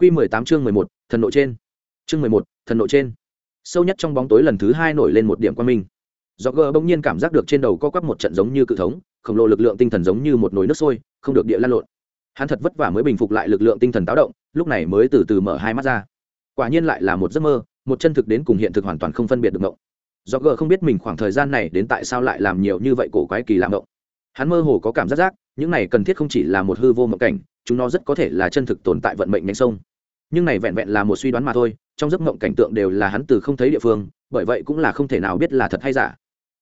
Quy 18 chương 11, thần nội trên. Chương 11, thần nội trên. Sâu nhất trong bóng tối lần thứ hai nổi lên một điểm quan minh. Roger bỗng nhiên cảm giác được trên đầu co quắp một trận giống như cự thống, khổng lồ lực lượng tinh thần giống như một nồi nước sôi, không được địa lan lộn. Hắn thật vất vả mới bình phục lại lực lượng tinh thần táo động, lúc này mới từ từ mở hai mắt ra. Quả nhiên lại là một giấc mơ, một chân thực đến cùng hiện thực hoàn toàn không phân biệt được mộng. Roger không biết mình khoảng thời gian này đến tại sao lại làm nhiều như vậy cổ quái kỳ lạ mộng. Hắn mơ hồ có cảm giác giác, những này cần thiết không chỉ là một hư vô mộng cảnh, chúng nó rất có thể là chân thực tồn tại vận mệnh nhanh sông nhưng này vẹn vẹn là một suy đoán mà thôi, trong giấc mộng cảnh tượng đều là hắn từ không thấy địa phương, bởi vậy cũng là không thể nào biết là thật hay giả.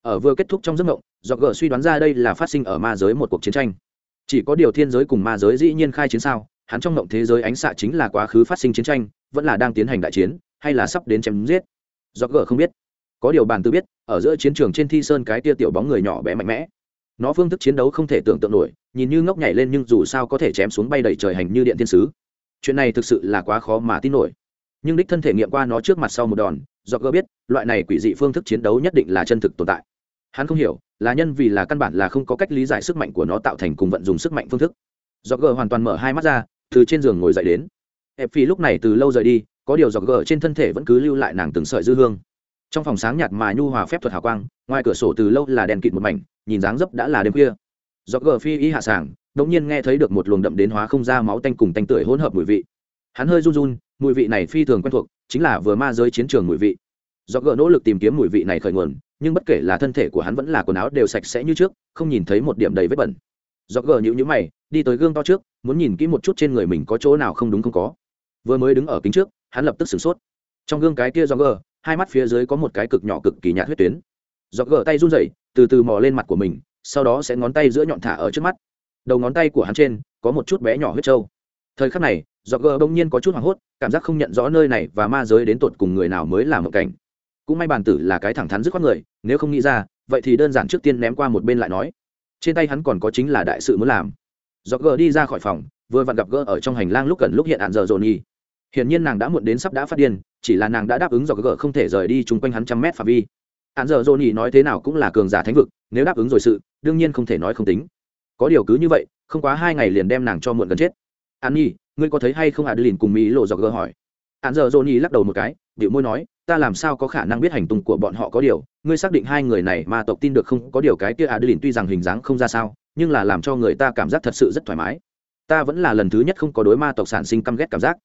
Ở vừa kết thúc trong giấc mộng do gờ suy đoán ra đây là phát sinh ở ma giới một cuộc chiến tranh. Chỉ có điều thiên giới cùng ma giới dĩ nhiên khai chiến sao, hắn trong mộng thế giới ánh xạ chính là quá khứ phát sinh chiến tranh, vẫn là đang tiến hành đại chiến, hay là sắp đến chém giết. Do gờ không biết. Có điều bàn tư biết, ở giữa chiến trường trên thi sơn cái tia tiểu bóng người nhỏ bé mạnh mẽ. Nó phương thức chiến đấu không thể tưởng tượng nổi, nhìn như ngốc nhảy lên nhưng dù sao có thể chém xuống bay đầy trời hành như điện thiên sứ chuyện này thực sự là quá khó mà tin nổi. Nhưng đích thân thể nghiệm qua nó trước mặt sau một đòn do gỡ biết, loại này quỷ dị phương thức chiến đấu nhất định là chân thực tồn tại. Hắn không hiểu, là nhân vì là căn bản là không có cách lý giải sức mạnh của nó tạo thành cùng vận dùng sức mạnh phương thức. Do gỡ hoàn toàn mở hai mắt ra, từ trên giường ngồi dậy đến. Ép phi lúc này từ lâu rời đi, có điều do gỡ trên thân thể vẫn cứ lưu lại nàng từng sợi dư hương. Trong phòng sáng nhạt mà nhu hòa phép thuật hào quang, ngoài cửa sổ từ lâu là đèn kịt một mảnh, nhìn dáng dấp đã là đêm khuya. Do gờ phi ý hạ sảng đột nhiên nghe thấy được một luồng đậm đến hóa không ra máu tanh cùng tanh tưởi hỗn hợp mùi vị. Hắn hơi run run mùi vị này phi thường quen thuộc chính là vừa ma giới chiến trường mùi vị. Do gỡ nỗ lực tìm kiếm mùi vị này khởi nguồn nhưng bất kể là thân thể của hắn vẫn là quần áo đều sạch sẽ như trước không nhìn thấy một điểm đầy vết bẩn. Do gỡ nhíu nhíu mày đi tới gương to trước muốn nhìn kỹ một chút trên người mình có chỗ nào không đúng không có. Vừa mới đứng ở kính trước hắn lập tức sửng sốt. Trong gương cái kia do gỡ, hai mắt phía dưới có một cái cực nhỏ cực kỳ nhạt huyết tuyến. Do gỡ tay run rẩy từ từ mò lên mặt của mình sau đó sẽ ngón tay giữa nhọn thả ở trước mắt đầu ngón tay của hắn trên có một chút bé nhỏ huyết trâu. Thời khắc này do gờ bỗng nhiên có chút hoảng hốt, cảm giác không nhận rõ nơi này và ma giới đến tột cùng người nào mới là một cảnh. Cũng may bản tử là cái thẳng thắn dứt khoát người, nếu không nghĩ ra, vậy thì đơn giản trước tiên ném qua một bên lại nói. Trên tay hắn còn có chính là đại sự muốn làm. Do gờ đi ra khỏi phòng, vừa vặn gặp gỡ ở trong hành lang lúc cần lúc hiện hạn giờ dồn nhi hiển nhiên nàng đã muộn đến sắp đã phát điên, chỉ là nàng đã đáp ứng do gờ không thể rời đi chung quanh hắn trăm mét phạm vi. Hạn giờ dồn nhi nói thế nào cũng là cường giả thánh vực, nếu đáp ứng rồi sự, đương nhiên không thể nói không tính có điều cứ như vậy, không quá hai ngày liền đem nàng cho muộn gần chết. An nhi, ngươi có thấy hay không adeline cùng mỹ lộ dọc gờ hỏi? An giờ johnny lắc đầu một cái điệu môi nói, ta làm sao có khả năng biết hành tung của bọn họ có điều? Ngươi xác định hai người này mà tộc tin được không? Có điều cái kia adeline tuy rằng hình dáng không ra sao, nhưng là làm cho người ta cảm giác thật sự rất thoải mái. Ta vẫn là lần thứ nhất không có đối ma tộc sản sinh căm ghét cảm giác.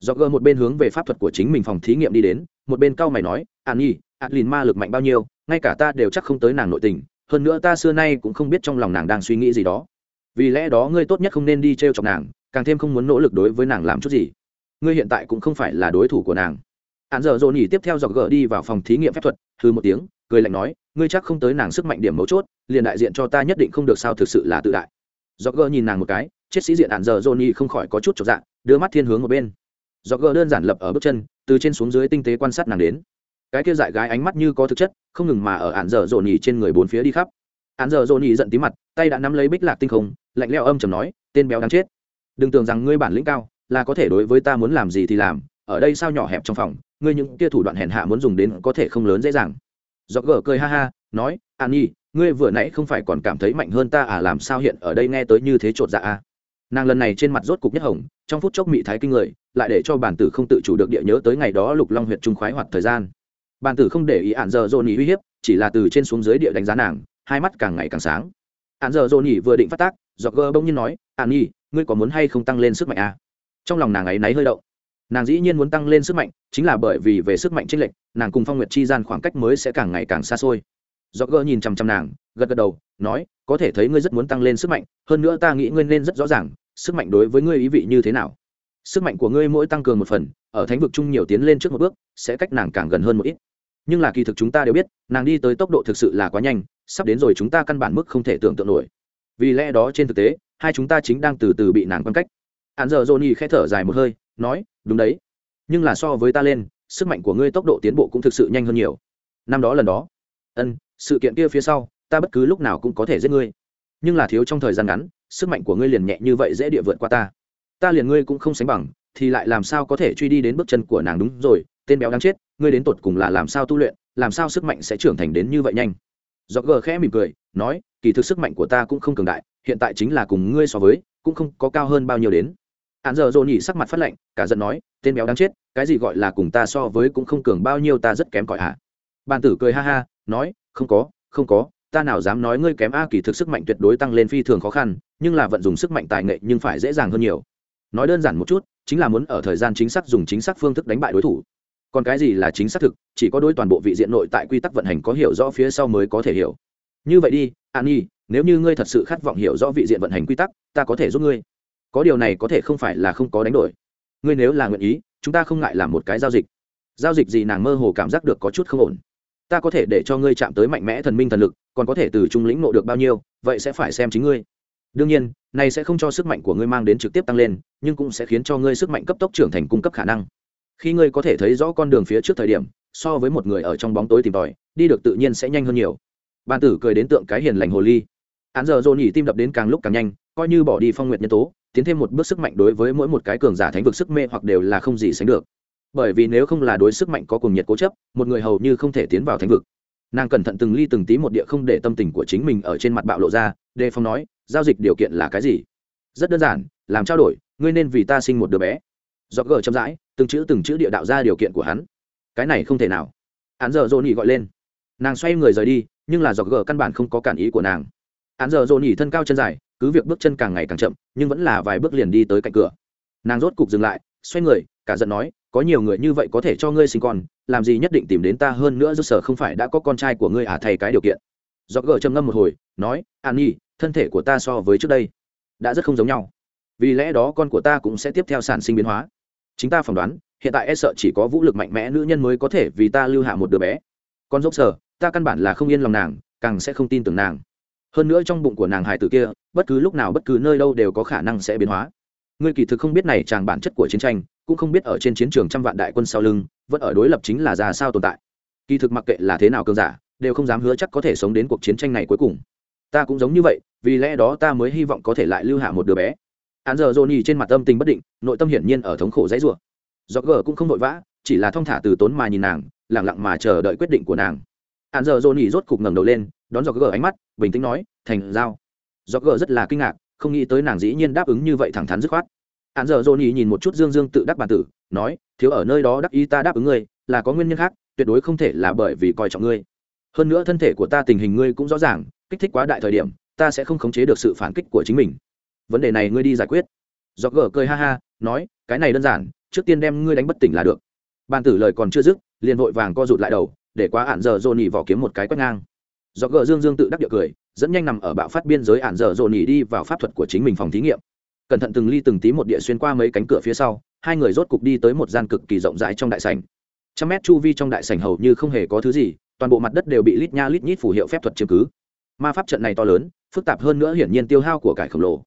Do Gơ một bên hướng về pháp thuật của chính mình phòng thí nghiệm đi đến, một bên cau mày nói, an nhi, adeline ma lực mạnh bao nhiêu? Ngay cả ta đều chắc không tới nàng nội tình hơn nữa ta xưa nay cũng không biết trong lòng nàng đang suy nghĩ gì đó. Vì lẽ đó ngươi tốt nhất không nên đi t r e o chọc nàng, càng thêm không muốn nỗ lực đối với nàng làm chút gì. Ngươi hiện tại cũng không phải là đối thủ của nàng. Hạn dở dồn nhỉ tiếp theo dọc gỡ đi vào phòng thí nghiệm phép thuật thư một tiếng, cười lạnh nói, ngươi chắc không tới nàng sức mạnh điểm mấu chốt, liền đại diện cho ta nhất định không được sao thực sự là tự đại. Dọc gỡ nhìn nàng một cái, chết sĩ diện hạn dở dồn nhỉ không khỏi có chút chọc dạng đưa mắt thiên hướng một bên. Dọc gỡ đơn giản lập ở bước chân, từ trên xuống dưới tinh tế quan sát nàng đến cái kia dại gái ánh mắt như có thực chất, không ngừng mà ở ạn dở dồn nhỉ trên người bốn phía đi khắp. Ạn dở dồn nhỉ giận tí mặt, tay đã nắm lấy bích lạc tinh không, lạnh leo âm chầm nói, tên béo đáng chết. Đừng tưởng rằng ngươi bản lĩnh cao, là có thể đối với ta muốn làm gì thì làm, ở đây sao nhỏ hẹp trong phòng, ngươi những kia thủ đoạn hèn hạ muốn dùng đến có thể không lớn dễ dàng. Do gở cười ha ha, nói an nhi ngươi vừa nãy không phải còn cảm thấy mạnh hơn ta à làm sao hiện ở đây nghe tới như thế chột dạ à? Nàng lần này trên mặt rốt cục nhất hồng, trong phút chốc mị thái kinh người, lại để cho bản tử không tự chủ được địa nhớ tới ngày đó lục long huyệt trung khoái hoạt thời gian bàn tử không để ý ạn giờ dồn nhỉ uy hiếp, chỉ là từ trên xuống dưới địa đánh giá nàng, hai mắt càng ngày càng sáng. Ạn giờ dồn nhỉ vừa định phát tác dọc gơ bỗng nhiên nói, ạn nhi, ngươi có muốn hay không tăng lên sức mạnh à? trong lòng nàng ấy náy hơi động. Nàng dĩ nhiên muốn tăng lên sức mạnh, chính là bởi vì về sức mạnh chênh lệch, nàng cùng phong nguyệt chi gian khoảng cách mới sẽ càng ngày càng xa xôi. Dọc gơ nhìn chằm chằm nàng, gật gật đầu, nói, có thể thấy ngươi rất muốn tăng lên sức mạnh, hơn nữa ta nghĩ ngươi nên rất rõ ràng, sức mạnh đối với ngươi ý vị như thế nào. Sức mạnh của ngươi mỗi tăng cường một phần ở thánh vực chung nhiều tiến lên trước một bước, sẽ cách nàng càng gần hơn một ít. Nhưng là kỳ thực chúng ta đều biết, nàng đi tới tốc độ thực sự là quá nhanh, sắp đến rồi chúng ta căn bản mức không thể tưởng tượng nổi. Vì lẽ đó trên thực tế, hai chúng ta chính đang từ từ bị nàng quan cách. Hạn giờ johnny khẽ thở dài một hơi, nói, đúng đấy. Nhưng là so với ta lên, sức mạnh của ngươi tốc độ tiến bộ cũng thực sự nhanh hơn nhiều. Năm đó lần đó, ân, sự kiện kia phía sau, ta bất cứ lúc nào cũng có thể giết ngươi. Nhưng là thiếu trong thời gian ngắn, sức mạnh của ngươi liền nhẹ như vậy dễ địa vượt qua ta. Ta liền ngươi cũng không sánh bằng thì lại làm sao có thể truy đi đến bước chân của nàng đúng rồi, tên béo đáng chết, ngươi đến tột cùng là làm sao tu luyện, làm sao sức mạnh sẽ trưởng thành đến như vậy nhanh? Do gờ khẽ mỉm cười, nói, kỳ thực sức mạnh của ta cũng không cường đại, hiện tại chính là cùng ngươi so với, cũng không có cao hơn bao nhiêu đến. Hạn giờ dồn nhỉ sắc mặt phát lạnh, cả giận nói, tên béo đáng chết, cái gì gọi là cùng ta so với cũng không cường bao nhiêu ta rất kém cỏi à? bàn tử cười ha ha, nói, không có không có, ta nào dám nói ngươi kém a, kỳ thực sức mạnh tuyệt đối tăng lên phi thường khó khăn, nhưng là vận dùng sức mạnh tài nghệ nhưng phải dễ dàng hơn nhiều. Nói đơn giản một chút chính là muốn ở thời gian chính xác dùng chính xác phương thức đánh bại đối thủ. Còn cái gì là chính xác thực, chỉ có đối toàn bộ vị diện nội tại quy tắc vận hành có hiểu rõ phía sau mới có thể hiểu. Như vậy đi an nhi nếu như ngươi thật sự khát vọng hiểu rõ vị diện vận hành quy tắc, ta có thể giúp ngươi. Có điều này có thể không phải là không có đánh đổi. Ngươi nếu là nguyện ý, chúng ta không ngại làm một cái giao dịch. Giao dịch gì nàng mơ hồ cảm giác được có chút không ổn. Ta có thể để cho ngươi chạm tới mạnh mẽ thần minh thần lực, còn có thể từ trung lĩnh nộ được bao nhiêu, vậy sẽ phải xem chính ngươi đương nhiên, này sẽ không cho sức mạnh của ngươi mang đến trực tiếp tăng lên, nhưng cũng sẽ khiến cho ngươi sức mạnh cấp tốc trưởng thành cung cấp khả năng. Khi ngươi có thể thấy rõ con đường phía trước thời điểm, so với một người ở trong bóng tối tìm tòi, đi được tự nhiên sẽ nhanh hơn nhiều. Bàn tử cười đến tượng cái hiền lành hồ ly. Án giờ dồn nhỉ tim đập đến càng lúc càng nhanh, coi như bỏ đi phong nguyệt nhân tố, tiến thêm một bước sức mạnh đối với mỗi một cái cường giả thánh vực sức mê hoặc đều là không gì sánh được. Bởi vì nếu không là đối sức mạnh có cùng nhiệt cố chấp, một người hầu như không thể tiến vào thánh vực nàng cẩn thận từng ly từng tí một địa không để tâm tình của chính mình ở trên mặt bạo lộ ra đề phong nói, giao dịch điều kiện là cái gì? Rất đơn giản, làm trao đổi, ngươi nên vì ta sinh một đứa bé. Do gờ chậm rãi, từng chữ từng chữ địa đạo ra điều kiện của hắn. Cái này không thể nào. Hắn giờ dồn nhỉ gọi lên. Nàng xoay người rời đi, nhưng là do gờ căn bản không có cản ý của nàng. Hắn giờ dồn nhỉ thân cao chân dài, cứ việc bước chân càng ngày càng chậm, nhưng vẫn là vài bước liền đi tới cạnh cửa. Nàng rốt cục dừng lại, xoay người cả giận nói, có nhiều người như vậy có thể cho ngươi sinh con, làm gì nhất định tìm đến ta hơn nữa do sở không phải đã có con trai của ngươi à thay cái điều kiện. Do gờ trầm ngâm một hồi, nói, an nhi, thân thể của ta so với trước đây đã rất không giống nhau. Vì lẽ đó con của ta cũng sẽ tiếp theo sản sinh biến hóa. Chính ta phỏng đoán, hiện tại e sợ chỉ có vũ lực mạnh mẽ nữ nhân mới có thể vì ta lưu hạ một đứa bé. Con dốc sở ta căn bản là không yên lòng nàng, càng sẽ không tin tưởng nàng. Hơn nữa trong bụng của nàng hài tử kia, bất cứ lúc nào bất cứ nơi đâu đều có khả năng sẽ biến hóa. Ngươi kỳ thực không biết này chàng bản chất của chiến tranh cũng không biết ở trên chiến trường trăm vạn đại quân sau lưng, vẫn ở đối lập chính là ra sao tồn tại. Kỳ thực mặc kệ là thế nào cơn giả, đều không dám hứa chắc có thể sống đến cuộc chiến tranh này cuối cùng. Ta cũng giống như vậy, vì lẽ đó ta mới hy vọng có thể lại lưu hạ một đứa bé. Hắn giờ dồn nhì trên mặt âm tình bất định, nội tâm hiển nhiên ở thống khổ dãy rủa. Do gờ cũng không vội vã, chỉ là thong thả từ tốn mà nhìn nàng lẳng lặng mà chờ đợi quyết định của nàng. Hắn giờ dồn nhì rốt cục ngẩng đầu lên, đón do gờ ánh mắt, bình tĩnh nói, thành giao. Do gờ rất là kinh ngạc, không nghĩ tới nàng dĩ nhiên đáp ứng như vậy thẳng thắn dứt khoát hắn giờ dồn ý nhìn một chút dương dương tự đắc bản tử, nói, thiếu ở nơi đó đắc ý ta đáp ứng ngươi, là có nguyên nhân khác, tuyệt đối không thể là bởi vì coi trọng ngươi. Hơn nữa thân thể của ta tình hình ngươi cũng rõ ràng, kích thích quá đại thời điểm, ta sẽ không khống chế được sự phản kích của chính mình. Vấn đề này ngươi đi giải quyết. Do gờ cười ha ha, nói, cái này đơn giản, trước tiên đem ngươi đánh bất tỉnh là được. Bàn tử lời còn chưa dứt, liền vội vàng co rụt lại đầu, để quá ạn giờ dồn nhỉ vỏ kiếm một cái quét ngang. Do gờ dương dương tự đắc địa cười, dẫn nhanh nằm ở bạo phát biên giới ạn giờ dồn nhỉ đi vào pháp thuật của chính mình phòng thí nghiệm cẩn thận từng ly từng tí một địa xuyên qua mấy cánh cửa phía sau, hai người rốt cục đi tới một gian cực kỳ rộng rãi trong đại sảnh. Trăm mét chu vi trong đại sảnh hầu như không hề có thứ gì, toàn bộ mặt đất đều bị lít nha lít nhít phủ hiệu phép thuật chiếm cứ. Ma pháp trận này to lớn, phức tạp hơn nữa hiển nhiên tiêu hao của cải khổng lồ.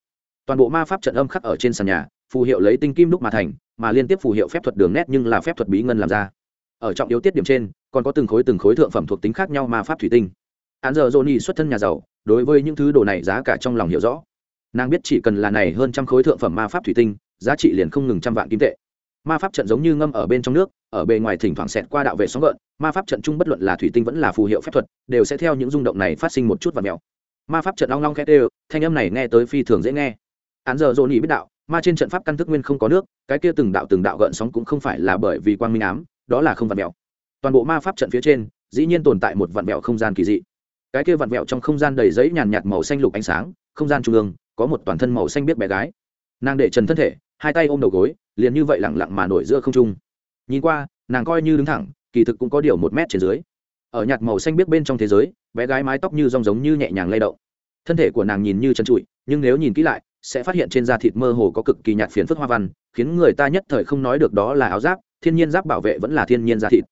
Toàn bộ ma pháp trận âm khắc ở trên sàn nhà, phù hiệu lấy tinh kim đúc mà thành, mà liên tiếp phù hiệu phép thuật đường nét nhưng là phép thuật bí ngân làm ra. Ở trọng yếu tiết điểm trên, còn có từng khối từng khối thượng phẩm thuộc tính khác nhau ma pháp thủy tinh. Hắn giờ johnny xuất thân nhà giàu, đối với những thứ đồ này giá cả trong lòng hiểu rõ nàng biết chỉ cần là này hơn trăm khối thượng phẩm ma pháp thủy tinh, giá trị liền không ngừng trăm vạn kim tệ. Ma pháp trận giống như ngâm ở bên trong nước, ở bề ngoài thỉnh thoảng xẹt qua đạo vệ sóng gợn, ma pháp trận chung bất luận là thủy tinh vẫn là phù hiệu phép thuật, đều sẽ theo những rung động này phát sinh một chút và mèo. Ma pháp trận long long khét đều thanh âm này nghe tới phi thường dễ nghe. Án giờ dồn ý biết đạo, ma trên trận pháp căn thức nguyên không có nước, cái kia từng đạo từng đạo gợn sóng cũng không phải là bởi vì quang minh ám, đó là không vặn mèo. Toàn bộ ma pháp trận phía trên, dĩ nhiên tồn tại một vặn mèo không gian kỳ dị. Cái kia vặn mèo trong không gian đầy giấy nhàn nhạt màu xanh lục ánh sáng, không gian trung ương có một toàn thân màu xanh biết bé gái. Nàng để trần thân thể, hai tay ôm đầu gối, liền như vậy lẳng lặng mà nổi giữa không trung. Nhìn qua, nàng coi như đứng thẳng, kỳ thực cũng có điều một mét trên dưới. Ở nhạt màu xanh biết bên trong thế giới, bé gái mái tóc như rong giống như nhẹ nhàng lay động. Thân thể của nàng nhìn như chân trụi, nhưng nếu nhìn kỹ lại, sẽ phát hiện trên da thịt mơ hồ có cực kỳ nhạt phiền phức hoa văn, khiến người ta nhất thời không nói được đó là áo giáp, thiên nhiên giáp bảo vệ vẫn là thiên nhiên da thịt.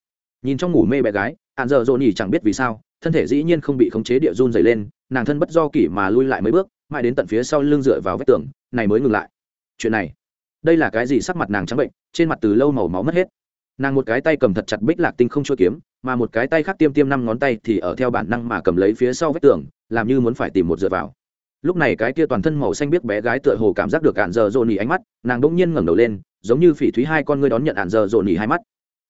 Nhìn trong ngủ mê bé gái hạn giờ dồn nhỉ chẳng biết vì sao, thân thể dĩ nhiên không bị khống chế địa run dày lên nàng thân bất do kỷ mà lui lại mấy bước, mãi đến tận phía sau lưng dựa vào vách tường, này mới ngừng lại. Chuyện này, đây là cái gì sắc mặt nàng trắng bệnh, trên mặt từ lâu màu máu mất hết. Nàng một cái tay cầm thật chặt bích lạc tinh không chua kiếm, mà một cái tay khác tiêm tiêm năm ngón tay thì ở theo bản năng mà cầm lấy phía sau vách tường, làm như muốn phải tìm một dựa vào. Lúc này cái kia toàn thân màu xanh biết bé gái tựa hồ cảm giác được ạn giờ dồn nỉ ánh mắt, nàng đỗng nhiên ngẩng đầu lên, giống như phỉ thúy hai con ngươi đón nhận ạn giờ dồn nỉ hai mắt.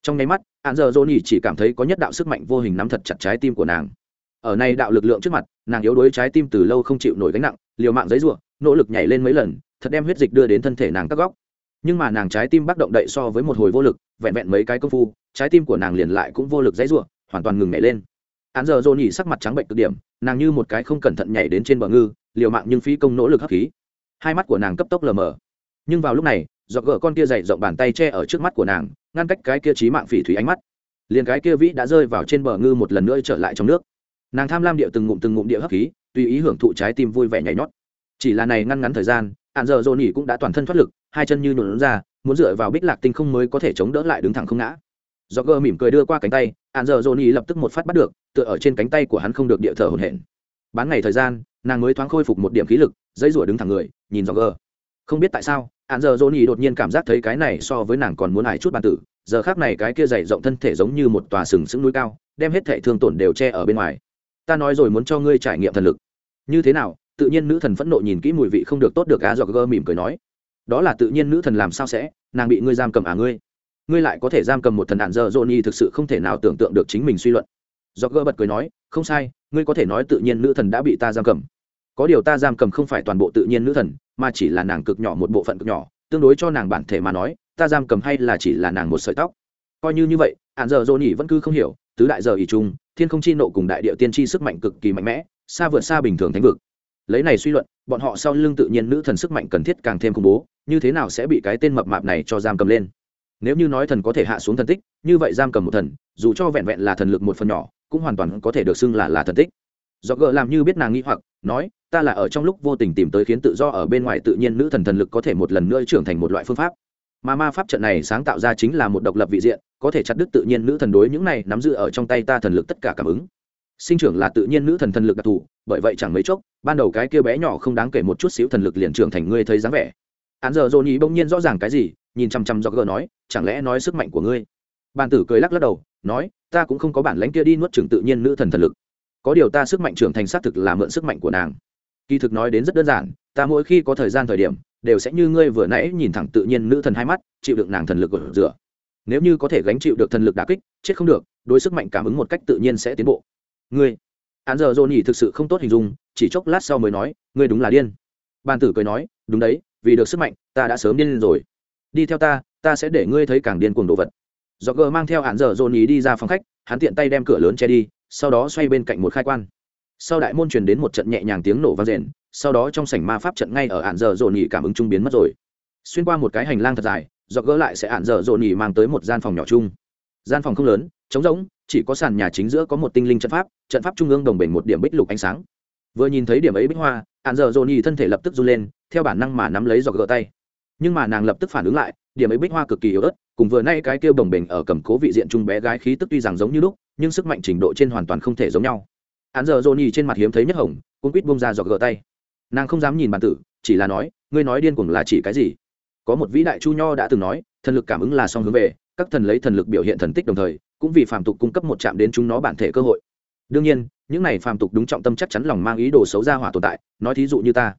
Trong nháy mắt ạn giờ dồn nỉ chỉ cảm thấy có nhất đạo sức mạnh vô hình nắm thật chặt trái tim của nàng ở này đạo lực lượng trước mặt, nàng yếu đuối trái tim từ lâu không chịu nổi gánh nặng, liều mạng giấy ruộng nỗ lực nhảy lên mấy lần, thật đem huyết dịch đưa đến thân thể nàng các góc. Nhưng mà nàng trái tim bắt động đậy so với một hồi vô lực, vẹn vẹn mấy cái công phu, trái tim của nàng liền lại cũng vô lực dãy ruộng hoàn toàn ngừng nhảy lên. Án giờ dồn nhỉ sắc mặt trắng bệnh cực điểm, nàng như một cái không cẩn thận nhảy đến trên bờ ngư, liều mạng nhưng phi công nỗ lực hấp khí. Hai mắt của nàng cấp tốc lờ mờ. Nhưng vào lúc này dọc gỡ con kia dày rộng bàn tay che ở trước mắt của nàng, ngăn cách cái kia trí mạng phỉ thủy ánh mắt. Liền cái kia vĩ đã rơi vào trên bờ ngư một lần nữa trở lại trong nước nàng tham lam điệu từng ngụm từng ngụm địa hấp khí, tùy ý hưởng thụ trái tim vui vẻ nhảy nhót. Chỉ là này ngăn ngắn thời gian hạn giờ dồn nhỉ cũng đã toàn thân thoát lực, hai chân như nhuộn ra, muốn dựa vào bích lạc tinh không mới có thể chống đỡ lại đứng thẳng không ngã. Do gơ mỉm cười đưa qua cánh tay hạn giờ dồn nhỉ lập tức một phát bắt được, tựa ở trên cánh tay của hắn không được địa thở hổn hển. Bán ngày thời gian, nàng mới thoáng khôi phục một điểm khí lực dây rủa đứng thẳng người, nhìn do gơ không biết tại sao hạn giờ dồn nhỉ đột nhiên cảm giác thấy cái này so với nàng còn muốn ải chút bàn tử, giờ khác này cái kia dày rộng thân thể giống như một tòa sừng sững núi cao, đem hết thể thương tổn đều che ở bên ngoài ta nói rồi muốn cho ngươi trải nghiệm thần lực. Như thế nào? Tự nhiên nữ thần phẫn nộ nhìn kỹ mùi vị không được tốt được a dọc gơ mỉm cười nói. Đó là tự nhiên nữ thần làm sao sẽ? Nàng bị ngươi giam cầm à ngươi? Ngươi lại có thể giam cầm một thần đạn dơ dô nhi thực sự không thể nào tưởng tượng được chính mình suy luận. Dọc gơ bật cười nói, không sai, ngươi có thể nói tự nhiên nữ thần đã bị ta giam cầm. Có điều ta giam cầm không phải toàn bộ tự nhiên nữ thần, mà chỉ là nàng cực nhỏ một bộ phận cực nhỏ, tương đối cho nàng bản thể mà nói, ta giam cầm hay là chỉ là nàng một sợi tóc. Coi như như vậy hạn giờ dô nhỉ vẫn cứ không hiểu tứ đại giờ ỷ trung, thiên không chi nộ cùng đại địa tiên tri sức mạnh cực kỳ mạnh mẽ, xa vượt xa bình thường thánh vực. Lấy này suy luận, bọn họ sau lưng tự nhiên nữ thần sức mạnh cần thiết càng thêm khủng bố, như thế nào sẽ bị cái tên mập mạp này cho giam cầm lên? Nếu như nói thần có thể hạ xuống thần tích, như vậy giam cầm một thần, dù cho vẹn vẹn là thần lực một phần nhỏ, cũng hoàn toàn có thể được xưng là là thần tích. Do gợ làm như biết nàng nghĩ hoặc, nói, ta là ở trong lúc vô tình tìm tới khiến tự do ở bên ngoài tự nhiên nữ thần thần lực có thể một lần nữa trưởng thành một loại phương pháp mà ma pháp trận này sáng tạo ra chính là một độc lập vị diện, có thể chặt đứt tự nhiên nữ thần đối những này nắm giữ ở trong tay ta thần lực tất cả cảm ứng. Sinh trưởng là tự nhiên nữ thần thần lực đặc thù, bởi vậy chẳng mấy chốc, ban đầu cái kia bé nhỏ không đáng kể một chút xíu thần lực liền trưởng thành ngươi thấy dáng vẻ. Hắn giờ dồn ý bỗng nhiên rõ ràng cái gì, nhìn chăm chăm do gờ nói, chẳng lẽ nói sức mạnh của ngươi? Bàn tử cười lắc lắc đầu, nói, ta cũng không có bản lãnh kia đi nuốt trưởng tự nhiên nữ thần thần lực. Có điều ta sức mạnh trưởng thành xác thực là mượn sức mạnh của nàng. Kỳ thực nói đến rất đơn giản, ta mỗi khi có thời gian thời điểm đều sẽ như ngươi vừa nãy nhìn thẳng tự nhiên nữ thần hai mắt, chịu đựng nàng thần lực ở rửa nếu như có thể gánh chịu được thần lực đà kích, chết không được, đối sức mạnh cảm ứng một cách tự nhiên sẽ tiến bộ. Ngươi hắn giờ dồn nhỉ thực sự không tốt hình dung, chỉ chốc lát sau mới nói, ngươi đúng là điên. Bàn tử cười nói, đúng đấy, vì được sức mạnh, ta đã sớm điên rồi. Đi theo ta ta sẽ để ngươi thấy càng điên cuồng đồ vật. Do gờ mang theo hạn giờ dồn ý đi ra phòng khách, hắn tiện tay đem cửa lớn che đi, sau đó xoay bên cạnh một khai quan. Sau đại môn truyền đến một trận nhẹ nhàng tiếng nổ vang rền sau đó trong sảnh ma pháp trận ngay ở ạn dở dồn nhỉ cảm ứng trung biến mất rồi. Xuyên qua một cái hành lang thật dài do gỡ lại sẽ ạn dở dồn nhỉ mang tới một gian phòng nhỏ chung. Gian phòng không lớn, trống rỗng, chỉ có sàn nhà chính giữa có một tinh linh trận pháp trận pháp trung ương đồng bình một điểm bích lục ánh sáng. Vừa nhìn thấy điểm ấy bích hoa, ạn dở dồn nhỉ thân thể lập tức run lên, theo bản năng mà nắm lấy giọt gỡ tay. Nhưng mà nàng lập tức phản ứng lại, điểm ấy bích hoa cực kỳ yếu ớt, cùng vừa nay cái kêu đồng bình ở cầm cố vị diện chung bé gái khí tức tuy rằng giống như lúc, nhưng sức mạnh trình độ trên hoàn toàn không thể giống nhau. Hạn giờ johnny trên mặt hiếm thấy nhất hồng cũng quýt bông ra giọt gỡ tay nàng không dám nhìn bản tử, chỉ là nói, ngươi nói điên cuồng là chỉ cái gì? Có một vĩ đại chu nho đã từng nói, thần lực cảm ứng là song hướng về, các thần lấy thần lực biểu hiện thần tích đồng thời, cũng vì phàm tục cung cấp một chạm đến chúng nó bản thể cơ hội. Đương nhiên, những này phàm tục đúng trọng tâm chắc chắn lòng mang ý đồ xấu ra hỏa tồn tại, nói thí dụ như ta.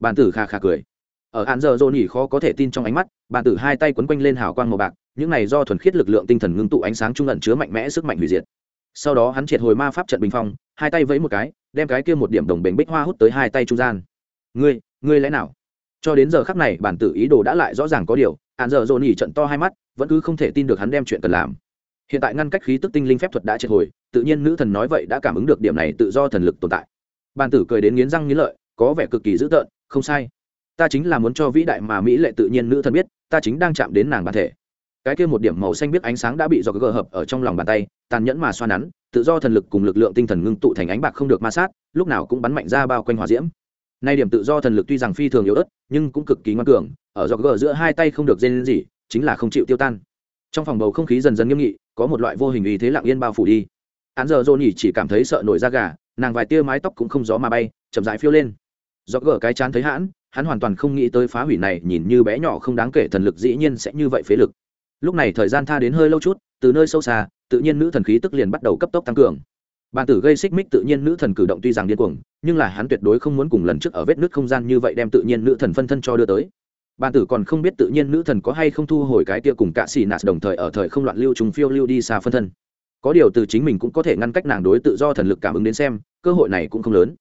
Bản tử kha kha cười. Ở hạn giờ dồn nhỉ khó có thể tin trong ánh mắt, bản tử hai tay quấn quanh lên hào quang màu bạc, những này do thuần khiết lực lượng tinh thần ngưng tụ ánh sáng trung ẩn chứa mạnh mẽ sức mạnh hủy diệt. Sau đó hắn triệt hồi ma pháp trận bình phong, hai tay vẫy một cái, đem cái kia một điểm đồng bền bích hoa hút tới hai tay trung gian ngươi ngươi lẽ nào? Cho đến giờ khắc này, bản tử ý đồ đã lại rõ ràng có điều hạn giờ dồn nhỉ trận to hai mắt, vẫn cứ không thể tin được hắn đem chuyện cần làm. Hiện tại ngăn cách khí tức tinh linh phép thuật đã triệt hồi, tự nhiên nữ thần nói vậy đã cảm ứng được điểm này tự do thần lực tồn tại. Bàn tử cười đến nghiến răng nghiến lợi, có vẻ cực kỳ dữ tợn, không sai. Ta chính là muốn cho vĩ đại mà mỹ lệ tự nhiên nữ thần biết, ta chính đang chạm đến nàng bản thể. Cái kia một điểm màu xanh biết ánh sáng đã bị do gờ hợp ở trong lòng bàn tay, tàn nhẫn mà xoa nắn, tự do thần lực cùng lực lượng tinh thần ngưng tụ thành ánh bạc không được ma sát, lúc nào cũng bắn mạnh ra bao quanh hòa diễm nay điểm tự do thần lực tuy rằng phi thường yếu ớt, nhưng cũng cực kỳ ngoan cường, ở do gờ giữa hai tay không được dên gì chính là không chịu tiêu tan. Trong phòng bầu không khí dần dần nghiêm nghị, có một loại vô hình ý thế lặng yên bao phủ đi. Án giờ dồn nhỉ chỉ cảm thấy sợ nổi da gà, nàng vài tia mái tóc cũng không gió mà bay, chậm rãi phiêu lên. Do gờ cái chán thấy hãn, hắn hoàn toàn không nghĩ tới phá hủy này, nhìn như bé nhỏ không đáng kể thần lực dĩ nhiên sẽ như vậy phế lực. Lúc này thời gian tha đến hơi lâu chút, từ nơi sâu xa, tự nhiên nữ thần khí tức liền bắt đầu cấp tốc tăng cường bàn tử gây xích mích tự nhiên nữ thần cử động tuy rằng điên cuồng, nhưng là hắn tuyệt đối không muốn cùng lần trước ở vết nước không gian như vậy đem tự nhiên nữ thần phân thân cho đưa tới. Bàn tử còn không biết tự nhiên nữ thần có hay không thu hồi cái kia cùng cả xì nạt đồng thời ở thời không loạn lưu trùng phiêu lưu đi xa phân thân. Có điều từ chính mình cũng có thể ngăn cách nàng đối tự do thần lực cảm ứng đến xem, cơ hội này cũng không lớn.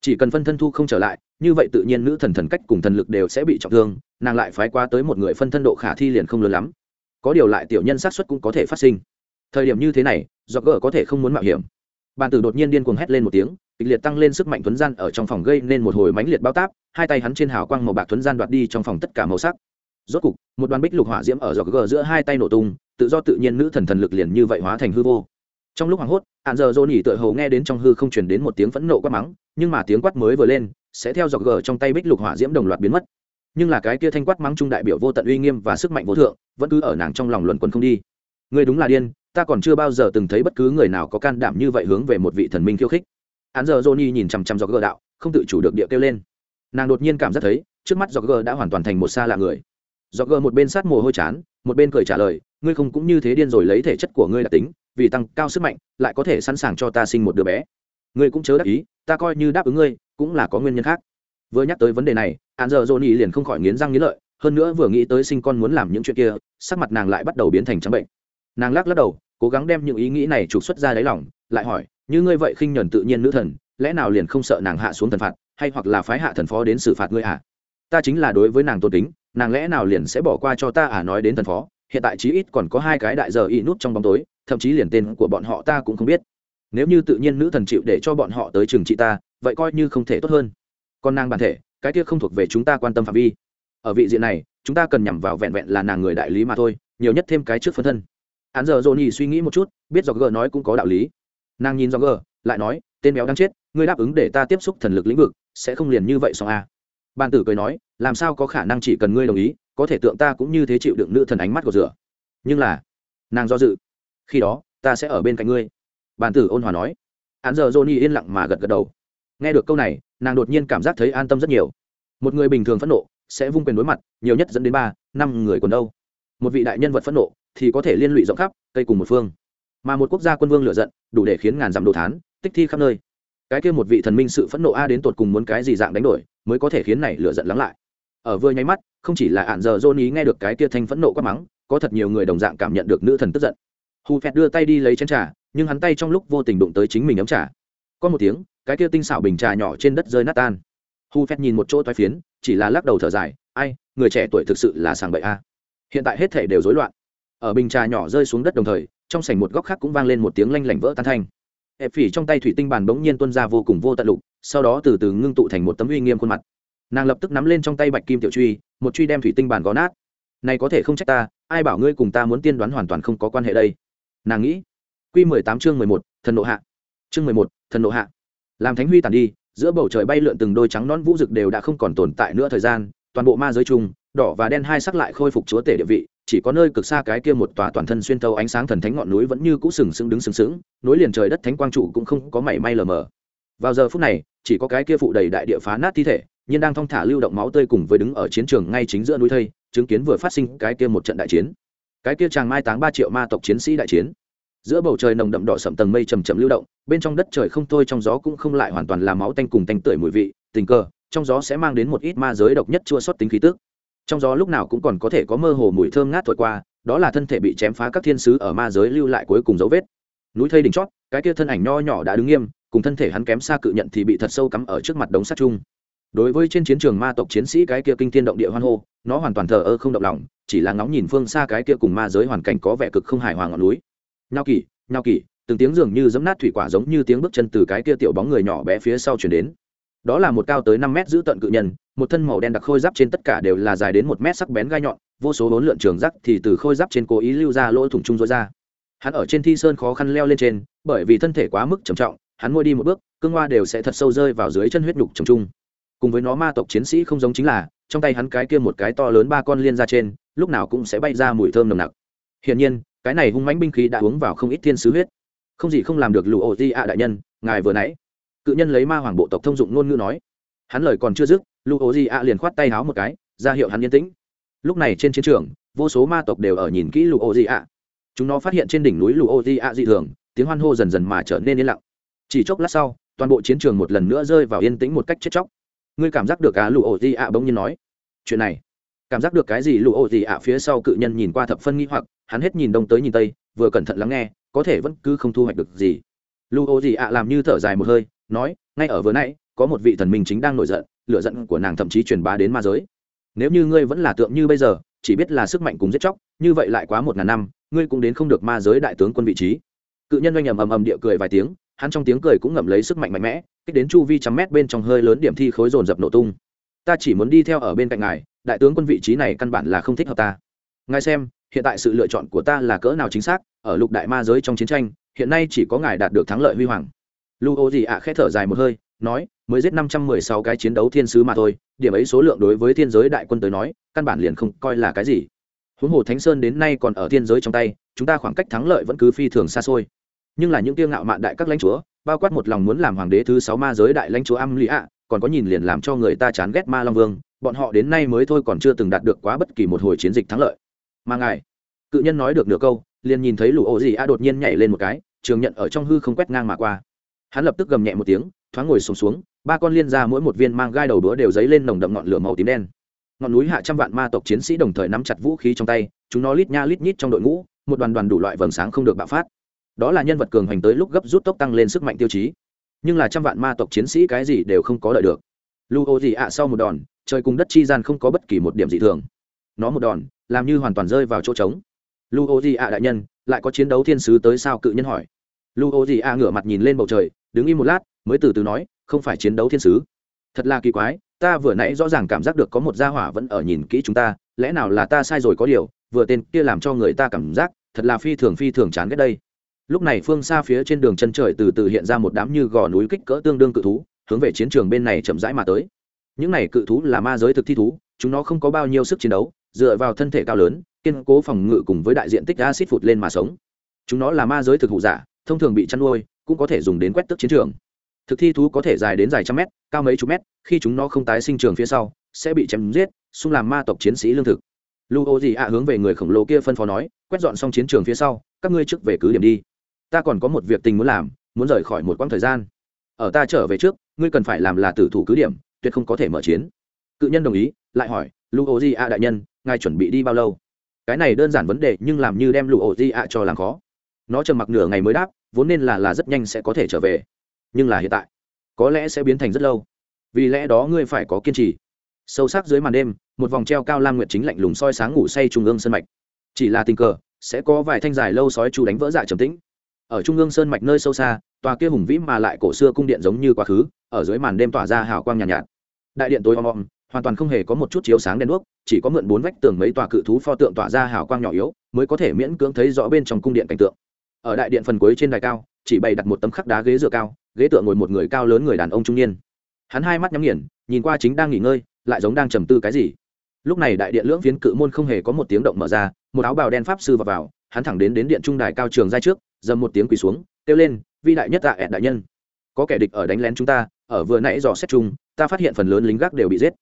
Chỉ cần phân thân thu không trở lại, như vậy tự nhiên nữ thần thần cách cùng thần lực đều sẽ bị trọng thương, nàng lại phái qua tới một người phân thân độ khả thi liền không lớn lắm. Có điều lại tiểu nhân xác suất cũng có thể phát sinh. Thời điểm như thế này do gỡ có thể không muốn mạo hiểm bàn tử đột nhiên điên cuồng hét lên một tiếng, kịch liệt tăng lên sức mạnh thuấn gian ở trong phòng gây nên một hồi mãnh liệt bao táp, hai tay hắn trên hào quang màu bạc thuấn gian đoạt đi trong phòng tất cả màu sắc. Rốt cục, một đoàn bích lục hỏa diễm ở giọt gờ giữa hai tay nổ tung, tự do tự nhiên nữ thần thần lực liền như vậy hóa thành hư vô. Trong lúc hoảng hốt, hạn giờ dỗ nỉ tựa hầu nghe đến trong hư không chuyển đến một tiếng phẫn nộ quát mắng, nhưng mà tiếng quát mới vừa lên, sẽ theo giọt gờ trong tay bích lục hỏa diễm đồng loạt biến mất. Nhưng là cái kia thanh quát mắng trung đại biểu vô tận uy nghiêm và sức mạnh vô thượng, vẫn cứ ở nàng trong lòng luận quân không đi. Người đúng là điên ta còn chưa bao giờ từng thấy bất cứ người nào có can đảm như vậy hướng về một vị thần minh khiêu khích. Hắn giờ johnny nhìn chằm chằm giọt gờ đạo, không tự chủ được địa kêu lên. Nàng đột nhiên cảm giác thấy, trước mắt giọt gờ đã hoàn toàn thành một xa lạ người. Giọt gờ một bên sát mồ hôi chán, một bên cười trả lời, ngươi không cũng như thế điên rồi lấy thể chất của ngươi là tính, vì tăng cao sức mạnh, lại có thể sẵn sàng cho ta sinh một đứa bé. Ngươi cũng chớ đáp ý, ta coi như đáp ứng ngươi, cũng là có nguyên nhân khác. Vừa nhắc tới vấn đề này, hắn giờ johnny liền không khỏi nghiến răng nghiến lợi, hơn nữa vừa nghĩ tới sinh con muốn làm những chuyện kia, sắc mặt nàng lại bắt đầu biến thành trắng bệnh nàng lắc lắc đầu, cố gắng đem những ý nghĩ này trục xuất ra đáy lòng, lại hỏi, như ngươi vậy khinh nhuần tự nhiên nữ thần, lẽ nào liền không sợ nàng hạ xuống thần phạt, hay hoặc là phái hạ thần phó đến xử phạt ngươi à ta chính là đối với nàng tôn kính, nàng lẽ nào liền sẽ bỏ qua cho ta à nói đến thần phó, hiện tại chí ít còn có hai cái đại giờ y nút trong bóng tối, thậm chí liền tên của bọn họ ta cũng không biết. Nếu như tự nhiên nữ thần chịu để cho bọn họ tới trường trị ta, vậy coi như không thể tốt hơn. Còn nàng bản thể, cái kia không thuộc về chúng ta quan tâm phạm vi. Ở vị diện này, chúng ta cần nhằm vào vẹn vẹn là nàng người đại lý mà thôi, nhiều nhất thêm cái trước phân thân hắn giờ dồn nhì suy nghĩ một chút, biết do g nói cũng có đạo lý. Nàng nhìn do g lại nói, tên béo đang chết, ngươi đáp ứng để ta tiếp xúc thần lực lĩnh vực, sẽ không liền như vậy xong a à. bàn tử cười nói, làm sao có khả năng chỉ cần ngươi đồng ý, có thể tượng ta cũng như thế chịu đựng nữ thần ánh mắt của rửa. Nhưng là, nàng do dự. Khi đó, ta sẽ ở bên cạnh ngươi. Bàn tử ôn hòa nói. Hắn giờ johnny yên lặng mà gật gật đầu. Nghe được câu này, nàng đột nhiên cảm giác thấy an tâm rất nhiều. Một người bình thường phẫn nộ, sẽ vung quyền đối mặt, nhiều nhất dẫn đến ba, năm người còn đâu. Một vị đại nhân vật phẫn nộ thì có thể liên lụy rộng khắp, cây cùng một phương. Mà một quốc gia quân vương lựa giận, đủ để khiến ngàn dặm đồ thán, tích thi khắp nơi. Cái kia một vị thần minh sự phẫn nộ a đến tột cùng muốn cái gì dạng đánh đổi, mới có thể khiến này lựa giận lắng lại. Ở vừa nháy mắt, không chỉ là ạn giờ dôn ý nghe được cái kia thanh phẫn nộ quát mắng, có thật nhiều người đồng dạng cảm nhận được nữ thần tức giận. Hù phẹt đưa tay đi lấy chén trà, nhưng hắn tay trong lúc vô tình đụng tới chính mình ấm trà. Có một tiếng, cái kia tinh xảo bình trà nhỏ trên đất rơi nát tan. Hù phẹt nhìn một chỗ toái phiến, chỉ là lắc đầu thở dài, ai, người trẻ tuổi thực sự là sàng bậy a. Hiện tại hết thể đều rối loạn ở bình trà nhỏ rơi xuống đất đồng thời, trong sảnh một góc khác cũng vang lên một tiếng lanh lảnh vỡ tan thanh. Hẹp phỉ trong tay thủy tinh bàn bỗng nhiên tuân ra vô cùng vô tận lục, sau đó từ từ ngưng tụ thành một tấm uy nghiêm khuôn mặt. Nàng lập tức nắm lên trong tay bạch kim tiểu truy, một truy đem thủy tinh bàn gó nát. Này có thể không trách ta, ai bảo ngươi cùng ta muốn tiên đoán hoàn toàn không có quan hệ đây? Nàng nghĩ. Q mười tám chương mười một, thần nộ hạ. Chương mười một, thần nộ hạ. Làm thánh huy tàn đi, giữa bầu trời bay lượn từng đôi trắng non vũ rực đều đã không còn tồn tại nữa thời gian, toàn bộ ma giới chung, đỏ và đen hai sắc lại khôi phục chúa tể địa vị chỉ có nơi cực xa cái kia một tòa toàn thân xuyên thấu ánh sáng thần thánh ngọn núi vẫn như cũ sừng sững đứng sừng sững, nối liền trời đất thánh quang trụ cũng không có mảy may lờ mờ. Vào giờ phút này, chỉ có cái kia phụ đầy đại địa phá nát thi thể, nhưng đang thong thả lưu động máu tươi cùng với đứng ở chiến trường ngay chính giữa núi thây, chứng kiến vừa phát sinh cái kia một trận đại chiến. Cái kia chàng mai táng ba triệu ma tộc chiến sĩ đại chiến. Giữa bầu trời nồng đậm đỏ sậm tầng mây chầm chậm lưu động, bên trong đất trời không thôi, trong gió cũng không lại hoàn toàn là máu tanh cùng tanh tưởi mùi vị, tình cờ, trong gió sẽ mang đến một ít ma giới độc nhất chua xót tính khí tức trong gió lúc nào cũng còn có thể có mơ hồ mùi thơm ngát thổi qua, đó là thân thể bị chém phá các thiên sứ ở ma giới lưu lại cuối cùng dấu vết. Núi thây đỉnh chót, cái kia thân ảnh nho nhỏ đã đứng nghiêm, cùng thân thể hắn kém xa cự nhận thì bị thật sâu cắm ở trước mặt đống sắt chung. Đối với trên chiến trường ma tộc chiến sĩ cái kia kinh thiên động địa hoan hô, nó hoàn toàn thờ ơ không động lòng, chỉ là ngóng nhìn phương xa cái kia cùng ma giới hoàn cảnh có vẻ cực không hài hòa ngọn núi. Nhao kỳ nhao kỳ từng tiếng dường như giấm nát thủy quả giống như tiếng bước chân từ cái kia tiểu bóng người nhỏ bé phía sau chuyển đến. Đó là một cao tới năm mét giữ tận cự nhân một thân màu đen đặc khôi giáp trên tất cả đều là dài đến một mét sắc bén gai nhọn, vô số bốn lượn trường rắc thì từ khôi giáp trên cố ý lưu ra lỗ thủng chung rối ra. Hắn ở trên thi sơn khó khăn leo lên trên, bởi vì thân thể quá mức trầm trọng, hắn ngồi đi một bước, cương hoa đều sẽ thật sâu rơi vào dưới chân huyết nhục trầm trung. Cùng với nó ma tộc chiến sĩ không giống chính là, trong tay hắn cái kia một cái to lớn ba con liên ra trên, lúc nào cũng sẽ bay ra mùi thơm nồng nặc. Hiển nhiên, cái này hung mãnh binh khí đã uống vào không ít thiên sứ huyết. Không gì không làm được lụ ổ di ạ đại nhân, ngài vừa nãy. Cự nhân lấy ma hoàng bộ tộc thông dụng ngôn ngữ nói hắn lời còn chưa dứt, lu ô di a liền khoát tay háo một cái, ra hiệu hắn yên tĩnh. Lúc này trên chiến trường, vô số ma tộc đều ở nhìn kỹ lu ô di a chúng nó phát hiện trên đỉnh núi lu ô di a dị thường, tiếng hoan hô dần dần mà trở nên yên lặng. Chỉ chốc lát sau, toàn bộ chiến trường một lần nữa rơi vào yên tĩnh một cách chết chóc. Ngươi cảm giác được cá lu ô di a bỗng nhiên nói, chuyện này, cảm giác được cái gì? Lu ô di a phía sau cự nhân nhìn qua thập phân nghi hoặc, hắn hết nhìn đông tới nhìn tây, vừa cẩn thận lắng nghe, có thể vẫn cứ không thu hoạch được gì. Lu ô di a làm như thở dài một hơi, nói, ngay ở vừa nãy có một vị thần minh chính đang nổi giận lựa giận của nàng thậm chí truyền bá đến ma giới. Nếu như ngươi vẫn là tượng như bây giờ, chỉ biết là sức mạnh cùng giết chóc, như vậy lại quá một ngàn năm, ngươi cũng đến không được ma giới đại tướng quân vị trí. Cự nhân oanh ầm ầm ầm địa cười vài tiếng, hắn trong tiếng cười cũng ngậm lấy sức mạnh mạnh mẽ, kích đến chu vi trăm mét bên trong hơi lớn điểm thi khối dồn dập nổ tung. Ta chỉ muốn đi theo ở bên cạnh ngài, đại tướng quân vị trí này căn bản là không thích hợp ta. Ngài xem, hiện tại sự lựa chọn của ta là cỡ nào chính xác, ở lục đại ma giới trong chiến tranh, hiện nay chỉ có ngài đạt được thắng lợi huy hoàng. Lu ô gì ạ khẽ thở dài một hơi, nói mới giết năm trăm mười sáu cái chiến đấu thiên sứ mà thôi điểm ấy số lượng đối với thiên giới đại quân tới nói căn bản liền không coi là cái gì. Huống hồ thánh sơn đến nay còn ở thiên giới trong tay chúng ta khoảng cách thắng lợi vẫn cứ phi thường xa xôi. Nhưng là những tiêu ngạo mạn đại các lãnh chúa bao quát một lòng muốn làm hoàng đế thứ sáu ma giới đại lãnh chúa am lý ạ còn có nhìn liền làm cho người ta chán ghét ma long vương bọn họ đến nay mới thôi còn chưa từng đạt được quá bất kỳ một hồi chiến dịch thắng lợi. Mà ngài cự nhân nói được nửa câu liền nhìn thấy lũ ổ gì a đột nhiên nhảy lên một cái trường nhận ở trong hư không quét ngang mà qua. Hắn lập tức gầm nhẹ một tiếng thoáng ngồi sùng xuống, xuống ba con liên ra mỗi một viên mang gai đầu đũa đều dấy lên nồng đậm ngọn lửa màu tím đen. Ngọn núi hạ trăm vạn ma tộc chiến sĩ đồng thời nắm chặt vũ khí trong tay, chúng nó lít nha lít nhít trong đội ngũ, một đoàn đoàn đủ loại vầng sáng không được bạo phát. Đó là nhân vật cường hành tới lúc gấp rút tốc tăng lên sức mạnh tiêu chí. Nhưng là trăm vạn ma tộc chiến sĩ cái gì đều không có đợi được. Lu ô gì ạ sau một đòn, trời cùng đất chi gian không có bất kỳ một điểm dị thường. Nó một đòn, làm như hoàn toàn rơi vào chỗ trống. Lu ô gì ạ đại nhân, lại có chiến đấu thiên sứ tới sao cự nhân hỏi. Lu ô gì ạ ngửa mặt nhìn lên bầu trời, đứng im một lát, mới từ từ nói không phải chiến đấu thiên sứ. Thật là kỳ quái, ta vừa nãy rõ ràng cảm giác được có một gia hỏa vẫn ở nhìn kỹ chúng ta, lẽ nào là ta sai rồi có điều, vừa tên kia làm cho người ta cảm giác, thật là phi thường phi thường chán ghét đây. Lúc này phương xa phía trên đường chân trời từ từ hiện ra một đám như gò núi kích cỡ tương đương cự thú, hướng về chiến trường bên này chậm rãi mà tới. Những này cự thú là ma giới thực thi thú, chúng nó không có bao nhiêu sức chiến đấu, dựa vào thân thể cao lớn, kiên cố phòng ngự cùng với đại diện tích acid phụt lên mà sống. Chúng nó là ma giới thực hụ giả, thông thường bị chăn nuôi, cũng có thể dùng đến quét tức chiến trường thực thi thú có thể dài đến dài trăm mét, cao mấy chục mét, khi chúng nó không tái sinh trường phía sau, sẽ bị chém giết, xung làm ma tộc chiến sĩ lương thực. Lu ô gì ạ hướng về người khổng lồ kia phân phó nói, quét dọn xong chiến trường phía sau, các ngươi trước về cứ điểm đi. Ta còn có một việc tình muốn làm, muốn rời khỏi một quãng thời gian. Ở ta trở về trước, ngươi cần phải làm là tử thủ cứ điểm, tuyệt không có thể mở chiến. Cự nhân đồng ý, lại hỏi, lu ô di a đại nhân, ngài chuẩn bị đi bao lâu? Cái này đơn giản vấn đề, nhưng làm như đem lu ô di a cho làm khó. Nó trầm mặc nửa ngày mới đáp, vốn nên là là rất nhanh sẽ có thể trở về nhưng là hiện tại có lẽ sẽ biến thành rất lâu. Vì lẽ đó ngươi phải có kiên trì. Sâu sắc dưới màn đêm một vòng treo cao lam nguyệt chính lạnh lùng soi sáng ngủ say trung ương sân mạch. Chỉ là tình cờ sẽ có vài thanh dài lâu sói chu đánh vỡ dạ trầm tĩnh. Ở trung ương sơn mạch nơi sâu xa tòa kia hùng vĩ mà lại cổ xưa cung điện giống như quá khứ ở dưới màn đêm tỏa ra hào quang nhàn nhạt, nhạt. Đại điện tối om om hoàn toàn không hề có một chút chiếu sáng đèn đuốc chỉ có mượn bốn vách tường mấy tòa cự thú pho tượng tỏa ra hào quang nhỏ yếu mới có thể miễn cưỡng thấy rõ bên trong cung điện cảnh tượng. Ở đại điện phần cuối trên đài cao chỉ bày đặt một tấm khắc đá ghế dựa cao ghế tựa ngồi một người cao lớn người đàn ông trung niên. Hắn hai mắt nhắm nghiền nhìn qua chính đang nghỉ ngơi lại giống đang trầm tư cái gì. Lúc này đại điện lưỡng phiến cự môn không hề có một tiếng động mở ra một áo bào đen pháp sư vào, vào hắn thẳng đến đến điện trung đài cao trường giai trước dầm một tiếng quỳ xuống kêu lên vi đại nhất tạ ẹn đại nhân. Có kẻ địch ở đánh lén chúng ta ở vừa nãy dò xét chung ta phát hiện phần lớn lính gác đều bị giết.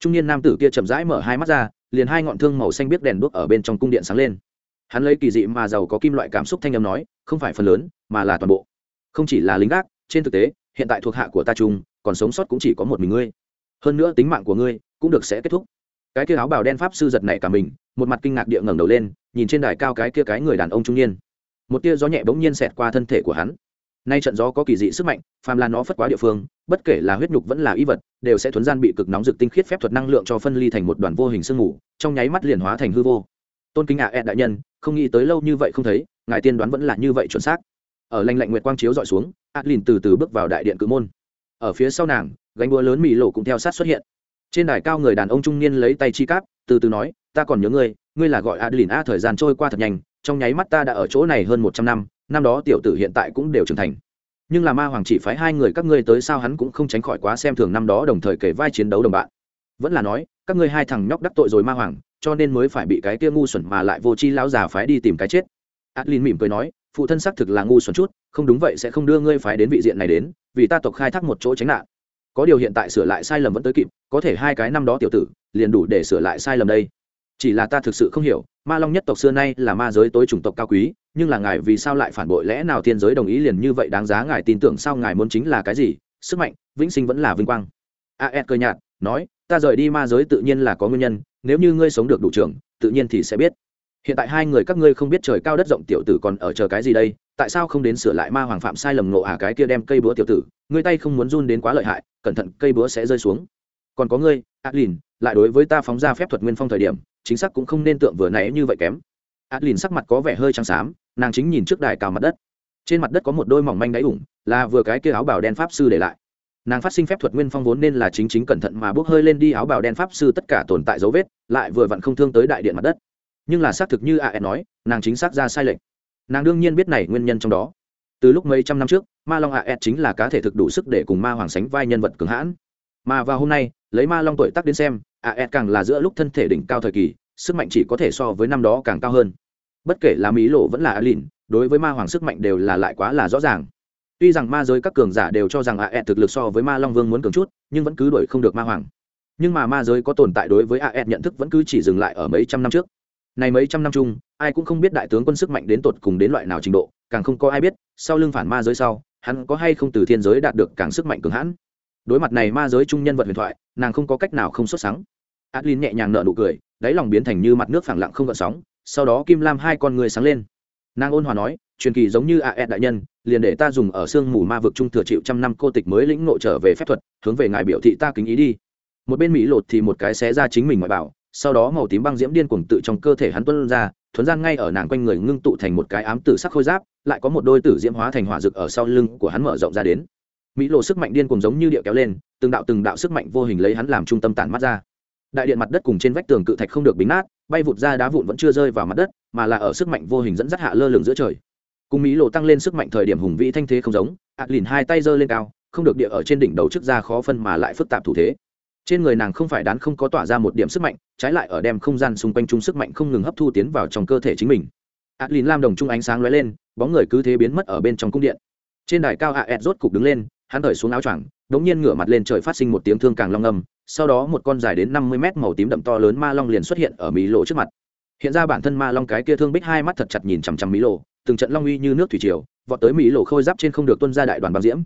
Trung niên nam tử kia chậm rãi mở hai mắt ra liền hai ngọn thương màu xanh biết đèn đuốc ở bên trong cung điện sáng lên. Hắn lấy kỳ dị mà giàu có kim loại cảm xúc thanh âm nói không phải phần lớn mà là toàn bộ. Không chỉ là lính gác trên thực tế, hiện tại thuộc hạ của ta chung, còn sống sót cũng chỉ có một mình ngươi. Hơn nữa tính mạng của ngươi cũng được sẽ kết thúc. Cái kia áo bào đen pháp sư giật này cả mình, một mặt kinh ngạc địa ngẩng đầu lên, nhìn trên đài cao cái kia cái người đàn ông trung niên. Một tia gió nhẹ bỗng nhiên xẹt qua thân thể của hắn. Nay trận gió có kỳ dị sức mạnh, phàm là nó phất quá địa phương, bất kể là huyết nhục vẫn là y vật, đều sẽ thuấn gian bị cực nóng rực tinh khiết phép thuật năng lượng cho phân ly thành một đoàn vô hình sương mù, trong nháy mắt liền hóa thành hư vô. Tôn kính ạ à đại nhân, không nghĩ tới lâu như vậy không thấy, ngài tiên đoán vẫn là như vậy chuẩn xác ở lanh lạnh nguyệt quang chiếu dọi xuống ạt lìn từ từ bước vào đại điện cự môn. Ở phía sau nàng, gánh búa lớn mỹ lộ cũng theo sát xuất hiện. Trên đài cao người đàn ông trung niên lấy tay chi cáp, từ từ nói, ta còn nhớ ngươi ngươi là gọi adeline a, thời gian trôi qua thật nhanh, trong nháy mắt ta đã ở chỗ này hơn một trăm năm năm đó tiểu tử hiện tại cũng đều trưởng thành. Nhưng là ma hoàng chỉ phái hai người các ngươi tới sao hắn cũng không tránh khỏi quá xem thường năm đó đồng thời kể vai chiến đấu đồng bạn. Vẫn là nói, các ngươi hai thằng nhóc đắc tội rồi ma hoàng, cho nên mới phải bị cái kia ngu xuẩn mà lại vô chi lão già phái đi tìm cái chết. Adlin mỉm cười nói phụ thân xác thực là ngu xuẩn chút, không đúng vậy sẽ không đưa ngươi phái đến vị diện này đến, vì ta tộc khai thác một chỗ tránh nạn. Có điều hiện tại sửa lại sai lầm vẫn tới kịp, có thể hai cái năm đó tiểu tử, liền đủ để sửa lại sai lầm đây. Chỉ là ta thực sự không hiểu, ma long nhất tộc xưa nay là ma giới tối chủng tộc cao quý, nhưng là ngài vì sao lại phản bội lẽ nào thiên giới đồng ý liền như vậy đáng giá ngài tin tưởng sao ngài muốn chính là cái gì? Sức mạnh, vĩnh sinh vẫn là vinh quang. A ed cơ nhạt, nói, ta rời đi ma giới tự nhiên là có nguyên nhân, nếu như ngươi sống được đủ trưởng, tự nhiên thì sẽ biết hiện tại hai người các ngươi không biết trời cao đất rộng tiểu tử còn ở chờ cái gì đây, tại sao không đến sửa lại ma hoàng phạm sai lầm nộ à cái kia đem cây búa tiểu tử, ngươi tay không muốn run đến quá lợi hại, cẩn thận cây búa sẽ rơi xuống. Còn có ngươi, adlin, lại đối với ta phóng ra phép thuật nguyên phong thời điểm, chính xác cũng không nên tượng vừa nãy như vậy kém. Adlin sắc mặt có vẻ hơi trắng xám, nàng chính nhìn trước đài cào mặt đất. Trên mặt đất có một đôi mỏng manh đáy ủng, là vừa cái kia áo bào đen pháp sư để lại. Nàng phát sinh phép thuật nguyên phong vốn nên là chính chính cẩn thận mà bước hơi lên đi, áo bào đen pháp sư tất cả tồn tại dấu vết, lại vừa vặn không thương tới đại điện mặt đất nhưng là xác thực như a nói, nàng chính xác ra sai lệch. Nàng đương nhiên biết này nguyên nhân trong đó. Từ lúc mấy trăm năm trước, ma long a chính là cá thể thực đủ sức để cùng ma hoàng sánh vai nhân vật cường hãn. Mà vào hôm nay, lấy ma long tuổi tác đến xem, a càng là giữa lúc thân thể đỉnh cao thời kỳ, sức mạnh chỉ có thể so với năm đó càng cao hơn. Bất kể là mỹ lộ vẫn là a lìn, đối với ma hoàng sức mạnh đều là lại quá là rõ ràng. Tuy rằng ma giới các cường giả đều cho rằng a e thực lực so với ma long vương muốn cường chút, nhưng vẫn cứ đuổi không được ma hoàng. Nhưng mà ma giới có tồn tại đối với a e nhận thức vẫn cứ chỉ dừng lại ở mấy trăm năm trước này mấy trăm năm chung, ai cũng không biết đại tướng quân sức mạnh đến tột cùng đến loại nào trình độ, càng không có ai biết, sau lưng phản ma giới sau, hắn có hay không từ thiên giới đạt được càng sức mạnh cường hãn. Đối mặt này ma giới trung nhân vật huyền thoại, nàng không có cách nào không xuất sáng adlin nhẹ nhàng nở nụ cười, đáy lòng biến thành như mặt nước phẳng lặng không gợn sóng, sau đó kim lam hai con người sáng lên. Nàng ôn hòa nói, truyền kỳ giống như a ed đại nhân, liền để ta dùng ở sương mù ma vực trung thừa chịu trăm năm cô tịch mới lĩnh ngộ trở về phép thuật, hướng về ngài biểu thị ta kính ý đi. Một bên mỹ lột thì một cái xé ra chính mình ngoại bảo sau đó màu tím băng diễm điên cuồng tự trong cơ thể hắn tuân ra, thuấn gian ngay ở nàng quanh người ngưng tụ thành một cái ám tử sắc khôi giáp, lại có một đôi tử diễm hóa thành hỏa rực ở sau lưng của hắn mở rộng ra đến. Mỹ lộ sức mạnh điên cuồng giống như điệu kéo lên, từng đạo từng đạo sức mạnh vô hình lấy hắn làm trung tâm tản mắt ra. Đại điện mặt đất cùng trên vách tường cự thạch không được bính nát, bay vụt ra đá vụn vẫn chưa rơi vào mặt đất, mà là ở sức mạnh vô hình dẫn dắt hạ lơ lửng giữa trời. Cùng mỹ lộ tăng lên sức mạnh thời điểm hùng vĩ thanh thế không giống ạt lìn hai tay giơ lên cao, không được địa ở trên đỉnh đầu trước ra khó phân mà lại phức tạp thủ thế trên người nàng không phải đán không có tỏa ra một điểm sức mạnh, trái lại ở đem không gian xung quanh chung sức mạnh không ngừng hấp thu tiến vào trong cơ thể chính mình. Adlin lam đồng chung ánh sáng lóe lên, bóng người cứ thế biến mất ở bên trong cung điện. Trên đài cao aed rốt cục đứng lên, hắn thởi xuống áo choàng, đống nhiên ngửa mặt lên trời phát sinh một tiếng thương càng long ngầm sau đó một con dài đến năm mươi mét màu tím đậm to lớn ma long liền xuất hiện ở mỹ lộ trước mặt. Hiện ra bản thân ma long cái kia thương bích hai mắt thật chặt nhìn chằm chằm mỹ lộ, từng trận long uy như nước thủy triều, vọt tới mỹ lộ khôi giáp trên không được tuân ra đại đoàn băng diễm.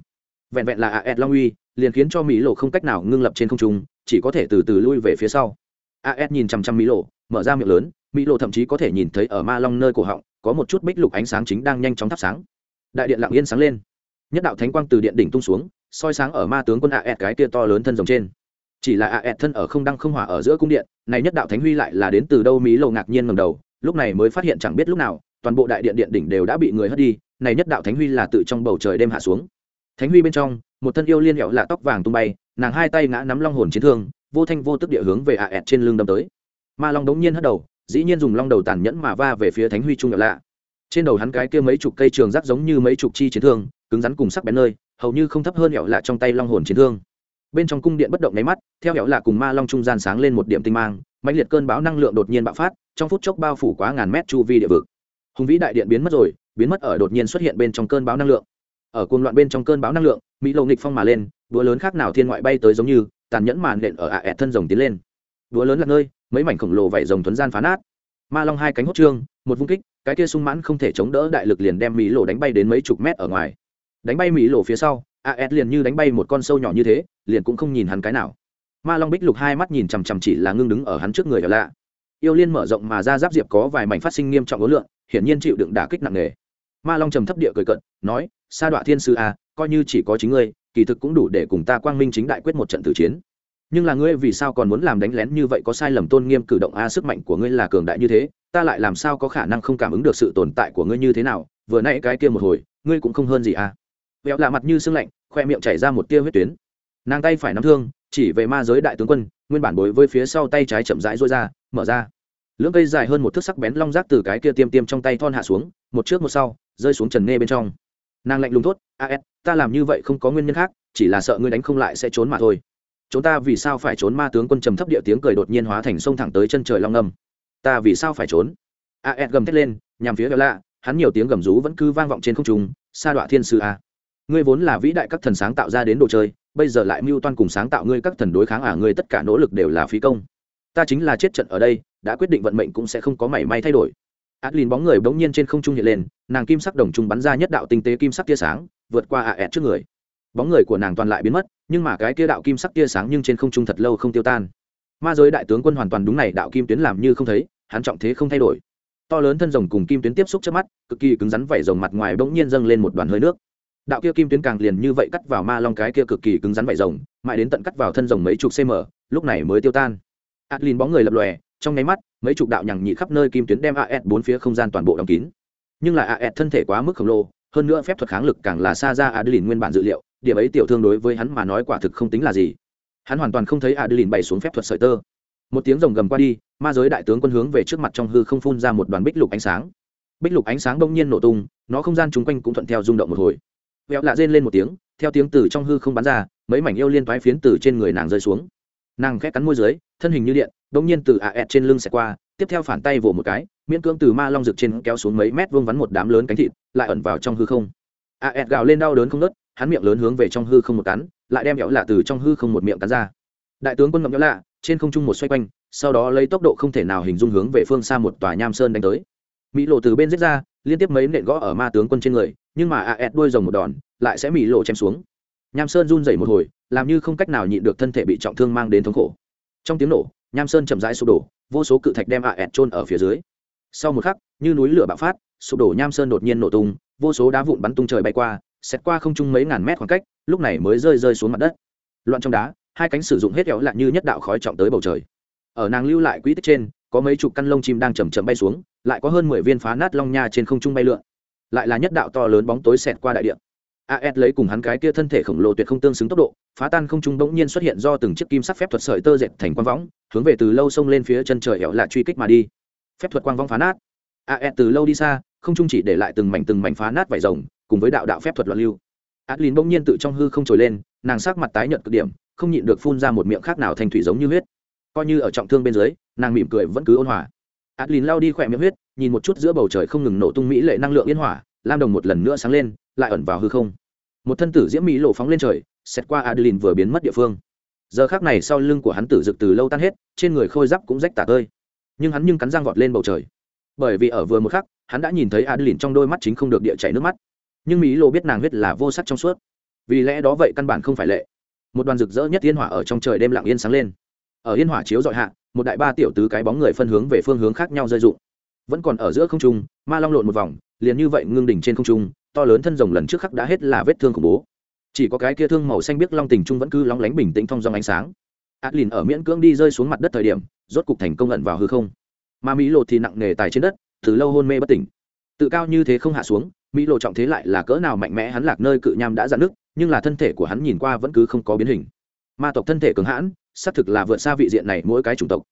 Vẹn vẹn là aed long uy liền khiến cho mỹ lộ không cách nào ngưng lập trên không trung, chỉ có thể từ từ lui về phía sau. As nhìn chằm chằm mỹ lộ, mở ra miệng lớn, mỹ lộ thậm chí có thể nhìn thấy ở ma long nơi cổ họng, có một chút bích lục ánh sáng chính đang nhanh chóng thắp sáng. Đại điện lặng yên sáng lên. Nhất đạo thánh quang từ điện đỉnh tung xuống, soi sáng ở ma tướng quân as cái kia to lớn thân rồng trên. Chỉ là as thân ở không đăng không hỏa ở giữa cung điện, này nhất đạo thánh huy lại là đến từ đâu mỹ lộ ngạc nhiên ngầm đầu, lúc này mới phát hiện chẳng biết lúc nào, toàn bộ đại điện điện đỉnh đều đã bị người hất đi, này nhất đạo thánh huy là tự trong bầu trời đêm hạ xuống. Thánh huy bên trong một thân yêu liên hẹo lạ tóc vàng tung bay, nàng hai tay ngã nắm long hồn chiến thương, vô thanh vô tức địa hướng về ạ ẹt trên lưng đâm tới. Ma long đống nhiên hất đầu, dĩ nhiên dùng long đầu tàn nhẫn mà va về phía thánh huy trung hẹo lạ. Trên đầu hắn cái kia mấy chục cây trường rác giống như mấy chục chi chiến thương, cứng rắn cùng sắc bén nơi, hầu như không thấp hơn hẹo lạ trong tay long hồn chiến thương. Bên trong cung điện bất động nháy mắt, theo hẹo lạ cùng ma long trung gian sáng lên một điểm tinh mang mạnh liệt cơn bão năng lượng đột nhiên bạo phát, trong phút chốc bao phủ quá ngàn mét chu vi địa vực. Hùng vĩ đại điện biến mất rồi, biến mất ở đột nhiên xuất hiện bên trong cơn bão năng lượng. Ở cuồng loạn bên trong cơn bão năng lượng mỹ lộ nghịch phong mà lên, đũa lớn khác nào thiên ngoại bay tới giống như, tàn nhẫn màn nện ở ạ ẹt thân rồng tiến lên. Đũa lớn là nơi, mấy mảnh khổng lồ vảy rồng thuấn gian phá nát. Ma long hai cánh hốt trương, một vung kích, cái kia sung mãn không thể chống đỡ đại lực liền đem mỹ lộ đánh bay đến mấy chục mét ở ngoài. Đánh bay mỹ lộ phía sau a s liền như đánh bay một con sâu nhỏ như thế, liền cũng không nhìn hắn cái nào. Ma long bích lục hai mắt nhìn chằm chằm chỉ là ngưng đứng ở hắn trước người ở lạ. Yêu liên mở rộng mà ra giáp diệp có vài mảnh phát sinh nghiêm trọng ối lượng, hiển nhiên chịu đựng đả kích nặng nề ma long trầm thấp địa cười cận nói sa đọa thiên sư a à, coi như chỉ có chính ngươi kỳ thực cũng đủ để cùng ta quang minh chính đại quyết một trận tử chiến. Nhưng là ngươi vì sao còn muốn làm đánh lén như vậy có sai lầm tôn nghiêm cử động a sức mạnh của ngươi là cường đại như thế ta lại làm sao có khả năng không cảm ứng được sự tồn tại của ngươi như thế nào? Vừa nãy cái kia một hồi ngươi cũng không hơn gì a vẹo lạ mặt như sưng lạnh khoe miệng chảy ra một tia huyết tuyến. Nàng tay phải nắm thương chỉ về ma giới đại tướng quân nguyên bản bối với phía sau tay trái chậm rãi rối ra mở ra. Lưỡng cây dài hơn một thước sắc bén long rác từ cái kia tiêm tiêm trong tay thon hạ xuống một trước một sau, rơi xuống trần nghe bên trong. Nàng lạnh lùng thốt as ta làm như vậy không có nguyên nhân khác, chỉ là sợ ngươi đánh không lại sẽ trốn mà thôi. Chúng ta vì sao phải trốn? Ma tướng quân trầm thấp địa tiếng cười đột nhiên hóa thành sông thẳng tới chân trời long ngâm ta vì sao phải trốn? As gầm thét lên, nhằm phía lạ hắn nhiều tiếng gầm rú vẫn cứ vang vọng trên không trung, sa đọa thiên sư a, ngươi vốn là vĩ đại các thần sáng tạo ra đến đồ chơi, bây giờ lại mưu toan cùng sáng tạo ngươi các thần đối kháng à ngươi tất cả nỗ lực đều là phí công. Ta chính là chết trận ở đây, đã quyết định vận mệnh cũng sẽ không có mảy may thay đổi. Adlin bóng người bỗng nhiên trên không trung hiện lên, nàng kim sắc đồng trung bắn ra nhất đạo tinh tế kim sắc tia sáng, vượt qua Aet trước người. Bóng người của nàng toàn lại biến mất, nhưng mà cái kia đạo kim sắc tia sáng nhưng trên không trung thật lâu không tiêu tan. Ma giới đại tướng quân hoàn toàn đúng này đạo kim tuyến làm như không thấy, hắn trọng thế không thay đổi. To lớn thân rồng cùng kim tuyến tiếp xúc trước mắt, cực kỳ cứng rắn vảy rồng mặt ngoài bỗng nhiên dâng lên một đoàn hơi nước. Đạo kia kim tuyến càng liền như vậy cắt vào ma long cái kia cực kỳ cứng rắn vảy rồng, mãi đến tận cắt vào thân rồng mấy chục cm, lúc này mới tiêu tan adlin bóng người lập lòe trong nháy mắt, mấy chục đạo nhằng nhị khắp nơi kim tuyến đem as bốn phía không gian toàn bộ đóng kín. Nhưng là as thân thể quá mức khổng lồ, hơn nữa phép thuật kháng lực càng là xa ra adlin nguyên bản dự liệu, điểm ấy tiểu thương đối với hắn mà nói quả thực không tính là gì. Hắn hoàn toàn không thấy adlin bày xuống phép thuật sợi tơ. Một tiếng rồng gầm qua đi, ma giới đại tướng quân hướng về trước mặt trong hư không phun ra một đoàn bích lục ánh sáng. Bích lục ánh sáng bỗng nhiên nổ tung, nó không gian chung quanh cũng thuận theo rung động một hồi. Vẹo lạ rên lên một tiếng, theo tiếng từ trong hư không bắn ra, mấy mảnh yêu liên toái phiến từ trên người nàng rơi xuống nàng khét cắn môi dưới, thân hình như điện bỗng nhiên từ ạ ẹt trên lưng xẹt qua, tiếp theo phản tay vỗ một cái, miễn cưỡng từ ma long rực trên kéo xuống mấy mét vương vắn một đám lớn cánh thịt, lại ẩn vào trong hư không. Ạ ẹt gào lên đau đớn không nớt hắn miệng lớn hướng về trong hư không một cắn, lại đem vẹo lạ từ trong hư không một miệng cắn ra. Đại tướng quân ngậm nhỡ lạ, trên không trung một xoay quanh, sau đó lấy tốc độ không thể nào hình dung hướng về phương xa một tòa nham sơn đánh tới. Mỹ lộ từ bên giết ra, liên tiếp mấy nện gõ ở ma tướng quân trên người, nhưng mà a ẹt đuôi rồng một đòn, lại sẽ mỹ lộ chém xuống. Nham sơn run rẩy một hồi làm như không cách nào nhịn được thân thể bị trọng thương mang đến thống khổ. Trong tiếng nổ, nham sơn chậm rãi sụp đổ, vô số cự thạch đem a ẹt trôn ở phía dưới. Sau một khắc, như núi lửa bạo phát, sụp đổ nham sơn đột nhiên nổ tung, vô số đá vụn bắn tung trời bay qua xét qua không trung mấy ngàn mét khoảng cách, lúc này mới rơi rơi xuống mặt đất. Loạn trong đá, hai cánh sử dụng hết kéo lại như nhất đạo khói trọng tới bầu trời. Ở nàng lưu lại quỹ tích trên, có mấy chục căn lông chim đang chầm chậm bay xuống, lại có hơn mười viên phá nát long nha trên không trung bay lượn. Lại là nhất đạo to lớn bóng tối xẹt qua đại địa as lấy cùng hắn cái kia thân thể khổng lồ tuyệt không tương xứng tốc độ, phá tan không trung bỗng nhiên xuất hiện do từng chiếc kim sắc phép thuật sợi tơ dệt thành quang võng, hướng về từ lâu sông lên phía chân trời hẻo lạ truy kích mà đi. Phép thuật quang võng phá nát. As từ lâu đi xa, không trung chỉ để lại từng mảnh từng mảnh phá nát vảy rồng, cùng với đạo đạo phép thuật loạn lưu. Adlin bỗng nhiên tự trong hư không trồi lên, nàng sắc mặt tái nhợt cực điểm, không nhịn được phun ra một miệng khác nào thành thủy giống như huyết. Coi như ở trọng thương bên dưới, nàng mỉm cười vẫn cứ ôn hòa. Adlin lao đi khỏe miệng huyết, nhìn một chút giữa bầu trời không ngừng nổ tung mỹ lệ năng lượng yên hỏa lam đồng một lần nữa sáng lên lại ẩn vào hư không. Một thân tử diễm mỹ lộ phóng lên trời, xét qua adeline vừa biến mất địa phương. Giờ khác này sau lưng của hắn tử dực từ lâu tan hết, trên người khôi giáp cũng rách tả tơi. Nhưng hắn nhưng cắn răng vọt lên bầu trời. Bởi vì ở vừa một khắc, hắn đã nhìn thấy adeline trong đôi mắt chính không được địa chảy nước mắt. Nhưng mỹ lộ biết nàng huyết là vô sắc trong suốt. Vì lẽ đó vậy căn bản không phải lệ. Một đoàn rực rỡ nhất yên hỏa ở trong trời đêm lặng yên sáng lên. Ở yên hỏa chiếu dọi hạ, một đại ba tiểu tứ cái bóng người phân hướng về phương hướng khác nhau rơi rụng. Vẫn còn ở giữa không trung, ma long lộn một vòng, liền như vậy ngưng đỉnh trên không trung to lớn thân rồng lần trước khắc đã hết là vết thương khủng bố. Chỉ có cái kia thương màu xanh biếc long tình trung vẫn cứ lóng lánh bình tĩnh thong dong ánh sáng. Adlin ở miễn cưỡng đi rơi xuống mặt đất thời điểm, rốt cục thành công ẩn vào hư không. Mà mỹ lộ thì nặng nề tài trên đất, từ lâu hôn mê bất tỉnh. Tự cao như thế không hạ xuống, mỹ lộ trọng thế lại là cỡ nào mạnh mẽ hắn lạc nơi cự nham đã dạn nước nhưng là thân thể của hắn nhìn qua vẫn cứ không có biến hình. Ma tộc thân thể cường hãn, xác thực là vượt xa vị diện này mỗi cái chủng tộc.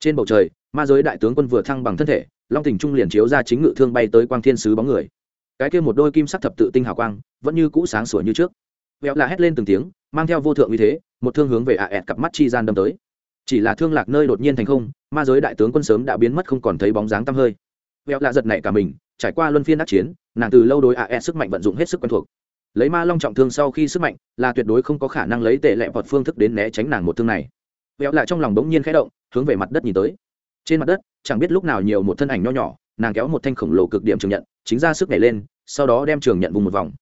Trên bầu trời, ma giới đại tướng quân vừa thăng bằng thân thể, long tình trung liền chiếu ra chính ngự thương bay tới quang thiên sứ bóng người cái kia một đôi kim sắc thập tự tinh hào quang, vẫn như cũ sáng sủa như trước. Vẹo là hét lên từng tiếng, mang theo vô thượng uy thế, một thương hướng về ạ ẹt cặp mắt chi gian đâm tới. Chỉ là thương lạc nơi đột nhiên thành không, ma giới đại tướng quân sớm đã biến mất không còn thấy bóng dáng tăm hơi. Vẹo là giật này cả mình, trải qua luân phiên đắc chiến, nàng từ lâu đôi ạ ẹt sức mạnh vận dụng hết sức quen thuộc. Lấy ma long trọng thương sau khi sức mạnh, là tuyệt đối không có khả năng lấy tệ lẹ vọt phương thức đến né tránh nàng một thương này. Vẹo là trong lòng bỗng nhiên khẽ động, hướng về mặt đất nhìn tới. Trên mặt đất, chẳng biết lúc nào nhiều một thân ảnh nho nhỏ, nàng kéo một thanh khổng lồ cực điểm trường nhận, chính ra sức nhảy lên sau đó đem trường nhận vùng một vòng.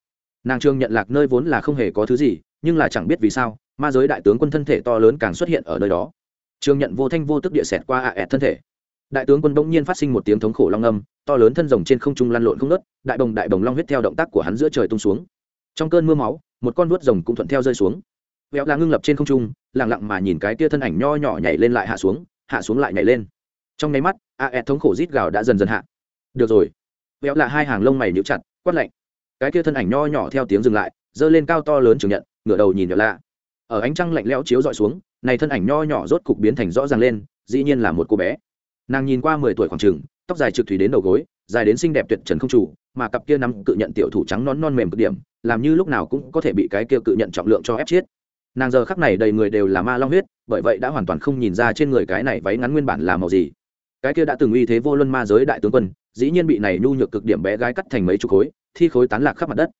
Nàng trường nhận lạc nơi vốn là không hề có thứ gì, nhưng là chẳng biết vì sao, ma giới đại tướng quân thân thể to lớn càng xuất hiện ở nơi đó. Trường nhận vô thanh vô tức địa xẹt qua ạ ẹt thân thể. Đại tướng quân bỗng nhiên phát sinh một tiếng thống khổ long âm, to lớn thân rồng trên không trung lăn lộn không nớt đại bồng đại bồng long huyết theo động tác của hắn giữa trời tung xuống. Trong cơn mưa máu, một con vuốt rồng cũng thuận theo rơi xuống. Véo là ngưng lập trên không trung lẳng lặng mà nhìn cái tia thân ảnh nho nhỏ nhảy lên lại hạ xuống hạ xuống lại nhảy lên. Trong nháy mắt a ed thống khổ rít gào đã dần dần hạ. Được rồi. Véo là hai hàng lông mày níu chặt quát lạnh. Cái kia thân ảnh nho nhỏ theo tiếng dừng lại, giơ lên cao to lớn trường nhận, ngửa đầu nhìn nhỏ lạ. Ở ánh trăng lạnh lẽo chiếu dọi xuống, này thân ảnh nho nhỏ rốt cục biến thành rõ ràng lên, dĩ nhiên là một cô bé. Nàng nhìn qua mười tuổi khoảng chừng tóc dài trực thủy đến đầu gối, dài đến xinh đẹp tuyệt trần không chủ, mà cặp kia nắm cự nhận tiểu thủ trắng non non mềm cực điểm, làm như lúc nào cũng có thể bị cái kia cự nhận trọng lượng cho ép chết. Nàng giờ khắc này đầy người đều là ma long huyết, bởi vậy đã hoàn toàn không nhìn ra trên người cái này váy ngắn nguyên bản là màu gì. Cái kia đã từng uy thế vô luân ma giới đại tướng quân dĩ nhiên bị này nhu nhược cực điểm bé gái cắt thành mấy chục khối, thi khối tán lạc khắp mặt đất.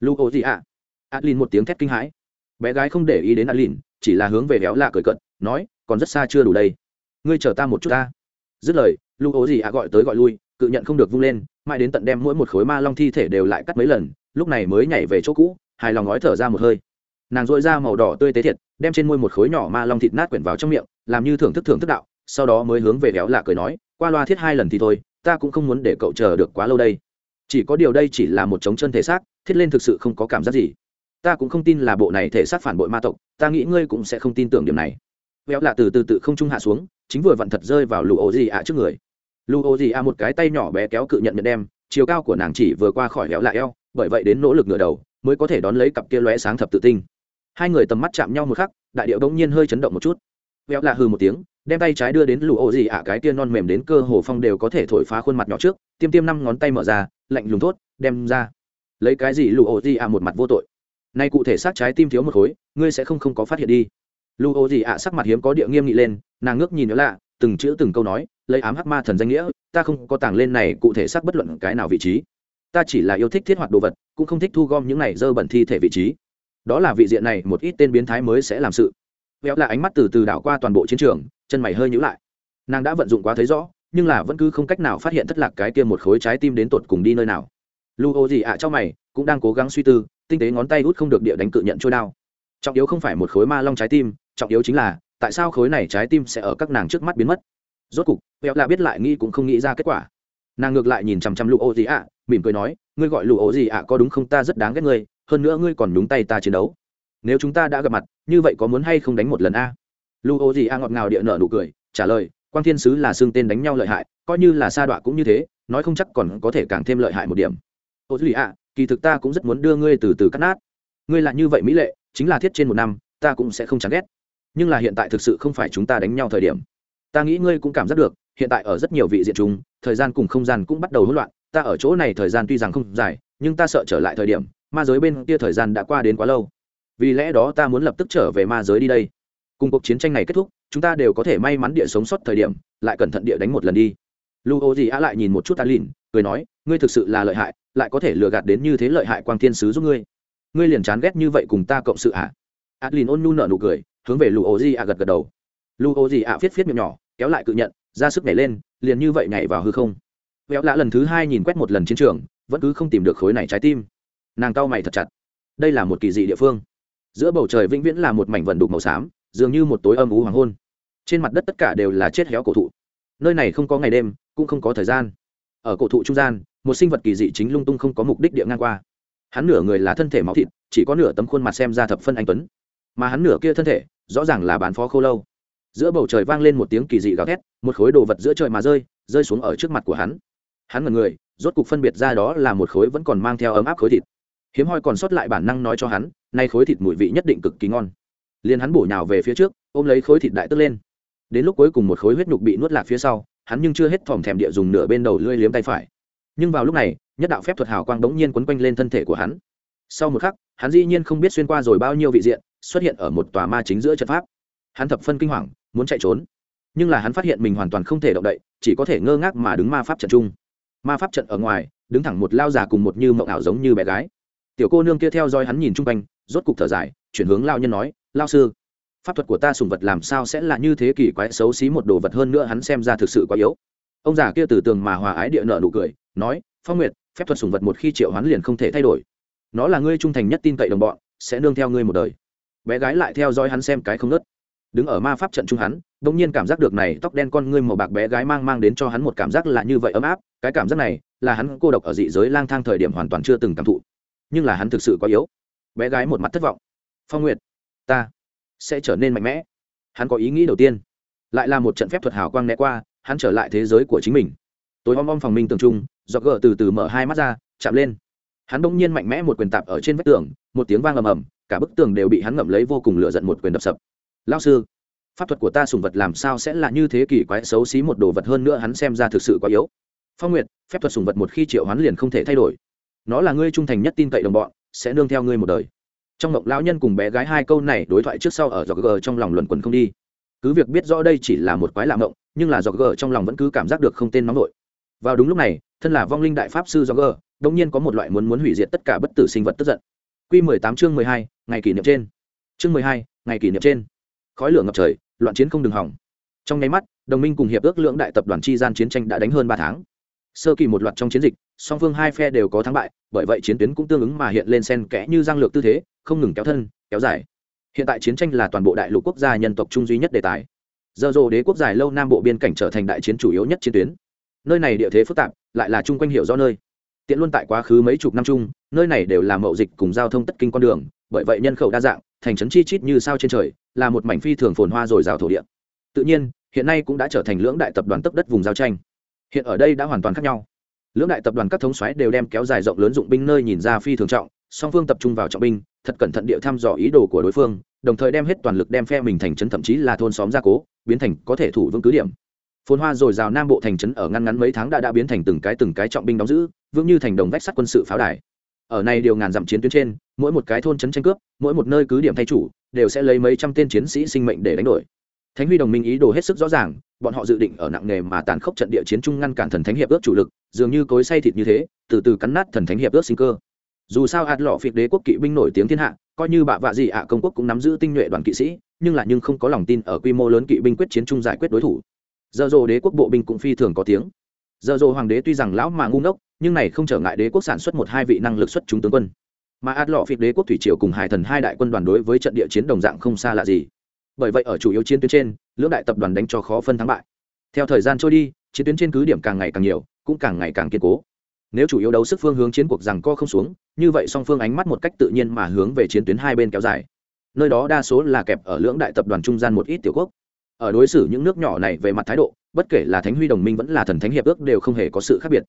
Lu ô gì ạ? Adlin một tiếng thét kinh hãi. Bé gái không để ý đến adlin, chỉ là hướng về béo lạ cười cận nói, còn rất xa chưa đủ đây. Ngươi chờ ta một chút ta. Dứt lời, lu ô gì ạ gọi tới gọi lui, cự nhận không được vung lên, mãi đến tận đem mỗi một khối ma long thi thể đều lại cắt mấy lần, lúc này mới nhảy về chỗ cũ, hài lòng nói thở ra một hơi. Nàng dội ra màu đỏ tươi tế thiệt, đem trên môi một khối nhỏ ma long thịt nát quyển vào trong miệng, làm như thưởng thức thưởng thức đạo, sau đó mới hướng về béo lạ cười nói, qua loa thiết hai lần thì thôi ta cũng không muốn để cậu chờ được quá lâu đây. Chỉ có điều đây chỉ là một trống chân thể xác, thiết lên thực sự không có cảm giác gì. Ta cũng không tin là bộ này thể xác phản bội ma tộc, ta nghĩ ngươi cũng sẽ không tin tưởng điểm này. Véo lạ từ từ tự không trung hạ xuống, chính vừa vặn thật rơi vào lù ô gì ạ trước người. Lù ô gì ạ một cái tay nhỏ bé kéo cự nhận nhận đem, chiều cao của nàng chỉ vừa qua khỏi véo lạ eo, bởi vậy đến nỗ lực ngửa đầu, mới có thể đón lấy cặp kia lóe sáng thập tự tinh. Hai người tầm mắt chạm nhau một khắc, đại điệu bỗng nhiên hơi chấn động một chút. Véo lạ hừ một tiếng đem tay trái đưa đến lũ ổ gì ạ? Cái kia non mềm đến cơ hồ phong đều có thể thổi phá khuôn mặt nhỏ trước, tiêm tiêm năm ngón tay mở ra, lạnh lùng thốt, đem ra. Lấy cái gì lũ ổ gì ạ một mặt vô tội. Nay cụ thể sát trái tim thiếu một khối, ngươi sẽ không không có phát hiện đi. Lũ ổ gì ạ sắc mặt hiếm có địa nghiêm nghị lên, nàng ngước nhìn nữa lạ, từng chữ từng câu nói, lấy ám hắc ma thần danh nghĩa, ta không có tàng lên này cụ thể sát bất luận cái nào vị trí. Ta chỉ là yêu thích thiết hoạt đồ vật, cũng không thích thu gom những này dơ bẩn thi thể vị trí. Đó là vị diện này, một ít tên biến thái mới sẽ làm sự véo là ánh mắt từ từ đảo qua toàn bộ chiến trường, chân mày hơi nhữ lại. Nàng đã vận dụng quá thấy rõ, nhưng là vẫn cứ không cách nào phát hiện thất lạc cái kia một khối trái tim đến tột cùng đi nơi nào. Lu ô gì ạ cho mày, cũng đang cố gắng suy tư, tinh tế ngón tay hút không được địa đánh cự nhận trôi đao. Trọng yếu không phải một khối ma long trái tim, trọng yếu chính là, tại sao khối này trái tim sẽ ở các nàng trước mắt biến mất? Rốt cục, véo là biết lại nghĩ cũng không nghĩ ra kết quả. Nàng ngược lại nhìn chằm chằm lu ô gì ạ, mỉm cười nói, ngươi gọi lu ô gì ạ có đúng không? Ta rất đáng ghét ngươi, hơn nữa ngươi còn đúng tay ta chiến đấu nếu chúng ta đã gặp mặt, như vậy có muốn hay không đánh một lần a? Lu ô gì a ngọt ngào địa nợ nụ cười, trả lời, quang thiên sứ là xương tên đánh nhau lợi hại, coi như là sa đọa cũng như thế, nói không chắc còn có thể càng thêm lợi hại một điểm. Ô gì a, kỳ thực ta cũng rất muốn đưa ngươi từ từ cắt nát. Ngươi là như vậy mỹ lệ, chính là thiết trên một năm, ta cũng sẽ không chán ghét. Nhưng là hiện tại thực sự không phải chúng ta đánh nhau thời điểm. Ta nghĩ ngươi cũng cảm giác được, hiện tại ở rất nhiều vị diện chúng thời gian cùng không gian cũng bắt đầu hỗn loạn, ta ở chỗ này thời gian tuy rằng không dài, nhưng ta sợ trở lại thời điểm, ma giới bên kia thời gian đã qua đến quá lâu vì lẽ đó ta muốn lập tức trở về ma giới đi đây. Cùng cuộc chiến tranh này kết thúc, chúng ta đều có thể may mắn địa sống sót thời điểm, lại cẩn thận địa đánh một lần đi. Lu ô gì á lại nhìn một chút an lìn, cười nói, ngươi thực sự là lợi hại, lại có thể lừa gạt đến như thế lợi hại quang thiên sứ giúp ngươi. Ngươi liền chán ghét như vậy cùng ta cộng sự ạ à? ôn nhu nợ nụ cười, hướng về lu ô gì á gật gật đầu. Lu ô gì á viết viết miệng nhỏ, kéo lại cự nhận, ra sức nhảy lên, liền như vậy nhảy vào hư không. Véo lạ lần thứ hai nhìn quét một lần chiến trường, vẫn cứ không tìm được khối này trái tim. Nàng cau mày thật chặt. Đây là một kỳ dị địa phương giữa bầu trời vĩnh viễn là một mảnh vần đục màu xám, dường như một tối âm ú hoàng hôn. Trên mặt đất tất cả đều là chết héo cổ thụ. Nơi này không có ngày đêm, cũng không có thời gian. Ở cổ thụ trung gian, một sinh vật kỳ dị chính lung tung không có mục đích địa ngang qua. Hắn nửa người là thân thể máu thịt, chỉ có nửa tấm khuôn mặt xem ra thập phân anh tuấn. Mà hắn nửa kia thân thể, rõ ràng là bán phó khô lâu. Giữa bầu trời vang lên một tiếng kỳ dị gào thét, một khối đồ vật giữa trời mà rơi rơi xuống ở trước mặt của hắn. Hắn ngần người, rốt cục phân biệt ra đó là một khối vẫn còn mang theo ấm áp khối thịt. Hiếm hoi còn sót lại bản năng nói cho hắn nay khối thịt mùi vị nhất định cực kỳ ngon. Liền hắn bổ nhào về phía trước, ôm lấy khối thịt đại tức lên. Đến lúc cuối cùng một khối huyết nhục bị nuốt lạc phía sau, hắn nhưng chưa hết thòm thèm địa dùng nửa bên đầu lưỡi liếm tay phải. Nhưng vào lúc này, nhất đạo phép thuật hào quang đống nhiên quấn quanh lên thân thể của hắn. Sau một khắc, hắn dĩ nhiên không biết xuyên qua rồi bao nhiêu vị diện, xuất hiện ở một tòa ma chính giữa trận pháp. Hắn thập phân kinh hoàng, muốn chạy trốn. Nhưng là hắn phát hiện mình hoàn toàn không thể động đậy, chỉ có thể ngơ ngác mà đứng ma pháp trận chung. Ma pháp trận ở ngoài, đứng thẳng một lao già cùng một như mộng ảo giống như bé gái. Tiểu cô nương kia theo dõi hắn nhìn chung quanh rốt cục thở dài, chuyển hướng lao nhân nói, lao sư, pháp thuật của ta sùng vật làm sao sẽ là như thế kỷ quái, xấu xí một đồ vật hơn nữa hắn xem ra thực sự quá yếu. Ông già kia từ tường mà hòa ái địa nợ nụ cười, nói, phong nguyệt, phép thuật sùng vật một khi triệu hoán liền không thể thay đổi. Nó là ngươi trung thành nhất tin cậy đồng bọn, sẽ nương theo ngươi một đời. Bé gái lại theo dõi hắn xem cái không nớt đứng ở ma pháp trận chung hắn đ ỗ n g nhiên cảm giác được này tóc đen con ngươi màu bạc bé gái mang mang đến cho hắn một cảm giác là như vậy ấm áp, cái cảm giác này là hắn cô độc ở dị giới lang thang thời điểm hoàn toàn chưa từng cảm thụ. Nhưng là hắn thực sự quá yếu bé gái một mặt thất vọng. Phong nguyệt, ta sẽ trở nên mạnh mẽ. Hắn có ý nghĩ đầu tiên, lại là một trận phép thuật hào quang né qua, hắn trở lại thế giới của chính mình. Tối om om phòng minh tường trung do gờ từ từ mở hai mắt ra, chạm lên. Hắn bỗng nhiên mạnh mẽ một quyền tạp ở trên vách tường, một tiếng vang ầm ầm, cả bức tường đều bị hắn ngậm lấy vô cùng lựa giận một quyền đập sập. Lao sư, pháp thuật của ta sùng vật làm sao sẽ là như thế kỷ quái xấu xí một đồ vật hơn nữa hắn xem ra thực sự quá yếu. Phong nguyệt, phép thuật sùng vật một khi triệu hắn liền không thể thay đổi. Nó là ngươi trung thành nhất tin cậy đồng bọn sẽ nương theo ngươi một đời. Trong mộng lão nhân cùng bé gái hai câu này đối thoại trước sau ở dọc gờ trong lòng luẩn quẩn không đi. Cứ việc biết rõ đây chỉ là một quái lạ mộng, nhưng là dọc gờ trong lòng vẫn cứ cảm giác được không tên nóng nổi. Vào đúng lúc này, thân là vong linh đại pháp sư dọc gờ đông nhiên có một loại muốn muốn hủy diệt tất cả bất tử sinh vật tức giận. Q mười tám chương mười hai, ngày kỷ niệm trên. Chương mười hai, ngày kỷ niệm trên. Khói lửa ngập trời, loạn chiến không đường hỏng. Trong nháy mắt, đồng minh cùng hiệp ước lưỡng đại tập đoàn chi gian chiến tranh đã đánh hơn ba tháng. Sơ kỳ một loạt trong chiến dịch song phương hai phe đều có thắng bại, bởi vậy chiến tuyến cũng tương ứng mà hiện lên sen kẽ như giang lược tư thế, không ngừng kéo thân, kéo dài. Hiện tại chiến tranh là toàn bộ đại lục quốc gia nhân tộc trung duy nhất đề tài. Giờ rồ đế quốc dài lâu nam bộ biên cảnh trở thành đại chiến chủ yếu nhất chiến tuyến. Nơi này địa thế phức tạp, lại là chung quanh hiệu do nơi. Tiện luôn tại quá khứ mấy chục năm chung, nơi này đều là mậu dịch cùng giao thông tất kinh con đường, bởi vậy nhân khẩu đa dạng, thành trấn chi chít như sao trên trời, là một mảnh phi thường phồn hoa rồi rào thổ địa. Tự nhiên, hiện nay cũng đã trở thành lưỡng đại tập đoàn tấp đất vùng giao tranh. Hiện ở đây đã hoàn toàn khác nhau lưỡng đại tập đoàn các thống xoáy đều đem kéo dài rộng lớn dụng binh nơi nhìn ra phi thường trọng, song phương tập trung vào trọng binh, thật cẩn thận địa thăm dò ý đồ của đối phương, đồng thời đem hết toàn lực đem phe mình thành trấn thậm chí là thôn xóm gia cố, biến thành có thể thủ vững cứ điểm. Phồn hoa dồi rào nam bộ thành trấn ở ngăn ngắn mấy tháng đã đã biến thành từng cái từng cái trọng binh đóng giữ, vững như thành đồng vách sắt quân sự pháo đài. Ở này điều ngàn dặm chiến tuyến trên, mỗi một cái thôn trấn tranh cướp, mỗi một nơi cứ điểm thay chủ, đều sẽ lấy mấy trăm tên chiến sĩ sinh mệnh để đánh đổi. Thánh huy đồng minh ý đồ hết sức rõ ràng, bọn họ dự định ở nặng nghề mà tàn khốc trận địa chiến chung ngăn cản thần thánh hiệp ước chủ lực dường như cối say thịt như thế, từ từ cắn nát thần thánh hiệp ước sinh cơ. Dù sao hạt lọ phiệt đế quốc kỵ binh nổi tiếng thiên hạ, coi như bạ vạ gì ạ, công quốc cũng nắm giữ tinh nhuệ đoàn kỵ sĩ, nhưng là nhưng không có lòng tin ở quy mô lớn kỵ binh quyết chiến chung giải quyết đối thủ. Giờ dồ đế quốc bộ binh cũng phi thường có tiếng. Giờ dồ hoàng đế tuy rằng lão mà ngu ngốc, nhưng này không trở ngại đế quốc sản xuất một hai vị năng lực xuất chúng tướng quân. Mà ạt lọ phiệt đế quốc thủy triều cùng hải thần hai đại quân đoàn đối với trận địa chiến đồng dạng không xa lạ gì. Bởi vậy ở chủ yếu chiến tuyến trên, lưỡng đại tập đoàn đánh cho khó phân thắng bại. Theo thời gian trôi đi, chiến tuyến trên cứ điểm càng ngày càng nhiều cũng càng ngày càng kiên cố. Nếu chủ yếu đấu sức phương hướng chiến cuộc rằng co không xuống, như vậy song phương ánh mắt một cách tự nhiên mà hướng về chiến tuyến hai bên kéo dài. Nơi đó đa số là kẹp ở lưỡng đại tập đoàn trung gian một ít tiểu quốc. Ở đối xử những nước nhỏ này về mặt thái độ, bất kể là thánh huy đồng minh vẫn là thần thánh hiệp ước đều không hề có sự khác biệt.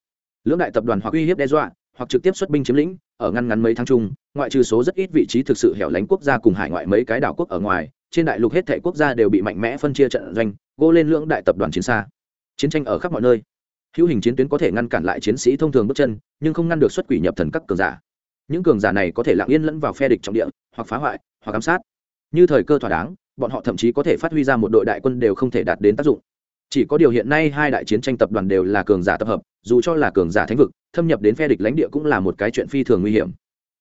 Lưỡng đại tập đoàn hoặc uy hiếp đe dọa, hoặc trực tiếp xuất binh chiếm lĩnh, ở ngăn ngắn mấy tháng chung, ngoại trừ số rất ít vị trí thực sự hẻo lánh quốc gia cùng hải ngoại mấy cái đảo quốc ở ngoài, trên đại lục hết thể quốc gia đều bị mạnh mẽ phân chia trận doanh, gô lên lưỡng đại tập đoàn chiến xa. Chiến tranh ở khắp mọi nơi hữu hình chiến tuyến có thể ngăn cản lại chiến sĩ thông thường bước chân, nhưng không ngăn được xuất quỷ nhập thần các cường giả. Những cường giả này có thể lặng yên lẫn vào phe địch trọng địa, hoặc phá hoại, hoặc ám sát. Như thời cơ thỏa đáng, bọn họ thậm chí có thể phát huy ra một đội đại quân đều không thể đạt đến tác dụng. Chỉ có điều hiện nay hai đại chiến tranh tập đoàn đều là cường giả tập hợp, dù cho là cường giả thánh vực, thâm nhập đến phe địch lãnh địa cũng là một cái chuyện phi thường nguy hiểm.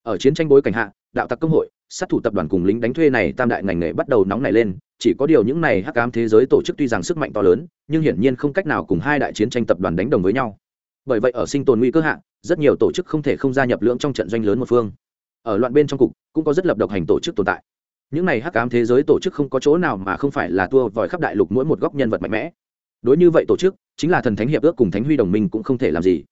Ở chiến tranh bối cảnh hạ, đạo tặc công hội, sát thủ tập đoàn cùng lính đánh thuê này tam đại ngành nghề bắt đầu nóng nảy lên chỉ có điều những này hắc ám thế giới tổ chức tuy rằng sức mạnh to lớn, nhưng hiển nhiên không cách nào cùng hai đại chiến tranh tập đoàn đánh đồng với nhau. Bởi vậy ở sinh tồn nguy cơ hạ, rất nhiều tổ chức không thể không gia nhập lưỡng trong trận doanh lớn một phương. Ở loạn bên trong cục, cũng có rất lập độc hành tổ chức tồn tại. Những này hắc ám thế giới tổ chức không có chỗ nào mà không phải là tua vòi khắp đại lục mỗi một góc nhân vật mạnh mẽ. Đối như vậy tổ chức, chính là thần thánh hiệp ước cùng thánh huy đồng minh cũng không thể làm gì.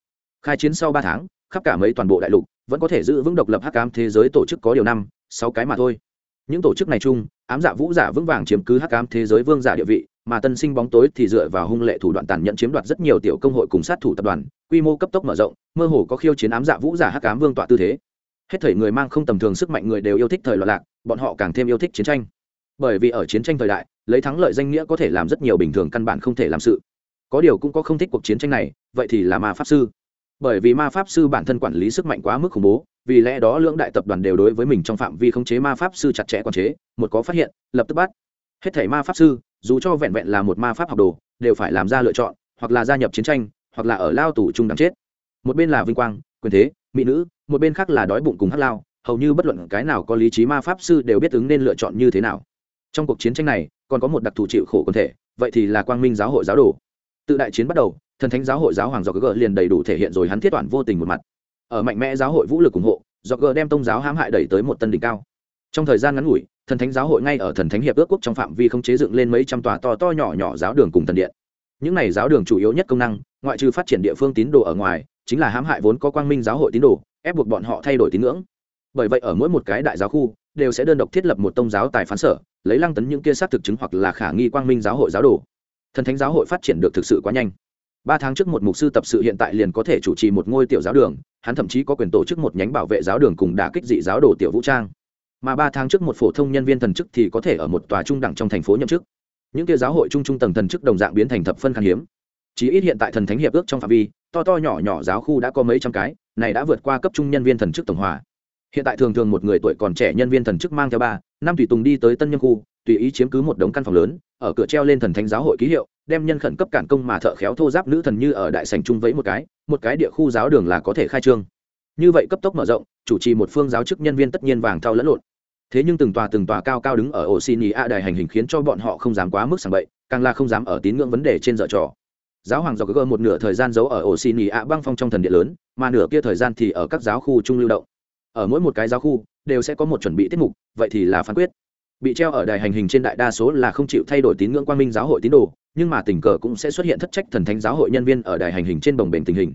Khai chiến sau ba tháng, khắp cả mấy toàn bộ đại lục, vẫn có thể giữ vững độc lập hắc ám thế giới tổ chức có điều năm, sáu cái mà thôi. Những tổ chức này chung ám dạ vũ giả vững vàng chiếm cứ hắc ám thế giới vương giả địa vị, mà tân sinh bóng tối thì dựa vào hung lệ thủ đoạn tàn nhẫn chiếm đoạt rất nhiều tiểu công hội cùng sát thủ tập đoàn, quy mô cấp tốc mở rộng, mơ hồ có khiêu chiến ám dạ vũ giả hắc ám vương tọa tư thế. Hết thảy người mang không tầm thường sức mạnh người đều yêu thích thời loạn lạc, bọn họ càng thêm yêu thích chiến tranh. Bởi vì ở chiến tranh thời đại, lấy thắng lợi danh nghĩa có thể làm rất nhiều bình thường căn bản không thể làm sự. Có điều cũng có không thích cuộc chiến tranh này, vậy thì là ma pháp sư. Bởi vì ma pháp sư bản thân quản lý sức mạnh quá mức khủng bố vì lẽ đó lưỡng đại tập đoàn đều đối với mình trong phạm vi khống chế ma pháp sư chặt chẽ quản chế, một có phát hiện, lập tức bắt. Hết thảy ma pháp sư, dù cho vẹn vẹn là một ma pháp học đồ, đều phải làm ra lựa chọn, hoặc là gia nhập chiến tranh, hoặc là ở lao tù chung đáng chết. Một bên là vinh quang, quyền thế, mỹ nữ, một bên khác là đói bụng cùng hát lao, hầu như bất luận cái nào có lý trí ma pháp sư đều biết ứng nên lựa chọn như thế nào. Trong cuộc chiến tranh này, còn có một đặc thù chịu khổ quần thể, vậy thì là quang minh giáo hội giáo đồ. Tự đại chiến bắt đầu, thần thánh giáo hội giáo hoàng do gờ liền đầy đủ thể hiện rồi hắn thiết toàn vô tình một mặt ở mạnh mẽ giáo hội vũ lực ủng hộ do gờ đem tôn giáo hãm hại đẩy tới một tân đỉnh cao. Trong thời gian ngắn ngủi, thần thánh giáo hội ngay ở thần thánh hiệp ước quốc trong phạm vi không chế dựng lên mấy trăm tòa to to nhỏ nhỏ giáo đường cùng thần điện. Những này giáo đường chủ yếu nhất công năng, ngoại trừ phát triển địa phương tín đồ ở ngoài, chính là hãm hại vốn có quang minh giáo hội tín đồ, ép buộc bọn họ thay đổi tín ngưỡng. Bởi vậy ở mỗi một cái đại giáo khu, đều sẽ đơn độc thiết lập một tôn giáo tài phán sở, lấy lăng tấn những kia xác thực chứng hoặc là khả nghi quang minh giáo hội giáo đồ. Thần thánh giáo hội phát triển được thực sự quá nhanh ba tháng trước một mục sư tập sự hiện tại liền có thể chủ trì một ngôi tiểu giáo đường, hắn thậm chí có quyền tổ chức một nhánh bảo vệ giáo đường cùng đả kích dị giáo đồ tiểu vũ trang. Mà ba tháng trước một phổ thông nhân viên thần chức thì có thể ở một tòa trung đẳng trong thành phố nhậm chức. Những kia giáo hội trung trung tầng thần chức đồng dạng biến thành thập phân khan hiếm. Chí ít hiện tại thần thánh hiệp ước trong phạm vi, to to nhỏ nhỏ giáo khu đã có mấy trăm cái, này đã vượt qua cấp trung nhân viên thần chức tổng hòa. Hiện tại thường thường một người tuổi còn trẻ nhân viên thần chức mang theo ba, năm tùy tùng đi tới tân nhân khu, tùy ý chiếm cứ một đống căn phòng lớn, ở cửa treo lên thần thánh giáo hội ký hiệu đem nhân khẩn cấp cản công mà thợ khéo thô giáp nữ thần như ở đại sành trung vẫy một cái một cái địa khu giáo đường là có thể khai trương. Như vậy cấp tốc mở rộng, chủ trì một phương giáo chức nhân viên tất nhiên vàng thao lẫn lộn. Thế nhưng từng tòa từng tòa cao cao đứng ở ổ xin ý a đài hành hình khiến cho bọn họ không dám quá mức sảng bậy, càng là không dám ở tín ngưỡng vấn đề trên dở trò. Giáo hoàng dọc cơ một nửa thời gian giấu ở ổ xin ý a băng phong trong thần điện lớn, mà nửa kia thời gian thì ở các giáo khu trung lưu động. Ở mỗi một cái giáo khu, đều sẽ có một chuẩn bị tiết mục, vậy thì là phán quyết bị treo ở đài hành hình trên đại đa số là không chịu thay đổi tín ngưỡng quang minh giáo hội tín đồ, nhưng mà tình cờ cũng sẽ xuất hiện thất trách thần thánh giáo hội nhân viên ở đài hành hình trên bồng bềnh tình hình.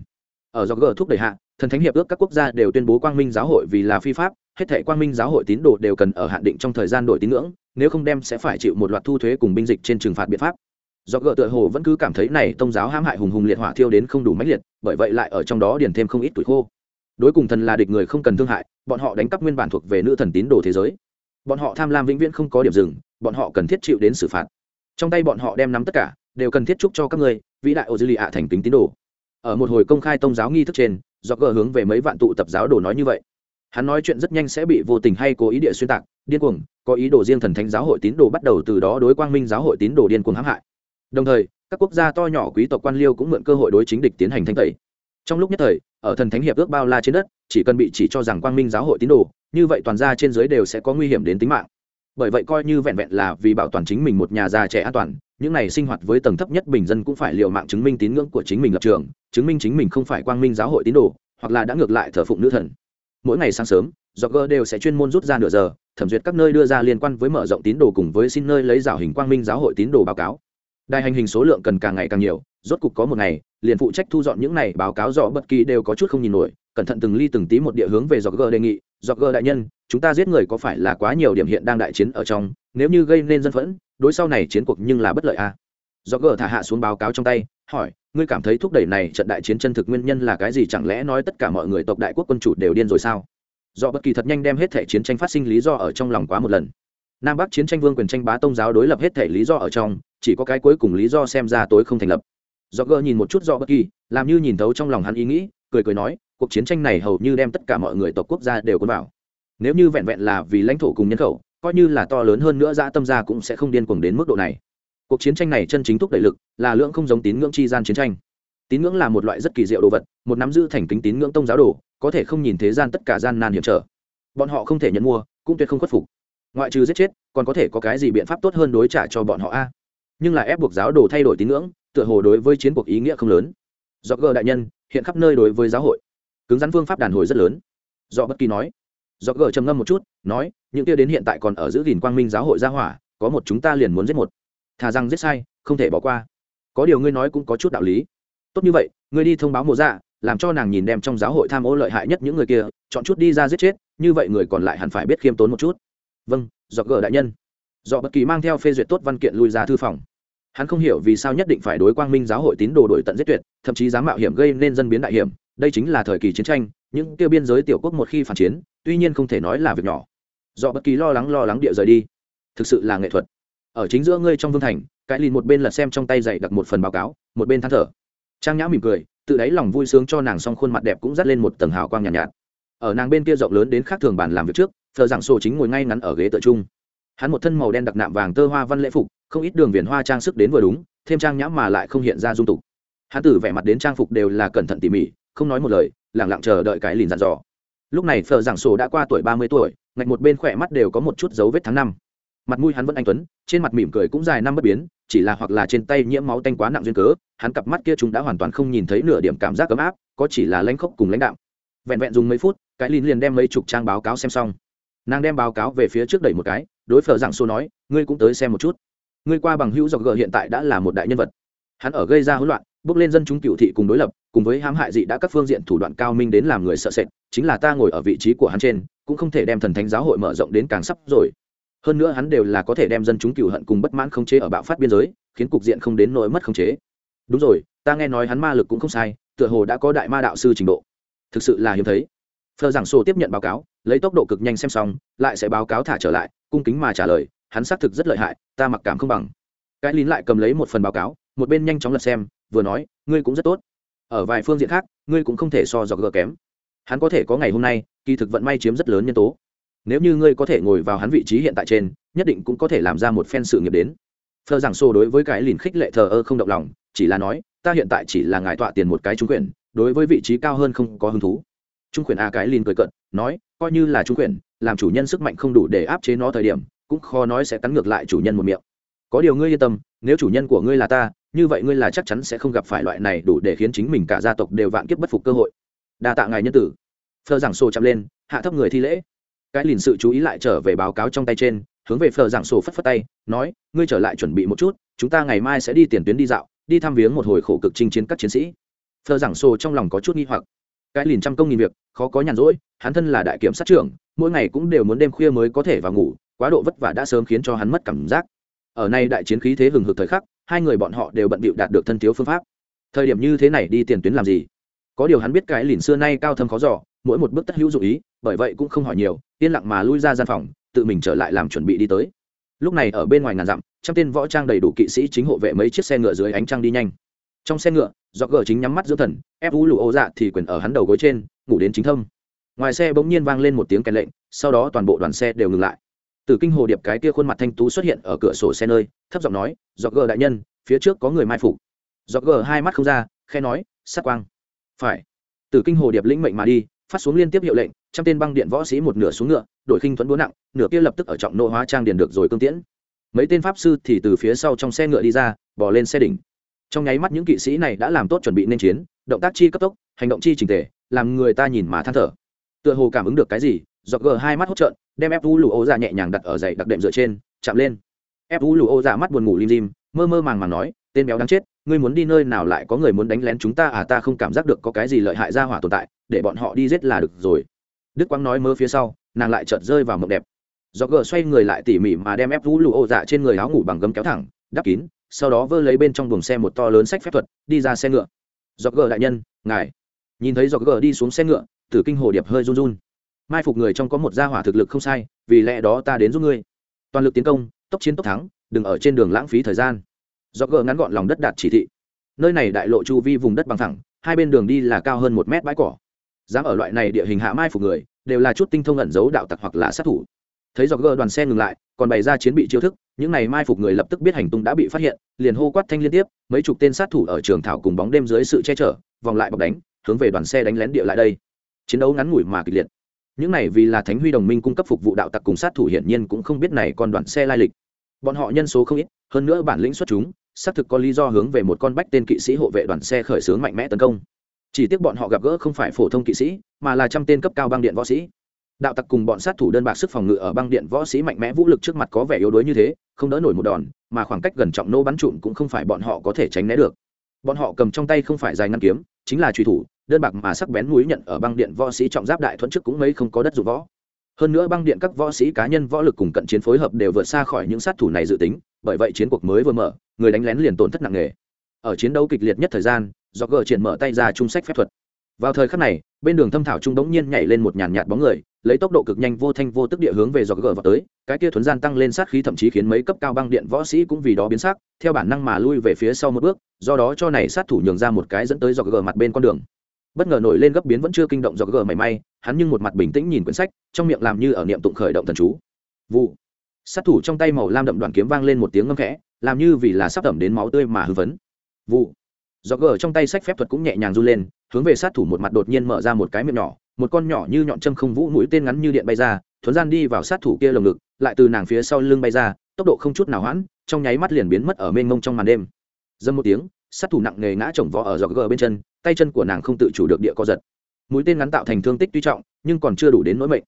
Ở do g thúc đẩy hạ, thần thánh hiệp ước các quốc gia đều tuyên bố quang minh giáo hội vì là phi pháp, hết thể quang minh giáo hội tín đồ đều cần ở hạn định trong thời gian đổi tín ngưỡng, nếu không đem sẽ phải chịu một loạt thu thuế cùng binh dịch trên trừng phạt biện pháp. Do gỡ tựa hồ vẫn cứ cảm thấy này tông giáo hãm hại hùng hùng liệt hỏa thiêu đến không đủ mãnh liệt, bởi vậy lại ở trong đó điền thêm không ít tuổi khô. Đối cùng thần là địch người không cần thương hại, bọn họ đánh cắp nguyên bản thuộc về nữ thần tín đồ thế giới bọn họ tham lam vĩnh viễn không có điểm dừng, bọn họ cần thiết chịu đến xử phạt. Trong tay bọn họ đem nắm tất cả, đều cần thiết chúc cho các người vĩ đại ô dư lì ạ thành kính tín đồ. Ở một hồi công khai tông giáo nghi thức trên do gờ hướng về mấy vạn tụ tập giáo đồ nói như vậy. Hắn nói chuyện rất nhanh sẽ bị vô tình hay cố ý địa xuyên tạc, điên cuồng, có ý đồ riêng thần thánh giáo hội tín đồ bắt đầu từ đó đối quang minh giáo hội tín đồ điên cuồng hãm hại. Đồng thời, các quốc gia to nhỏ quý tộc quan liêu cũng mượn cơ hội đối chính địch tiến hành thanh tẩy. Trong lúc nhất thời, ở thần thánh hiệp ước bao la trên đất, chỉ cần bị chỉ cho rằng quang minh giáo hội tín đồ như vậy toàn gia trên dưới đều sẽ có nguy hiểm đến tính mạng. Bởi vậy coi như vẹn vẹn là vì bảo toàn chính mình một nhà già trẻ an toàn, những này sinh hoạt với tầng thấp nhất bình dân cũng phải liều mạng chứng minh tín ngưỡng của chính mình lập trường, chứng minh chính mình không phải quang minh giáo hội tín đồ, hoặc là đã ngược lại thờ phụng nữ thần. Mỗi ngày sáng sớm do gơ đều sẽ chuyên môn rút ra nửa giờ, thẩm duyệt các nơi đưa ra liên quan với mở rộng tín đồ cùng với xin nơi lấy rào hình quang minh giáo hội tín đồ báo cáo. Đài hành hình số lượng cần càng ngày càng nhiều, rốt cục có một ngày, liền phụ trách thu dọn những này báo cáo rõ bất kỳ đều có chút không nhìn nổi cẩn thận từng ly từng tí một địa hướng về dọc gờ đề nghị, dọc gờ đại nhân, chúng ta giết người có phải là quá nhiều điểm hiện đang đại chiến ở trong, nếu như gây nên dân phẫn, đối sau này chiến cuộc nhưng là bất lợi a à? dọc gờ thả hạ xuống báo cáo trong tay, hỏi, ngươi cảm thấy thúc đẩy này trận đại chiến chân thực nguyên nhân là cái gì? Chẳng lẽ nói tất cả mọi người tộc đại quốc quân chủ đều điên rồi sao? Do bất kỳ thật nhanh đem hết thể chiến tranh phát sinh lý do ở trong lòng quá một lần. Nam bắc chiến tranh vương quyền tranh bá tôn giáo đối lập hết thể lý do ở trong, chỉ có cái cuối cùng lý do xem ra tối không thành lập. Do gờ nhìn một chút do bất kỳ, làm như nhìn thấu trong lòng hắn ý nghĩ, cười cười nói cuộc chiến tranh này hầu như đem tất cả mọi người tộc quốc gia đều cuốn vào. Nếu như vẹn vẹn là vì lãnh thổ cùng nhân khẩu, coi như là to lớn hơn nữa dã tâm gia cũng sẽ không điên cuồng đến mức độ này. Cuộc chiến tranh này chân chính thúc đẩy lực, là lượng không giống tín ngưỡng chi gian chiến tranh. Tín ngưỡng là một loại rất kỳ diệu đồ vật, một nắm giữ thành kính tín ngưỡng tông giáo đồ, có thể không nhìn thế gian tất cả gian nan hiểm trở. Bọn họ không thể nhận mua, cũng tuyệt không khuất phục. Ngoại trừ giết chết, còn có thể có cái gì biện pháp tốt hơn đối trả cho bọn họ a? Nhưng là ép buộc giáo đồ thay đổi tín ngưỡng, tựa hồ đối với chiến cuộc ý nghĩa không lớn. Do gờ đại nhân, hiện khắp nơi đối với giáo hội cứng rắn phương pháp đàn hồi rất lớn. Do bất kỳ nói. Do gờ trầm ngâm một chút, nói, những kia đến hiện tại còn ở giữ gìn quang minh giáo hội gia hỏa, có một chúng ta liền muốn giết một. Thà rằng giết sai, không thể bỏ qua. Có điều ngươi nói cũng có chút đạo lý. Tốt như vậy, ngươi đi thông báo mộ dạ làm cho nàng nhìn đem trong giáo hội tham ô lợi hại nhất những người kia, chọn chút đi ra giết chết, như vậy người còn lại hẳn phải biết khiêm tốn một chút. Vâng do gờ đại nhân. Do bất kỳ mang theo phê duyệt tốt văn kiện lui ra thư phòng. Hắn không hiểu vì sao nhất định phải đối quang minh giáo hội tín đồ đổi tận giết tuyệt, thậm chí dám mạo hiểm gây nên dân biến đại hiểm đây chính là thời kỳ chiến tranh những kêu biên giới tiểu quốc một khi phản chiến tuy nhiên không thể nói là việc nhỏ. Do bất kỳ lo lắng lo lắng địa rời đi. Thực sự là nghệ thuật. Ở chính giữa ngươi trong vương thành cái lìn một bên lật xem trong tay dạy đặt một phần báo cáo một bên than thở. Trang nhã mỉm cười tự đáy lòng vui sướng cho nàng xong khuôn mặt đẹp cũng dắt lên một tầng hào quang nhàn nhạt, nhạt. Ở nàng bên kia rộng lớn đến khác thường bàn làm việc trước thờ giảng sổ chính ngồi ngay ngắn ở ghế tựa trung hắn một thân màu đen đặc nạm vàng tơ hoa văn lễ phục không ít đường viền hoa trang sức đến vừa đúng thêm trang nhã mà lại không hiện ra dung tục. Hắn tử vẻ mặt đến trang phục đều là cẩn thận tỉ mỉ không nói một lời, lẳng lặng chờ đợi cái lìn dặn dò. Lúc này phờ giảng sổ đã qua tuổi ba mươi tuổi, ngạch một bên khỏe mắt đều có một chút dấu vết tháng năm. Mặt mũi hắn vẫn anh tuấn, trên mặt mỉm cười cũng dài năm bất biến, chỉ là hoặc là trên tay nhiễm máu tanh quá nặng duyên cớ, hắn cặp mắt kia chúng đã hoàn toàn không nhìn thấy nửa điểm cảm giác ấm áp, có chỉ là lãnh khốc cùng lãnh đạo vẹn vẹn dùng mấy phút, cái lìn liền đem mấy chục trang báo cáo xem xong. Nàng đem báo cáo về phía trước đẩy một cái, đối phở giảng xô nói, ngươi cũng tới xem một chút. Ngươi qua bằng hữu dọc gờ hiện tại đã là một đại nhân vật. Hắn ở gây ra hỗn loạn bước lên dân chúng cựu thị cùng đối lập, cùng với hãm hại dị đã các phương diện thủ đoạn cao minh đến làm người sợ sệt, chính là ta ngồi ở vị trí của hắn trên, cũng không thể đem thần thánh giáo hội mở rộng đến càng sắp rồi. Hơn nữa hắn đều là có thể đem dân chúng cựu hận cùng bất mãn không chế ở bạo phát biên giới, khiến cục diện không đến nỗi mất không chế. Đúng rồi, ta nghe nói hắn ma lực cũng không sai, tựa hồ đã có đại ma đạo sư trình độ. Thực sự là hiếm thấy. Phờ giảng sổ tiếp nhận báo cáo, lấy tốc độ cực nhanh xem xong, lại sẽ báo cáo thả trở lại, cung kính mà trả lời, hắn xác thực rất lợi hại, ta mặc cảm không bằng. Cái lín lại cầm lấy một phần báo cáo, một bên nhanh chóng lật xem vừa nói, ngươi cũng rất tốt. Ở vài phương diện khác, ngươi cũng không thể so dọc gờ kém. Hắn có thể có ngày hôm nay, kỳ thực vận may chiếm rất lớn nhân tố. Nếu như ngươi có thể ngồi vào hắn vị trí hiện tại trên, nhất định cũng có thể làm ra một phen sự nghiệp đến. Phờ giảng sô đối với cái lìn khích lệ thờ ơ không động lòng, chỉ là nói, ta hiện tại chỉ là ngài tọa tiền một cái trung quyền, đối với vị trí cao hơn không có hứng thú. Trung quyền a cái lìn cười cận nói, coi như là trung quyền, làm chủ nhân sức mạnh không đủ để áp chế nó thời điểm, cũng khó nói sẽ cắn ngược lại chủ nhân một miệng. Có điều ngươi yên tâm, nếu chủ nhân của ngươi là ta như vậy ngươi là chắc chắn sẽ không gặp phải loại này đủ để khiến chính mình cả gia tộc đều vạn kiếp bất phục cơ hội. Đa tạ ngài nhân tử. Phờ giảng sổ chạm lên, hạ thấp người thi lễ. Cái lìn sự chú ý lại trở về báo cáo trong tay trên, hướng về phờ giảng sổ phất phất tay, nói, ngươi trở lại chuẩn bị một chút, chúng ta ngày mai sẽ đi tiền tuyến đi dạo, đi thăm viếng một hồi khổ cực chinh chiến các chiến sĩ. Phờ giảng sổ trong lòng có chút nghi hoặc. Cái lìn trăm công nghìn việc, khó có nhàn rỗi, hắn thân là đại kiểm sát trưởng, mỗi ngày cũng đều muốn đêm khuya mới có thể vào ngủ, quá độ vất vả đã sớm khiến cho hắn mất cảm giác. Ở nay đại chiến khí thế hừng hực thời khắc hai người bọn họ đều bận bịu đạt được thân thiếu phương pháp. Thời điểm như thế này đi tiền tuyến làm gì? Có điều hắn biết cái lìn xưa nay cao thâm khó giỏ mỗi một bước tất hữu dụ ý, bởi vậy cũng không hỏi nhiều, yên lặng mà lui ra gian phòng, tự mình trở lại làm chuẩn bị đi tới. Lúc này ở bên ngoài ngàn dặm, trăm tên võ trang đầy đủ kỵ sĩ chính hộ vệ mấy chiếc xe ngựa dưới ánh trăng đi nhanh. Trong xe ngựa, do gờ chính nhắm mắt dưỡng thần, ép vũ lụ ô dạ thì quyền ở hắn đầu gối trên, ngủ đến chính thâm. Ngoài xe bỗng nhiên vang lên một tiếng kèn lệnh, sau đó toàn bộ đoàn xe đều ngừng lại từ kinh hồ điệp cái kia khuôn mặt thanh tú xuất hiện ở cửa sổ xe nơi, thấp giọng nói, "Dọc gờ đại nhân, phía trước có người mai phục. Dọc gờ hai mắt không ra, khẽ nói, sát quang. Phải. Từ kinh hồ điệp lĩnh mệnh mà đi, phát xuống liên tiếp hiệu lệnh, trăm tên băng điện võ sĩ một nửa xuống ngựa, đội khinh thuẫn búa nặng, nửa kia lập tức ở trọng nô hóa trang điền được rồi cương tiễn. Mấy tên pháp sư thì từ phía sau trong xe ngựa đi ra, bò lên xe đỉnh. Trong nháy mắt những kỵ sĩ này đã làm tốt chuẩn bị nên chiến, động tác chi cấp tốc, hành động chi chỉnh tề, làm người ta nhìn mà than thở. Tựa hồ cảm ứng được cái gì, dọc gờ hai mắt hốt trợn đem ép u lù ô dạ nhẹ nhàng đặt ở dậy đặc đệm dựa trên, chạm lên. Ép u lù ô dạ mắt buồn ngủ lim dim, mơ mơ màng màng nói, tên béo đáng chết, ngươi muốn đi nơi nào lại có người muốn đánh lén chúng ta à? Ta không cảm giác được có cái gì lợi hại ra hỏa tồn tại, để bọn họ đi giết là được rồi. Đức quang nói mơ phía sau, nàng lại chợt rơi vào mộng đẹp. Do gờ xoay người lại tỉ mỉ mà đem ép vũ lụ ô dạ trên người áo ngủ bằng gấm kéo thẳng, đắp kín, sau đó vơ lấy bên trong buồng xe một to lớn sách phép thuật, đi ra xe ngựa. Do gờ đại nhân, ngài. Nhìn thấy do gờ đi xuống xe ngựa, tử kinh hồ điệp hơi run run mai phục người trong có một gia hỏa thực lực không sai, vì lẽ đó ta đến giúp ngươi. Toàn lực tiến công, tốc chiến tốc thắng, đừng ở trên đường lãng phí thời gian. Do gờ ngắn gọn lòng đất đạt chỉ thị. Nơi này đại lộ chu vi vùng đất bằng thẳng hai bên đường đi là cao hơn một mét bãi cỏ. Dám ở loại này địa hình hạ mai phục người, đều là chút tinh thông ẩn giấu đạo tặc hoặc là sát thủ. Thấy do gờ đoàn xe ngừng lại, còn bày ra chiến bị chiêu thức, những này mai phục người lập tức biết hành tung đã bị phát hiện, liền hô quát thanh liên tiếp, mấy chục tên sát thủ ở trường thảo cùng bóng đêm dưới sự che chở, vòng lại bọc đánh, hướng về đoàn xe đánh lén địa lại đây. Chiến đấu ngắn ngủi mà kịch liệt những này vì là thánh huy đồng minh cung cấp phục vụ đạo tặc cùng sát thủ hiển nhiên cũng không biết này còn đoàn xe lai lịch. Bọn họ nhân số không ít, hơn nữa bản lĩnh xuất chúng, xác thực có lý do hướng về một con bách tên kỵ sĩ hộ vệ đoàn xe khởi xướng mạnh mẽ tấn công. Chỉ tiếc bọn họ gặp gỡ không phải phổ thông kỵ sĩ, mà là trăm tên cấp cao băng điện võ sĩ. Đạo tặc cùng bọn sát thủ đơn bạc sức phòng ngự ở băng điện võ sĩ mạnh mẽ vũ lực trước mặt có vẻ yếu đuối như thế, không đỡ nổi một đòn, mà khoảng cách gần trọng nô bắn trụm cũng không phải bọn họ có thể tránh né được. Bọn họ cầm trong tay không phải dài ngăn kiếm, chính là truy thủ đơn bạc mà sắc bén núi nhận ở băng điện võ sĩ trọng giáp đại thuẫn trước cũng mấy không có đất dụng võ. Hơn nữa băng điện các võ sĩ cá nhân võ lực cùng cận chiến phối hợp đều vượt xa khỏi những sát thủ này dự tính, bởi vậy chiến cuộc mới vừa mở, người đánh lén liền tổn thất nặng nề. Ở chiến đấu kịch liệt nhất thời gian do gờ triển mở tay ra trung sách phép thuật. Vào thời khắc này, bên đường thâm thảo trung đống nhiên nhảy lên một nhàn nhạt bóng người, lấy tốc độ cực nhanh vô thanh vô tức địa hướng về do gờ vào tới, cái kia thuấn gian tăng lên sát khí thậm chí khiến mấy cấp cao băng điện võ sĩ cũng vì đó biến sắc, theo bản năng mà lui về phía sau một bước, do đó cho này sát thủ nhường ra một cái dẫn tới do gờ mặt bên con đường bất ngờ nổi lên gấp biến vẫn chưa kinh động do gờ mảy may, hắn nhưng một mặt bình tĩnh nhìn quyển sách, trong miệng làm như ở niệm tụng khởi động thần chú. Vụ. Sát thủ trong tay màu lam đậm đoàn kiếm vang lên một tiếng ngâm khẽ, làm như vì là sắp tẩm đến máu tươi mà hư vấn vụ. Do gờ trong tay sách phép thuật cũng nhẹ nhàng run lên, hướng về sát thủ một mặt đột nhiên mở ra một cái miệng nhỏ, một con nhỏ như nhọn châm không vũ mũi tên ngắn như điện bay ra, thuấn gian đi vào sát thủ kia lồng ngực, lại từ nàng phía sau lưng bay ra, tốc độ không chút nào hoãn, trong nháy mắt liền biến mất ở mênh mông trong màn đêm. Dâm một tiếng sát thủ nặng nề ngã chồng vó ở giọt gờ bên chân, tay chân của nàng không tự chủ được địa co giật. Mũi tên ngắn tạo thành thương tích tuy trọng, nhưng còn chưa đủ đến nỗi mệnh.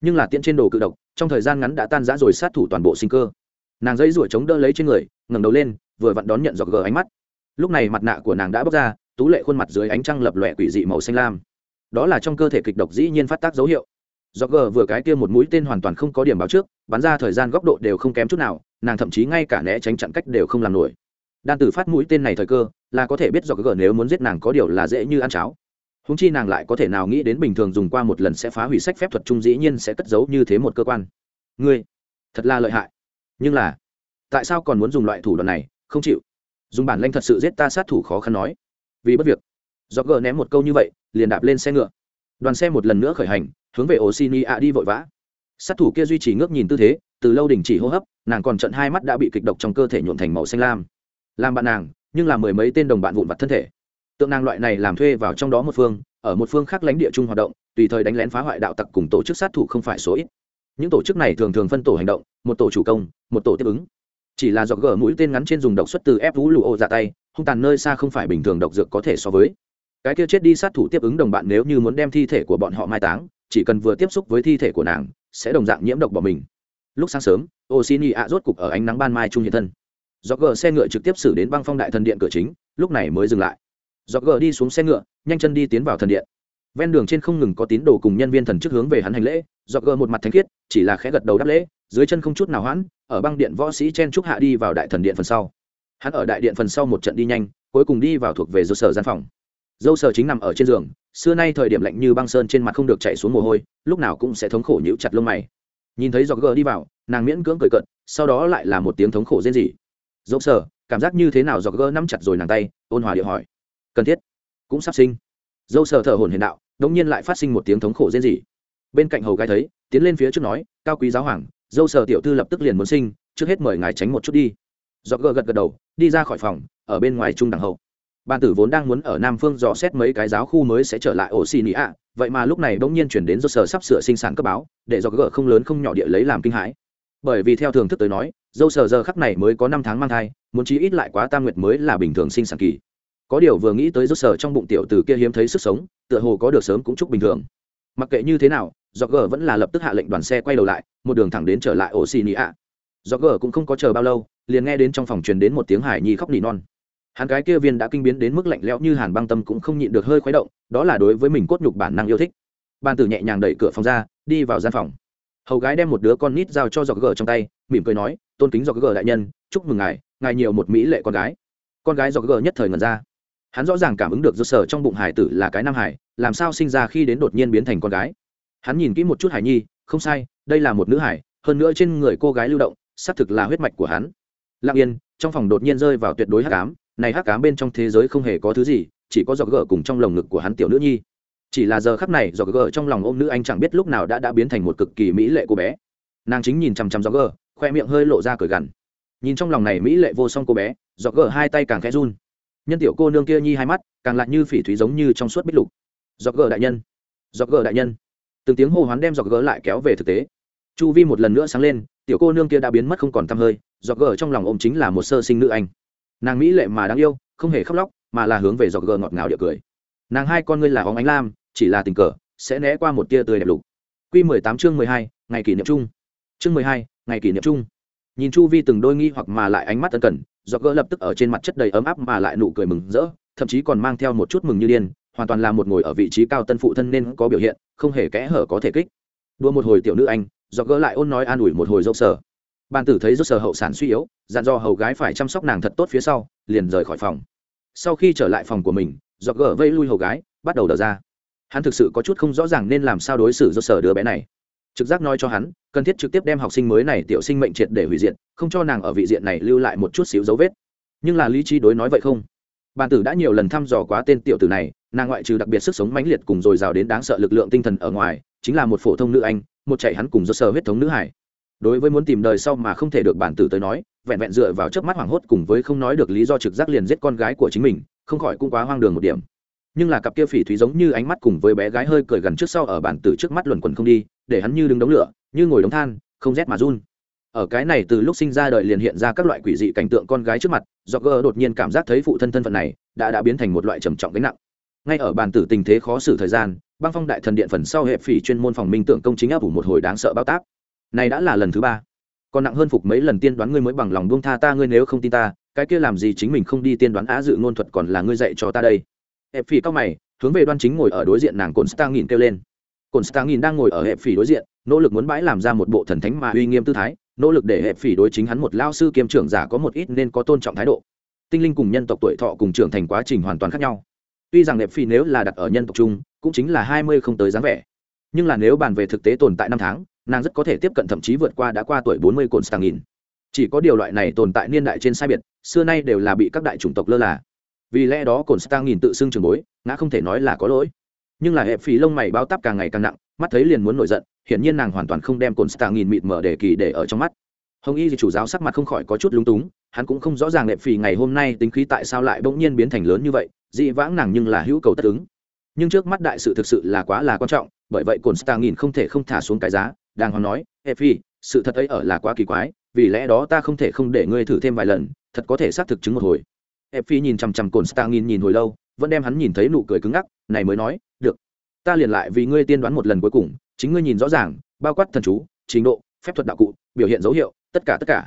Nhưng là tiễn trên đồ cự độc, trong thời gian ngắn đã tan rã rồi sát thủ toàn bộ sinh cơ. Nàng dây ruổi chống đỡ lấy trên người, ngẩng đầu lên, vừa vặn đón nhận giọt gờ ánh mắt. Lúc này mặt nạ của nàng đã bóc ra, tú lệ khuôn mặt dưới ánh trăng lập lòe quỷ dị màu xanh lam. Đó là trong cơ thể kịch độc dĩ nhiên phát tác dấu hiệu. Do gờ vừa cái kia một mũi tên hoàn toàn không có điểm báo trước, bắn ra thời gian góc độ đều không kém chút nào, nàng thậm chí ngay cả né tránh chặn cách đều không làm nổi đan tử phát mũi tên này thời cơ, là có thể biết do gờ nếu muốn giết nàng có điều là dễ như ăn cháo. Húng chi nàng lại có thể nào nghĩ đến bình thường dùng qua một lần sẽ phá hủy sách phép thuật trung dĩ nhiên sẽ cất giấu như thế một cơ quan. Ngươi, thật là lợi hại. Nhưng là, tại sao còn muốn dùng loại thủ đoạn này, không chịu? Dùng bản lanh thật sự giết ta sát thủ khó khăn nói. Vì bất việc. Do gờ ném một câu như vậy, liền đạp lên xe ngựa. Đoàn xe một lần nữa khởi hành, hướng về ổ xin a đi vội vã. Sát thủ kia duy trì ngước nhìn tư thế, từ lâu đình chỉ hô hấp, nàng còn trận hai mắt đã bị kịch độc trong cơ thể nhuộn thành màu xanh lam làm bạn nàng, nhưng là mười mấy tên đồng bạn vụn vặt thân thể. Tượng nàng loại này làm thuê vào trong đó một phương, ở một phương khác lãnh địa chung hoạt động, tùy thời đánh lén phá hoại đạo tặc cùng tổ chức sát thủ không phải số ít. Những tổ chức này thường thường phân tổ hành động, một tổ chủ công, một tổ tiếp ứng. Chỉ là dọc gỡ mũi tên ngắn trên dùng độc xuất từ ép vũ lụ ô dạ tay, hung tàn nơi xa không phải bình thường độc dược có thể so với. Cái kia chết đi sát thủ tiếp ứng đồng bạn nếu như muốn đem thi thể của bọn họ mai táng, chỉ cần vừa tiếp xúc với thi thể của nàng, sẽ đồng dạng nhiễm độc bỏ mình. Lúc sáng sớm ô xin y ạ rốt cục ở ánh nắng ban mai trung hiện thân do gờ xe ngựa trực tiếp xử đến băng phong đại thần điện cửa chính, lúc này mới dừng lại. Do gờ đi xuống xe ngựa, nhanh chân đi tiến vào thần điện. Ven đường trên không ngừng có tín đồ cùng nhân viên thần chức hướng về hắn hành lễ, do gờ một mặt thánh khiết, chỉ là khẽ gật đầu đáp lễ, dưới chân không chút nào hoãn, ở băng điện võ sĩ chen trúc hạ đi vào đại thần điện phần sau. Hắn ở đại điện phần sau một trận đi nhanh, cuối cùng đi vào thuộc về dâu sở gian phòng. Dâu sở chính nằm ở trên giường, xưa nay thời điểm lạnh như băng sơn trên mặt không được chạy xuống mồ hôi, lúc nào cũng sẽ thống khổ nhũ chặt lông mày. Nhìn thấy do gờ đi vào, nàng miễn cưỡng cười cận sau đó lại là một tiếng thống khổ rên rỉ dâu sở cảm giác như thế nào do gỡ nắm chặt rồi nàng tay, ôn hòa điệu hỏi. Cần thiết. Cũng sắp sinh. Dâu sở thở hồn hiền đạo, đống nhiên lại phát sinh một tiếng thống khổ rên rỉ. Bên cạnh hầu gái thấy, tiến lên phía trước nói, cao quý giáo hoàng dâu sở tiểu thư lập tức liền muốn sinh, trước hết mời ngài tránh một chút đi. Do gờ gật gật đầu, đi ra khỏi phòng, ở bên ngoài trung đẳng hậu. Ban tử vốn đang muốn ở nam phương dò xét mấy cái giáo khu mới sẽ trở lại ổ xì nị ạ vậy mà lúc này bỗng nhiên chuyển đến do sở sắp sửa sinh sản cấp báo, để do gờ không lớn không nhỏ địa lấy làm kinh hãi bởi vì theo thường thức tới nói, dâu sờ giờ khắc này mới có năm tháng mang thai, muốn chí ít lại quá tam nguyệt mới là bình thường sinh sản kỳ. Có điều vừa nghĩ tới dâu sờ trong bụng tiểu từ kia hiếm thấy sức sống, tựa hồ có được sớm cũng chúc bình thường. Mặc kệ như thế nào do gờ vẫn là lập tức hạ lệnh đoàn xe quay đầu lại, một đường thẳng đến trở lại ổ xì nị ạ. Do gờ cũng không có chờ bao lâu, liền nghe đến trong phòng truyền đến một tiếng hải nhi khóc nỉ non. Hắn cái kia viên đã kinh biến đến mức lạnh lẽo như hàn băng tâm cũng không nhịn được hơi khuấy động, đó là đối với mình cốt nhục bản năng yêu thích. Ban tử nhẹ nhàng đẩy cửa phòng ra, đi vào gian phòng hầu gái đem một đứa con nít giao cho dọc gờ trong tay, mỉm cười nói, tôn kính dọc gờ đại nhân, chúc mừng ngài ngài nhiều một mỹ lệ con gái. Con gái dọc gờ nhất thời ngần ra. Hắn rõ ràng cảm ứng được do sở trong bụng hải tử là cái nam hải, làm sao sinh ra khi đến đột nhiên biến thành con gái. Hắn nhìn kỹ một chút hải nhi, không sai, đây là một nữ hải, hơn nữa trên người cô gái lưu động, xác thực là huyết mạch của hắn. Lặng yên, trong phòng đột nhiên rơi vào tuyệt đối hắc ám, này hắc ám bên trong thế giới không hề có thứ gì, chỉ có giọt gờ cùng trong lồng ngực của hắn tiểu nữ nhi chỉ là giờ khắc này, giọt gờ trong lòng ôm nữ anh chẳng biết lúc nào đã đã biến thành một cực kỳ mỹ lệ cô bé. Nàng chính nhìn chằm chằm giọt gờ khoe miệng hơi lộ ra cười gằn. Nhìn trong lòng này mỹ lệ vô song cô bé, giọt gờ hai tay càng khẽ run. Nhân tiểu cô nương kia nhi hai mắt, càng lại như phỉ thúy giống như trong suốt bích lục. Giọt gờ đại nhân, giọt gờ đại nhân. Từng tiếng hô hoán đem giọt gờ lại kéo về thực tế. Chu vi một lần nữa sáng lên, tiểu cô nương kia đã biến mất không còn t hơi, giọt gờ trong lòng ôm chính là một sơ sinh nữ anh. Nàng mỹ lệ mà đáng yêu, không hề khóc lóc, mà là hướng về giọt gờ ngọt ngào địa cười. Nàng hai con ngươi là óng ánh lam chỉ là tình cờ, sẽ né qua một tia tươi đẹp lục. Q mười tám chương mười hai, ngày kỷ niệm chung. Chương mười hai, ngày kỷ niệm chung. Nhìn chu vi từng đôi nghi hoặc mà lại ánh mắt ân cần do gỡ lập tức ở trên mặt chất đầy ấm áp mà lại nụ cười mừng rỡ, thậm chí còn mang theo một chút mừng như điên, hoàn toàn là một ngồi ở vị trí cao tân phụ thân nên có biểu hiện, không hề kẽ hở có thể kích. Đua một hồi tiểu nữ anh do gỡ lại ôn nói an ủi một hồi dốc sở bàn tử thấy dốc sở hậu sản suy yếu, dặn do hầu gái phải chăm sóc nàng thật tốt phía sau, liền rời khỏi phòng. Sau khi trở lại phòng của mình do gỡ vây lui hầu gái, bắt đầu đờ ra hắn thực sự có chút không rõ ràng nên làm sao đối xử do sở đứa bé này. Trực giác nói cho hắn, cần thiết trực tiếp đem học sinh mới này tiểu sinh mệnh triệt để hủy diện không cho nàng ở vị diện này lưu lại một chút xíu dấu vết. Nhưng là lý trí đối nói vậy không? Bàn tử đã nhiều lần thăm dò quá tên tiểu tử này, nàng ngoại trừ đặc biệt sức sống mãnh liệt cùng dồi dào đến đáng sợ lực lượng tinh thần ở ngoài, chính là một phổ thông nữ anh, một chạy hắn cùng do sở huyết thống nữ hải. Đối với muốn tìm đời sau mà không thể được bản tử tới nói, vẹn vẹn dựa vào chớp mắt hoảng hốt cùng với không nói được lý do trực giác liền giết con gái của chính mình, không khỏi cũng quá hoang đường một điểm nhưng là cặp kia phỉ thúy giống như ánh mắt cùng với bé gái hơi cười gần trước sau ở bản tử trước mắt luẩn quẩn không đi, để hắn như đứng đống lửa, như ngồi đống than, không rét mà run. Ở cái này từ lúc sinh ra đời liền hiện ra các loại quỷ dị cảnh tượng con gái trước mặt do gơ đột nhiên cảm giác thấy phụ thân thân phận này đã đã biến thành một loại trầm trọng gánh nặng. Ngay ở bàn tử tình thế khó xử thời gian, băng phong đại thần điện phần sau hệ phỉ chuyên môn phòng minh tượng công chính áp ủ một hồi đáng sợ bao tác này đã là lần thứ ba. Còn nặng hơn phục mấy lần tiên đoán ngươi mới bằng lòng buông tha ta, ngươi nếu không tin ta, cái kia làm gì chính mình không đi tiên đoán á dự ngôn thuật còn là ngươi dạy cho ta đây hẹp phỉ cao mày, hướng về đoan chính ngồi ở đối diện nàng cồn star nghìn kêu lên. Cồn star nghìn đang ngồi ở hẹp phỉ đối diện, nỗ lực muốn bãi làm ra một bộ thần thánh mà uy nghiêm tư thái, nỗ lực để hẹp phỉ đối chính hắn một lao sư kiêm trưởng giả có một ít nên có tôn trọng thái độ. Tinh linh cùng nhân tộc tuổi thọ cùng trưởng thành quá trình hoàn toàn khác nhau. Tuy rằng hẹp phì nếu là đặt ở nhân tộc chung, cũng chính là hai mươi không tới dáng vẻ. Nhưng là nếu bàn về thực tế tồn tại năm tháng, nàng rất có thể tiếp cận thậm chí vượt qua đã qua tuổi bốn mươi cồn stang nghìn chỉ có điều loại này tồn tại niên đại trên sai biệt, xưa nay đều là bị các đại chủng tộc lơ là vì lẽ đó cồn stang nhìn tự xưng trường bối, ngã không thể nói là có lỗi. Nhưng là hệ phì lông mày bao tắp càng ngày càng nặng, mắt thấy liền muốn nổi giận, hiển nhiên nàng hoàn toàn không đem cồn stang nhìn mịt mở để kỳ để ở trong mắt. Hồng y thì chủ giáo sắc mặt không khỏi có chút lung túng, hắn cũng không rõ ràng hệ phì ngày hôm nay tính khí tại sao lại bỗng nhiên biến thành lớn như vậy, dị vãng nàng nhưng là hữu cầu tất ứng. Nhưng trước mắt đại sự thực sự là quá là quan trọng, bởi vậy cồn star nhìn không thể không thả xuống cái giá, đang hoàng nói, hệ phì sự thật ấy ở là quá kỳ quái, vì lẽ đó ta không thể không để ngươi thử thêm vài lần, thật có thể xác thực chứng một hồi ép phi nhìn chằm chằm cồn star nhìn nhìn hồi lâu, vẫn đem hắn nhìn thấy nụ cười cứng ngắc, này mới nói, được, ta liền lại vì ngươi tiên đoán một lần cuối cùng, chính ngươi nhìn rõ ràng, bao quát thần chú, trình độ, phép thuật đạo cụ, biểu hiện dấu hiệu, tất cả tất cả.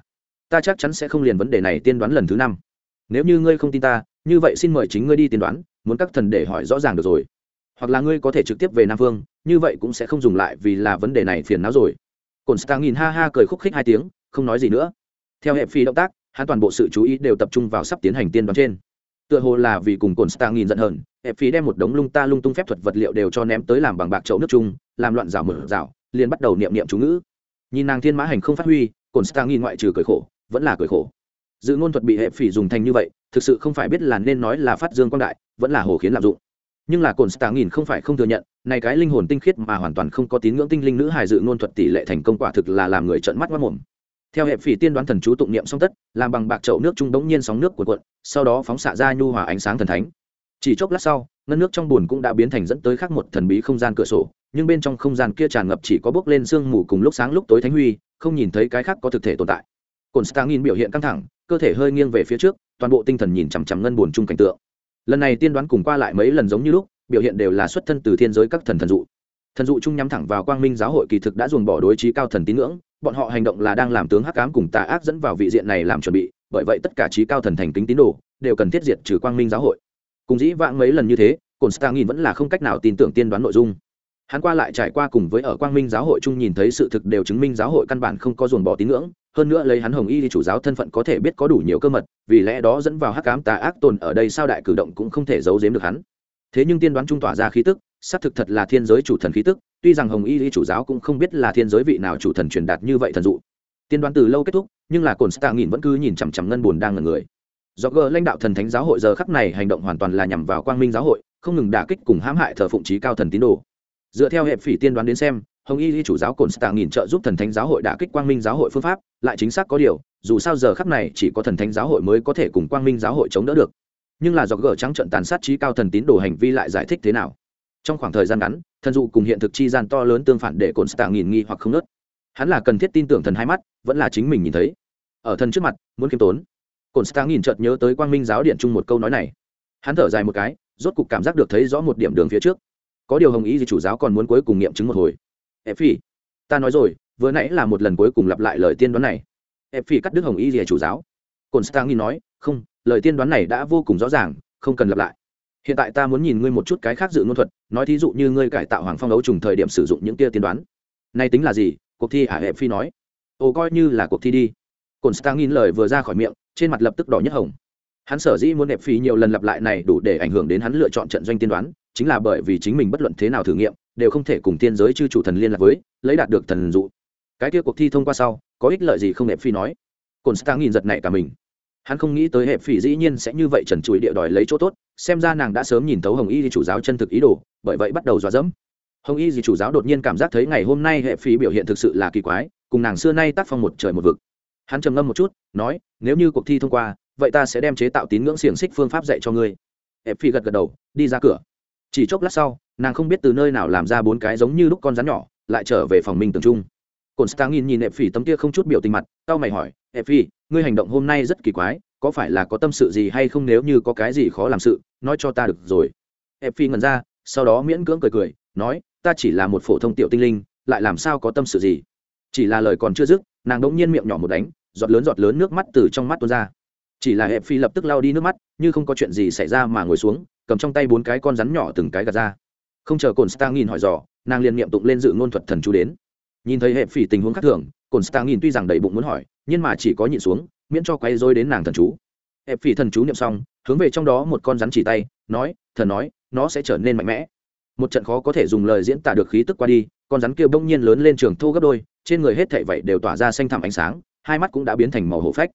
Ta chắc chắn sẽ không liền vấn đề này tiên đoán lần thứ năm. Nếu như ngươi không tin ta, như vậy xin mời chính ngươi đi tiên đoán, muốn các thần để hỏi rõ ràng được rồi. Hoặc là ngươi có thể trực tiếp về nam vương như vậy cũng sẽ không dùng lại vì là vấn đề này phiền não rồi. Cồn stang nhìn ha ha cười khúc khích hai tiếng, không nói gì nữa. Theo hệ phi động tác hắn toàn bộ sự chú ý đều tập trung vào sắp tiến hành tiên đoán trên. Tựa hồ là vì cùng cồn stang nhìn giận hờn hệ phí đem một đống lung ta lung tung phép thuật vật liệu đều cho ném tới làm bằng bạc chậu nước chung, làm loạn rào mở rào, liền bắt đầu niệm niệm chú ngữ. Nhìn nàng thiên mã hành không phát huy cồn stang nhìn ngoại trừ cười khổ, vẫn là cười khổ. Dự ngôn thuật bị hệ phỉ dùng thành như vậy, thực sự không phải biết là nên nói là phát dương quang đại, vẫn là hồ khiến lạm dụng. Nhưng là cồn stang nghìn không phải không thừa nhận, này cái linh hồn tinh khiết mà hoàn toàn không có tín ngưỡng tinh linh nữ hài dự ngôn thuật tỷ lệ thành công quả thực là làm người trợn mắt mất mồm theo hệ phỉ tiên đoán thần chú tụng niệm song tất, làm bằng bạc chậu nước trung đống nhiên sóng nước của quận sau đó phóng xạ ra nhu hòa ánh sáng thần thánh. Chỉ chốc lát sau, ngân nước trong bùn cũng đã biến thành dẫn tới khác một thần bí không gian cửa sổ, nhưng bên trong không gian kia tràn ngập chỉ có bốc lên sương mù cùng lúc sáng lúc tối thánh huy, không nhìn thấy cái khác có thực thể tồn tại. Cồn stangin biểu hiện căng thẳng, cơ thể hơi nghiêng về phía trước, toàn bộ tinh thần nhìn chằm chằm ngân buồn chung cảnh tượng. Lần này tiên đoán cùng qua lại mấy lần giống như lúc, biểu hiện đều là xuất thân từ thiên giới các thần thần dụ thần dụ chung nhắm thẳng vào quang minh giáo hội kỳ thực đã dồn bỏ đối trí cao thần tín ngưỡng, bọn họ hành động là đang làm tướng hắc cám cùng tà ác dẫn vào vị diện này làm chuẩn bị, bởi vậy tất cả trí cao thần thành kính tín đồ đều cần thiết diệt trừ quang minh giáo hội. Cùng dĩ vãng mấy lần như thế cồn stangin vẫn là không cách nào tin tưởng tiên đoán nội dung. Hắn qua lại trải qua cùng với ở quang minh giáo hội chung nhìn thấy sự thực đều chứng minh giáo hội căn bản không có dồn bỏ tín ngưỡng, hơn nữa lấy hắn hồng y thì chủ giáo thân phận có thể biết có đủ nhiều cơ mật, vì lẽ đó dẫn vào hắc cám tà ác tồn ở đây sao đại cử động cũng không thể giấu giếm được hắn. Thế nhưng tiên đoán trung tỏa ra khí tức xác thực thật là thiên giới chủ thần khí tức, tuy rằng hồng y lý chủ giáo cũng không biết là thiên giới vị nào chủ thần truyền đạt như vậy thần dụ. Tiên đoán từ lâu kết thúc, nhưng là cồn stạ nghìn vẫn cứ nhìn chằm chằm ngân buồn đang ngần người. Do Gờ lãnh đạo thần thánh giáo hội giờ khắc này hành động hoàn toàn là nhằm vào quang minh giáo hội, không ngừng đả kích cùng hãm hại thờ phụng trí cao thần tín đồ. Dựa theo hệ phỉ tiên đoán đến xem, hồng y lý chủ giáo cồn stạ nghìn trợ giúp thần thánh giáo hội đả kích quang minh giáo hội phương pháp, lại chính xác có điều, dù sao giờ khắc này chỉ có thần thánh giáo hội mới có thể cùng quang minh giáo hội chống đỡ được. Nhưng là do Gờ trắng trận tàn sát trí cao thần tín đồ hành vi lại giải thích thế nào? Trong khoảng thời gian ngắn, thần dụ cùng hiện thực chi gian to lớn tương phản để cồn stạ nghìn nghi hoặc không nớt. Hắn là cần thiết tin tưởng thần hai mắt, vẫn là chính mình nhìn thấy. Ở thần trước mặt, muốn khiêm tốn. Cồn stạ nghìn chợt nhớ tới quang minh giáo điện chung một câu nói này. Hắn thở dài một cái, rốt cục cảm giác được thấy rõ một điểm đường phía trước. Có điều hồng ý gì chủ giáo còn muốn cuối cùng nghiệm chứng một hồi. Ép phi ta nói rồi, vừa nãy là một lần cuối cùng lặp lại lời tiên đoán này. Ép phi cắt đứt hồng ý gì chủ giáo. Cồn stạ nghìn nói, không, lời tiên đoán này đã vô cùng rõ ràng, không cần lặp lại hiện tại ta muốn nhìn ngươi một chút cái khác dự ngôn thuật, nói thí dụ như ngươi cải tạo hoàng phong đấu trùng thời điểm sử dụng những tia tiên đoán. Nay tính là gì? Cuộc thi ả hệ phi nói. Ồ, coi như là cuộc thi đi. Cồn stang in lời vừa ra khỏi miệng, trên mặt lập tức đỏ nhất hồng. Hắn sở dĩ muốn đẹp phi nhiều lần lặp lại này đủ để ảnh hưởng đến hắn lựa chọn trận doanh tiên đoán, chính là bởi vì chính mình bất luận thế nào thử nghiệm, đều không thể cùng tiên giới chư chủ thần liên lạc với, lấy đạt được thần dụ. Cái kia cuộc thi thông qua sau, có ích lợi gì không đẹp phi nói? Cồn stang in giật này cả mình. Hắn không nghĩ tới hệ phỉ dĩ nhiên sẽ như vậy trần trụi địa đòi lấy chỗ tốt xem ra nàng đã sớm nhìn thấu hồng y di chủ giáo chân thực ý đồ, bởi vậy bắt đầu dọa dẫm. Hồng y di chủ giáo đột nhiên cảm giác thấy ngày hôm nay hệ phí biểu hiện thực sự là kỳ quái, cùng nàng xưa nay tác phong một trời một vực. Hắn trầm ngâm một chút, nói, nếu như cuộc thi thông qua, vậy ta sẽ đem chế tạo tín ngưỡng xiềng xích phương pháp dạy cho ngươi. Hệ phí gật gật đầu, đi ra cửa. Chỉ chốc lát sau, nàng không biết từ nơi nào làm ra bốn cái giống như lúc con rắn nhỏ, lại trở về phòng minh tường trung. Cồn stang nhìn nhìn hệ phí tấm kia không chút biểu tình mặt tao mày hỏi, hệ phí, ngươi hành động hôm nay rất kỳ quái có phải là có tâm sự gì hay không nếu như có cái gì khó làm sự, nói cho ta được rồi. Ép phi ngẩn ra, sau đó miễn cưỡng cười cười, nói, ta chỉ là một phổ thông tiểu tinh linh, lại làm sao có tâm sự gì. Chỉ là lời còn chưa dứt, nàng đ ỗ n g nhiên miệng nhỏ một đánh, giọt lớn giọt lớn nước mắt từ trong mắt tuôn ra. Chỉ là ép phi lập tức lao đi nước mắt, như không có chuyện gì xảy ra mà ngồi xuống, cầm trong tay bốn cái con rắn nhỏ từng cái gạt ra. Không chờ cồn star nghìn hỏi dò, nàng liền niệm tụng lên dự ngôn thuật thần chú đến. Nhìn thấy hệ phỉ tình huống khác thường cồn star nghìn tuy rằng đầy bụng muốn hỏi nhưng mà chỉ có nhịn xuống, miễn cho quay dối đến nàng thần chú. Ép phỉ thần chú niệm xong, hướng về trong đó một con rắn chỉ tay, nói, thần nói, nó sẽ trở nên mạnh mẽ. Một trận khó có thể dùng lời diễn tả được khí tức qua đi, con rắn kia bỗng nhiên lớn lên trường thô gấp đôi, trên người hết thảy vậy đều tỏa ra xanh thẳm ánh sáng, hai mắt cũng đã biến thành màu hổ phách.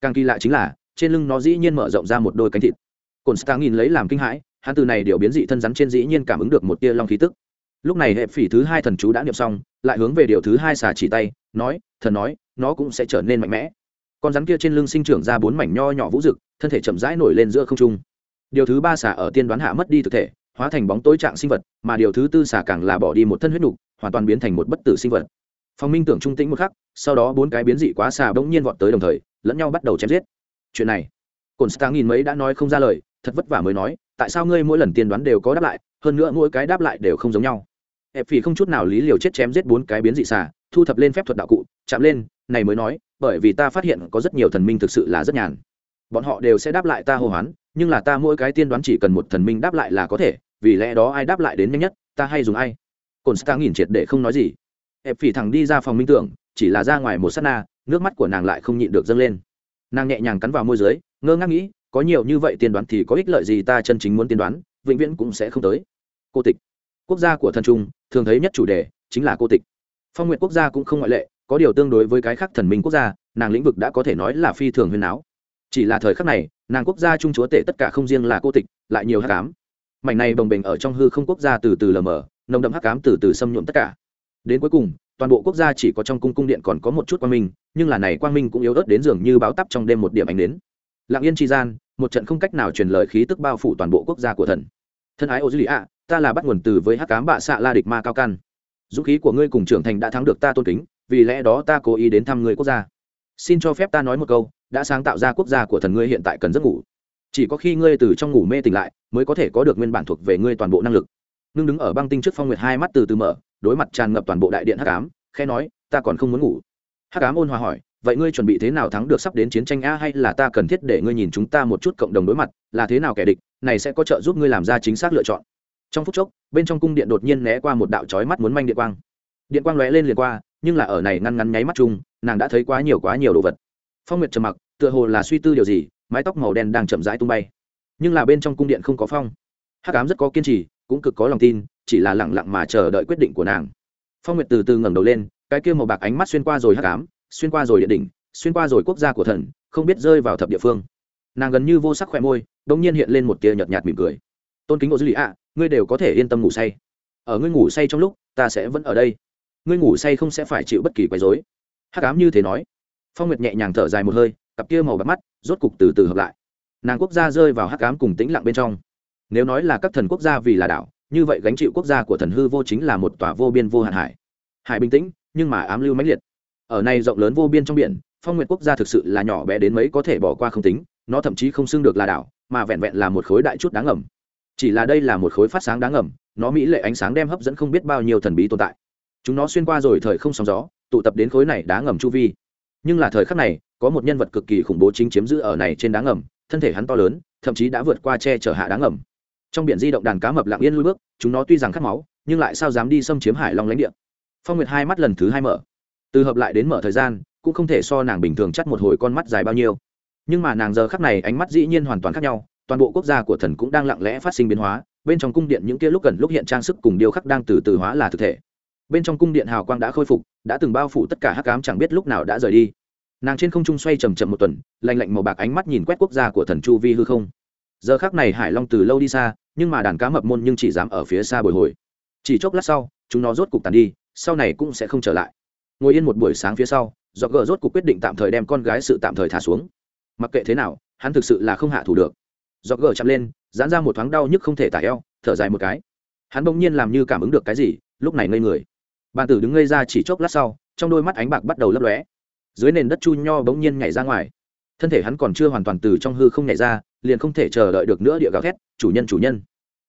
Càng kỳ lạ chính là, trên lưng nó dĩ nhiên mở rộng ra một đôi cánh thịt. Cồn star nhìn lấy làm kinh hãi, hắn từ này điều biến dị thân rắn trên dĩ nhiên cảm ứng được một tia long khí tức. Lúc này hệ phỉ thứ hai thần chú đã niệm xong, lại hướng về điều thứ hai xà chỉ tay, nói, thần nói nó cũng sẽ trở nên mạnh mẽ. Con rắn kia trên lưng sinh trưởng ra bốn mảnh nho nhỏ vũ rực, thân thể chậm rãi nổi lên giữa không trung. Điều thứ ba xả ở tiên đoán hạ mất đi thực thể, hóa thành bóng tối trạng sinh vật, mà điều thứ tư xả càng là bỏ đi một thân huyết nục, hoàn toàn biến thành một bất tử sinh vật. Phong minh tưởng trung tĩnh một khắc, sau đó bốn cái biến dị quá xà bỗng nhiên vọt tới đồng thời, lẫn nhau bắt đầu chém giết. Chuyện này cồn Sáng nghìn mấy đã nói không ra lời, thật vất vả mới nói, tại sao ngươi mỗi lần tiên đoán đều có đáp lại, hơn nữa mỗi cái đáp lại đều không giống nhau? Ép vì không chút nào lý liều chết chém giết bốn cái biến dị xà, thu thập lên phép thuật đạo cụ, chạm lên này mới nói, bởi vì ta phát hiện có rất nhiều thần minh thực sự là rất nhàn. Bọn họ đều sẽ đáp lại ta hô hoán, nhưng là ta mỗi cái tiên đoán chỉ cần một thần minh đáp lại là có thể, vì lẽ đó ai đáp lại đến nhanh nhất, ta hay dùng ai. Cồn Star nhìn triệt để không nói gì. Ép phỉ thẳng đi ra phòng minh tưởng, chỉ là ra ngoài một s á t na, nước mắt của nàng lại không nhịn được dâng lên. Nàng nhẹ nhàng cắn vào môi d ư ớ i ngơ ngác nghĩ, có nhiều như vậy tiên đoán thì có ích lợi gì ta chân chính muốn tiên đoán, vĩnh viễn cũng sẽ không tới. Cô tịch. Quốc gia của thần trung, thường thấy nhất chủ đề, chính là cô tịch. Phong nguyện quốc gia cũng không ngoại lệ có điều tương đối với cái khác thần minh quốc gia, nàng lĩnh vực đã có thể nói là phi thường huyền áo chỉ là thời khắc này, nàng quốc gia trung chúa tể tất cả không riêng là cô tịch, lại nhiều hắc cám mảnh này bồng bềnh ở trong hư không quốc gia từ từ lờ mờ, nồng đậm hắc cám từ từ xâm nhuộm tất cả. Đến cuối cùng, toàn bộ quốc gia chỉ có trong cung cung điện còn có một chút quang minh, nhưng là này quang minh cũng yếu ớt đến dường như báo tắp trong đêm một điểm ánh đến lặng yên tri gian, một trận không cách nào truyền lời khí tức bao phủ toàn bộ quốc gia của thần. Thân ái ô dư lì ạ ta là bắt nguồn từ với hắc cám bạ xạ la địch ma cao căn dũng khí của ngươi cùng trưởng thành đã thắng được ta tôn kính vì lẽ đó ta cố ý đến thăm người quốc gia. Xin cho phép ta nói một câu, đã sáng tạo ra quốc gia của thần ngươi hiện tại cần giấc ngủ. Chỉ có khi ngươi từ trong ngủ mê tỉnh lại, mới có thể có được nguyên bản thuộc về ngươi toàn bộ năng lực. Ngưng đứng ở băng tinh trước phong nguyệt hai mắt từ từ mở, đối mặt tràn ngập toàn bộ đại điện hắc ám khe nói, ta còn không muốn ngủ. Hắc ám ôn hòa hỏi, vậy ngươi chuẩn bị thế nào thắng được sắp đến chiến tranh a hay là ta cần thiết để ngươi nhìn chúng ta một chút cộng đồng đối mặt, là thế nào kẻ địch, này sẽ có trợ giúp ngươi làm ra chính xác lựa chọn. Trong phút chốc, bên trong cung điện đột nhiên né qua một đạo chói mắt muốn manh điện quang. Điện quang lóe lên liền qua nhưng là ở này ngăn ngắn nháy mắt chung, nàng đã thấy quá nhiều quá nhiều đồ vật. Phong nguyệt trầm mặc, tựa hồ là suy tư điều gì, mái tóc màu đen đang chậm rãi tung bay. Nhưng là bên trong cung điện không có phong. Hắc ám rất có kiên trì, cũng cực có lòng tin, chỉ là lẳng lặng mà chờ đợi quyết định của nàng. Phong nguyệt từ từ ngẩng đầu lên, cái kia màu bạc ánh mắt xuyên qua rồi hắc ám, xuyên qua rồi địa đỉnh, xuyên qua rồi quốc gia của thần, không biết rơi vào thập địa phương. Nàng gần như vô sắc khỏe môi đ ỗ n g nhiên hiện lên một tia nhợt nhạt mỉm cười. Tôn kính ô dư lì ạ, ngươi đều có thể yên tâm ngủ say. Ở ngươi ngủ say trong lúc, ta sẽ vẫn ở đây ngươi ngủ say không sẽ phải chịu bất kỳ quấy rối. hắc ám như thế nói. Phong nguyệt nhẹ nhàng thở dài một hơi, cặp kia màu bạc mắt, rốt cục từ từ hợp lại. Nàng quốc gia rơi vào hắc ám cùng tĩnh lặng bên trong. Nếu nói là các thần quốc gia vì là đảo, như vậy gánh chịu quốc gia của thần hư vô chính là một tòa vô biên vô hạn hải. Hải bình tĩnh, nhưng mà ám lưu mãnh liệt. Ở này rộng lớn vô biên trong biển, phong Nguyệt quốc gia thực sự là nhỏ bé đến mấy có thể bỏ qua không tính, nó thậm chí không xưng được là đảo, mà vẹn vẹn là một khối đại chút đáng ngầm. Chỉ là đây là một khối phát sáng đáng ngầm, nó mỹ lệ ánh sáng đem hấp dẫn không biết bao nhiêu thần bí tồn tại chúng nó xuyên qua rồi thời không sóng gió, tụ tập đến khối này đá ngầm chu vi. Nhưng là thời khắc này, có một nhân vật cực kỳ khủng bố chính chiếm giữ ở này trên đá ngầm, thân thể hắn to lớn, thậm chí đã vượt qua che chở hạ đá ngầm. Trong biển di động đàn cá mập lặng yên lui bước, chúng nó tuy rằng khát máu, nhưng lại sao dám đi xâm chiếm hải long lãnh địa? Phong nguyệt hai mắt lần thứ hai mở. Từ hợp lại đến mở thời gian, cũng không thể so nàng bình thường chắt một hồi con mắt dài bao nhiêu. Nhưng mà nàng giờ khắc này ánh mắt dĩ nhiên hoàn toàn khác nhau, toàn bộ quốc gia của thần cũng đang lặng lẽ phát sinh biến hóa, bên trong cung điện những kia lúc gần lúc hiện trang sức cùng điêu khắc đang từ từ hóa là thực thể bên trong cung điện hào quang đã khôi phục, đã từng bao phủ tất cả hắc cám chẳng biết lúc nào đã rời đi. Nàng trên không trung xoay chầm chậm một tuần, lạnh lạnh màu bạc ánh mắt nhìn quét quốc gia của thần chu vi hư không. Giờ khác này hải long từ lâu đi xa, nhưng mà đàn cá mập môn nhưng chỉ dám ở phía xa bồi hồi. Chỉ chốc lát sau, chúng nó rốt cục tàn đi, sau này cũng sẽ không trở lại. Ngồi yên một buổi sáng phía sau do gờ rốt cục quyết định tạm thời đem con gái sự tạm thời thả xuống. Mặc kệ thế nào, hắn thực sự là không hạ thủ được. Do gờ chạm lên, giãn ra một thoáng đau nhức không thể tả eo, thở dài một cái. Hắn bỗng nhiên làm như cảm ứng được cái gì, lúc này ngây người bàn tử đứng ngây ra chỉ chốc lát sau, trong đôi mắt ánh bạc bắt đầu lấp lóe. Dưới nền đất chu nho bỗng nhiên nhảy ra ngoài. Thân thể hắn còn chưa hoàn toàn từ trong hư không nhảy ra, liền không thể chờ đợi được nữa địa gào thét, chủ nhân chủ nhân,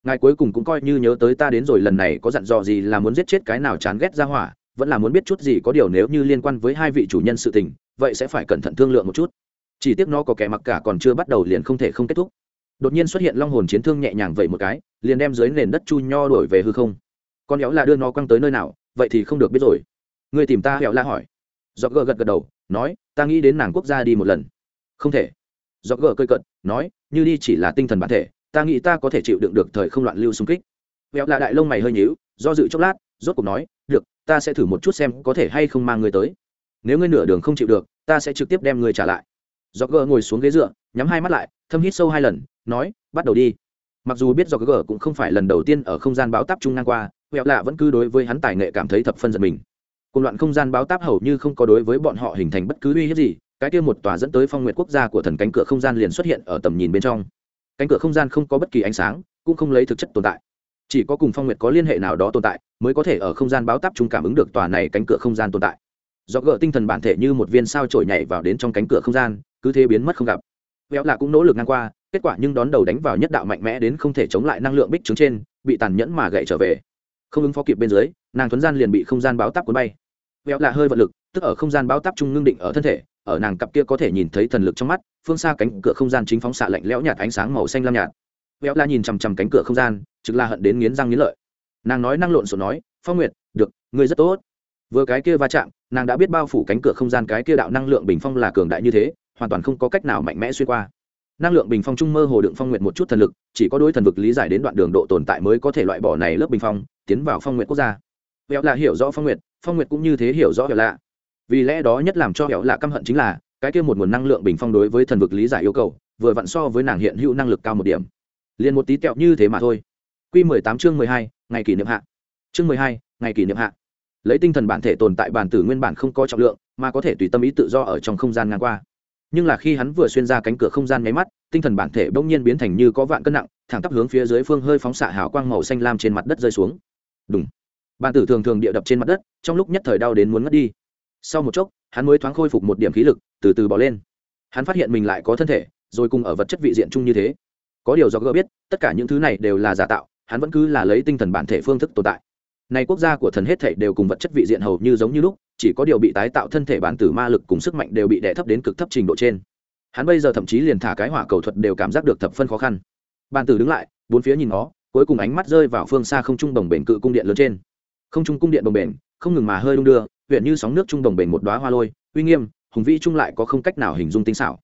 ngài cuối cùng cũng coi như nhớ tới ta đến rồi, lần này có dặn dò gì là muốn giết chết cái nào chán ghét ra hỏa, vẫn là muốn biết chút gì có điều nếu như liên quan với hai vị chủ nhân sự tình, vậy sẽ phải cẩn thận thương lượng một chút. Chỉ tiếc nó có kẻ mặc cả còn chưa bắt đầu liền không thể không kết thúc. Đột nhiên xuất hiện long hồn chiến thương nhẹ nhàng vậy một cái, liền đem dưới nền đất chu nho đổi về hư không. Con éo là đưa nó quăng tới nơi nào vậy thì không được biết rồi. Người tìm ta hẹo la hỏi. Dọc gờ gật gật đầu, nói, ta nghĩ đến nàng quốc gia đi một lần. Không thể. Dọc gờ cơi cận nói, như đi chỉ là tinh thần bản thể, ta nghĩ ta có thể chịu đựng được thời không loạn lưu xung kích. Vẹo là đại lông mày hơi nhíu, do dự chốc lát, rốt cuộc nói, được, ta sẽ thử một chút xem có thể hay không mang người tới. Nếu ngươi nửa đường không chịu được, ta sẽ trực tiếp đem người trả lại. Dọc gờ ngồi xuống ghế dựa, nhắm hai mắt lại, thâm hít sâu hai lần, nói, bắt đầu đi. Mặc dù biết do gờ cũng không phải lần đầu tiên ở không gian báo táp trung ngang qua vẹo lạ vẫn cứ đối với hắn tài nghệ cảm thấy thập phân giật mình. Cùng loạn không gian báo táp hầu như không có đối với bọn họ hình thành bất cứ uy hiếp gì, cái kia một tòa dẫn tới phong nguyện quốc gia của thần cánh cửa không gian liền xuất hiện ở tầm nhìn bên trong. Cánh cửa không gian không có bất kỳ ánh sáng, cũng không lấy thực chất tồn tại. Chỉ có cùng phong nguyệt có liên hệ nào đó tồn tại, mới có thể ở không gian báo táp chúng cảm ứng được tòa này cánh cửa không gian tồn tại. Do gỡ tinh thần bản thể như một viên sao trổi nhảy vào đến trong cánh cửa không gian, cứ thế biến mất không gặp. Véo lạ cũng nỗ lực ngang qua, kết quả nhưng đón đầu đánh vào nhất đạo mạnh mẽ đến không thể chống lại năng lượng bích trứng trên, bị tàn nhẫn mà gậy trở về không ứng phó kịp bên dưới, nàng thuấn gian liền bị không gian báo táp cuốn bay. Véo lạ hơi vật lực, tức ở không gian báo táp trung ngưng định ở thân thể, ở nàng cặp kia có thể nhìn thấy thần lực trong mắt, phương xa cánh cửa không gian chính phóng xạ lạnh lẽo nhạt ánh sáng màu xanh lam nhạt. Véo là nhìn chằm chằm cánh cửa không gian, trực là hận đến nghiến răng nghiến lợi. Nàng nói năng lộn xộn nói, phong nguyệt, được, ngươi rất tốt. Vừa cái kia va chạm, nàng đã biết bao phủ cánh cửa không gian cái kia đạo năng lượng bình phong là cường đại như thế, hoàn toàn không có cách nào mạnh mẽ xuyên qua năng lượng bình phong trung mơ hồ đựng phong nguyện một chút thần lực chỉ có đối thần vực lý giải đến đoạn đường độ tồn tại mới có thể loại bỏ này lớp bình phong tiến vào phong nguyện quốc gia. Vẹo lạ hiểu rõ phong nguyện, phong nguyện cũng như thế hiểu rõ vẹo lạ. Vì lẽ đó nhất làm cho vẹo lạ căm hận chính là cái kia một nguồn năng lượng bình phong đối với thần vực lý giải yêu cầu vừa vặn so với nàng hiện hữu năng lực cao một điểm. Liền một tí tẹo như thế mà thôi. Q mười tám chương mười hai ngày kỷ niệm hạ. Chương mười hai ngày kỷ niệm hạ. Lấy tinh thần bản thể tồn tại bản tử nguyên bản không có trọng lượng mà có thể tùy tâm ý tự do ở trong không gian ngang qua nhưng là khi hắn vừa xuyên ra cánh cửa không gian nháy mắt, tinh thần bản thể bỗng nhiên biến thành như có vạn cân nặng, thẳng tắp hướng phía dưới phương hơi phóng xạ hào quang màu xanh lam trên mặt đất rơi xuống. Đúng bản tử thường thường địa đập trên mặt đất, trong lúc nhất thời đau đến muốn ngất đi. Sau một chốc, hắn mới thoáng khôi phục một điểm khí lực, từ từ bỏ lên. Hắn phát hiện mình lại có thân thể, rồi cùng ở vật chất vị diện chung như thế. Có điều do gỡ biết, tất cả những thứ này đều là giả tạo, hắn vẫn cứ là lấy tinh thần bản thể phương thức tồn tại. Nay quốc gia của thần hết thể đều cùng vật chất vị diện hầu như giống như lúc chỉ có điều bị tái tạo thân thể bản tử ma lực cùng sức mạnh đều bị đè thấp đến cực thấp trình độ trên. Hắn bây giờ thậm chí liền thả cái hỏa cầu thuật đều cảm giác được thập phân khó khăn. Bản tử đứng lại, bốn phía nhìn nó, cuối cùng ánh mắt rơi vào phương xa không trung đồng bền cự cung điện lớn trên. Không trung cung điện đồng bền không ngừng mà hơi đung đưa, huyện như sóng nước trung đồng bền một đóa hoa lôi, uy nghiêm, hùng vĩ trung lại có không cách nào hình dung tinh xảo.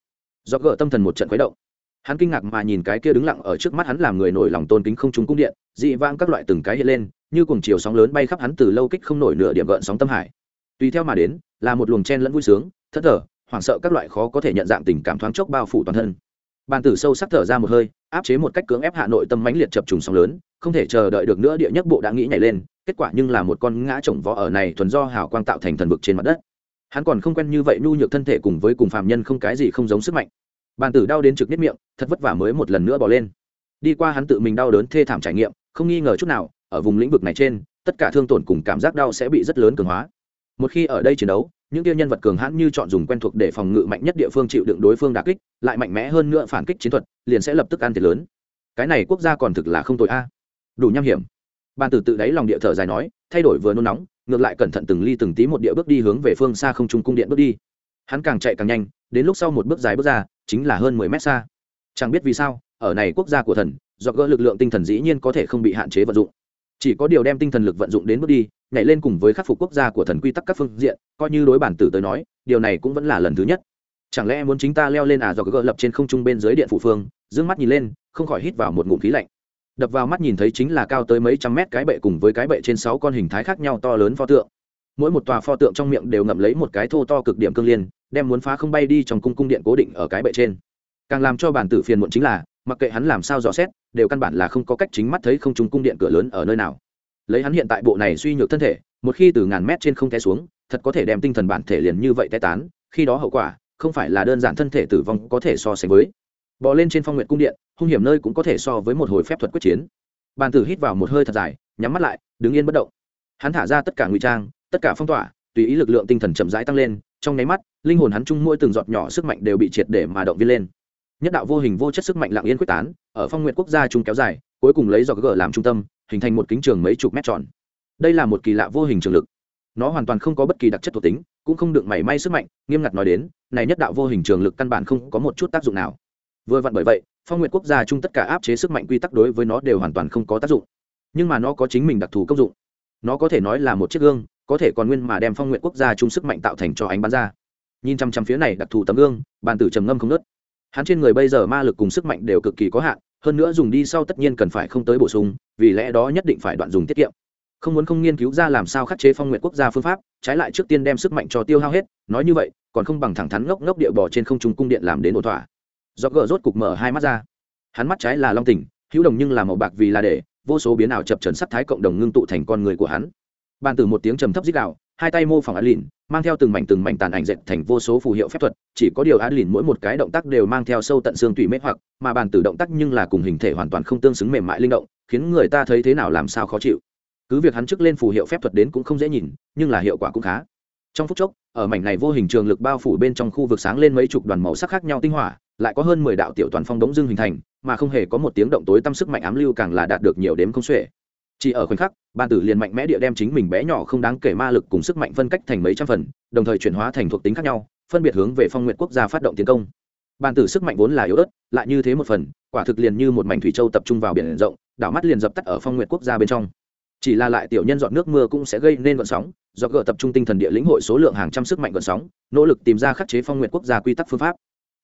Do gỡ tâm thần một trận khuấy động. Hắn kinh ngạc mà nhìn cái kia đứng lặng ở trước mắt hắn làm người nổi lòng tôn kính không trung cung điện, dị vang các loại từng cái hiện lên, như cùng chiều sóng lớn bay khắp hắn từ lâu kích không nổi nửa điểm gợn sóng tâm hải tùy theo mà đến, là một luồng chen lẫn vui sướng thất thở hoảng sợ các loại khó có thể nhận dạng tình cảm thoáng chốc bao phủ toàn thân. Bàn tử sâu sắc thở ra một hơi, áp chế một cách cưỡng ép hạ nội tâm mãnh liệt chập trùng sóng lớn, không thể chờ đợi được nữa địa nhất bộ đã nghĩ nhảy lên, kết quả nhưng là một con ngã chồng vó ở này thuần do hào quang tạo thành thần vực trên mặt đất. Hắn còn không quen như vậy nhu nhược thân thể cùng với cùng phàm nhân không cái gì không giống sức mạnh. Bàn tử đau đến trực nếp miệng, thật vất vả mới một lần nữa bỏ lên. Đi qua hắn tự mình đau đớn thê thảm trải nghiệm, không nghi ngờ chút nào, ở vùng lĩnh vực này trên, tất cả thương tổn cùng cảm giác đau sẽ bị rất lớn cường hóa một khi ở đây chiến đấu, những tiêu nhân vật cường hãn như chọn dùng quen thuộc để phòng ngự mạnh nhất địa phương chịu đựng đối phương đà kích, lại mạnh mẽ hơn nữa phản kích chiến thuật, liền sẽ lập tức ăn thiệt lớn. Cái này quốc gia còn thực là không tội a. Đủ nham hiểm. Bàn tử tự đáy lòng địa thở dài nói, thay đổi vừa nôn nóng, ngược lại cẩn thận từng ly từng tí một địa bước đi hướng về phương xa không trung cung điện bước đi. Hắn càng chạy càng nhanh, đến lúc sau một bước dài bước ra, chính là hơn mười mét xa. Chẳng biết vì sao, ở này quốc gia của thần do gỡ lực lượng tinh thần dĩ nhiên có thể không bị hạn chế vận dụng. Chỉ có điều đem tinh thần lực vận dụng đến bước đi nhảy lên cùng với khắc phục quốc gia của thần quy tắc các phương diện, coi như đối bản tử tới nói, điều này cũng vẫn là lần thứ nhất. Chẳng lẽ muốn chính ta leo lên à do gỡ lập trên không trung bên dưới điện phủ phương d mắt nhìn lên, không khỏi hít vào một ngụm khí lạnh. Đập vào mắt nhìn thấy chính là cao tới mấy trăm mét cái bệ cùng với cái bệ trên sáu con hình thái khác nhau to lớn pho tượng. Mỗi một tòa pho tượng trong miệng đều ngậm lấy một cái thô to cực điểm cương liên, đem muốn phá không bay đi trong cung cung điện cố định ở cái bệ trên. Càng làm cho bản tử phiền muộn chính là, mặc kệ hắn làm sao dò xét, đều căn bản là không có cách chính mắt thấy không trung cung điện cửa lớn ở nơi nào lấy hắn hiện tại bộ này suy nhược thân thể, một khi từ ngàn mét trên không té xuống, thật có thể đem tinh thần bản thể liền như vậy té tán, khi đó hậu quả, không phải là đơn giản thân thể tử vong có thể so sánh với. Bò lên trên phong nguyện cung điện, hung hiểm nơi cũng có thể so với một hồi phép thuật quyết chiến. Bàn tử hít vào một hơi thật dài, nhắm mắt lại, đứng yên bất động. Hắn thả ra tất cả ngụy trang, tất cả phong tỏa, tùy ý lực lượng tinh thần chậm rãi tăng lên, trong nháy mắt, linh hồn hắn chung mỗi từng giọt nhỏ sức mạnh đều bị triệt để mà động viên lên. Nhất đạo vô hình vô chất sức mạnh lặng yên quyết tán, ở phong nguyện quốc gia chung kéo dài cuối cùng lấy do gờ làm trung tâm, hình thành một kính trường mấy chục mét tròn. Đây là một kỳ lạ vô hình trường lực. Nó hoàn toàn không có bất kỳ đặc chất thuộc tính, cũng không được mảy may sức mạnh, nghiêm ngặt nói đến, này nhất đạo vô hình trường lực căn bản không có một chút tác dụng nào. Vừa vặn bởi vậy, phong nguyện quốc gia chung tất cả áp chế sức mạnh quy tắc đối với nó đều hoàn toàn không có tác dụng. Nhưng mà nó có chính mình đặc thù công dụng. Nó có thể nói là một chiếc gương, có thể còn nguyên mà đem phong nguyện quốc gia chung sức mạnh tạo thành cho ánh bắn ra. Nhìn chăm chăm phía này đặc thù tấm gương, bàn tử trầm ngâm không nớt hắn trên người bây giờ ma lực cùng sức mạnh đều cực kỳ có hạn hơn nữa dùng đi sau tất nhiên cần phải không tới bổ sung, vì lẽ đó nhất định phải đoạn dùng tiết kiệm. Không muốn không nghiên cứu ra làm sao khắc chế phong nguyện quốc gia phương pháp, trái lại trước tiên đem sức mạnh cho tiêu hao hết, nói như vậy, còn không bằng thẳng thắn ngốc ngốc địa bò trên không trung cung điện làm đến ổ thỏa. Do gỡ rốt cục mở hai mắt ra. Hắn mắt trái là long tỉnh hữu đồng nhưng là màu bạc vì là để, vô số biến ảo chập trần sắc thái cộng đồng ngưng tụ thành con người của hắn. Bàn từ một tiếng trầm thấp dích đạo hai tay mô phỏng á lìn mang theo từng mảnh từng mảnh tàn ảnh dệt thành vô số phù hiệu phép thuật, chỉ có điều á lìn mỗi một cái động tác đều mang theo sâu tận xương tủy mết hoặc, mà bàn tử động tác nhưng là cùng hình thể hoàn toàn không tương xứng mềm mại linh động, khiến người ta thấy thế nào làm sao khó chịu. Cứ việc hắn trước lên phù hiệu phép thuật đến cũng không dễ nhìn, nhưng là hiệu quả cũng khá. Trong phút chốc, ở mảnh này vô hình trường lực bao phủ bên trong khu vực sáng lên mấy chục đoàn màu sắc khác nhau tinh hỏa, lại có hơn mười đạo tiểu toàn phong đống dương hình thành, mà không hề có một tiếng động tối tâm sức mạnh ám lưu càng là đạt được nhiều đếm không xuể chỉ ở khoảnh khắc, ban tử liền mạnh mẽ địa đem chính mình bé nhỏ không đáng kể ma lực cùng sức mạnh phân cách thành mấy trăm phần, đồng thời chuyển hóa thành thuộc tính khác nhau, phân biệt hướng về phong nguyện quốc gia phát động tiến công. Ban tử sức mạnh vốn là yếu ớt, lại như thế một phần, quả thực liền như một mảnh thủy châu tập trung vào biển rộng, đảo mắt liền dập tắt ở phong nguyện quốc gia bên trong. Chỉ là lại tiểu nhân dọn nước mưa cũng sẽ gây nên vận sóng, do gỡ tập trung tinh thần địa lĩnh hội số lượng hàng trăm sức mạnh vận sóng, nỗ lực tìm ra khắc chế phong nguyện quốc gia quy tắc phương pháp.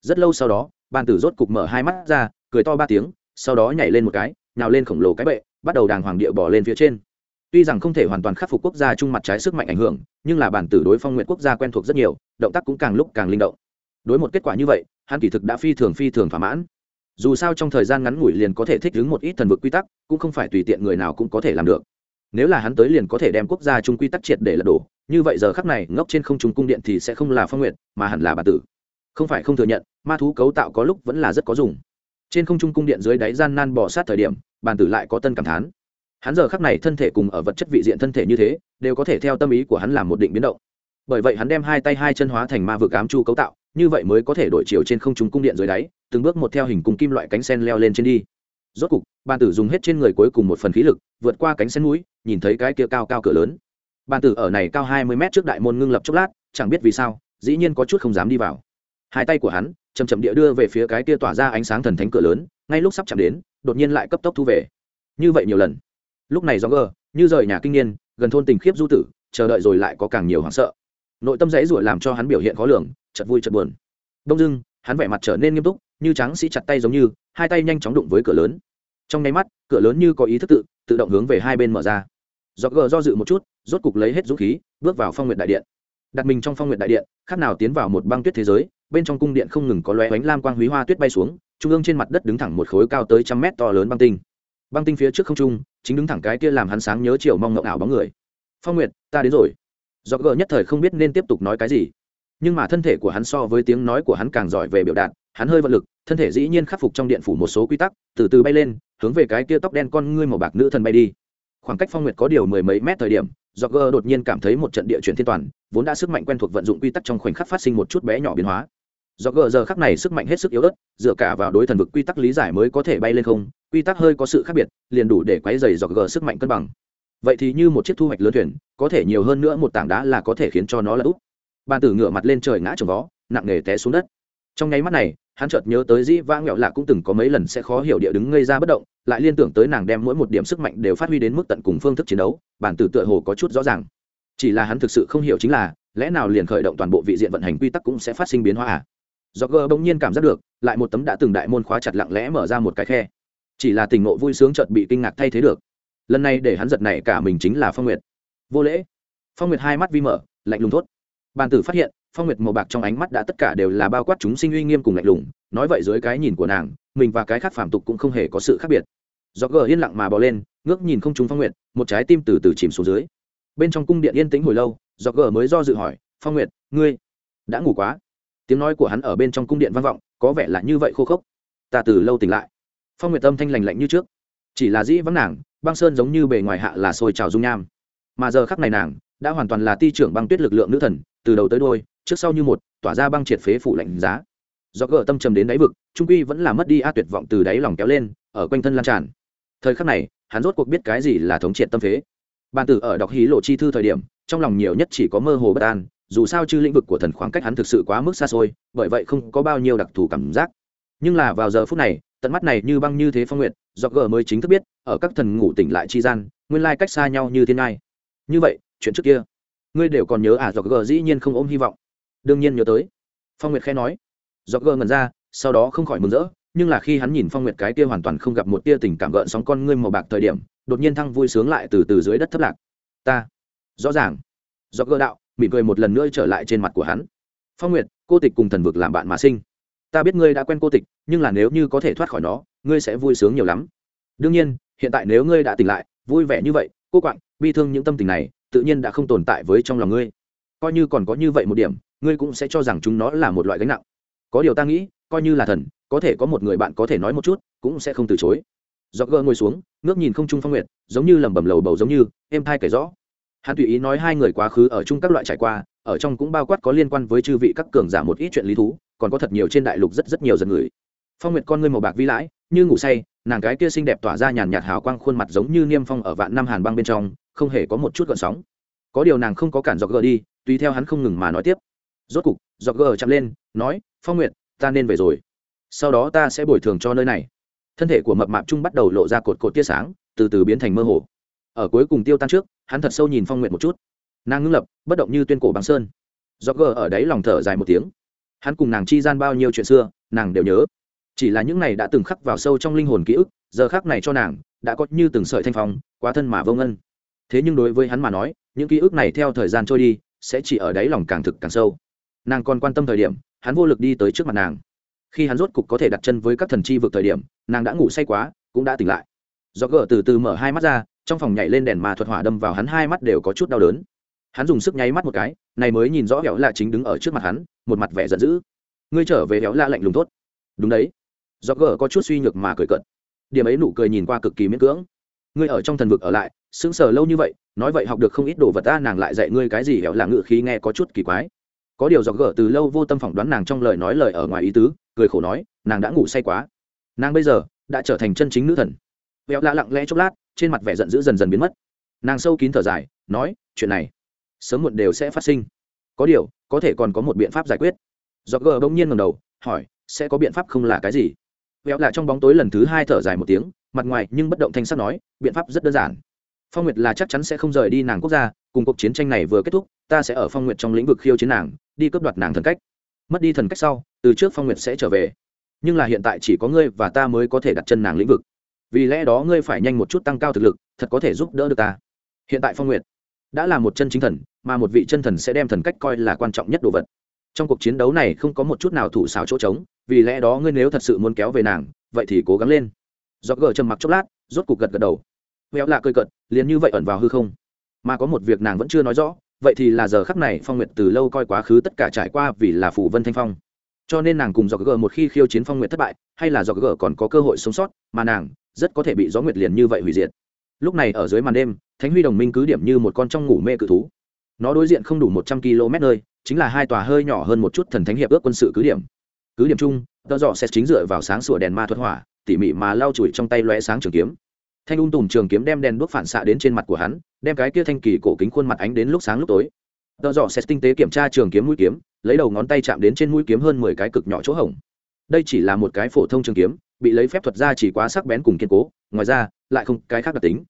Rất lâu sau đó, ban tử rốt cục mở hai mắt ra, cười to ba tiếng, sau đó nhảy lên một cái nhào lên khổng lồ cái bệ, bắt đầu đàng hoàng địa bỏ lên phía trên. Tuy rằng không thể hoàn toàn khắc phục quốc gia chung mặt trái sức mạnh ảnh hưởng, nhưng là bản tử đối phong nguyện quốc gia quen thuộc rất nhiều, động tác cũng càng lúc càng linh động. Đối một kết quả như vậy, hắn kỳ thực đã phi thường phi thường thỏa mãn. Dù sao trong thời gian ngắn ngủi liền có thể thích ứng một ít thần vực quy tắc, cũng không phải tùy tiện người nào cũng có thể làm được. Nếu là hắn tới liền có thể đem quốc gia chung quy tắc triệt để lật đổ, như vậy giờ khắc này, ngốc trên không trung cung điện thì sẽ không là phong nguyện, mà hẳn là bản tử. Không phải không thừa nhận, ma thú cấu tạo có lúc vẫn là rất có dùng trên không trung cung điện dưới đáy gian nan bỏ sát thời điểm, bàn tử lại có tân cảm thán. Hắn giờ khắc này thân thể cùng ở vật chất vị diện thân thể như thế, đều có thể theo tâm ý của hắn làm một định biến động. Bởi vậy hắn đem hai tay hai chân hóa thành ma vực ám chu cấu tạo, như vậy mới có thể đổi chiều trên không trung cung điện dưới đáy, từng bước một theo hình cung kim loại cánh sen leo lên trên đi. Rốt cục, bàn tử dùng hết trên người cuối cùng một phần khí lực, vượt qua cánh sen núi, nhìn thấy cái kia cao cao cửa lớn. Bàn tử ở này cao hai mươi mét trước đại môn ngưng lập chốc lát, chẳng biết vì sao, dĩ nhiên có chút không dám đi vào. Hai tay của hắn chầm chậm địa đưa về phía cái kia tỏa ra ánh sáng thần thánh cửa lớn, ngay lúc sắp chạm đến, đột nhiên lại cấp tốc thu về. Như vậy nhiều lần. Lúc này do gờ, như rời nhà kinh niên, gần thôn tình khiếp du tử, chờ đợi rồi lại có càng nhiều hoảng sợ. Nội tâm dãy ruổi làm cho hắn biểu hiện khó lường chật vui chật buồn. Đông dưng hắn vẻ mặt trở nên nghiêm túc, như trắng sĩ chặt tay giống như, hai tay nhanh chóng đụng với cửa lớn. Trong nháy mắt, cửa lớn như có ý thức tự tự động hướng về hai bên mở ra. Do gờ do dự một chút, rốt cục lấy hết dũng khí, bước vào phong nguyện đại điện. Đặt mình trong phong nguyện đại điện, khác nào tiến vào một băng tuyết thế giới bên trong cung điện không ngừng có lóe ánh lam quang húy hoa tuyết bay xuống, trung ương trên mặt đất đứng thẳng một khối cao tới trăm mét to lớn băng tinh. Băng tinh phía trước không trung, chính đứng thẳng cái kia làm hắn sáng nhớ chiều mong ngộng ảo bóng người. Phong nguyệt, ta đến rồi. Do gờ nhất thời không biết nên tiếp tục nói cái gì. Nhưng mà thân thể của hắn so với tiếng nói của hắn càng giỏi về biểu đạt, hắn hơi vận lực, thân thể dĩ nhiên khắc phục trong điện phủ một số quy tắc, từ từ bay lên, hướng về cái kia tóc đen con ngươi màu bạc nữ thần bay đi. Khoảng cách phong nguyệt có điều mười mấy mét thời điểm do gờ đột nhiên cảm thấy một trận địa chuyển thiên toàn, vốn đã sức mạnh quen thuộc vận dụng quy tắc trong khoảnh khắc phát sinh một chút bé nhỏ biến hóa do gờ giờ khắc này sức mạnh hết sức yếu ớt, dựa cả vào đối thần vực quy tắc lý giải mới có thể bay lên không, quy tắc hơi có sự khác biệt, liền đủ để quấy dày do gờ sức mạnh cân bằng. Vậy thì như một chiếc thu hoạch lớn thuyền, có thể nhiều hơn nữa một tảng đá là có thể khiến cho nó là úp. Bàn tử ngửa mặt lên trời ngã trồng vó, nặng nề té xuống đất. Trong nháy mắt này, hắn chợt nhớ tới dĩ vãng nghẹo lạ cũng từng có mấy lần sẽ khó hiểu địa đứng ngây ra bất động, lại liên tưởng tới nàng đem mỗi một điểm sức mạnh đều phát huy đến mức tận cùng phương thức chiến đấu bản tử tựa hồ có chút rõ ràng. Chỉ là hắn thực sự không hiểu chính là, lẽ nào liền khởi động toàn bộ vị diện vận hành quy tắc cũng sẽ phát sinh biến hóa à? Do gờ bỗng nhiên cảm giác được, lại một tấm đã từng đại môn khóa chặt lặng lẽ mở ra một cái khe. Chỉ là tình ngộ vui sướng chợt bị kinh ngạc thay thế được. Lần này để hắn giật này cả mình chính là phong nguyệt. Vô lễ. Phong nguyệt hai mắt vi mở, lạnh lùng thốt. Bàn tử phát hiện, phong nguyệt màu bạc trong ánh mắt đã tất cả đều là bao quát chúng sinh uy nghiêm cùng lạnh lùng, nói vậy dưới cái nhìn của nàng, mình và cái khác phản tục cũng không hề có sự khác biệt. Do gờ yên lặng mà bò lên, ngước nhìn không chúng phong nguyệt, một trái tim từ từ chìm xuống dưới. Bên trong cung điện yên tĩnh hồi lâu, do gờ mới do dự hỏi, phong nguyệt, ngươi đã ngủ quá? Tiếng nói của hắn ở bên trong cung điện vang vọng, có vẻ là như vậy khô khốc. Ta từ lâu tỉnh lại. Phong nguyệt tâm thanh lành lạnh như trước. Chỉ là dĩ vắng nàng, băng sơn giống như bề ngoài hạ là sôi trào dung nham. Mà giờ khắc này nàng, đã hoàn toàn là ti trưởng băng tuyết lực lượng nữ thần, từ đầu tới đôi trước sau như một, tỏa ra băng triệt phế phủ lạnh giá. Do gỡ tâm trầm đến đáy vực, trung quy vẫn là mất đi a tuyệt vọng từ đáy lòng kéo lên, ở quanh thân lan tràn. Thời khắc này, hắn rốt cuộc biết cái gì là thống triệt tâm phế. Bàn tử ở đọc hí lộ chi thư thời điểm, trong lòng nhiều nhất chỉ có mơ hồ bất an dù sao chư lĩnh vực của thần khoảng cách hắn thực sự quá mức xa xôi, bởi vậy không có bao nhiêu đặc thù cảm giác. Nhưng là vào giờ phút này, tận mắt này như băng như thế phong nguyện do gờ mới chính thức biết, ở các thần ngủ tỉnh lại chi gian, nguyên lai cách xa nhau như thiên ngai. Như vậy, chuyện trước kia, ngươi đều còn nhớ à? Do gờ dĩ nhiên không ôm hy vọng. Đương nhiên nhớ tới. Phong nguyệt khẽ nói. Do gờ ngần ra, sau đó không khỏi mừng rỡ, nhưng là khi hắn nhìn phong nguyệt cái kia hoàn toàn không gặp một tia tình cảm gợn sóng con ngươi màu bạc thời điểm, đột nhiên thăng vui sướng lại từ từ dưới đất thấp lạc. Ta, rõ ràng. Do gờ đạo mỉm cười một lần nữa trở lại trên mặt của hắn. Phong nguyệt, cô tịch cùng thần vực làm bạn mà sinh. Ta biết ngươi đã quen cô tịch, nhưng là nếu như có thể thoát khỏi nó, ngươi sẽ vui sướng nhiều lắm. Đương nhiên, hiện tại nếu ngươi đã tỉnh lại, vui vẻ như vậy, cô quạng, bi thương những tâm tình này, tự nhiên đã không tồn tại với trong lòng ngươi. Coi như còn có như vậy một điểm, ngươi cũng sẽ cho rằng chúng nó là một loại gánh nặng. Có điều ta nghĩ, coi như là thần, có thể có một người bạn có thể nói một chút, cũng sẽ không từ chối. Do gơ ngồi xuống, ngước nhìn không trung phong nguyệt, giống như lẩm bẩm lầu bầu giống như em thai kể rõ hắn tùy ý nói hai người quá khứ ở chung các loại trải qua, ở trong cũng bao quát có liên quan với chư vị các cường giả một ít chuyện lý thú, còn có thật nhiều trên đại lục rất rất nhiều dân người. Phong nguyệt con ngươi màu bạc vi lãi, như ngủ say, nàng cái kia xinh đẹp tỏa ra nhàn nhạt hào quang khuôn mặt giống như niêm phong ở vạn năm hàn băng bên trong, không hề có một chút gợn sóng. Có điều nàng không có cản dọc gờ đi, tùy theo hắn không ngừng mà nói tiếp. Rốt cục, dọc gờ chạm lên, nói, phong nguyệt, ta nên về rồi. Sau đó ta sẽ bồi thường cho nơi này. Thân thể của mập mạp trung bắt đầu lộ ra cột cột tia sáng, từ từ biến thành mơ hồ. Ở cuối cùng tiêu tan trước hắn thật sâu nhìn phong nguyện một chút. Nàng ngưng lập, bất động như tuyên cổ bằng sơn. Do gờ ở đấy lòng thở dài một tiếng. Hắn cùng nàng chi gian bao nhiêu chuyện xưa, nàng đều nhớ. Chỉ là những này đã từng khắc vào sâu trong linh hồn ký ức, giờ khác này cho nàng, đã có như từng sợi thanh phong, quá thân mà vô ngân. Thế nhưng đối với hắn mà nói, những ký ức này theo thời gian trôi đi, sẽ chỉ ở đáy lòng càng thực càng sâu. Nàng còn quan tâm thời điểm, hắn vô lực đi tới trước mặt nàng. Khi hắn rốt cục có thể đặt chân với các thần chi vực thời điểm, nàng đã ngủ say quá, cũng đã tỉnh lại. Do gỡ từ từ mở hai mắt ra trong phòng nhảy lên đèn mà thuật hỏa đâm vào hắn hai mắt đều có chút đau đớn. Hắn dùng sức nháy mắt một cái, này mới nhìn rõ hẻo lạ chính đứng ở trước mặt hắn, một mặt vẻ giận dữ. Ngươi trở về hẻo lạ lạnh lùng tốt. Đúng đấy. Do gờ có chút suy nhược mà cười cận điểm ấy nụ cười nhìn qua cực kỳ miễn cưỡng. Ngươi ở trong thần vực ở lại, sững sờ lâu như vậy, nói vậy học được không ít đồ vật ta, nàng lại dạy ngươi cái gì? Hẻo là ngự khí nghe có chút kỳ quái. Có điều do gờ từ lâu vô tâm phỏng đoán nàng trong lời nói lời ở ngoài ý tứ, cười khổ nói, nàng đã ngủ say quá. Nàng bây giờ đã trở thành chân chính nữ thần. Vẹo lạ lặng lẽ chốc lát trên mặt vẻ giận dữ dần dần biến mất. Nàng sâu kín thở dài, nói, chuyện này sớm muộn đều sẽ phát sinh. Có điều, có thể còn có một biện pháp giải quyết. Do gờ bỗng nhiên ngầm đầu, hỏi, sẽ có biện pháp không là cái gì? Vẹo lại trong bóng tối lần thứ hai thở dài một tiếng, mặt ngoài nhưng bất động thanh sắc nói, biện pháp rất đơn giản. Phong nguyệt là chắc chắn sẽ không rời đi nàng quốc gia, cùng cuộc chiến tranh này vừa kết thúc, ta sẽ ở phong nguyệt trong lĩnh vực khiêu chiến nàng, đi cướp đoạt nàng thần cách. Mất đi thần cách sau, từ trước phong nguyệt sẽ trở về. Nhưng là hiện tại chỉ có ngươi và ta mới có thể đặt chân nàng lĩnh vực vì lẽ đó ngươi phải nhanh một chút tăng cao thực lực, thật có thể giúp đỡ được ta. Hiện tại phong nguyệt đã là một chân chính thần, mà một vị chân thần sẽ đem thần cách coi là quan trọng nhất đồ vật. Trong cuộc chiến đấu này không có một chút nào thủ xào chỗ trống, vì lẽ đó ngươi nếu thật sự muốn kéo về nàng, vậy thì cố gắng lên. Do gờ trầm mặc chốc lát, rốt cục gật gật đầu. Véo lạ cơi cận liền như vậy ẩn vào hư không. Mà có một việc nàng vẫn chưa nói rõ, vậy thì là giờ khắc này phong nguyệt từ lâu coi quá khứ tất cả trải qua vì là phủ vân thanh phong. Cho nên nàng cùng do gờ một khi khiêu chiến phong nguyệt thất bại, hay là do gờ còn có cơ hội sống sót, mà nàng rất có thể bị gió nguyệt liền như vậy hủy diệt. Lúc này ở dưới màn đêm, thánh huy đồng minh cứ điểm như một con trong ngủ mê cự thú. Nó đối diện không đủ một trăm km nơi, chính là hai tòa hơi nhỏ hơn một chút thần thánh hiệp ước quân sự cứ điểm. Cứ điểm chung tờ dọ sẽ chính dựa vào sáng sủa đèn ma thuật hỏa, tỉ mỉ mà lau chùi trong tay lóe sáng trường kiếm. Thanh ung tùm trường kiếm đem đèn đuốc phản xạ đến trên mặt của hắn, đem cái kia thanh kỳ cổ kính khuôn mặt ánh đến lúc sáng lúc tối. Tờ dọ sẽ tinh tế kiểm tra trường kiếm mũi kiếm, lấy đầu ngón tay chạm đến trên mũi kiếm hơn mười cái cực nhỏ chỗ hỏng. đây chỉ là một cái phổ thông trường kiếm bị lấy phép thuật ra chỉ quá sắc bén cùng kiên cố, ngoài ra, lại không cái khác đặc tính.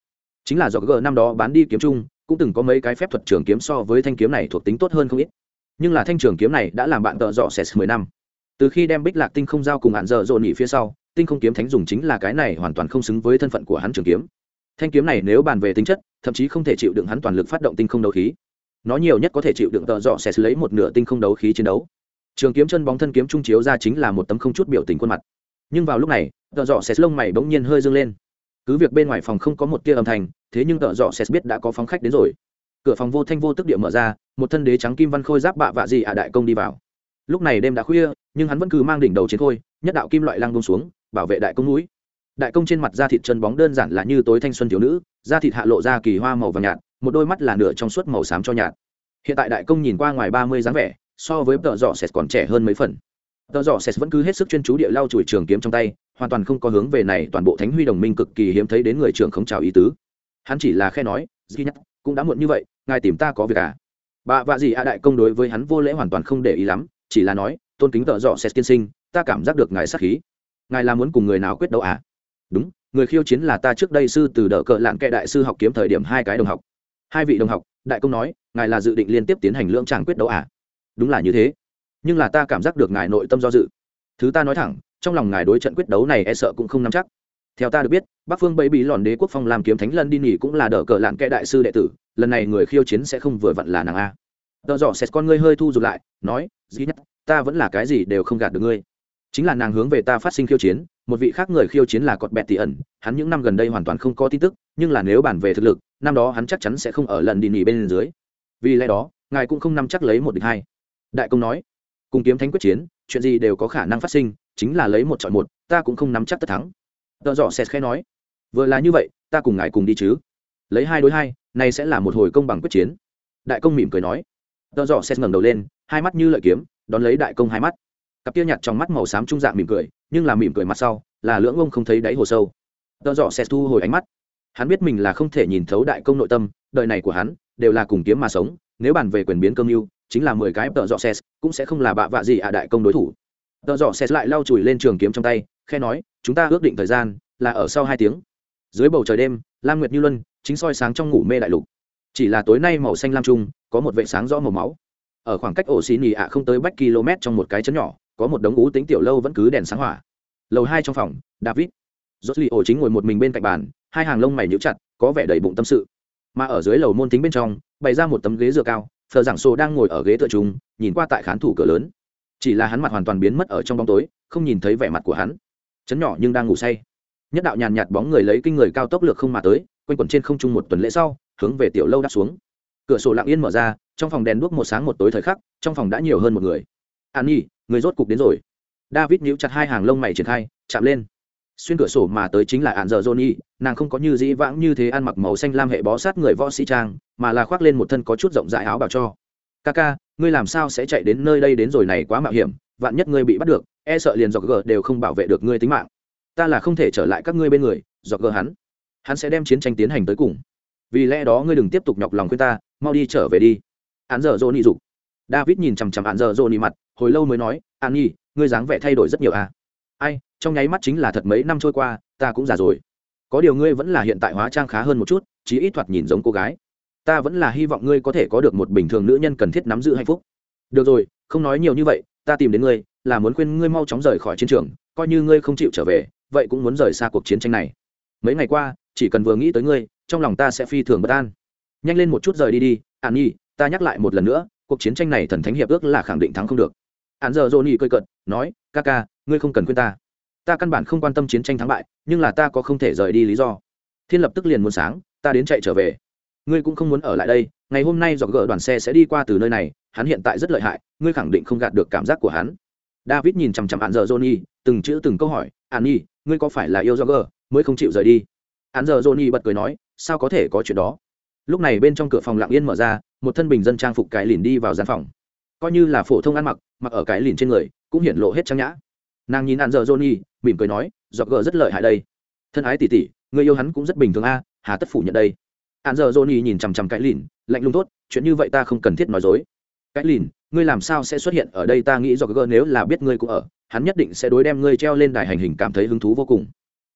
Chính là do g năm đó bán đi kiếm chung, cũng từng có mấy cái phép thuật trường kiếm so với thanh kiếm này thuộc tính tốt hơn không ít. Nhưng là thanh trường kiếm này đã làm bạn tợ dọ sệt mười năm. Từ khi đem bích lạc tinh không giao cùng hạn dợ dội nhị phía sau, tinh không kiếm thánh dùng chính là cái này hoàn toàn không xứng với thân phận của hắn trường kiếm. Thanh kiếm này nếu bàn về tính chất, thậm chí không thể chịu đựng hắn toàn lực phát động tinh không đấu khí. Nó nhiều nhất có thể chịu đựng tợ dọ sẽ lấy một nửa tinh không đấu khí chiến đấu. Trường kiếm chân bóng thân kiếm trung chiếu ra chính là một tấm không chút biểu tình khuôn mặt nhưng vào lúc này, tợ dọ xét lông mày bỗng nhiên hơi dâng lên. Cứ việc bên ngoài phòng không có một tia âm thanh, thế nhưng tợ dọ xét biết đã có phóng khách đến rồi. Cửa phòng vô thanh vô tức địa mở ra, một thân đế trắng kim văn khôi giáp bạ vạ gì ạ đại công đi vào. Lúc này đêm đã khuya, nhưng hắn vẫn cứ mang đỉnh đầu chiến khôi, nhất đạo kim loại lăng bông xuống, bảo vệ đại công núi. Đại công trên mặt da thịt chân bóng đơn giản là như tối thanh xuân thiếu nữ, da thịt hạ lộ ra kỳ hoa màu vàng nhạt, một đôi mắt là nửa trong suốt màu xám cho nhạt. Hiện tại đại công nhìn qua ngoài ba mươi dáng vẻ, so với tợ dọ sệt còn trẻ hơn mấy phần tờ dọ sệt vẫn cứ hết sức chuyên chú địa lao chùi trường kiếm trong tay, hoàn toàn không có hướng về này toàn bộ thánh huy đồng minh cực kỳ hiếm thấy đến người trưởng không chào ý tứ. Hắn chỉ là khe nói duy nhất, cũng đã muộn như vậy, ngài tìm ta có việc à? Bà vạ gì a đại công đối với hắn vô lễ hoàn toàn không để ý lắm, chỉ là nói, tôn kính tợ dọ sệt tiên sinh, ta cảm giác được ngài sắc khí. Ngài là muốn cùng người nào quyết đấu à? Đúng, người khiêu chiến là ta trước đây sư từ đỡ cờ lạng kệ đại sư học kiếm thời điểm hai cái đồng học. Hai vị đồng học, đại công nói, ngài là dự định liên tiếp tiến hành lưỡng tràng quyết đấu à? Đúng là như thế nhưng là ta cảm giác được ngài nội tâm do dự. Thứ ta nói thẳng, trong lòng ngài đối trận quyết đấu này e sợ cũng không nắm chắc. Theo ta được biết, bắc phương bẫy bí lòn đế quốc phong làm kiếm thánh lân đi nghỉ cũng là đỡ cờ lạng kẽ đại sư đệ tử, lần này người khiêu chiến sẽ không vừa vặn là nàng a. Tờ dọ xét con ngươi hơi thu dục lại, nói, dĩ nhất, ta vẫn là cái gì đều không gạt được ngươi. Chính là nàng hướng về ta phát sinh khiêu chiến, một vị khác người khiêu chiến là cọt bẹt tỷ ẩn, hắn những năm gần đây hoàn toàn không có tin tức, nhưng là nếu bàn về thực lực, năm đó hắn chắc chắn sẽ không ở lần đi nghỉ bên dưới. Vì lẽ đó, ngài cũng không nắm chắc lấy một địch hai. Đại công nói cùng kiếm thánh quyết chiến, chuyện gì đều có khả năng phát sinh, chính là lấy một chọn một, ta cũng không nắm chắc tất thắng. Tợ dọ xét khẽ nói, vừa là như vậy, ta cùng ngài cùng đi chứ. Lấy hai đối hai, này sẽ là một hồi công bằng quyết chiến. Đại công mỉm cười nói. Tợ dọ xét ngẩng đầu lên, hai mắt như lợi kiếm, đón lấy đại công hai mắt. Cặp kia nhặt trong mắt màu xám trung dạng mỉm cười, nhưng là mỉm cười mặt sau, là lưỡng ông không thấy đáy hồ sâu. Tợ dọ xét thu hồi ánh mắt. Hắn biết mình là không thể nhìn thấu đại công nội tâm, đời này của hắn, đều là cùng kiếm mà sống, nếu bàn về quyền biến cơm mưu chính là mười cái tợ dọ xét cũng sẽ không là bạ vạ gì à đại công đối thủ. Tợ dọ xét lại lau chùi lên trường kiếm trong tay khe nói, chúng ta ước định thời gian là ở sau hai tiếng. Dưới bầu trời đêm, lam nguyệt như luân chính soi sáng trong ngủ mê đại lục. Chỉ là tối nay màu xanh lam trung, có một vệ sáng rõ màu máu. Ở khoảng cách ổ xì nhì ạ không tới bách km trong một cái chấn nhỏ, có một đống ú tính tiểu lâu vẫn cứ đèn sáng hỏa. Lầu hai trong phòng, david. Rốt ổ chính ngồi một mình bên cạnh bàn, hai hàng lông mày nhíu chặt, có vẻ đầy bụng tâm sự. Mà ở dưới lầu môn tính bên trong, bày ra một tấm ghế dựa cao thợ giảng sổ đang ngồi ở ghế tựa trung nhìn qua tại khán thủ cửa lớn. Chỉ là hắn mặt hoàn toàn biến mất ở trong bóng tối, không nhìn thấy vẻ mặt của hắn. Chấn nhỏ nhưng đang ngủ say. Nhất đạo nhàn nhạt bóng người lấy kinh người cao tốc lược không mà tới, quanh quẩn trên không trung một tuần lễ sau, hướng về tiểu lâu đáp xuống. Cửa sổ lặng yên mở ra, trong phòng đèn đuốc một sáng một tối thời khắc, trong phòng đã nhiều hơn một người. An nhi, người rốt cục đến rồi. David níu chặt hai hàng lông mày triển khai, chạm lên xuyên cửa sổ mà tới chính là ạn dợ johnny, nàng không có như dĩ vãng như thế ăn mặc màu xanh lam hệ bó sát người võ sĩ trang, mà là khoác lên một thân có chút rộng rãi áo bảo cho. Ca ca, ngươi làm sao sẽ chạy đến nơi đây đến rồi này quá mạo hiểm, vạn nhất ngươi bị bắt được e sợ liền dọc gờ đều không bảo vệ được ngươi tính mạng. Ta là không thể trở lại các ngươi bên người, dọc gờ hắn. Hắn sẽ đem chiến tranh tiến hành tới cùng. Vì lẽ đó ngươi đừng tiếp tục nhọc lòng khuyên ta, mau đi trở về đi. Hắn giờ johnny dục. David nhìn chằm chằm hắn giờ johnny mặt, hồi lâu mới nói an nhi ngươi dáng vẻ thay đổi rất nhiều à? Ai trong nháy mắt chính là thật mấy năm trôi qua, ta cũng già rồi. Có điều ngươi vẫn là hiện tại hóa trang khá hơn một chút, chí ít thoạt nhìn giống cô gái. Ta vẫn là hy vọng ngươi có thể có được một bình thường nữ nhân cần thiết nắm giữ hạnh phúc. Được rồi, không nói nhiều như vậy, ta tìm đến ngươi, là muốn khuyên ngươi mau chóng rời khỏi chiến trường, coi như ngươi không chịu trở về, vậy cũng muốn rời xa cuộc chiến tranh này. Mấy ngày qua, chỉ cần vừa nghĩ tới ngươi, trong lòng ta sẽ phi thường bất an. Nhanh lên một chút rời đi đi, an nhi, ta nhắc lại một lần nữa, cuộc chiến tranh này thần thánh hiệp ước là khẳng định thắng không được. An giờ dô nhi cơi cận nói, ca ca, ngươi không cần khuyên ta ta căn bản không quan tâm chiến tranh thắng bại, nhưng là ta có không thể rời đi lý do. Thiên lập tức liền muốn sáng, ta đến chạy trở về. Ngươi cũng không muốn ở lại đây, ngày hôm nay dọc gỡ đoàn xe sẽ đi qua từ nơi này, hắn hiện tại rất lợi hại, ngươi khẳng định không gạt được cảm giác của hắn. David nhìn chằm chằm hạn giờ johnny, từng chữ từng câu hỏi, an nhi, ngươi có phải là yêu do gỡ, mới không chịu rời đi? Hạn giờ johnny bật cười nói, sao có thể có chuyện đó? Lúc này bên trong cửa phòng lặng yên mở ra, một thân bình dân trang phục cái lìn đi vào gian phòng. Coi như là phổ thông ăn mặc mặc ở cái lìn trên người, cũng hiện lộ hết trang nhã nàng nhìn hạn giờ johnny, mỉm cười nói dọc gờ rất lợi hại đây. Thân ái tỉ tỉ người yêu hắn cũng rất bình thường a, hà tất phủ nhận đây. Hạn giờ johnny nhìn chằm chằm cái lìn, lạnh lùng tốt chuyện như vậy ta không cần thiết nói dối. Cái lìn, ngươi làm sao sẽ xuất hiện ở đây ta nghĩ dọc gờ nếu là biết ngươi cũng ở, hắn nhất định sẽ đối đem ngươi treo lên đài hành hình cảm thấy hứng thú vô cùng.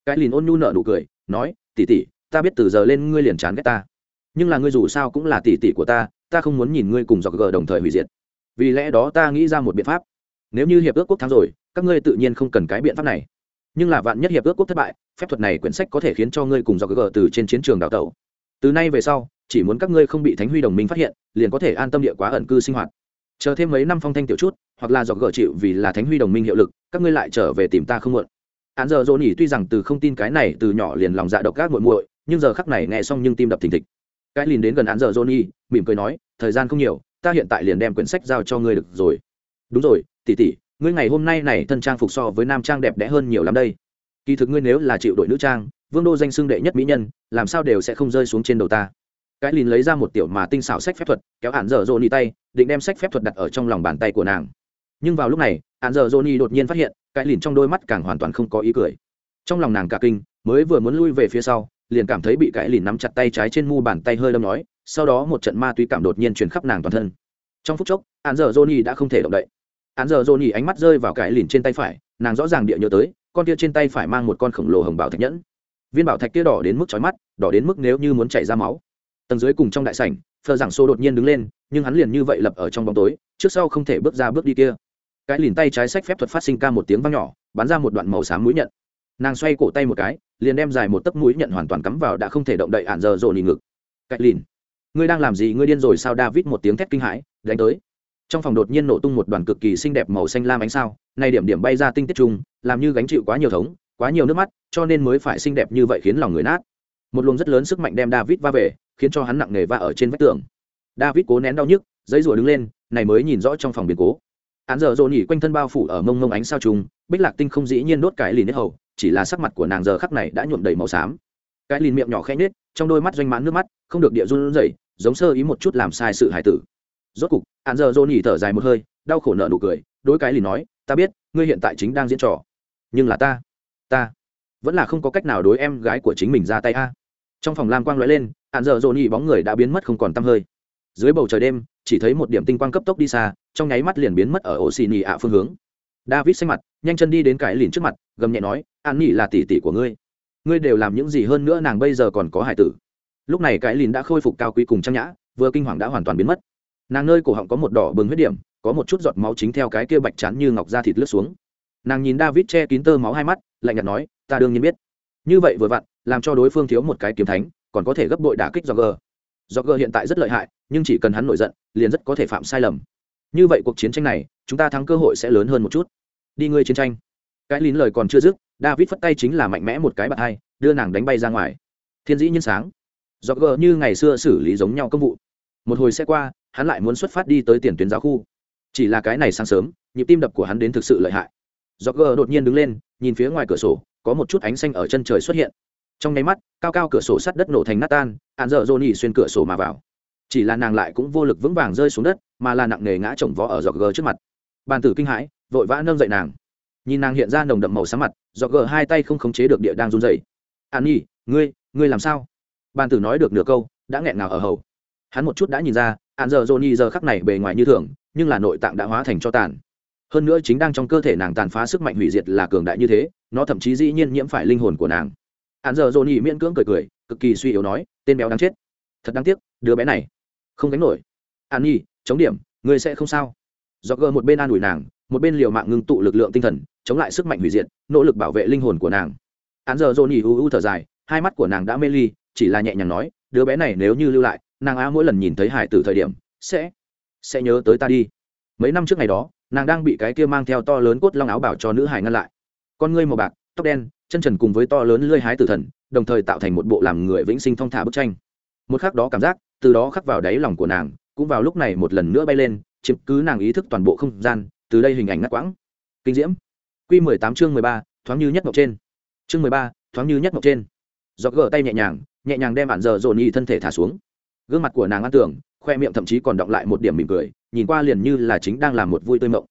Cái lìn ôn nhu nợ nụ cười, nói tỉ tỉ ta biết từ giờ lên ngươi liền chán ghét ta. Nhưng là ngươi dù sao cũng là tỉ tỉ của ta ta không muốn nhìn ngươi cùng dọc gờ đồng thời hủy diệt. Vì lẽ đó ta nghĩ ra một biện pháp nếu như hiệp ước quốc thắng rồi, các ngươi tự nhiên không cần cái biện pháp này. Nhưng là vạn nhất hiệp ước quốc thất bại, phép thuật này quyển sách có thể khiến cho ngươi cùng dọc gờ từ trên chiến trường đào tẩu. Từ nay về sau, chỉ muốn các ngươi không bị thánh huy đồng minh phát hiện, liền có thể an tâm địa quá ẩn cư sinh hoạt. Chờ thêm mấy năm phong thanh tiểu chút, hoặc là dọc gờ chịu vì là thánh huy đồng minh hiệu lực, các ngươi lại trở về tìm ta không muộn. Án giờ dỗ nhỉ tuy rằng từ không tin cái này từ nhỏ liền lòng dạ độc ác muội muội, nhưng giờ khắc này nghe xong nhưng tim đập thình thịch. Cái liền đến gần án giờ dỗ nhỉ mỉm cười nói, thời gian không nhiều, ta hiện tại liền đem quyển sách giao cho ngươi được rồi. Đúng rồi tỷ tỷ, ngươi ngày hôm nay này thân trang phục so với nam trang đẹp đẽ hơn nhiều lắm đây. Kỳ thực ngươi nếu là chịu đội nữ trang, vương đô danh xưng đệ nhất mỹ nhân, làm sao đều sẽ không rơi xuống trên đầu ta. Cái lìn lấy ra một tiểu mà tinh xảo sách phép thuật, kéo hạn dở dô ni tay, định đem sách phép thuật đặt ở trong lòng bàn tay của nàng. Nhưng vào lúc này hạn dở dô ni đột nhiên phát hiện, cái lìn trong đôi mắt càng hoàn toàn không có ý cười. Trong lòng nàng cả kinh, mới vừa muốn lui về phía sau, liền cảm thấy bị cái lìn nắm chặt tay trái trên mu bàn tay hơi đâm nói, sau đó một trận ma túy cảm đột nhiên truyền khắp nàng toàn thân. Trong phút chốc hạn dở dô ni đã không thể động đậy hạn giờ dỗ ni ánh mắt rơi vào cái lìn trên tay phải, nàng rõ ràng địa nhớ tới, con kia trên tay phải mang một con khổng lồ hồng bảo thạch nhẫn. Viên bảo thạch kia đỏ đến mức chói mắt, đỏ đến mức nếu như muốn chảy ra máu. Tầng dưới cùng trong đại sảnh phờ giảng xô đột nhiên đứng lên, nhưng hắn liền như vậy lập ở trong bóng tối, trước sau không thể bước ra bước đi kia. Cái lìn tay trái sách phép thuật phát sinh ca một tiếng vang nhỏ, bắn ra một đoạn màu xám mũi nhận. Nàng xoay cổ tay một cái, liền đem dài một tấc mũi nhận hoàn toàn cắm vào đã không thể động đậy ạn giờ rộ nỉ ngực. Cái lìn, ngươi đang làm gì? Ngươi điên rồi sao, david một tiếng thét kinh hãi, đánh tới trong phòng đột nhiên nổ tung một đoàn cực kỳ xinh đẹp màu xanh lam ánh sao, nay điểm điểm bay ra tinh tiết chung, làm như gánh chịu quá nhiều thống, quá nhiều nước mắt, cho nên mới phải xinh đẹp như vậy khiến lòng người nát. Một luồng rất lớn sức mạnh đem david va về, khiến cho hắn nặng nề va ở trên vách tường. David cố nén đau nhức, giấy rủa đứng lên, này mới nhìn rõ trong phòng biến cố. Hắn giờ dồn nhỉ quanh thân bao phủ ở mông mông ánh sao trùng bích lạc tinh không dĩ nhiên đốt cái lìn nết hầu, chỉ là sắc mặt của nàng giờ khắc này đã nhuộm đầy màu xám. Cái lìn miệng nhỏ khẽ nết trong đôi mắt doanh mãn nước mắt, không được địa run rẩy, giống sơ ý một chút làm sai sự hải tử rốt cục hạn giờ dồn nhỉ thở dài một hơi, đau khổ nợ nụ cười, đối cái lìn nói, ta biết, ngươi hiện tại chính đang diễn trò, nhưng là ta ta vẫn là không có cách nào đối em gái của chính mình ra tay a. Trong phòng lam quang lóe lên hạn giờ dồn nhị bóng người đã biến mất không còn t hơi. Dưới bầu trời đêm, chỉ thấy một điểm tinh quang cấp tốc đi xa, trong nháy mắt liền biến mất ở ổ xì nhị ạ phương hướng. David xanh mặt, nhanh chân đi đến cái lìn trước mặt, gầm nhẹ nói, an nhị là tỷ tỷ của ngươi. Ngươi đều làm những gì hơn nữa nàng bây giờ còn có hải tử. Lúc này cái lìn đã khôi phục cao quý cùng trang nhã, vừa kinh hoàng đã hoàn toàn biến mất nàng nơi cổ họng có một đỏ bừng huyết điểm, có một chút giọt máu chính theo cái kia bạch chán như ngọc da thịt lướt xuống. Nàng nhìn david che kín tơ máu hai mắt, lạnh nhạt nói, ta đương nhiên biết. Như vậy vừa vặn, làm cho đối phương thiếu một cái kiếm thánh, còn có thể gấp đội đả kích do g do g hiện tại rất lợi hại, nhưng chỉ cần hắn nổi giận, liền rất có thể phạm sai lầm. Như vậy cuộc chiến tranh này, chúng ta thắng cơ hội sẽ lớn hơn một chút. Đi ngươi chiến tranh. Cái lín lời còn chưa dứt, david phất tay chính là mạnh mẽ một cái bạt hai, đưa nàng đánh bay ra ngoài. Thiên dĩ nhân sáng. Do g như ngày xưa xử lý giống nhau công vụ. Một hồi xe qua hắn lại muốn xuất phát đi tới tiền tuyến giáo khu. Chỉ là cái này sáng sớm, nhịp tim đập của hắn đến thực sự lợi hại. Do đột nhiên đứng lên, nhìn phía ngoài cửa sổ, có một chút ánh xanh ở chân trời xuất hiện. Trong nháy mắt, cao cao cửa sổ sắt đất nổ thành nát tan hạn dở dồn xuyên cửa sổ mà vào. Chỉ là nàng lại cũng vô lực vững vàng rơi xuống đất, mà là nặng nề ngã chồng vó ở giọt gờ trước mặt. Bàn tử kinh hãi, vội vã nâng dậy nàng. Nhìn nàng hiện ra nồng đậm màu sáng mặt giọt gờ hai tay không khống chế được địa đang run dậy an nhi, ngươi ngươi làm sao? Bàn tử nói được nửa câu, đã nghẹn ngào ở hầu. Hắn một chút đã nhìn ra hạn giờ dồn nhỉ giờ khắc này bề ngoài như thường, nhưng là nội tạng đã hóa thành cho tàn. Hơn nữa chính đang trong cơ thể nàng tàn phá sức mạnh hủy diệt là cường đại như thế, nó thậm chí dĩ nhiên nhiễm phải linh hồn của nàng. Hạn giờ dồn nhị miễn cưỡng cười cười, cực kỳ suy yếu nói, tên béo đáng chết. Thật đáng tiếc, đứa bé này không đánh nổi. An nhi, chống điểm, ngươi sẽ không sao. Do gờ một bên an ủi nàng, một bên liều mạng ngưng tụ lực lượng tinh thần, chống lại sức mạnh hủy diệt, nỗ lực bảo vệ linh hồn của nàng. Hạn giờ dồn nhị u u thở dài, hai mắt của nàng đã mê ly, chỉ là nhẹ nhàng nói, đứa bé này nếu như lưu lại nàng á mỗi lần nhìn thấy hải tử thời điểm, sẽ sẽ nhớ tới ta đi. Mấy năm trước ngày đó, nàng đang bị cái kia mang theo to lớn cốt long áo bảo cho nữ hải ngăn lại. Con ngươi màu bạc, tóc đen, chân trần cùng với to lớn lưỡi hái tử thần, đồng thời tạo thành một bộ làm người vĩnh sinh thong thả bức tranh. Một khắc đó cảm giác, từ đó khắc vào đáy lòng của nàng, cũng vào lúc này một lần nữa bay lên, chiếm cứ nàng ý thức toàn bộ không gian, từ đây hình ảnh ngắt quãng. Kinh diễm. Q mười tám chương mười ba, thoáng như nhất ngọc trên. Chương mười ba, thoáng như nhất ngọc trên. Do gỡ tay nhẹ nhàng nhẹ nhàng đem bản giờ dồn nhị thân thể thả xuống gương mặt của nàng an tưởng khoe miệng thậm chí còn động lại một điểm mỉm cười, nhìn qua liền như là chính đang làm một vui tươi mộng.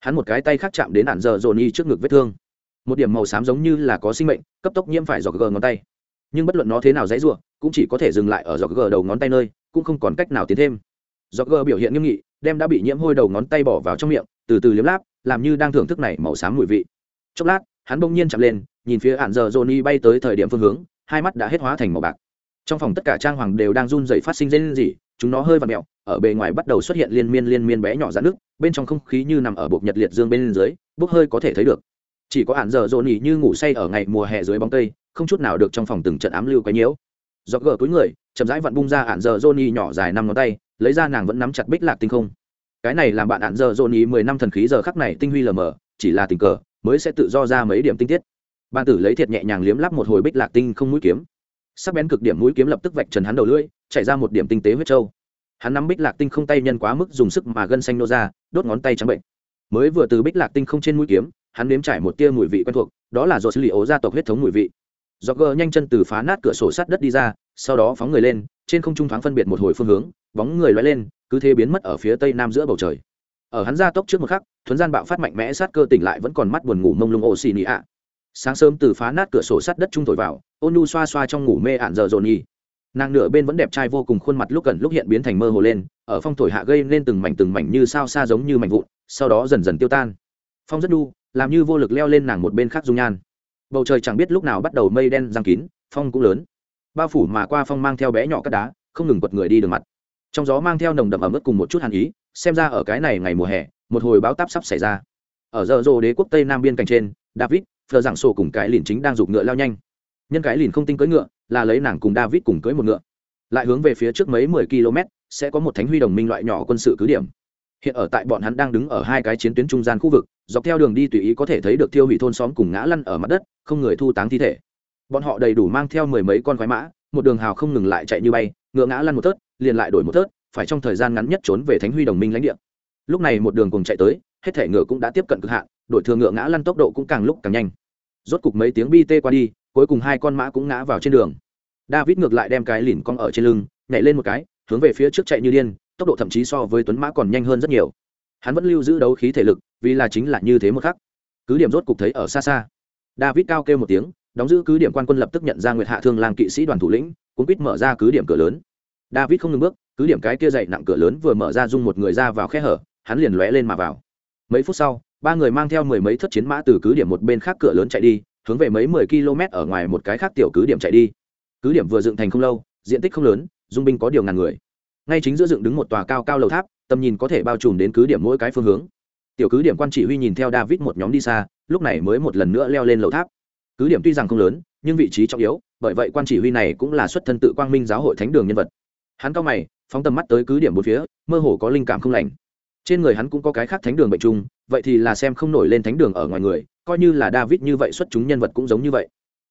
Hắn một cái tay khác chạm đến ạn giờ dồn y trước ngực vết thương. Một điểm màu xám giống như là có sinh mệnh, cấp tốc nhiễm phải giọt gờ ngón tay. Nhưng bất luận nó thế nào dãy ruộng cũng chỉ có thể dừng lại ở giọt gờ đầu ngón tay nơi, cũng không còn cách nào tiến thêm. Giọt gờ biểu hiện nghiêm nghị, đem đã bị nhiễm hôi đầu ngón tay bỏ vào trong miệng, từ từ liếm láp, làm như đang thưởng thức này màu xám mùi vị. Chốc lát, hắn bỗng nhiên chạm lên, nhìn phía ạn giờ johnny bay tới thời điểm phương hướng, hai mắt đã hết hóa thành màu bạc trong phòng tất cả trang hoàng đều đang run dậy phát sinh dây gì chúng nó hơi và mẹo, ở bề ngoài bắt đầu xuất hiện liên miên liên miên bé nhỏ dạn nước bên trong không khí như nằm ở bột nhật liệt dương bên dưới, bốc hơi có thể thấy được. Chỉ có hạn giờ dồn nhỉ như ngủ say ở ngày mùa hè dưới bóng cây, không chút nào được trong phòng từng trận ám lưu quấy nhiễu. Do gờ túi người, chậm rãi vặn bung ra hạn giờ dồn nhỉ nhỏ dài năm ngón tay, lấy ra nàng vẫn nắm chặt bích lạc tinh không. Cái này làm bạn hạn giờ dồn nhỉ mười năm thần khí giờ khắc này tinh huy lờ mờ, chỉ là tình cờ, mới sẽ tự do ra mấy điểm tinh tiết. Ban tử lấy thiệt nhẹ nhàng liếm lắp một hồi bích lạc tinh không mũi kiếm sắc bén cực điểm mũi kiếm lập tức vạch trần hắn đầu lưỡi chạy ra một điểm tinh tế huyết trâu. Hắn nắm bích lạc tinh không tay nhân quá mức dùng sức mà gân xanh nô ra, đốt ngón tay trắng bệnh. Mới vừa từ bích lạc tinh không trên mũi kiếm, hắn nếm trải một tia mùi vị quen thuộc, đó là do xử lý ố gia tộc huyết thống mùi vị. Do gờ nhanh chân từ phá nát cửa sổ sắt đất đi ra, sau đó phóng người lên, trên không trung thoáng phân biệt một hồi phương hướng, bóng người loay lên, cứ thế biến mất ở phía tây nam giữa bầu trời. Ở hắn ra tốc trước một khắc, thuấn gian bạo phát mạnh mẽ sát cơ tỉnh lại vẫn còn mắt buồn ngủ mông lung ô xì nị ạ sáng sớm từ phá nát cửa sổ sắt đất trung thổi vào ôn nhu xoa xoa trong ngủ mê ạn giờ dồn nhi nàng nửa bên vẫn đẹp trai vô cùng khuôn mặt lúc gần lúc hiện biến thành mơ hồ lên, ở phong thổi hạ gây nên từng mảnh từng mảnh như sao xa giống như mảnh vụn, sau đó dần dần tiêu tan. Phong rất đu làm như vô lực leo lên nàng một bên khác dung nhan. Bầu trời chẳng biết lúc nào bắt đầu mây đen giang kín, phong cũng lớn. Bao phủ mà qua phong mang theo bé nhỏ cắt đá, không ngừng quật người đi đường mặt. Trong gió mang theo nồng đậm ẩm ướt cùng một chút hàn ý, xem ra ở cái này ngày mùa hè, một hồi báo táp sắp xảy ra. Ở giờ rồ đế quốc tây nam biên cảnh trên, david phờ giảng sổ cùng cái lìn chính đang giục ngựa lao nhanh nhân cái lìn không tinh cưỡi ngựa, là lấy nàng cùng david cùng cưỡi một ngựa. Lại hướng về phía trước mấy mười km, sẽ có một thánh huy đồng minh loại nhỏ quân sự cứ điểm. Hiện ở tại bọn hắn đang đứng ở hai cái chiến tuyến trung gian khu vực, dọc theo đường đi tùy ý có thể thấy được tiêu hủy thôn xóm cùng ngã lăn ở mặt đất, không người thu táng thi thể. Bọn họ đầy đủ mang theo mười mấy con khoái mã, một đường hào không ngừng lại chạy như bay, ngựa ngã lăn một tớt liền lại đổi một tớt phải trong thời gian ngắn nhất trốn về thánh huy đồng minh lãnh địa. Lúc này một đường cùng chạy tới, hết thể ngựa cũng đã tiếp cận cực hạn, đội thường ngựa ngã lăn tốc độ cũng càng lúc càng nhanh. Rốt cục mấy tiếng bi tê qua đi cuối cùng hai con mã cũng ngã vào trên đường. David ngược lại đem cái lìn cong ở trên lưng, nhảy lên một cái, hướng về phía trước chạy như điên, tốc độ thậm chí so với tuấn mã còn nhanh hơn rất nhiều. Hắn vẫn lưu giữ đấu khí thể lực, vì là chính là như thế một khắc. Cứ điểm rốt cục thấy ở xa xa. David cao kêu một tiếng, đóng giữ cứ điểm quan quân lập tức nhận ra nguyệt hạ thương lang kỵ sĩ đoàn thủ lĩnh cũng quýt mở ra cứ điểm cửa lớn. David không ngừng bước, cứ điểm cái kia dậy nặng cửa lớn vừa mở ra dung một người ra vào khe hở, hắn liền lóe lên mà vào. Mấy phút sau, ba người mang theo mười mấy thất chiến mã từ cứ điểm một bên khác cửa lớn chạy đi hướng về mấy mười km ở ngoài một cái khác tiểu cứ điểm chạy đi. Cứ điểm vừa dựng thành không lâu, diện tích không lớn, dung binh có điều ngàn người. Ngay chính giữa dựng đứng một tòa cao cao lầu tháp, tầm nhìn có thể bao trùm đến cứ điểm mỗi cái phương hướng. Tiểu cứ điểm quan chỉ huy nhìn theo david một nhóm đi xa, lúc này mới một lần nữa leo lên lầu tháp. Cứ điểm tuy rằng không lớn, nhưng vị trí trọng yếu, bởi vậy quan chỉ huy này cũng là xuất thân tự quang minh giáo hội thánh đường nhân vật. Hắn cao mày, phóng tầm mắt tới cứ điểm bốn phía, mơ hồ có linh cảm không lành. Trên người hắn cũng có cái khác thánh đường bệnh chung vậy thì là xem không nổi lên thánh đường ở ngoài người coi như là david như vậy xuất chúng nhân vật cũng giống như vậy.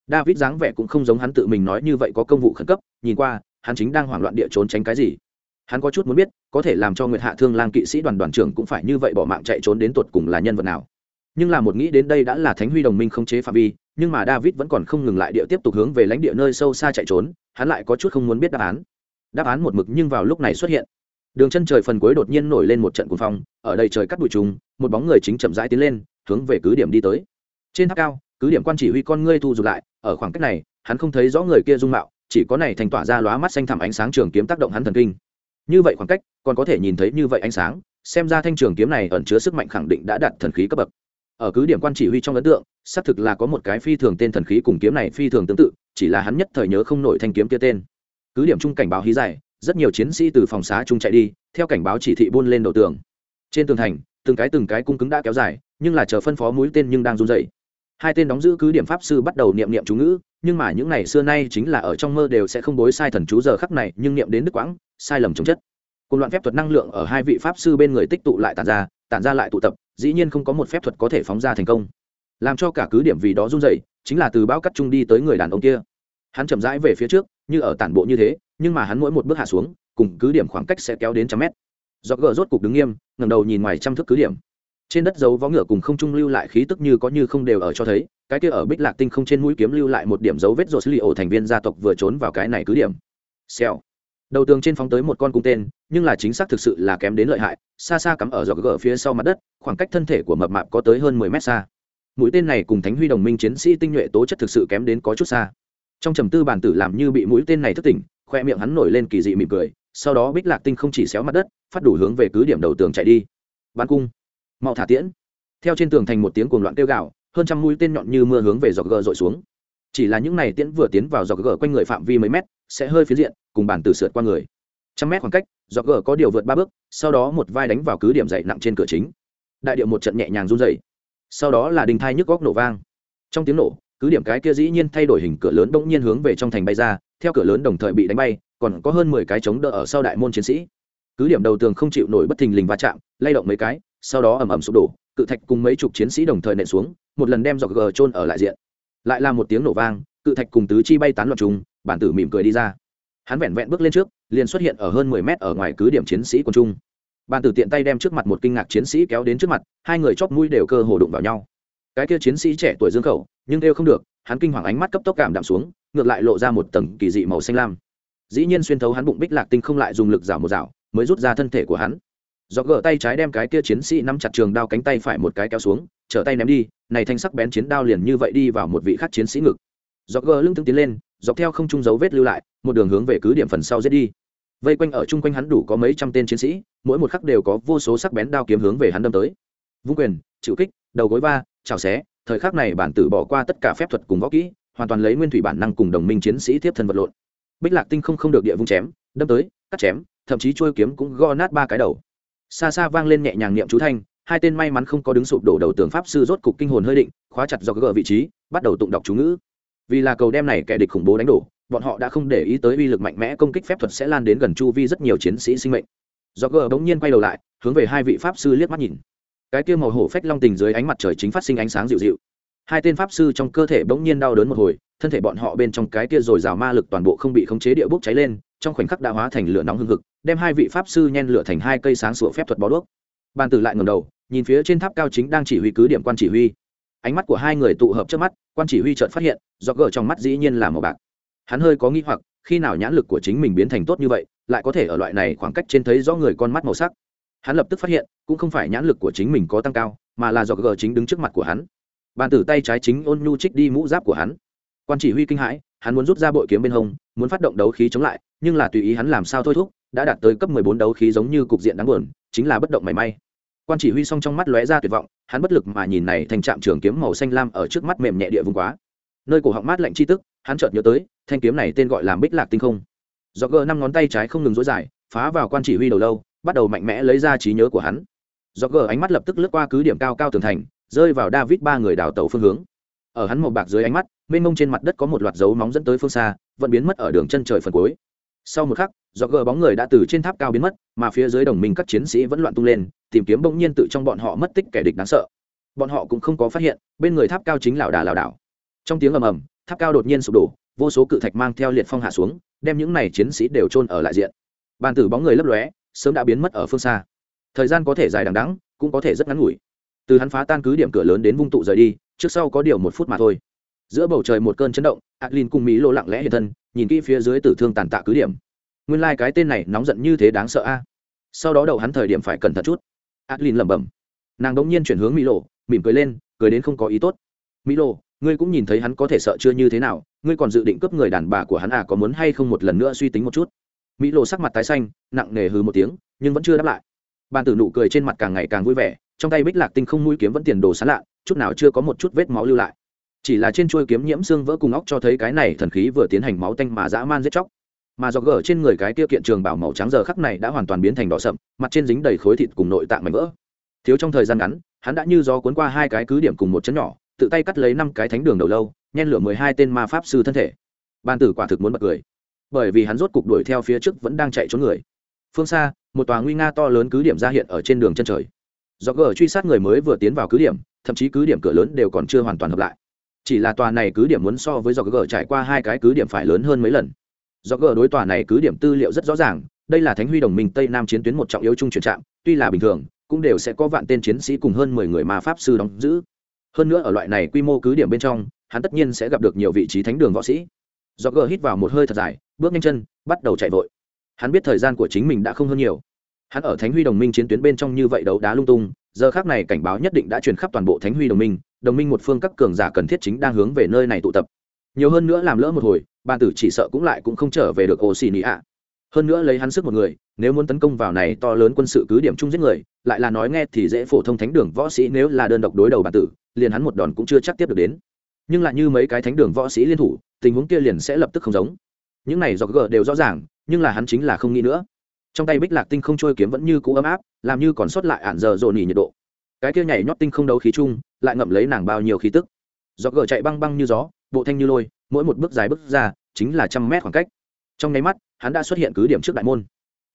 David dáng vẻ cũng không giống hắn tự mình nói như vậy có công vụ khẩn cấp, nhìn qua, hắn chính đang hoảng loạn địa trốn tránh cái gì. Hắn có chút muốn biết, có thể làm cho nguyệt hạ thương lang kỵ sĩ đoàn đoàn trưởng cũng phải như vậy bỏ mạng chạy trốn đến tuột cùng là nhân vật nào. Nhưng là một nghĩ đến đây đã là thánh huy đồng minh không chế phạm vi, nhưng mà david vẫn còn không ngừng lại địa tiếp tục hướng về lãnh địa nơi sâu xa chạy trốn, hắn lại có chút không muốn biết đáp án. Đáp án một mực nhưng vào lúc này xuất hiện. Đường chân trời phần cuối đột nhiên nổi lên một trận cuồng phong, ở đây trời cắt bụi trùng, một bóng người chính chậm rãi tiến lên hướng về cứ điểm đi tới. Trên tháp cao, cứ điểm quan chỉ huy con ngươi thu rụt lại, ở khoảng cách này, hắn không thấy rõ người kia dung mạo, chỉ có này thành tỏa ra lóa mắt xanh thẳm ánh sáng trường kiếm tác động hắn thần kinh. Như vậy khoảng cách, còn có thể nhìn thấy như vậy ánh sáng, xem ra thanh trường kiếm này ẩn chứa sức mạnh khẳng định đã đạt thần khí cấp bậc. Ở cứ điểm quan chỉ huy trong ấn tượng, xác thực là có một cái phi thường tên thần khí cùng kiếm này phi thường tương tự, chỉ là hắn nhất thời nhớ không nổi thanh kiếm kia tên. Cứ điểm chung cảnh báo hí dài, rất nhiều chiến sĩ từ phòng xá chung chạy đi, theo cảnh báo chỉ thị buôn lên đầu tường. Trên tường thành từng cái từng cái cung cứng đã kéo dài, nhưng là chờ phân phó mũi tên nhưng đang run dậy hai tên đóng giữ cứ điểm pháp sư bắt đầu niệm niệm chú ngữ, nhưng mà những ngày xưa nay chính là ở trong mơ đều sẽ không bối sai thần chú giờ khắc này, nhưng niệm đến đức quãng, sai lầm chống chất. Cùng loạn phép thuật năng lượng ở hai vị pháp sư bên người tích tụ lại tàn ra tàn ra lại tụ tập, dĩ nhiên không có một phép thuật có thể phóng ra thành công. Làm cho cả cứ điểm vì đó run dậy chính là từ bao cắt trung đi tới người đàn ông kia. Hắn chậm rãi về phía trước, như ở tản bộ như thế, nhưng mà hắn mỗi một bước hạ xuống, cùng cứ điểm khoảng cách sẽ kéo đến trăm mét do gờ rốt cục đứng nghiêm ngầm đầu nhìn ngoài trăm thước cứ điểm. Trên đất dấu vó ngựa cùng không trung lưu lại khí tức như có như không đều ở cho thấy, cái kia ở bích lạc tinh không trên mũi kiếm lưu lại một điểm dấu vết rột li ổ thành viên gia tộc vừa trốn vào cái này cứ điểm. Xèo. Đầu tường trên phóng tới một con cung tên, nhưng là chính xác thực sự là kém đến lợi hại, xa xa cắm ở dọc gờ phía sau mặt đất, khoảng cách thân thể của mập mạp có tới hơn mười mét xa. Mũi tên này cùng thánh huy đồng minh chiến sĩ tinh nhuệ tố chất thực sự kém đến có chút xa. Trong trầm tư bản tử làm như bị mũi tên này thức tỉnh, khoe miệng hắn nổi lên kỳ dị mỉm cười sau đó bích lạc tinh không chỉ xéo mặt đất phát đủ hướng về cứ điểm đầu tường chạy đi. Bắn cung. Mau thả tiễn. Theo trên tường thành một tiếng cuồng loạn kêu gào, hơn trăm mũi tên nhọn như mưa hướng về dọc gờ dội xuống. Chỉ là những này tiễn vừa tiến vào dọc gờ quanh người phạm vi mấy mét sẽ hơi phiến diện cùng bản tử sượt qua người. Trăm mét khoảng cách dọc gờ có điều vượt ba bước sau đó một vai đánh vào cứ điểm dậy nặng trên cửa chính. Đại điệu một trận nhẹ nhàng run dày sau đó là đình thai nhức góc nổ vang. Trong tiếng nổ cứ điểm cái kia dĩ nhiên thay đổi hình cửa lớn bỗng nhiên hướng về trong thành bay ra theo cửa lớn đồng thời bị đánh bay còn có hơn mười cái chống đỡ ở sau đại môn chiến sĩ. Cứ điểm đầu tường không chịu nổi bất thình lình va chạm, lay động mấy cái, sau đó ầm ầm sụp đổ, cự thạch cùng mấy chục chiến sĩ đồng thời nện xuống, một lần đem dọc gờ trôn ở lại diện. Lại là một tiếng nổ vang, cự thạch cùng tứ chi bay tán loạn trùng, bản tử mỉm cười đi ra. Hắn vẹn vẹn bước lên trước, liền xuất hiện ở hơn mười mét ở ngoài cứ điểm chiến sĩ quân trung. Bản tử tiện tay đem trước mặt một kinh ngạc chiến sĩ kéo đến trước mặt, hai người chóp mũi đều cơ hồ đụng vào nhau. Cái kia chiến sĩ trẻ tuổi dương khẩu, nhưng đều không được, hắn kinh hoàng ánh mắt cấp tốc cảm đạm xuống, ngược lại lộ ra một tầng kỳ dị màu xanh lam dĩ nhiên xuyên thấu hắn bụng bích lạc tinh không lại dùng lực rào một rào mới rút ra thân thể của hắn. Do gỡ tay trái đem cái kia chiến sĩ nắm chặt trường đao cánh tay phải một cái kéo xuống, trở tay ném đi, này thanh sắc bén chiến đao liền như vậy đi vào một vị khắc chiến sĩ ngực. Do gỡ lưng tương tiến lên, dọc theo không trung dấu vết lưu lại, một đường hướng về cứ điểm phần sau giết đi. Vây quanh ở chung quanh hắn đủ có mấy trăm tên chiến sĩ, mỗi một khắc đều có vô số sắc bén đao kiếm hướng về hắn đâm tới. Vung quyền, chịu kích, đầu gối va chào xé, thời khắc này bản tử bỏ qua tất cả phép thuật cùng võ kỹ, hoàn toàn lấy nguyên thủy bản năng cùng đồng minh chiến sĩ tiếp thân vật lộn bích lạc tinh không không được địa vung chém, đâm tới, cắt chém, thậm chí trôi kiếm cũng go nát ba cái đầu. Xa xa vang lên nhẹ nhàng niệm chú thanh, hai tên may mắn không có đứng sụp đổ đầu tường pháp sư rốt cục kinh hồn hơi định, khóa chặt do gỡ vị trí, bắt đầu tụng đọc chú ngữ. Vì là cầu đem này kẻ địch khủng bố đánh đổ, bọn họ đã không để ý tới uy lực mạnh mẽ công kích phép thuật sẽ lan đến gần chu vi rất nhiều chiến sĩ sinh mệnh. Do gỡ bỗng nhiên quay đầu lại, hướng về hai vị pháp sư liếc mắt nhìn. Cái kia màu hổ phách long tình dưới ánh mặt trời chính phát sinh ánh sáng dịu dịu hai tên pháp sư trong cơ thể bỗng nhiên đau đớn một hồi, thân thể bọn họ bên trong cái kia rồi rào ma lực toàn bộ không bị khống chế địa bốc cháy lên, trong khoảnh khắc đã hóa thành lửa nóng hưng hực, đem hai vị pháp sư nhen lửa thành hai cây sáng sủa phép thuật bó đuốc. Bàn tử lại ngầm đầu, nhìn phía trên tháp cao chính đang chỉ huy cứ điểm quan chỉ huy. Ánh mắt của hai người tụ hợp trước mắt, quan chỉ huy chợt phát hiện, do gỡ trong mắt dĩ nhiên là màu bạc. Hắn hơi có nghĩ hoặc, khi nào nhãn lực của chính mình biến thành tốt như vậy, lại có thể ở loại này khoảng cách trên thấy rõ người con mắt màu sắc. Hắn lập tức phát hiện, cũng không phải nhãn lực của chính mình có tăng cao, mà là do gờ chính đứng trước mặt của hắn bàn tử tay trái chính ôn nhu trích đi mũ giáp của hắn. Quan chỉ huy kinh hãi, hắn muốn rút ra bội kiếm bên hông, muốn phát động đấu khí chống lại, nhưng là tùy ý hắn làm sao thôi thúc, đã đạt tới cấp mười bốn đấu khí giống như cục diện đáng buồn, chính là bất động mảy may. Quan chỉ huy xong trong mắt lóe ra tuyệt vọng, hắn bất lực mà nhìn này thành trạm trường kiếm màu xanh lam ở trước mắt mềm nhẹ địa vùng quá. Nơi cổ họng mát lạnh chi tức, hắn chợt nhớ tới, thanh kiếm này tên gọi là bích lạc tinh không. Do gờ năm ngón tay trái không ngừng dối dài, phá vào quan chỉ huy đầu lâu, bắt đầu mạnh mẽ lấy ra trí nhớ của hắn. Do gờ ánh mắt lập tức lướt qua cứ điểm cao cao tường thành rơi vào david ba người đào tàu phương hướng. Ở hắn một bạc dưới ánh mắt, mênh mông trên mặt đất có một loạt dấu móng dẫn tới phương xa, vẫn biến mất ở đường chân trời phần cuối. Sau một khắc, do gờ bóng người đã từ trên tháp cao biến mất, mà phía dưới đồng minh các chiến sĩ vẫn loạn tung lên, tìm kiếm bỗng nhiên tự trong bọn họ mất tích kẻ địch đáng sợ. Bọn họ cũng không có phát hiện, bên người tháp cao chính lảo đà lảo đảo. Trong tiếng ầm ầm, tháp cao đột nhiên sụp đổ, vô số cự thạch mang theo liệt phong hạ xuống, đem những này chiến sĩ đều chôn ở lại diện. Bàn tử bóng người lấp lóe, sớm đã biến mất ở phương xa. Thời gian có thể dài đằng đẵng, cũng có thể rất ngắn ngủi từ hắn phá tan cứ điểm cửa lớn đến vung tụ rời đi, trước sau có điều một phút mà thôi. Giữa bầu trời một cơn chấn động adlin cùng mỹ lộ lặng lẽ hiện thân, nhìn kỹ phía dưới tử thương tàn tạ cứ điểm. Nguyên lai、like、cái tên này nóng giận như thế đáng sợ a. Sau đó đầu hắn thời điểm phải cẩn thận chút. Adlin lẩm bẩm. Nàng đ ỗ n g nhiên chuyển hướng mỹ lộ mỉm cười lên, cười đến không có ý tốt. Mỹ lộ ngươi cũng nhìn thấy hắn có thể sợ chưa như thế nào, ngươi còn dự định cướp người đàn bà của hắn à có muốn hay không một lần nữa suy tính một chút? Mỹ lộ sắc mặt tái xanh, nặng nề hừ một tiếng, nhưng vẫn chưa đáp lại. Bàn tử nụ cười trên mặt càng ngày càng vui vẻ trong tay bích lạc tinh không mũi kiếm vẫn tiền đồ sán lạ, chút nào chưa có một chút vết máu lưu lại. Chỉ là trên chuôi kiếm nhiễm xương vỡ cùng óc cho thấy cái này thần khí vừa tiến hành máu tanh mà dã man giết chóc. Mà do gở trên người cái kia kiện trường bảo màu trắng giờ khắc này đã hoàn toàn biến thành đỏ sậm, mặt trên dính đầy khối thịt cùng nội tạng mảnh vỡ. Thiếu trong thời gian ngắn, hắn đã như gió cuốn qua hai cái cứ điểm cùng một chấn nhỏ, tự tay cắt lấy năm cái thánh đường đầu lâu, nhen lửa mười hai tên ma pháp sư thân thể. Ban tử quả thực muốn bật cười. Bởi vì hắn rốt cục đuổi theo phía trước vẫn đang chạy trốn người. Phương xa, một tòa nguy nga to lớn cứ điểm ra hiện ở trên đường chân trời do gờ truy sát người mới vừa tiến vào cứ điểm, thậm chí cứ điểm cửa lớn đều còn chưa hoàn toàn hợp lại. Chỉ là tòa này cứ điểm muốn so với do gờ trải qua hai cái cứ điểm phải lớn hơn mấy lần. Do gờ đối tòa này cứ điểm tư liệu rất rõ ràng, đây là thánh huy đồng minh tây nam chiến tuyến một trọng yếu trung chuyển trạm, tuy là bình thường, cũng đều sẽ có vạn tên chiến sĩ cùng hơn mười người ma pháp sư đóng giữ. Hơn nữa ở loại này quy mô cứ điểm bên trong, hắn tất nhiên sẽ gặp được nhiều vị trí thánh đường võ sĩ. Do gờ hít vào một hơi thật dài, bước nhanh chân, bắt đầu chạy vội. Hắn biết thời gian của chính mình đã không hơn nhiều hắn ở thánh huy đồng minh chiến tuyến bên trong như vậy đấu đá lung tung, giờ khác này cảnh báo nhất định đã truyền khắp toàn bộ thánh huy đồng minh đồng minh một phương các cường giả cần thiết chính đang hướng về nơi này tụ tập. Nhiều hơn nữa làm lỡ một hồi, bàn tử chỉ sợ cũng lại cũng không trở về được ô xì nị ạ hơn nữa lấy hắn sức một người, nếu muốn tấn công vào này to lớn quân sự cứ điểm chung giết người, lại là nói nghe thì dễ phổ thông thánh đường võ sĩ nếu là đơn độc đối đầu bàn tử, liền hắn một đòn cũng chưa chắc tiếp được đến. Nhưng lại như mấy cái thánh đường võ sĩ liên thủ, tình huống kia liền sẽ lập tức không giống. Những này do g đều rõ ràng, nhưng là hắn chính là không nghĩ nữa trong tay bích lạc tinh không trôi kiếm vẫn như cũ ấm áp, làm như còn sót lại ạn giờ dồn nỉ nhiệt độ. Cái kia nhảy nhót tinh không đấu khí chung, lại ngậm lấy nàng bao nhiêu khí tức. Do gờ chạy băng băng như gió, bộ thanh như lôi, mỗi một bước dài bước ra, chính là trăm mét khoảng cách. Trong nháy mắt, hắn đã xuất hiện cứ điểm trước đại môn.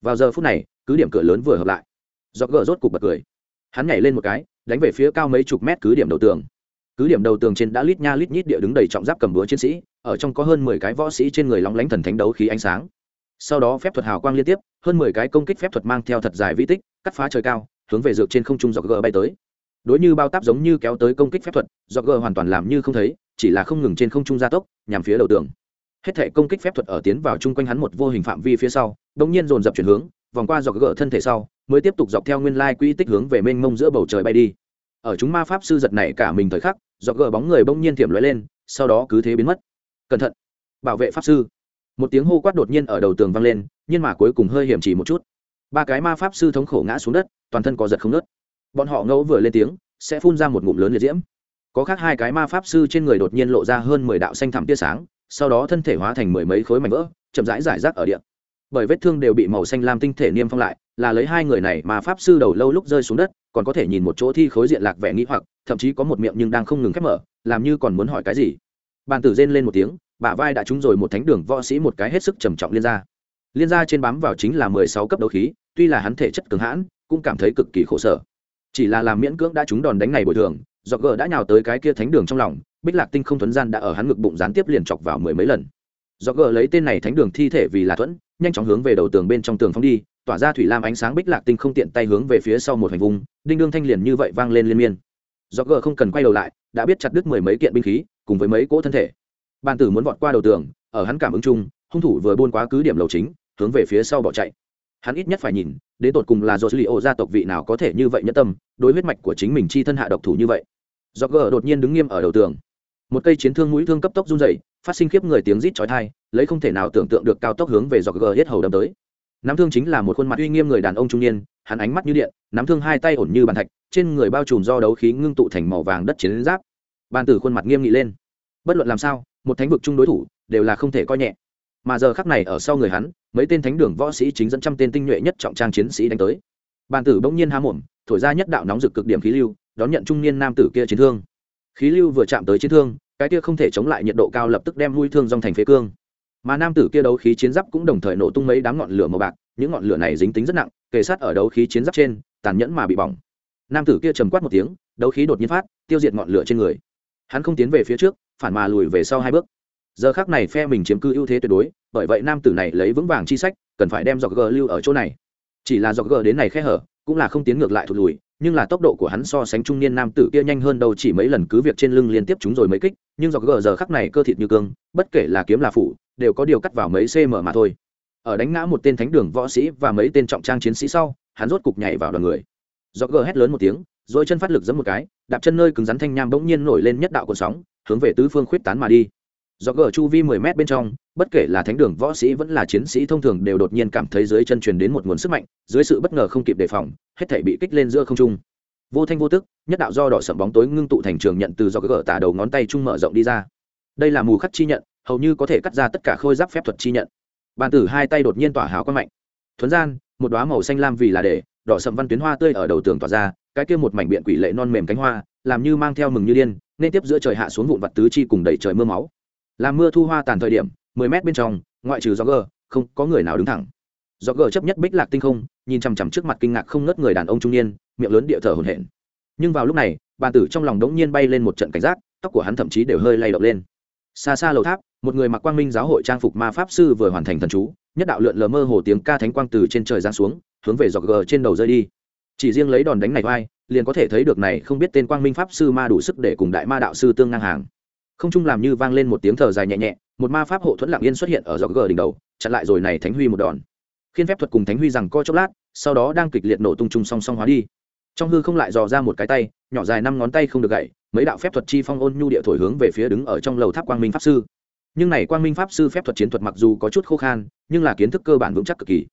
Vào giờ phút này, cứ điểm cửa lớn vừa hợp lại. Do gờ rốt cục bật cười. Hắn nhảy lên một cái, đánh về phía cao mấy chục mét cứ điểm đầu tường. Cứ điểm đầu tường trên đã lít nha lít nhít địa đứng đầy trọng giáp cầm búa chiến sĩ, ở trong có hơn mười cái võ sĩ trên người lóng lánh thần thánh đấu khí ánh sáng sau đó phép thuật hào quang liên tiếp, hơn mười cái công kích phép thuật mang theo thật dài vi tích, cắt phá trời cao, hướng về dược trên không trung dọc g bay tới. Đối như bao táp giống như kéo tới công kích phép thuật, dọc g hoàn toàn làm như không thấy, chỉ là không ngừng trên không trung gia tốc, nhằm phía đầu tường. Hết thể công kích phép thuật ở tiến vào chung quanh hắn một vô hình phạm vi phía sau đ ỗ n g nhiên dồn dập chuyển hướng, vòng qua dọc g thân thể sau, mới tiếp tục dọc theo nguyên lai quỹ tích hướng về mênh mông giữa bầu trời bay đi. Ở chúng ma pháp sư giật này cả mình thời khắc, dọc g bóng người bỗng nhiên thiểm lóe lên, sau đó cứ thế biến mất. Cẩn thận! Bảo vệ pháp sư! Một tiếng hô quát đột nhiên ở đầu tường vang lên, nhưng mà cuối cùng hơi hiểm chỉ một chút. Ba cái ma pháp sư thống khổ ngã xuống đất, toàn thân có giật không nớt bọn họ ngẫu vừa lên tiếng, sẽ phun ra một ngụm lớn liệt diễm. Có khác hai cái ma pháp sư trên người đột nhiên lộ ra hơn mười đạo xanh thẳm tia sáng, sau đó thân thể hóa thành mười mấy khối mảnh vỡ, chậm rãi giải rác ở điện bởi vết thương đều bị màu xanh lam tinh thể niêm phong lại, là lấy hai người này mà pháp sư đầu lâu lúc rơi xuống đất, còn có thể nhìn một chỗ thi khối diện lạc vẻ nghĩ hoặc, thậm chí có một miệng nhưng đang không ngừng khép mở, làm như còn muốn hỏi cái gì. Bàn tử rên lên một tiếng bả vai đã trúng rồi một thánh đường võ sĩ một cái hết sức trầm trọng liên gia. Liên gia trên bám vào chính là mười sáu cấp đấu khí, tuy là hắn thể chất cường hãn, cũng cảm thấy cực kỳ khổ sở. Chỉ là làm miễn cưỡng đã trúng đòn đánh này bồi thường do gờ đã nhào tới cái kia thánh đường trong lòng, bích lạc tinh không thuấn gian đã ở hắn ngực bụng gián tiếp liền chọc vào mười mấy lần. Do gờ lấy tên này thánh đường thi thể vì là thuẫn, nhanh chóng hướng về đầu tường bên trong tường phóng đi, tỏa ra thủy lam ánh sáng bích lạc tinh không tiện tay hướng về phía sau một hành vùng, đinh đương thanh liền như vậy vang lên liên miên. Do gờ không cần quay đầu lại, đã biết chặt đứt mười mấy kiện binh khí, cùng với mấy cỗ thân thể bàn tử muốn vọt qua đầu tường, ở hắn cảm ứng chung, hung thủ vừa buôn quá cứ điểm lầu chính, hướng về phía sau bỏ chạy. Hắn ít nhất phải nhìn, đến tột cùng là do dữ liệu gia tộc vị nào có thể như vậy nhất tâm, đối huyết mạch của chính mình chi thân hạ độc thủ như vậy. Do gờ đột nhiên đứng nghiêm ở đầu tường. Một cây chiến thương mũi thương cấp tốc run dày phát sinh khiếp người tiếng rít chói thai lấy không thể nào tưởng tượng được cao tốc hướng về do gờ hết hầu đâm tới. Nắm thương chính là một khuôn mặt uy nghiêm người đàn ông trung niên, hắn ánh mắt như điện, nắm thương hai tay ổn như bàn thạch, trên người bao trùm do đấu khí ngưng tụ thành màu vàng đất chiến giáp. Bàn tử khuôn mặt nghiêm nghị lên. Bất luận làm sao một thánh vực chung đối thủ đều là không thể coi nhẹ. Mà giờ khắc này ở sau người hắn, mấy tên thánh đường võ sĩ chính dẫn trăm tên tinh nhuệ nhất trọng trang chiến sĩ đánh tới. Bàn tử bỗng nhiên há mồm, thổi ra nhất đạo nóng rực cực điểm khí lưu, đón nhận trung niên nam tử kia chiến thương. Khí lưu vừa chạm tới chiến thương, cái kia không thể chống lại nhiệt độ cao lập tức đem nuôi thương dòng thành phế cương. Mà nam tử kia đấu khí chiến giáp cũng đồng thời nổ tung mấy đám ngọn lửa màu bạc, những ngọn lửa này dính tính rất nặng, kề sát ở đấu khí chiến giáp trên, tàn nhẫn mà bị bỏng. Nam tử kia trầm quát một tiếng, đấu khí đột nhiên phát, tiêu diệt ngọn lửa trên người. Hắn không tiến về phía trước phản mà lùi về sau hai bước. Giờ khác này phe mình chiếm cư ưu thế tuyệt đối, bởi vậy nam tử này lấy vững vàng chi sách, cần phải đem dọc g lưu ở chỗ này. Chỉ là dọc g đến này khe hở, cũng là không tiến ngược lại thụt lùi, nhưng là tốc độ của hắn so sánh trung niên nam tử kia nhanh hơn đâu chỉ mấy lần cứ việc trên lưng liên tiếp chúng rồi mấy kích, nhưng dọc gờ giờ khắc này cơ thịt như cương, bất kể là kiếm là phủ, đều có điều cắt vào mấy cm mà thôi. Ở đánh ngã một tên thánh đường võ sĩ và mấy tên trọng trang chiến sĩ sau, hắn rốt cục nhảy vào đoàn người. Dọc gờ hét lớn một tiếng rồi chân phát lực giẫm một cái, đạp chân nơi cứng rắn thanh nham bỗng nhiên nổi lên nhất đạo cuộn sóng, hướng về tứ phương khuyết tán mà đi. Do gở chu vi mười mét bên trong, bất kể là thánh đường võ sĩ vẫn là chiến sĩ thông thường đều đột nhiên cảm thấy dưới chân truyền đến một nguồn sức mạnh, dưới sự bất ngờ không kịp đề phòng, hết thảy bị kích lên giữa không trung. Vô thanh vô tức, nhất đạo do đỏ sẫm bóng tối ngưng tụ thành trường nhận từ do gở tả đầu ngón tay trung mở rộng đi ra. Đây là mù khắc chi nhận, hầu như có thể cắt ra tất cả khôi giáp phép thuật chi nhận. Bàn tử hai tay đột nhiên tỏa hào quang mạnh. Thuấn gian, một đóa màu xanh lam vì là để đỏ sậm văn tuyến hoa tươi ở đầu tường tỏa ra, cái kia một mảnh biện quỷ lệ non mềm cánh hoa, làm như mang theo mừng như điên, nên tiếp giữa trời hạ xuống vụn vặt tứ chi cùng đẩy trời mưa máu. Làm mưa thu hoa tàn thời điểm, mười mét bên trong, ngoại trừ do gờ không có người nào đứng thẳng. Do gờ chấp nhất bích lạc tinh không, nhìn chằm chằm trước mặt kinh ngạc không ngớt người đàn ông trung niên, miệng lớn địa thở hổn hển. Nhưng vào lúc này bàn tử trong lòng đống nhiên bay lên một trận cảnh giác, tóc của hắn thậm chí đều hơi lay động lên. Xa xa lầu tháp, một người mặc quang minh giáo hội trang phục ma pháp sư vừa hoàn thành thần chú nhất đạo lượn lờ mơ hồ tiếng ca thánh quang từ trên trời giáng xuống, hướng về dọc gờ trên đầu rơi đi. Chỉ riêng lấy đòn đánh này vai liền có thể thấy được này không biết tên quang minh pháp sư ma đủ sức để cùng đại ma đạo sư tương ngang hàng. Không trung làm như vang lên một tiếng thở dài nhẹ nhẹ, một ma pháp hộ thuẫn lặng yên xuất hiện ở dọc gờ đỉnh đầu, chặn lại rồi này thánh huy một đòn. Khiên phép thuật cùng thánh huy rằng co chốc lát, sau đó đang kịch liệt nổ tung chung song song hóa đi. Trong hư không lại dò ra một cái tay, nhỏ dài năm ngón tay không được gậy mấy đạo phép thuật chi phong ôn nhu địa thổi hướng về phía đứng ở trong lầu tháp quang minh pháp sư nhưng này quang minh pháp sư phép thuật chiến thuật mặc dù có chút khô khan, nhưng là kiến thức cơ bản vững chắc cực kỳ.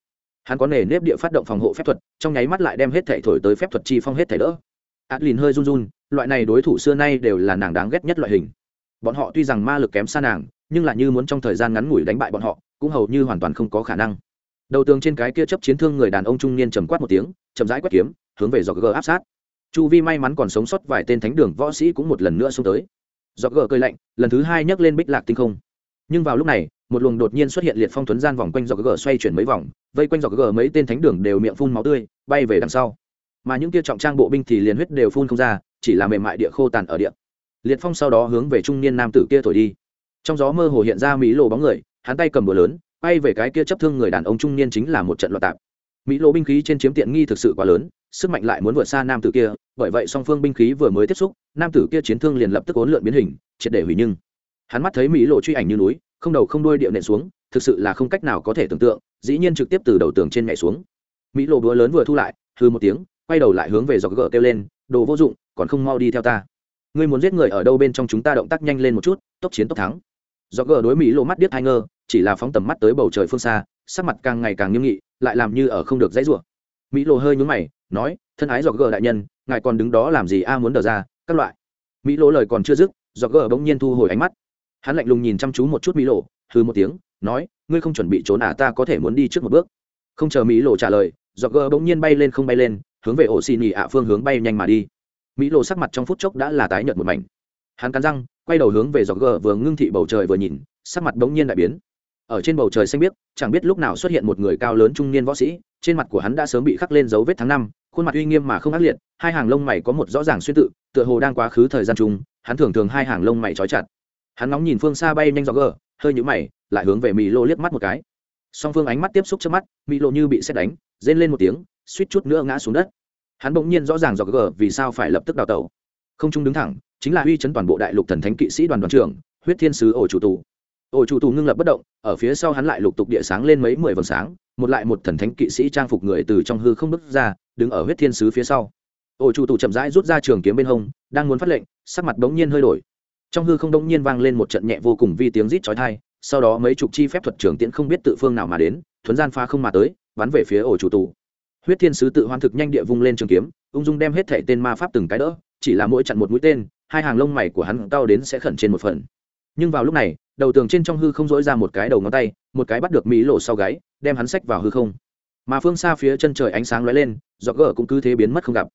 Hắn có nề nếp địa phát động phòng hộ phép thuật, trong nháy mắt lại đem hết thể thổi tới phép thuật chi phong hết thể đỡ. Adlin hơi run run, loại này đối thủ xưa nay đều là nàng đáng ghét nhất loại hình. Bọn họ tuy rằng ma lực kém xa nàng, nhưng là như muốn trong thời gian ngắn ngủi đánh bại bọn họ, cũng hầu như hoàn toàn không có khả năng. Đầu tường trên cái kia chấp chiến thương người đàn ông trung niên trầm quát một tiếng, chậm rãi quét kiếm, hướng về dọc gờ áp sát. Chu vi may mắn còn sống sót vài tên thánh đường võ sĩ cũng một lần nữa xuống tới. Dọc gờ cơi lạnh, lần thứ hai nhấc lên bích lạc tinh không nhưng vào lúc này, một luồng đột nhiên xuất hiện liệt phong tuấn gian vòng quanh dọc gờ xoay chuyển mấy vòng, vây quanh dọc gờ mấy tên thánh đường đều miệng phun máu tươi, bay về đằng sau. Mà những kia trọng trang bộ binh thì liền huyết đều phun không ra, chỉ là mềm mại địa khô tàn ở địa. Liệt phong sau đó hướng về trung niên nam tử kia thổi đi. Trong gió mơ hồ hiện ra mỹ lộ bóng người, hắn tay cầm bờ lớn, bay về cái kia chấp thương người đàn ông trung niên chính là một trận loạt tạp. Mỹ lộ binh khí trên chiếm tiện nghi thực sự quá lớn, sức mạnh lại muốn vượt xa nam tử kia, bởi vậy song phương binh khí vừa mới tiếp xúc, nam tử kia chiến thương liền lập tức ốn lượn biến hình, triệt để hủy nhưng hắn mắt thấy mỹ lộ truy ảnh như núi, không đầu không đuôi điệu nện xuống, thực sự là không cách nào có thể tưởng tượng, dĩ nhiên trực tiếp từ đầu tường trên nhảy xuống. Mỹ lộ búa lớn vừa thu lại hư một tiếng, quay đầu lại hướng về dọc gỡ kêu lên, đồ vô dụng, còn không mau đi theo ta. Ngươi muốn giết người ở đâu bên trong chúng ta động tác nhanh lên một chút, tốc chiến tốc thắng. Dọc gờ đối mỹ lộ mắt điếc hai ngơ, chỉ là phóng tầm mắt tới bầu trời phương xa, sắc mặt càng ngày càng nghiêm nghị, lại làm như ở không được dãy rủa. Mỹ lộ hơi nhúng mày, nói, thân ái dọc gờ đại nhân, ngài còn đứng đó làm gì a muốn đờ ra, các loại. Mỹ lộ lời còn chưa dứt, dọc gờ bỗng nhiên thu hồi ánh mắt hắn lạnh lùng nhìn chăm chú một chút mỹ lộ hư một tiếng, nói, ngươi không chuẩn bị trốn à ta có thể muốn đi trước một bước. Không chờ mỹ lộ trả lời do gờ bỗng nhiên bay lên không bay lên, hướng về ổ xì nhì ạ phương hướng bay nhanh mà đi. Mỹ lộ sắc mặt trong phút chốc đã là tái nhợt một mảnh. Hắn cắn răng, quay đầu hướng về dọc gờ vừa ngưng thị bầu trời vừa nhìn, sắc mặt bỗng nhiên đại biến. Ở trên bầu trời xanh biếc, chẳng biết lúc nào xuất hiện một người cao lớn trung niên võ sĩ, trên mặt của hắn đã sớm bị khắc lên dấu vết tháng năm, khuôn mặt uy nghiêm mà không ác liệt, hai hàng lông mày có một rõ ràng xuyên tự, tựa hồ đang quá khứ thời gian chung, hắn thường thường hai hàng lông mày trói chặt hắn nóng nhìn phương xa bay nhanh dọc gờ, hơi nhũ mày, lại hướng về mỹ lô liếc mắt một cái. Song phương ánh mắt tiếp xúc trước mắt mỹ lộ như bị xét đánh, rên lên một tiếng, suýt chút nữa ngã xuống đất. Hắn bỗng nhiên rõ ràng dọc gờ vì sao phải lập tức đào tẩu. Không trung đứng thẳng, chính là uy chấn toàn bộ đại lục thần thánh kỵ sĩ đoàn đoàn trưởng, huyết thiên sứ ổ chủ tù. Ổ chủ tù ngưng lập bất động, ở phía sau hắn lại lục tục địa sáng lên mấy mười vầng sáng, một lại một thần thánh kỵ sĩ trang phục người từ trong hư không bước ra, đứng ở huyết thiên sứ phía sau. Ổ chủ tù chậm rãi rút ra trường kiếm bên hông, đang muốn phát lệnh, sắc mặt bỗng nhiên hơi đổi trong hư không đông nhiên vang lên một trận nhẹ vô cùng vi tiếng rít chói tai, sau đó mấy chục chi phép thuật trưởng tiễn không biết tự phương nào mà đến, thuấn gian pha không mà tới, bắn về phía ổ chủ tù. Huyết thiên sứ tự hoan thực nhanh địa vung lên trường kiếm, ung dung đem hết thảy tên ma pháp từng cái đỡ, chỉ là mỗi chặn một mũi tên, hai hàng lông mày của hắn cao đến sẽ khẩn trên một phần. Nhưng vào lúc này, đầu tường trên trong hư không dỗi ra một cái đầu ngón tay, một cái bắt được mỹ lộ sau gáy, đem hắn xách vào hư không. Mà phương xa phía chân trời ánh sáng lóe lên dọc gỡ cũng cứ thế biến mất không gặp.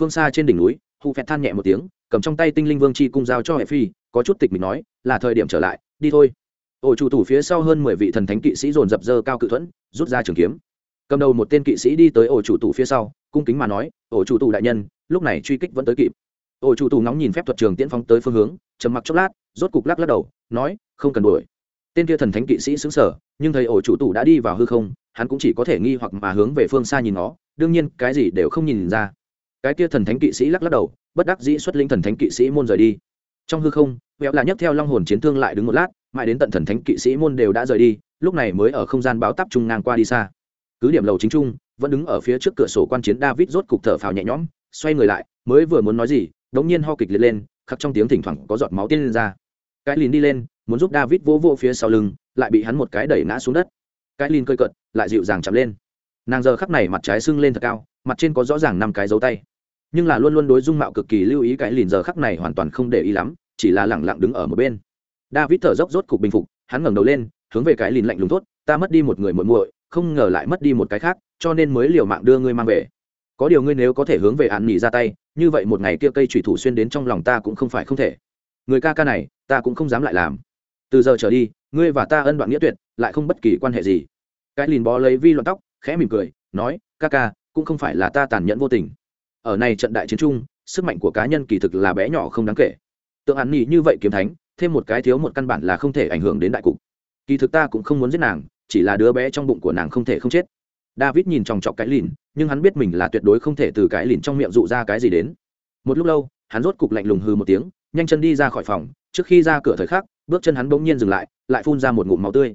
Phương xa trên đỉnh núi hụ phẹt than nhẹ một tiếng cầm trong tay tinh linh vương chi cung giao cho hệ phi, có chút tịch mình nói, là thời điểm trở lại, đi thôi. Ổ chủ thủ phía sau hơn mười vị thần thánh kỵ sĩ dồn dập dơ cao cự thuẫn, rút ra trường kiếm. Cầm đầu một tên kỵ sĩ đi tới ổ chủ thủ phía sau, cung kính mà nói, ổ chủ thủ đại nhân, lúc này truy kích vẫn tới kịp. Ổ chủ thủ nóng nhìn phép thuật trường tiễn phóng tới phương hướng, trầm mặc chốc lát, rốt cục lắc lắc đầu, nói, không cần đuổi. Tên kia thần thánh kỵ sĩ xứng sở nhưng thấy ổ chủ thủ đã đi vào hư không, hắn cũng chỉ có thể nghi hoặc mà hướng về phương xa nhìn nó đương nhiên cái gì đều không nhìn ra cái kia thần thánh kỵ sĩ lắc lắc đầu, bất đắc dĩ xuất linh thần thánh kỵ sĩ môn rời đi. Trong hư không vẹo là nhấc theo long hồn chiến thương lại đứng một lát, mãi đến tận thần thánh kỵ sĩ môn đều đã rời đi, lúc này mới ở không gian báo tắp trung ngang qua đi xa. Cứ điểm lầu chính trung, vẫn đứng ở phía trước cửa sổ quan chiến david rốt cục thở phào nhẹ nhõm, xoay người lại, mới vừa muốn nói gì, đống nhiên ho kịch liệt lên, khắc trong tiếng thỉnh thoảng có giọt máu tiên lên ra. Cái lìn đi lên, muốn giúp david vỗ vỗ phía sau lưng, lại bị hắn một cái đẩy ngã xuống đất. Cái lìn cơi cận lại dịu dàng chạm lên. Nàng giờ khắc này mặt trái sưng lên thật cao, mặt trên có rõ ràng năm cái dấu tay nhưng là luôn luôn đối dung mạo cực kỳ lưu ý cái lìn giờ khắc này hoàn toàn không để ý lắm, chỉ là lẳng lặng đứng ở một bên. David thở dốc rốt cục bình phục, hắn ngẩng đầu lên, hướng về cái lìn lạnh lùng tốt ta mất đi một người muội muội, không ngờ lại mất đi một cái khác, cho nên mới liều mạng đưa ngươi mang về. Có điều ngươi nếu có thể hướng về hạn nghỉ ra tay, như vậy một ngày kia cây thủy thủ xuyên đến trong lòng ta cũng không phải không thể. Người ca ca này, ta cũng không dám lại làm. Từ giờ trở đi, ngươi và ta ân đoạn nghĩa tuyệt, lại không bất kỳ quan hệ gì. Cái lìn bó lấy vi loạn tóc, khẽ mỉm cười, nói, ca ca, cũng không phải là ta tàn nhẫn vô tình ở này trận đại chiến chung, sức mạnh của cá nhân kỳ thực là bé nhỏ không đáng kể. Tượng hắn nhị như vậy kiếm thánh, thêm một cái thiếu một căn bản là không thể ảnh hưởng đến đại cục. Kỳ thực ta cũng không muốn giết nàng, chỉ là đứa bé trong bụng của nàng không thể không chết. David nhìn chòng chọc cái lìn, nhưng hắn biết mình là tuyệt đối không thể từ cái lìn trong miệng dụ ra cái gì đến. Một lúc lâu, hắn rốt cục lạnh lùng hư một tiếng, nhanh chân đi ra khỏi phòng, trước khi ra cửa thời khắc, bước chân hắn bỗng nhiên dừng lại lại phun ra một ngụm máu tươi.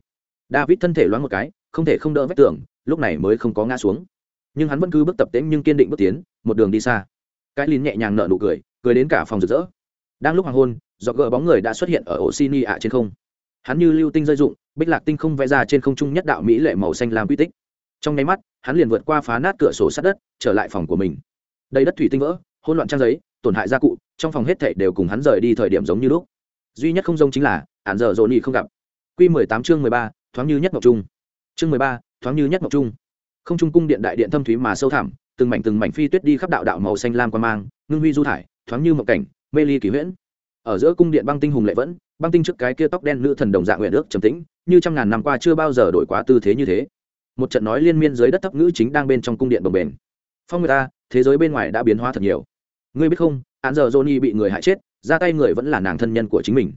David thân thể loáng một cái, không thể không đỡ vách tường, lúc này mới không có ngã xuống nhưng hắn vẫn cứ bước tập tễnh nhưng kiên định bước tiến, một đường đi xa. Cái lìn nhẹ nhàng nở nụ cười cười đến cả phòng rực rỡ. Đang lúc hoàng hôn do gỡ bóng người đã xuất hiện ở ổ xini ạ trên không. Hắn như lưu tinh rơi dụng bích lạc tinh không vẽ ra trên không trung nhất đạo mỹ lệ màu xanh làm quy tích. Trong nháy mắt, hắn liền vượt qua phá nát cửa sổ sát đất, trở lại phòng của mình. Đầy đất thủy tinh vỡ, hỗn loạn trang giấy, tổn hại gia cụ, trong phòng hết thảy đều cùng hắn rời đi thời điểm giống như lúc. Duy nhất không giống chính là, ản giờ dồn nhị không gặp. Quy mười tám chương mười ba, thoáng như nhất ngọc trung. Chương mười ba, thoáng như nhất ngọc trung không trung cung điện đại điện thâm thúy mà sâu thẳm, từng mảnh từng mảnh phi tuyết đi khắp đạo đạo màu xanh lam quan mang, ngưng huy du thải, thoáng như một cảnh, mê ly kỳ huyễn. Ở giữa cung điện băng tinh hùng lệ vẫn, băng tinh trước cái kia tóc đen nữ thần đồng dạng nguyện ước trầm tĩnh, như trăm ngàn năm qua chưa bao giờ đổi quá tư thế như thế. Một trận nói liên miên dưới đất thấp ngữ chính đang bên trong cung điện bồng bền phong người ta, thế giới bên ngoài đã biến hóa thật nhiều. Ngươi biết không, án giờ johnny bị người hại chết, ra tay người vẫn là nàng thân nhân của chính mình.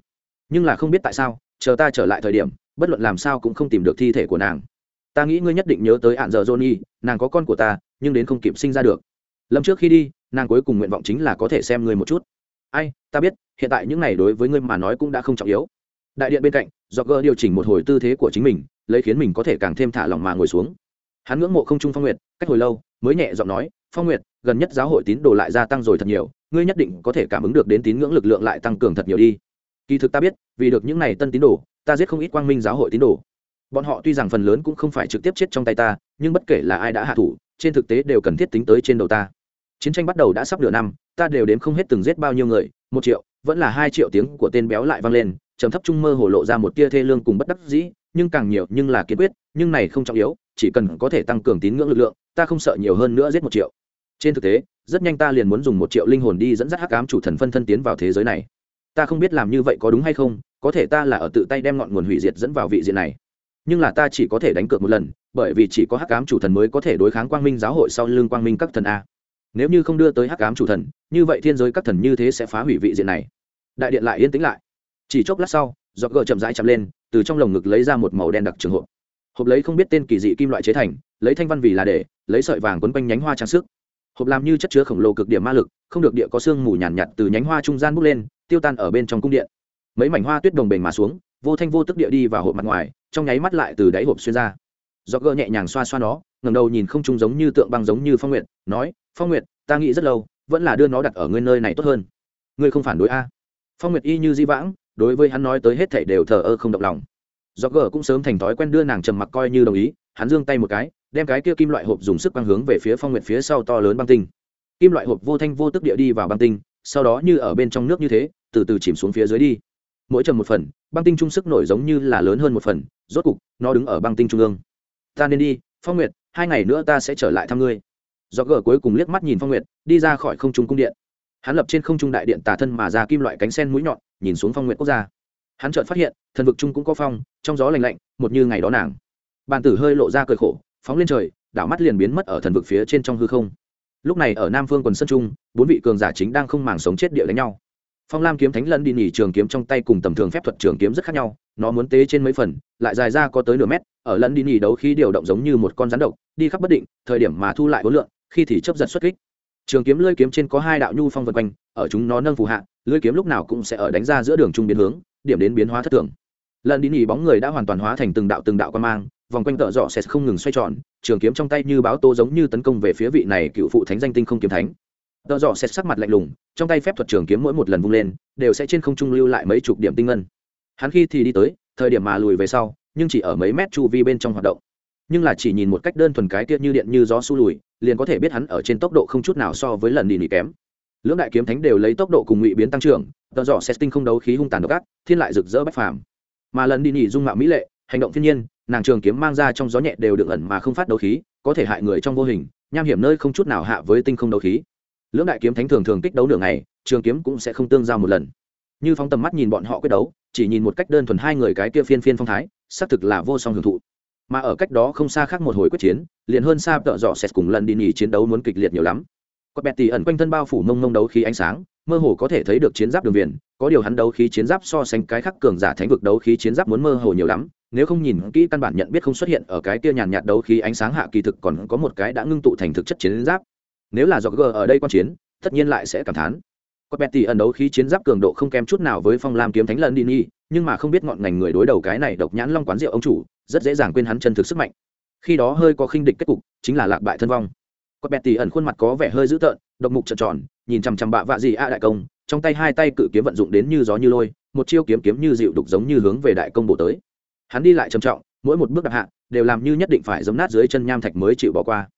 Nhưng là không biết tại sao, chờ ta trở lại thời điểm, bất luận làm sao cũng không tìm được thi thể của nàng ta nghĩ ngươi nhất định nhớ tới hạn giờ johnny, nàng có con của ta, nhưng đến không kịp sinh ra được. Lâm trước khi đi, nàng cuối cùng nguyện vọng chính là có thể xem ngươi một chút. Ai, ta biết, hiện tại những này đối với ngươi mà nói cũng đã không trọng yếu. Đại điện bên cạnh do gỡ điều chỉnh một hồi tư thế của chính mình, lấy khiến mình có thể càng thêm thả lòng mà ngồi xuống. Hắn ngưỡng mộ không trung phong nguyệt, cách hồi lâu, mới nhẹ giọng nói, phong nguyệt, gần nhất giáo hội tín đồ lại gia tăng rồi thật nhiều, ngươi nhất định có thể cảm ứng được đến tín ngưỡng lực lượng lại tăng cường thật nhiều đi. Kỳ thực ta biết, vì được những này tân tín đồ, ta giết không ít quang minh giáo hội tín đồ bọn họ tuy rằng phần lớn cũng không phải trực tiếp chết trong tay ta, nhưng bất kể là ai đã hạ thủ, trên thực tế đều cần thiết tính tới trên đầu ta. Chiến tranh bắt đầu đã sắp nửa năm, ta đều đếm không hết từng giết bao nhiêu người, một triệu, vẫn là hai triệu tiếng của tên béo lại vang lên, trầm thấp trung mơ hồ lộ ra một tia thê lương cùng bất đắc dĩ, nhưng càng nhiều nhưng là kiên quyết, nhưng này không trọng yếu, chỉ cần có thể tăng cường tín ngưỡng lực lượng, ta không sợ nhiều hơn nữa giết một triệu. Trên thực tế, rất nhanh ta liền muốn dùng một triệu linh hồn đi dẫn dắt hắc ám chủ thần phân thân tiến vào thế giới này. Ta không biết làm như vậy có đúng hay không, có thể ta là ở tự tay đem ngọn nguồn hủy diệt dẫn vào vị diện này nhưng là ta chỉ có thể đánh cược một lần bởi vì chỉ có hắc ám chủ thần mới có thể đối kháng quang minh giáo hội sau lưng quang minh các thần a. Nếu như không đưa tới hắc ám chủ thần như vậy thiên giới các thần như thế sẽ phá hủy vị diện này. Đại điện lại yên tĩnh lại. Chỉ chốc lát sau giọt gờ chậm rãi chậm lên từ trong lồng ngực lấy ra một màu đen đặc trường hộp. Hộp lấy không biết tên kỳ dị kim loại chế thành lấy thanh văn vì là để lấy sợi vàng quấn quanh nhánh hoa trang sức. Hộp làm như chất chứa khổng lồ cực điểm ma lực không được địa có xương mù nhàn nhạt, nhạt từ nhánh hoa trung gian bốc lên tiêu tan ở bên trong cung điện. Mấy mảnh hoa tuyết đồng bền mà xuống vô thanh vô tức địa đi vào hộp mặt ngoài, trong nháy mắt lại từ đáy hộp xuyên ra. Do gỡ nhẹ nhàng xoa xoa nó, ngẩng đầu nhìn không trùng giống như tượng băng giống như phong nguyệt, nói, phong nguyệt, ta nghĩ rất lâu, vẫn là đưa nó đặt ở ngươi nơi này tốt hơn. Ngươi không phản đối a? Phong nguyệt y như di vãng, đối với hắn nói tới hết thảy đều thờ ơ không động lòng. Do gỡ cũng sớm thành thói quen đưa nàng trầm mặc coi như đồng ý, hắn giương tay một cái, đem cái kia kim loại hộp dùng sức băng hướng về phía phong nguyệt phía sau to lớn băng tinh. Kim loại hộp vô thanh vô tức địa đi vào băng tinh, sau đó như ở bên trong nước như thế, từ từ chìm xuống phía dưới đi mỗi trầm một phần, băng tinh trung sức nổi giống như là lớn hơn một phần, rốt cục, nó đứng ở băng tinh trung ương. Ta nên đi, phong nguyệt, hai ngày nữa ta sẽ trở lại thăm ngươi. Do gờ cuối cùng liếc mắt nhìn phong nguyệt, đi ra khỏi không trung cung điện. Hắn lập trên không trung đại điện tà thân mà ra kim loại cánh sen mũi nhọn, nhìn xuống phong nguyệt quốc gia. Hắn chợt phát hiện, thần vực trung cũng có phong, trong gió lành lạnh, một như ngày đó nàng. Bàn tử hơi lộ ra cười khổ, phóng lên trời, đảo mắt liền biến mất ở thần vực phía trên trong hư không. Lúc này ở nam phương quần sân trung, bốn vị cường giả chính đang không màng sống chết địa đánh nhau phong lam kiếm thánh lân đi nỉ trường kiếm trong tay cùng tầm thường phép thuật trường kiếm rất khác nhau, nó muốn tế trên mấy phần, lại dài ra có tới nửa mét, ở lân đi nỉ đấu khi điều động giống như một con rắn độc, đi khắp bất định, thời điểm mà thu lại khối lượng, khi thì chấp giật xuất kích. Trường kiếm lưỡi kiếm trên có hai đạo nhu phong vân quanh, ở chúng nó nâng phù hạ, lưỡi kiếm lúc nào cũng sẽ ở đánh ra giữa đường trung biến hướng, điểm đến biến hóa thất thường. Lần đi nỉ bóng người đã hoàn toàn hóa thành từng đạo từng đạo quan mang, vòng quanh tợ dọ sẽ không ngừng xoay tròn, trường kiếm trong tay như báo tô giống như tấn công về phía vị này cựu phụ thánh danh tinh không kiếm thánh tợ dọ sẽ sắc mặt lạnh lùng, trong tay phép thuật trường kiếm mỗi một lần vung lên, đều sẽ trên không trung lưu lại mấy chục điểm tinh ngân. Hắn khi thì đi tới, thời điểm mà lùi về sau, nhưng chỉ ở mấy mét chu vi bên trong hoạt động. Nhưng là chỉ nhìn một cách đơn thuần cái tiết như điện như gió su lùi, liền có thể biết hắn ở trên tốc độ không chút nào so với lần đi nỉ kém. Lưỡng đại kiếm thánh đều lấy tốc độ cùng ngụy biến tăng trưởng tợ dọ tinh không đấu khí hung tàn độc ác, thiên lại rực rỡ bách phàm. Mà lần đi nỉ dung mạo mỹ lệ, hành động thiên nhiên, nàng trường kiếm mang ra trong gió nhẹ đều được ẩn mà không phát đấu khí, có thể hại người trong vô hình, nham hiểm nơi không chút nào hạ với tinh không đấu khí lưỡng đại kiếm thánh thường thường kích đấu nửa ngày, trường kiếm cũng sẽ không tương giao một lần. Như phóng tầm mắt nhìn bọn họ quyết đấu, chỉ nhìn một cách đơn thuần hai người cái kia phiên phiên phong thái, xác thực là vô song hưởng thụ. Mà ở cách đó không xa khác một hồi quyết chiến, liền hơn xa tợ dọ sệt cùng lần đi nghỉ chiến đấu muốn kịch liệt nhiều lắm. Có bẹt tỉ ẩn quanh thân bao phủ mông mông đấu khí ánh sáng, mơ hồ có thể thấy được chiến giáp đường viền, có điều hắn đấu khí chiến giáp so sánh cái khắc cường giả thánh vực đấu khí chiến giáp muốn mơ hồ nhiều lắm, nếu không nhìn kỹ căn bản nhận biết không xuất hiện ở cái kia nhàn nhạt đấu khí ánh sáng hạ kỳ thực còn có một cái đã ngưng tụ thành thực chất chiến giáp nếu là do g ở đây quan chiến, tất nhiên lại sẽ cảm thán. Có bẹt tỉ ẩn đấu khí chiến giáp cường độ không kém chút nào với phong lam kiếm thánh lần đi nghi nhưng mà không biết ngọn ngành người đối đầu cái này độc nhãn long quán rượu ông chủ, rất dễ dàng quên hắn chân thực sức mạnh. Khi đó hơi có khinh địch kết cục, chính là lạc bại thân vong. Có bẹt tỉ ẩn khuôn mặt có vẻ hơi dữ tợn, độc mục trợn tròn, nhìn chằm chằm bạ vạ gì a đại công, trong tay hai tay cự kiếm vận dụng đến như gió như lôi, một chiêu kiếm kiếm như dịu đục giống như hướng về đại công bổ tới. Hắn đi lại trầm trọng, mỗi một bước đạp hạ, đều làm như nhất định phải giấm nát dưới chân nham thạch mới chịu bỏ qua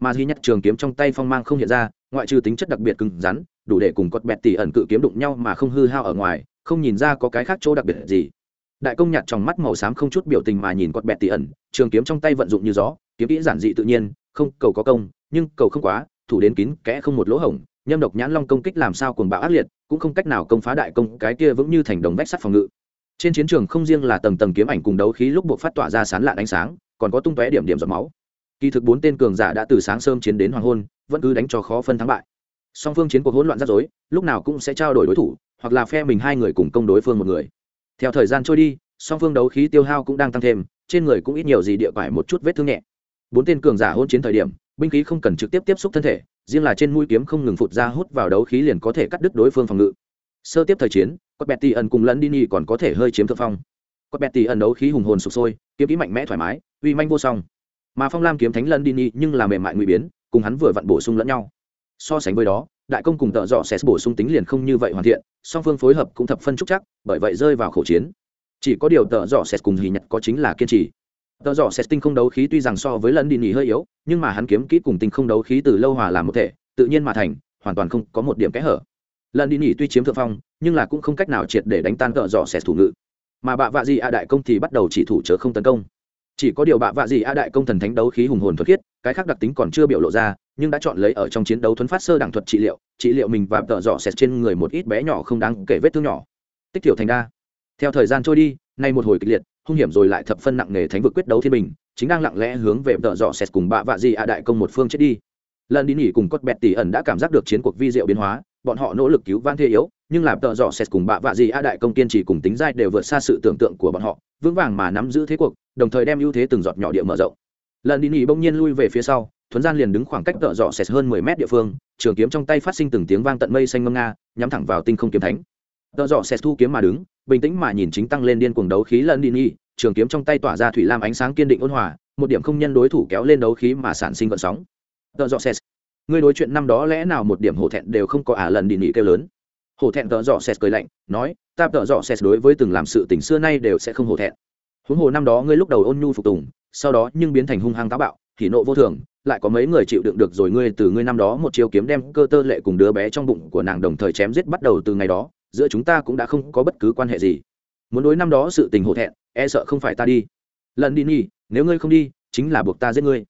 mà duy nhất trường kiếm trong tay phong mang không hiện ra, ngoại trừ tính chất đặc biệt cứng rắn, đủ để cùng cọt bẹt tỉ ẩn cự kiếm đụng nhau mà không hư hao ở ngoài, không nhìn ra có cái khác chỗ đặc biệt gì. Đại công nhạt trong mắt màu xám không chút biểu tình mà nhìn cọt bẹt tỉ ẩn, trường kiếm trong tay vận dụng như gió, kiếm kỹ giản dị tự nhiên, không, cầu có công, nhưng cầu không quá, thủ đến kín, kẽ không một lỗ hổng, nhâm độc nhãn long công kích làm sao cuồng bạo ác liệt, cũng không cách nào công phá đại công, cái kia vững như thành đồng vách sắt phòng ngự. Trên chiến trường không riêng là tầng tầng kiếm ảnh cùng đấu khí lúc buộc phát tỏa ra sán lạn ánh sáng, còn có tung tóe điểm điểm giọt máu kỳ thực bốn tên cường giả đã từ sáng sớm chiến đến hoàng hôn, vẫn cứ đánh cho khó phân thắng bại. Song phương chiến cuộc hỗn loạn rắc rối, lúc nào cũng sẽ trao đổi đối thủ, hoặc là phe mình hai người cùng công đối phương một người. Theo thời gian trôi đi, song phương đấu khí tiêu hao cũng đang tăng thêm, trên người cũng ít nhiều gì địa quải một chút vết thương nhẹ. Bốn tên cường giả hôn chiến thời điểm, binh khí không cần trực tiếp tiếp xúc thân thể, riêng là trên mũi kiếm không ngừng phụt ra hút vào đấu khí liền có thể cắt đứt đối phương phòng ngự. Sơ tiếp thời chiến quất bẹt tì ẩn cùng lẫn đi còn có thể hơi chiếm thượng phong. Quất bẹt tì ẩn đấu khí hùng hồn sụp sôi, kiếm khí mạnh mẽ thoải mái, uy manh vô song mà phong lam kiếm thánh lân đi nhưng là mềm mại ngụy biến cùng hắn vừa vặn bổ sung lẫn nhau so sánh với đó đại công cùng tợ dọ sẽ bổ sung tính liền không như vậy hoàn thiện song phương phối hợp cũng thập phân trúc chắc bởi vậy rơi vào khẩu chiến chỉ có điều tợ dọ sẽ cùng hì nhật có chính là kiên trì tợ dọ sẽ tinh không đấu khí tuy rằng so với lân đi nghỉ hơi yếu nhưng mà hắn kiếm kỹ cùng tinh không đấu khí từ lâu hòa làm một thể tự nhiên mà thành hoàn toàn không có một điểm kẽ hở lần đi nghỉ tuy chiếm thượng phong nhưng là cũng không cách nào triệt để đánh tan tợ dọ sẽ thủ ngự mà bạ vạ gì a đại công thì bắt đầu chỉ thủ chớ không tấn công chỉ có điều bạ vạ gì a đại công thần thánh đấu khí hùng hồn thuật khiết, cái khác đặc tính còn chưa biểu lộ ra, nhưng đã chọn lấy ở trong chiến đấu thuấn phát sơ đẳng thuật trị liệu trị liệu mình và tợ dọ xẹt trên người một ít bé nhỏ không đáng kể vết thương nhỏ. Tích tiểu thành đa. Theo thời gian trôi đi, nay một hồi kịch liệt, hung hiểm rồi lại thập phân nặng nề thánh vực quyết đấu thiên bình, chính đang lặng lẽ hướng về tợ dọ xẹt cùng bạ vạ gì a đại công một phương chết đi. Lần đi nghỉ cùng cốt bẹt tỷ ẩn đã cảm giác được chiến cuộc vi diệu biến hóa, bọn họ nỗ lực cứu van thế yếu, nhưng làm tợ dọ xẹt cùng bạ vạ gì a đại công kiên trì cùng tính dai đều vượt xa sự tưởng tượng của bọn họ vững vàng mà nắm giữ thế cuộc đồng thời đem ưu thế từng giọt nhỏ địa mở rộng. Lần đi nghỉ bỗng nhiên lui về phía sau thuấn gian liền đứng khoảng cách tợ dọ sệt hơn mười mét địa phương trường kiếm trong tay phát sinh từng tiếng vang tận mây xanh ngâm nga nhắm thẳng vào tinh không kiếm thánh. Tợ dọ sệt thu kiếm mà đứng bình tĩnh mà nhìn chính tăng lên điên cuồng đấu khí lần đi nghỉ trường kiếm trong tay tỏa ra thủy lam ánh sáng kiên định ôn hòa một điểm không nhân đối thủ kéo lên đấu khí mà sản sinh vận sóng. Tợ dọ sệt, ngươi đối chuyện năm đó lẽ nào một điểm hổ thẹn đều không có ả à lần đi nghỉ kêu lớn. Hổ thẹn tợ dọ sệt cười lạnh nói ta tợ dọ xét đối với từng làm sự tình xưa nay đều sẽ không hổ thẹn. Huống hồ năm đó ngươi lúc đầu ôn nhu phục tùng, sau đó nhưng biến thành hung hăng táo bạo thì nộ vô thường, lại có mấy người chịu đựng được rồi ngươi từ ngươi năm đó một chiêu kiếm đem cơ tơ lệ cùng đứa bé trong bụng của nàng đồng thời chém giết bắt đầu từ ngày đó, giữa chúng ta cũng đã không có bất cứ quan hệ gì. Muốn đối năm đó sự tình hổ thẹn e sợ không phải ta đi. Lần đi nhỉ, nếu ngươi không đi, chính là buộc ta giết ngươi.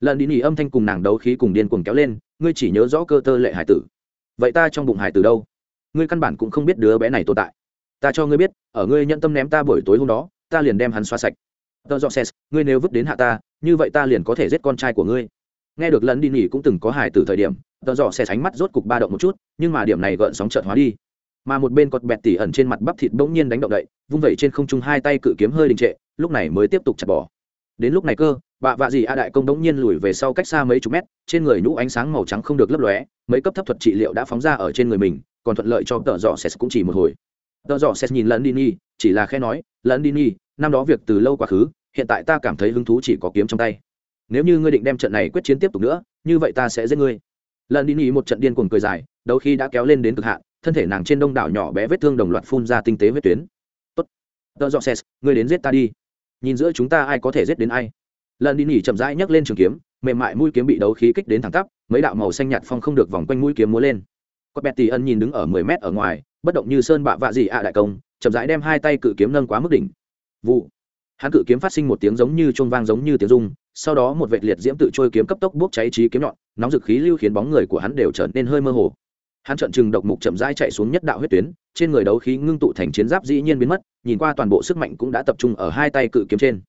Lần đi nhỉ âm thanh cùng nàng đấu khí cùng điên cuồng kéo lên, ngươi chỉ nhớ rõ cơ tơ lệ hải tử. Vậy ta trong bụng hải tử đâu? Ngươi căn bản cũng không biết đứa bé này tồn tại ta cho ngươi biết, ở ngươi nhận tâm ném ta buổi tối hôm đó, ta liền đem hắn xóa sạch. Tờ dọ xét ngươi nếu vứt đến hạ ta, như vậy ta liền có thể giết con trai của ngươi. Nghe được lần đi nghỉ cũng từng có hài từ thời điểm, tờ dọ xét ánh mắt rốt cục ba động một chút, nhưng mà điểm này gợn sóng trợn hóa đi. Mà một bên cọt bẹt tỉ ẩn trên mặt bắp thịt bỗng nhiên đánh động đậy, vung vẩy trên không trung hai tay cự kiếm hơi đình trệ, lúc này mới tiếp tục chặt bỏ. Đến lúc này cơ bạ vạ gì a đại công bỗng nhiên lùi về sau cách xa mấy chục mét, trên người nhũ ánh sáng màu trắng không được lấp lóe, mấy cấp thấp thuật trị liệu đã phóng ra ở trên người mình, còn thuận lợi cho tợ dọ sẽ cũng chỉ một hồi tờ dọ xét nhìn lần đi nhi chỉ là khe nói lần đi nhi năm đó việc từ lâu quá khứ, hiện tại ta cảm thấy hứng thú chỉ có kiếm trong tay. Nếu như ngươi định đem trận này quyết chiến tiếp tục nữa, như vậy ta sẽ giết ngươi. Lần đi nhi một trận điên cuồng cười dài đầu khi đã kéo lên đến cực hạn, thân thể nàng trên đông đảo nhỏ bé vết thương đồng loạt phun ra tinh tế huyết tuyến. Tốt, tờ dọ xét ngươi đến giết ta đi. Nhìn giữa chúng ta ai có thể giết đến ai. Lần đi nỉ chậm rãi nhấc lên trường kiếm, mềm mại mũi kiếm bị đấu khí kích đến thẳng tắp, mấy đạo màu xanh nhạt phong không được vòng quanh mũi kiếm múa lên có bẹt tì ân nhìn đứng ở mười mét ở ngoài, bất động như sơn bạ vạ gì ạ đại công, chậm rãi đem hai tay cự kiếm nâng quá mức đỉnh. Vụ. Hắn cự kiếm phát sinh một tiếng giống như chuông vang giống như tiếng rung, sau đó một vệt liệt diễm tự trôi kiếm cấp tốc bốc cháy trí kiếm nhọn, nóng dực khí lưu khiến bóng người của hắn đều trở nên hơi mơ hồ. Hắn trợn chừng độc mục chậm rãi chạy xuống nhất đạo huyết tuyến, trên người đấu khí ngưng tụ thành chiến giáp dĩ nhiên biến mất, nhìn qua toàn bộ sức mạnh cũng đã tập trung ở hai tay cự kiếm trên.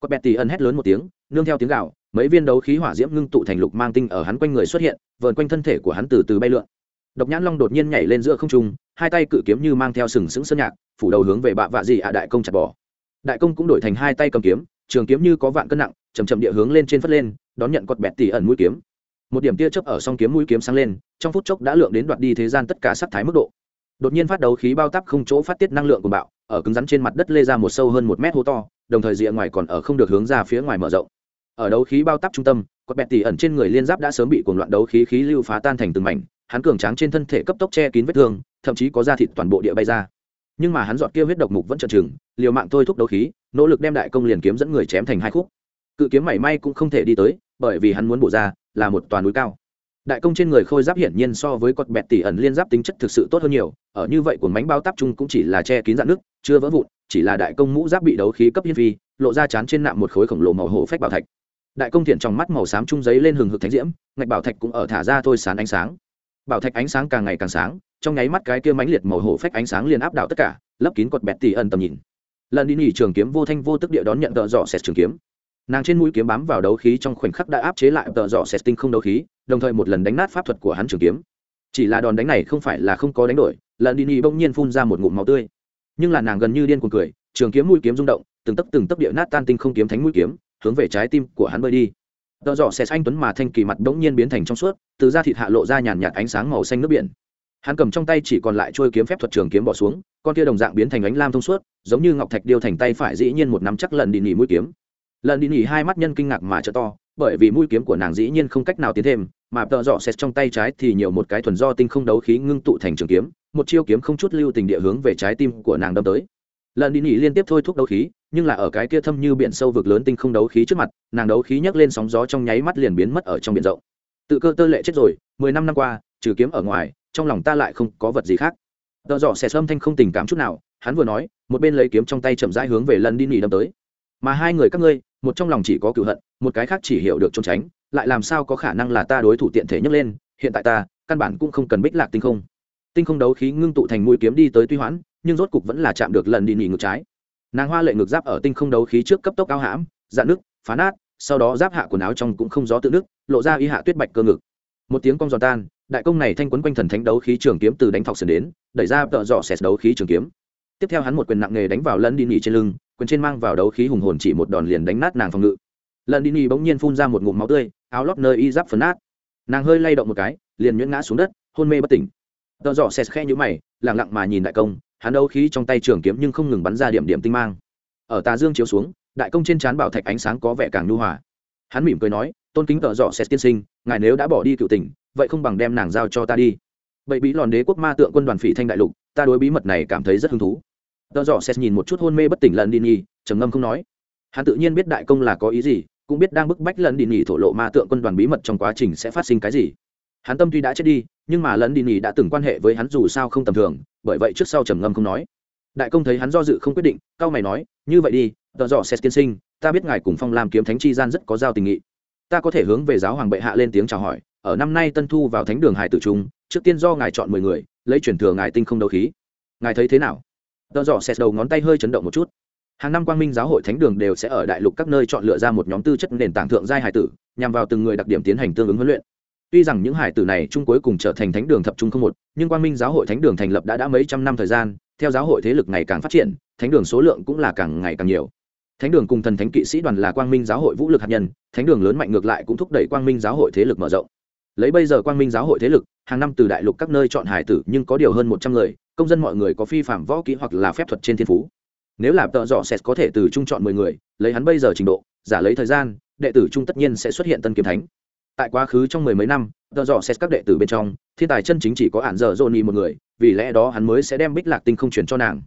Có bẹt tì ân hét lớn một tiếng, nương theo tiếng gạo mấy viên đấu khí hỏa diễm ngưng tụ thành lục mang tinh ở hắn quanh người xuất hiện, vờn quanh thân thể của hắn từ từ bay lượn độc nhãn long đột nhiên nhảy lên giữa không trung, hai tay cự kiếm như mang theo sừng sững sơn nhạc, phủ đầu hướng về bạ vạ dị ạ đại công chặt bỏ. Đại công cũng đổi thành hai tay cầm kiếm, trường kiếm như có vạn cân nặng chầm chậm địa hướng lên trên phất lên, đón nhận cọt bẹt tỉ ẩn mũi kiếm. Một điểm tia chớp ở song kiếm mũi kiếm sáng lên, trong phút chốc đã lượng đến đoạt đi thế gian tất cả sắc thái mức độ. Đột nhiên phát đấu khí bao tắp không chỗ phát tiết năng lượng của bạo, ở cứng rắn trên mặt đất lê ra một sâu hơn một mét hố to, đồng thời rìa ngoài còn ở không được hướng ra phía ngoài mở rộng. Ở đấu khí bao tắp trung tâm cọt bẹt tỉ ẩn trên người liên giáp đã sớm bị cuồng loạn đấu khí khí lưu phá tan thành từng mảnh hắn cường tráng trên thân thể cấp tốc che kín vết thương, thậm chí có da thịt toàn bộ địa bay ra. Nhưng mà hắn giọt kia huyết độc mục vẫn chần chừng liều mạng thôi thúc đấu khí, nỗ lực đem đại công liền kiếm dẫn người chém thành hai khúc. Cự kiếm mảy may cũng không thể đi tới, bởi vì hắn muốn bổ ra, là một toàn núi cao. Đại công trên người khôi giáp hiển nhiên so với cọt bẹt tỷ ẩn liên giáp tính chất thực sự tốt hơn nhiều, ở như vậy của bánh bao táp trung cũng chỉ là che kín dạn nước, chưa vỡ vụn, chỉ là đại công mũ giáp bị đấu khí cấp hiên phi, lộ ra chán trên nạm một khối khổng lồ màu hổ phách bảo thạch. Đại công thiện trong mắt màu xám trung giấy lên hừng hực thánh diễm, ngạch bảo thạch cũng ở thả ra thôi sán ánh sáng bảo thạch ánh sáng càng ngày càng sáng, trong nháy mắt cái kia mãnh liệt màu hổ phách ánh sáng liền áp đảo tất cả, lấp kín cột bẹt tỉ ẩn tầm nhìn. Lần đi nghỉ trường kiếm vô thanh vô tức địa đón nhận tợ dọ xét trường kiếm. Nàng trên mũi kiếm bám vào đấu khí trong khoảnh khắc đã áp chế lại tợ dọ xét tinh không đấu khí, đồng thời một lần đánh nát pháp thuật của hắn trường kiếm. Chỉ là đòn đánh này không phải là không có đánh đổi, lần đi nghỉ bỗng nhiên phun ra một ngụm máu tươi. Nhưng là nàng gần như điên cuồng cười, trường kiếm mũi kiếm rung động, từng tấc từng tấc địa nát tan tinh không kiếm thánh mũi kiếm, hướng về trái tim của hắn bơi đi đo dọ xẹt anh tuấn mà thanh kỳ mặt bỗng nhiên biến thành trong suốt, từ da thịt hạ lộ ra nhàn nhạt ánh sáng màu xanh nước biển. Hắn cầm trong tay chỉ còn lại trôi kiếm phép thuật trường kiếm bỏ xuống, con kia đồng dạng biến thành ánh lam thông suốt, giống như ngọc thạch điêu thành tay phải dĩ nhiên một nắm chắc lần đi nghỉ mũi kiếm. Lần đi nghỉ hai mắt nhân kinh ngạc mà trợ to, bởi vì mũi kiếm của nàng dĩ nhiên không cách nào tiến thêm, mà tợ dọ xẹt trong tay trái thì nhiều một cái thuần do tinh không đấu khí ngưng tụ thành trường kiếm, một chiêu kiếm không chút lưu tình địa hướng về trái tim của nàng đâm tới lần đi nghỉ liên tiếp thôi thúc đấu khí, nhưng là ở cái kia thâm như biển sâu vực lớn tinh không đấu khí trước mặt, nàng đấu khí nhấc lên sóng gió trong nháy mắt liền biến mất ở trong biển rộng. Tự cơ tơ lệ chết rồi, mười năm năm qua, trừ kiếm ở ngoài, trong lòng ta lại không có vật gì khác. Tợ dọ xẻ sâm thanh không tình cảm chút nào, hắn vừa nói, một bên lấy kiếm trong tay chậm rãi hướng về lần đi nghỉ đâm tới. Mà hai người các ngươi, một trong lòng chỉ có cựu hận, một cái khác chỉ hiểu được trốn tránh, lại làm sao có khả năng là ta đối thủ tiện thể nhấc lên, hiện tại ta, căn bản cũng không cần bích lạc tinh không. Tinh không đấu khí ngưng tụ thành mũi kiếm đi tới tuy hoãn nhưng rốt cục vẫn là chạm được lần đi nghỉ ngược trái. Nàng hoa lệ ngược giáp ở tinh không đấu khí trước cấp tốc cao hãm, dạn nước phá nát, sau đó giáp hạ quần áo trong cũng không gió tự nước lộ ra y hạ tuyết bạch cơ ngực. Một tiếng cong giòn tan, đại công này thanh quấn quanh thần thánh đấu khí trường kiếm từ đánh thọc sườn đến, đẩy ra tợ dọ xẹt đấu khí trường kiếm. Tiếp theo hắn một quyền nặng nghề đánh vào lần đi nhì trên lưng, quyền trên mang vào đấu khí hùng hồn chỉ một đòn liền đánh nát nàng phòng ngự. Lần đi nhì bỗng nhiên phun ra một ngụm máu tươi, áo lót nơi y giáp phấn nát. Nàng hơi lay động một cái, liền nhuyễn ngã xuống đất, hôn mê bất tỉnh. Tợ dọ xẹt khe nhũ mày lẳng lặng mà nhìn đại công hắn đấu khí trong tay trường kiếm nhưng không ngừng bắn ra điểm điểm tinh mang. Ở tà dương chiếu xuống, đại công trên trán bảo thạch ánh sáng có vẻ càng nhu hòa. Hắn mỉm cười nói, tôn kính tợ dọ xẹt tiên sinh, ngài nếu đã bỏ đi cựu tình, vậy không bằng đem nàng giao cho ta đi. Bậy bí lòn đế quốc ma tượng quân đoàn phỉ thanh đại lục, ta đối bí mật này cảm thấy rất hứng thú. Tợ dọ xẹt nhìn một chút hôn mê bất tỉnh lần đi nhi trầm ngâm không nói. Hắn tự nhiên biết đại công là có ý gì, cũng biết đang bức bách lần đi nghỉ thổ lộ ma tượng quân đoàn bí mật trong quá trình sẽ phát sinh cái gì. Hắn tâm tuy đã chết đi nhưng mà lần đi nghỉ đã từng quan hệ với hắn dù sao không tầm thường, bởi vậy trước sau trầm ngâm không nói. Đại công thấy hắn do dự không quyết định cao mày nói, như vậy đi tờ dò xét tiên sinh, ta biết ngài cùng phong lam kiếm thánh chi gian rất có giao tình nghị. Ta có thể hướng về giáo hoàng bệ hạ lên tiếng chào hỏi, ở năm nay tân thu vào thánh đường hải tử trung, trước tiên do ngài chọn mười người, lấy chuyển thừa ngài tinh không đấu khí. Ngài thấy thế nào? Tờ dò xét đầu ngón tay hơi chấn động một chút. Hàng năm quang minh giáo hội thánh đường đều sẽ ở đại lục các nơi chọn lựa ra một nhóm tư chất nền tảng thượng giai hải tử, nhằm vào từng người đặc điểm tiến hành tương ứng huấn luyện tuy rằng những hải tử này chung cuối cùng trở thành thánh đường thập trung không một, nhưng quang minh giáo hội thánh đường thành lập đã đã mấy trăm năm thời gian, theo giáo hội thế lực ngày càng phát triển, thánh đường số lượng cũng là càng ngày càng nhiều. Thánh đường cùng thần thánh kỵ sĩ đoàn là quang minh giáo hội vũ lực hạt nhân, thánh đường lớn mạnh ngược lại cũng thúc đẩy quang minh giáo hội thế lực mở rộng. Lấy bây giờ quang minh giáo hội thế lực, hàng năm từ đại lục các nơi chọn hải tử nhưng có điều hơn một trăm người, công dân mọi người có phi phạm võ kỹ hoặc là phép thuật trên thiên phú. Nếu là tợ dọ sệt có thể từ trung chọn mười người, lấy hắn bây giờ trình độ, giả lấy thời gian, đệ tử trung tất nhiên sẽ xuất hiện tân kiếm thánh tại quá khứ trong mười mấy năm, tờ dò xét các đệ tử bên trong, thiên tài chân chính chỉ có ạn dở johnny một người, vì lẽ đó hắn mới sẽ đem bích lạc tinh không chuyển cho nàng.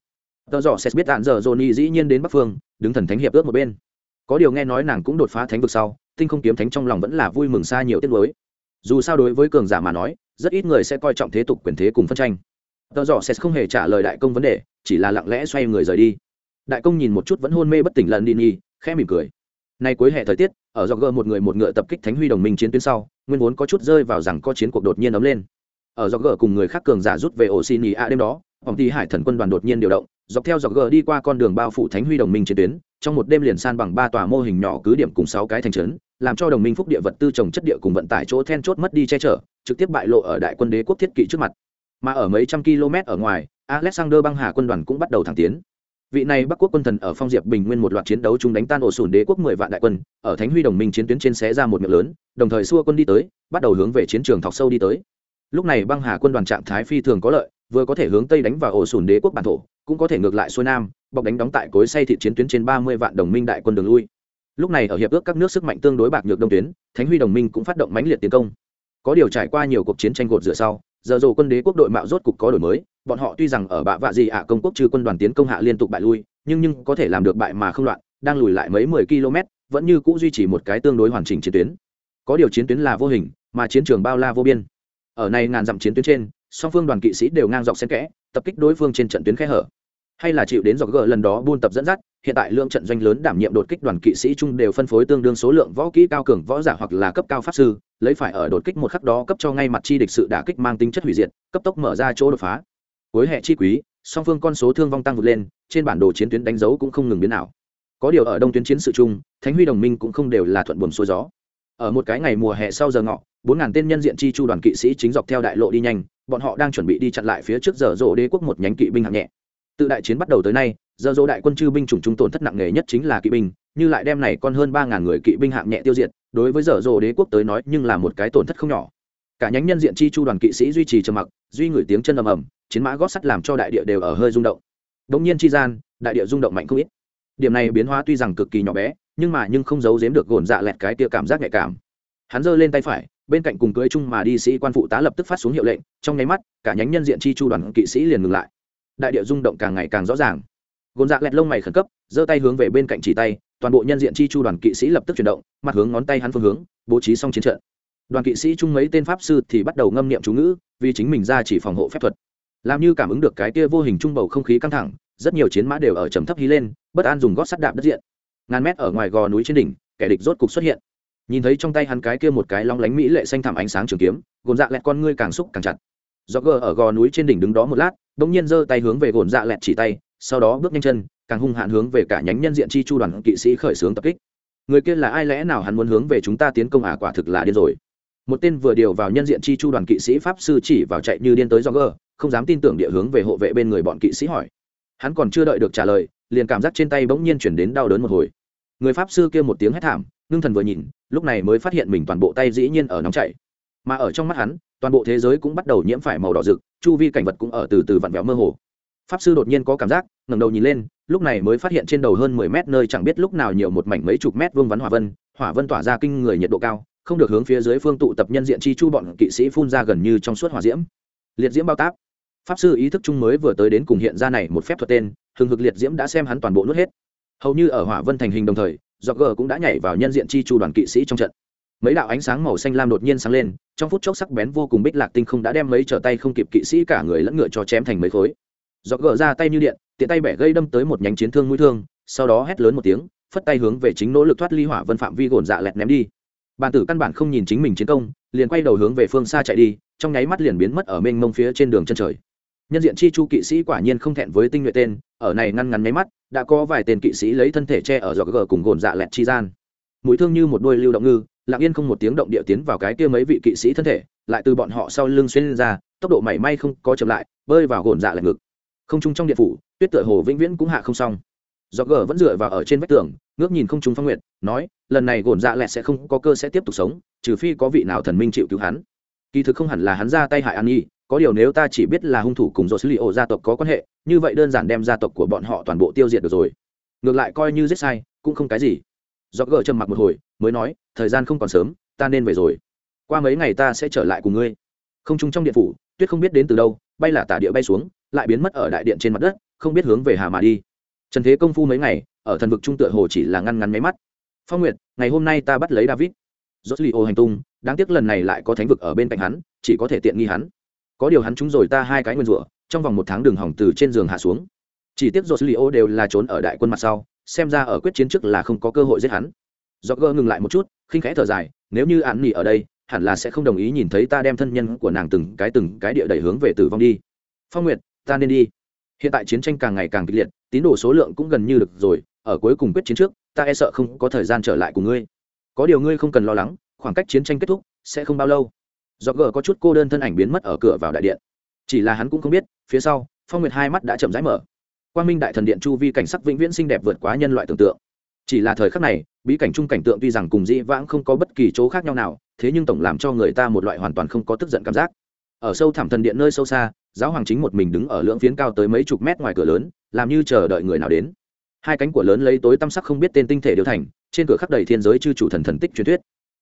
Tờ dò xét biết ạn dở johnny dĩ nhiên đến bắc phương, đứng thần thánh hiệp ước một bên. Có điều nghe nói nàng cũng đột phá thánh vực sau, tinh không kiếm thánh trong lòng vẫn là vui mừng xa nhiều tiết mới dù sao đối với cường giả mà nói, rất ít người sẽ coi trọng thế tục quyền thế cùng phân tranh. Tờ dò xét không hề trả lời đại công vấn đề, chỉ là lặng lẽ xoay người rời đi. Đại công nhìn một chút vẫn hôn mê bất tỉnh lần đi nhi khẽ mỉm cười nay cuối hè thời tiết, ở dọc gờ một người một ngựa tập kích thánh huy đồng minh chiến tuyến sau, nguyên vốn có chút rơi vào rằng có chiến cuộc đột nhiên ấm lên. Ở dọc gờ cùng người khác cường giả rút về ổ xin nỉ a đêm đó phòng ty hải thần quân đoàn đột nhiên điều động, dọc theo dọc gờ đi qua con đường bao phủ thánh huy đồng minh chiến tuyến, trong một đêm liền san bằng ba tòa mô hình nhỏ cứ điểm cùng sáu cái thành trấn, làm cho đồng minh phúc địa vật tư trồng chất địa cùng vận tải chỗ then chốt mất đi che chở, trực tiếp bại lộ ở đại quân đế quốc thiết kỵ trước mặt. Mà ở mấy trăm km ở ngoài, alexander băng hà quân đoàn cũng bắt đầu thẳng tiến vị này bắc quốc quân thần ở phong diệp bình nguyên một loạt chiến đấu chúng đánh tan ổ sùn đế quốc mười vạn đại quân, ở thánh huy đồng minh chiến tuyến trên xé ra một miệng lớn, đồng thời xua quân đi tới, bắt đầu hướng về chiến trường thọc sâu đi tới. Lúc này băng hà quân đoàn trạng thái phi thường có lợi, vừa có thể hướng tây đánh vào ổ sùn đế quốc bản thổ, cũng có thể ngược lại xuôi nam, bọc đánh đóng tại cối xây thị chiến tuyến trên ba mươi vạn đồng minh đại quân đường lui. Lúc này ở hiệp ước các nước sức mạnh tương đối bạc nhược đông tuyến, thánh huy đồng minh cũng phát động mãnh liệt tiến công. Có điều trải qua nhiều cuộc chiến tranh gột rửa sau, giờ dồ quân đế quốc đội mạo rốt cục có đổi mới bọn họ tuy rằng ở bạ vạ gì ạ công quốc trừ quân đoàn tiến công hạ liên tục bại lui, nhưng nhưng có thể làm được bại mà không loạn, đang lùi lại mấy mười km, vẫn như cũ duy trì một cái tương đối hoàn chỉnh chiến tuyến. Có điều chiến tuyến là vô hình, mà chiến trường bao la vô biên. Ở này ngàn dặm chiến tuyến trên, song phương đoàn kỵ sĩ đều ngang dọc xen kẽ, tập kích đối phương trên trận tuyến khe hở. Hay là chịu đến dọc gờ lần đó buôn tập dẫn dắt, hiện tại lượng trận doanh lớn đảm nhiệm đột kích đoàn kỵ sĩ chung đều phân phối tương đương số lượng võ kỹ cao cường võ giả hoặc là cấp cao pháp sư, lấy phải ở đột kích một khắc đó cấp cho ngay mặt chi địch sự đả kích mang tính chất hủy diệt, cấp tốc mở ra chỗ đột phá cuối hệ chi quý, song phương con số thương vong tăng vượt lên, trên bản đồ chiến tuyến đánh dấu cũng không ngừng biến nào có điều ở đông tuyến chiến sự chung, thánh huy đồng minh cũng không đều là thuận buồm xuôi gió. Ở một cái ngày mùa hè sau giờ ngọ, bốn ngàn tên nhân diện chi chu đoàn kỵ sĩ chính dọc theo đại lộ đi nhanh, bọn họ đang chuẩn bị đi chặn lại phía trước giờ rộ đế quốc một nhánh kỵ binh hạng nhẹ. Từ đại chiến bắt đầu tới nay, giờ dỗ đại quân chư binh chủng trung tổn thất nặng nề nhất chính là kỵ binh, như lại đem này còn hơn ba ngàn người kỵ binh hạng nhẹ tiêu diệt, đối với giờ dỗ đế quốc tới nói nhưng là một cái tổn thất không nhỏ. Cả nhánh nhân diện chi chu đoàn kỵ sĩ duy trì trầm mặc, duy ngửi tiếng chân ầm ầm chiến mã gót sắt làm cho đại địa đều ở hơi rung động. Đống nhiên chi gian, đại địa rung động mạnh không ít. Điểm này biến hóa tuy rằng cực kỳ nhỏ bé, nhưng mà nhưng không giấu giếm được gồn dạ lẹt cái tia cảm giác nhạy cảm. Hắn giơ lên tay phải, bên cạnh cùng cưới chung mà đi sĩ quan phụ tá lập tức phát xuống hiệu lệnh, trong nháy mắt, cả nhánh nhân diện chi chu đoàn kỵ sĩ liền ngừng lại. Đại địa rung động càng ngày càng rõ ràng. Gồn dạ lẹt lông mày khẩn cấp, giơ tay hướng về bên cạnh chỉ tay, toàn bộ nhân diện chi chu đoàn kỵ sĩ lập tức chuyển động, mặt hướng ngón tay hắn phương hướng, bố trí xong chiến trận. Đoàn kỵ sĩ chung mấy tên pháp sư thì bắt đầu ngâm niệm chú ngữ, vì chính mình ra chỉ phòng hộ phép thuật làm như cảm ứng được cái kia vô hình trung bầu không khí căng thẳng, rất nhiều chiến mã đều ở trầm thấp hí lên, bất an dùng gót sắt đạp đất diện. Ngàn mét ở ngoài gò núi trên đỉnh, kẻ địch rốt cục xuất hiện. Nhìn thấy trong tay hắn cái kia một cái long lánh mỹ lệ xanh thảm ánh sáng trường kiếm, gồn dạ lẹt con ngươi càng xúc càng chặt. Do gờ ở gò núi trên đỉnh đứng đó một lát bỗng nhiên giơ tay hướng về gồn dạ lẹt chỉ tay, sau đó bước nhanh chân, càng hung hạn hướng về cả nhánh nhân diện chi chu đoàn kỵ sĩ khởi xướng tập kích. Người kia là ai lẽ nào hắn muốn hướng về chúng ta tiến công à quả thực là điên rồi. Một tên vừa điều vào nhân diện chi chu đoàn kỵ sĩ pháp sư chỉ vào chạy như điên tới do gờ không dám tin tưởng địa hướng về hộ vệ bên người bọn kỵ sĩ hỏi. Hắn còn chưa đợi được trả lời, liền cảm giác trên tay bỗng nhiên chuyển đến đau đớn một hồi. Người pháp sư kia một tiếng hét thảm, ngưng thần vừa nhìn, lúc này mới phát hiện mình toàn bộ tay dĩ nhiên ở nóng chảy. Mà ở trong mắt hắn, toàn bộ thế giới cũng bắt đầu nhiễm phải màu đỏ rực, chu vi cảnh vật cũng ở từ từ vặn vẹo mơ hồ. Pháp sư đột nhiên có cảm giác, ngẩng đầu nhìn lên, lúc này mới phát hiện trên đầu hơn mười mét nơi chẳng biết lúc nào nhiều một mảnh mấy chục mét vương vắn hỏa vân hỏa vân tỏa ra kinh người nhiệt độ cao, không được hướng phía dưới phương tụ tập nhân diện chi chu bọn kỵ sĩ phun ra gần như trong suốt hỏa diễm. Liệt diễm bao táp pháp sư ý thức chung mới vừa tới đến cùng hiện ra này một phép thuật tên hừng hực liệt diễm đã xem hắn toàn bộ nuốt hết. Hầu như ở hỏa vân thành hình đồng thời do g cũng đã nhảy vào nhân diện chi chu đoàn kỵ sĩ trong trận. Mấy đạo ánh sáng màu xanh lam đột nhiên sáng lên, trong phút chốc sắc bén vô cùng bích lạc tinh không đã đem mấy trở tay không kịp kỵ sĩ cả người lẫn ngựa cho chém thành mấy khối. Do g ra tay như điện, tiện tay bẻ gây đâm tới một nhánh chiến thương mũi thương, sau đó hét lớn một tiếng, phất tay hướng về chính nỗ lực thoát ly hỏa vân phạm vi gồn dạ lẹt ném đi. Bàn tử căn bản không nhìn chính mình chiến công, liền quay đầu hướng về phương xa chạy đi, trong nháy mắt liền biến mất ở mênh mông phía trên đường chân trời nhân diện chi chu kỵ sĩ quả nhiên không thẹn với tinh nhuệ tên, ở này ngăn ngắn nháy mắt, đã có vài tên kỵ sĩ lấy thân thể che ở giọt gờ cùng gồn dạ lẹt chi gian. Mũi thương như một đôi lưu động ngư, lặng yên không một tiếng động địa tiến vào cái kia mấy vị kỵ sĩ thân thể, lại từ bọn họ sau lưng xuyên ra, tốc độ mảy may không có chậm lại, bơi vào gồn dạ lẹt ngực. Không trung trong điện phủ, tuyết tựa hồ vĩnh viễn cũng hạ không xong. Do gờ vẫn dựa vào ở trên vách tường, ngước nhìn không trung phong nguyệt, nói, lần này gồn dạ lẹt sẽ không có cơ sẽ tiếp tục sống, trừ phi có vị nào thần minh chịu cứu hắn. Kỳ thực không hẳn là hắn ra tay hại an nhi có điều nếu ta chỉ biết là hung thủ cùng dột li ổ gia tộc có quan hệ, như vậy đơn giản đem gia tộc của bọn họ toàn bộ tiêu diệt được rồi. Ngược lại coi như giết sai, cũng không cái gì. Do gờ trầm mặc một hồi, mới nói, thời gian không còn sớm, ta nên về rồi. Qua mấy ngày ta sẽ trở lại cùng ngươi. Không trung trong điện phủ, tuyết không biết đến từ đâu, bay là tả địa bay xuống, lại biến mất ở đại điện trên mặt đất, không biết hướng về hà mà đi. Trần thế công phu mấy ngày, ở thần vực trung tựa hồ chỉ là ngăn ngắn máy mắt. Phong nguyệt, ngày hôm nay ta bắt lấy david. Dốt li ô hành tung, đáng tiếc lần này lại có thánh vực ở bên cạnh hắn, chỉ có thể tiện nghi hắn có điều hắn trúng rồi ta hai cái nguyên rủa, trong vòng một tháng đường hỏng từ trên giường hạ xuống. Chỉ tiếc rốt li ô đều là trốn ở đại quân mặt sau, xem ra ở quyết chiến trước là không có cơ hội giết hắn. Do gơ ngừng lại một chút, khinh khẽ thở dài, nếu như án nghỉ ở đây, hẳn là sẽ không đồng ý nhìn thấy ta đem thân nhân của nàng từng cái từng cái địa đẩy hướng về tử vong đi. Phong nguyệt, ta nên đi. Hiện tại chiến tranh càng ngày càng kịch liệt, tín đồ số lượng cũng gần như được rồi, ở cuối cùng quyết chiến trước, ta e sợ không có thời gian trở lại cùng ngươi. Có điều ngươi không cần lo lắng, khoảng cách chiến tranh kết thúc sẽ không bao lâu do gờ có chút cô đơn thân ảnh biến mất ở cửa vào đại điện. Chỉ là hắn cũng không biết, phía sau, phong nguyệt hai mắt đã chậm rãi mở. Quang minh đại thần điện chu vi cảnh sắc vĩnh viễn xinh đẹp vượt quá nhân loại tưởng tượng. Chỉ là thời khắc này, bí cảnh chung cảnh tượng tuy rằng cùng dĩ vãng không có bất kỳ chỗ khác nhau nào, thế nhưng tổng làm cho người ta một loại hoàn toàn không có tức giận cảm giác. Ở sâu thẳm thần điện nơi sâu xa, giáo hoàng chính một mình đứng ở lưỡng phiến cao tới mấy chục mét ngoài cửa lớn, làm như chờ đợi người nào đến. Hai cánh của lớn lấy tối tăm sắc không biết tên tinh thể điều thành, trên cửa khắc đầy thiên giới chư chủ thần thần tích truyền thuyết.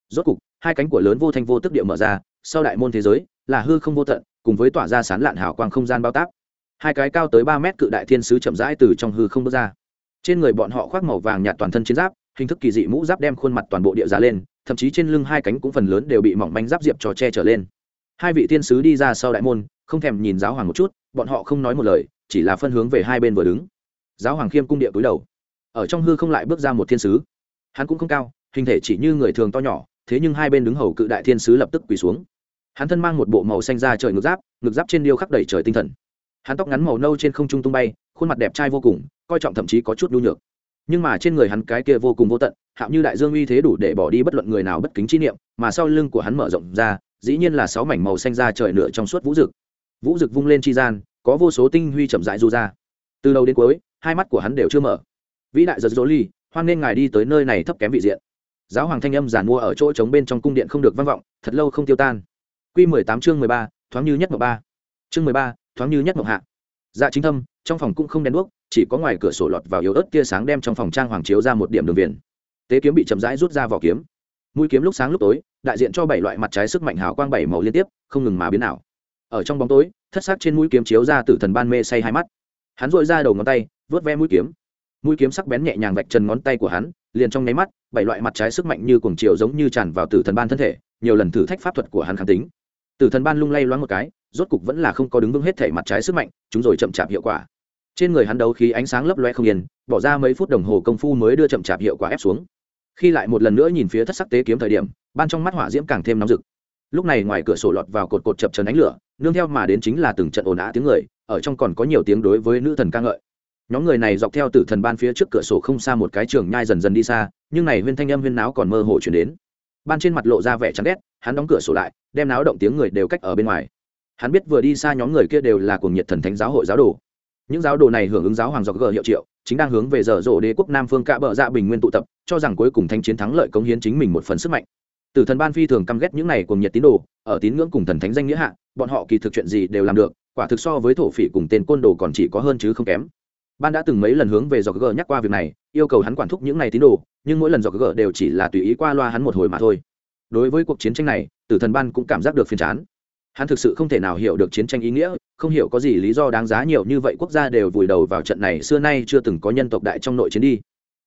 Rốt cục, hai cánh của lớn vô thanh vô tức địa mở ra sau đại môn thế giới, là hư không vô tận, cùng với tỏa ra sán lạn hào quang không gian bao tác. Hai cái cao tới ba mét cự đại thiên sứ chậm rãi từ trong hư không bước ra. Trên người bọn họ khoác màu vàng nhạt toàn thân chiến giáp, hình thức kỳ dị mũ giáp đem khuôn mặt toàn bộ địa ra lên, thậm chí trên lưng hai cánh cũng phần lớn đều bị mỏng manh giáp diệp trò che trở lên. Hai vị thiên sứ đi ra sau đại môn, không thèm nhìn giáo hoàng một chút, bọn họ không nói một lời, chỉ là phân hướng về hai bên vừa đứng. Giáo hoàng khiêm cung địa cúi đầu. Ở trong hư không lại bước ra một thiên sứ. Hắn cũng không cao, hình thể chỉ như người thường to nhỏ, thế nhưng hai bên đứng hầu cự đại thiên sứ lập tức quỳ xuống hắn thân mang một bộ màu xanh da trời ngực giáp ngực giáp trên điêu khắc đầy trời tinh thần. Hắn tóc ngắn màu nâu trên không trung tung bay, khuôn mặt đẹp trai vô cùng, coi trọng thậm chí có chút nhu nhược. Nhưng mà trên người hắn cái kia vô cùng vô tận, hạo như đại dương uy thế đủ để bỏ đi bất luận người nào bất kính chi niệm, mà sau lưng của hắn mở rộng ra, dĩ nhiên là sáu mảnh màu xanh da trời nửa trong suốt vũ rực vũ rực vung lên chi gian, có vô số tinh huy chậm rãi du ra. Từ đầu đến cuối, hai mắt của hắn đều chưa mở. Vĩ đại giật dỗ ly, hoan nên ngài đi tới nơi này thấp kém vị diện. Giáo hoàng thanh âm giản mua ở chỗ trống bên trong cung điện không được vang vọng, thật lâu không tiêu tan. Quy mười tám chương mười ba, thoáng như nhất mộng ba. Chương mười ba, thoáng như nhất mộng hạ. Dạ chính thâm, trong phòng cũng không đèn đuốc, chỉ có ngoài cửa sổ lọt vào yếu ớt tia sáng đem trong phòng trang hoàng chiếu ra một điểm đường viền. Tế kiếm bị chậm rãi rút ra vỏ kiếm. Mũi kiếm lúc sáng lúc tối, đại diện cho bảy loại mặt trái sức mạnh hào quang bảy màu liên tiếp, không ngừng mà biến ảo. Ở trong bóng tối, thất sắc trên mũi kiếm chiếu ra tử thần ban mê say hai mắt. Hắn dội ra đầu ngón tay, vớt ve mũi kiếm. Mũi kiếm sắc bén nhẹ nhàng vạch trần ngón tay của hắn, liền trong nháy mắt, bảy loại mặt trái sức mạnh như cuồng chiều giống như tràn vào tử thần ban thân thể, nhiều lần thử thách pháp thuật của hắn kháng tính tử thần ban lung lay loáng một cái, rốt cục vẫn là không có đứng vững hết thể mặt trái sức mạnh, chúng rồi chậm chạp hiệu quả. Trên người hắn đấu khí ánh sáng lấp loe không yên, bỏ ra mấy phút đồng hồ công phu mới đưa chậm chạp hiệu quả ép xuống. Khi lại một lần nữa nhìn phía thất sắc tế kiếm thời điểm, ban trong mắt hỏa diễm càng thêm nóng rực. Lúc này ngoài cửa sổ lọt vào cột cột chập trần ánh lửa, nương theo mà đến chính là từng trận ồn ào tiếng người, ở trong còn có nhiều tiếng đối với nữ thần ca ngợi. Nhóm người này dọc theo tử thần ban phía trước cửa sổ không xa một cái trường nhai dần dần đi xa, nhưng này huyên thanh âm huyên náo còn mơ hồ chuyển đến. Ban trên mặt lộ ra vẻ chán ghét hắn đóng cửa sổ lại, đem náo động tiếng người đều cách ở bên ngoài. Hắn biết vừa đi xa nhóm người kia đều là cuồng nhiệt thần thánh giáo hội giáo đồ. Những giáo đồ này hưởng ứng giáo hoàng dọc g hiệu triệu, chính đang hướng về dở dộ đế quốc nam phương cạ bờ dạ bình nguyên tụ tập, cho rằng cuối cùng thanh chiến thắng lợi cống hiến chính mình một phần sức mạnh. Tử thần ban phi thường căm ghét những này cùng nhiệt tín đồ, ở tín ngưỡng cùng thần thánh danh nghĩa hạ, bọn họ kỳ thực chuyện gì đều làm được, quả thực so với thổ phỉ cùng tên côn đồ còn chỉ có hơn chứ không kém. Ban đã từng mấy lần hướng về dọc g nhắc qua việc này, yêu cầu hắn quản thúc những này tín đồ, nhưng mỗi lần dọc g đều chỉ là tùy ý qua loa hắn một hồi mà thôi đối với cuộc chiến tranh này, tử thần ban cũng cảm giác được phiền chán. Hắn thực sự không thể nào hiểu được chiến tranh ý nghĩa, không hiểu có gì lý do đáng giá nhiều như vậy quốc gia đều vùi đầu vào trận này xưa nay chưa từng có nhân tộc đại trong nội chiến đi.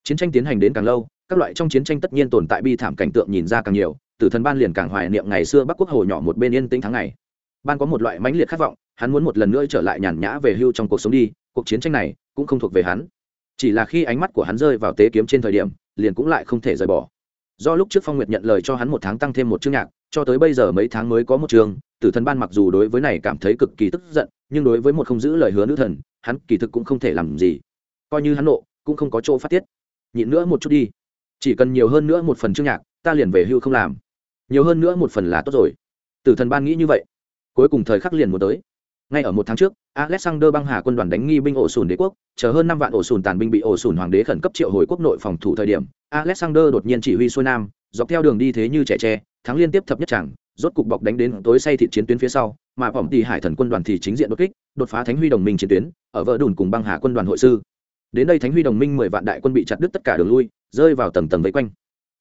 Chiến tranh tiến hành đến càng lâu, các loại trong chiến tranh tất nhiên tồn tại bi thảm cảnh tượng nhìn ra càng nhiều, tử thần ban liền càng hoài niệm ngày xưa bắc quốc hồ nhỏ một bên yên tĩnh tháng ngày. Ban có một loại mãnh liệt khát vọng, hắn muốn một lần nữa trở lại nhàn nhã về hưu trong cuộc sống đi, cuộc chiến tranh này cũng không thuộc về hắn. Chỉ là khi ánh mắt của hắn rơi vào tế kiếm trên thời điểm, liền cũng lại không thể rời bỏ do lúc trước phong nguyệt nhận lời cho hắn một tháng tăng thêm một chương nhạc, cho tới bây giờ mấy tháng mới có một chương, tử thần ban mặc dù đối với này cảm thấy cực kỳ tức giận, nhưng đối với một không giữ lời hứa nữ thần, hắn kỳ thực cũng không thể làm gì. Coi như hắn nộ, cũng không có chỗ phát tiết. Nhịn nữa một chút đi. Chỉ cần nhiều hơn nữa một phần chương nhạc, ta liền về hưu không làm. Nhiều hơn nữa một phần là tốt rồi. Tử thần ban nghĩ như vậy. Cuối cùng thời khắc liền muốn tới ngay ở một tháng trước, alexander băng hà quân đoàn đánh nghi binh ổ sùn đế quốc, chờ hơn năm vạn ổ sùn tàn binh bị ổ sùn hoàng đế khẩn cấp triệu hồi quốc nội phòng thủ thời điểm, alexander đột nhiên chỉ huy xuôi nam, dọc theo đường đi thế như trẻ tre, thắng liên tiếp thập nhất chẳng rốt cục bọc đánh đến tối say thị chiến tuyến phía sau, mà vòng thì hải thần quân đoàn thì chính diện đột kích, đột phá thánh huy đồng minh chiến tuyến, ở vỡ đùn cùng băng hà quân đoàn hội sư. Đến đây thánh huy đồng minh mười vạn đại quân bị chặt đứt tất cả đường lui, rơi vào tầng tầng vây quanh.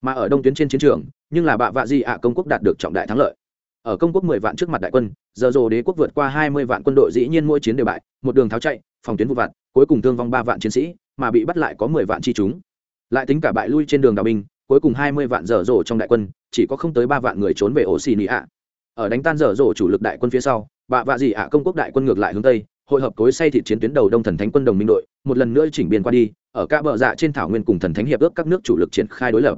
Mà ở đông tuyến trên chiến trường, nhưng là bạ vạ di ạ công quốc đạt được trọng đại thắng lợi ở công quốc mười vạn trước mặt đại quân, giờ rồ đế quốc vượt qua hai mươi vạn quân đội dĩ nhiên mỗi chiến đều bại, một đường tháo chạy, phòng tuyến vụ vạn cuối cùng thương vong ba vạn chiến sĩ, mà bị bắt lại có mười vạn chi chúng. Lại tính cả bại lui trên đường đào binh, cuối cùng hai mươi vạn dở dồ trong đại quân, chỉ có không tới ba vạn người trốn về ổ xì nị ạ. Ở đánh tan dở dồ chủ lực đại quân phía sau bạ vạ gì ạ công quốc đại quân ngược lại hướng tây, hội hợp cối say thị chiến tuyến đầu đông thần thánh quân đồng minh đội, một lần nữa chỉnh biên qua đi, ở cả bờ dạ trên thảo nguyên cùng thần thánh hiệp ước các nước chủ lực triển khai đối lập.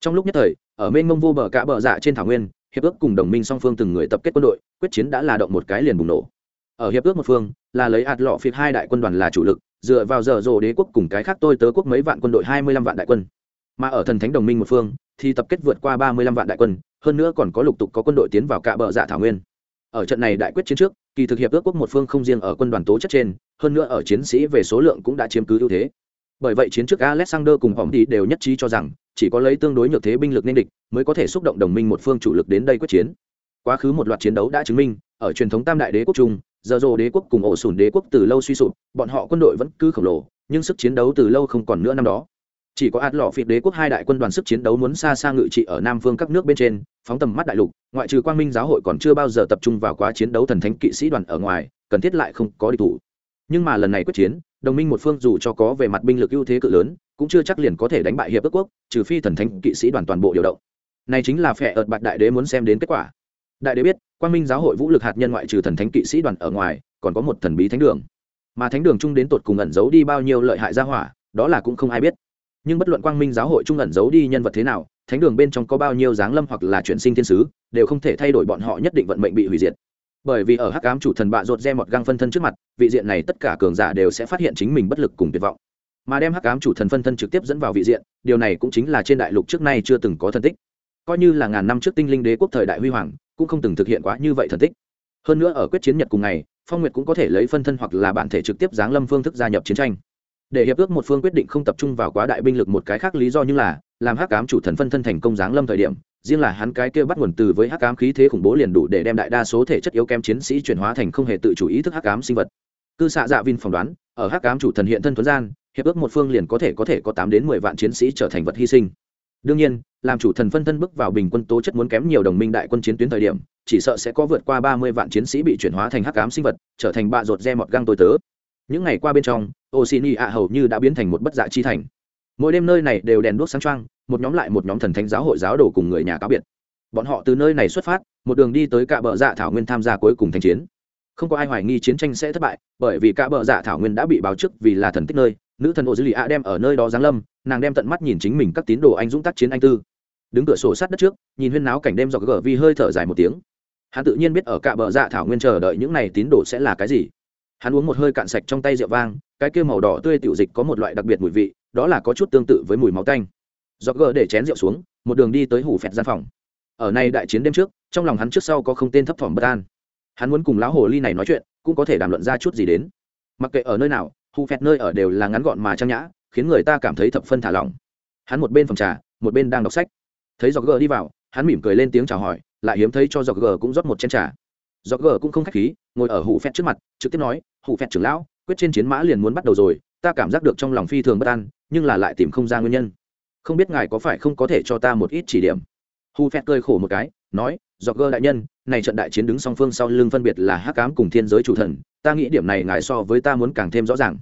Trong lúc nhất thời, ở mênh mông vô bờ cả bờ dạ trên thảo nguyên hiệp ước cùng đồng minh song phương từng người tập kết quân đội, quyết chiến đã là động một cái liền bùng nổ. Ở hiệp ước một phương, là lấy ạt lọ phiệt hai đại quân đoàn là chủ lực, dựa vào giờ rồ đế quốc cùng cái khác tôi tớ quốc mấy vạn quân đội hai mươi lăm vạn đại quân. Mà ở thần thánh đồng minh một phương, thì tập kết vượt qua ba mươi lăm vạn đại quân, hơn nữa còn có lục tục có quân đội tiến vào cả bờ dạ thảo nguyên. Ở trận này đại quyết chiến trước, kỳ thực hiệp ước quốc một phương không riêng ở quân đoàn tố chất trên, hơn nữa ở chiến sĩ về số lượng cũng đã chiếm cứ ưu thế. Bởi vậy chiến trước alexander cùng hỏng đi đều nhất trí cho rằng chỉ có lấy tương đối nhược thế binh lực nên địch, mới có thể xúc động đồng minh một phương chủ lực đến đây quyết chiến. Quá khứ một loạt chiến đấu đã chứng minh, ở truyền thống tam đại đế quốc trung, giờ rồ đế quốc cùng ổ sùn đế quốc từ lâu suy sụp, bọn họ quân đội vẫn cứ khổng lồ, nhưng sức chiến đấu từ lâu không còn nữa năm đó. Chỉ có ạt lọ phiệt đế quốc hai đại quân đoàn sức chiến đấu muốn xa xa ngự trị ở nam phương các nước bên trên, phóng tầm mắt đại lục, ngoại trừ quang minh giáo hội còn chưa bao giờ tập trung vào quá chiến đấu thần thánh kỵ sĩ đoàn ở ngoài, cần thiết lại không có địch thủ. Nhưng mà lần này quyết chiến, đồng minh một phương dù cho có về mặt binh lực ưu thế cự lớn cũng chưa chắc liền có thể đánh bại hiệp ước quốc, trừ phi thần thánh kỵ sĩ đoàn toàn bộ điều động. Này chính là phe ợt bạc đại đế muốn xem đến kết quả. Đại đế biết, quang minh giáo hội vũ lực hạt nhân ngoại trừ thần thánh kỵ sĩ đoàn ở ngoài, còn có một thần bí thánh đường. Mà thánh đường chung đến tột cùng ẩn giấu đi bao nhiêu lợi hại gia hỏa, đó là cũng không ai biết. Nhưng bất luận quang minh giáo hội trung ẩn giấu đi nhân vật thế nào, thánh đường bên trong có bao nhiêu dáng lâm hoặc là chuyển sinh thiên sứ, đều không thể thay đổi bọn họ nhất định vận mệnh bị hủy diệt. Bởi vì ở hắc ám chủ thần bạ rột re một găng phân thân trước mặt, vị diện này tất cả cường giả đều sẽ phát hiện chính mình bất lực cùng tuyệt vọng mà đem hắc ám chủ thần phân thân trực tiếp dẫn vào vị diện, điều này cũng chính là trên đại lục trước nay chưa từng có thần tích. Coi như là ngàn năm trước tinh linh đế quốc thời đại huy hoàng, cũng không từng thực hiện quá như vậy thần tích. Hơn nữa ở quyết chiến nhật cùng ngày, phong nguyệt cũng có thể lấy phân thân hoặc là bản thể trực tiếp giáng lâm phương thức gia nhập chiến tranh. Để hiệp ước một phương quyết định không tập trung vào quá đại binh lực một cái khác lý do như là, làm hắc ám chủ thần phân thân thành công giáng lâm thời điểm, riêng là hắn cái kia bắt nguồn từ với hắc ám khí thế khủng bố liền đủ để đem đại đa số thể chất yếu kém chiến sĩ chuyển hóa thành không hề tự chủ ý thức hắc ám sinh vật. Cư xạ dạ vin phỏng đoán, ở hắc ám chủ thần hiện thân thuấn gian hiệp ước một phương liền có thể có thể có tám đến mười vạn chiến sĩ trở thành vật hy sinh. Đương nhiên, làm chủ thần phân thân bước vào bình quân tố chất muốn kém nhiều đồng minh đại quân chiến tuyến thời điểm, chỉ sợ sẽ có vượt qua ba mươi vạn chiến sĩ bị chuyển hóa thành hắc ám sinh vật, trở thành bạ rột re mọt găng tôi tớ. Những ngày qua bên trong ô xin y ạ hầu như đã biến thành một bất dạ chi thành. Mỗi đêm nơi này đều đèn đuốc sáng trăng một nhóm lại một nhóm thần thánh giáo hội giáo đồ cùng người nhà cáo biệt. Bọn họ từ nơi này xuất phát, một đường đi tới cả bờ dạ thảo nguyên tham gia cuối cùng thành chiến. Không có ai hoài nghi chiến tranh sẽ thất bại, bởi vì cả bờ dạ thảo nguyên đã bị báo trước vì là thần tích nơi nữ thần ô dư lì a đem ở nơi đó giáng lâm, nàng đem tận mắt nhìn chính mình các tín đồ anh dũng tác chiến anh tư. Đứng cửa sổ sát đất trước, nhìn huyên náo cảnh đêm dọc gờ vi hơi thở dài một tiếng. Hắn tự nhiên biết ở cạ bờ dạ thảo nguyên chờ đợi những này tín đồ sẽ là cái gì. Hắn uống một hơi cạn sạch trong tay rượu vang, cái kia màu đỏ tươi tiểu dịch có một loại đặc biệt mùi vị, đó là có chút tương tự với mùi máu tanh. Dọc gờ để chén rượu xuống, một đường đi tới hủ phẹt gian phòng. Ở nay đại chiến đêm trước, trong lòng hắn trước sau có không tên thấp thỏm bất an. Hắn muốn cùng lão hồ ly này nói chuyện, cũng có thể đàm luận ra chút gì đến. Mặc kệ ở nơi nào hủ phẹt nơi ở đều là ngắn gọn mà trang nhã, khiến người ta cảm thấy thập phân thả lỏng. Hắn một bên phòng trà, một bên đang đọc sách. Thấy Dọc gờ đi vào, hắn mỉm cười lên tiếng chào hỏi, lại hiếm thấy cho Dọc gờ cũng rót một chén trà. Dọc gờ cũng không khách khí, ngồi ở hủ phẹt trước mặt, trực tiếp nói hủ phẹt trưởng lão, quyết trên chiến mã liền muốn bắt đầu rồi, ta cảm giác được trong lòng phi thường bất an, nhưng là lại tìm không ra nguyên nhân. Không biết ngài có phải không có thể cho ta một ít chỉ điểm? Hù phẹt cơi khổ một cái, nói Dọc gơ đại nhân, này trận đại chiến đứng song phương sau lưng phân biệt là hắc cám cùng thiên giới chủ thần, ta nghĩ điểm này ngài so với ta muốn càng thêm rõ ràng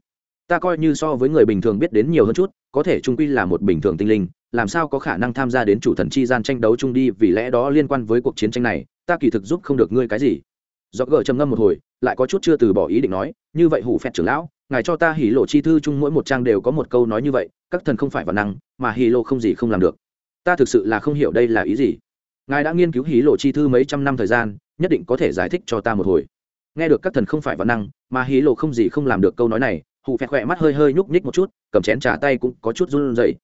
ta coi như so với người bình thường biết đến nhiều hơn chút, có thể trung quy là một bình thường tinh linh, làm sao có khả năng tham gia đến chủ thần chi gian tranh đấu chung đi, vì lẽ đó liên quan với cuộc chiến tranh này, ta kỳ thực giúp không được ngươi cái gì. Do gờ trầm ngâm một hồi, lại có chút chưa từ bỏ ý định nói, như vậy hủ phẹt trưởng lão, ngài cho ta hỉ lộ chi thư chung mỗi một trang đều có một câu nói như vậy, các thần không phải văn năng, mà hỉ lộ không gì không làm được. Ta thực sự là không hiểu đây là ý gì. Ngài đã nghiên cứu hỉ lộ chi thư mấy trăm năm thời gian, nhất định có thể giải thích cho ta một hồi. Nghe được các thần không phải văn năng, mà hỉ lộ không gì không làm được câu nói này Hù phẹt khỏe mắt hơi hơi nhúc nhích một chút cầm chén trà tay cũng có chút run rẩy.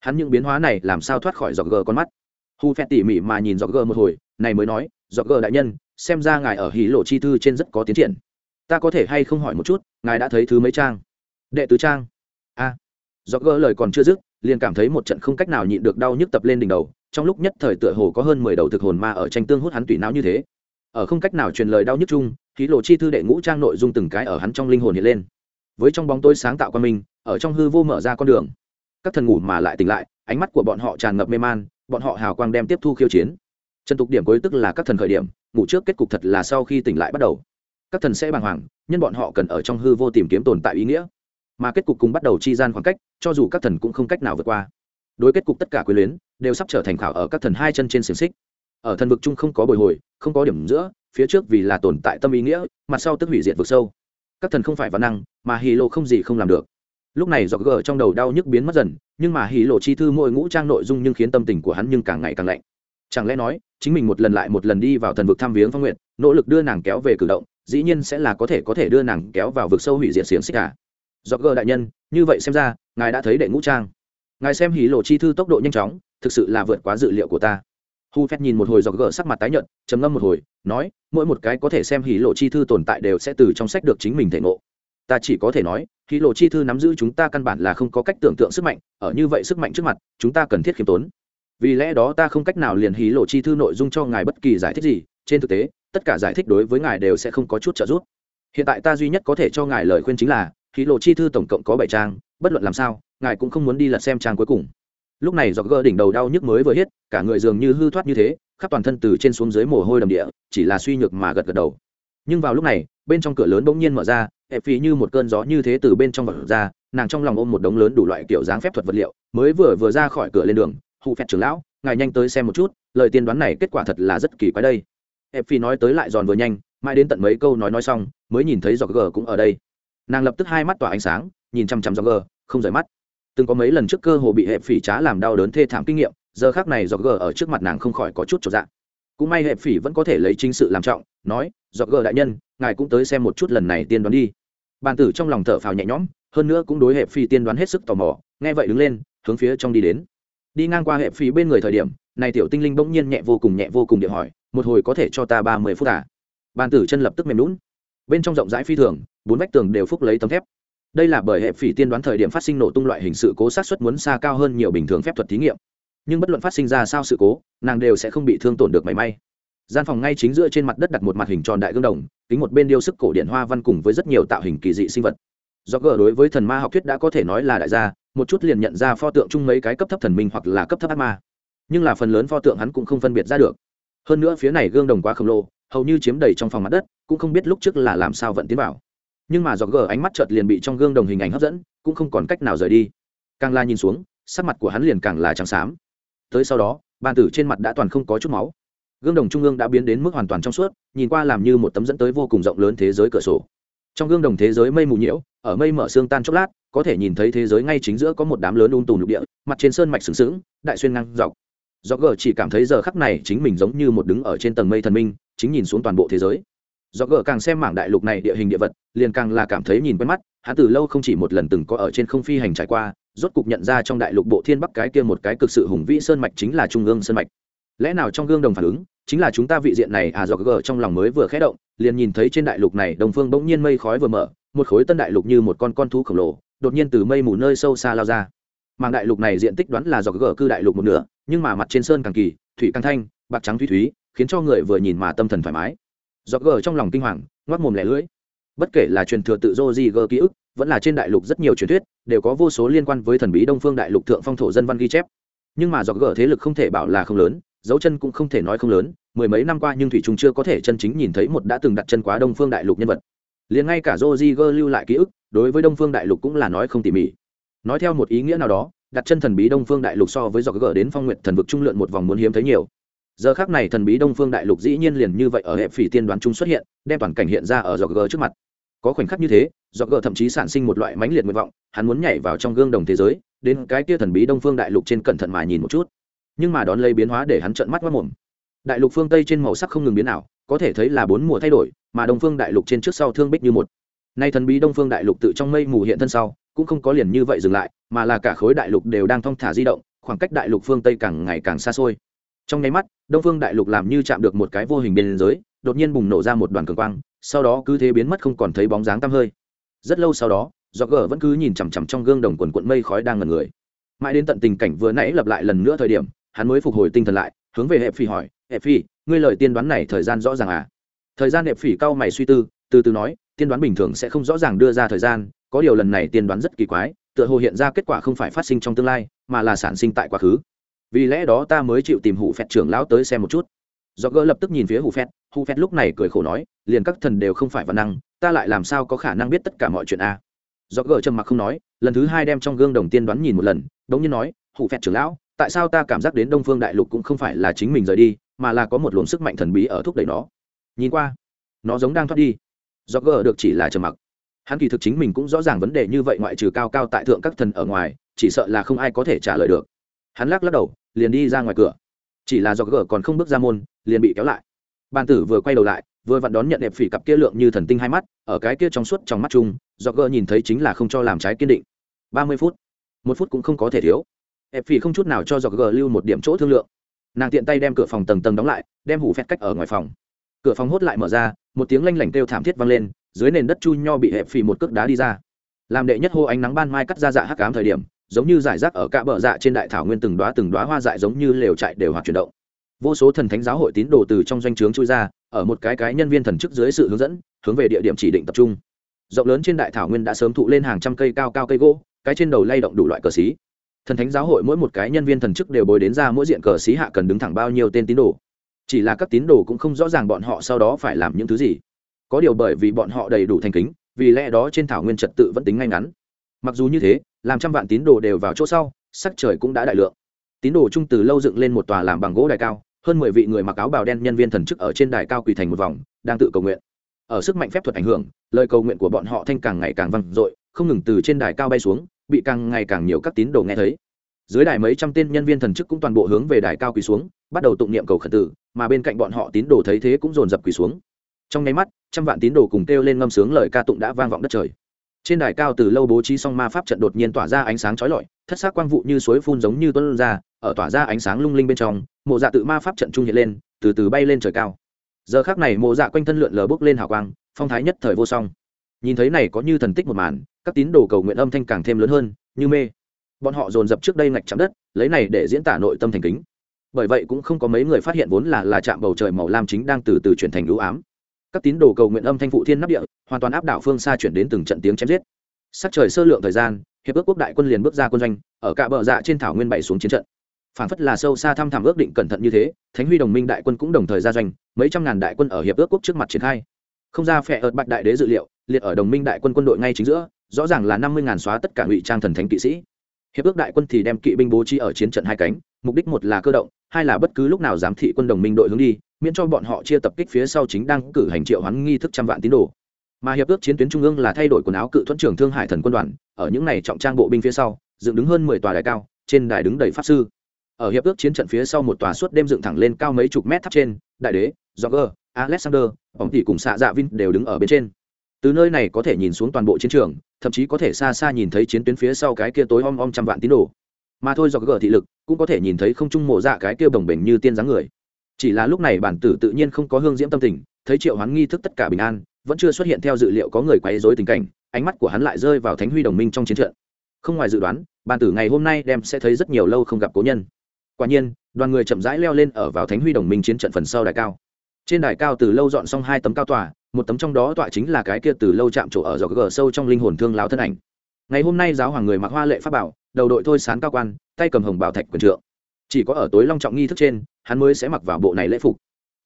Hắn những biến hóa này làm sao thoát khỏi giọt gờ con mắt? Hù phẹt tỉ mỉ mà nhìn giọt gờ một hồi này mới nói giọt gờ đại nhân xem ra ngài ở hí lộ chi thư trên rất có tiến triển. Ta có thể hay không hỏi một chút ngài đã thấy thứ mấy trang? Đệ tứ trang. A. À, giọt gờ lời còn chưa dứt liền cảm thấy một trận không cách nào nhịn được đau nhức tập lên đỉnh đầu trong lúc nhất thời tựa hồ có hơn mười đầu thực hồn ma ở tranh tương hút hắn tùy não như thế. Ở không cách nào truyền lời đau nhức chung khí lộ chi thư đệ ngũ trang nội dung từng cái ở hắn trong linh hồn hiện lên với trong bóng tối sáng tạo qua mình ở trong hư vô mở ra con đường. Các thần ngủ mà lại tỉnh lại, ánh mắt của bọn họ tràn ngập mê man, bọn họ hào quang đem tiếp thu khiêu chiến. Trần tục điểm cuối tức là các thần khởi điểm, ngủ trước kết cục thật là sau khi tỉnh lại bắt đầu. Các thần sẽ bàng hoàng nhân bọn họ cần ở trong hư vô tìm kiếm tồn tại ý nghĩa. Mà kết cục cùng bắt đầu chi gian khoảng cách, cho dù các thần cũng không cách nào vượt qua. Đối kết cục tất cả quyền luyến, đều sắp trở thành khảo ở các thần hai chân trên xiềng xích. Ở thần vực chung không có bồi hồi, không có điểm giữa, phía trước vì là tồn tại tâm ý nghĩa, mặt sau tức hủy diệt vực sâu các thần không phải văn năng, mà hì lộ không gì không làm được. Lúc này Dọc gờ trong đầu đau nhức biến mất dần, nhưng mà hì lộ chi thư mỗi ngũ trang nội dung nhưng khiến tâm tình của hắn nhưng càng ngày càng lạnh. Chẳng lẽ nói, chính mình một lần lại một lần đi vào thần vực thăm viếng phong nguyện, nỗ lực đưa nàng kéo về cử động, dĩ nhiên sẽ là có thể có thể đưa nàng kéo vào vực sâu hủy diệt xiềng xích cả dọc gờ đại nhân, như vậy xem ra, ngài đã thấy đệ ngũ trang. Ngài xem hì lộ chi thư tốc độ nhanh chóng, thực sự là vượt quá dự liệu của ta. Hu phép nhìn một hồi dọc gờ sắc mặt tái nhợt, trầm ngâm một hồi nói, mỗi một cái có thể xem hí lộ chi thư tồn tại đều sẽ từ trong sách được chính mình thể ngộ. Ta chỉ có thể nói hí lộ chi thư nắm giữ chúng ta căn bản là không có cách tưởng tượng sức mạnh, ở như vậy sức mạnh trước mặt, chúng ta cần thiết khiêm tốn. Vì lẽ đó ta không cách nào liền hí lộ chi thư nội dung cho ngài bất kỳ giải thích gì, trên thực tế, tất cả giải thích đối với ngài đều sẽ không có chút trợ giúp. Hiện tại ta duy nhất có thể cho ngài lời khuyên chính là hí lộ chi thư tổng cộng có bảy trang, bất luận làm sao, ngài cũng không muốn đi lật xem trang cuối cùng. Lúc này do gỡ đỉnh đầu đau nhức mới vừa hết, cả người dường như hư thoát như thế khắp toàn thân từ trên xuống dưới mồ hôi đầm địa, chỉ là suy nhược mà gật gật đầu. Nhưng vào lúc này, bên trong cửa lớn bỗng nhiên mở ra, hẹp phí như một cơn gió như thế từ bên trong vật ra, nàng trong lòng ôm một đống lớn đủ loại kiểu dáng phép thuật vật liệu, mới vừa vừa ra khỏi cửa lên đường, hụ phép trưởng lão, ngài nhanh tới xem một chút, lời tiên đoán này kết quả thật là rất kỳ quái đây. Hẹp phí nói tới lại giòn vừa nhanh, mãi đến tận mấy câu nói nói xong, mới nhìn thấy giọt gờ cũng ở đây. Nàng lập tức hai mắt tỏa ánh sáng, nhìn chăm chăm giọt gờ, không rời mắt. Từng có mấy lần trước cơ hồ bị hẹp phỉ trá làm đau đớn thê thảm kinh nghiệm giờ khác này dọc gờ ở trước mặt nàng không khỏi có chút trọn dạng cũng may hệ phỉ vẫn có thể lấy chính sự làm trọng, nói dọc gờ đại nhân, ngài cũng tới xem một chút lần này tiên đoán đi. Bàn tử trong lòng thở phào nhẹ nhõm, hơn nữa cũng đối hệ phi tiên đoán hết sức tò mò, nghe vậy đứng lên, hướng phía trong đi đến. Đi ngang qua hệ phi bên người thời điểm, này tiểu tinh linh bỗng nhiên nhẹ vô cùng nhẹ vô cùng điện hỏi, một hồi có thể cho ta ba mươi phút à? Bàn tử chân lập tức mềm lún bên trong rộng rãi phi thường, bốn vách tường đều phúc lấy tấm thép. Đây là bởi hệ phỉ tiên đoán thời điểm phát sinh nổ tung loại hình sự cố sát xuất muốn xa cao hơn nhiều bình thường phép thuật thí nghiệm nhưng bất luận phát sinh ra sao sự cố, nàng đều sẽ không bị thương tổn được mảy may. Gian phòng ngay chính giữa trên mặt đất đặt một mặt hình tròn đại gương đồng, kính một bên điêu sức cổ điện hoa văn cùng với rất nhiều tạo hình kỳ dị sinh vật. Do gờ đối với thần ma học thuyết đã có thể nói là đại gia, một chút liền nhận ra pho tượng chung mấy cái cấp thấp thần minh hoặc là cấp thấp ác ma. Nhưng là phần lớn pho tượng hắn cũng không phân biệt ra được. Hơn nữa phía này gương đồng quá khổng lồ, hầu như chiếm đầy trong phòng mặt đất, cũng không biết lúc trước là làm sao vận tiến vào. Nhưng mà do gờ ánh mắt chợt liền bị trong gương đồng hình ảnh hấp dẫn, cũng không còn cách nào rời đi. Càng la nhìn xuống, sắc mặt của hắn liền càng là trắng xám tới sau đó, bàn tử trên mặt đã toàn không có chút máu. Gương đồng trung ương đã biến đến mức hoàn toàn trong suốt, nhìn qua làm như một tấm dẫn tới vô cùng rộng lớn thế giới cửa sổ. Trong gương đồng thế giới mây mù nhiễu, ở mây mở xương tan chốc lát, có thể nhìn thấy thế giới ngay chính giữa có một đám lớn un tùm lục địa, mặt trên sơn mạch sừng sững, đại xuyên ngang dọc. Do gờ chỉ cảm thấy giờ khắc này chính mình giống như một đứng ở trên tầng mây thần minh, chính nhìn xuống toàn bộ thế giới. Do gờ càng xem mảng đại lục này địa hình địa vật, liền càng là cảm thấy nhìn quen mắt hắn từ lâu không chỉ một lần từng có ở trên không phi hành trải qua, rốt cục nhận ra trong đại lục bộ thiên bắc cái kia một cái cực sự hùng vĩ sơn mạch chính là trung ương sơn mạch. Lẽ nào trong gương đồng phản ứng, chính là chúng ta vị diện này à do gờ trong lòng mới vừa khé động, liền nhìn thấy trên đại lục này đồng phương bỗng nhiên mây khói vừa mở, một khối tân đại lục như một con con thú khổng lồ, đột nhiên từ mây mù nơi sâu xa lao ra. Màng đại lục này diện tích đoán là do gờ cư đại lục một nửa, nhưng mà mặt trên sơn càng kỳ, thủy càng thanh, bạc trắng thủy thúy, khiến cho người vừa nhìn mà tâm thần thoải mái. Do gờ trong lòng kinh hoàng, ngoác mồm lẻ lưỡi bất kể là truyền thừa tự do gì gờ ký ức, vẫn là trên đại lục rất nhiều truyền thuyết, đều có vô số liên quan với thần bí đông phương đại lục thượng phong thổ dân văn ghi chép. Nhưng mà do gờ thế lực không thể bảo là không lớn, dấu chân cũng không thể nói không lớn, mười mấy năm qua nhưng thủy trung chưa có thể chân chính nhìn thấy một đã từng đặt chân quá đông phương đại lục nhân vật. Liền ngay cả joziger lưu lại ký ức, đối với đông phương đại lục cũng là nói không tỉ mỉ. Nói theo một ý nghĩa nào đó, đặt chân thần bí đông phương đại lục so với dọc gờ đến phong nguyện thần vực trung lượn một vòng muốn hiếm thấy nhiều. Giờ khác này thần bí đông phương đại lục dĩ nhiên liền như vậy ở hệ phỉ tiên đoán trung xuất hiện, đem toàn cảnh hiện ra ở dọc gờ trước mặt có khoảnh khắc như thế do gờ thậm chí sản sinh một loại mãnh liệt nguyện vọng, hắn muốn nhảy vào trong gương đồng thế giới, đến cái kia thần bí đông phương đại lục trên cẩn thận mà nhìn một chút. Nhưng mà đón lấy biến hóa để hắn trợn mắt mất mồm. Đại lục phương tây trên màu sắc không ngừng biến ảo, có thể thấy là bốn mùa thay đổi, mà đông phương đại lục trên trước sau thương bích như một. Nay thần bí đông phương đại lục tự trong mây mù hiện thân sau, cũng không có liền như vậy dừng lại, mà là cả khối đại lục đều đang thong thả di động, khoảng cách đại lục phương tây càng ngày càng xa xôi. Trong nháy mắt, đông phương đại lục làm như chạm được một cái vô hình biên giới, đột nhiên bùng nổ ra một đoàn cường quang sau đó cứ thế biến mất không còn thấy bóng dáng tăm hơi. Rất lâu sau đó do gờ vẫn cứ nhìn chằm chằm trong gương đồng quần quận mây khói đang ngần người. Mãi đến tận tình cảnh vừa nãy lặp lại lần nữa thời điểm, hắn mới phục hồi tinh thần lại, hướng về hệ phi hỏi hệ phi ngươi lời tiên đoán này thời gian rõ ràng à? Thời gian hệ phi cao mày suy tư, từ từ nói, tiên đoán bình thường sẽ không rõ ràng đưa ra thời gian, có điều lần này tiên đoán rất kỳ quái, tựa hồ hiện ra kết quả không phải phát sinh trong tương lai, mà là sản sinh tại quá khứ. Vì lẽ đó ta mới chịu tìm hủ phẹt trưởng lão tới xem một chút. Do gỡ lập tức nhìn phía hủ phẹt hủ phét lúc này cười khổ nói, liền các thần đều không phải văn năng, ta lại làm sao có khả năng biết tất cả mọi chuyện a? Do Gờ trầm mặc không nói, lần thứ hai đem trong gương đồng tiên đoán nhìn một lần đống nhiên nói hủ phét trưởng lão, tại sao ta cảm giác đến đông phương đại lục cũng không phải là chính mình rời đi, mà là có một luồng sức mạnh thần bí ở thúc đẩy nó? Nhìn qua, nó giống đang thoát đi. Do Gờ được chỉ là trầm mặc. Hắn kỳ thực chính mình cũng rõ ràng vấn đề như vậy ngoại trừ cao cao tại thượng các thần ở ngoài, chỉ sợ là không ai có thể trả lời được. Hắn lắc lắc đầu, liền đi ra ngoài cửa. Chỉ là do Gờ còn không bước ra môn, liền bị kéo lại ban tử vừa quay đầu lại, vừa vặn đón nhận đẹp phỉ cặp kia lượng như thần tinh hai mắt, ở cái kia trong suốt trong mắt chung do gỡ nhìn thấy chính là không cho làm trái kiên định. Ba mươi phút. Một phút cũng không có thể thiếu. Đẹp phỉ không chút nào cho do gỡ lưu một điểm chỗ thương lượng. Nàng tiện tay đem cửa phòng tầng tầng đóng lại, đem hủ phét cách ở ngoài phòng. Cửa phòng hốt lại mở ra, một tiếng lanh lảnh kêu thảm thiết vang lên, dưới nền đất chu nho bị hẹp phì một cước đá đi ra. Làm đệ nhất hô ánh nắng ban mai cắt ra dạ hắc ám thời điểm, giống như giải rác ở cả bờ dạ trên đại thảo nguyên từng đoá từng đoá hoa dại giống như lều chạy đều hoạt chuyển động vô số thần thánh giáo hội tín đồ từ trong doanh trướng chui ra, ở một cái cái nhân viên thần chức dưới sự hướng dẫn, hướng về địa điểm chỉ định tập trung. Rộng lớn trên đại thảo nguyên đã sớm thụ lên hàng trăm cây cao cao cây gỗ, cái trên đầu lay động đủ loại cờ xí. Thần thánh giáo hội mỗi một cái nhân viên thần chức đều bồi đến ra mỗi diện cờ xí hạ cần đứng thẳng bao nhiêu tên tín đồ. Chỉ là các tín đồ cũng không rõ ràng bọn họ sau đó phải làm những thứ gì. Có điều bởi vì bọn họ đầy đủ thành kính, vì lẽ đó trên thảo nguyên trật tự vẫn tính ngay ngắn. Mặc dù như thế, làm trăm vạn tín đồ đều vào chỗ sau, sắc trời cũng đã đại lượng. Tín đồ trung từ lâu dựng lên một tòa làm bằng gỗ đài cao hơn mười vị người mặc áo bào đen nhân viên thần chức ở trên đài cao quỳ thành một vòng, đang tự cầu nguyện. Ở sức mạnh phép thuật ảnh hưởng, lời cầu nguyện của bọn họ thanh càng ngày càng vang dội, không ngừng từ trên đài cao bay xuống, bị càng ngày càng nhiều các tín đồ nghe thấy. Dưới đài mấy trăm tên nhân viên thần chức cũng toàn bộ hướng về đài cao quỳ xuống, bắt đầu tụng niệm cầu khẩn tử, mà bên cạnh bọn họ tín đồ thấy thế cũng dồn dập quỳ xuống. Trong nháy mắt, trăm vạn tín đồ cùng kêu lên ngâm sướng lời ca tụng đã vang vọng đất trời trên đài cao từ lâu bố trí xong ma pháp trận đột nhiên tỏa ra ánh sáng chói lọi, thất xác quang vụ như suối phun giống như tuân ra, ở tỏa ra ánh sáng lung linh bên trong, mộ dạ tự ma pháp trận trung hiện lên, từ từ bay lên trời cao. Giờ khác này mộ dạ quanh thân lượn lờ bước lên hào quang, phong thái nhất thời vô song. Nhìn thấy này có như thần tích một màn, các tín đồ cầu nguyện âm thanh càng thêm lớn hơn, như mê. Bọn họ dồn dập trước đây ngạch chạm đất, lấy này để diễn tả nội tâm thành kính. Bởi vậy cũng không có mấy người phát hiện vốn là là chạm bầu trời màu lam chính đang từ từ chuyển thành ưu ám các tín đồ cầu nguyện âm thanh phụ thiên nắp địa, hoàn toàn áp đảo phương xa chuyển đến từng trận tiếng chém giết. Sắc trời sơ lượng thời gian, hiệp ước quốc đại quân liền bước ra quân doanh, ở cả bờ dạ trên thảo nguyên bảy xuống chiến trận. Phản phất là sâu xa thăm thẳm ước định cẩn thận như thế, thánh huy đồng minh đại quân cũng đồng thời ra doanh, mấy trăm ngàn đại quân ở hiệp ước quốc trước mặt triển khai. Không ra phệ ợt bạch đại đế dự liệu, liệt ở đồng minh đại quân quân đội ngay chính giữa, rõ ràng là năm mươi ngàn xóa tất cả ngụy trang thần thánh kỵ sĩ. Hiệp ước đại quân thì đem kỵ binh bố trí ở chiến trận hai cánh, mục đích một là cơ động, hai là bất cứ lúc nào giám thị quân đồng minh đội hướng đi miễn cho bọn họ chia tập kích phía sau chính đang cử hành triệu hoán nghi thức trăm vạn tín đồ. Mà hiệp ước chiến tuyến trung ương là thay đổi quần áo cự thuẫn trưởng thương hải thần quân đoàn, ở những này trọng trang bộ binh phía sau, dựng đứng hơn mười tòa đài cao, trên đài đứng đầy pháp sư. Ở hiệp ước chiến trận phía sau một tòa suốt đêm dựng thẳng lên cao mấy chục mét tháp trên, đại đế, jogger, alexander bóng tỷ cùng xạ dạ vin đều đứng ở bên trên. Từ nơi này có thể nhìn xuống toàn bộ chiến trường, thậm chí có thể xa xa nhìn thấy chiến tuyến phía sau cái kia tối om om trăm vạn tín đồ. Mà thôi do gờ thị lực cũng có thể nhìn thấy không trung mộ dạ cái kia bồng bềnh như tiên dáng người chỉ là lúc này bản tử tự nhiên không có hương diễm tâm tình, thấy triệu hoán nghi thức tất cả bình an, vẫn chưa xuất hiện theo dự liệu có người quấy rối tình cảnh, ánh mắt của hắn lại rơi vào thánh huy đồng minh trong chiến trận. Không ngoài dự đoán, bản tử ngày hôm nay đem sẽ thấy rất nhiều lâu không gặp cố nhân. Quả nhiên, đoàn người chậm rãi leo lên ở vào thánh huy đồng minh chiến trận phần sau đài cao. Trên đài cao từ lâu dọn xong hai tấm cao tòa, một tấm trong đó tọa chính là cái kia từ lâu chạm trổ ở dọc gờ sâu trong linh hồn thương láo thân ảnh. Ngày hôm nay giáo hoàng người mặc hoa lệ pháp bảo, đầu đội thôi sán cao quan, tay cầm hồng bảo thạch quần trượng chỉ có ở tối long trọng nghi thức trên, hắn mới sẽ mặc vào bộ này lễ phục.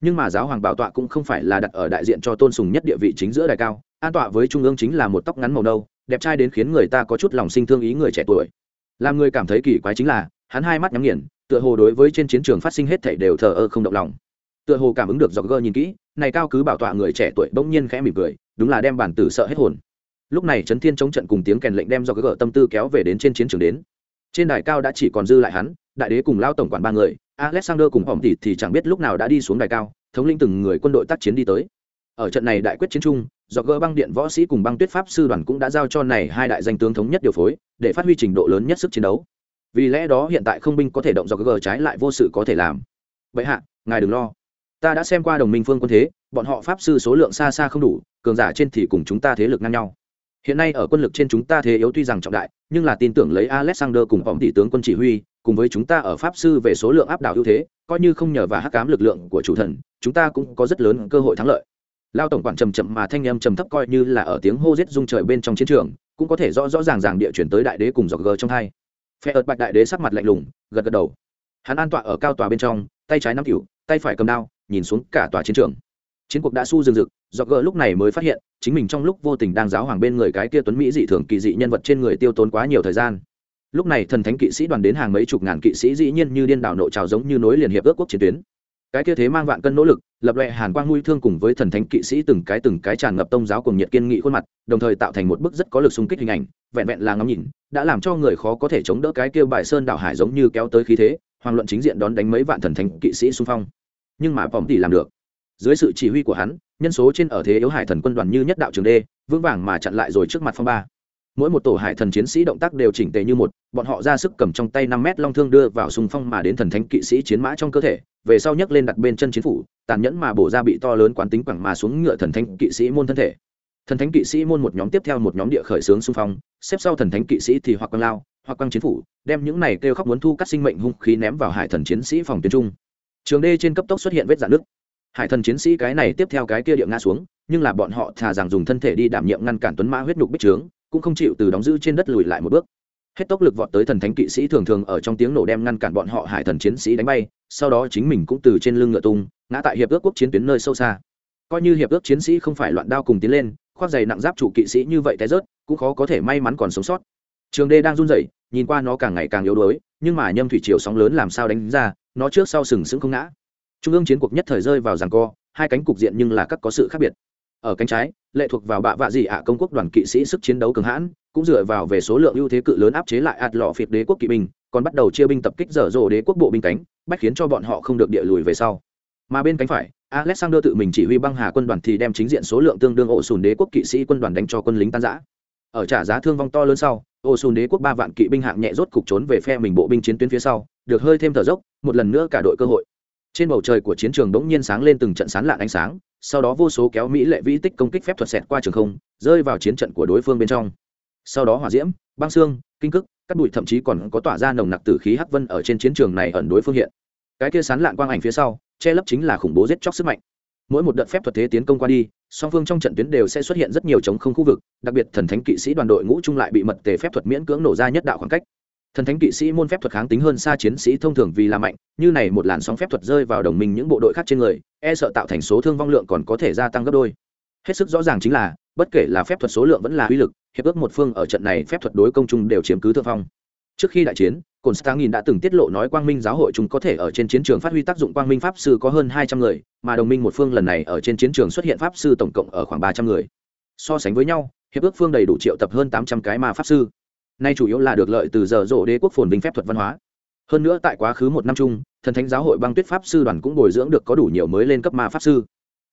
Nhưng mà giáo hoàng bảo tọa cũng không phải là đặt ở đại diện cho tôn sùng nhất địa vị chính giữa đài cao, an tọa với trung ương chính là một tóc ngắn màu nâu, đẹp trai đến khiến người ta có chút lòng sinh thương ý người trẻ tuổi. Làm người cảm thấy kỳ quái chính là, hắn hai mắt nhắm nghiền, tựa hồ đối với trên chiến trường phát sinh hết thảy đều thờ ơ không động lòng. Tựa hồ cảm ứng được dọc gơ nhìn kỹ, này cao cứ bảo tọa người trẻ tuổi bỗng nhiên khẽ mỉm cười, đúng là đem bản tử sợ hết hồn. Lúc này trấn thiên chống trận cùng tiếng kèn lệnh đem dọc gơ tâm tư kéo về đến trên chiến trường đến trên đài cao đã chỉ còn dư lại hắn đại đế cùng lao tổng quản ba người alexander cùng hỏng thì, thì chẳng biết lúc nào đã đi xuống đài cao thống lĩnh từng người quân đội tác chiến đi tới. Ở trận này đại quyết chiến trung do gỡ băng điện võ sĩ cùng băng tuyết pháp sư đoàn cũng đã giao cho này hai đại danh tướng thống nhất điều phối để phát huy trình độ lớn nhất sức chiến đấu. Vì lẽ đó hiện tại không binh có thể động do gỡ trái lại vô sự có thể làm. Vậy hạ ngài đừng lo. Ta đã xem qua đồng minh phương quân thế bọn họ pháp sư số lượng xa xa không đủ cường giả trên thì cùng chúng ta thế lực ngang nhau hiện nay ở quân lực trên chúng ta thế yếu tuy rằng trọng đại, nhưng là tin tưởng lấy alexander cùng vọng tỷ tướng quân chỉ huy, cùng với chúng ta ở pháp sư về số lượng áp đảo ưu thế, coi như không nhờ và hắc cám lực lượng của chủ thần, chúng ta cũng có rất lớn cơ hội thắng lợi. Lao tổng quản trầm chậm mà thanh âm trầm thấp coi như là ở tiếng hô giết rung trời bên trong chiến trường, cũng có thể rõ rõ ràng ràng địa chuyển tới đại đế cùng dọc gờ trong hai. Phe ợt bạch đại đế sắc mặt lạnh lùng, gật gật đầu. Hắn an tọa ở cao tòa bên trong, tay trái nắm cửu, tay phải cầm đao, nhìn xuống cả tòa chiến trường chiến cuộc đã su rừng rực, do gờ lúc này mới phát hiện, chính mình trong lúc vô tình đang giáo hoàng bên người cái kia tuấn mỹ dị thường kỳ dị nhân vật trên người tiêu tốn quá nhiều thời gian. Lúc này thần thánh kỵ sĩ đoàn đến hàng mấy chục ngàn kỵ sĩ dĩ nhiên như điên đảo nội trào giống như nối liền hiệp ước quốc chiến tuyến. Cái kia thế mang vạn cân nỗ lực, lập loẹ hàn quang nguy thương cùng với thần thánh kỵ sĩ từng cái từng cái tràn ngập tông giáo cùng nhiệt kiên nghị khuôn mặt, đồng thời tạo thành một bức rất có lực xung kích hình ảnh, vẹn vẹn là ngắm nhìn, đã làm cho người khó có thể chống đỡ cái kia bài sơn đảo hải giống như kéo tới khí thế, hoàng luận chính diện đón đánh mấy vạn thần thánh kỵ sĩ xung phong. Nhưng mà vòng tỷ làm được dưới sự chỉ huy của hắn, nhân số trên ở thế yếu hải thần quân đoàn như nhất đạo trường đê, vững vàng mà chặn lại rồi trước mặt phong ba. Mỗi một tổ hải thần chiến sĩ động tác đều chỉnh tề như một, bọn họ ra sức cầm trong tay năm mét long thương đưa vào xung phong mà đến thần thánh kỵ sĩ chiến mã trong cơ thể, về sau nhấc lên đặt bên chân chiến phủ, tàn nhẫn mà bổ ra bị to lớn quán tính quẳng mà xuống ngựa thần thánh kỵ sĩ môn thân thể. Thần thánh kỵ sĩ môn một nhóm tiếp theo một nhóm địa khởi xướng xung phong, xếp sau thần thánh kỵ sĩ thì hoặc quăng lao, hoặc quăng chiến phủ, đem những này kêu khóc muốn thu cắt sinh mệnh hung khí ném vào hải thần chiến sĩ phòng tuyến trung. Trường đê trên cấp tốc xuất hiện vết dạn nước hải thần chiến sĩ cái này tiếp theo cái kia địa ngã xuống, nhưng là bọn họ thà rằng dùng thân thể đi đảm nhiệm ngăn cản tuấn mã huyết nhục bích trướng, cũng không chịu từ đóng giữ trên đất lùi lại một bước. Hết tốc lực vọt tới thần thánh kỵ sĩ thường thường ở trong tiếng nổ đem ngăn cản bọn họ hải thần chiến sĩ đánh bay, sau đó chính mình cũng từ trên lưng ngựa tung, ngã tại hiệp ước quốc chiến tuyến nơi sâu xa. Coi như hiệp ước chiến sĩ không phải loạn đao cùng tiến lên, khoác giày nặng giáp chủ kỵ sĩ như vậy té rớt, cũng khó có thể may mắn còn sống sót. Trường đê đang run rẩy, nhìn qua nó càng ngày càng yếu đuối, nhưng mà nhâm thủy triều sóng lớn làm sao đánh ra, nó trước sau sừng sững không ngã trung ương chiến cuộc nhất thời rơi vào giằng co, hai cánh cục diện nhưng là các có sự khác biệt. Ở cánh trái, lệ thuộc vào bạ vạ dị ạ công quốc đoàn kỵ sĩ sức chiến đấu cường hãn, cũng dựa vào về số lượng ưu thế cự lớn áp chế lại ạt lọ phiệt đế quốc kỵ binh, còn bắt đầu chia binh tập kích dở dồ đế quốc bộ binh cánh, bách khiến cho bọn họ không được địa lùi về sau. Mà bên cánh phải, alexander tự mình chỉ huy băng hà quân đoàn thì đem chính diện số lượng tương đương ổ sùn đế quốc kỵ sĩ quân đoàn đánh cho quân lính tan giã ở trả giá thương vong to lớn sau, ổ sùn đế quốc ba vạn kỵ binh hạng nhẹ rốt cục trốn về phe mình bộ binh chiến tuyến phía sau, được hơi thêm thở dốc, một lần nữa cả đội cơ hội trên bầu trời của chiến trường đ ố n g nhiên sáng lên từng trận sán lạn ánh sáng, sau đó vô số kéo mỹ lệ vĩ tích công kích phép thuật xẹt qua trường không, rơi vào chiến trận của đối phương bên trong. Sau đó hỏa diễm, băng xương, kinh cức cắt bụi thậm chí còn có tỏa ra nồng nặc tử khí hắc vân ở trên chiến trường này ẩn đối phương hiện. Cái kia sán lạn quang ảnh phía sau, che lấp chính là khủng bố giết chóc sức mạnh. Mỗi một đợt phép thuật thế tiến công qua đi, song phương trong trận tuyến đều sẽ xuất hiện rất nhiều chống không khu vực, đặc biệt thần thánh kỵ sĩ đoàn đội ngũ chung lại bị mật tề phép thuật miễn cưỡng nổ ra nhất đạo khoảng cách thần thánh kỵ sĩ môn phép thuật kháng tính hơn xa chiến sĩ thông thường vì là mạnh, như này một làn sóng phép thuật rơi vào đồng minh những bộ đội khác trên người e sợ tạo thành số thương vong lượng còn có thể gia tăng gấp đôi. Hết sức rõ ràng chính là, bất kể là phép thuật số lượng vẫn là uy lực, hiệp ước một phương ở trận này phép thuật đối công chung đều chiếm cứ thượng phong. Trước khi đại chiến cồn stangin đã từng tiết lộ nói quang minh giáo hội chúng có thể ở trên chiến trường phát huy tác dụng quang minh pháp sư có hơn hai trăm người, mà đồng minh một phương lần này ở trên chiến trường xuất hiện pháp sư tổng cộng ở khoảng ba trăm người. So sánh với nhau, hiệp ước phương đầy đủ triệu tập hơn tám trăm cái ma pháp sư nay chủ yếu là được lợi từ giờ rộ đế quốc phồn vinh phép thuật văn hóa. Hơn nữa tại quá khứ một năm chung, thần thánh giáo hội băng tuyết pháp sư đoàn cũng bồi dưỡng được có đủ nhiều mới lên cấp ma pháp sư.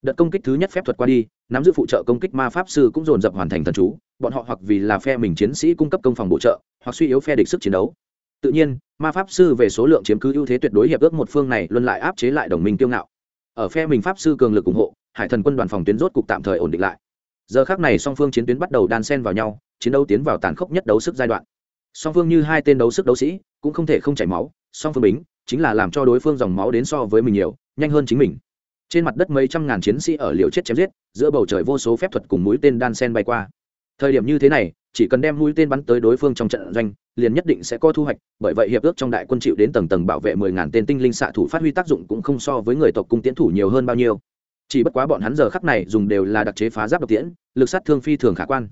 Đợt công kích thứ nhất phép thuật qua đi, nắm giữ phụ trợ công kích ma pháp sư cũng dồn dập hoàn thành thần chú, bọn họ hoặc vì là phe mình chiến sĩ cung cấp công phòng bổ trợ, hoặc suy yếu phe địch sức chiến đấu. Tự nhiên, ma pháp sư về số lượng chiếm cứ ưu thế tuyệt đối hiệp ước một phương này luôn lại áp chế lại đồng minh tiêu ngạo. Ở phe mình pháp sư cường lực ủng hộ, hải thần quân đoàn phòng tuyến rốt cục tạm thời ổn định lại. Giờ khác này song phương chiến tuyến bắt đầu đan sen vào nhau chiến đấu tiến vào tàn khốc nhất đấu sức giai đoạn. Song phương như hai tên đấu sức đấu sĩ, cũng không thể không chảy máu, song phương bính, chính là làm cho đối phương dòng máu đến so với mình nhiều, nhanh hơn chính mình. Trên mặt đất mấy trăm ngàn chiến sĩ ở liều chết chém giết, giữa bầu trời vô số phép thuật cùng mũi tên đan sen bay qua. Thời điểm như thế này, chỉ cần đem mũi tên bắn tới đối phương trong trận doanh, liền nhất định sẽ có thu hoạch, bởi vậy hiệp ước trong đại quân chịu đến tầng tầng bảo vệ mười ngàn tên tinh linh xạ thủ phát huy tác dụng cũng không so với người tộc cung tiến thủ nhiều hơn bao nhiêu. Chỉ bất quá bọn hắn giờ khắc này dùng đều là đặc chế phá giáp độc tiễn, lực sát thương phi thường khả quan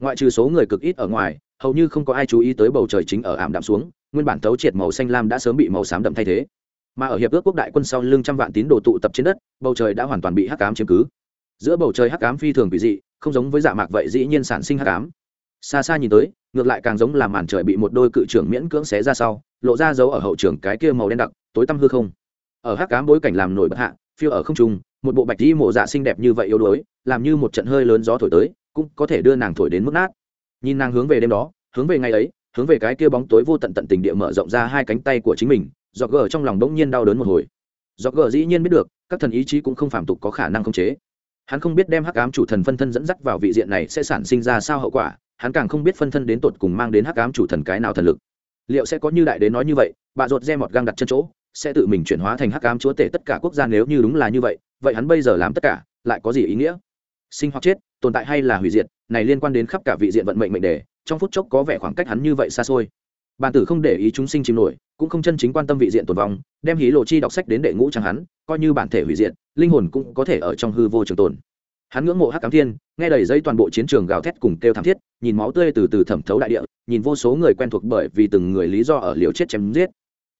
ngoại trừ số người cực ít ở ngoài, hầu như không có ai chú ý tới bầu trời chính ở ảm đạm xuống, nguyên bản tấu triệt màu xanh lam đã sớm bị màu xám đậm thay thế. Mà ở hiệp ước quốc đại quân sau lưng trăm vạn tín đồ tụ tập trên đất, bầu trời đã hoàn toàn bị hắc ám chiếm cứ. Giữa bầu trời hắc ám phi thường quỷ dị, không giống với dạ mạc vậy dĩ nhiên sản sinh hắc ám. Xa xa nhìn tới, ngược lại càng giống là màn trời bị một đôi cự trưởng miễn cưỡng xé ra sau, lộ ra dấu ở hậu trường cái kia màu đen đặc, tối tăm hư không. Ở hắc ám bối cảnh làm nổi bật hạ, phiêu ở không trung, một bộ bạch di mộ dạ xinh đẹp như vậy yếu đuối, làm như một trận hơi lớn gió thổi tới cũng có thể đưa nàng thổi đến mức nát. Nhìn nàng hướng về đêm đó, hướng về ngày ấy, hướng về cái kia bóng tối vô tận tận tình địa mở rộng ra hai cánh tay của chính mình do gờ trong lòng bỗng nhiên đau đớn một hồi. Do gờ dĩ nhiên biết được, các thần ý chí cũng không phạm tục có khả năng khống chế. Hắn không biết đem hắc ám chủ thần phân thân dẫn dắt vào vị diện này sẽ sản sinh ra sao hậu quả, hắn càng không biết phân thân đến tột cùng mang đến hắc ám chủ thần cái nào thần lực. Liệu sẽ có như đại đế nói như vậy, bà ruột re mọt găng đặt chân chỗ, sẽ tự mình chuyển hóa thành hắc ám chúa tể tất cả quốc gia nếu như đúng là như vậy vậy hắn bây giờ làm tất cả, lại có gì ý nghĩa? Sinh hoặc chết, tồn tại hay là hủy diệt, này liên quan đến khắp cả vị diện vận mệnh mệnh đề, trong phút chốc có vẻ khoảng cách hắn như vậy xa xôi. Bàn tử không để ý chúng sinh chìm nổi, cũng không chân chính quan tâm vị diện tồn vong, đem hí lộ chi đọc sách đến đệ ngũ chẳng hắn, coi như bản thể hủy diệt, linh hồn cũng có thể ở trong hư vô trường tồn. Hắn ngưỡng mộ hắc cám thiên, nghe đầy dây toàn bộ chiến trường gào thét cùng kêu thảm thiết, nhìn máu tươi từ từ thẩm thấu đại địa, nhìn vô số người quen thuộc bởi vì từng người lý do ở liều chết chém giết.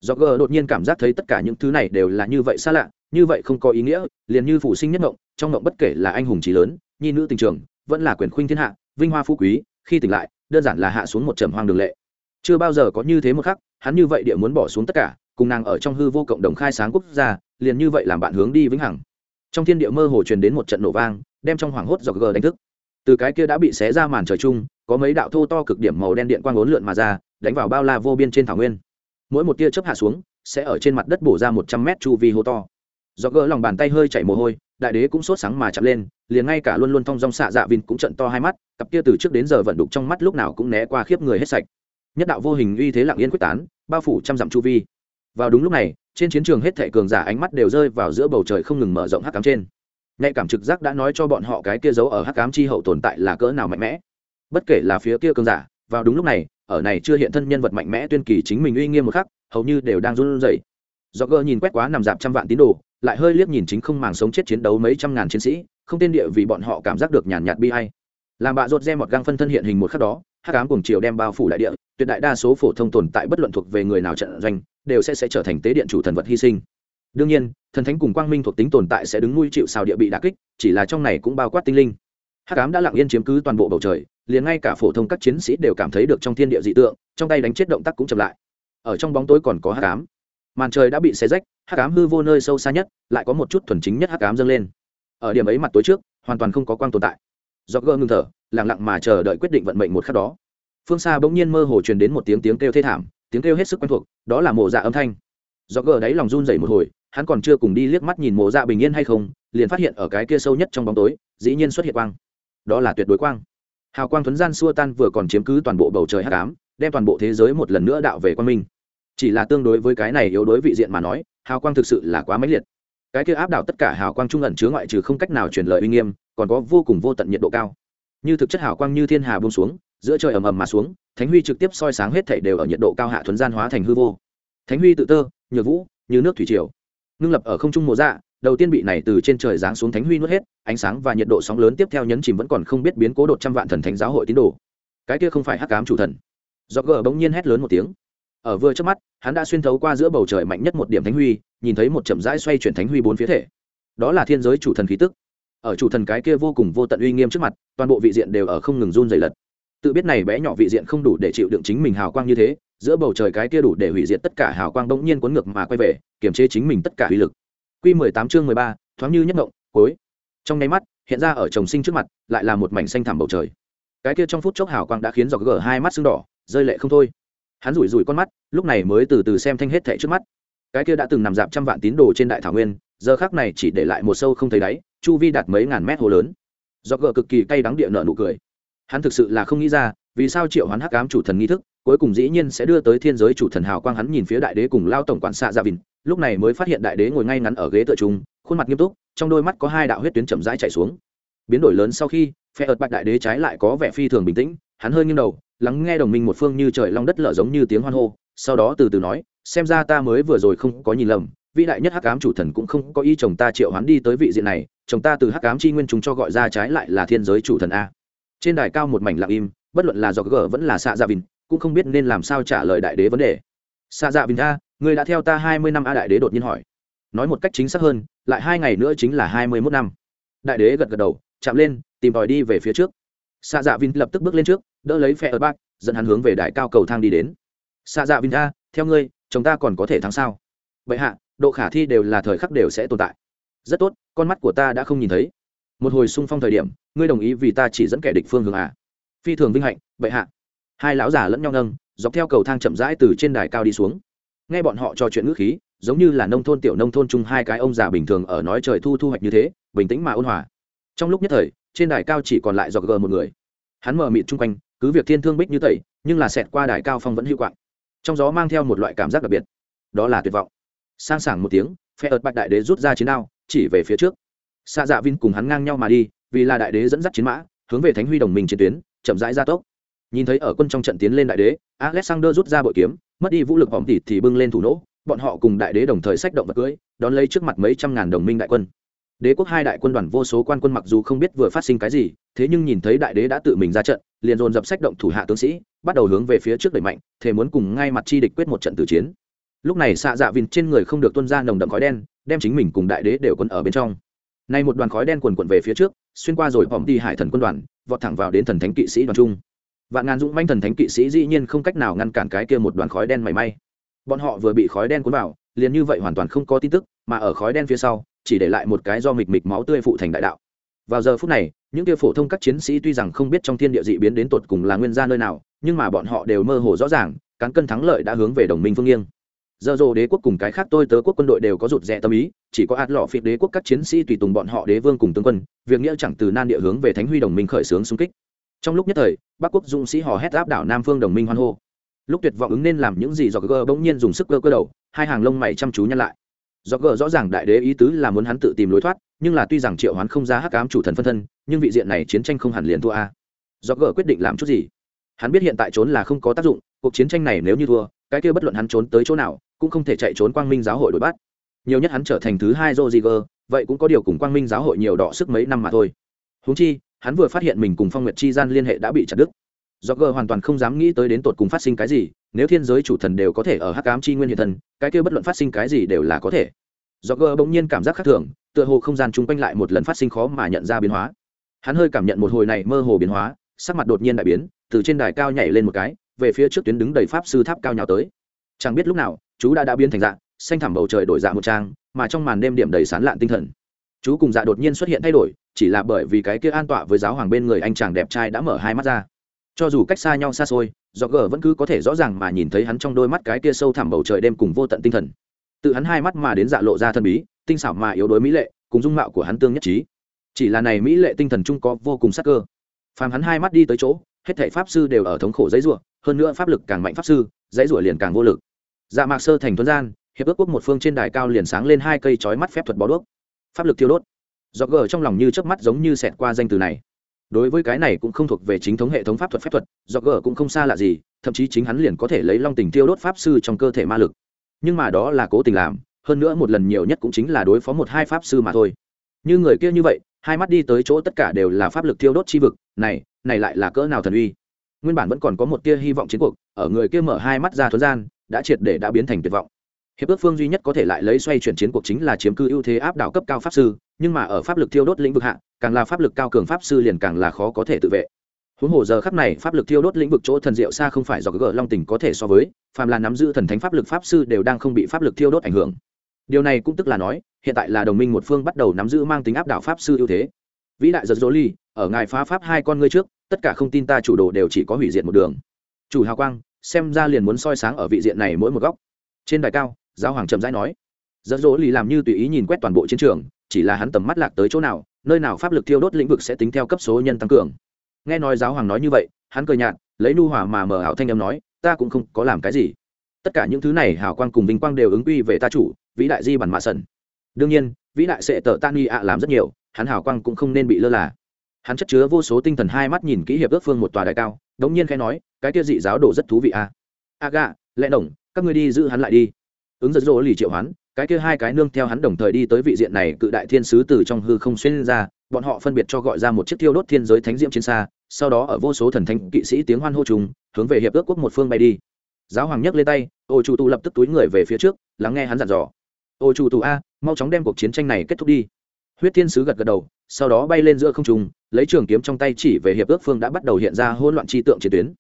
Do gờ đột nhiên cảm giác thấy tất cả những thứ này đều là như vậy xa lạ như vậy không có ý nghĩa, liền như phủ sinh nhất mộng, trong mộng bất kể là anh hùng trí lớn, nhi nữ tình trường, vẫn là quyền khuynh thiên hạ, vinh hoa phú quý, khi tỉnh lại, đơn giản là hạ xuống một trầm hoang đường lệ. Chưa bao giờ có như thế một khắc, hắn như vậy địa muốn bỏ xuống tất cả, cùng nàng ở trong hư vô cộng đồng khai sáng quốc gia, liền như vậy làm bạn hướng đi vĩnh hằng. Trong thiên địa mơ hồ truyền đến một trận nổ vang, đem trong hoàng hốt dọc gờ đánh thức. Từ cái kia đã bị xé ra màn trời chung, có mấy đạo thô to cực điểm màu đen điện quang ốn lượn mà ra, đánh vào bao la vô biên trên thảo nguyên. Mỗi một tia chớp hạ xuống, sẽ ở trên mặt đất bổ ra một trăm mét chu vi hô to do gỡ lòng bàn tay hơi chảy mồ hôi, đại đế cũng sốt sáng mà chặt lên, liền ngay cả luôn luôn thong dong xạ dạ vin cũng trận to hai mắt, cặp kia từ trước đến giờ vận đục trong mắt lúc nào cũng né qua khiếp người hết sạch. Nhất đạo vô hình uy thế lặng yên quyết tán, bao phủ trăm dặm chu vi. Vào đúng lúc này, trên chiến trường hết thệ cường giả ánh mắt đều rơi vào giữa bầu trời không ngừng mở rộng hắc cám trên. Nhạy cảm trực giác đã nói cho bọn họ cái kia giấu ở hắc cám chi hậu tồn tại là cỡ nào mạnh mẽ. Bất kể là phía kia cường giả, vào đúng lúc này, ở này chưa hiện thân nhân vật mạnh mẽ tuyên kỳ chính mình uy nghiêm một khắc, hầu như đều đang run rẩy. Do gơ nhìn quét quá nằm dạp trăm vạn tín đồ lại hơi liếc nhìn chính không màng sống chết chiến đấu mấy trăm ngàn chiến sĩ, không tên địa vì bọn họ cảm giác được nhàn nhạt bi hay làm bạ rột re một găng phân thân hiện hình một khắc đó, hắc ám cùng chiều đem bao phủ đại địa, tuyệt đại đa số phổ thông tồn tại bất luận thuộc về người nào trận doanh, đều sẽ sẽ trở thành tế điện chủ thần vật hy sinh. Đương nhiên, thần thánh cùng quang minh thuộc tính tồn tại sẽ đứng nuôi chịu xào địa bị đả kích, chỉ là trong này cũng bao quát tinh linh. Hắc ám đã lặng yên chiếm cứ toàn bộ bầu trời, liền ngay cả phổ thông các chiến sĩ đều cảm thấy được trong thiên địa dị tượng, trong tay đánh chết động tác cũng chậm lại. Ở trong bóng tối còn có hắc ám màn trời đã bị xé rách, hắc ám hư vô nơi sâu xa nhất, lại có một chút thuần chính nhất hắc ám dâng lên. Ở điểm ấy mặt tối trước, hoàn toàn không có quang tồn tại. Do gơ ngưng thở, lặng lặng mà chờ đợi quyết định vận mệnh một khắc đó. Phương xa bỗng nhiên mơ hồ truyền đến một tiếng tiếng kêu thê thảm, tiếng kêu hết sức quen thuộc, đó là mộ dạ âm thanh. Do gờ đáy lòng run dậy một hồi, hắn còn chưa cùng đi liếc mắt nhìn mộ dạ bình yên hay không, liền phát hiện ở cái kia sâu nhất trong bóng tối, dĩ nhiên xuất hiện quang. Đó là tuyệt đối quang. Hào quang thuấn gian xua tan vừa còn chiếm cứ toàn bộ bầu trời hắc ám, đem toàn bộ thế giới một lần nữa đạo về quang minh chỉ là tương đối với cái này yếu đối vị diện mà nói, hào quang thực sự là quá mãnh liệt. Cái kia áp đảo tất cả hào quang trung ẩn chứa ngoại trừ không cách nào truyền lời uy nghiêm, còn có vô cùng vô tận nhiệt độ cao. Như thực chất hào quang như thiên hà buông xuống, giữa trời ầm ầm mà xuống, thánh huy trực tiếp soi sáng hết thảy đều ở nhiệt độ cao hạ thuấn gian hóa thành hư vô. Thánh huy tự tơ, nhược vũ, như nước thủy triều. Ngưng lập ở không trung mùa dạ đầu tiên bị này từ trên trời giáng xuống thánh huy nuốt hết, ánh sáng và nhiệt độ sóng lớn tiếp theo nhấn chìm vẫn còn không biết biến cố đột trăm vạn thần thánh giáo hội tín đồ. Cái kia không phải hắc ám chủ thần. Do gờ bỗng nhiên hét lớn một tiếng ở vừa trước mắt, hắn đã xuyên thấu qua giữa bầu trời mạnh nhất một điểm thánh huy, nhìn thấy một chậm rãi xoay chuyển thánh huy bốn phía thể. Đó là thiên giới chủ thần khí tức. Ở chủ thần cái kia vô cùng vô tận uy nghiêm trước mặt, toàn bộ vị diện đều ở không ngừng run dày lật. Tự biết này bé nhỏ vị diện không đủ để chịu đựng chính mình hào quang như thế, giữa bầu trời cái kia đủ để hủy diệt tất cả hào quang bỗng nhiên cuốn ngược mà quay về, kiềm chế chính mình tất cả uy lực. Quy mười tám chương mười ba, thoáng như nhất động, cuối. Trong nháy mắt, hiện ra ở chồng sinh trước mặt, lại là một mảnh xanh thẳm bầu trời. Cái kia trong phút chốc hào quang đã khiến giọt gở hai mắt sưng đỏ, rơi lệ không thôi hắn rủi rủi con mắt, lúc này mới từ từ xem thanh hết thệ trước mắt. Cái kia đã từng nằm dạp trăm vạn tín đồ trên đại thảo nguyên, giờ khác này chỉ để lại một sâu không thấy đáy, chu vi đạt mấy ngàn mét hồ lớn. Do gờ cực kỳ cay đắng địa nợ nụ cười. Hắn thực sự là không nghĩ ra, vì sao triệu hoán hắc ám chủ thần nghi thức, cuối cùng dĩ nhiên sẽ đưa tới thiên giới chủ thần hào quang hắn nhìn phía đại đế cùng lao tổng quản xạ gia vịn, lúc này mới phát hiện đại đế ngồi ngay ngắn ở ghế tựa trung, khuôn mặt nghiêm túc, trong đôi mắt có hai đạo huyết tuyến chậm rãi chảy xuống. Biến đổi lớn sau khi, phe ợt bạch đại đế trái lại có vẻ phi thường bình tĩnh, hắn hơi nghiêng đầu lắng nghe đồng minh một phương như trời long đất lở giống như tiếng hoan hô, sau đó từ từ nói, xem ra ta mới vừa rồi không có nhìn lầm, vĩ đại nhất hắc ám chủ thần cũng không có ý chồng ta triệu hoán đi tới vị diện này, chồng ta từ hắc ám chi nguyên chúng cho gọi ra trái lại là thiên giới chủ thần a. Trên đài cao một mảnh lặng im, bất luận là do gờ vẫn là xạ gia vinh cũng không biết nên làm sao trả lời đại đế vấn đề. Xạ dạ vinh a, người đã theo ta hai mươi năm a đại đế đột nhiên hỏi. Nói một cách chính xác hơn, lại hai ngày nữa chính là hai mươi mốt năm. Đại đế gật gật đầu, chạm lên, tìm tòi đi về phía trước. Xạ dạ vinh lập tức bước lên trước đỡ lấy phe ở bác dẫn hắn hướng về đại cao cầu thang đi đến. Xạ dạ vinh a theo ngươi chúng ta còn có thể thắng sao? Vậy hạ, độ khả thi đều là thời khắc đều sẽ tồn tại. Rất tốt, con mắt của ta đã không nhìn thấy. Một hồi sung phong thời điểm, ngươi đồng ý vì ta chỉ dẫn kẻ địch phương hướng à? Phi thường vinh hạnh, bệ hạ. Hai lão già lẫn nhau nâng, dọc theo cầu thang chậm rãi từ trên đài cao đi xuống. Nghe bọn họ trò chuyện ngữ khí, giống như là nông thôn tiểu nông thôn chung hai cái ông già bình thường ở nói trời thu thu hoạch như thế, bình tĩnh mà ôn hòa. Trong lúc nhất thời, trên đài cao chỉ còn lại dọc gờ một người. Hắn mờ mịt chung quanh cứ việc thiên thương bích như tẩy, nhưng là xẹt qua đài cao phong vẫn hữu quạng. Trong gió mang theo một loại cảm giác đặc biệt. Đó là tuyệt vọng. Sang sảng một tiếng, phe ợt bạch đại đế rút ra chiến đao, chỉ về phía trước. Xa dạ vin cùng hắn ngang nhau mà đi, vì là đại đế dẫn dắt chiến mã, hướng về thánh huy đồng minh chiến tuyến, chậm rãi gia tốc. Nhìn thấy ở quân trong trận tiến lên đại đế, alexander rút ra bội kiếm, mất đi vũ lực hỏng tịt thì bưng lên thủ nỗ, bọn họ cùng đại đế đồng thời sách động vật cưỡi đón lấy trước mặt mấy trăm ngàn đồng minh đại quân đế quốc hai đại quân đoàn vô số quan quân mặc dù không biết vừa phát sinh cái gì, thế nhưng nhìn thấy đại đế đã tự mình ra trận, liền dồn dập sách động thủ hạ tướng sĩ, bắt đầu hướng về phía trước đẩy mạnh thể muốn cùng ngay mặt chi địch quyết một trận tử chiến. Lúc này xạ dạ vìn trên người không được tuân ra nồng đậm khói đen, đem chính mình cùng đại đế đều quấn ở bên trong. Nay một đoàn khói đen quần quận về phía trước, xuyên qua rồi bỏng đi hải thần quân đoàn, vọt thẳng vào đến thần thánh kỵ sĩ đoàn trung. Vạn ngàn dũng manh thần thánh kỵ sĩ dĩ nhiên không cách nào ngăn cản cái kia một đoàn khói đen mảy may. Bọn họ vừa bị khói đen cuốn vào, liền như vậy hoàn toàn không có tin tức, mà ở khói đen phía sau chỉ để lại một cái do mịch mịch máu tươi phụ thành đại đạo. Vào giờ phút này, những kia phổ thông các chiến sĩ tuy rằng không biết trong thiên địa dị biến đến tột cùng là nguyên gia nơi nào, nhưng mà bọn họ đều mơ hồ rõ ràng, cán cân thắng lợi đã hướng về đồng minh phương nghiêng. Giờ dồ đế quốc cùng cái khác tôi tớ quốc quân đội đều có rụt rẽ tâm ý, chỉ có ạt lọ phiệt đế quốc các chiến sĩ tùy tùng bọn họ đế vương cùng tướng quân, việc nghĩa chẳng từ nan địa hướng về thánh huy đồng minh khởi xướng xung kích. Trong lúc nhất thời, bắc quốc dũng sĩ hò hét áp đảo nam phương đồng minh hoan hô. Lúc tuyệt vọng ứng nên làm những gì do cơ bỗng nhiên dùng sức cơ cơ đầu, hai hàng lông mày chăm chú nhăn lại do gờ rõ ràng đại đế ý tứ là muốn hắn tự tìm lối thoát nhưng là tuy rằng triệu hoán không ra hắc ám chủ thần phân thân nhưng vị diện này chiến tranh không hẳn liền thua a. Do gờ quyết định làm chút gì? Hắn biết hiện tại trốn là không có tác dụng cuộc chiến tranh này nếu như thua cái kia bất luận hắn trốn tới chỗ nào cũng không thể chạy trốn quang minh giáo hội đuổi bắt. Nhiều nhất hắn trở thành thứ hai Roziger, vậy cũng có điều cùng quang minh giáo hội nhiều đọ sức mấy năm mà thôi. Huống chi hắn vừa phát hiện mình cùng phong nguyệt chi gian liên hệ đã bị chặt đứt. Do gờ hoàn toàn không dám nghĩ tới đến tột cùng phát sinh cái gì nếu thiên giới chủ thần đều có thể ở hắc ám chi nguyên hiện thần cái kia bất luận phát sinh cái gì đều là có thể. Do gờ bỗng nhiên cảm giác khác thường, tựa hồ không gian chung quanh lại một lần phát sinh khó mà nhận ra biến hóa. Hắn hơi cảm nhận một hồi này mơ hồ biến hóa, sắc mặt đột nhiên đại biến, từ trên đài cao nhảy lên một cái, về phía trước tuyến đứng đầy pháp sư tháp cao nhào tới. Chẳng biết lúc nào, chú đã đã biến thành dạng xanh thẳm bầu trời đổi dạng một trang, mà trong màn đêm điểm đầy sán lạn tinh thần. Chú cùng dạ đột nhiên xuất hiện thay đổi, chỉ là bởi vì cái kia an tọa với giáo hoàng bên người anh chàng đẹp trai đã mở hai mắt ra cho dù cách xa nhau xa xôi do gờ vẫn cứ có thể rõ ràng mà nhìn thấy hắn trong đôi mắt cái kia sâu thẳm bầu trời đêm cùng vô tận tinh thần. Tự hắn hai mắt mà đến dạ lộ ra thân bí, tinh xảo mà yếu đuối mỹ lệ, cùng dung mạo của hắn tương nhất trí. Chỉ là này mỹ lệ tinh thần chung có vô cùng sắc cơ. Phàm hắn hai mắt đi tới chỗ, hết thảy pháp sư đều ở thống khổ dãy rủa, hơn nữa pháp lực càng mạnh pháp sư, dãy rủa liền càng vô lực. Dạ mạc sơ thành thuấn gian, hiệp ước quốc một phương trên đài cao liền sáng lên hai cây chói mắt phép thuật bó đuốc. Pháp lực thiêu đốt. Do gờ trong lòng như chớp mắt giống như xẹt qua danh từ này đối với cái này cũng không thuộc về chính thống hệ thống pháp thuật phép thuật do gờ cũng không xa lạ gì, thậm chí chính hắn liền có thể lấy long tình tiêu đốt pháp sư trong cơ thể ma lực. Nhưng mà đó là cố tình làm, hơn nữa một lần nhiều nhất cũng chính là đối phó một hai pháp sư mà thôi. Như người kia như vậy, hai mắt đi tới chỗ tất cả đều là pháp lực thiêu đốt chi vực, này này lại là cỡ nào thần uy. Nguyên bản vẫn còn có một tia hy vọng chiến cuộc, ở người kia mở hai mắt ra thuấn gian, đã triệt để đã biến thành tuyệt vọng hiệp ước phương duy nhất có thể lại lấy xoay chuyển chiến cuộc chính là chiếm cư ưu thế áp đảo cấp cao pháp sư, nhưng mà ở pháp lực thiêu đốt lĩnh vực hạ, càng là pháp lực cao cường pháp sư liền càng là khó có thể tự vệ. Huống hồ giờ khắp này, pháp lực thiêu đốt lĩnh vực chỗ thần diệu xa không phải do gỡ long tình có thể so với, phàm là nắm giữ thần thánh pháp lực pháp sư đều đang không bị pháp lực thiêu đốt ảnh hưởng. Điều này cũng tức là nói, hiện tại là đồng minh một phương bắt đầu nắm giữ mang tính áp đảo pháp sư ưu thế. Vĩ đại giật dỗ ly, ở ngài phá pháp hai con ngươi trước, tất cả không tin ta chủ đồ đều chỉ có hủy diệt một đường. Chủ hào quang, xem ra liền muốn soi sáng ở vị diện này mỗi một góc. Trên đài cao giáo hoàng chậm rãi nói, giật dỗ ly làm như tùy ý nhìn quét toàn bộ chiến trường, chỉ là hắn tầm mắt lạc tới chỗ nào, nơi nào pháp lực thiêu đốt lĩnh vực sẽ tính theo cấp số nhân tăng cường. Nghe nói giáo hoàng nói như vậy, hắn cười nhạt, lấy nu hòa mà mở ảo thanh âm nói, ta cũng không có làm cái gì. Tất cả những thứ này hào quang cùng vinh quang đều ứng quy về ta chủ, vĩ đại di bản mạ sần đương nhiên, vĩ đại sẽ tờ tan y ạ làm rất nhiều, hắn hào quang cũng không nên bị lơ là. Hắn chất chứa vô số tinh thần hai mắt nhìn kỹ hiệp ước phương một tòa đại cao, đống nhiên khai nói, cái kia dị giáo đồ rất thú vị a à. a gà lẽ đồng các ngươi đi giữ hắn lại đi ứng dẫn dỗ lì triệu hoán, cái kia hai cái nương theo hắn đồng thời đi tới vị diện này, cự đại thiên sứ từ trong hư không xuyên ra, bọn họ phân biệt cho gọi ra một chiếc thiêu đốt thiên giới thánh diễm chiến xa, sau đó ở vô số thần thánh kỵ sĩ tiếng hoan hô trùng hướng về hiệp ước quốc một phương bay đi. Giáo hoàng nhấc lên tay, ô chủ tù lập tức túi người về phía trước, lắng nghe hắn dặn dò. Ô chủ tù a, mau chóng đem cuộc chiến tranh này kết thúc đi. Huyết thiên sứ gật gật đầu, sau đó bay lên giữa không trung, lấy trường kiếm trong tay chỉ về hiệp ước phương đã bắt đầu hiện ra hỗn loạn chi tượng chiến tuyến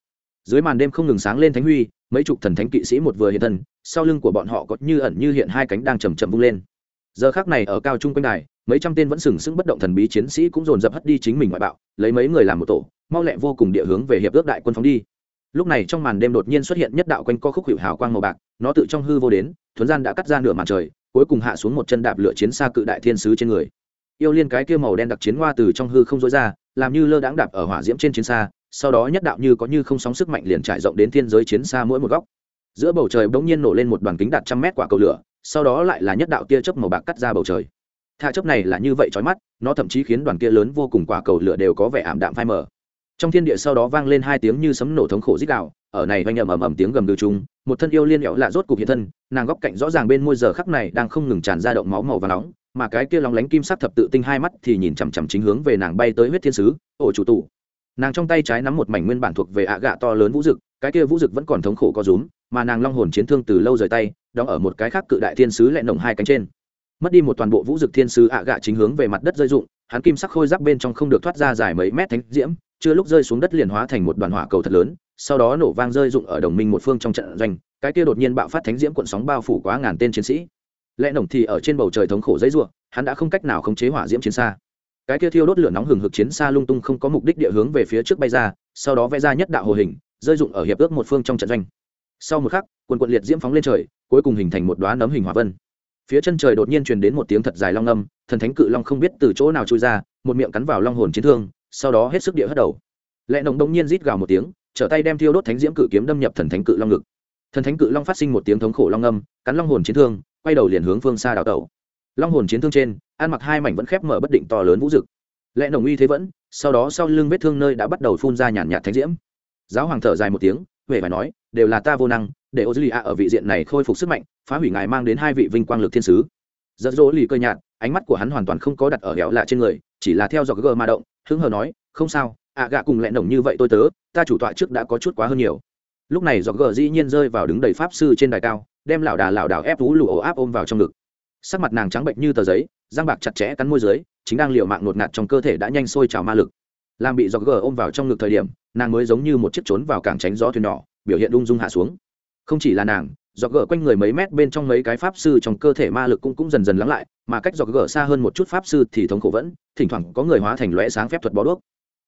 dưới màn đêm không ngừng sáng lên thánh huy, mấy chục thần thánh kỵ sĩ một vừa hiện thân, sau lưng của bọn họ có như ẩn như hiện hai cánh đang chầm chậm vung lên. Giờ khác này ở cao trung quanh đài, mấy trăm tên vẫn sừng sững bất động thần bí chiến sĩ cũng dồn dập hất đi chính mình ngoại bạo, lấy mấy người làm một tổ, mau lẹ vô cùng địa hướng về hiệp ước đại quân phóng đi. Lúc này trong màn đêm đột nhiên xuất hiện nhất đạo quanh co khúc hiệu hào quang màu bạc, nó tự trong hư vô đến, thuấn gian đã cắt ra nửa màn trời, cuối cùng hạ xuống một chân đạp lửa chiến xa cự đại thiên sứ trên người. Yêu liên cái kia màu đen đặc chiến hoa từ trong hư không dối ra, làm như lơ đãng đạp ở hỏa diễm trên chiến xa sau đó nhất đạo như có như không sóng sức mạnh liền trải rộng đến thiên giới chiến xa mỗi một góc. Giữa bầu trời bỗng nhiên nổ lên một đoàn kính đạt trăm mét quả cầu lửa, sau đó lại là nhất đạo tia chớp màu bạc cắt ra bầu trời. Tha chớp này là như vậy chói mắt, nó thậm chí khiến đoàn kia lớn vô cùng quả cầu lửa đều có vẻ ảm đạm phai mờ. Trong thiên địa sau đó vang lên hai tiếng như sấm nổ thống khổ rít đạo ở này vang ầm ầm ầm tiếng gầm gừ chung, một thân yêu liên nhẹo lạ rốt cục hiện thân, nàng góc cạnh rõ ràng bên môi giờ khắc này đang không ngừng tràn ra động máu màu và nóng, mà cái kia lóng lánh kim sắc thập tự tinh hai mắt thì nhìn chằm chằm chính hướng về nàng bay tới huyết thiên sứ, ổ chủ tụ nàng trong tay trái nắm một mảnh nguyên bản thuộc về ạ gạ to lớn vũ dực, cái kia vũ dực vẫn còn thống khổ có rúm, mà nàng long hồn chiến thương từ lâu rời tay, đóng ở một cái khác cự đại thiên sứ lại nồng hai cánh trên. Mất đi một toàn bộ vũ dực thiên sứ ạ gạ chính hướng về mặt đất rơi dụng hắn kim sắc khôi giáp bên trong không được thoát ra dài mấy mét thánh diễm, chưa lúc rơi xuống đất liền hóa thành một đoàn hỏa cầu thật lớn, sau đó nổ vang rơi dụng ở đồng minh một phương trong trận doanh, cái kia đột nhiên bạo phát thánh diễm cuộn sóng bao phủ quá ngàn tên chiến sĩ. Lẽ nồng thì ở trên bầu trời thống khổ dãy ruộng hắn đã không cách nào khống chế hỏa diễm chiến xa cái kia thiêu đốt lửa nóng hừng hực chiến xa lung tung không có mục đích địa hướng về phía trước bay ra, sau đó vẽ ra nhất đạo hồ hình, rơi dụng ở hiệp ước một phương trong trận doanh. Sau một khắc, quần quận liệt diễm phóng lên trời, cuối cùng hình thành một đoá nấm hình hỏa vân. Phía chân trời đột nhiên truyền đến một tiếng thật dài long âm, thần thánh cự long không biết từ chỗ nào trôi ra, một miệng cắn vào long hồn chiến thương, sau đó hết sức địa hất đầu. Lẽ nồng đông nhiên rít gào một tiếng, trở tay đem thiêu đốt thánh diễm cự kiếm đâm nhập thần thánh cự long ngực. Thần thánh cự long phát sinh một tiếng thống khổ long âm, cắn long hồn chiến thương, quay đầu liền hướng phương xa đào tẩu. Long hồn chiến thương trên ăn mặc hai mảnh vẫn khép mở bất định to lớn vũ rực. Lẽ nồng uy thế vẫn, sau đó sau lưng vết thương nơi đã bắt đầu phun ra nhàn nhạt thánh diễm. Giáo hoàng thở dài một tiếng huệ phải nói, đều là ta vô năng, để ô dư lì a ở vị diện này khôi phục sức mạnh, phá hủy ngài mang đến hai vị vinh quang lực thiên sứ. Giật dỗ lì cơ nhạt, ánh mắt của hắn hoàn toàn không có đặt ở hẻo lạ trên người, chỉ là theo dõi gờ ma động, hứng hờ nói, không sao, ạ gạ cùng lẹn nồng như vậy tôi tớ, ta chủ tọa trước đã có chút quá hơn nhiều. Lúc này dọc gờ dĩ nhiên rơi vào đứng đầy pháp sư trên đài cao, đem lảo đà lảo đảo ép vú lụ ổ áp ôm vào trong ngực sắc mặt nàng trắng bệnh như tờ giấy, răng bạc chặt chẽ cắn môi dưới, chính đang liều mạng ngột ngạt trong cơ thể đã nhanh sôi trào ma lực. Làm bị dọc gờ ôm vào trong ngực thời điểm, nàng mới giống như một chiếc trốn vào cảng tránh gió thuyền nhỏ, biểu hiện ung dung hạ xuống. Không chỉ là nàng dọc gờ quanh người mấy mét bên trong mấy cái pháp sư trong cơ thể ma lực cũng cũng dần dần lắng lại, mà cách dọc gờ xa hơn một chút pháp sư thì thống khổ vẫn, thỉnh thoảng có người hóa thành lõe sáng phép thuật bó đuốc.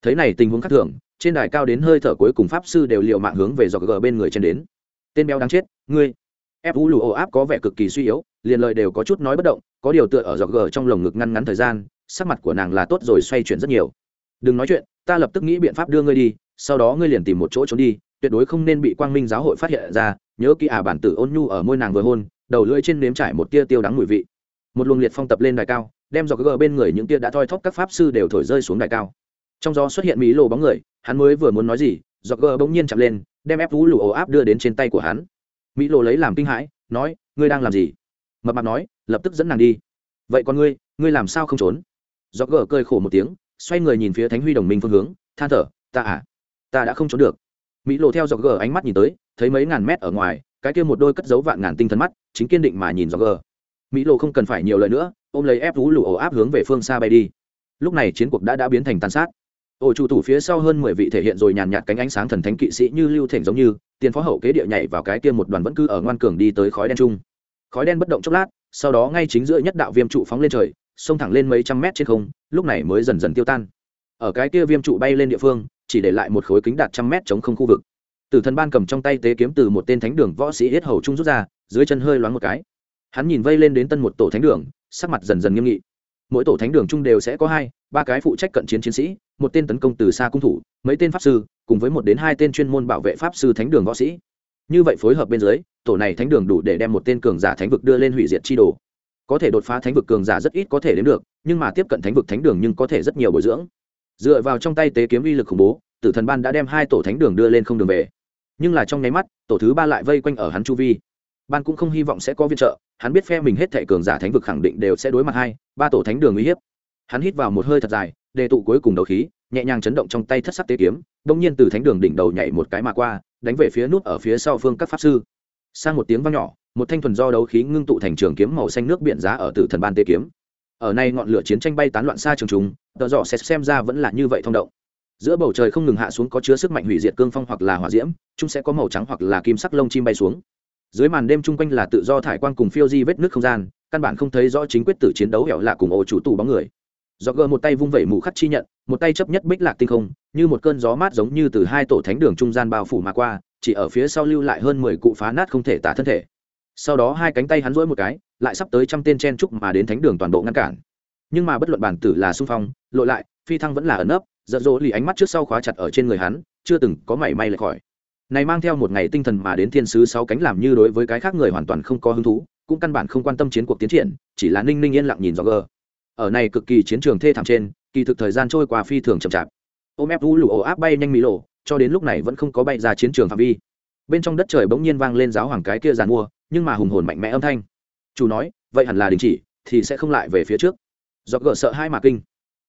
Thấy này tình huống khác thường, trên đài cao đến hơi thở cuối cùng pháp sư đều liều mạng hướng về dọc gờ bên người trên đến. Tên béo đáng chết, ngươi ép lù ổ áp có vẻ cực kỳ suy yếu, liền lời đều có chút nói bất động, có điều tựa ở giọt gờ trong lồng ngực ngăn ngắn thời gian, sắc mặt của nàng là tốt rồi xoay chuyển rất nhiều. Đừng nói chuyện, ta lập tức nghĩ biện pháp đưa ngươi đi, sau đó ngươi liền tìm một chỗ trốn đi, tuyệt đối không nên bị quang minh giáo hội phát hiện ra, nhớ kỹ à bản tử ôn nhu ở môi nàng vừa hôn, đầu lưỡi trên nếm trải một tia tiêu đắng mùi vị. Một luồng liệt phong tập lên đài cao, đem giọt gờ bên người những tia đã thoi thóp các pháp sư đều thổi rơi xuống đài cao. Trong gió xuất hiện mỹ lộ bóng người, hắn mới vừa muốn nói gì, giọt gờ bỗng nhiên chạm lên, đem ép vũ lụ ổ áp đưa đến trên tay của hắn mỹ lộ lấy làm kinh hãi, nói, ngươi đang làm gì? Mập mạp nói, lập tức dẫn nàng đi. Vậy còn ngươi ngươi làm sao không trốn? Dọc gờ cơi khổ một tiếng, xoay người nhìn phía thánh huy đồng minh phương hướng, than thở, ta à ta đã không trốn được. Mỹ lộ theo dọc gờ ánh mắt nhìn tới, thấy mấy ngàn mét ở ngoài, cái kia một đôi cất dấu vạn ngàn tinh thần mắt, chính kiên định mà nhìn dọc gờ mỹ lộ không cần phải nhiều lời nữa, ôm lấy ép vú lù ổ áp hướng về phương xa bay đi. Lúc này chiến cuộc đã đã biến thành tàn sát ổ chủ thủ phía sau hơn mười vị thể hiện rồi nhàn nhạt cánh ánh sáng thần thánh kỵ sĩ như lưu thểnh giống như, tiền phó hậu kế địa nhảy vào cái kia một đoàn vẫn cứ ở ngoan cường đi tới khói đen chung. Khói đen bất động chốc lát, sau đó ngay chính giữa nhất đạo viêm trụ phóng lên trời, xông thẳng lên mấy trăm mét trên không, lúc này mới dần dần tiêu tan. Ở cái kia viêm trụ bay lên địa phương, chỉ để lại một khối kính đạt trăm mét chống không khu vực. Tử thần ban cầm trong tay tế kiếm từ một tên thánh đường võ sĩ yết hầu trung rút ra, dưới chân hơi loáng một cái. Hắn nhìn vây lên đến tân một tổ thánh đường, sắc mặt dần dần nghiêm nghị. Mỗi tổ thánh đường chung đều sẽ có hai, ba cái phụ trách cận chiến chiến sĩ một tên tấn công từ xa cung thủ, mấy tên pháp sư, cùng với một đến hai tên chuyên môn bảo vệ pháp sư thánh đường võ sĩ. Như vậy phối hợp bên dưới, tổ này thánh đường đủ để đem một tên cường giả thánh vực đưa lên hủy diệt chi đồ. Có thể đột phá thánh vực cường giả rất ít có thể đến được, nhưng mà tiếp cận thánh vực thánh đường nhưng có thể rất nhiều bồi dưỡng. Dựa vào trong tay tế kiếm uy lực khủng bố, tử thần ban đã đem hai tổ thánh đường đưa lên không đường về. Nhưng là trong nháy mắt, tổ thứ ba lại vây quanh ở hắn chu vi. Ban cũng không hy vọng sẽ có viện trợ, hắn biết phe mình hết thệ cường giả thánh vực khẳng định đều sẽ đối mặt hai, ba tổ thánh đường uy hiếp. Hắn hít vào một hơi thật dài đề tụ cuối cùng đầu khí, nhẹ nhàng chấn động trong tay thất sắc tế kiếm đông nhiên từ thánh đường đỉnh đầu nhảy một cái mà qua, đánh về phía nút ở phía sau phương các pháp sư. Sang một tiếng vang nhỏ, một thanh thuần do đấu khí ngưng tụ thành trường kiếm màu xanh nước biển giá ở tử thần ban tế kiếm. Ở nay ngọn lửa chiến tranh bay tán loạn xa trường chúng tờ dọ sẽ xem ra vẫn là như vậy thông động. Giữa bầu trời không ngừng hạ xuống có chứa sức mạnh hủy diệt cương phong hoặc là hỏa diễm, chúng sẽ có màu trắng hoặc là kim sắc lông chim bay xuống. Dưới màn đêm chung quanh là tự do thải quang cùng phiêu di vết nước không gian, căn bản không thấy rõ chính quyết tử chiến đấu hẻo lạ cùng ổ chủ tù bóng người do gờ một tay vung vẩy mù khắc chi nhận, một tay chấp nhất bích lạc tinh không, như một cơn gió mát giống như từ hai tổ thánh đường trung gian bao phủ mà qua, chỉ ở phía sau lưu lại hơn mười cụ phá nát không thể tả thân thể. Sau đó hai cánh tay hắn rỗi một cái, lại sắp tới trăm tên chen trúc mà đến thánh đường toàn bộ ngăn cản. Nhưng mà bất luận bản tử là xung phong, lội lại, phi thăng vẫn là ẩn ấp giận dỗ lì ánh mắt trước sau khóa chặt ở trên người hắn, chưa từng có mảy may lệch khỏi. Này mang theo một ngày tinh thần mà đến thiên sứ sáu cánh làm như đối với cái khác người hoàn toàn không có hứng thú, cũng căn bản không quan tâm chiến cuộc tiến triển, chỉ là ninh ninh yên lặng nhìn do gờ ở này cực kỳ chiến trường thê thảm trên, kỳ thực thời gian trôi qua phi thường chậm chạp. Ôm ép vũ lụ ổ áp bay nhanh mỹ lộ, cho đến lúc này vẫn không có bay ra chiến trường phạm vi. Bên trong đất trời bỗng nhiên vang lên giáo hoàng cái kia giàn mua, nhưng mà hùng hồn mạnh mẽ âm thanh. Chủ nói, vậy hẳn là đình chỉ, thì sẽ không lại về phía trước. Do gỡ sợ hai mà kinh.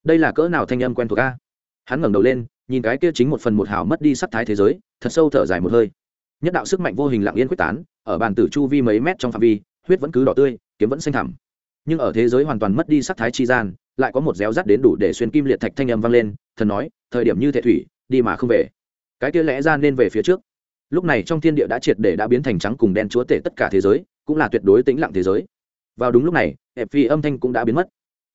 Đây là cỡ nào thanh âm quen thuộc a? Hắn ngẩng đầu lên, nhìn cái kia chính một phần một hào mất đi sắc thái thế giới, thật sâu thở dài một hơi. Nhất đạo sức mạnh vô hình lặng yên quyết tán, ở bàn tử chu vi mấy mét trong phạm vi, huyết vẫn cứ đỏ tươi, kiếm vẫn xanh thẳm nhưng ở thế giới hoàn toàn mất đi sắc thái chi gian, lại có một réo rắt đến đủ để xuyên kim liệt thạch thanh âm vang lên, thần nói, thời điểm như thệ thủy, đi mà không về. Cái kia lẽ ra nên về phía trước. Lúc này trong thiên địa đã triệt để đã biến thành trắng cùng đen chúa tể tất cả thế giới, cũng là tuyệt đối tĩnh lặng thế giới. Vào đúng lúc này ép phi âm thanh cũng đã biến mất.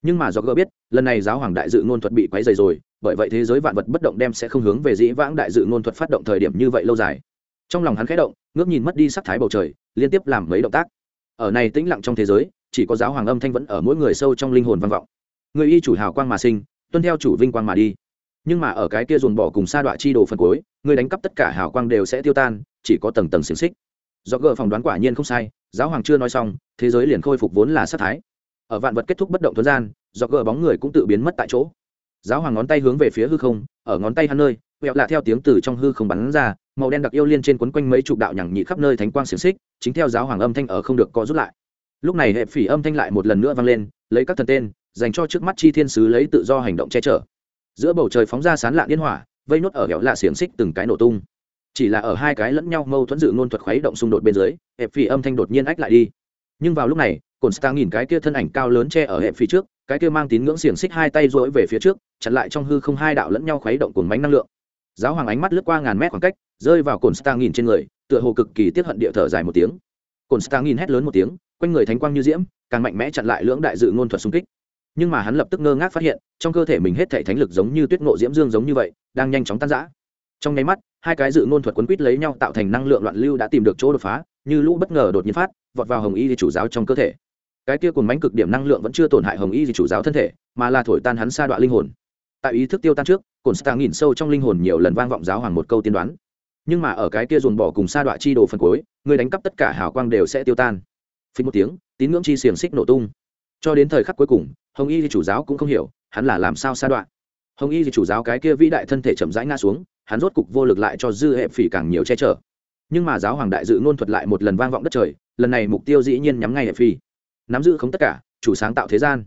Nhưng mà do gỡ biết, lần này giáo hoàng đại dự ngôn thuật bị quấy dày rồi, bởi vậy thế giới vạn vật bất động đem sẽ không hướng về dĩ vãng đại dự ngôn thuật phát động thời điểm như vậy lâu dài. Trong lòng hắn khẽ động, ngước nhìn mất đi sắc thái bầu trời, liên tiếp làm mấy động tác. Ở này tĩnh lặng trong thế giới chỉ có giáo hoàng âm thanh vẫn ở mỗi người sâu trong linh hồn vang vọng. Người y chủ hào quang mà sinh, tuân theo chủ vinh quang mà đi. Nhưng mà ở cái kia dồn bỏ cùng sa đọa chi đồ phần cuối, người đánh cắp tất cả hào quang đều sẽ tiêu tan, chỉ có tầng tầng xiềng xích. Do gờ phỏng đoán quả nhiên không sai, giáo hoàng chưa nói xong, thế giới liền khôi phục vốn là sát thái. Ở vạn vật kết thúc bất động thuấn gian, do gờ bóng người cũng tự biến mất tại chỗ. Giáo hoàng ngón tay hướng về phía hư không, ở ngón tay hắn nơi, quẹo lạ theo tiếng từ trong hư không bắn ra, màu đen đặc yêu liên trên quấn quanh mấy chục đạo nhằng nhị khắp nơi thánh quang xiềng xích, chính theo giáo hoàng âm thanh ở không được có rút lại lúc này hệ phỉ âm thanh lại một lần nữa vang lên, lấy các thần tên, dành cho trước mắt chi thiên sứ lấy tự do hành động che chở. Giữa bầu trời phóng ra sán lạ yên hỏa, vây nốt ở hẻo lạ xiềng xích từng cái nổ tung. Chỉ là ở hai cái lẫn nhau mâu thuẫn dự ngôn thuật khuấy động xung đột bên dưới, hệ phỉ âm thanh đột nhiên ách lại đi. Nhưng vào lúc này, cồn stang nhìn cái kia thân ảnh cao lớn che ở hệ phỉ trước, cái kia mang tín ngưỡng xiềng xích hai tay rối về phía trước, chặn lại trong hư không hai đạo lẫn nhau khuấy động cồn bánh năng lượng. Giáo hoàng ánh mắt lướt qua ngàn mét khoảng cách, rơi vào cồn stang nhìn trên người, tựa hồ cực kỳ tiết hận địa thở dài một tiếng. Cồn stang nhìn hét lớn một tiếng quanh người thánh quang như diễm, càng mạnh mẽ chặn lại lưỡng đại dự ngôn thuật xung kích. Nhưng mà hắn lập tức ngơ ngác phát hiện, trong cơ thể mình hết thể thánh lực giống như tuyết ngộ diễm dương giống như vậy, đang nhanh chóng tan rã. Trong nháy mắt, hai cái dự ngôn thuật quấn quýt lấy nhau tạo thành năng lượng loạn lưu đã tìm được chỗ đột phá, như lũ bất ngờ đột nhiên phát, vọt vào hồng y di chủ giáo trong cơ thể. Cái kia cùng mánh cực điểm năng lượng vẫn chưa tổn hại hồng y di chủ giáo thân thể, mà là thổi tan hắn sa đoạn linh hồn. Tại ý thức tiêu tan trước cồn stang nghìn sâu trong linh hồn nhiều lần vang vọng giáo hoàng một câu tiên đoán. Nhưng mà ở cái kia dồn bỏ cùng sa đoạn chi đồ phần cuối, người đánh cắp tất cả hào quang đều sẽ tiêu tan phí một tiếng, tín ngưỡng chi xiềng xích nổ tung. Cho đến thời khắc cuối cùng, hồng y thì chủ giáo cũng không hiểu, hắn là làm sao sa đoạn. Hồng y thì chủ giáo cái kia vĩ đại thân thể chậm rãi ngã xuống, hắn rốt cục vô lực lại cho dư hệ phỉ càng nhiều che chở. Nhưng mà giáo hoàng đại dự ngôn thuật lại một lần vang vọng đất trời, lần này mục tiêu dĩ nhiên nhắm ngay hệ phi nắm giữ không tất cả, chủ sáng tạo thế gian.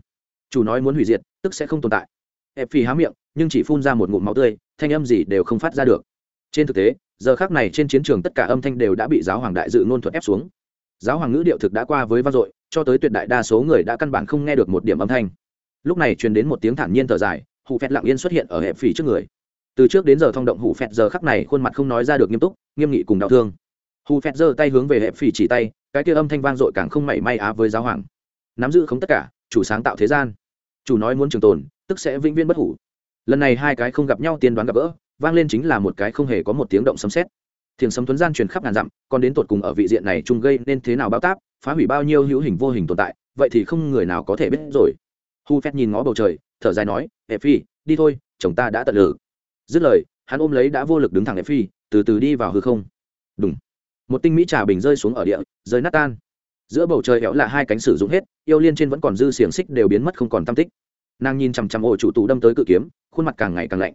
Chủ nói muốn hủy diệt, tức sẽ không tồn tại. Hệ phi há miệng, nhưng chỉ phun ra một ngụm máu tươi, thanh âm gì đều không phát ra được. Trên thực tế, giờ khác này trên chiến trường tất cả âm thanh đều đã bị giáo hoàng đại dự ngôn thuật ép xuống giáo hoàng ngữ điệu thực đã qua với vang dội, cho tới tuyệt đại đa số người đã căn bản không nghe được một điểm âm thanh. Lúc này truyền đến một tiếng thản nhiên thở dài hụ phẹt lặng yên xuất hiện ở hẹp phỉ trước người. Từ trước đến giờ thông động hụ phẹt giờ khắc này khuôn mặt không nói ra được nghiêm túc, nghiêm nghị cùng đau thương. Hụ phẹt giơ tay hướng về hẹp phỉ chỉ tay, cái kia âm thanh vang dội càng không mảy may á với giáo hoàng. Nắm giữ không tất cả, chủ sáng tạo thế gian. Chủ nói muốn trường tồn, tức sẽ vĩnh viễn bất hủ. Lần này hai cái không gặp nhau tiên đoán gặp gỡ, vang lên chính là một cái không hề có một tiếng động sấm sét thiền sấm tuấn gian truyền khắp ngàn dặm, còn đến tột cùng ở vị diện này chung gây nên thế nào bao táp phá hủy bao nhiêu hữu hình vô hình tồn tại, vậy thì không người nào có thể biết rồi. Hu phét nhìn ngó bầu trời, thở dài nói ẹ phi, đi thôi, chồng ta đã tận lử dứt lời, hắn ôm lấy đã vô lực đứng thẳng ẹ phi, từ từ đi vào hư không. Đúng một tinh mỹ trà bình rơi xuống ở địa, rơi nát tan. Giữa bầu trời héo là hai cánh sử dụng hết, yêu liên trên vẫn còn dư xiềng xích đều biến mất không còn tam tích. Nàng nhìn chằm chằm ổ chủ tù đâm tới cự kiếm, khuôn mặt càng ngày càng lạnh.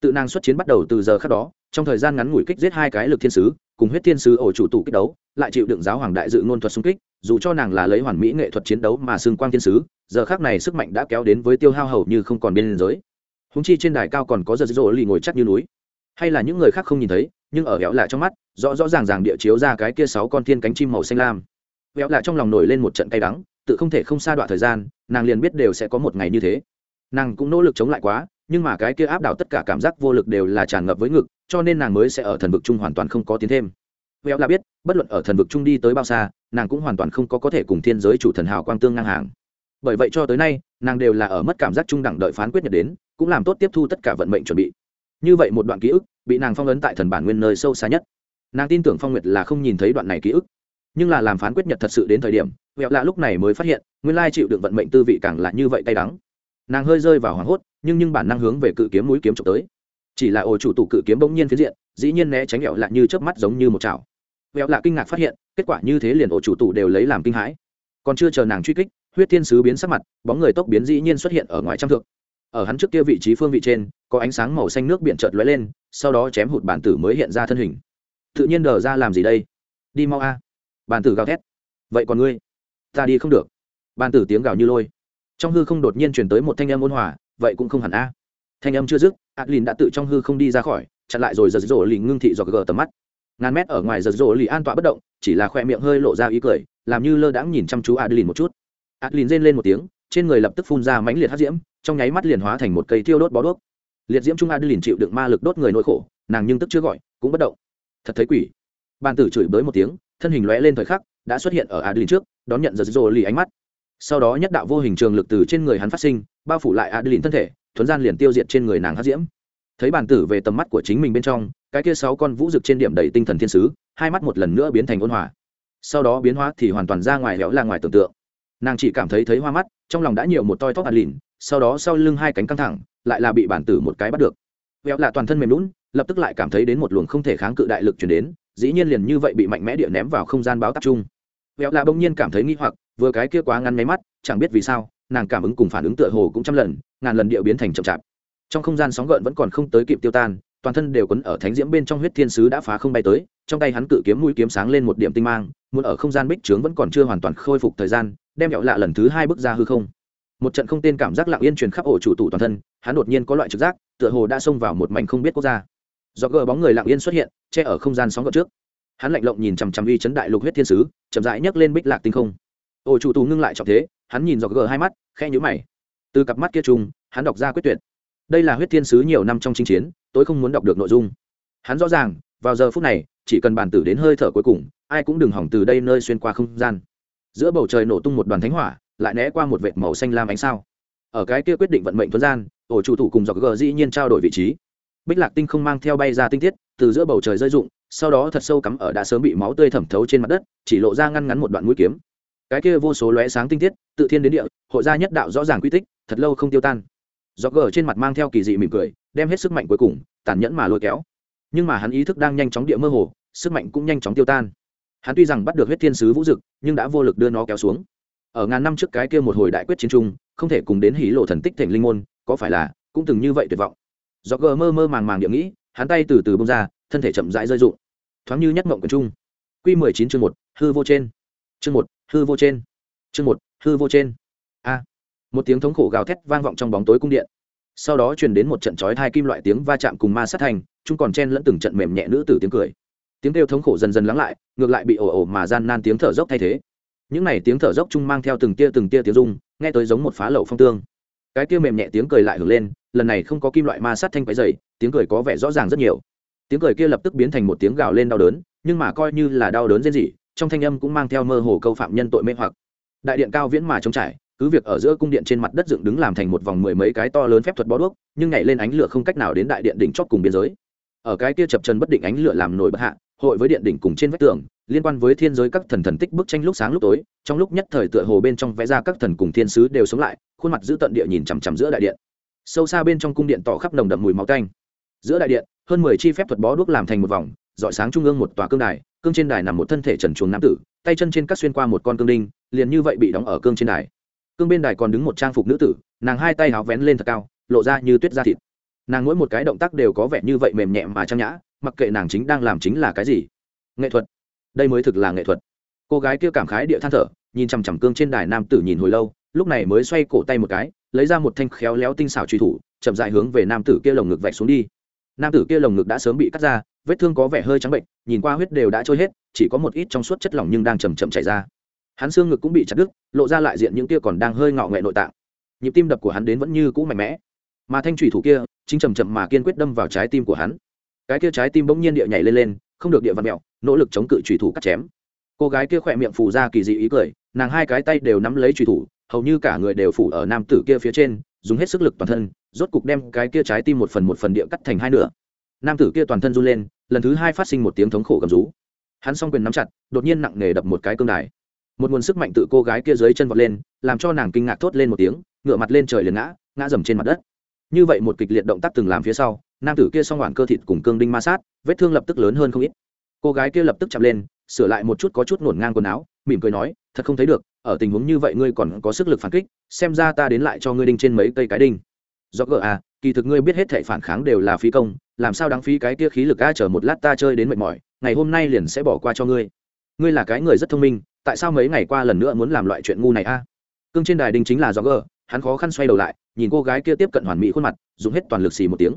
Tự nàng xuất chiến bắt đầu từ giờ khác đó trong thời gian ngắn ngủi kích giết hai cái lực thiên sứ, cùng huyết thiên sứ ổ chủ tụ kích đấu, lại chịu đựng giáo hoàng đại dự ngôn thuật xung kích, dù cho nàng là lấy hoàn mỹ nghệ thuật chiến đấu mà xương quang thiên sứ, giờ khác này sức mạnh đã kéo đến với tiêu hao hầu như không còn biên giới húng chi trên đài cao còn có giật rỗ lì ngồi chắc như núi. Hay là những người khác không nhìn thấy, nhưng ở héo lạ trong mắt, rõ rõ ràng ràng địa chiếu ra cái kia sáu con thiên cánh chim màu xanh lam. Héo lạ trong lòng nổi lên một trận cay đắng, tự không thể không xa đoạn thời gian, nàng liền biết đều sẽ có một ngày như thế. Nàng cũng nỗ lực chống lại quá, nhưng mà cái kia áp đảo tất cả cảm giác vô lực đều là tràn ngập với ngực cho nên nàng mới sẽ ở thần vực chung hoàn toàn không có tiến thêm. Véo là biết, bất luận ở thần vực chung đi tới bao xa, nàng cũng hoàn toàn không có có thể cùng thiên giới chủ thần hào quang tương ngang hàng. Bởi vậy cho tới nay, nàng đều là ở mất cảm giác trung đẳng đợi phán quyết nhật đến, cũng làm tốt tiếp thu tất cả vận mệnh chuẩn bị. Như vậy một đoạn ký ức, bị nàng phong ấn tại thần bản nguyên nơi sâu xa nhất. Nàng tin tưởng phong nguyệt là không nhìn thấy đoạn này ký ức. Nhưng là làm phán quyết nhật thật sự đến thời điểm, vẹo lạ lúc này mới phát hiện, nguyên lai chịu đựng vận mệnh tư vị càng là như vậy cay đắng. Nàng hơi rơi vào hoảng hốt, nhưng nhưng bản năng hướng về cự kiếm mũi kiếm trộm tới chỉ là ổ chủ tụ cự kiếm bỗng nhiên phiến diện, dĩ nhiên né tránh vẹo lạ như chớp mắt giống như một chảo. Vẹo lạ kinh ngạc phát hiện, kết quả như thế liền ổ chủ tụ đều lấy làm kinh hãi. Còn chưa chờ nàng truy kích, huyết thiên sứ biến sắc mặt, bóng người tốc biến dĩ nhiên xuất hiện ở ngoài trăm thượng ở hắn trước kia vị trí phương vị trên, có ánh sáng màu xanh nước biển chợt lóe lên, sau đó chém hụt bản tử mới hiện ra thân hình. Tự nhiên đờ ra làm gì đây? Đi mau a. Bản tử gào thét. Vậy còn ngươi? Ta đi không được. Bản tử tiếng gào như lôi. Trong hư không đột nhiên chuyển tới một thanh âm ôn hòa, vậy cũng không hẳn a. Thanh âm chưa dứt adlin đã tự trong hư không đi ra khỏi, chặn lại rồi giật rổ lì ngưng thị do gờ tầm mắt. Ngàn mét ở ngoài giật rổ lì an tọa bất động, chỉ là khoe miệng hơi lộ ra ý cười, làm như lơ đãng nhìn chăm chú adlin một chút. Adlin rên lên một tiếng, trên người lập tức phun ra mãnh liệt hát diễm, trong nháy mắt liền hóa thành một cây thiêu đốt bó đuốc. Liệt diễm trung adlin chịu đựng ma lực đốt người nỗi khổ, nàng nhưng tức chưa gọi, cũng bất động. Thật thấy quỷ. Bàn tử chửi bới một tiếng, thân hình lóe lên thời khắc, đã xuất hiện ở adlin trước, đón nhận giật rổ lì ánh mắt. Sau đó nhất đạo vô hình trường lực từ trên người hắn phát sinh, bao phủ lại adlin thân thể thuấn gian liền tiêu diệt trên người nàng hát diễm. Thấy bản tử về tầm mắt của chính mình bên trong, cái kia sáu con vũ rực trên điểm đầy tinh thần thiên sứ, hai mắt một lần nữa biến thành ôn hòa. Sau đó biến hóa thì hoàn toàn ra ngoài héo là ngoài tưởng tượng. Nàng chỉ cảm thấy thấy hoa mắt, trong lòng đã nhiều một toi tóc hạt lìn sau đó sau lưng hai cánh căng thẳng, lại là bị bản tử một cái bắt được. Héo là toàn thân mềm lún, lập tức lại cảm thấy đến một luồng không thể kháng cự đại lực chuyển đến, dĩ nhiên liền như vậy bị mạnh mẽ địa ném vào không gian báo tập trung héo là bỗng nhiên cảm thấy nghi hoặc, vừa cái kia quá ngắn máy mắt, chẳng biết vì sao nàng cảm ứng cùng phản ứng tựa hồ cũng trăm lần, ngàn lần địa biến thành chậm chạp. Trong không gian sóng gợn vẫn còn không tới kịp tiêu tan, toàn thân đều quấn ở thánh diễm bên trong huyết thiên sứ đã phá không bay tới, trong tay hắn cự kiếm mũi kiếm sáng lên một điểm tinh mang, muốn ở không gian bích trướng vẫn còn chưa hoàn toàn khôi phục thời gian, đem nhậu lạ lần thứ hai bước ra hư không. Một trận không tên cảm giác lặng yên truyền khắp ổ chủ tụ toàn thân, hắn đột nhiên có loại trực giác, tựa hồ đã xông vào một mảnh không biết quốc gia. Do gờ bóng người lặng yên xuất hiện, che ở không gian sóng gợn trước. Hắn lạnh lộng nhìn chằm chằm uy chấn đại lục huyết thiên sứ, chậm rãi nhấc lên bích lạc tinh không. Ổ chủ tụ ngưng lại trọng thế hắn nhìn dọc gờ hai mắt khe nhũ mày. Từ cặp mắt kia chung hắn đọc ra quyết tuyệt. Đây là huyết thiên sứ nhiều năm trong chinh chiến, tôi không muốn đọc được nội dung. Hắn rõ ràng, vào giờ phút này, chỉ cần bàn tử đến hơi thở cuối cùng, ai cũng đừng hỏng từ đây nơi xuyên qua không gian. Giữa bầu trời nổ tung một đoàn thánh hỏa, lại né qua một vệt màu xanh lam ánh sao. Ở cái kia quyết định vận mệnh tuấn gian ổ chủ thủ cùng dọc gờ dĩ nhiên trao đổi vị trí. Bích lạc tinh không mang theo bay ra tinh tiết từ giữa bầu trời rơi rụng, sau đó thật sâu cắm ở đã sớm bị máu tươi thẩm thấu trên mặt đất, chỉ lộ ra ngăn ngắn một đoạn mũi kiếm cái kia vô số lóe sáng tinh tiết, tự thiên đến địa, hội gia nhất đạo rõ ràng quy tích, thật lâu không tiêu tan. Do gờ trên mặt mang theo kỳ dị mỉm cười, đem hết sức mạnh cuối cùng, tàn nhẫn mà lôi kéo. Nhưng mà hắn ý thức đang nhanh chóng địa mơ hồ, sức mạnh cũng nhanh chóng tiêu tan. Hắn tuy rằng bắt được huyết thiên sứ vũ dực, nhưng đã vô lực đưa nó kéo xuống. Ở ngàn năm trước cái kia một hồi đại quyết chiến trung, không thể cùng đến hí lộ thần tích thành linh môn, có phải là cũng từng như vậy tuyệt vọng. Do gờ mơ mơ màng màng địa nghĩ, hắn tay từ từ bông ra, thân thể chậm rãi rơi rụng. Thoáng như nhất mộng quần trung q mười chín chương một, hư vô trên. Chương một hư vô trên. Chương một, hư vô trên. A. Một tiếng thống khổ gào thét vang vọng trong bóng tối cung điện. Sau đó truyền đến một trận chói hai kim loại tiếng va chạm cùng ma sát thành, chúng còn chen lẫn từng trận mềm nhẹ nữ tử tiếng cười. Tiếng kêu thống khổ dần dần lắng lại, ngược lại bị ồ ồ mà gian nan tiếng thở dốc thay thế. Những này tiếng thở dốc chung mang theo từng tia từng tia tiếng rung, nghe tới giống một phá lậu phong tương. Cái tia mềm nhẹ tiếng cười lại hưởng lên, lần này không có kim loại ma sát thanh quái dày tiếng cười có vẻ rõ ràng rất nhiều. Tiếng cười kia lập tức biến thành một tiếng gào lên đau đớn, nhưng mà coi như là đau đớn riêng gì trong thanh âm cũng mang theo mơ hồ câu phạm nhân tội mê hoặc. Đại điện cao viễn mà trống trải, cứ việc ở giữa cung điện trên mặt đất dựng đứng làm thành một vòng mười mấy cái to lớn phép thuật bó đuốc, nhưng nhảy lên ánh lửa không cách nào đến đại điện đỉnh chót cùng biên giới. Ở cái kia chập chân bất định ánh lửa làm nổi bất hạ, hội với điện đỉnh cùng trên vách tường, liên quan với thiên giới các thần thần tích bức tranh lúc sáng lúc tối, trong lúc nhất thời tựa hồ bên trong vẽ ra các thần cùng thiên sứ đều sống lại, khuôn mặt giữ tận địa nhìn chằm chằm giữa đại điện. Sâu xa bên trong cung điện tỏ khắp nồng đậm mùi máu tanh. Giữa đại điện, hơn mười chi phép thuật bó đuốc làm thành một vòng dọi sáng trung ương một tòa cương đài, cương trên đài nằm một thân thể trần chuồng nam tử, tay chân trên cắt xuyên qua một con cương đinh, liền như vậy bị đóng ở cương trên đài. Cương bên đài còn đứng một trang phục nữ tử, nàng hai tay áo vén lên thật cao, lộ ra như tuyết da thịt. Nàng mỗi một cái động tác đều có vẻ như vậy mềm nhẹ mà trang nhã, mặc kệ nàng chính đang làm chính là cái gì. Nghệ thuật. Đây mới thực là nghệ thuật. Cô gái kia cảm khái địa than thở, nhìn chằm chằm cương trên đài nam tử nhìn hồi lâu, lúc này mới xoay cổ tay một cái, lấy ra một thanh khéo léo tinh xảo truy thủ, chậm dại hướng về nam tử kia lồng ngực vạch xuống đi. Nam tử kia lồng ngực đã sớm bị cắt ra vết thương có vẻ hơi trắng bệnh, nhìn qua huyết đều đã trôi hết, chỉ có một ít trong suốt chất lỏng nhưng đang chầm chậm chảy ra. Hắn xương ngực cũng bị chặt đứt, lộ ra lại diện những kia còn đang hơi ngọ nghệ nội tạng. Nhịp tim đập của hắn đến vẫn như cũ mạnh mẽ. Mà thanh thủy thủ kia, chính chầm chậm mà kiên quyết đâm vào trái tim của hắn. Cái kia trái tim bỗng nhiên địa nhảy lên lên, không được địa vật mẹo, nỗ lực chống cự thủy thủ cắt chém. Cô gái kia khỏe miệng phủ ra kỳ dị ý cười, nàng hai cái tay đều nắm lấy thủy thủ, hầu như cả người đều phủ ở nam tử kia phía trên, dùng hết sức lực toàn thân, rốt cục đem cái kia trái tim một phần một phần địa cắt thành hai nửa nam tử kia toàn thân run lên, lần thứ hai phát sinh một tiếng thống khổ gầm rú. Hắn s o n g quyền nắm chặt, đột nhiên nặng nề đập một cái cương đài. Một nguồn sức mạnh tự cô gái kia dưới chân vọt lên, làm cho nàng kinh ngạc thốt lên một tiếng ngựa mặt lên trời liền ngã ngã dầm trên mặt đất. Như vậy một kịch liệt động tác từng làm phía sau, nam tử kia s o n g hoảng cơ thịt cùng cương đinh ma sát, vết thương lập tức lớn hơn không ít. Cô gái kia lập tức chạm lên, sửa lại một chút có chút ngổn ngang quần áo, mỉm cười nói, thật không thấy được, ở tình huống như vậy ngươi còn có sức lực phản kích, xem ra ta đến lại cho ngươi đinh trên mấy cây cái đinh. Do gỡ à kỳ thực ngươi biết hết thệ phản kháng đều là phí công, làm sao đáng phí cái kia khí lực a? Chờ một lát ta chơi đến mệt mỏi, ngày hôm nay liền sẽ bỏ qua cho ngươi. Ngươi là cái người rất thông minh, tại sao mấy ngày qua lần nữa muốn làm loại chuyện ngu này a? Cương trên đài đình chính là do gờ, hắn khó khăn xoay đầu lại, nhìn cô gái kia tiếp cận hoàn mỹ khuôn mặt, dùng hết toàn lực xì một tiếng.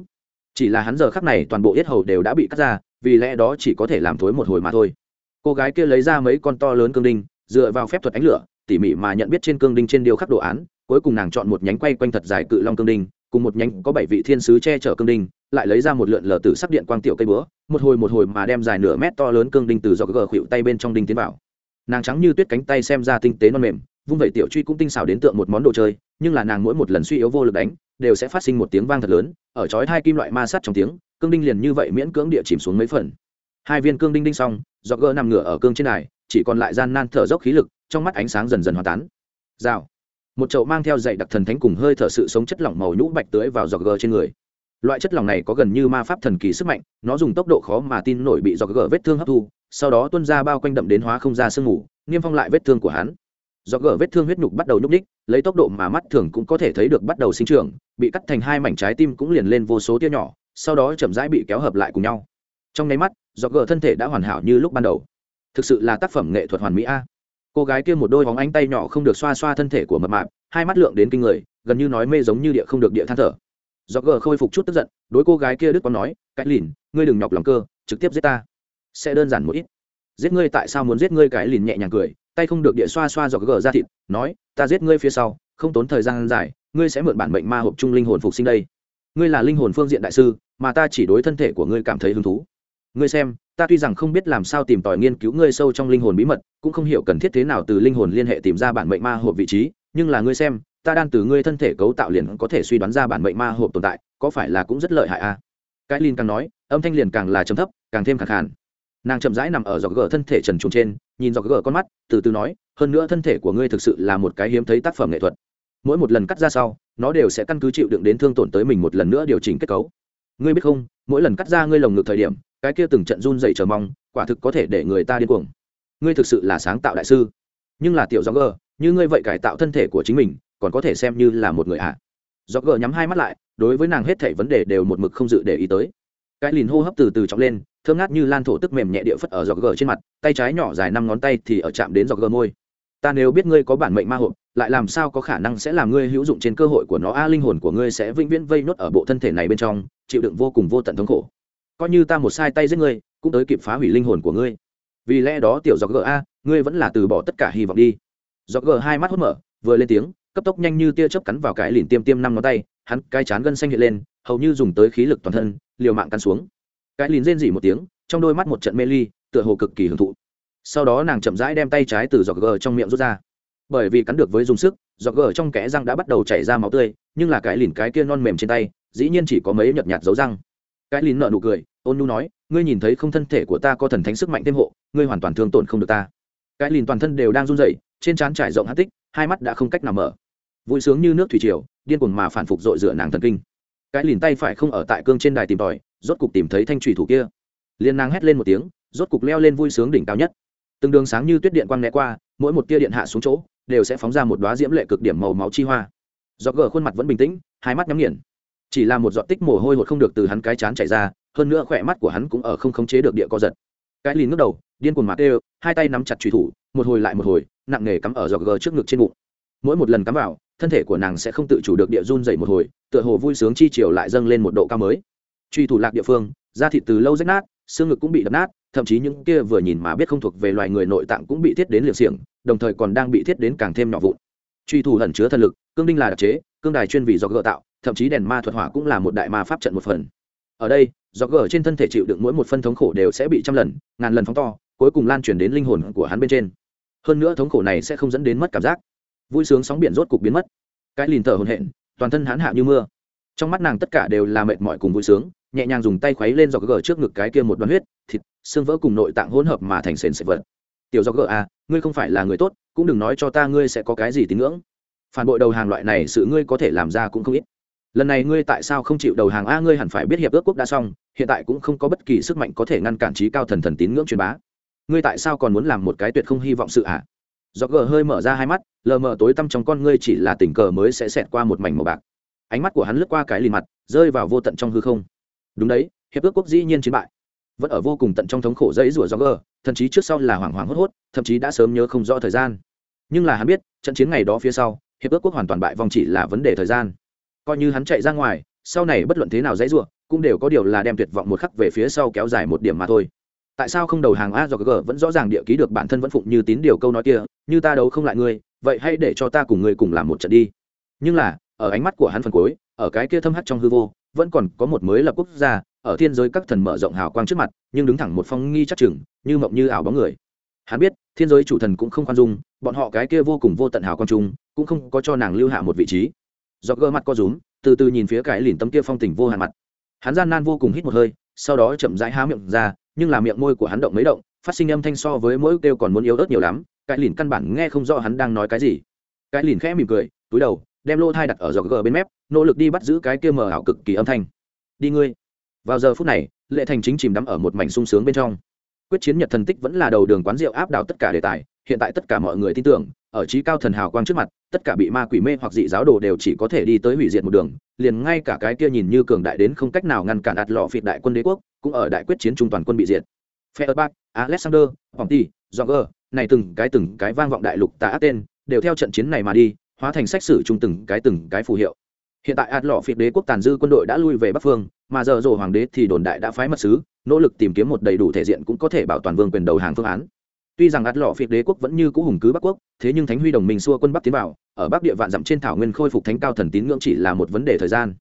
Chỉ là hắn giờ khắc này toàn bộ yết hầu đều đã bị cắt ra, vì lẽ đó chỉ có thể làm thối một hồi mà thôi. Cô gái kia lấy ra mấy con to lớn cương đinh, dựa vào phép thuật ánh lửa, tỉ mỉ mà nhận biết trên cương đinh trên điều khắc đồ án, cuối cùng nàng chọn một nhánh quay quanh thật dài cự long cương đinh cùng một nhánh có bảy vị thiên sứ che chở cương đinh, lại lấy ra một lượn lờ tử sắc điện quang tiểu cây búa, một hồi một hồi mà đem dài nửa mét to lớn cương đinh từ do gờ khuỵu tay bên trong đinh tiến vào. Nàng trắng như tuyết cánh tay xem ra tinh tế non mềm, vung vẩy tiểu truy cũng tinh xảo đến tượng một món đồ chơi, nhưng là nàng mỗi một lần suy yếu vô lực đánh, đều sẽ phát sinh một tiếng vang thật lớn, ở chói hai kim loại ma sát trong tiếng, cương đinh liền như vậy miễn cưỡng địa chìm xuống mấy phần. Hai viên cương đinh đinh xong do gờ nằm ngửa ở cương trên này chỉ còn lại gian nan thở dốc khí lực, trong mắt ánh sáng dần dần hòa tán. Rào một chậu mang theo dạy đặc thần thánh cùng hơi thở sự sống chất lỏng màu nhũ bạch tưới vào giọt gờ trên người. Loại chất lỏng này có gần như ma pháp thần kỳ sức mạnh, nó dùng tốc độ khó mà tin nổi bị giọt gờ vết thương hấp thu, sau đó tuân ra bao quanh đậm đến hóa không ra sương mù, niêm phong lại vết thương của hắn. Do gờ vết thương huyết nhục bắt đầu nhúc ních lấy tốc độ mà mắt thường cũng có thể thấy được bắt đầu sinh trưởng, bị cắt thành hai mảnh trái tim cũng liền lên vô số tia nhỏ, sau đó chậm rãi bị kéo hợp lại cùng nhau. Trong nháy mắt do gờ thân thể đã hoàn hảo như lúc ban đầu. Thực sự là tác phẩm nghệ thuật hoàn mỹ a cô gái kia một đôi bóng ánh tay nhỏ không được xoa xoa thân thể của mập mạp, hai mắt lượng đến kinh người, gần như nói mê giống như địa không được địa than thở. Do gờ khôi phục chút tức giận, đối cô gái kia đức có nói, cái lìn, ngươi đừng nhọc lòng cơ, trực tiếp giết ta. Sẽ đơn giản một ít. Giết ngươi tại sao muốn giết ngươi? Cái lìn nhẹ nhàng cười, tay không được địa xoa xoa do gờ ra thịt, nói, ta giết ngươi phía sau, không tốn thời gian dài, ngươi sẽ mượn bản mệnh ma hộp chung linh hồn phục sinh đây. Ngươi là linh hồn phương diện đại sư, mà ta chỉ đối thân thể của ngươi cảm thấy hứng thú. Ngươi xem ta tuy rằng không biết làm sao tìm tòi nghiên cứu ngươi sâu trong linh hồn bí mật, cũng không hiểu cần thiết thế nào từ linh hồn liên hệ tìm ra bản mệnh ma hộp vị trí, nhưng là ngươi xem, ta đang từ ngươi thân thể cấu tạo liền có thể suy đoán ra bản mệnh ma hộp tồn tại, có phải là cũng rất lợi hại a à? cái linh càng nói, âm thanh liền càng là chấm thấp, càng thêm khẳng khàn. Nàng chậm rãi nằm ở dọc gờ thân thể trần trùng trên, nhìn dọc gờ con mắt, từ từ nói, hơn nữa thân thể của ngươi thực sự là một cái hiếm thấy tác phẩm nghệ thuật. Mỗi một lần cắt ra sau, nó đều sẽ căn cứ chịu đựng đến thương tổn tới mình một lần nữa điều chỉnh kết cấu. Ngươi biết không, mỗi lần cắt ra ngươi lồng ngực thời điểm cái kia từng trận run dậy chờ mong, quả thực có thể để người ta điên cuồng. Ngươi thực sự là sáng tạo đại sư. Nhưng là tiểu do gờ, như ngươi vậy cải tạo thân thể của chính mình, còn có thể xem như là một người ạ. À. do gờ nhắm hai mắt lại, đối với nàng hết thảy vấn đề đều một mực không dự để ý tới. Cái lìn hô hấp từ từ trọng lên, thơm ngát như lan thổ tức mềm nhẹ địa phất ở giọt gờ trên mặt, tay trái nhỏ dài năm ngón tay thì ở chạm đến giọt gờ môi. Ta nếu biết ngươi có bản mệnh ma hộp, lại làm sao có khả năng sẽ làm ngươi hữu dụng trên cơ hội của nó? A, linh hồn của ngươi sẽ vĩnh viễn vây nốt ở bộ thân thể này bên trong, chịu đựng vô cùng vô tận thống khổ coi như ta một sai tay giết ngươi, cũng tới kịp phá hủy linh hồn của ngươi. Vì lẽ đó tiểu giọt ga a, ngươi vẫn là từ bỏ tất cả hy vọng đi. Giọt gờ hai mắt hốt mở, vừa lên tiếng, cấp tốc nhanh như tia chớp cắn vào cái lìn tiêm tiêm năm ngón tay, hắn cái chán gân xanh hiện lên, hầu như dùng tới khí lực toàn thân, liều mạng cắn xuống. Cái lìn rên dỉ một tiếng, trong đôi mắt một trận mê ly, tựa hồ cực kỳ hưởng thụ. Sau đó nàng chậm rãi đem tay trái từ giọt gờ trong miệng rút ra. Bởi vì cắn được với dùng sức giọt gờ trong kẽ răng đã bắt đầu chảy ra máu tươi, nhưng là cái lìn cái kia non mềm trên tay, dĩ nhiên chỉ có mấy nhợt nhạt dấu răng cái lìn nợ nụ cười, ôn nu nói, ngươi nhìn thấy không thân thể của ta có thần thánh sức mạnh thêm hộ, ngươi hoàn toàn thương tổn không được ta. Cái lìn toàn thân đều đang run rẩy, trên trán trải rộng hát tích, hai mắt đã không cách nào mở. Vui sướng như nước thủy triều, điên cuồng mà phản phục dội rửa nàng thần kinh. Cái lìn tay phải không ở tại cương trên đài tìm tòi, rốt cục tìm thấy thanh trùy thủ kia. Liên nàng hét lên một tiếng, rốt cục leo lên vui sướng đỉnh cao nhất. Từng đường sáng như tuyết điện quang né qua, mỗi một tia điện hạ xuống chỗ, đều sẽ phóng ra một đóa diễm lệ cực điểm màu máu chi hoa. Do gờ khuôn mặt vẫn bình tĩnh, hai mắt nhắm nghiền chỉ là một giọt tích mồ hôi hột không được từ hắn cái chán chảy ra, hơn nữa khỏe mắt của hắn cũng ở không khống chế được địa co giật. Cái lìn ngước đầu, điên cuồng mặt đều hai tay nắm chặt trùy thủ, một hồi lại một hồi, nặng nề cắm ở giọt gờ trước ngực trên bụng. Mỗi một lần cắm vào, thân thể của nàng sẽ không tự chủ được địa run dậy một hồi, tựa hồ vui sướng chi chiều lại dâng lên một độ cao mới. Truy thủ lạc địa phương, da thịt từ lâu rách nát, xương ngực cũng bị đập nát, thậm chí những kia vừa nhìn mà biết không thuộc về loài người nội tạng cũng bị thiết đến liệt xiềng, đồng thời còn đang bị thiết đến càng thêm nhỏ vụn. Truy thủ lẩn chứa thần lực, cương đinh là đặc chế cương đài chuyên vì do gỡ tạo, thậm chí đèn ma thuật hỏa cũng là một đại ma pháp trận một phần. Ở đây, do gỡ trên thân thể chịu đựng mỗi một phân thống khổ đều sẽ bị trăm lần, ngàn lần phóng to, cuối cùng lan truyền đến linh hồn của hắn bên trên. Hơn nữa thống khổ này sẽ không dẫn đến mất cảm giác. Vui sướng sóng biển rốt cục biến mất. Cái lìn thở hồn hện toàn thân hãn hạ như mưa. Trong mắt nàng tất cả đều là mệt mỏi cùng vui sướng, nhẹ nhàng dùng tay khuấy lên do gờ trước ngực cái kia một đoàn huyết, thịt, xương vỡ cùng nội tạng hỗn hợp mà thành sền sệt vật. Tiểu do gờ à ngươi không phải là người tốt, cũng đừng nói cho ta ngươi sẽ có cái gì tín ngưỡng phản bội đầu hàng loại này sự ngươi có thể làm ra cũng không ít. Lần này ngươi tại sao không chịu đầu hàng a, ngươi hẳn phải biết hiệp ước quốc đã xong, hiện tại cũng không có bất kỳ sức mạnh có thể ngăn cản trí cao thần thần tín ngưỡng truyền bá. Ngươi tại sao còn muốn làm một cái tuyệt không hy vọng sự ạ à? do gờ hơi mở ra hai mắt, lờ mờ tối tăm trong con ngươi chỉ là tình cờ mới sẽ xẹt qua một mảnh màu bạc. Ánh mắt của hắn lướt qua cái lì mặt, rơi vào vô tận trong hư không. Đúng đấy, hiệp ước quốc dĩ nhiên chiến bại. Vẫn ở vô cùng tận trong thống khổ dãy rủa do gờ, thậm chí trước sau là hoảng hoảng hốt hốt, thậm chí đã sớm nhớ không rõ thời gian. Nhưng là hắn biết, trận chiến ngày đó phía sau hiệp ước quốc hoàn toàn bại vòng chỉ là vấn đề thời gian. Coi như hắn chạy ra ngoài, sau này bất luận thế nào dãy rủa, cũng đều có điều là đem tuyệt vọng một khắc về phía sau kéo dài một điểm mà thôi. Tại sao không đầu hàng a do g vẫn rõ ràng địa ký được bản thân vẫn phụng như tín điều câu nói kia, như ta đấu không lại ngươi, vậy hãy để cho ta cùng ngươi cùng làm một trận đi. Nhưng là, ở ánh mắt của hắn phần cuối, ở cái kia thâm hắt trong hư vô, vẫn còn có một mới lập quốc gia, ở thiên giới các thần mở rộng hào quang trước mặt, nhưng đứng thẳng một phong nghi chắc chừng, như mộng như ảo bóng người. Hắn biết, thiên giới chủ thần cũng không khoan dung, bọn họ cái kia vô cùng vô tận hào quang trung cũng không có cho nàng lưu hạ một vị trí. Do gỡ mặt co rúm, từ từ nhìn phía cái lìn tấm kia phong tình vô hạn mặt. Hắn gian nan vô cùng hít một hơi, sau đó chậm rãi há miệng ra, nhưng là miệng môi của hắn động mấy động, phát sinh âm thanh so với mỗi kêu còn muốn yếu ớt nhiều lắm, cái lìn căn bản nghe không rõ hắn đang nói cái gì. Cái lìn khẽ mỉm cười, túi đầu, đem lô thai đặt ở dọc gờ bên mép, nỗ lực đi bắt giữ cái kia mờ ảo cực kỳ âm thanh. Đi ngươi. Vào giờ phút này, lệ thành chính chìm đắm ở một mảnh sung sướng bên trong. Quyết chiến nhật thần tích vẫn là đầu đường quán rượu áp đảo tất cả đề tài, hiện tại tất cả mọi người tin tưởng ở trí cao thần hào quang trước mặt tất cả bị ma quỷ mê hoặc dị giáo đồ đều chỉ có thể đi tới hủy diệt một đường liền ngay cả cái kia nhìn như cường đại đến không cách nào ngăn cản ạt lọ phịt đại quân đế quốc cũng ở đại quyết chiến trung toàn quân bị diệt Fairbank, Alexander, Pompey, Jogger, này từng cái từng cái vang vọng đại lục tà ác tên, đều theo trận chiến này mà đi, hóa thành sách sử trung từng cái từng cái phù hiệu. Hiện tại ạt lọ phịt đế quốc tàn dư quân đội đã lui về Bắc phương, mà giờ rồ hoàng đế thì đồn đại đã phái mật sứ, nỗ lực tìm kiếm một đầy đủ thể diện cũng có thể bảo toàn vương quyền đầu hàng phương án tuy rằng ạt lọ phiệt đế quốc vẫn như cũ hùng cứ bắc quốc, thế nhưng thánh huy đồng minh xua quân bắc tiến vào, ở bắc địa vạn dặm trên thảo nguyên khôi phục thánh cao thần tín ngưỡng chỉ là một vấn đề thời gian.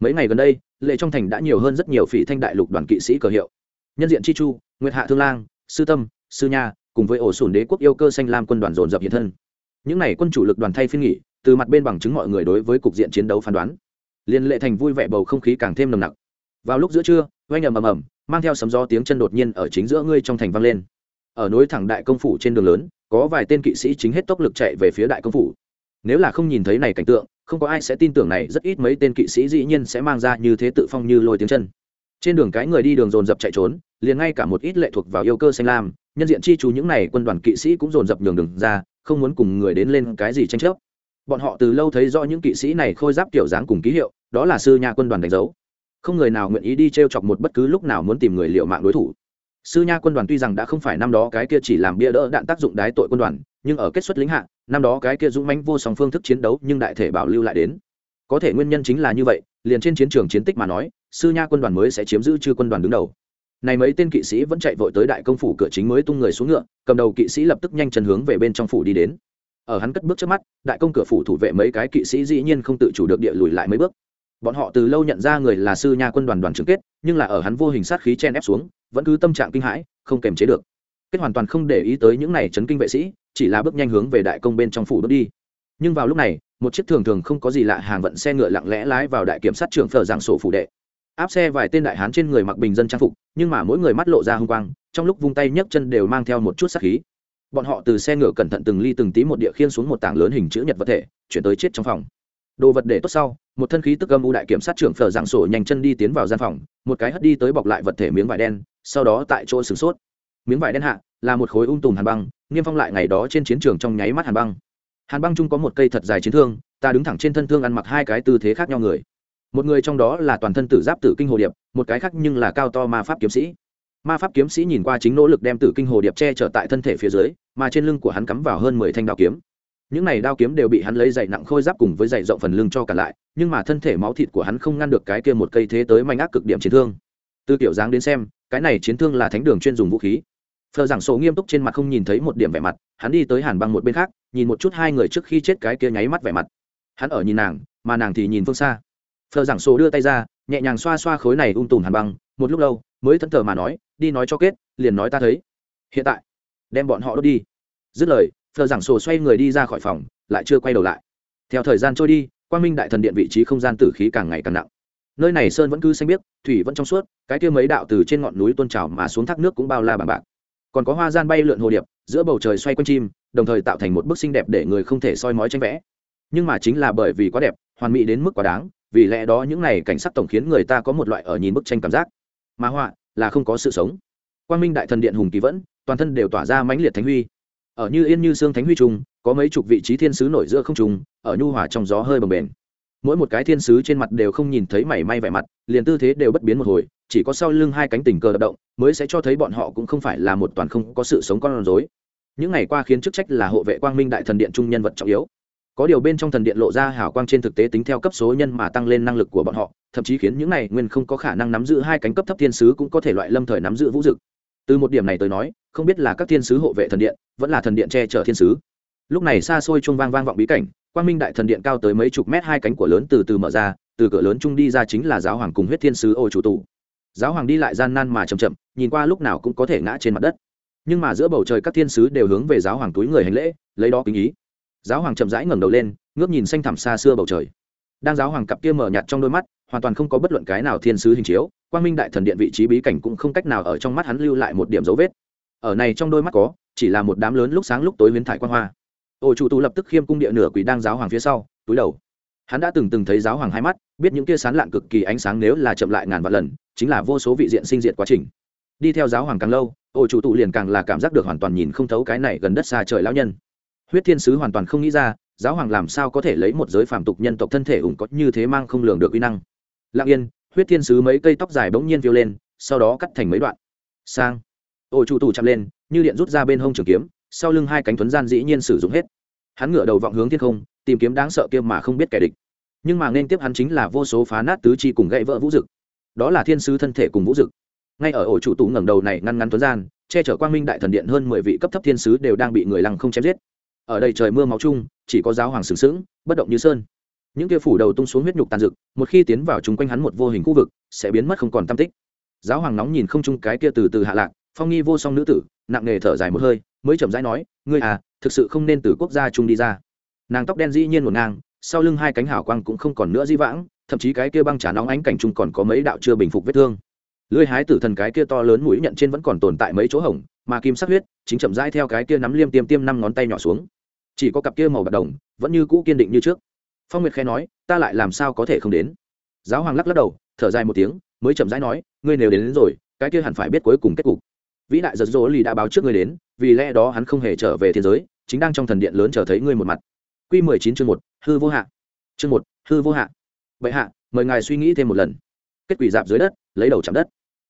Mấy ngày gần đây, lệ trong thành đã nhiều hơn rất nhiều phỉ thanh đại lục đoàn kỵ sĩ cờ hiệu. Nhân diện chi chu, nguyệt hạ thương lang, sư tâm, sư nha, cùng với ổ sủn đế quốc yêu cơ xanh lam quân đoàn dồn dập hiện thân. Những n à y quân chủ lực đoàn thay phiên nghỉ, từ mặt bên bằng chứng mọi người đối với cục diện chiến đấu phán đoán. Liên lệ thành vui vẻ bầu không khí càng thêm nồng nặc. Vào lúc giữa trưa oanh ầm ầm ầm, mang theo sấm gió tiếng chân đột nhiên ở chính giữa ngươi trong thành vang lên ở nối thẳng đại công phủ trên đường lớn, có vài tên kỵ sĩ chính hết tốc lực chạy về phía đại công phủ. Nếu là không nhìn thấy này cảnh tượng, không có ai sẽ tin tưởng này, rất ít mấy tên kỵ sĩ dĩ nhiên sẽ mang ra như thế tự phong như lôi tiếng chân. Trên đường cái người đi đường dồn dập chạy trốn, liền ngay cả một ít lệ thuộc vào yêu cơ xanh lam, nhân diện chi chú những này quân đoàn kỵ sĩ cũng dồn dập nhường đường ra, không muốn cùng người đến lên cái gì tranh chấp. Bọn họ từ lâu thấy rõ những kỵ sĩ này khôi giáp kiểu dáng cùng ký hiệu, đó là sư nha quân đoàn đánh dấu. Không người nào nguyện ý đi t r e o chọc một bất cứ lúc nào muốn tìm người liệu mạng đối thủ sư nha quân đoàn tuy rằng đã không phải năm đó cái kia chỉ làm bia đỡ đạn tác dụng đái tội quân đoàn, nhưng ở kết xuất lính hạ, năm đó cái kia dũng mãnh vô song phương thức chiến đấu nhưng đại thể bảo lưu lại đến. Có thể nguyên nhân chính là như vậy, liền trên chiến trường chiến tích mà nói, sư nha quân đoàn mới sẽ chiếm giữ chư quân đoàn đứng đầu. Này mấy tên kỵ sĩ vẫn chạy vội tới đại công phủ cửa chính mới tung người xuống ngựa, cầm đầu kỵ sĩ lập tức nhanh chân hướng về bên trong phủ đi đến. Ở hắn cất bước trước mắt, đại công cửa phủ thủ vệ mấy cái kỵ sĩ dĩ nhiên không tự chủ được địa lùi lại mấy bước. Bọn họ từ lâu nhận ra người là sư nha quân đoàn đoàn trưởng kết, nhưng là ở hắn vô hình sát khí chen ép xuống vẫn cứ tâm trạng kinh hãi, không kềm chế được. Kết hoàn toàn không để ý tới những này chấn kinh vệ sĩ, chỉ là bước nhanh hướng về đại công bên trong phủ bước đi. Nhưng vào lúc này, một chiếc thường thường không có gì lạ hàng vận xe ngựa lặng lẽ lái vào đại kiểm sát trưởng phở giảng sổ phủ đệ. Áp xe vài tên đại hán trên người mặc bình dân trang phục, nhưng mà mỗi người mắt lộ ra hung quang, trong lúc vung tay nhấc chân đều mang theo một chút sát khí. Bọn họ từ xe ngựa cẩn thận từng ly từng tí một địa khiên xuống một tảng lớn hình chữ nhật vật thể, chuyển tới chết trong phòng. Đồ vật để tốt sau, một thân khí tức âm u đại kiểm sát trưởng phở giảng sổ nhanh chân đi tiến vào gian phòng, một cái hất đi tới bọc lại vật thể miếng vải đen sau đó tại chỗ sửng sốt. Miếng vải đen hạ là một khối ung tùm hàn băng, niêm phong lại ngày đó trên chiến trường trong nháy mắt hàn băng. Hàn băng chung có một cây thật dài chiến thương, ta đứng thẳng trên thân thương ăn mặc hai cái tư thế khác nhau người. Một người trong đó là toàn thân tử giáp tử kinh hồ điệp, một cái khác nhưng là cao to ma pháp kiếm sĩ. Ma pháp kiếm sĩ nhìn qua chính nỗ lực đem tử kinh hồ điệp che chở tại thân thể phía dưới, mà trên lưng của hắn cắm vào hơn mười thanh đạo kiếm. Những này đao kiếm đều bị hắn lấy dày nặng khôi giáp cùng với dày rộng phần lưng cho cả lại, nhưng mà thân thể máu thịt của hắn không ngăn được cái kia một cây thế tới manh ác cực điểm chiến thương. Từ kiểu dáng đến xem cái này chiến thương là thánh đường chuyên dùng vũ khí. Phờ giảng sổ nghiêm túc trên mặt không nhìn thấy một điểm vẻ mặt, hắn đi tới hàn băng một bên khác, nhìn một chút hai người trước khi chết cái kia nháy mắt vẻ mặt. Hắn ở nhìn nàng, mà nàng thì nhìn phương xa. Phờ giảng sổ đưa tay ra, nhẹ nhàng xoa xoa khối này ung tùm hàn băng, một lúc lâu, mới thẫn thờ mà nói, đi nói cho kết, liền nói ta thấy. Hiện tại, đem bọn họ đốt đi. Dứt lời, phờ giảng sổ xoay người đi ra khỏi phòng, lại chưa quay đầu lại. Theo thời gian trôi đi, quang minh đại thần điện vị trí không gian tử khí càng ngày càng nặng nơi này sơn vẫn cứ xanh biếc, thủy vẫn trong suốt, cái kia mấy đạo từ trên ngọn núi tôn trào mà xuống thác nước cũng bao la bằng bạc. Còn có hoa gian bay lượn hồ điệp, giữa bầu trời xoay quanh chim, đồng thời tạo thành một bức xinh đẹp để người không thể soi mói tranh vẽ. Nhưng mà chính là bởi vì quá đẹp, hoàn mỹ đến mức quá đáng, vì lẽ đó những này cảnh sắc tổng khiến người ta có một loại ở nhìn bức tranh cảm giác. Mà họa là không có sự sống. Quang minh đại thần điện hùng kỳ vẫn, toàn thân đều tỏa ra mãnh liệt thánh huy. Ở như yên như xương thánh huy trung có mấy chục vị trí thiên sứ nổi giữa không trùng ở nhu hòa trong gió hơi bồng bềnh mỗi một cái thiên sứ trên mặt đều không nhìn thấy mảy may vẻ mặt, liền tư thế đều bất biến một hồi, chỉ có sau lưng hai cánh tình cờ đập động mới sẽ cho thấy bọn họ cũng không phải là một toàn không có sự sống con rối. Những ngày qua khiến chức trách là hộ vệ quang minh đại thần điện trung nhân vật trọng yếu. Có điều bên trong thần điện lộ ra hào quang trên thực tế tính theo cấp số nhân mà tăng lên năng lực của bọn họ, thậm chí khiến những này nguyên không có khả năng nắm giữ hai cánh cấp thấp thiên sứ cũng có thể loại lâm thời nắm giữ vũ dực. Từ một điểm này tới nói, không biết là các thiên sứ hộ vệ thần điện vẫn là thần điện che chở thiên sứ. Lúc này xa xôi chuông vang vang vọng bí cảnh quang minh đại thần điện cao tới mấy chục mét, hai cánh của lớn từ từ mở ra, từ cửa lớn trung đi ra chính là giáo hoàng cùng huyết thiên sứ ô chủ tụ giáo hoàng đi lại gian nan mà chậm chậm, nhìn qua lúc nào cũng có thể ngã trên mặt đất. Nhưng mà giữa bầu trời các thiên sứ đều hướng về giáo hoàng túi người hành lễ, lấy đó kính ý. Giáo hoàng chậm rãi ngẩng đầu lên, ngước nhìn xanh thẳm xa xưa bầu trời. Đang giáo hoàng cặp kia mở nhạt trong đôi mắt, hoàn toàn không có bất luận cái nào thiên sứ hình chiếu, quang minh đại thần điện vị trí bí cảnh cũng không cách nào ở trong mắt hắn lưu lại một điểm dấu vết. Ở này trong đôi mắt có, chỉ là một đám lớn lúc sáng lúc tối huyến thải quan hoa ổ chủ tù lập tức khiêm cung địa nửa quỷ đang giáo hoàng phía sau, túi đầu. Hắn đã từng từng thấy giáo hoàng hai mắt, biết những kia sán lạn cực kỳ ánh sáng nếu là chậm lại ngàn vạn lần, chính là vô số vị diện sinh diệt quá trình. Đi theo giáo hoàng càng lâu, ổ chủ tụ liền càng là cảm giác được hoàn toàn nhìn không thấu cái này gần đất xa trời lão nhân. Huyết thiên sứ hoàn toàn không nghĩ ra, giáo hoàng làm sao có thể lấy một giới phàm tục nhân tộc thân thể ủng có như thế mang không lường được uy năng. Lặng yên, huyết thiên sứ mấy cây tóc dài bỗng nhiên phiêu lên, sau đó cắt thành mấy đoạn. Sang. Ổ chủ tụ chạm lên, như điện rút ra bên hông trường kiếm sau lưng hai cánh tuấn gian dĩ nhiên sử dụng hết. Hắn ngửa đầu vọng hướng thiên không, tìm kiếm đáng sợ kia mà không biết kẻ địch. Nhưng mà nên tiếp hắn chính là vô số phá nát tứ chi cùng gãy vỡ vũ dực. Đó là thiên sứ thân thể cùng vũ dực. Ngay ở ổ chủ tụ ngẩng đầu này ngăn ngắn tuấn gian, che chở quang minh đại thần điện hơn mười vị cấp thấp thiên sứ đều đang bị người lăng không chém giết. Ở đây trời mưa máu chung, chỉ có giáo hoàng sừng sững, bất động như sơn. Những kia phủ đầu tung xuống huyết nhục tàn dực, một khi tiến vào chúng quanh hắn một vô hình khu vực, sẽ biến mất không còn tam tích. Giáo hoàng nóng nhìn không chung cái kia từ từ hạ lạc, phong nghi vô song nữ tử, nặng nề thở dài một hơi mới chậm rãi nói ngươi à thực sự không nên từ quốc gia chung đi ra. Nàng tóc đen dĩ nhiên một ngang sau lưng hai cánh hào quang cũng không còn nữa di vãng thậm chí cái kia băng trả nóng ánh cảnh chung còn có mấy đạo chưa bình phục vết thương. Lưỡi hái tử thần cái kia to lớn mũi nhận trên vẫn còn tồn tại mấy chỗ hổng mà kim sắc huyết chính chậm rãi theo cái kia nắm liêm tiêm tiêm năm ngón tay nhỏ xuống. Chỉ có cặp kia màu bạc đồng vẫn như cũ kiên định như trước. Phong nguyệt khẽ nói ta lại làm sao có thể không đến? Giáo hoàng lắc lắc đầu thở dài một tiếng mới chậm rãi nói ngươi nếu đến, đến rồi cái kia hẳn phải biết cuối cùng kết cục vĩ đại giật dỗ lì đã báo trước ngươi đến, vì lẽ đó hắn không hề trở về thiên giới, chính đang trong thần điện lớn chờ thấy ngươi một mặt. Q mười chín chương một, hư vô hạ. Chương một, hư vô hạ. Vậy hạ, mời ngài suy nghĩ thêm một lần. Kết quỷ dạp dưới đất, lấy đầu chạm đất.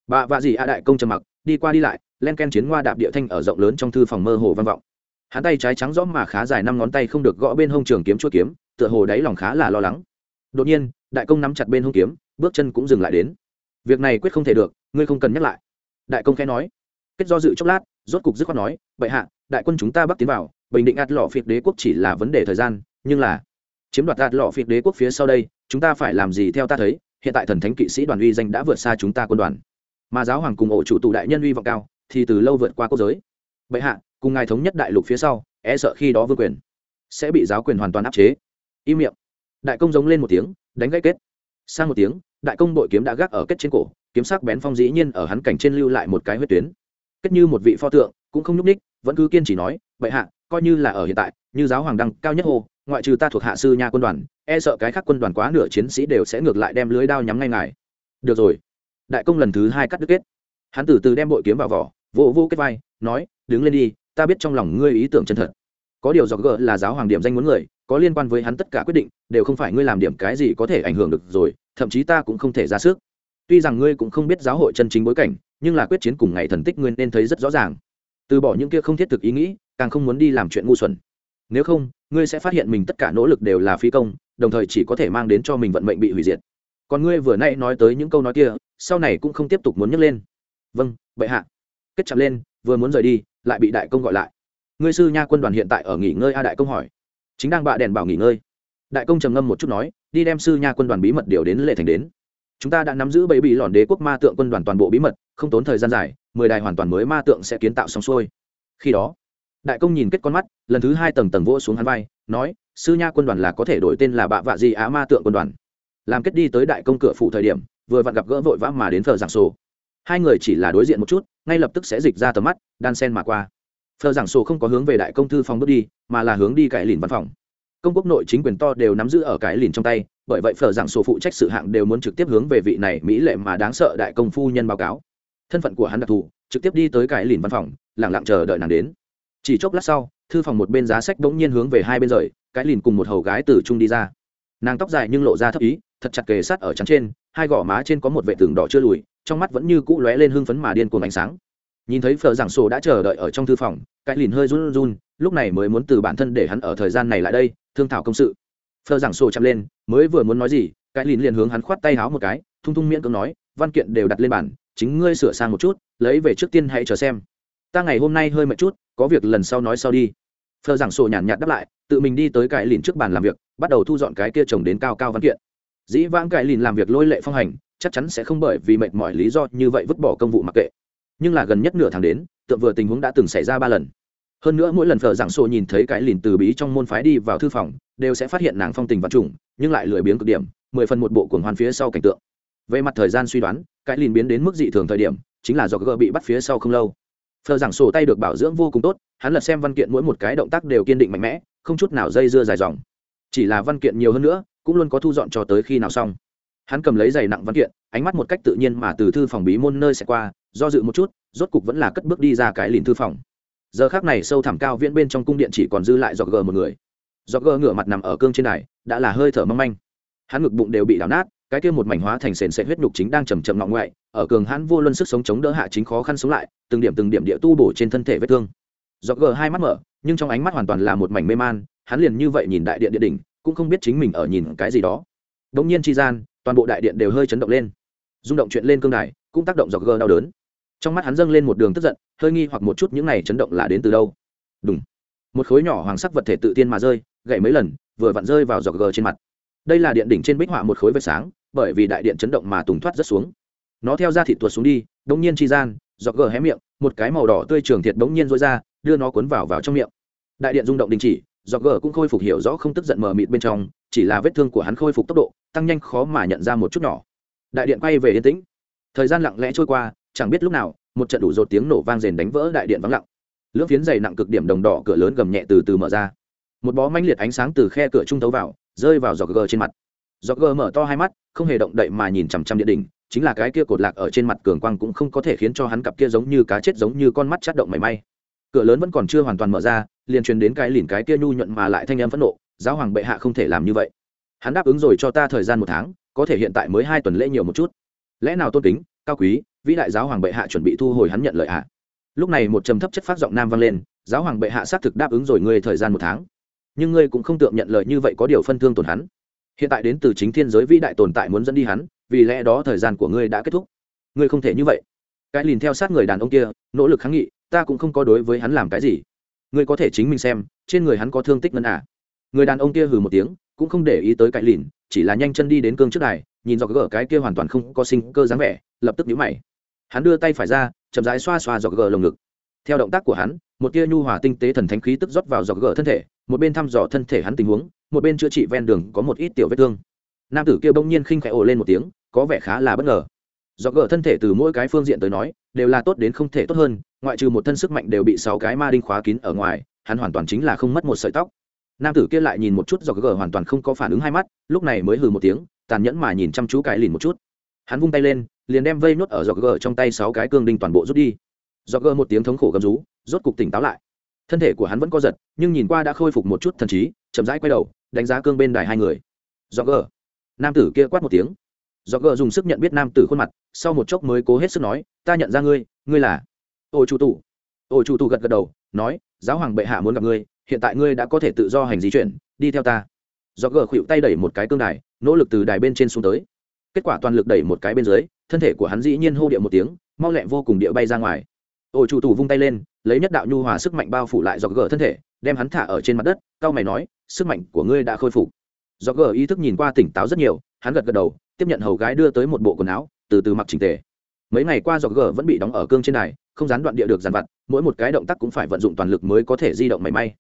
Bà vạ dì a đại công trầm mặc, đi qua đi lại, len ken chiến ngoa đạp địa thanh ở rộng lớn trong thư phòng mơ hồ vang vọng. Hắn tay trái trắng rõ mà khá dài năm ngón tay không được gõ bên hông trường kiếm chua kiếm, tựa hồ đáy lòng khá là lo lắng. Đột nhiên, đại công nắm chặt bên hông kiếm, bước chân cũng dừng lại đến. Việc này quyết không thể được, ngươi không cần nhắc lại. Đại công khẽ nói kết do dự chốc lát, rốt cục dứt khoát nói, bệ hạ, đại quân chúng ta bắc tiến vào, bình định ạt lọ phiệt đế quốc chỉ là vấn đề thời gian, nhưng là chiếm đoạt ạt lọ phiệt đế quốc phía sau đây, chúng ta phải làm gì theo ta thấy, hiện tại thần thánh kỵ sĩ đoàn uy danh đã vượt xa chúng ta quân đoàn. Mà giáo hoàng cùng ổ chủ tụ đại nhân uy vọng cao, thì từ lâu vượt qua quốc giới. Bệ hạ, cùng ngài thống nhất đại lục phía sau e sợ khi đó vương quyền sẽ bị giáo quyền hoàn toàn áp chế. Im miệng. Đại công giống lên một tiếng, đánh gãy kết. Sang một tiếng, đại công bội kiếm đã gác ở kết trên cổ, kiếm sắc bén phong dĩ nhiên ở hắn cảnh trên lưu lại một cái huyết tuyến kết như một vị pho tượng, cũng không nhúc ních vẫn cứ kiên trì nói, bệ hạ, coi như là ở hiện tại, như giáo hoàng đăng, cao nhất hồ ngoại trừ ta thuộc hạ sư nha quân đoàn e sợ cái khác quân đoàn quá nửa chiến sĩ đều sẽ ngược lại đem lưới đao nhắm ngay ngài. Được rồi. Đại công lần thứ hai cắt đứt kết. Hắn từ từ đem bội kiếm vào vỏ vô vô kết vai, nói, đứng lên đi, ta biết trong lòng ngươi ý tưởng chân thật. Có điều dọc gỡ là giáo hoàng điểm danh muốn người, có liên quan với hắn tất cả quyết định, đều không phải ngươi làm điểm cái gì có thể ảnh hưởng được rồi, thậm chí ta cũng không thể ra sức. Tuy rằng ngươi cũng không biết giáo hội chân chính bối cảnh nhưng là quyết chiến cùng ngày thần tích ngươi nên thấy rất rõ ràng. Từ bỏ những kia không thiết thực ý nghĩ, càng không muốn đi làm chuyện ngu xuẩn. Nếu không, ngươi sẽ phát hiện mình tất cả nỗ lực đều là phí công, đồng thời chỉ có thể mang đến cho mình vận mệnh bị hủy diệt. Còn ngươi vừa nay nói tới những câu nói kia, sau này cũng không tiếp tục muốn nhắc lên. Vâng bệ hạ. Kết chặt lên, vừa muốn rời đi, lại bị đại công gọi lại. Ngươi sư nha quân đoàn hiện tại ở nghỉ ngơi a, đại công hỏi. Chính đang bạ đèn bảo nghỉ ngơi. Đại công trầm ngâm một chút nói, đi đem sư nha quân đoàn bí mật điều đến lệ thành đến. Chúng ta đã nắm giữ bẫy bị lòn đế quốc ma tượng quân đoàn toàn bộ bí mật không tốn thời gian dài, mười đài hoàn toàn mới ma tượng sẽ kiến tạo xong xuôi. Khi đó, đại công nhìn kết con mắt, lần thứ hai tầng tầng vỗ xuống hắn vai, nói, sư nha quân đoàn là có thể đổi tên là bạ vạ di á ma tượng quân đoàn. Làm kết đi tới đại công cửa phủ thời điểm, vừa vặn gặp gỡ vội vã mà đến phờ giảng sổ. Hai người chỉ là đối diện một chút, ngay lập tức sẽ dịch ra tầm mắt, đan sen mà qua. Phờ giảng sổ không có hướng về đại công thư phòng bước đi, mà là hướng đi cải lìn văn phòng. Công quốc nội chính quyền to đều nắm giữ ở cái lìn trong tay, bởi vậy phở giảng sổ phụ trách sự hạng đều muốn trực tiếp hướng về vị này mỹ lệ mà đáng sợ đại công phu nhân báo cáo thân phận của hắn đặc thù, trực tiếp đi tới cái lìn văn phòng lẳng lặng chờ đợi nàng đến. Chỉ chốc lát sau, thư phòng một bên giá sách bỗng nhiên hướng về hai bên rời, cái lìn cùng một hầu gái từ trung đi ra. Nàng tóc dài nhưng lộ ra thấp ý, thật chặt kề sát ở trắng trên, hai gò má trên có một vệ tường đỏ chưa lùi, trong mắt vẫn như cũ lóe lên hưng phấn mà điên cuồng ánh sáng. Nhìn thấy phở giảng sổ đã chờ đợi ở trong thư phòng, cái lìn hơi run run, lúc này mới muốn từ bản thân để hắn ở thời gian này lại đây, thương thảo công sự. Phở giảng sổ chậm lên, mới vừa muốn nói gì, cái lìn liền hướng hắn khoát tay háo một cái, thung thung miễn cưỡng nói, văn kiện đều đặt lên bản chính ngươi sửa sang một chút, lấy về trước tiên hãy chờ xem. Ta ngày hôm nay hơi mệt chút, có việc lần sau nói sau đi. Phờ giảng sổ nhàn nhạt đáp lại, tự mình đi tới cái lìn trước bàn làm việc, bắt đầu thu dọn cái kia trồng đến cao cao văn kiện. Dĩ vãng cái lìn làm việc lôi lệ phong hành, chắc chắn sẽ không bởi vì mệt mỏi lý do như vậy vứt bỏ công vụ mặc kệ. Nhưng là gần nhất nửa tháng đến tượng vừa tình huống đã từng xảy ra ba lần. Hơn nữa mỗi lần phở giảng sổ nhìn thấy cái lìn từ bí trong môn phái đi vào thư phòng, đều sẽ phát hiện nàng phong tình vật trùng, nhưng lại lười biếng cực điểm, mười phần một bộ cuồng hoan phía sau cảnh tượng về mặt thời gian suy đoán, cái lìn biến đến mức dị thường thời điểm, chính là do gờ bị bắt phía sau không lâu. Phờ giảng sổ tay được bảo dưỡng vô cùng tốt, hắn lật xem văn kiện mỗi một cái động tác đều kiên định mạnh mẽ, không chút nào dây dưa dài dòng. Chỉ là văn kiện nhiều hơn nữa, cũng luôn có thu dọn cho tới khi nào xong. Hắn cầm lấy giày nặng văn kiện, ánh mắt một cách tự nhiên mà từ thư phòng bí môn nơi sẽ qua, do dự một chút, rốt cục vẫn là cất bước đi ra cái lìn thư phòng. Giờ khác này sâu thẳm cao viễn bên trong cung điện chỉ còn dư lại dọc gờ một người. Dọc gờ ngửa mặt nằm ở cương trên đài, đã là hơi thở mâm anh hắn ngực bụng đều bị đảo nát cái kia một mảnh hóa thành sền sệt huyết nhục chính đang chầm chậm ngọng ngoại ở cường hãn vô luân sức sống chống đỡ hạ chính khó khăn sống lại từng điểm từng điểm địa tu bổ trên thân thể vết thương. Dọc gờ hai mắt mở nhưng trong ánh mắt hoàn toàn là một mảnh mê man hắn liền như vậy nhìn đại điện địa đỉnh cũng không biết chính mình ở nhìn cái gì đó. Đống nhiên chi gian toàn bộ đại điện đều hơi chấn động lên. Rung động chuyện lên cương đài cũng tác động dọc gờ đau đớn. Trong mắt hắn dâng lên một đường tức giận hơi nghi hoặc một chút những này chấn động là đến từ đâu. Đùng, một khối nhỏ hoàng sắc vật thể tự tiên mà rơi gãy mấy lần vừa vặn rơi vào giọt gờ trên mặt đây là điện đỉnh trên bích họa một khối vệt sáng, bởi vì đại điện chấn động mà tùng thoát rất xuống. Nó theo ra thịt tuột xuống đi, đống nhiên chi gian dọc gờ hé miệng, một cái màu đỏ tươi trường thiệt đống nhiên rối ra, đưa nó cuốn vào vào trong miệng. Đại điện rung động đình chỉ dọc gờ cũng khôi phục hiểu rõ không tức giận mờ mịt bên trong, chỉ là vết thương của hắn khôi phục tốc độ, tăng nhanh khó mà nhận ra một chút nhỏ. Đại điện quay về yên tĩnh. Thời gian lặng lẽ trôi qua, chẳng biết lúc nào, một trận đủ rột tiếng nổ vang rền đánh vỡ đại điện vắng lặng. Lưỡng phiến dày nặng cực điểm đồng đỏ cửa lớn gầm nhẹ từ từ mở ra. Một bó manh liệt ánh sáng từ khe cửa trung tấu vào rơi vào giọt gờ trên mặt. Giọt gờ mở to hai mắt, không hề động đậy mà nhìn chằm chằm địa đỉnh, chính là cái kia cột lạc ở trên mặt cường quang cũng không có thể khiến cho hắn cặp kia giống như cá chết giống như con mắt chát động mảy may. Cửa lớn vẫn còn chưa hoàn toàn mở ra, liền truyền đến cái lìn cái kia nhu nhuận mà lại thanh em phẫn nộ, giáo hoàng bệ hạ không thể làm như vậy. Hắn đáp ứng rồi cho ta thời gian một tháng, có thể hiện tại mới hai tuần lễ nhiều một chút. Lẽ nào tôn kính, cao quý, vĩ đại giáo hoàng bệ hạ chuẩn bị thu hồi hắn nhận lợi hạ lúc này một trầm thấp chất phát giọng nam vang lên, giáo hoàng bệ hạ xác thực đáp ứng rồi ngươi thời gian một tháng nhưng ngươi cũng không tượng nhận lời như vậy có điều phân thương tổn hắn. Hiện tại đến từ chính thiên giới vĩ đại tồn tại muốn dẫn đi hắn, vì lẽ đó thời gian của ngươi đã kết thúc. Ngươi không thể như vậy. Cái lìn theo sát người đàn ông kia, nỗ lực kháng nghị, ta cũng không có đối với hắn làm cái gì. Ngươi có thể chính mình xem, trên người hắn có thương tích ngân à. người đàn ông kia hừ một tiếng, cũng không để ý tới cái lìn, chỉ là nhanh chân đi đến cương trước đài, nhìn dọc gỡ cái kia hoàn toàn không có sinh cơ dáng vẻ, lập tức nhíu mày. Hắn đưa tay phải ra, chậm rãi xoa xoa dọc gờ lồng ngực theo động tác của hắn, một tia nhu hòa tinh tế thần thánh khí tức rót vào dọc gỡ thân thể, một bên thăm dò thân thể hắn tình huống, một bên chữa trị ven đường có một ít tiểu vết thương. Nam tử kia bỗng nhiên khinh khẽ ồ lên một tiếng, có vẻ khá là bất ngờ. Dọc gỡ thân thể từ mỗi cái phương diện tới nói, đều là tốt đến không thể tốt hơn, ngoại trừ một thân sức mạnh đều bị sáu cái ma đinh khóa kín ở ngoài, hắn hoàn toàn chính là không mất một sợi tóc. Nam tử kia lại nhìn một chút dọc gỡ hoàn toàn không có phản ứng hai mắt, lúc này mới hừ một tiếng, tàn nhẫn mà nhìn chăm chú cái lìn một chút. Hắn vung tay lên, liền đem vây nốt ở dọc gỡ trong tay sáu cái cương đinh toàn bộ rút đi dọc gơ một tiếng thống khổ gầm rú, rốt cục tỉnh táo lại. Thân thể của hắn vẫn co giật, nhưng nhìn qua đã khôi phục một chút thần trí, chậm rãi quay đầu, đánh giá cương bên đài hai người. Dọc gờ nam tử kia quát một tiếng. Dọc gờ dùng sức nhận biết nam tử khuôn mặt, sau một chốc mới cố hết sức nói, ta nhận ra ngươi ngươi là ôi chủ tụ. Ôi chủ tụ gật gật đầu, nói, giáo hoàng bệ hạ muốn gặp ngươi, hiện tại ngươi đã có thể tự do hành di chuyển, đi theo ta. Do gờ khuỵu tay đẩy một cái cương đài, nỗ lực từ đài bên trên xuống tới. Kết quả toàn lực đẩy một cái bên dưới, thân thể của hắn dĩ nhiên hô điệu một tiếng, mau lẹ vô cùng địa bay ra ngoài ổ chủ tù vung tay lên, lấy nhất đạo nhu hòa sức mạnh bao phủ lại dọc gờ thân thể, đem hắn thả ở trên mặt đất cao mày nói, sức mạnh của ngươi đã khôi phục. Dọc gờ ý thức nhìn qua tỉnh táo rất nhiều, hắn gật gật đầu, tiếp nhận hầu gái đưa tới một bộ quần áo, từ từ mặc trình tề. Mấy ngày qua dọc gờ vẫn bị đóng ở cương trên này không gián đoạn địa được dàn vặt, mỗi một cái động tác cũng phải vận dụng toàn lực mới có thể di động mảy may.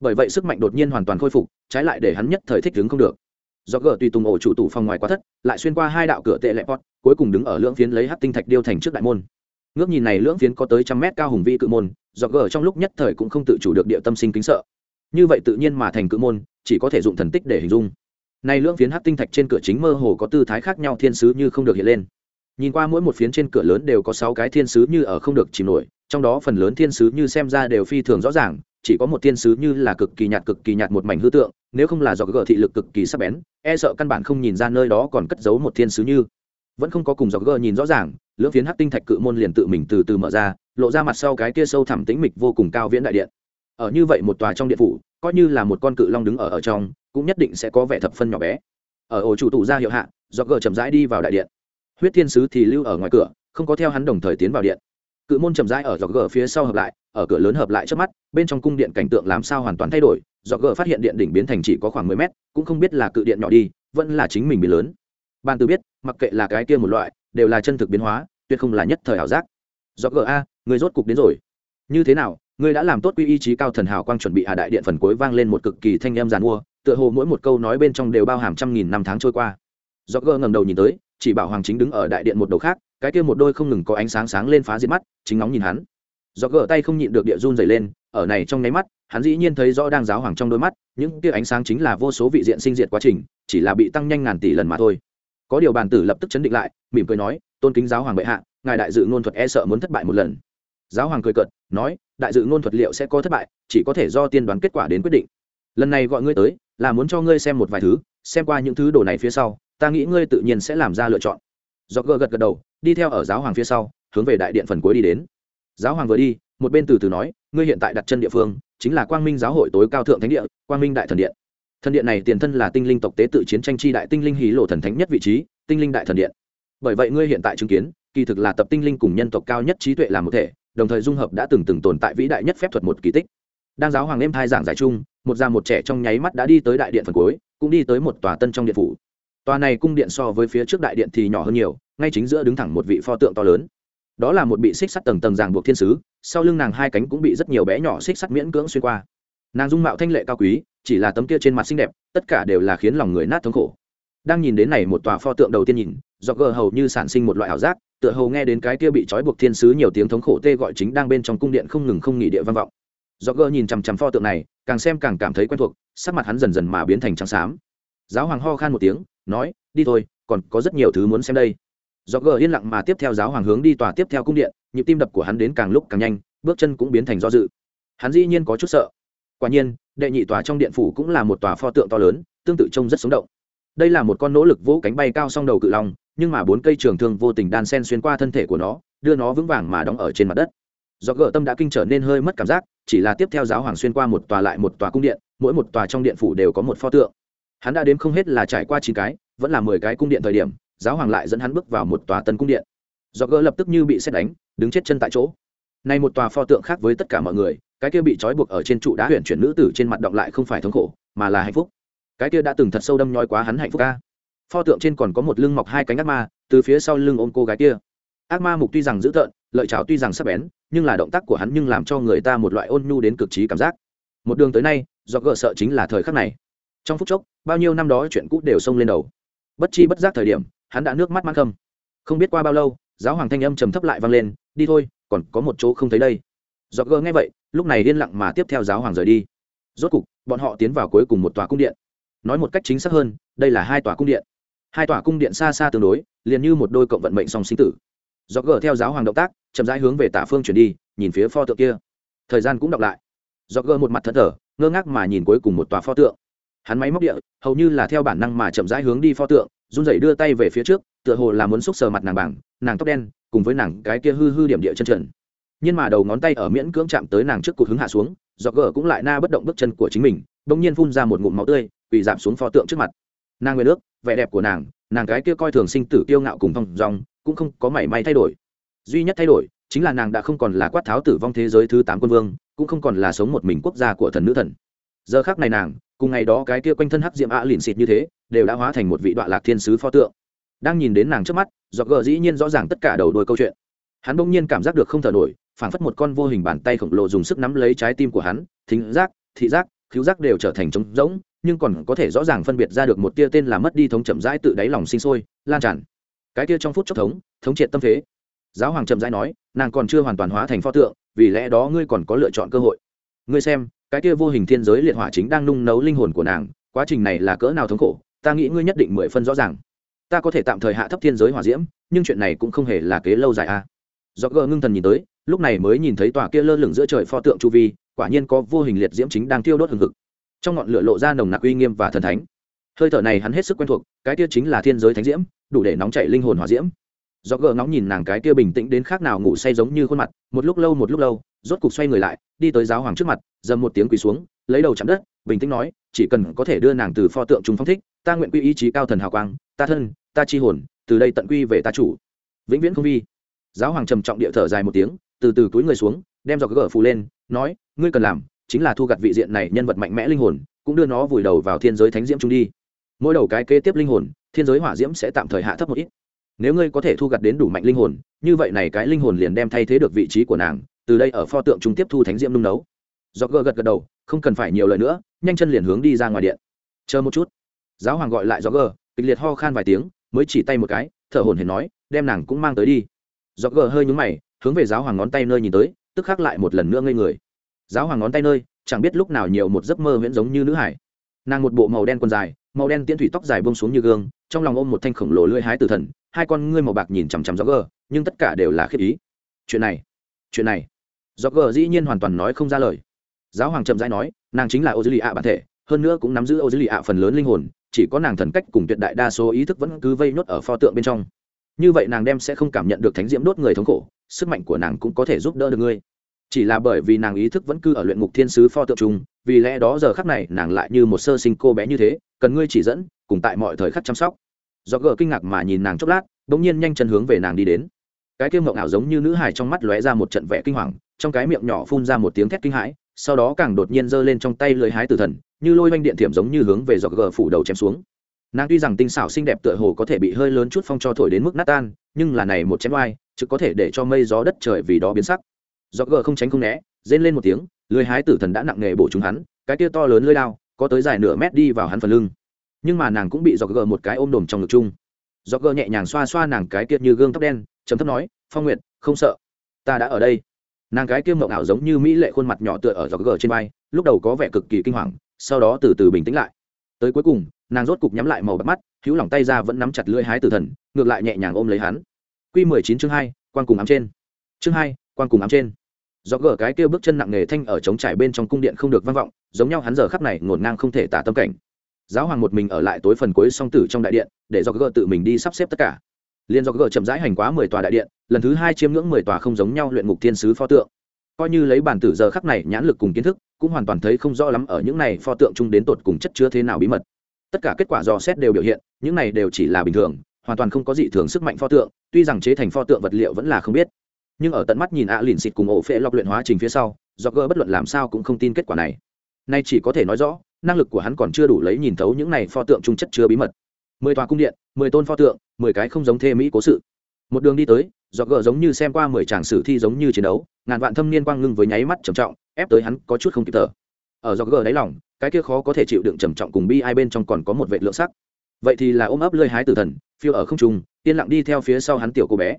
Bởi vậy sức mạnh đột nhiên hoàn toàn khôi phục, trái lại để hắn nhất thời thích ứng không được. Do gờ tùy tùng ổ chủ tủ phòng ngoài quá thất, lại xuyên qua hai đạo cửa tệ lệ pot, cuối cùng đứng ở lưỡng phiến lấy hát tinh thạch điêu thành trước đại môn ngước nhìn này lưỡng phiến có tới trăm mét cao hùng vĩ cự môn do gờ trong lúc nhất thời cũng không tự chủ được địa tâm sinh kính sợ. Như vậy tự nhiên mà thành cự môn, chỉ có thể dụng thần tích để hình dung. Này lưỡng phiến hát tinh thạch trên cửa chính mơ hồ có tư thái khác nhau thiên sứ như không được hiện lên. Nhìn qua mỗi một phiến trên cửa lớn đều có sáu cái thiên sứ như ở không được chìm nổi, trong đó phần lớn thiên sứ như xem ra đều phi thường rõ ràng, chỉ có một thiên sứ như là cực kỳ nhạt cực kỳ nhạt một mảnh hư tượng, nếu không là do gờ thị lực cực kỳ sắc bén e sợ căn bản không nhìn ra nơi đó còn cất giấu một thiên sứ như vẫn không có cùng dọc gờ nhìn rõ ràng, lưỡng phiến hắc tinh thạch cự môn liền tự mình từ từ mở ra, lộ ra mặt sau cái kia sâu thẳm tĩnh mịch vô cùng cao viễn đại điện. Ở như vậy một tòa trong điện phủ, coi như là một con cự long đứng ở ở trong, cũng nhất định sẽ có vẻ thập phân nhỏ bé. Ở ổ chủ tụ ra hiệu hạ, dọc gờ chậm rãi đi vào đại điện. Huyết thiên sứ thì lưu ở ngoài cửa, không có theo hắn đồng thời tiến vào điện. Cự môn chậm rãi ở dọc gờ phía sau hợp lại, ở cửa lớn hợp lại trước mắt, bên trong cung điện cảnh tượng làm sao hoàn toàn thay đổi, dọc gờ phát hiện điện đỉnh biến thành chỉ có khoảng mười mét, cũng không biết là cự điện nhỏ đi, vẫn là chính mình bị lớn ban từ biết, mặc kệ là cái kia một loại, đều là chân thực biến hóa, tuyệt không là nhất thời ảo giác. Rõ gờ a, người rốt cục đến rồi. Như thế nào ngươi đã làm tốt quy ý chí cao thần hào quang chuẩn bị à đại điện phần cuối vang lên một cực kỳ thanh âm giàn mua, tựa hồ mỗi một câu nói bên trong đều bao hàm trăm nghìn năm tháng trôi qua. Do gơ ngẩng đầu nhìn tới, chỉ bảo hoàng chính đứng ở đại điện một đầu khác, cái kia một đôi không ngừng có ánh sáng sáng lên phá diệt mắt, chính ngóng nhìn hắn. Do gỡ tay không nhịn được địa run dày lên, ở này trong nháy mắt, hắn dĩ nhiên thấy rõ đang giáo hoàng trong đôi mắt, những kia ánh sáng chính là vô số vị diện sinh diệt quá trình, chỉ là bị tăng nhanh ngàn tỷ lần mà thôi có điều bàn tử lập tức chấn định lại, mỉm cười nói, tôn kính giáo hoàng bệ hạ, ngài đại dự ngôn thuật e sợ muốn thất bại một lần. Giáo hoàng cười cợt, nói, đại dự ngôn thuật liệu sẽ có thất bại, chỉ có thể do tiên đoán kết quả đến quyết định. Lần này gọi ngươi tới, là muốn cho ngươi xem một vài thứ, xem qua những thứ đồ này phía sau, ta nghĩ ngươi tự nhiên sẽ làm ra lựa chọn. Do gờ gật gật đầu, đi theo ở giáo hoàng phía sau, hướng về đại điện phần cuối đi đến. Giáo hoàng vừa đi, một bên từ từ nói, ngươi hiện tại đặt chân địa phương, chính là quang minh giáo hội tối cao thượng thánh địa, quang minh đại thần điện thần điện này tiền thân là tinh linh tộc tế tự chiến tranh chi đại tinh linh hí lộ thần thánh nhất vị trí, tinh linh đại thần điện. Bởi vậy ngươi hiện tại chứng kiến, kỳ thực là tập tinh linh cùng nhân tộc cao nhất trí tuệ làm một thể, đồng thời dung hợp đã từng từng tồn tại vĩ đại nhất phép thuật một kỳ tích. Đang giáo hoàng em thai giảng giải chung, một già một trẻ trong nháy mắt đã đi tới đại điện phần cuối, cũng đi tới một tòa tân trong điện phủ. Tòa này cung điện so với phía trước đại điện thì nhỏ hơn nhiều, ngay chính giữa đứng thẳng một vị pho tượng to lớn. Đó là một bị xích sắt tầng tầng ràng buộc thiên sứ, sau lưng nàng hai cánh cũng bị rất nhiều bé nhỏ xích sắt miễn cưỡng xuyên qua. Nàng dung mạo thanh lệ cao quý chỉ là tấm kia trên mặt xinh đẹp, tất cả đều là khiến lòng người nát thống khổ. Đang nhìn đến này một tòa pho tượng đầu tiên nhìn do gờ hầu như sản sinh một loại ảo giác, tựa hầu nghe đến cái kia bị trói buộc thiên sứ nhiều tiếng thống khổ tê gọi chính đang bên trong cung điện không ngừng không nghỉ địa vang vọng. Do gờ nhìn chằm chằm pho tượng này, càng xem càng cảm thấy quen thuộc, sắc mặt hắn dần dần mà biến thành trắng xám. Giáo hoàng ho khan một tiếng, nói, đi thôi, còn có rất nhiều thứ muốn xem đây. Do gờ yên lặng mà tiếp theo giáo hoàng hướng đi tòa tiếp theo cung điện, nhịp tim đập của hắn đến càng lúc càng nhanh, bước chân cũng biến thành do dự. Hắn dĩ nhiên có chút sợ. Quả nhiên đệ nhị tòa trong điện phủ cũng là một tòa pho tượng to lớn, tương tự trông rất sống động. Đây là một con nỗ lực vỗ cánh bay cao song đầu cự long, nhưng mà bốn cây trường thương vô tình đan sen xuyên qua thân thể của nó, đưa nó vững vàng mà đóng ở trên mặt đất. Do gỡ tâm đã kinh trở nên hơi mất cảm giác, chỉ là tiếp theo giáo hoàng xuyên qua một tòa lại một tòa cung điện, mỗi một tòa trong điện phủ đều có một pho tượng. Hắn đã đếm không hết là trải qua chín cái, vẫn là mười cái cung điện thời điểm, giáo hoàng lại dẫn hắn bước vào một tòa tân cung điện. Do gỡ lập tức như bị xét đánh, đứng chết chân tại chỗ. Nay một tòa pho tượng khác với tất cả mọi người cái kia bị trói buộc ở trên trụ đá huyện chuyển nữ tử trên mặt động lại không phải thống khổ, mà là hạnh phúc. Cái kia đã từng thật sâu đâm nhói quá hắn hạnh phúc ca. Pho tượng trên còn có một lưng mọc hai cánh ác ma, từ phía sau lưng ôm cô gái kia. Ác ma mục tuy rằng dữ tợn, lợi chảo tuy rằng sắc bén, nhưng là động tác của hắn nhưng làm cho người ta một loại ôn nhu đến cực trí cảm giác. Một đường tới nay, do gỡ sợ chính là thời khắc này. Trong phút chốc, bao nhiêu năm đó chuyện cũ đều xông lên đầu. Bất chi bất giác thời điểm, hắn đã nước mắt mắt khâm. Không biết qua bao lâu, giáo hoàng thanh âm trầm thấp lại vang lên, đi thôi, còn có một chỗ không thấy đây. Do gỡ nghe vậy lúc này yên lặng mà tiếp theo giáo hoàng rời đi. Rốt cục, bọn họ tiến vào cuối cùng một tòa cung điện. Nói một cách chính xác hơn, đây là hai tòa cung điện. Hai tòa cung điện xa xa tương đối, liền như một đôi cộng vận mệnh song sinh tử. Do gờ theo giáo hoàng động tác, chậm rãi hướng về tả phương chuyển đi, nhìn phía pho tượng kia. Thời gian cũng đọc lại. Do gờ một mặt thất thở ngơ ngác mà nhìn cuối cùng một tòa pho tượng. Hắn máy móc địa, hầu như là theo bản năng mà chậm rãi hướng đi pho tượng, run rẩy đưa tay về phía trước, tựa hồ là muốn xúc sờ mặt nàng bảng nàng tóc đen, cùng với nàng cái kia hư hư điểm địa chân trần nhưng mà đầu ngón tay ở miễn cưỡng chạm tới nàng trước cụt hứng hạ xuống do gờ cũng lại na bất động bước chân của chính mình, bỗng nhiên phun ra một ngụm máu tươi bị giảm xuống pho tượng trước mặt. Nàng nguyên nước, vẻ đẹp của nàng nàng cái kia coi thường sinh tử kiêu ngạo cùng thong dong cũng không có mảy may thay đổi. Duy nhất thay đổi, chính là nàng đã không còn là quát tháo tử vong thế giới thứ tám quân vương, cũng không còn là sống một mình quốc gia của thần nữ thần. Giờ khác này nàng, cùng ngày đó cái kia quanh thân hắc diệm ạ lìn xịt như thế, đều đã hóa thành một vị đoạn lạc thiên sứ pho tượng. Đang nhìn đến nàng trước mắt do gờ dĩ nhiên rõ ràng tất cả đầu đuôi câu chuyện. Hắn bỗng nhiên cảm giác được không thở nổi phảng phất một con vô hình bàn tay khổng lồ dùng sức nắm lấy trái tim của hắn, thính giác, thị giác khiếu giác đều trở thành trống rỗng, nhưng còn có thể rõ ràng phân biệt ra được một tia tên là mất đi thống chậm rãi tự đáy lòng sinh sôi, lan tràn. Cái tia trong phút chốc thống thống triệt tâm phế. Giáo hoàng chậm rãi nói, nàng còn chưa hoàn toàn hóa thành pho tượng, vì lẽ đó ngươi còn có lựa chọn cơ hội. Ngươi xem, cái tia vô hình thiên giới liệt hỏa chính đang nung nấu linh hồn của nàng, quá trình này là cỡ nào thống khổ, ta nghĩ ngươi nhất định mười phân rõ ràng. Ta có thể tạm thời hạ thấp thiên giới hỏa diễm, nhưng chuyện này cũng không hề là kế lâu dài a à do gờ ngưng thần nhìn tới, lúc này mới nhìn thấy tòa kia lơ lửng giữa trời pho tượng chu vi, quả nhiên có vô hình liệt diễm chính đang tiêu đốt hừng hực. Trong ngọn lửa lộ ra nồng nặc uy nghiêm và thần thánh. Hơi thở này hắn hết sức quen thuộc, cái kia chính là thiên giới thánh diễm, đủ để nóng chảy linh hồn hỏa diễm. Do gờ ngóng nhìn nàng cái kia bình tĩnh đến khác nào ngủ say giống như khuôn mặt, một lúc lâu một lúc lâu, rốt cục xoay người lại, đi tới giáo hoàng trước mặt, dầm một tiếng quỳ xuống, lấy đầu chạm đất, bình tĩnh nói, chỉ cần có thể đưa nàng từ pho tượng chúng phong thích, ta nguyện quy ý chí cao thần hào quang, ta thân, ta chi hồn, từ đây tận quy về ta chủ. Vĩnh viễn không vi giáo hoàng trầm trọng địa thở dài một tiếng từ từ túi người xuống đem giọt gỡ phù lên nói ngươi cần làm chính là thu gặt vị diện này nhân vật mạnh mẽ linh hồn cũng đưa nó vùi đầu vào thiên giới thánh diễm trung đi. Mỗi đầu cái kế tiếp linh hồn thiên giới hỏa diễm sẽ tạm thời hạ thấp một ít. Nếu ngươi có thể thu gặt đến đủ mạnh linh hồn như vậy này cái linh hồn liền đem thay thế được vị trí của nàng từ đây ở pho tượng trung tiếp thu thánh diễm nung nấu. Do Gờ gật gật đầu không cần phải nhiều lời nữa nhanh chân liền hướng đi ra ngoài điện. Chờ một chút. Giáo hoàng gọi lại do Gờ, kịch liệt ho khan vài tiếng mới chỉ tay một cái thở hổn hển nói đem nàng cũng mang tới đi do gờ hơi nhúng mày, hướng về giáo hoàng ngón tay nơi nhìn tới, tức khắc lại một lần nữa ngây người. Giáo hoàng ngón tay nơi, chẳng biết lúc nào nhiều một giấc mơ viễn giống như nữ hải. Nàng một bộ màu đen quần dài, màu đen tiễn thủy tóc dài bông xuống như gương, trong lòng ôm một thanh khổng lồ lưỡi hái tử thần, hai con ngươi màu bạc nhìn chằm chằm gió gờ, nhưng tất cả đều là khiết ý. Chuyện này chuyện này. Gió gờ dĩ nhiên hoàn toàn nói không ra lời. Giáo hoàng chậm rãi nói, nàng chính là ô dư lì ạ bản thể, hơn nữa cũng nắm giữ ô dư lì ạ phần lớn linh hồn, chỉ có nàng thần cách cùng tuyệt đại đa số ý thức vẫn cứ vây nhốt ở pho tượng bên trong như vậy nàng đem sẽ không cảm nhận được thánh diễm đốt người thống khổ, sức mạnh của nàng cũng có thể giúp đỡ được ngươi. Chỉ là bởi vì nàng ý thức vẫn cư ở luyện ngục thiên sứ pho tượng trung, vì lẽ đó giờ khắc này nàng lại như một sơ sinh cô bé như thế, cần ngươi chỉ dẫn, cùng tại mọi thời khắc chăm sóc. Do gỡ kinh ngạc mà nhìn nàng chốc lát đ ỗ n g nhiên nhanh chân hướng về nàng đi đến. Cái kia mộng ảo giống như nữ hài trong mắt lóe ra một trận vẻ kinh hoàng, trong cái miệng nhỏ phun ra một tiếng thét kinh hãi, sau đó càng đột nhiên giơ lên trong tay lưới hái tử thần, như lôi oanh điện thiểm giống như hướng về giọt gờ phủ đầu chém xuống nàng tuy rằng tinh xảo xinh đẹp tựa hồ có thể bị hơi lớn chút phong cho thổi đến mức nát tan, nhưng là này một chém oai chứ có thể để cho mây gió đất trời vì đó biến sắc. Do gờ không tránh không né, rên lên một tiếng lưới hái tử thần đã nặng nghề bổ chúng hắn, cái tia to lớn lưới lao có tới dài nửa mét đi vào hắn phần lưng. Nhưng mà nàng cũng bị do gờ một cái ôm đồm trong ngực chung. Do gờ nhẹ nhàng xoa xoa nàng cái kia như gương tóc đen chấm thấp nói, phong nguyệt, không sợ. Ta đã ở đây. Nàng cái kia mộng ảo giống như mỹ lệ khuôn mặt nhỏ tựa ở do gờ trên vai, lúc đầu có vẻ cực kỳ kinh hoàng, sau đó từ từ bình tĩnh lại tới cuối cùng, nàng rốt cục nhắm lại màu bắt mắt, hữu lỏng tay ra vẫn nắm chặt lưỡi hái tử thần, ngược lại nhẹ nhàng ôm lấy hắn. Q mười chín chương hai quan cùng ám trên. Chương hai quan cùng ám trên. Do gỡ cái kia bước chân nặng nề thanh ở trống trải bên trong cung điện không được vang vọng, giống nhau hắn giờ khắp này ngổn ngang không thể tả tâm cảnh. Giáo hoàng một mình ở lại tối phần cuối song tử trong đại điện, để do gỡ tự mình đi sắp xếp tất cả. Liên do gỡ chậm rãi hành quá mười tòa đại điện, lần thứ hai chiếm ngưỡng mười tòa không giống nhau luyện ngục thiên sứ pho tượng. Coi như lấy bản tử giờ khắc này nhãn lực cùng kiến thức cũng hoàn toàn thấy không rõ lắm ở những này pho tượng chung đến tột cùng chất chứa thế nào bí mật. Tất cả kết quả dò xét đều biểu hiện, những này đều chỉ là bình thường, hoàn toàn không có dị thường sức mạnh pho tượng, tuy rằng chế thành pho tượng vật liệu vẫn là không biết. Nhưng ở tận mắt nhìn ạ à lìn xịt cùng ổ phệ lọc luyện hóa trình phía sau, do gỡ bất luận làm sao cũng không tin kết quả này. Nay chỉ có thể nói rõ, năng lực của hắn còn chưa đủ lấy nhìn thấu những này pho tượng trung chất chứa bí mật. Mười tòa cung điện, mười tôn pho tượng, mười cái không giống thê mỹ cố sự. Một đường đi tới, do gỡ giống như xem qua mười tràng sử thi giống như chiến đấu, ngàn vạn thâm niên quang ngưng với nháy mắt trầm trọng ép tới hắn có chút không kịp thở. Ở do gờ đáy lòng, cái kia khó có thể chịu đựng trầm trọng cùng bi ai bên trong còn có một vệ lượng sắc. Vậy thì là ôm ấp lơi hái tử thần, phiêu ở không trung, yên lặng đi theo phía sau hắn tiểu cô bé.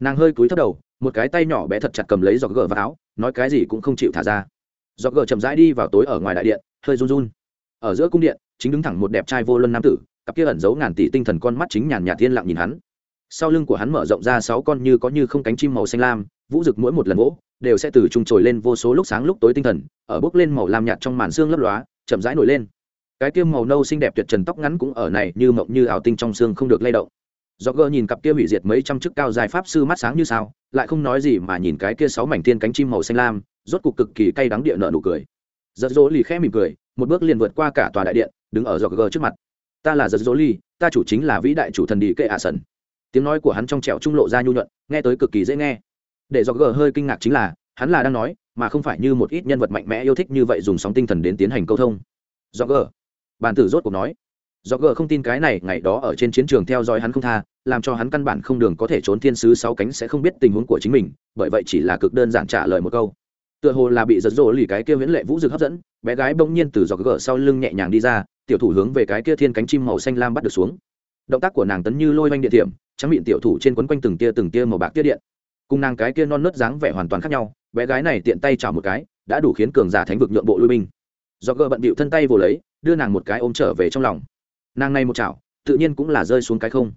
Nàng hơi cúi thấp đầu, một cái tay nhỏ bé thật chặt cầm lấy giọt gờ vào áo, nói cái gì cũng không chịu thả ra. Giọt gờ chậm rãi đi vào tối ở ngoài đại điện, hơi run run. Ở giữa cung điện, chính đứng thẳng một đẹp trai vô luân nam tử, cặp kia ẩn giấu ngàn tỷ tinh thần con mắt chính nhàn nhạt thiên lặng nhìn hắn. Sau lưng của hắn mở rộng ra sáu con như có như không cánh chim màu xanh lam, vũ rực mỗi một lần gỗ đều sẽ từ trung trồi lên vô số lúc sáng lúc tối tinh thần, ở bước lên màu lam nhạt trong màn xương lấp lóa, chậm rãi nổi lên. Cái kia màu nâu xinh đẹp tuyệt trần tóc ngắn cũng ở này như mộng như ảo tinh trong xương không được lay động. Do nhìn cặp kia hủy diệt mấy trăm chức cao dài pháp sư mắt sáng như sao, lại không nói gì mà nhìn cái kia sáu mảnh thiên cánh chim màu xanh lam, rốt cục cực kỳ cay đắng địa nợ nụ cười. Giật dỗ lì khẽ mỉm cười, một bước liền vượt qua cả tòa đại điện, đứng ở giọt trước mặt. Ta là giật dỗ lì, ta chủ chính là vĩ đại chủ thần đi kệ ạ sần tiếng nói của hắn trong trẻo trung lộ ra nhu nhuận, nghe tới cực kỳ dễ nghe để do gờ hơi kinh ngạc chính là, hắn là đang nói, mà không phải như một ít nhân vật mạnh mẽ yêu thích như vậy dùng sóng tinh thần đến tiến hành câu thông. Do gờ. Bàn tử rốt cuộc nói. Do gờ không tin cái này, ngày đó ở trên chiến trường theo dõi hắn không tha, làm cho hắn căn bản không đường có thể trốn thiên sứ sáu cánh sẽ không biết tình huống của chính mình, bởi vậy chỉ là cực đơn giản trả lời một câu. Tựa hồ là bị giật rỗ lì cái kia viễn lệ vũ rực hấp dẫn, bé gái bỗng nhiên từ giọt gờ sau lưng nhẹ nhàng đi ra, tiểu thủ hướng về cái kia thiên cánh chim màu xanh lam bắt được xuống. Động tác của nàng tấn như lôi oanh điện điểm, trắng miệng tiểu thủ trên quấn quanh từng tia từng tia màu bạc tiết điện cùng nàng cái kia non nớt dáng vẻ hoàn toàn khác nhau, bé gái này tiện tay chào một cái, đã đủ khiến cường giả thánh vực nhượng bộ lui binh. Do gờ bận bịu thân tay vồ lấy, đưa nàng một cái ôm trở về trong lòng. Nàng này một chảo, tự nhiên cũng là rơi xuống cái không.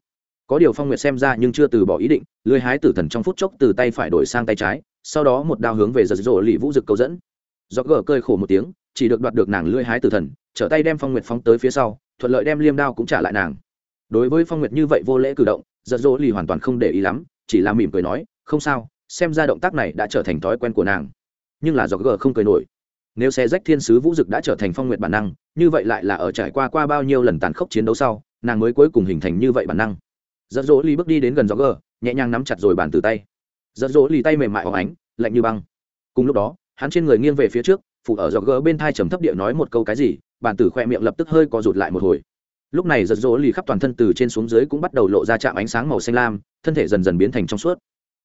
Có điều phong nguyệt xem ra nhưng chưa từ bỏ ý định lưới hái tử thần trong phút chốc từ tay phải đổi sang tay trái, sau đó một đao hướng về giật rổ lì vũ rực câu dẫn. Do gờ cơi khổ một tiếng, chỉ được đoạt được nàng lưới hái tử thần, trở tay đem phong nguyệt phóng tới phía sau, thuận lợi đem liêm đao cũng trả lại nàng. Đối với phong nguyệt như vậy vô lễ cử động, giật rổ lì hoàn toàn không để ý lắm, chỉ là mỉm cười nói không sao, xem ra động tác này đã trở thành thói quen của nàng. Nhưng là do gờ không cười nổi. Nếu xe rách thiên sứ vũ dực đã trở thành phong nguyện bản năng, như vậy lại là ở trải qua qua bao nhiêu lần tàn khốc chiến đấu sau, nàng mới cuối cùng hình thành như vậy bản năng. Giật dỗ ly bước đi đến gần gió gờ, nhẹ nhàng nắm chặt rồi bàn từ tay. Giật dỗ ly tay mềm mại óng ánh, lạnh như băng. Cùng lúc đó, hắn trên người nghiêng về phía trước phụ ở gió gờ bên thai trầm thấp địa nói một câu cái gì, bàn tử khoe miệng lập tức hơi co rụt lại một hồi. Lúc này giật dỗ ly khắp toàn thân từ trên xuống dưới cũng bắt đầu lộ ra chạm ánh sáng màu xanh lam, thân thể dần dần biến thành trong suốt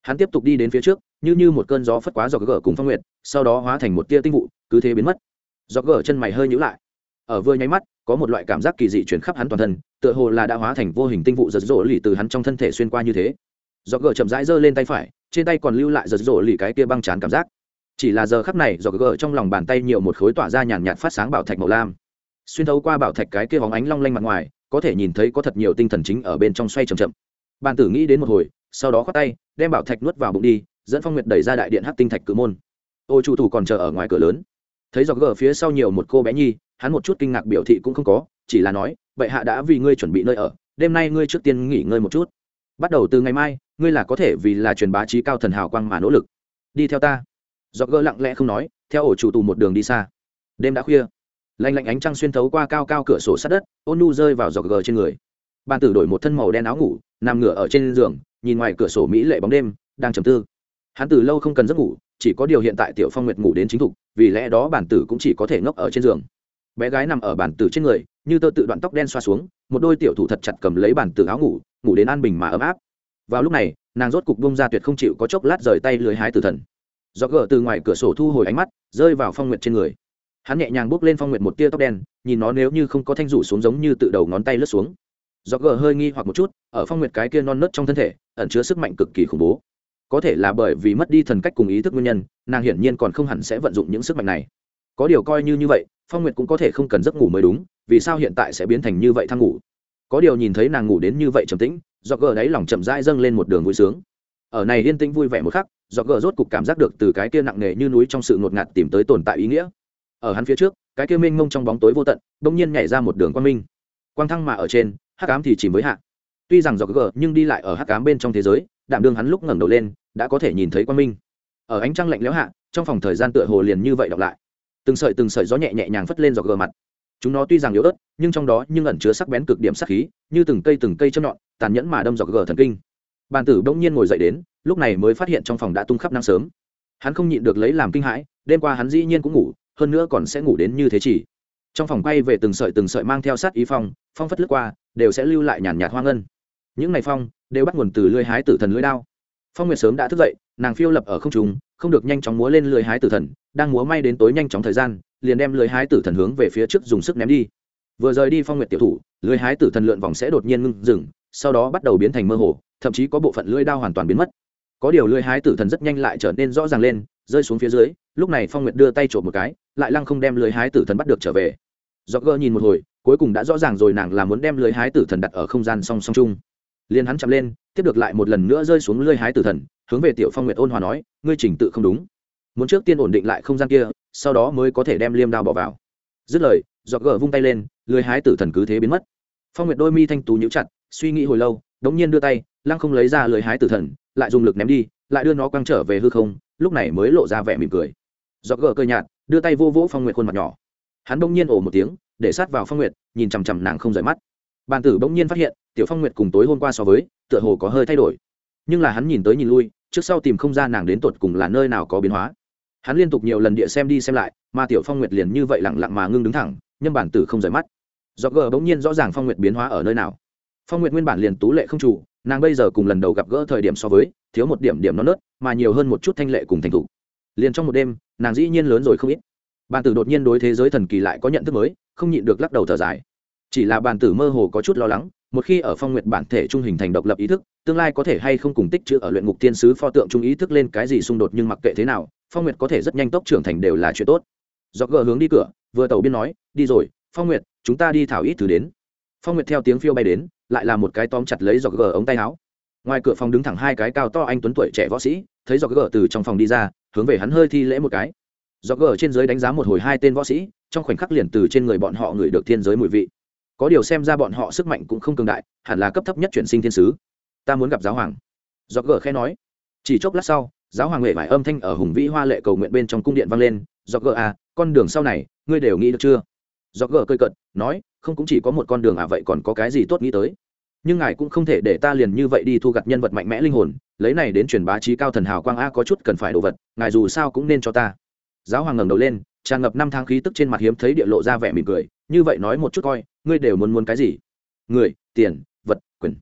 hắn tiếp tục đi đến phía trước, như như một cơn gió phất quá giọt gờ cùng phong nguyệt, sau đó hóa thành một tia tinh vụ, cứ thế biến mất. Giọt gờ chân mày hơi nhữ lại. Ở vừa nháy mắt, có một loại cảm giác kỳ dị chuyển khắp hắn toàn thân, tựa hồ là đã hóa thành vô hình tinh vụ giật rỗ lì từ hắn trong thân thể xuyên qua như thế. Giọt gờ chậm rãi giơ lên tay phải, trên tay còn lưu lại giật rỗ lì cái kia băng chán cảm giác. Chỉ là giờ khắc này giọt gờ trong lòng bàn tay nhiều một khối tỏa ra nhàn nhạt phát sáng bảo thạch màu lam. Xuyên thấu qua bảo thạch cái kia bóng ánh long lanh mặt ngoài, có thể nhìn thấy có thật nhiều tinh thần chính ở bên trong xoay chậm chậm. Bàn tử nghĩ đến một hồi sau đó khoát tay, đem bảo thạch nuốt vào bụng đi, dẫn phong nguyệt đẩy ra đại điện hát tinh thạch cự môn. Ô chủ thủ còn chờ ở ngoài cửa lớn. Thấy dọc gờ phía sau nhiều một cô bé nhi, hắn một chút kinh ngạc biểu thị cũng không có, chỉ là nói vậy hạ đã vì ngươi chuẩn bị nơi ở, đêm nay ngươi trước tiên nghỉ ngơi một chút. Bắt đầu từ ngày mai, ngươi là có thể vì là truyền bá trí cao thần hào quang mà nỗ lực. Đi theo ta. Dọc gờ lặng lẽ không nói, theo ổ chủ tù một đường đi xa. Đêm đã khuya. Lạnh lạnh ánh trăng xuyên thấu qua cao cao cửa sổ sát đất, ôn nu rơi vào dọc gờ trên người. Bàn tử đổi một thân màu đen áo ngủ, nằm ngửa ở trên giường nhìn ngoài cửa sổ mỹ lệ bóng đêm, đang trầm tư. Hắn từ lâu không cần giấc ngủ, chỉ có điều hiện tại tiểu phong nguyệt ngủ đến chính thục, vì lẽ đó bản tử cũng chỉ có thể ngốc ở trên giường. Bé gái nằm ở bản tử trên người, như tơ tự đoạn tóc đen xoa xuống, một đôi tiểu thủ thật chặt cầm lấy bản tử áo ngủ ngủ đến an bình mà ấm áp. Vào lúc này, nàng rốt cục bông ra tuyệt không chịu có chốc lát rời tay lưới hái tử thần. Do gỡ từ ngoài cửa sổ thu hồi ánh mắt, rơi vào phong nguyệt trên người. Hắn nhẹ nhàng bước lên phong nguyệt một tia tóc đen, nhìn nó nếu như không có thanh rủ xuống giống như tự đầu ngón tay lướt xuống do gờ hơi nghi hoặc một chút, ở phong nguyệt cái kia non nớt trong thân thể, ẩn chứa sức mạnh cực kỳ khủng bố. Có thể là bởi vì mất đi thần cách cùng ý thức nguyên nhân, nàng hiển nhiên còn không hẳn sẽ vận dụng những sức mạnh này. Có điều coi như như vậy, phong nguyệt cũng có thể không cần giấc ngủ mới đúng, vì sao hiện tại sẽ biến thành như vậy thăng ngủ? Có điều nhìn thấy nàng ngủ đến như vậy trầm tĩnh, do gờ đáy lòng chậm rãi dâng lên một đường vui sướng. Ở này yên tĩnh vui vẻ một khắc, do gờ rốt cục cảm giác được từ cái kia nặng nề như núi trong sự ngột ngạt tìm tới tồn tại ý nghĩa. Ở hắn phía trước, cái kia mênh mông trong bóng tối vô tận, bỗng nhiên nhảy ra một đường quang minh. Quang thăng mà ở trên hắc ám thì chỉ mới hạ. Tuy rằng do gờ nhưng đi lại ở hắc ám bên trong thế giới đảm đương hắn lúc ngẩng đầu lên, đã có thể nhìn thấy quang minh. Ở ánh trăng lạnh lẽo hạ, trong phòng thời gian tựa hồ liền như vậy đọc lại. Từng sợi từng sợi gió nhẹ nhẹ nhàng phất lên dọc gờ mặt. Chúng nó tuy rằng yếu ớt, nhưng trong đó nhưng ẩn chứa sắc bén cực điểm sắc khí, như từng cây từng cây châm nhọn, tàn nhẫn mà đâm dọc gờ thần kinh. Bàn tử bỗng nhiên ngồi dậy đến, lúc này mới phát hiện trong phòng đã tung khắp nắng sớm. Hắn không nhịn được lấy làm kinh hãi, đêm qua hắn dĩ nhiên cũng ngủ, hơn nữa còn sẽ ngủ đến như thế chỉ. Trong phòng quay về từng sợi từng sợi mang theo sát ý phong phong phất lướt qua đều sẽ lưu lại nhàn nhạt hoang ngân. Những ngày phong, đều bắt nguồn từ lưới hái tử thần lưới đao. Phong nguyệt sớm đã thức dậy, nàng phiêu lập ở không trung, không được nhanh chóng múa lên lưới hái tử thần, đang múa may đến tối nhanh chóng thời gian, liền đem lưới hái tử thần hướng về phía trước dùng sức ném đi. Vừa rời đi phong nguyệt tiểu thủ, lưới hái tử thần lượn vòng sẽ đột nhiên ngưng dừng, sau đó bắt đầu biến thành mơ hồ, thậm chí có bộ phận lưới đao hoàn toàn biến mất. Có điều lưới hái tử thần rất nhanh lại trở nên rõ ràng lên, rơi xuống phía dưới, lúc này phong nguyệt đưa tay trộm một cái, lại lăng không đem lưới hái tử thần bắt được trở về. Do gơ nhìn một hồi cuối cùng đã rõ ràng rồi nàng là muốn đem lưới hái tử thần đặt ở không gian song song chung. Liền hắn chậm lên, tiếp được lại một lần nữa rơi xuống lưới hái tử thần, hướng về tiểu phong nguyệt ôn hòa nói, ngươi trình tự không đúng. Muốn trước tiên ổn định lại không gian kia, sau đó mới có thể đem liêm đao bỏ vào. Dứt lời, giọt gờ vung tay lên, lưới hái tử thần cứ thế biến mất. Phong nguyệt đôi mi thanh tú nhíu chặt, suy nghĩ hồi lâu, đống nhiên đưa tay, lăng không lấy ra lưới hái tử thần, lại dùng lực ném đi, lại đưa nó quăng trở về hư không, lúc này mới lộ ra vẻ mỉm cười. Giọt gờ cơ nhạt, đưa tay vô vỗ phong nguyệt khuôn mặt nhỏ. Hắn đông nhiên ồ một tiếng để sát vào phong nguyệt, nhìn chằm chằm nàng không rời mắt. Bàn tử bỗng nhiên phát hiện, tiểu phong nguyệt cùng tối hôm qua so với, tựa hồ có hơi thay đổi. Nhưng là hắn nhìn tới nhìn lui, trước sau tìm không ra nàng đến tột cùng là nơi nào có biến hóa. Hắn liên tục nhiều lần địa xem đi xem lại, mà tiểu phong nguyệt liền như vậy lẳng lặng mà ngưng đứng thẳng, nhưng bản tử không rời mắt. Do gờ bỗng nhiên rõ ràng phong nguyệt biến hóa ở nơi nào. Phong nguyệt nguyên bản liền tú lệ không chủ, nàng bây giờ cùng lần đầu gặp gỡ thời điểm so với, thiếu một điểm điểm nó nớt, mà nhiều hơn một chút thanh lệ cùng thành thủ. liền trong một đêm, nàng dĩ nhiên lớn rồi không ít. Bàn tử đột nhiên đối thế giới thần kỳ lại có nhận thức mới không nhịn được lắc đầu thở dài. Chỉ là bàn tử mơ hồ có chút lo lắng, một khi ở phong nguyệt bản thể trung hình thành độc lập ý thức, tương lai có thể hay không cùng tích chữ ở luyện ngục tiên sứ pho tượng trung ý thức lên cái gì xung đột nhưng mặc kệ thế nào, phong nguyệt có thể rất nhanh tốc trưởng thành đều là chuyện tốt. Do gờ hướng đi cửa, vừa tàu biên nói, đi rồi, phong nguyệt, chúng ta đi thảo ít thứ đến. Phong nguyệt theo tiếng phiêu bay đến, lại là một cái tóm chặt lấy giọt gờ ống tay áo. Ngoài cửa phòng đứng thẳng hai cái cao to anh tuấn tuổi trẻ võ sĩ, thấy giọt gờ từ trong phòng đi ra, hướng về hắn hơi thi lễ một cái do gờ trên giới đánh giá một hồi hai tên võ sĩ, trong khoảnh khắc liền từ trên người bọn họ ngửi được thiên giới mùi vị. Có điều xem ra bọn họ sức mạnh cũng không cường đại, hẳn là cấp thấp nhất chuyển sinh thiên sứ. Ta muốn gặp giáo hoàng. Do gờ khẽ nói. Chỉ chốc lát sau, giáo hoàng huệ vải âm thanh ở hùng vĩ hoa lệ cầu nguyện bên trong cung điện vang lên. Do gờ à con đường sau này, ngươi đều nghĩ được chưa? Do gờ cơi cận nói, không cũng chỉ có một con đường à vậy còn có cái gì tốt nghĩ tới? Nhưng ngài cũng không thể để ta liền như vậy đi thu gặt nhân vật mạnh mẽ linh hồn, lấy này đến truyền bá trí cao thần hào quang a, có chút cần phải đồ vật, ngài dù sao cũng nên cho ta giáo hoàng ngẩng đầu lên, tràn ngập năm tháng khí tức trên mặt hiếm thấy địa lộ ra vẻ mỉm cười, như vậy nói một chút coi, ngươi đều muốn muốn cái gì? Người, tiền, vật, quyền.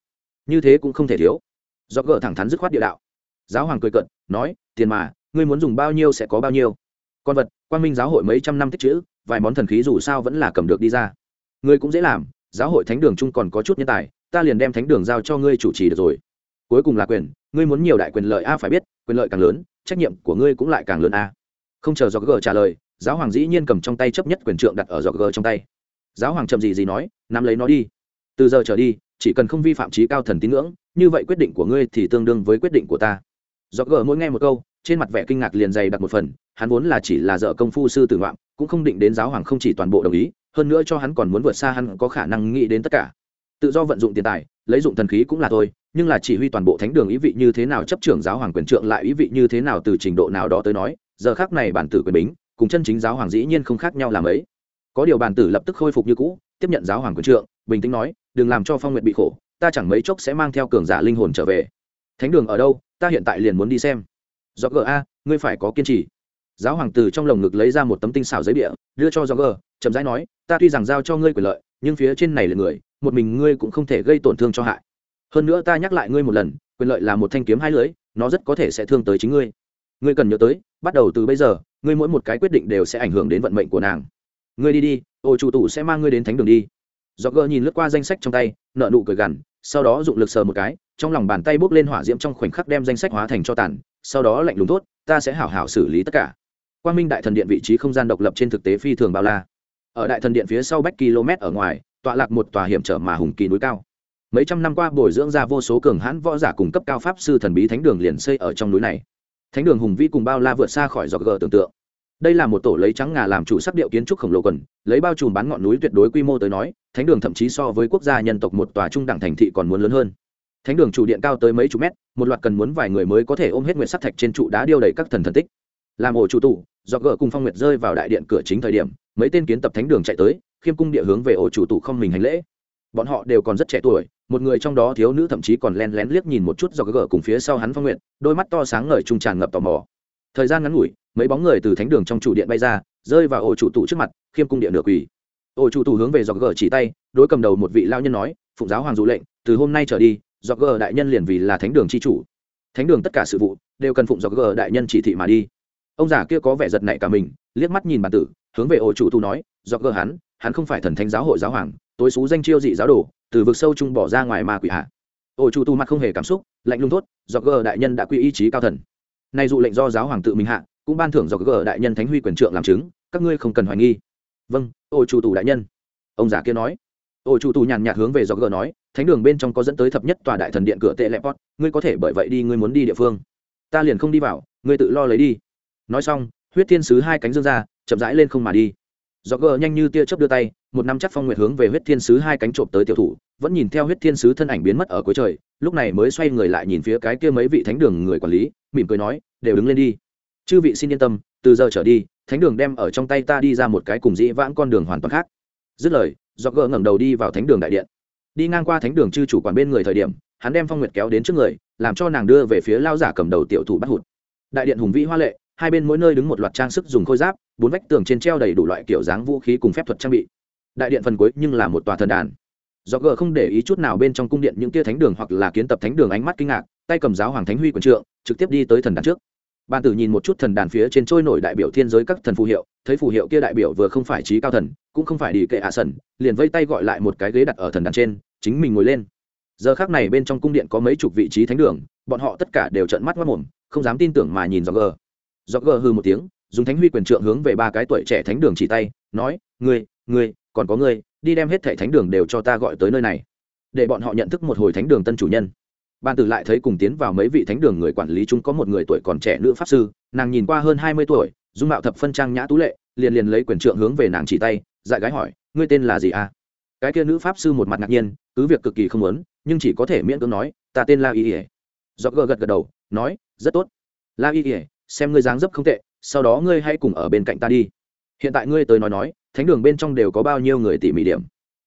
Như thế cũng không thể thiếu. Do gỡ thẳng thắn dứt khoát địa đạo. Giáo hoàng cười cận nói, tiền mà, ngươi muốn dùng bao nhiêu sẽ có bao nhiêu. Con vật quan minh giáo hội mấy trăm năm tích chữ, vài món thần khí dù sao vẫn là cầm được đi ra. Ngươi cũng dễ làm, giáo hội thánh đường chung còn có chút nhân tài, ta liền đem thánh đường giao cho ngươi chủ trì được rồi. Cuối cùng là quyền, ngươi muốn nhiều đại quyền lợi a, phải biết, quyền lợi càng lớn, trách nhiệm của ngươi cũng lại càng lớn a không chờ do gờ trả lời, giáo hoàng dĩ nhiên cầm trong tay chấp nhất quyền trượng đặt ở do gờ trong tay. Giáo hoàng chậm gì gì nói, nắm lấy nó đi. Từ giờ trở đi, chỉ cần không vi phạm trí cao thần tín ngưỡng, như vậy quyết định của ngươi thì tương đương với quyết định của ta. Do gờ mỗi nghe một câu, trên mặt vẻ kinh ngạc liền dày đặt một phần, hắn vốn là chỉ là dợ công phu sư tử ngoạm, cũng không định đến giáo hoàng không chỉ toàn bộ đồng ý, hơn nữa cho hắn còn muốn vượt xa hắn có khả năng nghĩ đến tất cả. Tự do vận dụng tiền tài, lấy dụng thần khí cũng là thôi, nhưng là chỉ huy toàn bộ thánh đường ý vị như thế nào, chấp trưởng giáo hoàng quyền trượng lại ý vị như thế nào từ trình độ nào đó tới nói giờ khác này bản tử quyền bính, cùng chân chính giáo hoàng dĩ nhiên không khác nhau làm ấy. Có điều bản tử lập tức khôi phục như cũ, tiếp nhận giáo hoàng quyền trượng, bình tĩnh nói, đừng làm cho phong nguyện bị khổ, ta chẳng mấy chốc sẽ mang theo cường giả linh hồn trở về. Thánh đường ở đâu? Ta hiện tại liền muốn đi xem. Do a, ngươi phải có kiên trì. Giáo hoàng từ trong lồng ngực lấy ra một tấm tinh xảo giấy địa đưa cho do g chậm rãi nói, ta tuy rằng giao cho ngươi quyền lợi, nhưng phía trên này là người, một mình ngươi cũng không thể gây tổn thương cho hại. Hơn nữa ta nhắc lại ngươi một lần, quyền lợi là một thanh kiếm hai lưỡi, nó rất có thể sẽ thương tới chính ngươi ngươi cần nhớ tới, bắt đầu từ bây giờ, ngươi mỗi một cái quyết định đều sẽ ảnh hưởng đến vận mệnh của nàng. Ngươi đi đi, ô chủ tủ sẽ mang ngươi đến thánh đường đi. Do gờ nhìn lướt qua danh sách trong tay nợ nụ cười gằn, sau đó dụng lực sờ một cái, trong lòng bàn tay bốc lên hỏa diễm trong khoảnh khắc đem danh sách hóa thành cho tàn, sau đó lạnh lùng tốt ta sẽ hảo hảo xử lý tất cả. Quan minh đại thần điện vị trí không gian độc lập trên thực tế phi thường bao la. Ở đại thần điện phía sau bách km ở ngoài, tọa lạc một tòa hiểm trở mà hùng kỳ núi cao. Mấy trăm năm qua bồi dưỡng ra vô số cường hãn võ giả cùng cấp cao pháp sư thần bí thánh đường liền xây ở trong núi này thánh đường hùng vĩ cùng bao la vượt xa khỏi giọt gờ tưởng tượng. Đây là một tổ lấy trắng ngà làm chủ sắc điệu kiến trúc khổng lồ quần, lấy bao trùm bán ngọn núi tuyệt đối quy mô tới nói, thánh đường thậm chí so với quốc gia nhân tộc một tòa trung đẳng thành thị còn muốn lớn hơn. Thánh đường chủ điện cao tới mấy chục mét, một loạt cần muốn vài người mới có thể ôm hết nguyện sắc thạch trên trụ đá điêu đầy các thần thần tích. Làm ổ chủ tủ do gỡ cùng phong nguyệt rơi vào đại điện cửa chính thời điểm, mấy tên kiến tập thánh đường chạy tới, khiêm cung địa hướng về ổ chủ tủ không mình hành lễ bọn họ đều còn rất trẻ tuổi, một người trong đó thiếu nữ thậm chí còn len lén liếc nhìn một chút do gỡ cùng phía sau hắn phong nguyện đôi mắt to sáng ngời trung tràn ngập tò mò. Thời gian ngắn ngủi, mấy bóng người từ thánh đường trong chủ điện bay ra, rơi vào ổ chủ tụ trước mặt, khiêm cung điện nửa quỳ. Ổ chủ tụ hướng về do gỡ chỉ tay, đối cầm đầu một vị lao nhân nói, phụng giáo hoàng dụ lệnh, từ hôm nay trở đi, do gỡ đại nhân liền vì là thánh đường c h i chủ. Thánh đường tất cả sự vụ, đều cần phụng do gỡ đại nhân chỉ thị mà đi. Ông già kia có vẻ giật nảy cả mình, liếc mắt nhìn bản tử, hướng về ổ chủ tụ nói, do gỡ hắn hắn không phải thần thánh giáo hội giáo hoàng tối xú danh chiêu dị giáo đồ, từ vực sâu chung bỏ ra ngoài ma quỷ hạ. Ổ chủ tù mặt không hề cảm xúc, lạnh lung thốt do gờ đại nhân đã quy ý chí cao thần. Nay dụ lệnh do giáo hoàng tự mình hạ, cũng ban thưởng do gờ đại nhân thánh huy quyền trượng làm chứng, các ngươi không cần hoài nghi. Vâng ổ chủ tù đại nhân. Ông già kia nói. Ổ chủ tù nhàn nhạt hướng về do gờ nói, thánh đường bên trong có dẫn tới thập nhất tòa đại thần điện cửa tệ lẹp pot, ngươi có thể bởi vậy đi, ngươi muốn đi địa phương. Ta liền không đi vào, ngươi tự lo lấy đi. Nói xong, huyết thiên sứ hai cánh dương ra, chậm rãi lên không mà đi do gờ nhanh như tia chớp đưa tay, một năm chắc phong nguyệt hướng về huyết thiên sứ hai cánh trộm tới tiểu thủ, vẫn nhìn theo huyết thiên sứ thân ảnh biến mất ở cuối trời, lúc này mới xoay người lại nhìn phía cái kia mấy vị thánh đường người quản lý, mỉm cười nói, đều đứng lên đi. Chư vị xin yên tâm, từ giờ trở đi, thánh đường đem ở trong tay ta đi ra một cái cùng dĩ vãng con đường hoàn toàn khác. Dứt lời, do gỡ ngẩng đầu đi vào thánh đường đại điện. Đi ngang qua thánh đường chư chủ quản bên người thời điểm, hắn đem phong nguyệt kéo đến trước người, làm cho nàng đưa về phía lao giả cầm đầu tiểu thủ bắt hụt. Đại điện hùng vĩ hoa lệ hai bên mỗi nơi đứng một loạt trang sức dùng khôi giáp, bốn vách tường trên treo đầy đủ loại kiểu dáng vũ khí cùng phép thuật trang bị. Đại điện phần cuối nhưng là một tòa thần đàn. Do gờ không để ý chút nào bên trong cung điện những tia thánh đường hoặc là kiến tập thánh đường ánh mắt kinh ngạc, tay cầm giáo hoàng thánh huy quần trượng, trực tiếp đi tới thần đàn trước. Bàn tử nhìn một chút thần đàn phía trên trôi nổi đại biểu thiên giới các thần phù hiệu, thấy phù hiệu kia đại biểu vừa không phải trí cao thần, cũng không phải đi kệ hạ sần, liền vây tay gọi lại một cái ghế đặt ở thần đàn trên, chính mình ngồi lên. Giờ khác này bên trong cung điện có mấy chục vị trí thánh đường, bọn họ tất cả đều trợn mắt mất mồm không dám tin tưởng mà nhìn do gờ do gờ hư một tiếng, dùng thánh huy quyền trượng hướng về ba cái tuổi trẻ thánh đường chỉ tay, nói, ngươi ngươi, còn có ngươi, đi đem hết thẻ thánh đường đều cho ta gọi tới nơi này. Để bọn họ nhận thức một hồi thánh đường tân chủ nhân. Ban tử lại thấy cùng tiến vào mấy vị thánh đường người quản lý chúng có một người tuổi còn trẻ nữ pháp sư, nàng nhìn qua hơn hai mươi tuổi, dung mạo thập phân trang nhã tú lệ, liền liền lấy quyền trượng hướng về nàng chỉ tay, dại gái hỏi, ngươi tên là gì à? Cái kia nữ pháp sư một mặt ngạc nhiên, cứ việc cực kỳ không muốn, nhưng chỉ có thể miễn cưỡng nói, ta tên la y ỉa do gờ gật gật đầu, nói, rất tốt. La y ỉa xem ngươi dáng dấp không tệ sau đó ngươi hãy cùng ở bên cạnh ta đi. Hiện tại ngươi tới nói nói thánh đường bên trong đều có bao nhiêu người tỉ mỉ điểm.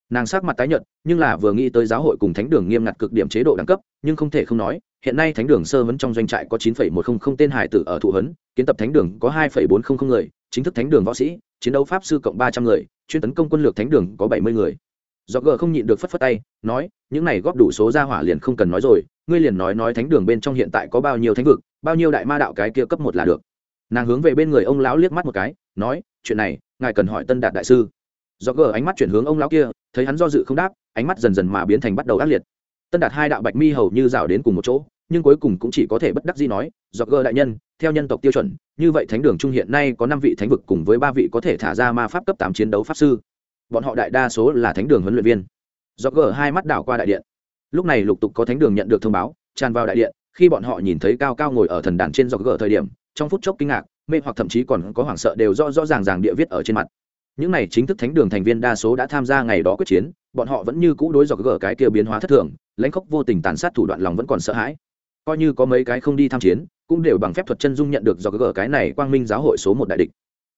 Nàng sắc mặt tái nhợt nhưng là vừa nghĩ tới giáo hội cùng thánh đường nghiêm ngặt cực điểm chế độ đẳng cấp nhưng không thể không nói hiện nay thánh đường sơ vấn trong doanh trại có chín một trăm linh tên hải tử ở thụ hấn, kiến tập thánh đường có hai bốn trăm linh người chính thức thánh đường võ sĩ chiến đấu pháp sư cộng ba trăm người chuyên tấn công quân lược thánh đường có bảy mươi người do gờ không nhịn được phất phất tay, nói, những này góp đủ số ra hỏa liền không cần nói rồi, ngươi liền nói nói thánh đường bên trong hiện tại có bao nhiêu thánh vực, bao nhiêu đại ma đạo cái kia cấp một là được. Nàng hướng về bên người ông lão liếc mắt một cái, nói, chuyện này, ngài cần hỏi tân đạt đại sư. Do gờ ánh mắt chuyển hướng ông lão kia, thấy hắn do dự không đáp, ánh mắt dần dần mà biến thành bắt đầu ác liệt. Tân đạt hai đạo bạch mi hầu như rào đến cùng một chỗ, nhưng cuối cùng cũng chỉ có thể bất đắc gì nói do gờ đại nhân, theo nhân tộc tiêu chuẩn, như vậy thánh đường trung hiện nay có năm vị thánh vực cùng với ba vị có thể thả ra ma pháp cấp tám chiến đấu pháp sư bọn họ đại đa số là thánh đường huấn luyện viên. Do gờ hai mắt đảo qua đại điện. Lúc này lục tục có thánh đường nhận được thông báo, tràn vào đại điện, khi bọn họ nhìn thấy cao cao ngồi ở thần đàn trên do gờ thời điểm, trong phút chốc kinh ngạc, mê hoặc thậm chí còn có hoảng sợ đều rõ rõ ràng ràng địa viết ở trên mặt. Những này chính thức thánh đường thành viên đa số đã tham gia ngày đó quyết chiến, bọn họ vẫn như cũ đối dọc gở cái kia biến hóa thất thường, lãnh khốc vô tình tàn sát thủ đoạn lòng vẫn còn sợ hãi. Coi như có mấy cái không đi tham chiến, cũng đều bằng phép thuật chân dung nhận được dọc gở cái này quang minh giáo hội số một đại địch.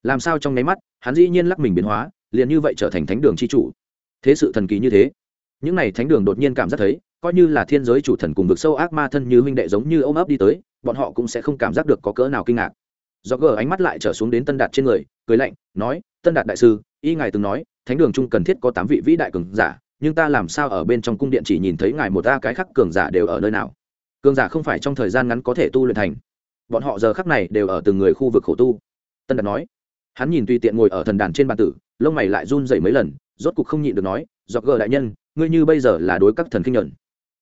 Làm sao trong nháy mắt, hắn dĩ nhiên lắc mình biến hóa liền như vậy trở thành thánh đường c h i chủ. Thế sự thần kỳ như thế. Những này thánh đường đột nhiên cảm giác thấy, coi như là thiên giới chủ thần cùng vực sâu ác ma thân như huynh đệ giống như ôm ấp đi tới, bọn họ cũng sẽ không cảm giác được có cỡ nào kinh ngạc. Do gờ ánh mắt lại trở xuống đến tân đạt trên người, cười lạnh, nói, tân đạt đại sư, y ngài từng nói, thánh đường chung cần thiết có tám vị vĩ đại cường giả, nhưng ta làm sao ở bên trong cung điện chỉ nhìn thấy ngài một ta cái khắc cường giả đều ở nơi nào? Cường giả không phải trong thời gian ngắn có thể tu luyện thành. Bọn họ giờ khắc này đều ở từng người khu vực khổ tu. Tân đạt nói. Hắn nhìn tùy tiện ngồi ở thần đàn trên bàn tử lông mày lại run dậy mấy lần rốt cục không nhịn được nói do gờ đại nhân ngươi như bây giờ là đối các thần kinh nhuận.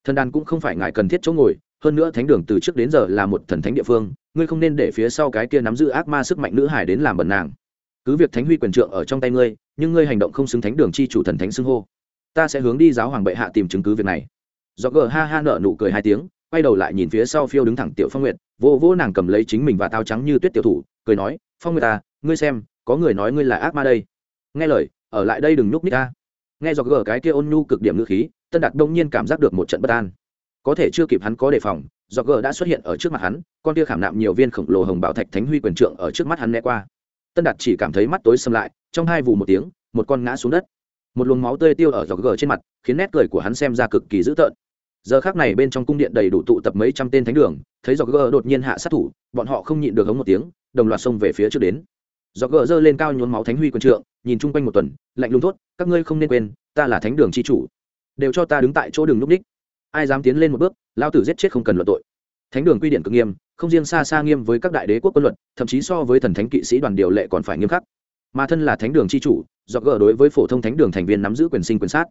Thần đàn cũng không phải ngài cần thiết chỗ ngồi hơn nữa thánh đường từ trước đến giờ là một thần thánh địa phương ngươi không nên để phía sau cái kia nắm giữ ác ma sức mạnh nữ hải đến làm bẩn nàng. Cứ việc thánh huy quyền trượng ở trong tay ngươi nhưng ngươi hành động không xứng thánh đường chi chủ thần thánh xưng hô. Ta sẽ hướng đi giáo hoàng bệ hạ tìm chứng cứ việc này. Do gờ ha ha nợ nụ cười hai tiếng quay đầu lại nhìn phía sau phiêu đứng thẳng tiểu phong nguyệt vô vô nàng cầm lấy chính mình và tao trắng như tuyết tiểu thủ cười nói phong nguyệt ta à, ngươi xem có người nói ngươi là ác ma đây nghe lời, ở lại đây đừng nhúc nít ta. Nghe do gờ cái kia ôn nhu cực điểm ngữ khí, tân đạt đông nhiên cảm giác được một trận bất an. Có thể chưa kịp hắn có đề phòng do gờ đã xuất hiện ở trước mặt hắn, con kia khảm nạm nhiều viên khổng lồ hồng bảo thạch thánh huy quyền trượng ở trước mắt hắn né qua. Tân đạt chỉ cảm thấy mắt tối xâm lại, trong hai vù một tiếng, một con ngã xuống đất. Một luồng máu tươi tiêu ở dọc gờ trên mặt, khiến nét cười của hắn xem ra cực kỳ dữ tợn. Giờ khác này bên trong cung điện đầy đủ tụ tập mấy trăm tên thánh đường, thấy dọc gờ đột nhiên hạ sát thủ, bọn họ không nhịn được hống một tiếng, đồng loạt xông về phía trước đến. Dọc gờ giơ lên cao nhốn máu thánh huy quân trượng nhìn chung quanh một tuần, lạnh lùng thốt, các ngươi không nên quên, ta là thánh đường c h i chủ. Đều cho ta đứng tại chỗ đường núp ních ai dám tiến lên một bước, lao tử giết chết không cần luận tội. Thánh đường quy điện cực nghiêm, không riêng xa xa nghiêm với các đại đế quốc quân luật, thậm chí so với thần thánh kỵ sĩ đoàn điều lệ còn phải nghiêm khắc. Mà thân là thánh đường c h i chủ do gỡ đối với phổ thông thánh đường thành viên nắm giữ quyền sinh quyền sát.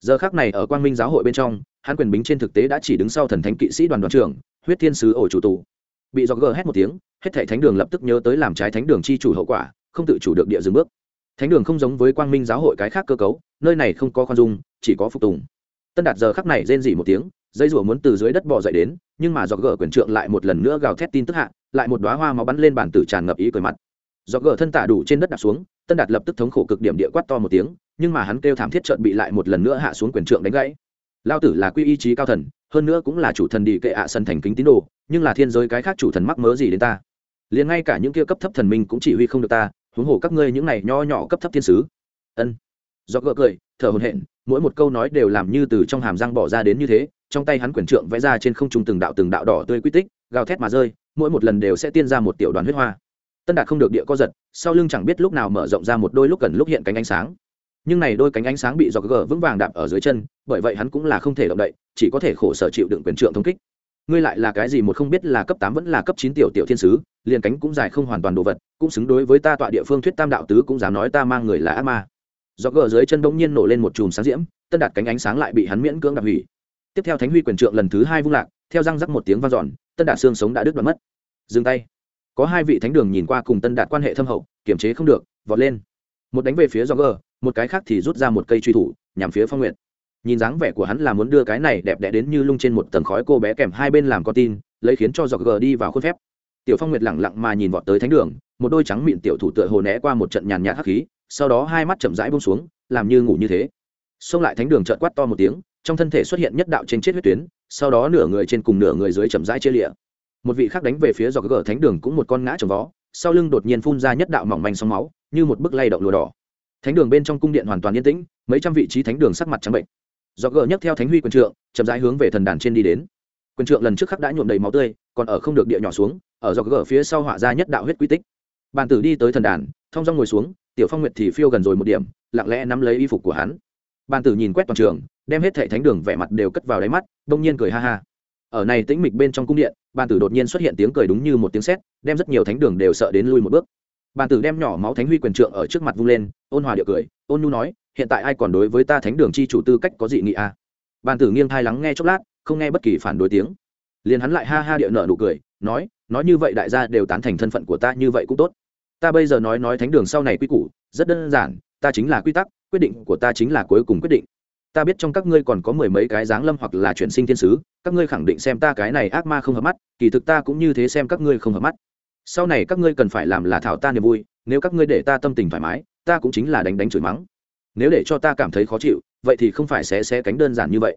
Giờ khác này ở quang minh giáo hội bên trong, hắn quyền bính trên thực tế đã chỉ đứng sau thần thánh kỵ sĩ đoàn đoàn trưởng, huyết thiên sứ ổ chủ tù. Bị do gỡ hét một tiếng, hết thảy thánh đường lập tức nhớ tới làm trái thánh đường chi chủ hậu quả, không tự chủ được địa dừng bước thánh đường không giống với quang minh giáo hội cái khác cơ cấu, nơi này không có khoan dung, chỉ có phục tùng. Tân đạt giờ khắc này rên dỉ một tiếng, dây rùa muốn từ dưới đất bò dậy đến, nhưng mà giọt gỡ quyền trượng lại một lần nữa gào thét tin tức hạ, lại một đoá hoa máu bắn lên bản tử tràn ngập ý cười mặt. Giọt gỡ thân tả đủ trên đất đạp xuống, tân đạt lập tức thống khổ cực điểm địa quát to một tiếng, nhưng mà hắn kêu thảm thiết trợn bị lại một lần nữa hạ xuống quyền trượng đánh gãy. Lao tử là quy ý chí cao thần, hơn nữa cũng là chủ thần đi kệ ạ sân thành kính tín đồ, nhưng là thiên giới cái khác chủ thần mắc mớ gì đến ta? Liền ngay cả những kia cấp thấp thần minh cũng chỉ huy không được ta huống hồ các ngươi những này nho nhỏ cấp thấp thiên sứ. Ân. Do gỡ cười, thở hồn hện mỗi một câu nói đều làm như từ trong hàm răng bỏ ra đến như thế, trong tay hắn quyển trượng vẽ ra trên không trung từng đạo từng đạo đỏ tươi quy tích, gào thét mà rơi, mỗi một lần đều sẽ tiên ra một tiểu đoàn huyết hoa. Tân đạt không được địa co giật, sau lưng chẳng biết lúc nào mở rộng ra một đôi lúc cần lúc hiện cánh ánh sáng. Nhưng này đôi cánh ánh sáng bị do gỡ vững vàng đạp ở dưới chân, bởi vậy hắn cũng là không thể động đậy, chỉ có thể khổ sở chịu đựng quyền trượng thông kích ngươi lại là cái gì một không biết là cấp tám vẫn là cấp chín tiểu tiểu thiên sứ, liền cánh cũng dài không hoàn toàn đồ vật, cũng xứng đối với ta tọa địa phương thuyết tam đạo tứ cũng dám nói ta mang người là ác ma. Do gờ dưới chân bỗng nhiên nổ lên một chùm sáng diễm, tân đạt cánh ánh sáng lại bị hắn miễn cưỡng đạp hủy. Tiếp theo thánh huy quyền trượng lần thứ hai vung lạc, theo răng rắc một tiếng vang dọn, tân đạt xương sống đã đứt đoạn mất. Dừng tay. Có hai vị thánh đường nhìn qua cùng tân đạt quan hệ thâm hậu, kiềm chế không được, vọt lên. Một đánh về phía do gờ, một cái khác thì rút ra một cây truy thủ, nhằm phía phong nguyện nhìn dáng vẻ của hắn là muốn đưa cái này đẹp đẽ đến như lung trên một tầng khói cô bé kèm hai bên làm con tin, lấy khiến cho giọt gờ đi vào khuôn phép. Tiểu phong nguyệt lẳng lặng mà nhìn vọt tới thánh đường, một đôi trắng miệng tiểu thủ tựa hồ né qua một trận nhàn nhạt hắc khí, sau đó hai mắt chậm rãi bông xuống, làm như ngủ như thế. Xông lại thánh đường trợn quát to một tiếng, trong thân thể xuất hiện nhất đạo trên chết huyết tuyến, sau đó nửa người trên cùng nửa người dưới chậm rãi chia lịa. Một vị khác đánh về phía giọt gờ thánh đường cũng một con ngã trồng vó, sau lưng đột nhiên phun ra nhất đạo mỏng manh sóng máu, như một bức lay động lùa đỏ. Thánh đường bên trong cung điện hoàn toàn yên tĩnh, mấy trăm vị trí thánh đường sắc mặt trắng bệnh do gờ nhấc theo thánh huy quyền trượng, chậm rãi hướng về thần đàn trên đi đến. Quyền trượng lần trước khắc đã nhuộm đầy máu tươi, còn ở không được địa nhỏ xuống, ở do gờ phía sau họa ra nhất đạo huyết quy tích. Bàn tử đi tới thần đàn, thong dong ngồi xuống, tiểu phong nguyệt thì phiêu gần rồi một điểm, lặng lẽ nắm lấy y phục của hắn. Bàn tử nhìn quét toàn trường, đem hết thệ thánh đường vẻ mặt đều cất vào đáy mắt, đông nhiên cười ha ha. Ở này tĩnh mịch bên trong cung điện, bàn tử đột nhiên xuất hiện tiếng cười đúng như một tiếng sét, đem rất nhiều thánh đường đều sợ đến lui một bước. Bàn tử đem nhỏ máu thánh huy quyền trượng ở trước mặt vung lên, ôn hòa địa cười, ôn nhu nói hiện tại ai còn đối với ta thánh đường chi chủ tư cách có dị nghị a à? bàn tử nghiêng thai lắng nghe chốc lát, không nghe bất kỳ phản đối tiếng. Liền hắn lại ha ha địa nợ nụ cười, nói nói như vậy đại gia đều tán thành thân phận của ta như vậy cũng tốt. Ta bây giờ nói nói thánh đường sau này quy củ, rất đơn giản, ta chính là quy tắc, quyết định của ta chính là cuối cùng quyết định. Ta biết trong các ngươi còn có mười mấy cái dáng lâm hoặc là chuyển sinh thiên sứ, các ngươi khẳng định xem ta cái này ác ma không hợp mắt, kỳ thực ta cũng như thế xem các ngươi không hợp mắt. Sau này các ngươi cần phải làm là thảo ta niềm vui, nếu các ngươi để ta tâm tình thoải mái, ta cũng chính là đánh đánh chửi mắng nếu để cho ta cảm thấy khó chịu, vậy thì không phải xé xé cánh đơn giản như vậy.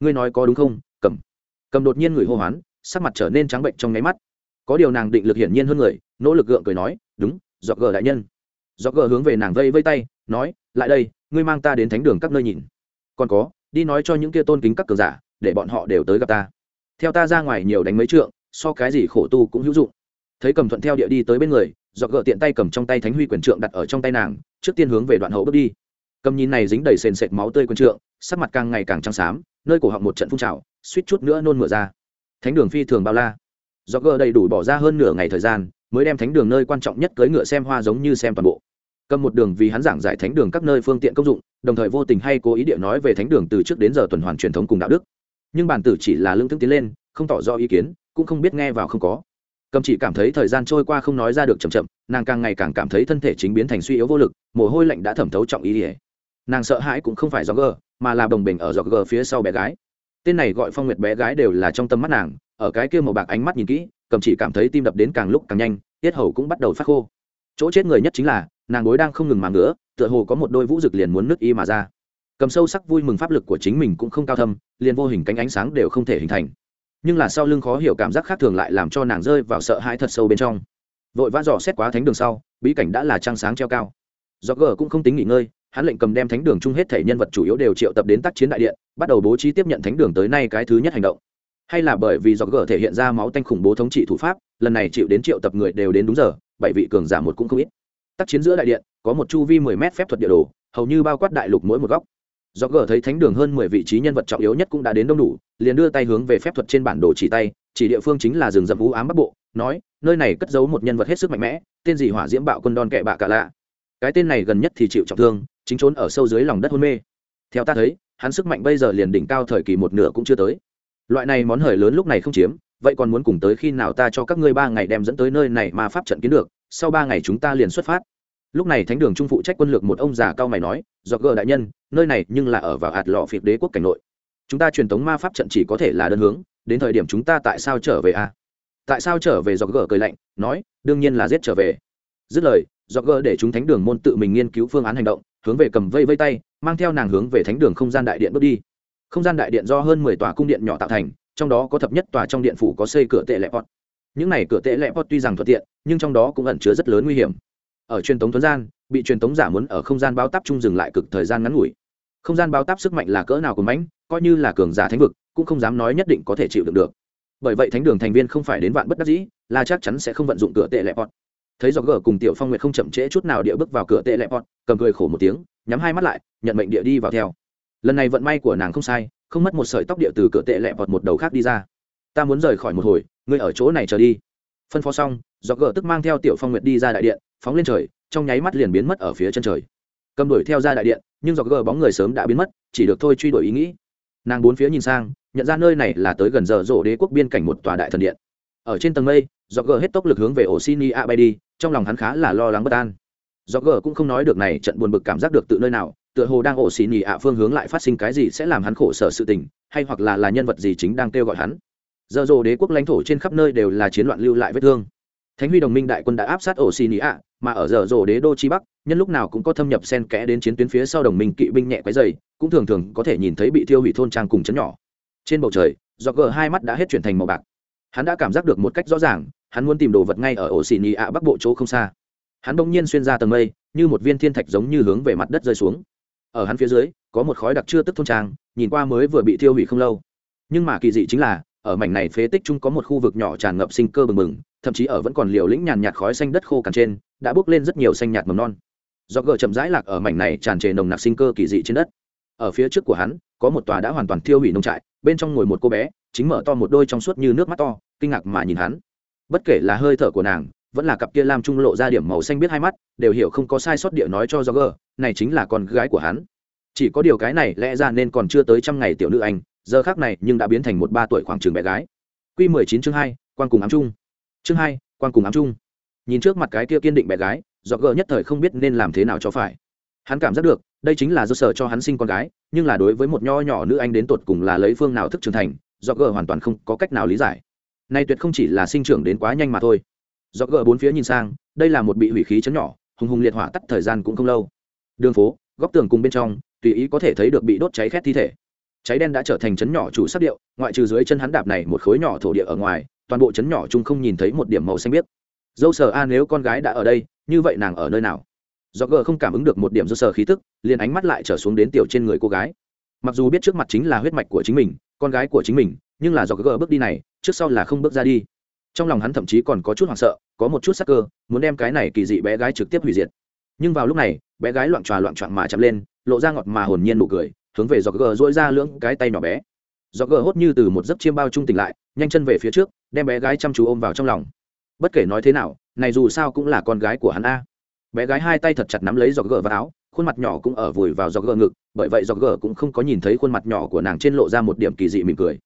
Ngươi nói có đúng không? Cầm. Cầm đột nhiên người hô hoán, sắc mặt trở nên trắng bệnh trong nháy mắt. Có điều nàng định lực hiển nhiên hơn người, nỗ lực gượng cười nói, đúng dọc gờ đại nhân. Dọc gờ hướng về nàng vây vây tay, nói, lại đây, ngươi mang ta đến thánh đường các nơi nhìn. Còn có, đi nói cho những kia tôn kính các cường giả, để bọn họ đều tới gặp ta. Theo ta ra ngoài nhiều đánh mấy trượng, so cái gì khổ tu cũng hữu dụng. Thấy cầm thuận theo địa đi tới bên người dọc gờ tiện tay cầm trong tay thánh huy quyền trượng đặt ở trong tay nàng, trước tiên hướng về đoạn hậu bước đi cầm nhìn này dính đầy sền sệt máu tươi quân trượng, sắc mặt càng ngày càng trắng xám, nơi cổ họng một trận phun trào, suýt chút nữa nôn mửa ra. Thánh đường phi thường bao la. Do gờ đầy đủ bỏ ra hơn nửa ngày thời gian, mới đem thánh đường nơi quan trọng nhất cưới ngựa xem hoa giống như xem toàn bộ. Cầm một đường vì hắn giảng giải thánh đường các nơi phương tiện công dụng, đồng thời vô tình hay cố ý địa nói về thánh đường từ trước đến giờ tuần hoàn truyền thống cùng đạo đức. Nhưng bản tử chỉ là lương thức tiến lên, không tỏ rõ ý kiến, cũng không biết nghe vào không có. Cầm chỉ cảm thấy thời gian trôi qua không nói ra được chậm chậm, nàng càng ngày càng cảm thấy thân thể chính biến thành suy yếu vô lực, mồ hôi lạnh đã thẩm thấu trọng ý ỉa nàng sợ hãi cũng không phải do gờ, mà là đồng bình ở dọc gờ phía sau bé gái. Tên này gọi phong nguyệt bé gái đều là trong tâm mắt nàng, ở cái kia màu bạc ánh mắt nhìn kỹ, cầm chỉ cảm thấy tim đập đến càng lúc càng nhanh, tiết hầu cũng bắt đầu phát khô. Chỗ chết người nhất chính là, nàng gối đang không ngừng màng nữa tựa hồ có một đôi vũ rực liền muốn nứt y mà ra. Cầm sâu sắc vui mừng pháp lực của chính mình cũng không cao thâm, liền vô hình cánh ánh sáng đều không thể hình thành. Nhưng là sau lưng khó hiểu cảm giác khác thường lại làm cho nàng rơi vào sợ hãi thật sâu bên trong. Vội vã dò xét quá thánh đường sau, bí cảnh đã là trăng sáng treo cao. Do gờ cũng không tính nghỉ ngơi hắn lệnh cầm đem thánh đường chung hết thể nhân vật chủ yếu đều triệu tập đến tác chiến đại điện, bắt đầu bố trí tiếp nhận thánh đường tới nay cái thứ nhất hành động. Hay là bởi vì do gờ thể hiện ra máu tanh khủng bố thống trị thủ pháp, lần này chịu đến triệu tập người đều đến đúng giờ, bảy vị cường giả một cũng không ít. Tác chiến giữa đại điện, có một chu vi mười mét phép thuật địa đồ, hầu như bao quát đại lục mỗi một góc. Do gờ thấy thánh đường hơn mười vị trí nhân vật trọng yếu nhất cũng đã đến đông đủ, liền đưa tay hướng về phép thuật trên bản đồ chỉ tay, chỉ địa phương chính là rừng rậm vũ ám bắc bộ, nói, nơi này cất giấu một nhân vật hết sức mạnh mẽ, tên gì hỏa diễm bạo quân đòn kệ bạ cả lạ? Cái tên này gần nhất thì chịu trọng thương chính trốn ở sâu dưới lòng đất hôn mê. Theo ta thấy, hắn sức mạnh bây giờ liền đỉnh cao thời kỳ một nửa cũng chưa tới. Loại này món hời lớn lúc này không chiếm, vậy còn muốn cùng tới khi nào ta cho các ngươi ba ngày đem dẫn tới nơi này mà pháp trận kiến được, sau ba ngày chúng ta liền xuất phát. Lúc này thánh đường trung phụ trách quân lược một ông già cao mày nói do gờ đại nhân, nơi này nhưng là ở vào hạt lọ phiệt đế quốc cảnh nội. Chúng ta truyền thống ma pháp trận chỉ có thể là đơn hướng, đến thời điểm chúng ta tại sao trở về a à? tại sao trở về? Do gờ cười lạnh, nói, đương nhiên là giết trở về. Dứt lời do gờ để chúng thánh đường môn tự mình nghiên cứu phương án hành động hướng về cầm vây vây tay, mang theo nàng hướng về thánh đường không gian đại điện bước đi. Không gian đại điện do hơn mười tòa cung điện nhỏ tạo thành, trong đó có thập nhất tòa trong điện phủ có xây cửa tệ lẹ pot. Những này cửa tệ lẹ pot tuy rằng thuận tiện, nhưng trong đó cũng ẩn chứa rất lớn nguy hiểm. Ở truyền thống thuấn gian, bị truyền thống giả muốn ở không gian báo táp chung dừng lại cực thời gian ngắn ngủi. Không gian báo táp sức mạnh là cỡ nào của mãnh, coi như là cường giả thánh vực, cũng không dám nói nhất định có thể chịu đựng được. Bởi vậy thánh đường thành viên không phải đến vạn bất đắc dĩ, là chắc chắn sẽ không vận dụng cửa tệ lẹ pot thấy do gờ cùng tiểu phong nguyệt không chậm trễ chút nào địa bước vào cửa tệ lẹ pọt cầm cười khổ một tiếng, nhắm hai mắt lại, nhận mệnh địa đi vào theo. Lần này vận may của nàng không sai, không mất một sợi tóc địa từ cửa tệ lẹ pọt một đầu khác đi ra. Ta muốn rời khỏi một hồi, ngươi ở chỗ này chờ đi. Phân phó xong do gờ tức mang theo tiểu phong nguyệt đi ra đại điện, phóng lên trời, trong nháy mắt liền biến mất ở phía chân trời. Cầm đuổi theo ra đại điện, nhưng do gờ bóng người sớm đã biến mất, chỉ được thôi truy đuổi ý nghĩ. Nàng bốn phía nhìn sang, nhận ra nơi này là tới gần giờ rổ đế quốc biên cảnh một tòa đại thần điện. Ở trên tầng mây do gờ hết tốc lực hướng về ổ sini a bay đi, trong lòng hắn khá là lo lắng bất an. Do gờ cũng không nói được này trận buồn bực cảm giác được tự nơi nào, tựa hồ đang ổ sini a phương hướng lại phát sinh cái gì sẽ làm hắn khổ sở sự tình, hay hoặc là là nhân vật gì chính đang kêu gọi hắn. Giờ rộ đế quốc lãnh thổ trên khắp nơi đều là chiến loạn lưu lại vết thương. Thánh huy đồng minh đại quân đã áp sát ổ xì nị ạ mà ở giờ rổ đế đô chi bắc, nhân lúc nào cũng có thâm nhập sen kẽ đến chiến tuyến phía sau đồng minh kỵ binh nhẹ quấy dày cũng thường thường có thể nhìn thấy bị tiêu hủy thôn trang cùng chấn nhỏ. Trên bầu trời do gờ hai mắt đã hết chuyển thành màu bạc. Hắn đã cảm giác được một cách rõ ràng hắn muốn tìm đồ vật ngay ở ổ xì nị ạ bắc bộ chỗ không xa. Hắn bỗng nhiên xuyên ra tầng mây, như một viên thiên thạch giống như hướng về mặt đất rơi xuống. Ở hắn phía dưới, có một khói đặc chưa tức thôn trang, nhìn qua mới vừa bị tiêu hủy không lâu. Nhưng mà kỳ dị chính là, ở mảnh này phế tích chung có một khu vực nhỏ tràn ngập sinh cơ bừng bừng, thậm chí ở vẫn còn liều lĩnh nhàn nhạt khói xanh đất khô cằn trên, đã bốc lên rất nhiều xanh nhạt mầm non. Do gờ chậm rãi lạc ở mảnh này tràn trề nồng nặc sinh cơ kỳ dị trên đất. Ở phía trước của hắn, có một tòa đã hoàn toàn tiêu hủy nông trại, bên trong ngồi một cô bé, chính mở to một đôi trong suốt như nước mắt to, kinh ngạc mà nhìn hắn bất kể là hơi thở của nàng, vẫn là cặp kia lam trung lộ ra điểm màu xanh biết hai mắt, đều hiểu không có sai sót địa nói cho do gờ này chính là con gái của hắn. Chỉ có điều cái này lẽ ra nên còn chưa tới trăm ngày tiểu nữ anh, giờ khác này nhưng đã biến thành một ba tuổi khoảng trường bé gái. Q mười chín chương hai, quan cùng ám trung. Chương hai, quan cùng ám trung. Nhìn trước mặt cái kia kiên định bé gái do gờ nhất thời không biết nên làm thế nào cho phải. Hắn cảm giác được, đây chính là do sở cho hắn sinh con gái, nhưng là đối với một nho nhỏ nữ anh đến tột cùng là lấy phương nào thức trưởng thành do gờ hoàn toàn không có cách nào lý giải nay tuyệt không chỉ là sinh trưởng đến quá nhanh mà thôi. Do gỡ bốn phía nhìn sang, đây là một bị hủy khí chấn nhỏ, hùng hùng liệt hỏa tắt thời gian cũng không lâu. Đường phố, góc tường cùng bên trong, tùy ý có thể thấy được bị đốt cháy khét thi thể. Cháy đen đã trở thành chấn nhỏ chủ sắc điệu, ngoại trừ dưới chân hắn đạp này một khối nhỏ thổ địa ở ngoài, toàn bộ chấn nhỏ chung không nhìn thấy một điểm màu xanh biếc. Dâu sờ, a, nếu con gái đã ở đây, như vậy nàng ở nơi nào? Do gờ không cảm ứng được một điểm dâu sờ khí tức, liền ánh mắt lại trở xuống đến tiểu trên người cô gái. Mặc dù biết trước mặt chính là huyết mạch của chính mình, con gái của chính mình nhưng là do gờ bước đi này, trước sau là không bước ra đi. Trong lòng hắn thậm chí còn có chút hoảng sợ, có một chút sắc cơ, muốn đem cái này kỳ dị bé gái trực tiếp hủy diệt. Nhưng vào lúc này, bé gái loạn tròa loạn trọn mà chậm lên, lộ ra ngọt mà hồn nhiên nụ cười, hướng về do gờ dỗi ra lưỡng cái tay nhỏ bé. Do gờ hốt như từ một giấc chiêm bao trung tỉnh lại, nhanh chân về phía trước, đem bé gái chăm chú ôm vào trong lòng. Bất kể nói thế nào, này dù sao cũng là con gái của hắn a. Bé gái hai tay thật chặt nắm lấy giọt gờ vào áo, khuôn mặt nhỏ cũng ở vùi vào giọt gờ ngực, bởi vậy giọt gờ cũng không có nhìn thấy khuôn mặt nhỏ của nàng trên lộ ra một điểm kỳ dị mỉm cười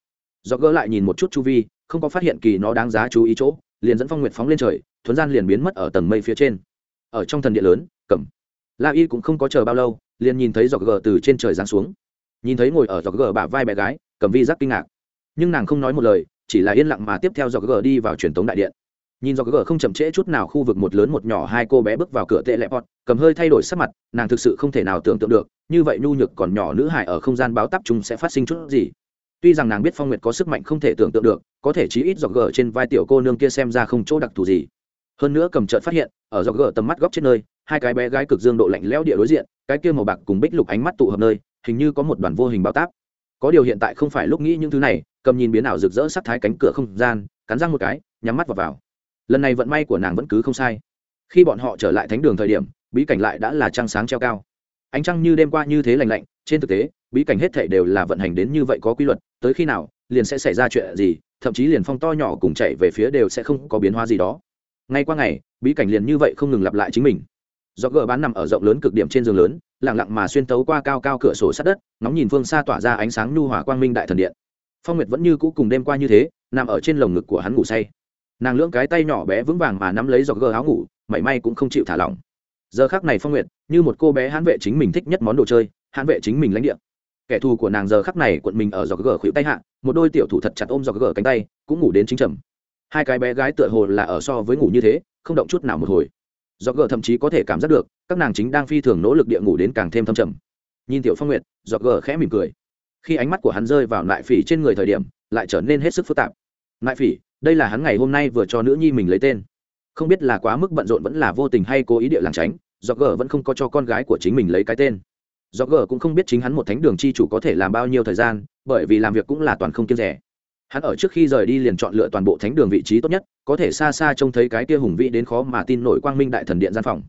do gỡ lại nhìn một chút chu vi, không có phát hiện kỳ nó đáng giá chú ý chỗ, liền dẫn phong nguyệt phóng lên trời, thuấn gian liền biến mất ở tầng mây phía trên. Ở trong thần địa lớn, cầm. La y cũng không có chờ bao lâu, liền nhìn thấy giọt gờ từ trên trời giáng xuống. Nhìn thấy ngồi ở giọt gờ bả vai bé gái, cầm vi giác kinh ngạc. Nhưng nàng không nói một lời, chỉ là yên lặng mà tiếp theo do gờ đi vào truyền thống đại điện. Nhìn do gờ không chậm trễ chút nào khu vực một lớn một nhỏ hai cô bé bước vào cửa tệ lẹ pot cầm hơi thay đổi sắc mặt, nàng thực sự không thể nào tưởng tượng được, như vậy nhu nhược còn nhỏ nữ hải ở không gian báo tắp chúng sẽ phát sinh chút gì tuy rằng nàng biết phong nguyệt có sức mạnh không thể tưởng tượng được có thể chí ít dọc gờ trên vai tiểu cô nương kia xem ra không chỗ đặc thù gì. Hơn nữa cầm trợn phát hiện ở dọc gờ tầm mắt góc trên nơi hai cái bé gái cực dương độ lạnh lẽo địa đối diện cái kia màu bạc cùng bích lục ánh mắt tụ hợp nơi hình như có một đoàn vô hình bao táp. Có điều hiện tại không phải lúc nghĩ những thứ này cầm nhìn biến ảo rực rỡ sắc thái cánh cửa không gian cắn răng một cái nhắm mắt vào, vào. lần này vận may của nàng vẫn cứ không sai. Khi bọn họ trở lại thánh đường thời điểm bí cảnh lại đã là trăng sáng treo cao. Ánh trăng như đêm qua như thế lành lạnh trên thực tế, bí cảnh hết thể đều là vận hành đến như vậy có quy luật, tới khi nào, liền sẽ xảy ra chuyện gì, thậm chí liền phong to nhỏ cùng chạy về phía đều sẽ không có biến hóa gì đó. Ngay qua ngày, bí cảnh liền như vậy không ngừng lặp lại chính mình. Do gờ bán nằm ở rộng lớn cực điểm trên giường lớn lẳng lặng mà xuyên tấu qua cao cao cửa sổ sát đất, ngóng nhìn phương xa tỏa ra ánh sáng nhu hỏa quang minh đại thần điện. Phong nguyệt vẫn như cũ cùng đêm qua như thế, nằm ở trên lồng ngực của hắn ngủ say. Nàng lưỡng cái tay nhỏ bé vững vàng mà nắm lấy giọt gờ áo ngủ, mảy may cũng không chịu thả lỏng. Giờ khác này phong nguyệt, như một cô bé hãn vệ chính mình thích nhất món đồ chơi hãn vệ chính mình lãnh địa. Kẻ thù của nàng giờ khắc này cuộn mình ở giọt gờ khuỵu tay hạ, một đôi tiểu thủ thật chặt ôm giọt gờ cánh tay, cũng ngủ đến chính trầm. Hai cái bé gái tựa hồ là ở so với ngủ như thế, không động chút nào một hồi. Giọt gờ thậm chí có thể cảm giác được, các nàng chính đang phi thường nỗ lực địa ngủ đến càng thêm thâm trầm. Nhìn tiểu phong nguyệt, giọt gờ khẽ mỉm cười. Khi ánh mắt của hắn rơi vào nại phỉ trên người thời điểm, lại trở nên hết sức phức tạp. Nại phỉ, đây là hắn ngày hôm nay vừa cho nữ nhi mình lấy tên. Không biết là quá mức bận rộn vẫn là vô tình hay cố ý địa làng tránh do gờ vẫn không có cho con gái của chính mình lấy cái tên do gờ cũng không biết chính hắn một thánh đường chi chủ có thể làm bao nhiêu thời gian, bởi vì làm việc cũng là toàn không kiên rẻ. Hắn ở trước khi rời đi liền chọn lựa toàn bộ thánh đường vị trí tốt nhất, có thể xa xa trông thấy cái kia hùng vĩ đến khó mà tin nổi quang minh đại thần điện gian phòng.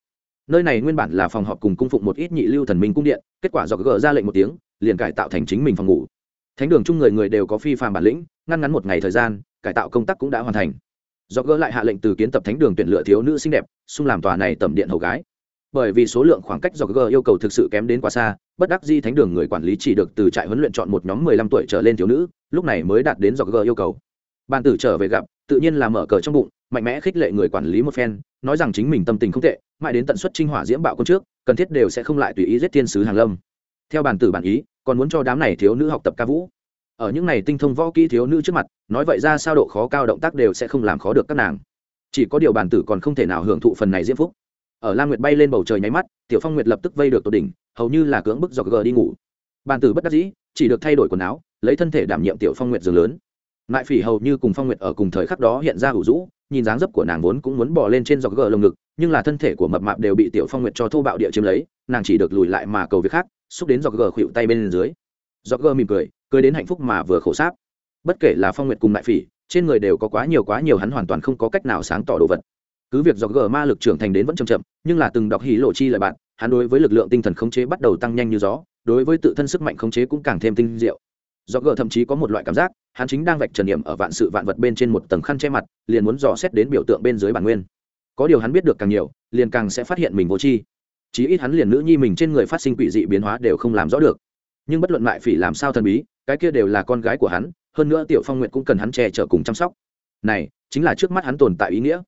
Nơi này nguyên bản là phòng họp cùng cung phụng một ít nhị lưu thần minh cung điện, kết quả do gờ ra lệnh một tiếng, liền cải tạo thành chính mình phòng ngủ. Thánh đường chung người người đều có phi phàm bản lĩnh, ngăn ngắn một ngày thời gian, cải tạo công tác cũng đã hoàn thành. Do gỡ lại hạ lệnh từ kiến tập thánh đường tuyển lựa thiếu nữ xinh đẹp, xung làm tòa này tầm điện hầu gái bởi vì số lượng khoảng cách do G yêu cầu thực sự kém đến quá xa, bất đắc di thánh đường người quản lý chỉ được từ trại huấn luyện chọn một nhóm mười lăm tuổi trở lên thiếu nữ, lúc này mới đạt đến do G yêu cầu. Bàn tử trở về gặp, tự nhiên là mở cờ trong bụng, mạnh mẽ khích lệ người quản lý một phen, nói rằng chính mình tâm tình không tệ, mãi đến tận suất trinh hỏa diễm bạo quân trước, cần thiết đều sẽ không lại tùy ý giết thiên sứ hàng lâm. Theo bàn tử bản ý, còn muốn cho đám này thiếu nữ học tập ca vũ. Ở những này tinh thông võ kỹ thiếu nữ trước mặt, nói vậy ra sao độ khó cao động tác đều sẽ không làm khó được các nàng. Chỉ có điều bàn tử còn không thể nào hưởng thụ phần này diễm phúc ở lam nguyệt bay lên bầu trời nháy mắt, tiểu phong nguyệt lập tức vây được tột đỉnh, hầu như là cưỡng bức dọc gờ đi ngủ. Bàn tử bất đắc dĩ, chỉ được thay đổi quần áo, lấy thân thể đảm nhiệm tiểu phong nguyệt giường lớn. Lại phỉ hầu như cùng phong nguyệt ở cùng thời khắc đó hiện ra hủ rũ, nhìn dáng dấp của nàng vốn cũng muốn bỏ lên trên dọc gờ lồng ngực, nhưng là thân thể của mập mạp đều bị tiểu phong nguyệt cho thô bạo địa chiếm lấy, nàng chỉ được lùi lại mà cầu việc khác, xúc đến dọc gờ khuỵu tay bên dưới. Dọc gờ mỉm cười cười đến hạnh phúc mà vừa khổ sáp. Bất kể là phong nguyệt cùng lại phỉ, trên người đều có quá nhiều quá nhiều hắn hoàn toàn không có cách nào sáng tỏ đồ vật cứ việc do gờ ma lực trưởng thành đến vẫn chậm chậm, nhưng là từng đọc hí lộ chi lại bạn, hắn đối với lực lượng tinh thần khống chế bắt đầu tăng nhanh như gió, đối với tự thân sức mạnh khống chế cũng càng thêm tinh diệu. Do gờ thậm chí có một loại cảm giác, hắn chính đang vạch trần điểm ở vạn sự vạn vật bên trên một tầng khăn che mặt, liền muốn dò xét đến biểu tượng bên dưới bản nguyên. Có điều hắn biết được càng nhiều, liền càng sẽ phát hiện mình vô tri. Chí ít hắn liền nữ nhi mình trên người phát sinh quỷ dị biến hóa đều không làm rõ được. Nhưng bất luận lại phỉ làm sao thần bí, cái kia đều là con gái của hắn, hơn nữa tiểu phong nguyện cũng cần hắn che chở cùng chăm sóc. Này, chính là trước mắt hắn tồn tại ý nghĩa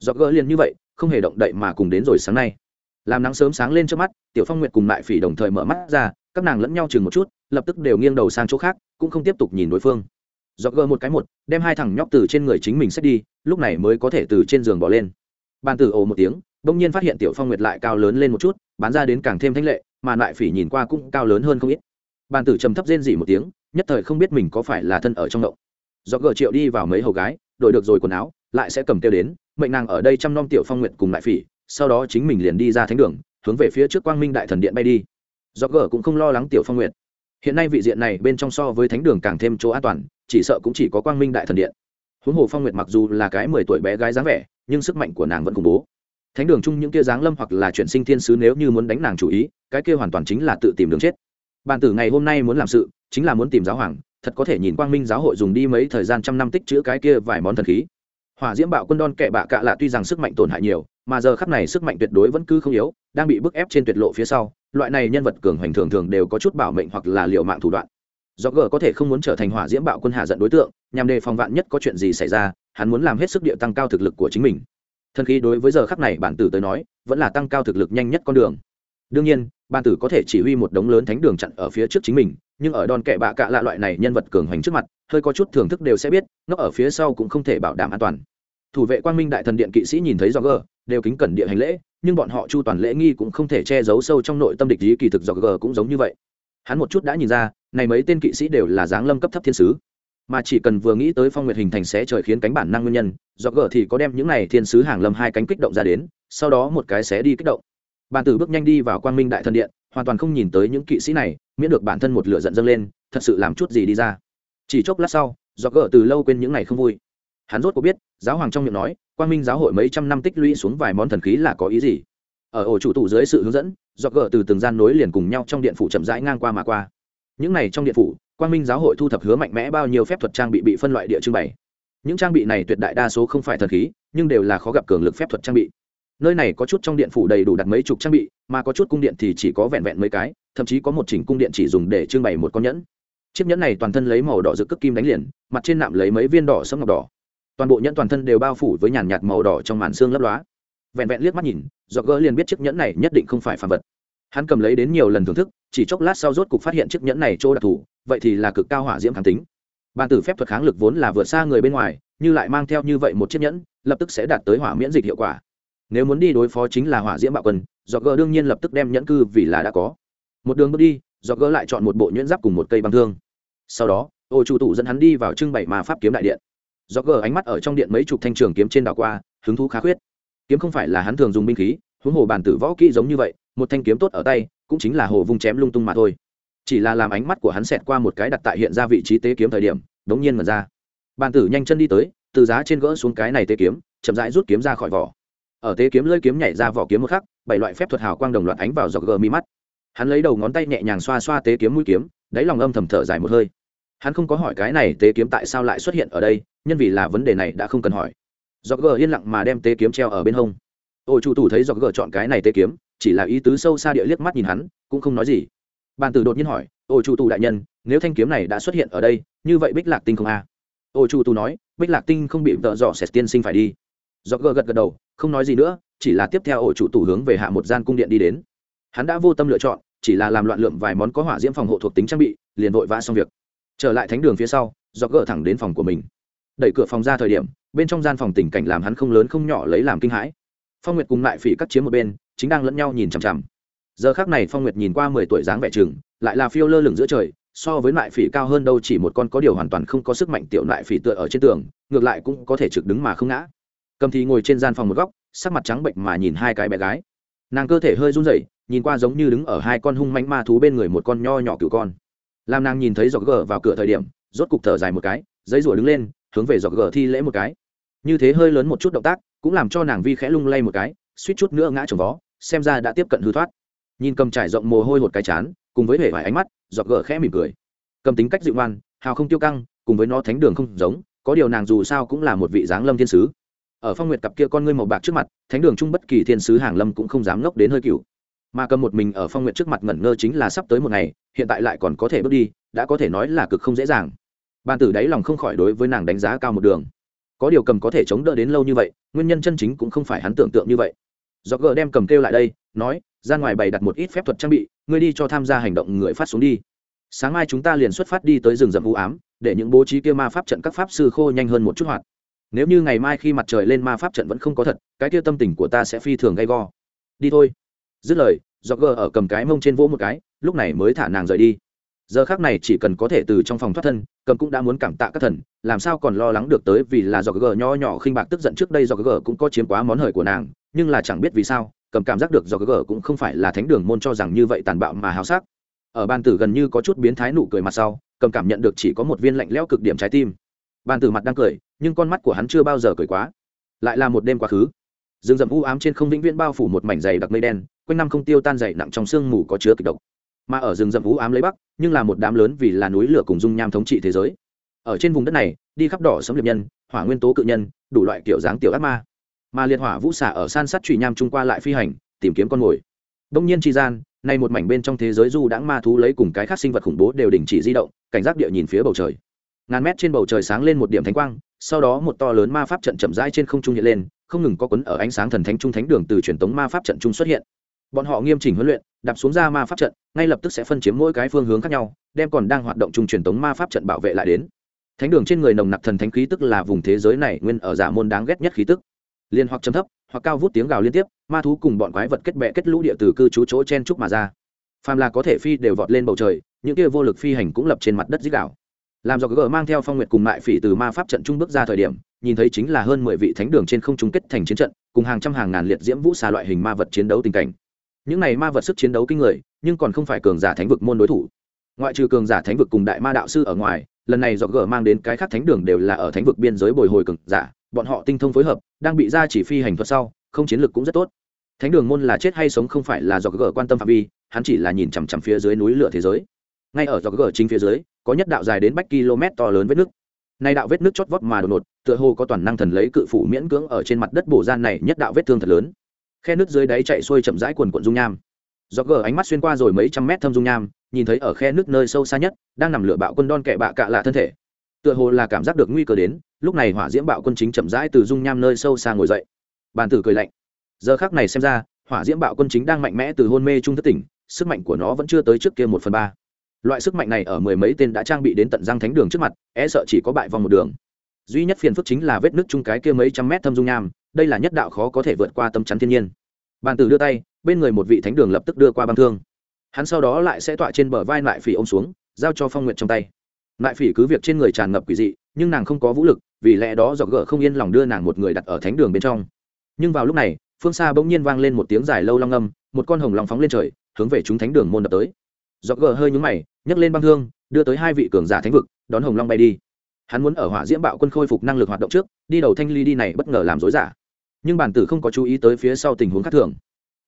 dọc gỡ liền như vậy, không hề động đậy mà cùng đến rồi sáng nay. Làm nắng sớm sáng lên trước mắt, tiểu phong nguyệt cùng lại phỉ đồng thời mở mắt ra, các nàng lẫn nhau chừng một chút, lập tức đều nghiêng đầu sang chỗ khác, cũng không tiếp tục nhìn đối phương. Dọc gỡ một cái một, đem hai thằng nhóc từ trên người chính mình xách đi, lúc này mới có thể từ trên giường bỏ lên. Bàn tử ồ một tiếng, bỗng nhiên phát hiện tiểu phong nguyệt lại cao lớn lên một chút, bán ra đến càng thêm thanh lệ, mà lại phỉ nhìn qua cũng cao lớn hơn không ít. Bàn tử trầm thấp rên dỉ một tiếng, nhất thời không biết mình có phải là thân ở trong động. Do gờ triệu đi vào mấy hầu gái, đổi được rồi quần áo, lại sẽ cầm tiêu đến mệnh nàng ở đây chăm nom tiểu phong nguyện cùng lại phỉ, sau đó chính mình liền đi ra thánh đường, hướng về phía trước quang minh đại thần điện bay đi. Do gờ cũng không lo lắng tiểu phong nguyện hiện nay vị diện này bên trong so với thánh đường càng thêm chỗ an toàn, chỉ sợ cũng chỉ có quang minh đại thần điện. Huống hồ phong nguyệt mặc dù là cái mười tuổi bé gái dáng vẻ, nhưng sức mạnh của nàng vẫn khủng bố. Thánh đường chung những kia dáng lâm hoặc là chuyển sinh thiên sứ nếu như muốn đánh nàng chủ ý, cái kia hoàn toàn chính là tự tìm đường chết. Bàn tử ngày hôm nay muốn làm sự, chính là muốn tìm giáo hoàng, thật có thể nhìn quang minh giáo hội dùng đi mấy thời gian trăm năm tích chữ cái kia vài món thần khí hỏa diễm bạo quân đon kẻ bạ cạ lạ tuy rằng sức mạnh tổn hại nhiều, mà giờ khắp này sức mạnh tuyệt đối vẫn cứ không yếu, đang bị bức ép trên tuyệt lộ phía sau, loại này nhân vật cường hoành thường thường đều có chút bảo mệnh hoặc là liệu mạng thủ đoạn. Do g có thể không muốn trở thành hỏa diễm bạo quân hạ giận đối tượng, nhằm đề phòng vạn nhất có chuyện gì xảy ra, hắn muốn làm hết sức địa tăng cao thực lực của chính mình. Thần khí đối với giờ khắc này bản tử tới nói, vẫn là tăng cao thực lực nhanh nhất con đường. Đương nhiên, bản tử có thể chỉ huy một đống lớn thánh đường chặn ở phía trước chính mình, nhưng ở đòn kẻ bạ cạ lạ loại này nhân vật cường hoành trước mặt, hơi có chút thưởng thức đều sẽ biết, nó ở phía sau cũng không thể bảo đảm an toàn thủ vệ quang minh đại thần điện kỵ sĩ nhìn thấy do gờ đều kính cẩn địa hành lễ, nhưng bọn họ chu toàn lễ nghi cũng không thể che giấu sâu trong nội tâm địch ý, kỳ thực do gờ cũng giống như vậy. Hắn một chút đã nhìn ra, này mấy tên kỵ sĩ đều là dáng lâm cấp thấp thiên sứ. Mà chỉ cần vừa nghĩ tới phong nguyệt hình thành sẽ trời khiến cánh bản năng nguyên nhân do gờ thì có đem những này thiên sứ hàng lâm hai cánh kích động ra đến, sau đó một cái sẽ đi kích động. Bàn tử bước nhanh đi vào quang minh đại thần điện, hoàn toàn không nhìn tới những kỵ sĩ này, miễn được bản thân một lửa giận dâng lên, thật sự làm chút gì đi ra. Chỉ chốc lát sau do Gờ từ lâu quên những ngày không vui hắn rốt có biết, giáo hoàng trong miệng nói, quang minh giáo hội mấy trăm năm tích lũy xuống vài món thần khí là có ý gì? Ở ổ chủ tụ dưới sự hướng dẫn do gỡ từ từng gian nối liền cùng nhau trong điện phủ chậm rãi ngang qua mà qua. Những này trong điện phủ, quang minh giáo hội thu thập hứa mạnh mẽ bao nhiêu phép thuật trang bị bị phân loại địa trưng bày. Những trang bị này tuyệt đại đa số không phải thần khí, nhưng đều là khó gặp cường lực phép thuật trang bị. Nơi này có chút trong điện phủ đầy đủ đặt mấy chục trang bị, mà có chút cung điện thì chỉ có vẹn vẹn mấy cái, thậm chí có một chỉnh cung điện chỉ dùng để trưng bày một con nhẫn. Chiếc nhẫn này toàn thân lấy màu đỏ rực cước kim đánh liền, mặt trên nạm lấy mấy viên đỏ sẫm ngọc đỏ toàn bộ nhẫn toàn thân đều bao phủ với nhàn nhạt màu đỏ trong màn xương lấp lóa. Vẹn vẹn liếc mắt nhìn do gỡ liền biết chiếc nhẫn này nhất định không phải phàm vật. Hắn cầm lấy đến nhiều lần thưởng thức, chỉ chốc lát sau rốt cục phát hiện chiếc nhẫn này chỗ đặc thù, vậy thì là cực cao hỏa diễm kháng tính. Ban tử phép thuật kháng lực vốn là vượt xa người bên ngoài, như lại mang theo như vậy một chiếc nhẫn, lập tức sẽ đạt tới hỏa miễn dịch hiệu quả. Nếu muốn đi đối phó chính là hỏa diễm bạo quân do gỡ đương nhiên lập tức đem nhẫn cư vì là đã có. Một đường bước đi do gỡ lại chọn một bộ nhuyễn giáp cùng một cây băng thương. Sau đó, ô chủ tụ dẫn hắn đi vào trưng bày mà pháp kiếm đại điện do gờ ánh mắt ở trong điện mấy chục thanh trường kiếm trên đảo qua, hứng thú khá khuyết. Kiếm không phải là hắn thường dùng binh khí, huống hồ bàn tử võ kỹ giống như vậy, một thanh kiếm tốt ở tay, cũng chính là hồ vung chém lung tung mà thôi. Chỉ là làm ánh mắt của hắn xẹt qua một cái đặt tại hiện ra vị trí tế kiếm thời điểm đống nhiên mà ra. Bàn tử nhanh chân đi tới, từ giá trên gỡ xuống cái này tế kiếm, chậm rãi rút kiếm ra khỏi vỏ. Ở tế kiếm lơi kiếm nhảy ra vỏ kiếm một khắc, bảy loại phép thuật hào quang đồng loạt ánh vào dọc gờ mi mắt. Hắn lấy đầu ngón tay nhẹ nhàng xoa xoa tế kiếm mũi kiếm, đáy lòng âm thầm thở dài một hơi. Hắn không có hỏi cái này tế kiếm tại sao lại xuất hiện ở đây nhân vì là vấn đề này đã không cần hỏi. Dọc gờ yên lặng mà đem tế kiếm treo ở bên hông. Ôi chủ tủ thấy dọc gờ chọn cái này tế kiếm, chỉ là ý tứ sâu xa địa liếc mắt nhìn hắn, cũng không nói gì. Bàn tử đột nhiên hỏi ôi chủ tù đại nhân, nếu thanh kiếm này đã xuất hiện ở đây, như vậy bích lạc tinh không a? À? ôi chủ tù nói, bích lạc tinh không bị tợ dọ sệt tiên sinh phải đi. Dọc gờ gật gật đầu, không nói gì nữa, chỉ là tiếp theo ổ chủ tủ hướng về hạ một gian cung điện đi đến. Hắn đã vô tâm lựa chọn, chỉ là làm loạn lượm vài món có hỏa diễm phòng hộ thuộc tính trang bị, liền vội vã xong việc. Trở lại thánh đường phía sau dọc gờ thẳng đến phòng của mình đẩy cửa phòng ra thời điểm, bên trong gian phòng tình cảnh làm hắn không lớn không nhỏ lấy làm kinh hãi. Phong nguyệt cùng lại phỉ cắt chiếm một bên, chính đang lẫn nhau nhìn chằm chằm. Giờ khác này phong nguyệt nhìn qua mười tuổi dáng vẻ chừng, lại là phiêu lơ lửng giữa trời, so với lại phỉ cao hơn đâu chỉ một con có điều hoàn toàn không có sức mạnh tiểu lại phỉ tựa ở trên tường, ngược lại cũng có thể trực đứng mà không ngã. Cầm thì ngồi trên gian phòng một góc, sắc mặt trắng bệnh mà nhìn hai cái bé gái. Nàng cơ thể hơi run rẩy, nhìn qua giống như đứng ở hai con hung mánh ma thú bên người một con nho nhỏ cựu con. Làm nàng nhìn thấy giọt gờ vào cửa thời điểm, rốt cục thở dài một cái, giấy rủa đứng lên hướng về giọt gờ thi lễ một cái. Như thế hơi lớn một chút động tác, cũng làm cho nàng vi khẽ lung lay một cái, suýt chút nữa ngã trồng vó, xem ra đã tiếp cận hư thoát. Nhìn cầm trải rộng mồ hôi hột cái chán, cùng với vẻ vải ánh mắt giọt gờ khẽ mỉm cười. Cầm tính cách dịu ngoan, hào không tiêu căng, cùng với nó thánh đường không giống, có điều nàng dù sao cũng là một vị dáng lâm thiên sứ. Ở phong nguyệt cặp kia con ngươi màu bạc trước mặt, thánh đường chung bất kỳ thiên sứ hàng lâm cũng không dám ngốc đến hơi cựu mà cầm một mình ở phong nguyệt trước mặt ngẩn ngơ chính là sắp tới một ngày, hiện tại lại còn có thể bước đi, đã có thể nói là cực không dễ dàng bàn tử đáy lòng không khỏi đối với nàng đánh giá cao một đường. Có điều cầm có thể chống đỡ đến lâu như vậy, nguyên nhân chân chính cũng không phải hắn tưởng tượng như vậy. Do gờ đem cầm kêu lại đây, nói, ra ngoài bày đặt một ít phép thuật trang bị, ngươi đi cho tham gia hành động người phát xuống đi. Sáng mai chúng ta liền xuất phát đi tới rừng rậm u ám, để những bố trí kia ma pháp trận các pháp sư khô nhanh hơn một chút hoạt. Nếu như ngày mai khi mặt trời lên ma pháp trận vẫn không có thật, cái kia tâm tình của ta sẽ phi thường gay go. Đi thôi. Dứt lời do gờ ở cầm cái mông trên vỗ một cái, lúc này mới thả nàng rời đi giờ khác này chỉ cần có thể từ trong phòng thoát thân, cầm cũng đã muốn cảm tạ các thần, làm sao còn lo lắng được tới vì là do gờ nho nhỏ khinh bạc tức giận trước đây do gờ cũng có chiếm quá món hời của nàng, nhưng là chẳng biết vì sao, cầm cảm giác được do gờ cũng không phải là thánh đường môn cho rằng như vậy tàn bạo mà háo sắc. Ở ban tử gần như có chút biến thái nụ cười mặt sau, cầm cảm nhận được chỉ có một viên lạnh lẽo cực điểm trái tim. Ban tử mặt đang cười, nhưng con mắt của hắn chưa bao giờ cười quá. Lại là một đêm quá khứ. Rừng rậm u ám trên không vĩnh viễn bao phủ một mảnh dày đặc mây đen, quanh năm không tiêu tan dày nặng trong sương mù có chứa kịch độc mà ở rừng rậm vũ ám lấy bắc, nhưng là một đám lớn vì là núi lửa cùng dung nham thống trị thế giới. Ở trên vùng đất này, đi khắp đỏ sống liệt nhân, hỏa nguyên tố cự nhân, đủ loại kiểu dáng tiểu ác ma. Mà liệt hỏa vũ xả ở san sát trụy nham trung qua lại phi hành, tìm kiếm con mồi. Đông nhiên tri gian, nay một mảnh bên trong thế giới du đãng ma thú lấy cùng cái khác sinh vật khủng bố đều đình chỉ di động, cảnh giác địa nhìn phía bầu trời. Ngàn mét trên bầu trời sáng lên một điểm thánh quang, sau đó một to lớn ma pháp trận chậm rãi trên không trung hiện lên, không ngừng có quấn ở ánh sáng thần thánh trung thánh đường từ truyền tống ma pháp trận trung xuất hiện bọn họ nghiêm chỉnh huấn luyện, đạp xuống ra ma pháp trận, ngay lập tức sẽ phân chiếm mỗi cái phương hướng khác nhau, đem còn đang hoạt động trung truyền tống ma pháp trận bảo vệ lại đến. Thánh đường trên người nồng nặc thần thánh khí tức là vùng thế giới này nguyên ở giả môn đáng ghét nhất khí tức. Liên hoặc chấm thấp, hoặc cao vút tiếng gào liên tiếp, ma thú cùng bọn quái vật kết bệ kết lũ địa từ cư trú chỗ chen trúc mà ra. Phàm là có thể phi đều vọt lên bầu trời, những kia vô lực phi hành cũng lập trên mặt đất dích đảo làm do gờ mang theo phong nguyệt cùng mại phỉ từ ma pháp trận trung bước ra thời điểm, nhìn thấy chính là hơn mười vị thánh đường trên không trung kết thành chiến trận, cùng hàng trăm hàng ngàn liệt diễm vũ xà loại hình ma vật chiến đấu tình cảnh những này ma vật sức chiến đấu kinh người, nhưng còn không phải cường giả thánh vực môn đối thủ. Ngoại trừ cường giả thánh vực cùng đại ma đạo sư ở ngoài, lần này do gờ mang đến cái khác thánh đường đều là ở thánh vực biên giới bồi hồi cường giả, bọn họ tinh thông phối hợp, đang bị ra chỉ phi hành thuật sau, không chiến lược cũng rất tốt. Thánh đường môn là chết hay sống không phải là do gờ quan tâm phạm vi, hắn chỉ là nhìn chằm chằm phía dưới núi lửa thế giới. Ngay ở do gờ chính phía dưới, có nhất đạo dài đến bách km to lớn vết nước. Nay đạo vết nước chót vót mà đột ngột tựa hồ có toàn năng thần lấy cự phủ miễn cưỡng ở trên mặt đất bổ gian này nhất đạo vết thương thật lớn khe nước dưới đáy chạy xuôi chậm rãi quần quận dung nham. Do gờ ánh mắt xuyên qua rồi mấy trăm mét thâm dung nham, nhìn thấy ở khe nước nơi sâu xa nhất, đang nằm lửa bạo quân đon kẹ bạ cạ lạ thân thể. Tựa hồ là cảm giác được nguy cơ đến, lúc này hỏa diễm bạo quân chính chậm rãi từ dung nham nơi sâu xa ngồi dậy. Bàn tử cười lạnh. Giờ khác này xem ra, hỏa diễm bạo quân chính đang mạnh mẽ từ hôn mê trung thất tỉnh, sức mạnh của nó vẫn chưa tới trước kia một phần ba. Loại sức mạnh này ở mười mấy tên đã trang bị đến tận răng thánh đường trước mặt e sợ chỉ có bại vòng một đường. Duy nhất phiền phức chính là vết nứt chung cái kia mấy trăm mét thâm dung nham đây là nhất đạo khó có thể vượt qua tâm chắn thiên nhiên. Bàn tử đưa tay, bên người một vị thánh đường lập tức đưa qua băng thương. Hắn sau đó lại sẽ tọa trên bờ vai lại phỉ ô m xuống, giao cho phong nguyện trong tay. Lại phỉ cứ việc trên người tràn ngập quỷ dị, nhưng nàng không có vũ lực, vì lẽ đó dọc gỡ không yên lòng đưa nàng một người đặt ở thánh đường bên trong. Nhưng vào lúc này, phương xa bỗng nhiên vang lên một tiếng dài lâu long âm, một con hồng long phóng lên trời, hướng về chúng thánh đường môn đập tới. Dọc gỡ hơi nhúng mày, nhấc lên băng thương, đưa tới hai vị cường giả thánh vực, đón hồng long bay đi. Hắn muốn ở hỏa diễm bạo quân khôi phục năng lực hoạt động trước, đi đầu thanh ly đi này bất ngờ làm dối giả nhưng bản tử không có chú ý tới phía sau tình huống khác thường.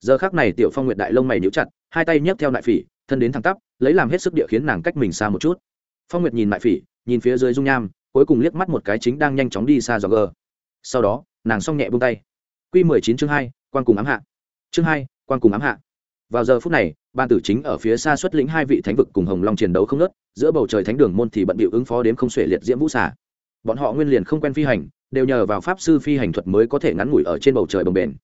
Giờ khác này tiểu phong nguyệt đại lông mày níu chặt, hai tay nhấc theo nại phỉ, thân đến thẳng tắp, lấy làm hết sức địa khiến nàng cách mình xa một chút. Phong nguyệt nhìn nại phỉ, nhìn phía dưới dung nham, cuối cùng liếc mắt một cái chính đang nhanh chóng đi xa dò gờ. Sau đó, nàng xong nhẹ buông tay. Q mười chín chương hai, quan cùng ám hạ. Chương hai, quan cùng ám hạ. Vào giờ phút này, ban tử chính ở phía xa xuất lĩnh hai vị thánh vực cùng hồng long chiến đấu không nớt giữa bầu trời thánh đường môn thì bận bịu ứng phó đếm không xuể liệt diễm vũ xả bọn họ nguyên liền không quen phi hành đều nhờ vào pháp sư phi hành thuật mới có thể ngắn ngủi ở trên bầu trời bồng bền.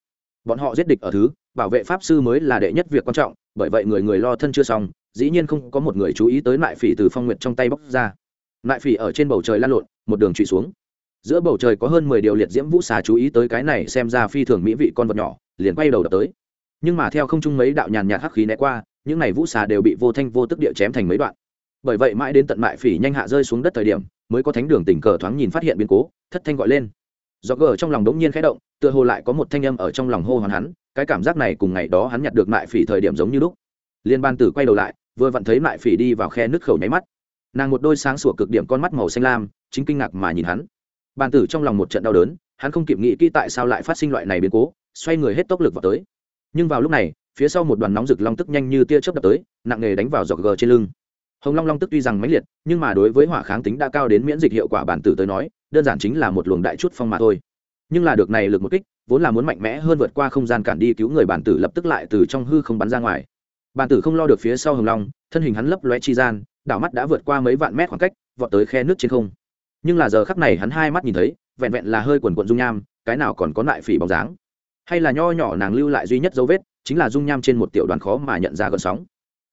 Bọn họ giết địch ở thứ, bảo vệ pháp sư mới là đệ nhất việc quan trọng, bởi vậy người người lo thân chưa xong, dĩ nhiên không có một người chú ý tới nại phỉ từ phong nguyệt trong tay bóc ra. Nại phỉ ở trên bầu trời lan lộn, một đường trụy xuống. Giữa bầu trời có hơn mười điều liệt diễm vũ xà chú ý tới cái này xem ra phi thường mỹ vị con vật nhỏ, liền quay đầu đập tới. Nhưng mà theo không trung mấy đạo nhàn nhạt hắc khí né qua, những này vũ xà đều bị vô thanh vô tức địa chém thành mấy đoạn. Bởi vậy mãi đến tận mại phỉ nhanh hạ rơi xuống đất thời điểm mới có thánh đường tình cờ thoáng nhìn phát hiện biến cố, thất thanh gọi lên. Do gờ trong lòng đống nhiên khẽ động, tựa hồ lại có một thanh âm ở trong lòng hô hoán hắn, cái cảm giác này cùng ngày đó hắn nhặt được mại phỉ thời điểm giống như lúc. Liên ban tử quay đầu lại, vừa vặn thấy mại phỉ đi vào khe nước khẩu nháy mắt. Nàng một đôi sáng sủa cực điểm con mắt màu xanh lam, chính kinh ngạc mà nhìn hắn. Ban tử trong lòng một trận đau đớn, hắn không kịp nghĩ kỹ tại sao lại phát sinh loại này biến cố, xoay người hết tốc lực vào tới. Nhưng vào lúc này, phía sau một đoàn nóng rực long tức nhanh như tia chớp đập tới, nặng nề đánh vào giọt gờ trên lưng hồng long long tức tuy rằng mãnh liệt, nhưng mà đối với hỏa kháng tính đã cao đến miễn dịch hiệu quả bản tử tới nói, đơn giản chính là một luồng đại chút phong mà thôi. Nhưng là được này lực một kích, vốn là muốn mạnh mẽ hơn vượt qua không gian cản đi cứu người bản tử lập tức lại từ trong hư không bắn ra ngoài. Bản tử không lo được phía sau hồng long, thân hình hắn lấp lóe chi gian, đảo mắt đã vượt qua mấy vạn mét khoảng cách, vọt tới khe nước trên không. Nhưng là giờ khắc này hắn hai mắt nhìn thấy, vẹn vẹn là hơi quần quận dung nham, cái nào còn có lại phỉ bóng dáng. Hay là nho nhỏ nàng lưu lại duy nhất dấu vết, chính là dung nham trên một tiểu đoàn khó mà nhận ra gợn sóng.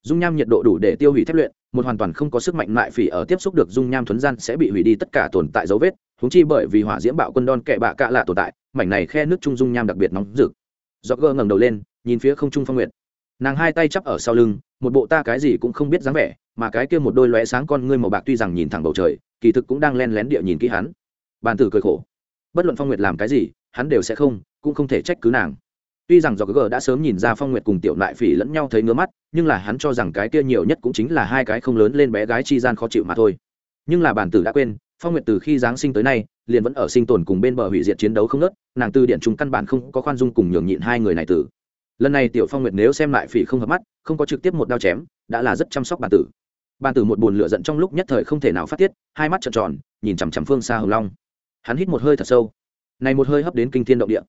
Dung nham nhiệt độ đủ để tiêu hủy thép luyện một hoàn toàn không có sức mạnh lại phỉ ở tiếp xúc được dung nham thuấn gian sẽ bị hủy đi tất cả tồn tại dấu vết húng chi bởi vì hỏa diễm bạo quân đon kệ bạ cạ lạ tồn tại, mảnh này khe nước trung dung nham đặc biệt nóng rực. Do gơ ngẩng đầu lên, nhìn phía không trung phong nguyệt. Nàng hai tay chắp ở sau lưng, một bộ ta cái gì cũng không biết dáng vẻ, mà cái kia một đôi lóe sáng con ngươi màu bạc tuy rằng nhìn thẳng bầu trời, kỳ thực cũng đang len lén địa nhìn kỹ hắn. Bàn tử cười khổ. Bất luận phong nguyệt làm cái gì, hắn đều sẽ không, cũng không thể trách cứ nàng tuy rằng do g đã sớm nhìn ra phong nguyệt cùng tiểu nại phỉ lẫn nhau thấy ngứa mắt, nhưng là hắn cho rằng cái kia nhiều nhất cũng chính là hai cái không lớn lên bé gái chi gian khó chịu mà thôi. Nhưng là bản tử đã quên, phong nguyệt từ khi giáng sinh tới nay, liền vẫn ở sinh tồn cùng bên bờ hủy diệt chiến đấu không nớt nàng Tư điện chúng căn bản không có khoan dung cùng nhường nhịn hai người này tử. Lần này tiểu phong nguyệt nếu xem lại phỉ không hợp mắt, không có trực tiếp một đao chém, đã là rất chăm sóc bản tử. Bản tử một buồn lửa giận trong lúc nhất thời không thể nào phát tiết, hai mắt trợn tròn, nhìn chằm chằm phương xa hồng long. Hắn hít một hơi thật sâu. Này một hơi hấp đến kinh thiên động địa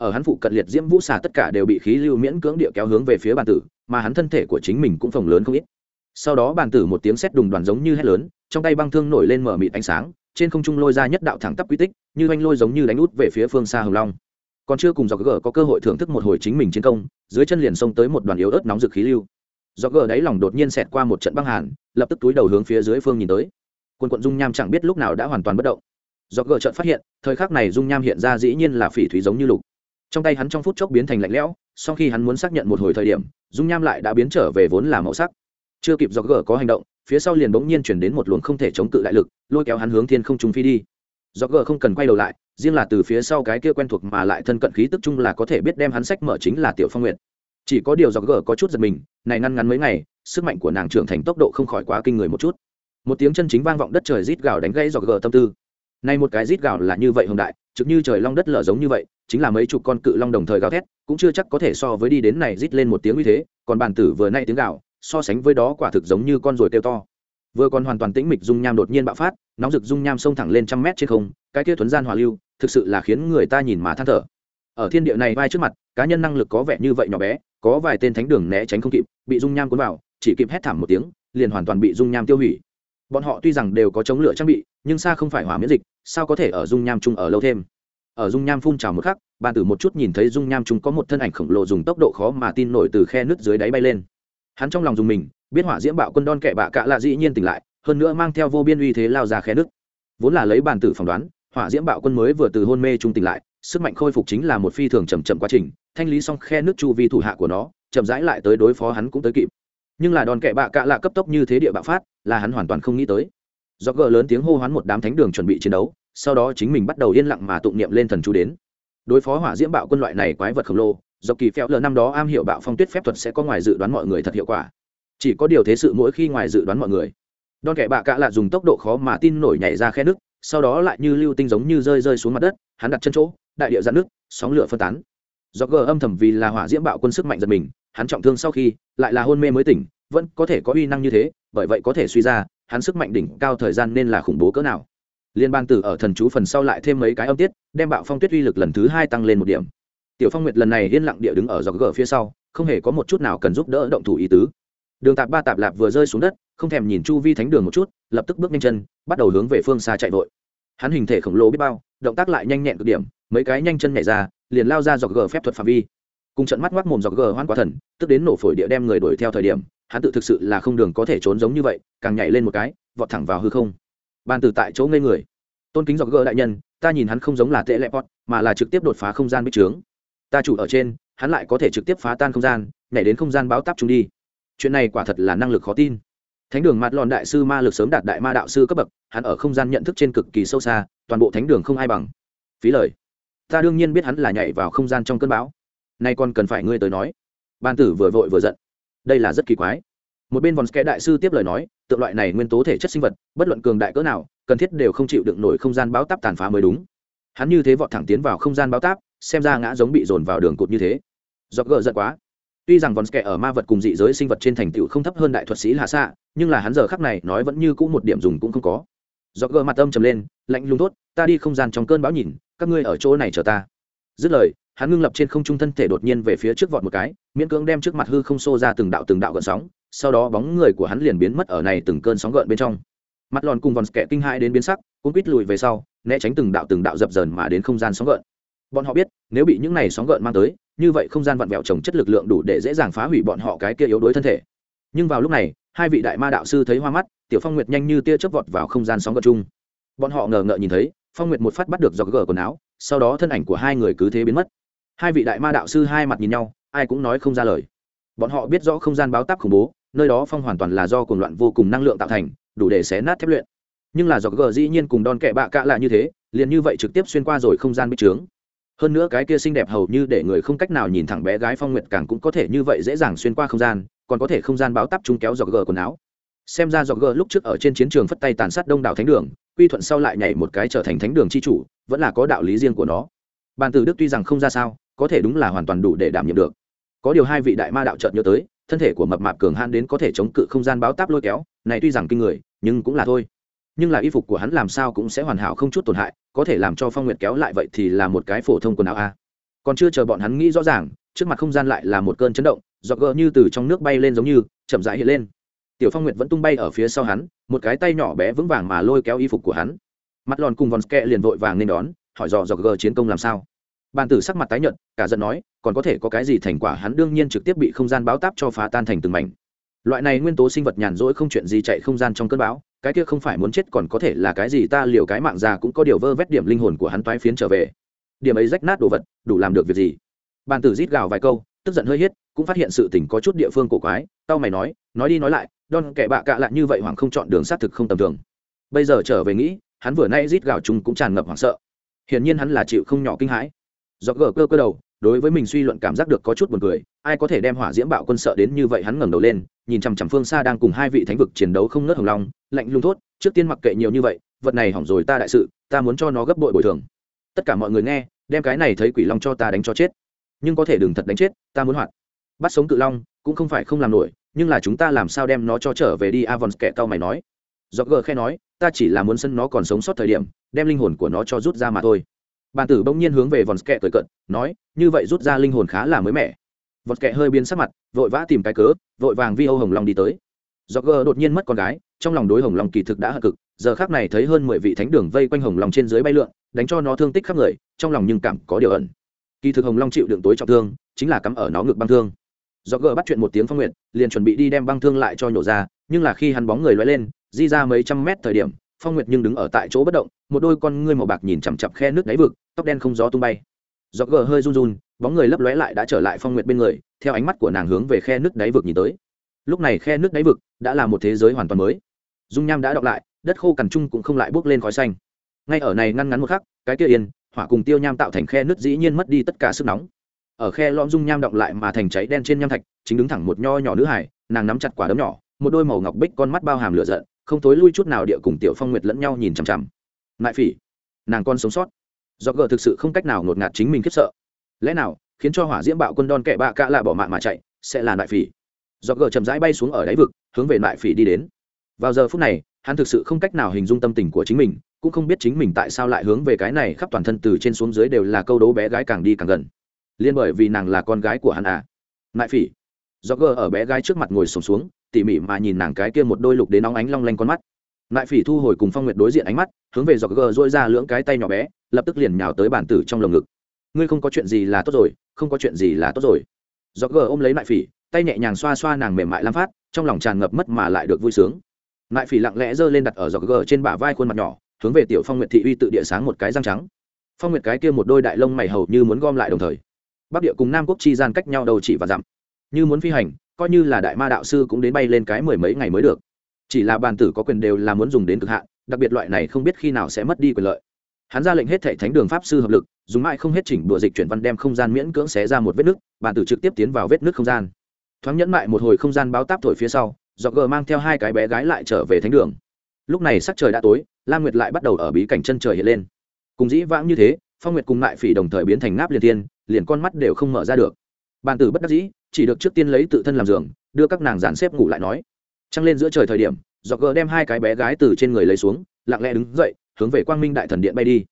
ở hắn phụ cận liệt diễm vũ xà tất cả đều bị khí lưu miễn cưỡng địa kéo hướng về phía bàn tử, mà hắn thân thể của chính mình cũng phồng lớn không ít. Sau đó bàn tử một tiếng sét đùng đoàn giống như hét lớn, trong tay băng thương nổi lên mở mịt ánh sáng, trên không trung lôi ra nhất đạo thẳng tắp quy tích, như anh lôi giống như đánh út về phía phương xa hồng long. Còn chưa cùng dọc gờ có cơ hội thưởng thức một hồi chính mình chiến công, dưới chân liền xông tới một đoàn yếu ớt nóng rực khí lưu. Dọc gờ đáy lòng đột nhiên xẹt qua một trận băng hàn, lập tức túi đầu hướng phía dưới phương nhìn tới. Quân quận dung nham chẳng biết lúc nào đã hoàn toàn bất động. Dọc gờ trận phát hiện, thời khắc này dung nham hiện ra dĩ nhiên là phỉ thúy giống như lục trong tay hắn trong phút chốc biến thành lạnh lẽo, sau khi hắn muốn xác nhận một hồi thời điểm, dung nham lại đã biến trở về vốn là màu sắc. Chưa kịp do gờ có hành động, phía sau liền bỗng nhiên chuyển đến một luồng không thể chống cự đại lực, lôi kéo hắn hướng thiên không trung phi đi. Do gờ không cần quay đầu lại, riêng là từ phía sau cái kia quen thuộc mà lại thân cận khí tức chung là có thể biết đem hắn sách mở chính là tiểu phong nguyệt. Chỉ có điều do gờ có chút giật mình, này ngăn ngắn mấy ngày, sức mạnh của nàng trưởng thành tốc độ không khỏi quá kinh người một chút. Một tiếng chân chính vang vọng đất trời rít gào đánh gãy do gờ tâm tư. Nay một cái rít gào là như vậy hồng đại trực như trời long đất lở giống như vậy, chính là mấy chục con cự long đồng thời gào thét, cũng chưa chắc có thể so với đi đến này rít lên một tiếng như thế, còn bàn tử vừa nay tiếng gào, so sánh với đó quả thực giống như con ruồi kêu to. Vừa còn hoàn toàn tĩnh mịch dung nham đột nhiên bạo phát, nóng rực dung nham sông thẳng lên trăm mét trên không, cái kia thuấn gian hòa lưu, thực sự là khiến người ta nhìn mà than thở. Ở thiên địa này vai trước mặt, cá nhân năng lực có vẻ như vậy nhỏ bé, có vài tên thánh đường né tránh không kịp, bị dung nham cuốn vào, chỉ kịp hét thảm một tiếng, liền hoàn toàn bị dung nham tiêu hủy bọn họ tuy rằng đều có chống lửa trang bị, nhưng xa không phải hỏa miễn dịch, sao có thể ở dung nham chung ở lâu thêm? Ở dung nham phun trào một khắc, bàn tử một chút nhìn thấy dung nham chúng có một thân ảnh khổng lồ dùng tốc độ khó mà tin nổi từ khe nước dưới đáy bay lên. Hắn trong lòng dùng mình, biết hỏa diễm bạo quân đon kẻ bạ cạ lạ dĩ nhiên tỉnh lại, hơn nữa mang theo vô biên uy thế lao ra khe nước vốn là lấy bàn tử phỏng đoán, hỏa diễm bạo quân mới vừa từ hôn mê trung tỉnh lại, sức mạnh khôi phục chính là một phi thường chậm chậm quá trình, thanh lý xong khe nước chu vi thủ hạ của nó, chậm rãi lại tới đối phó hắn cũng tới kịp. Nhưng là đòn kẻ bạ cạ lạ cấp tốc như thế địa bạo phát là hắn hoàn toàn không nghĩ tới. Do gờ lớn tiếng hô hoán một đám thánh đường chuẩn bị chiến đấu, sau đó chính mình bắt đầu yên lặng mà tụng niệm lên thần chú đến. Đối phó hỏa diễm bạo quân loại này quái vật khổng lồ dọc kỳ phèo lờ năm đó am hiểu bạo phong tuyết phép thuật sẽ có ngoài dự đoán mọi người thật hiệu quả. Chỉ có điều thế sự mỗi khi ngoài dự đoán mọi người. Đòn kẻ bạ cạ là dùng tốc độ khó mà tin nổi nhảy ra khe nước, sau đó lại như lưu tinh giống như rơi rơi xuống mặt đất, hắn đặt chân chỗ, đại địa dạn nước, sóng lửa phân tán. Do gờ âm thầm vì là hỏa diễm bạo quân sức mạnh giật mình, hắn trọng thương sau khi, lại là hôn mê mới tỉnh, vẫn có thể có uy năng như thế bởi vậy có thể suy ra, hắn sức mạnh đỉnh cao thời gian nên là khủng bố cỡ nào. Liên bang tử ở thần chú phần sau lại thêm mấy cái âm tiết, đem bạo phong tuyết uy lực lần thứ hai tăng lên một điểm. Tiểu phong nguyệt lần này yên lặng địa đứng ở dọc gờ phía sau, không hề có một chút nào cần giúp đỡ động thủ ý tứ. Đường tạp ba tạp lạp vừa rơi xuống đất, không thèm nhìn chu vi thánh đường một chút, lập tức bước nhanh chân, bắt đầu hướng về phương xa chạy vội. Hắn hình thể khổng lồ biết bao, động tác lại nhanh nhẹn cực điểm, mấy cái nhanh chân nhảy ra, liền lao ra dọc gờ phép thuật phạm vi. Cùng trận mắt mắt mồm dọc gờ hoan quá thần, tức đến nổ phổi địa đem người đuổi theo thời điểm hắn tự thực sự là không đường có thể trốn giống như vậy, càng nhảy lên một cái, vọt thẳng vào hư không. Ban từ tại chỗ ngây người. Tôn kính dọc gỡ đại nhân, ta nhìn hắn không giống là tệ lẹp pot mà là trực tiếp đột phá không gian bích trướng. Ta chủ ở trên, hắn lại có thể trực tiếp phá tan không gian, nhảy đến không gian báo táp chúng đi. Chuyện này quả thật là năng lực khó tin. Thánh đường mặt lòn đại sư ma lực sớm đạt đại ma đạo sư cấp bậc, hắn ở không gian nhận thức trên cực kỳ sâu xa, toàn bộ thánh đường không ai bằng. Phí lời. Ta đương nhiên biết hắn là nhảy vào không gian trong cơn bão. Nay còn cần phải ngươi tới nói. Ban tử vừa vội vừa giận đây là rất kỳ quái. Một bên vòn ske đại sư tiếp lời nói, tượng loại này nguyên tố thể chất sinh vật, bất luận cường đại cỡ nào, cần thiết đều không chịu đựng nổi không gian báo táp tàn phá mới đúng. Hắn như thế vọt thẳng tiến vào không gian báo táp, xem ra ngã giống bị dồn vào đường cụt như thế. Giọt gỡ giận quá. Tuy rằng vòn ske ở ma vật cùng dị giới sinh vật trên thành tựu không thấp hơn đại thuật sĩ hạ xạ nhưng là hắn giờ khắc này nói vẫn như cũ một điểm dùng cũng không có. Giọt gỡ mặt âm trầm lên, lạnh lùng tốt ta đi không gian trong cơn bão nhìn, các ngươi ở chỗ này chờ ta. Dứt lời hắn ngưng lập trên không trung thân thể đột nhiên về phía trước vọt một cái, miễn cưỡng đem trước mặt hư không xô ra từng đạo từng đạo gợn sóng, sau đó bóng người của hắn liền biến mất ở này từng cơn sóng gợn bên trong. Mặt lòn cùng vòn kẻ kinh hãi đến biến sắc cũng quýt lùi về sau, né tránh từng đạo từng đạo dập dờn mà đến không gian sóng gợn. Bọn họ biết, nếu bị những này sóng gợn mang tới, như vậy không gian vặn vẹo trồng chất lực lượng đủ để dễ dàng phá hủy bọn họ cái kia yếu đuối thân thể. Nhưng vào lúc này, hai vị đại ma đạo sư thấy hoa mắt, tiểu phong nguyệt nhanh như tia chớp vọt vào không gian sóng gợn chung. Bọn họ ngờ ngợ nhìn thấy, phong nguyệt một phát bắt được do gờ quần áo, sau đó thân ảnh của hai người cứ thế biến mất hai vị đại ma đạo sư hai mặt nhìn nhau, ai cũng nói không ra lời. Bọn họ biết rõ không gian báo táp khủng bố, nơi đó phong hoàn toàn là do cuồng loạn vô cùng năng lượng tạo thành, đủ để xé nát thép luyện. Nhưng là do gờ dĩ nhiên cùng đòn kẻ bạ cạ lại như thế, liền như vậy trực tiếp xuyên qua rồi không gian bích trướng. Hơn nữa cái kia xinh đẹp hầu như để người không cách nào nhìn thẳng bé gái phong nguyệt càng cũng có thể như vậy dễ dàng xuyên qua không gian, còn có thể không gian báo tắp chúng kéo dọc gờ quần áo. Xem ra dọc gờ lúc trước ở trên chiến trường phất tay tàn sát đông đảo thánh đường, quy thuận sau lại nhảy một cái trở thành thánh đường c h i chủ, vẫn là có đạo lý riêng của nó. Bàn tử đức tuy rằng không ra sao có thể đúng là hoàn toàn đủ để đảm nhiệm được. Có điều hai vị đại ma đạo chợt nhớ tới, thân thể của mập mạp cường han đến có thể chống cự không gian báo táp lôi kéo, này tuy rằng kinh người, nhưng cũng là thôi. Nhưng là y phục của hắn làm sao cũng sẽ hoàn hảo không chút tổn hại, có thể làm cho phong nguyệt kéo lại vậy thì là một cái phổ thông quần áo a. Còn chưa chờ bọn hắn nghĩ rõ ràng, trước mặt không gian lại là một cơn chấn động, giọt gỡ như từ trong nước bay lên giống như, chậm rãi hiện lên. Tiểu phong nguyệt vẫn tung bay ở phía sau hắn, một cái tay nhỏ bé vững vàng mà lôi kéo y phục của hắn. Mặt lòn cùng von ske liền vội vàng nên đón, hỏi dò dò gờ chiến công làm sao bàn tử sắc mặt tái nhợt, cả giận nói, còn có thể có cái gì thành quả hắn đương nhiên trực tiếp bị không gian báo táp cho phá tan thành từng mảnh. Loại này nguyên tố sinh vật nhàn rỗi không chuyện gì chạy không gian trong cơn bão, cái kia không phải muốn chết còn có thể là cái gì ta liều cái mạng già cũng có điều vơ vét điểm linh hồn của hắn toái phiến trở về. Điểm ấy rách nát đồ vật, đủ làm được việc gì? Bàn tử rít gào vài câu, tức giận hơi hết cũng phát hiện sự tình có chút địa phương cổ quái, tao mày nói nói đi nói lại đon kẻ bạ cạ lại như vậy hoàng không chọn đường xác thực không tầm thường. Bây giờ trở về nghĩ, hắn vừa nay rít gào chung cũng tràn ngập hoảng sợ. Hiển nhiên hắn là chịu không nhỏ kinh hãi do gờ cơ cơ đầu, đối với mình suy luận cảm giác được có chút buồn cười, ai có thể đem hỏa diễm bạo quân sợ đến như vậy hắn ngẩng đầu lên, nhìn chằm chằm phương xa đang cùng hai vị thánh vực chiến đấu không nớt hồng long, lạnh lùng thốt, trước tiên mặc kệ nhiều như vậy, vật này hỏng rồi ta đại sự, ta muốn cho nó gấp bội bồi thường. Tất cả mọi người nghe, đem cái này thấy quỷ long cho ta đánh cho chết. Nhưng có thể đừng thật đánh chết, ta muốn hoạt. Bắt sống cự long, cũng không phải không làm nổi, nhưng là chúng ta làm sao đem nó cho trở về đi avon kẻ tao mày nói. Do gờ khe nói, ta chỉ là muốn sân nó còn sống sót thời điểm, đem linh hồn của nó cho rút ra mà thôi bàn tử bỗng nhiên hướng về vòn kẹ cười cận nói, như vậy rút ra linh hồn khá là mới mẻ. Vòn kẹ hơi biến sắc mặt, vội vã tìm cái cớ, vội vàng vi âu hồng long đi tới. Do gờ đột nhiên mất con gái, trong lòng đối hồng long kỳ thực đã hận cực, giờ khác này thấy hơn mười vị thánh đường vây quanh hồng long trên dưới bay lượn, đánh cho nó thương tích khắp người, trong lòng nhưng cảm có điều ẩn. Kỳ thực hồng long chịu đựng tối trọng thương, chính là cắm ở nó ngực băng thương. Do gờ bắt chuyện một tiếng phong nguyện, liền chuẩn bị đi đem băng thương lại cho nhổ ra, nhưng là khi hắn bóng người loay lên, di ra mấy trăm mét thời điểm phong nguyệt nhưng đứng ở tại chỗ bất động, một đôi con ngươi màu bạc nhìn chằm chặp khe nước đáy vực, tóc đen không gió tung bay. Gió gờ hơi run run, bóng người lấp lóe lại đã trở lại phong nguyệt bên người, theo ánh mắt của nàng hướng về khe nước đáy vực nhìn tới. Lúc này khe nước đáy vực đã là một thế giới hoàn toàn mới. Dung nham đã đọng lại, đất khô cằn chung cũng không lại bước lên khói xanh. Ngay ở này ngăn ngắn một khắc, cái kia yên, hỏa cùng tiêu nham tạo thành khe nước dĩ nhiên mất đi tất cả sức nóng. Ở khe lõm dung nham động lại mà thành cháy đen trên nham thạch, chính đứng thẳng một nho nhỏ nữ hải, nàng nắm chặt quả đấm nhỏ, một đôi màu ngọc bích con mắt bao hàm lửa giận không thối lui chút nào địa cùng tiểu phong nguyệt lẫn nhau nhìn chằm chằm mại phỉ nàng con sống sót do gờ thực sự không cách nào ngột ngạt chính mình khiếp sợ lẽ nào khiến cho hỏa diễm bạo quân đon kẻ bạ cạ lạ bỏ mạng mà chạy sẽ là nại phỉ do gờ chậm rãi bay xuống ở đáy vực hướng về nại phỉ đi đến vào giờ phút này hắn thực sự không cách nào hình dung tâm tình của chính mình cũng không biết chính mình tại sao lại hướng về cái này khắp toàn thân từ trên xuống dưới đều là câu đố bé gái càng đi càng gần liên bởi vì nàng là con gái của hắn à nại phỉ do gờ ở bé gái trước mặt ngồi sùng xuống, xuống tỉ mỉ mà nhìn nàng cái kia một đôi lục đến nóng ánh long lanh con mắt. Nại phỉ thu hồi cùng phong nguyệt đối diện ánh mắt, hướng về dọc gờ dôi ra lưỡng cái tay nhỏ bé, lập tức liền nhào tới bản tử trong lồng ngực. Ngươi không có chuyện gì là tốt rồi, không có chuyện gì là tốt rồi. Dọc gờ ôm lấy nại phỉ, tay nhẹ nhàng xoa xoa nàng mềm mại lam phát, trong lòng tràn ngập mất mà lại được vui sướng. Nại phỉ lặng lẽ giơ lên đặt ở dọc gờ trên bả vai khuôn mặt nhỏ, hướng về tiểu phong nguyệt thị uy tự địa sáng một cái răng trắng. Phong nguyệt cái kia một đôi đại lông mày hầu như muốn gom lại đồng thời, bắc địa cùng nam quốc chi gian cách nhau đầu chỉ và dặm. Như muốn phi hành coi như là đại ma đạo sư cũng đến bay lên cái mười mấy ngày mới được. Chỉ là bàn tử có quyền đều là muốn dùng đến cực hạn đặc biệt loại này không biết khi nào sẽ mất đi quyền lợi. Hắn ra lệnh hết thể thánh đường pháp sư hợp lực dùng mãi không hết chỉnh đùa dịch chuyển văn đem không gian miễn cưỡng xé ra một vết nứt bàn tử trực tiếp tiến vào vết nứt không gian. Thoáng nhẫn mại một hồi không gian báo táp thổi phía sau do gờ mang theo hai cái bé gái lại trở về thánh đường. Lúc này sắc trời đã tối lam nguyệt lại bắt đầu ở bí cảnh chân trời hiện lên. Cùng dĩ vãng như thế phong nguyệt cùng lại phỉ đồng thời biến thành ngáp liền thiên, liền con mắt đều không mở ra được. Bàn tử bất đắc dĩ chỉ được trước tiên lấy tự thân làm giường, đưa các nàng dàn xếp ngủ lại nói. Trăng lên giữa trời thời điểm do gờ đem hai cái bé gái từ trên người lấy xuống, lặng lẽ đứng dậy, hướng về quang minh đại thần điện bay đi.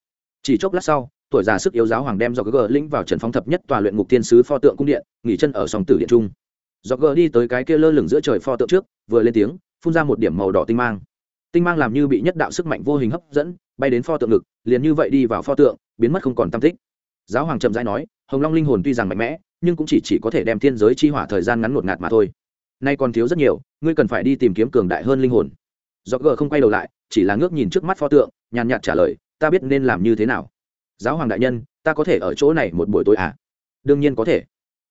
Chỉ chốc lát sau, tuổi già sức yếu giáo hoàng đem do gờ lĩnh vào trần phong thập nhất tòa luyện ngục tiên sứ pho tượng cung điện, nghỉ chân ở sòng tử điện trung. Do gờ đi tới cái kia lơ lửng giữa trời pho tượng trước, vừa lên tiếng, phun ra một điểm màu đỏ tinh mang. Tinh mang làm như bị nhất đạo sức mạnh vô hình hấp dẫn, bay đến pho tượng ngực, liền như vậy đi vào pho tượng, biến mất không còn tam tích. Giáo hoàng chậm rãi nói, hồng long linh hồn tuy rằng mạnh mẽ nhưng cũng chỉ, chỉ có thể đem thiên giới chi hỏa thời gian ngắn ngột ngạt mà thôi. Nay còn thiếu rất nhiều ngươi cần phải đi tìm kiếm cường đại hơn linh hồn. Do gờ không quay đầu lại chỉ là ngước nhìn trước mắt pho tượng nhàn nhạt trả lời ta biết nên làm như thế nào. Giáo hoàng đại nhân ta có thể ở chỗ này một buổi tối à? Đương nhiên có thể.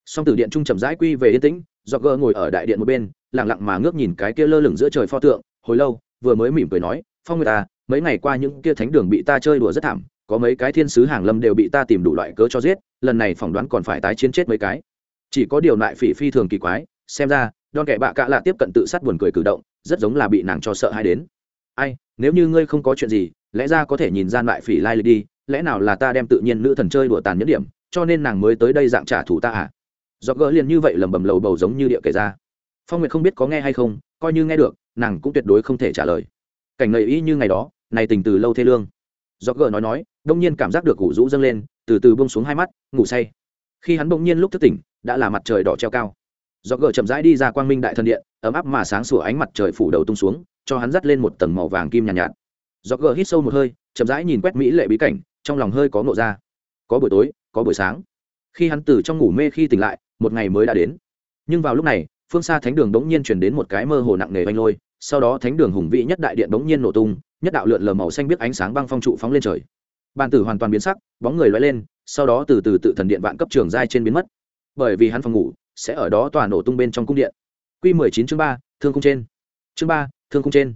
Song từ điện trung chậm rãi quy về yên tĩnh do gờ ngồi ở đại điện một bên lẳng lặng mà ngước nhìn cái kia lơ lửng giữa trời pho tượng hồi lâu vừa mới mỉm cười nói phong người ta à, mấy ngày qua những kia thánh đường bị ta chơi đùa rất thảm có mấy cái thiên sứ hàng lâm đều bị ta tìm đủ loại cớ cho giết, lần này phỏng đoán còn phải tái chiến chết mấy cái. Chỉ có điều lại phỉ phi thường kỳ quái, xem ra đòn kẻ bạ cạ lạ tiếp cận tự sát buồn cười cử động, rất giống là bị nàng cho sợ hay đến. Ai, nếu như ngươi không có chuyện gì, lẽ ra có thể nhìn ra lại phỉ lai lịch đi, lẽ nào là ta đem tự nhiên nữ thần chơi đùa tàn nhẫn điểm, cho nên nàng mới tới đây dạng trả thù ta à? Do gỡ liền như vậy lầm bầm lầu bầu giống như địa kể ra. Phong nguyệt không biết có nghe hay không, coi như nghe được, nàng cũng tuyệt đối không thể trả lời. Cảnh ngầy y như ngày đó, này tình từ lâu thê lương. Do gỡ nói nói đông nhiên cảm giác được ngủ rũ dâng lên từ từ bông xuống hai mắt ngủ say. Khi hắn bỗng nhiên lúc thức tỉnh đã là mặt trời đỏ treo cao. Do gờ chậm rãi đi ra quang minh đại thần điện ấm áp mà sáng sủa ánh mặt trời phủ đầu tung xuống cho hắn dắt lên một tầng màu vàng kim nhàn nhạt, nhạt. Do gờ hít sâu một hơi chậm rãi nhìn quét mỹ lệ bí cảnh trong lòng hơi có ngộ ra. Có buổi tối có buổi sáng. Khi hắn từ trong ngủ mê khi tỉnh lại một ngày mới đã đến. Nhưng vào lúc này phương xa thánh đường bỗng nhiên chuyển đến một cái mơ hồ nặng nề vanh lôi sau đó thánh đường hùng vĩ nhất đại điện bỗng nhiên nổ tung nhất đạo lượn lờ màu xanh biết ánh sáng băng phong trụ phóng lên trời bàn tử hoàn toàn biến sắc, bóng người loay lên, sau đó từ từ tự thần điện vạn cấp trường giai trên biến mất. Bởi vì hắn phòng ngủ sẽ ở đó tòa nổ tung bên trong cung điện. Q mười chín chương ba, thương cung trên. Chương ba, thương cung trên.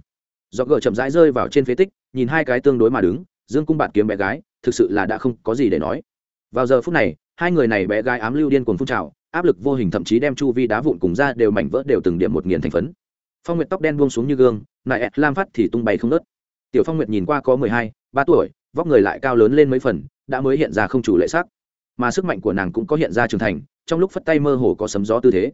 Do gờ chậm rãi rơi vào trên phế tích, nhìn hai cái tương đối mà đứng, dương cung bạn kiếm bé gái, thực sự là đã không có gì để nói. Vào giờ phút này, hai người này bé gái ám lưu điên cuồng phun trào, áp lực vô hình thậm chí đem chu vi đá vụn cùng ra đều mảnh vỡ đều từng điểm một nghiền thành phấn. Phong nguyệt tóc đen buông xuống như gương, nại ẹt lam phát thì tung bay không nớt tiểu phong nguyệt nhìn qua có mười hai, ba tuổi vóc người lại cao lớn lên mấy phần, đã mới hiện ra không chủ lệ sắc. Mà sức mạnh của nàng cũng có hiện ra trưởng thành, trong lúc phất tay mơ hồ có sấm gió tư thế.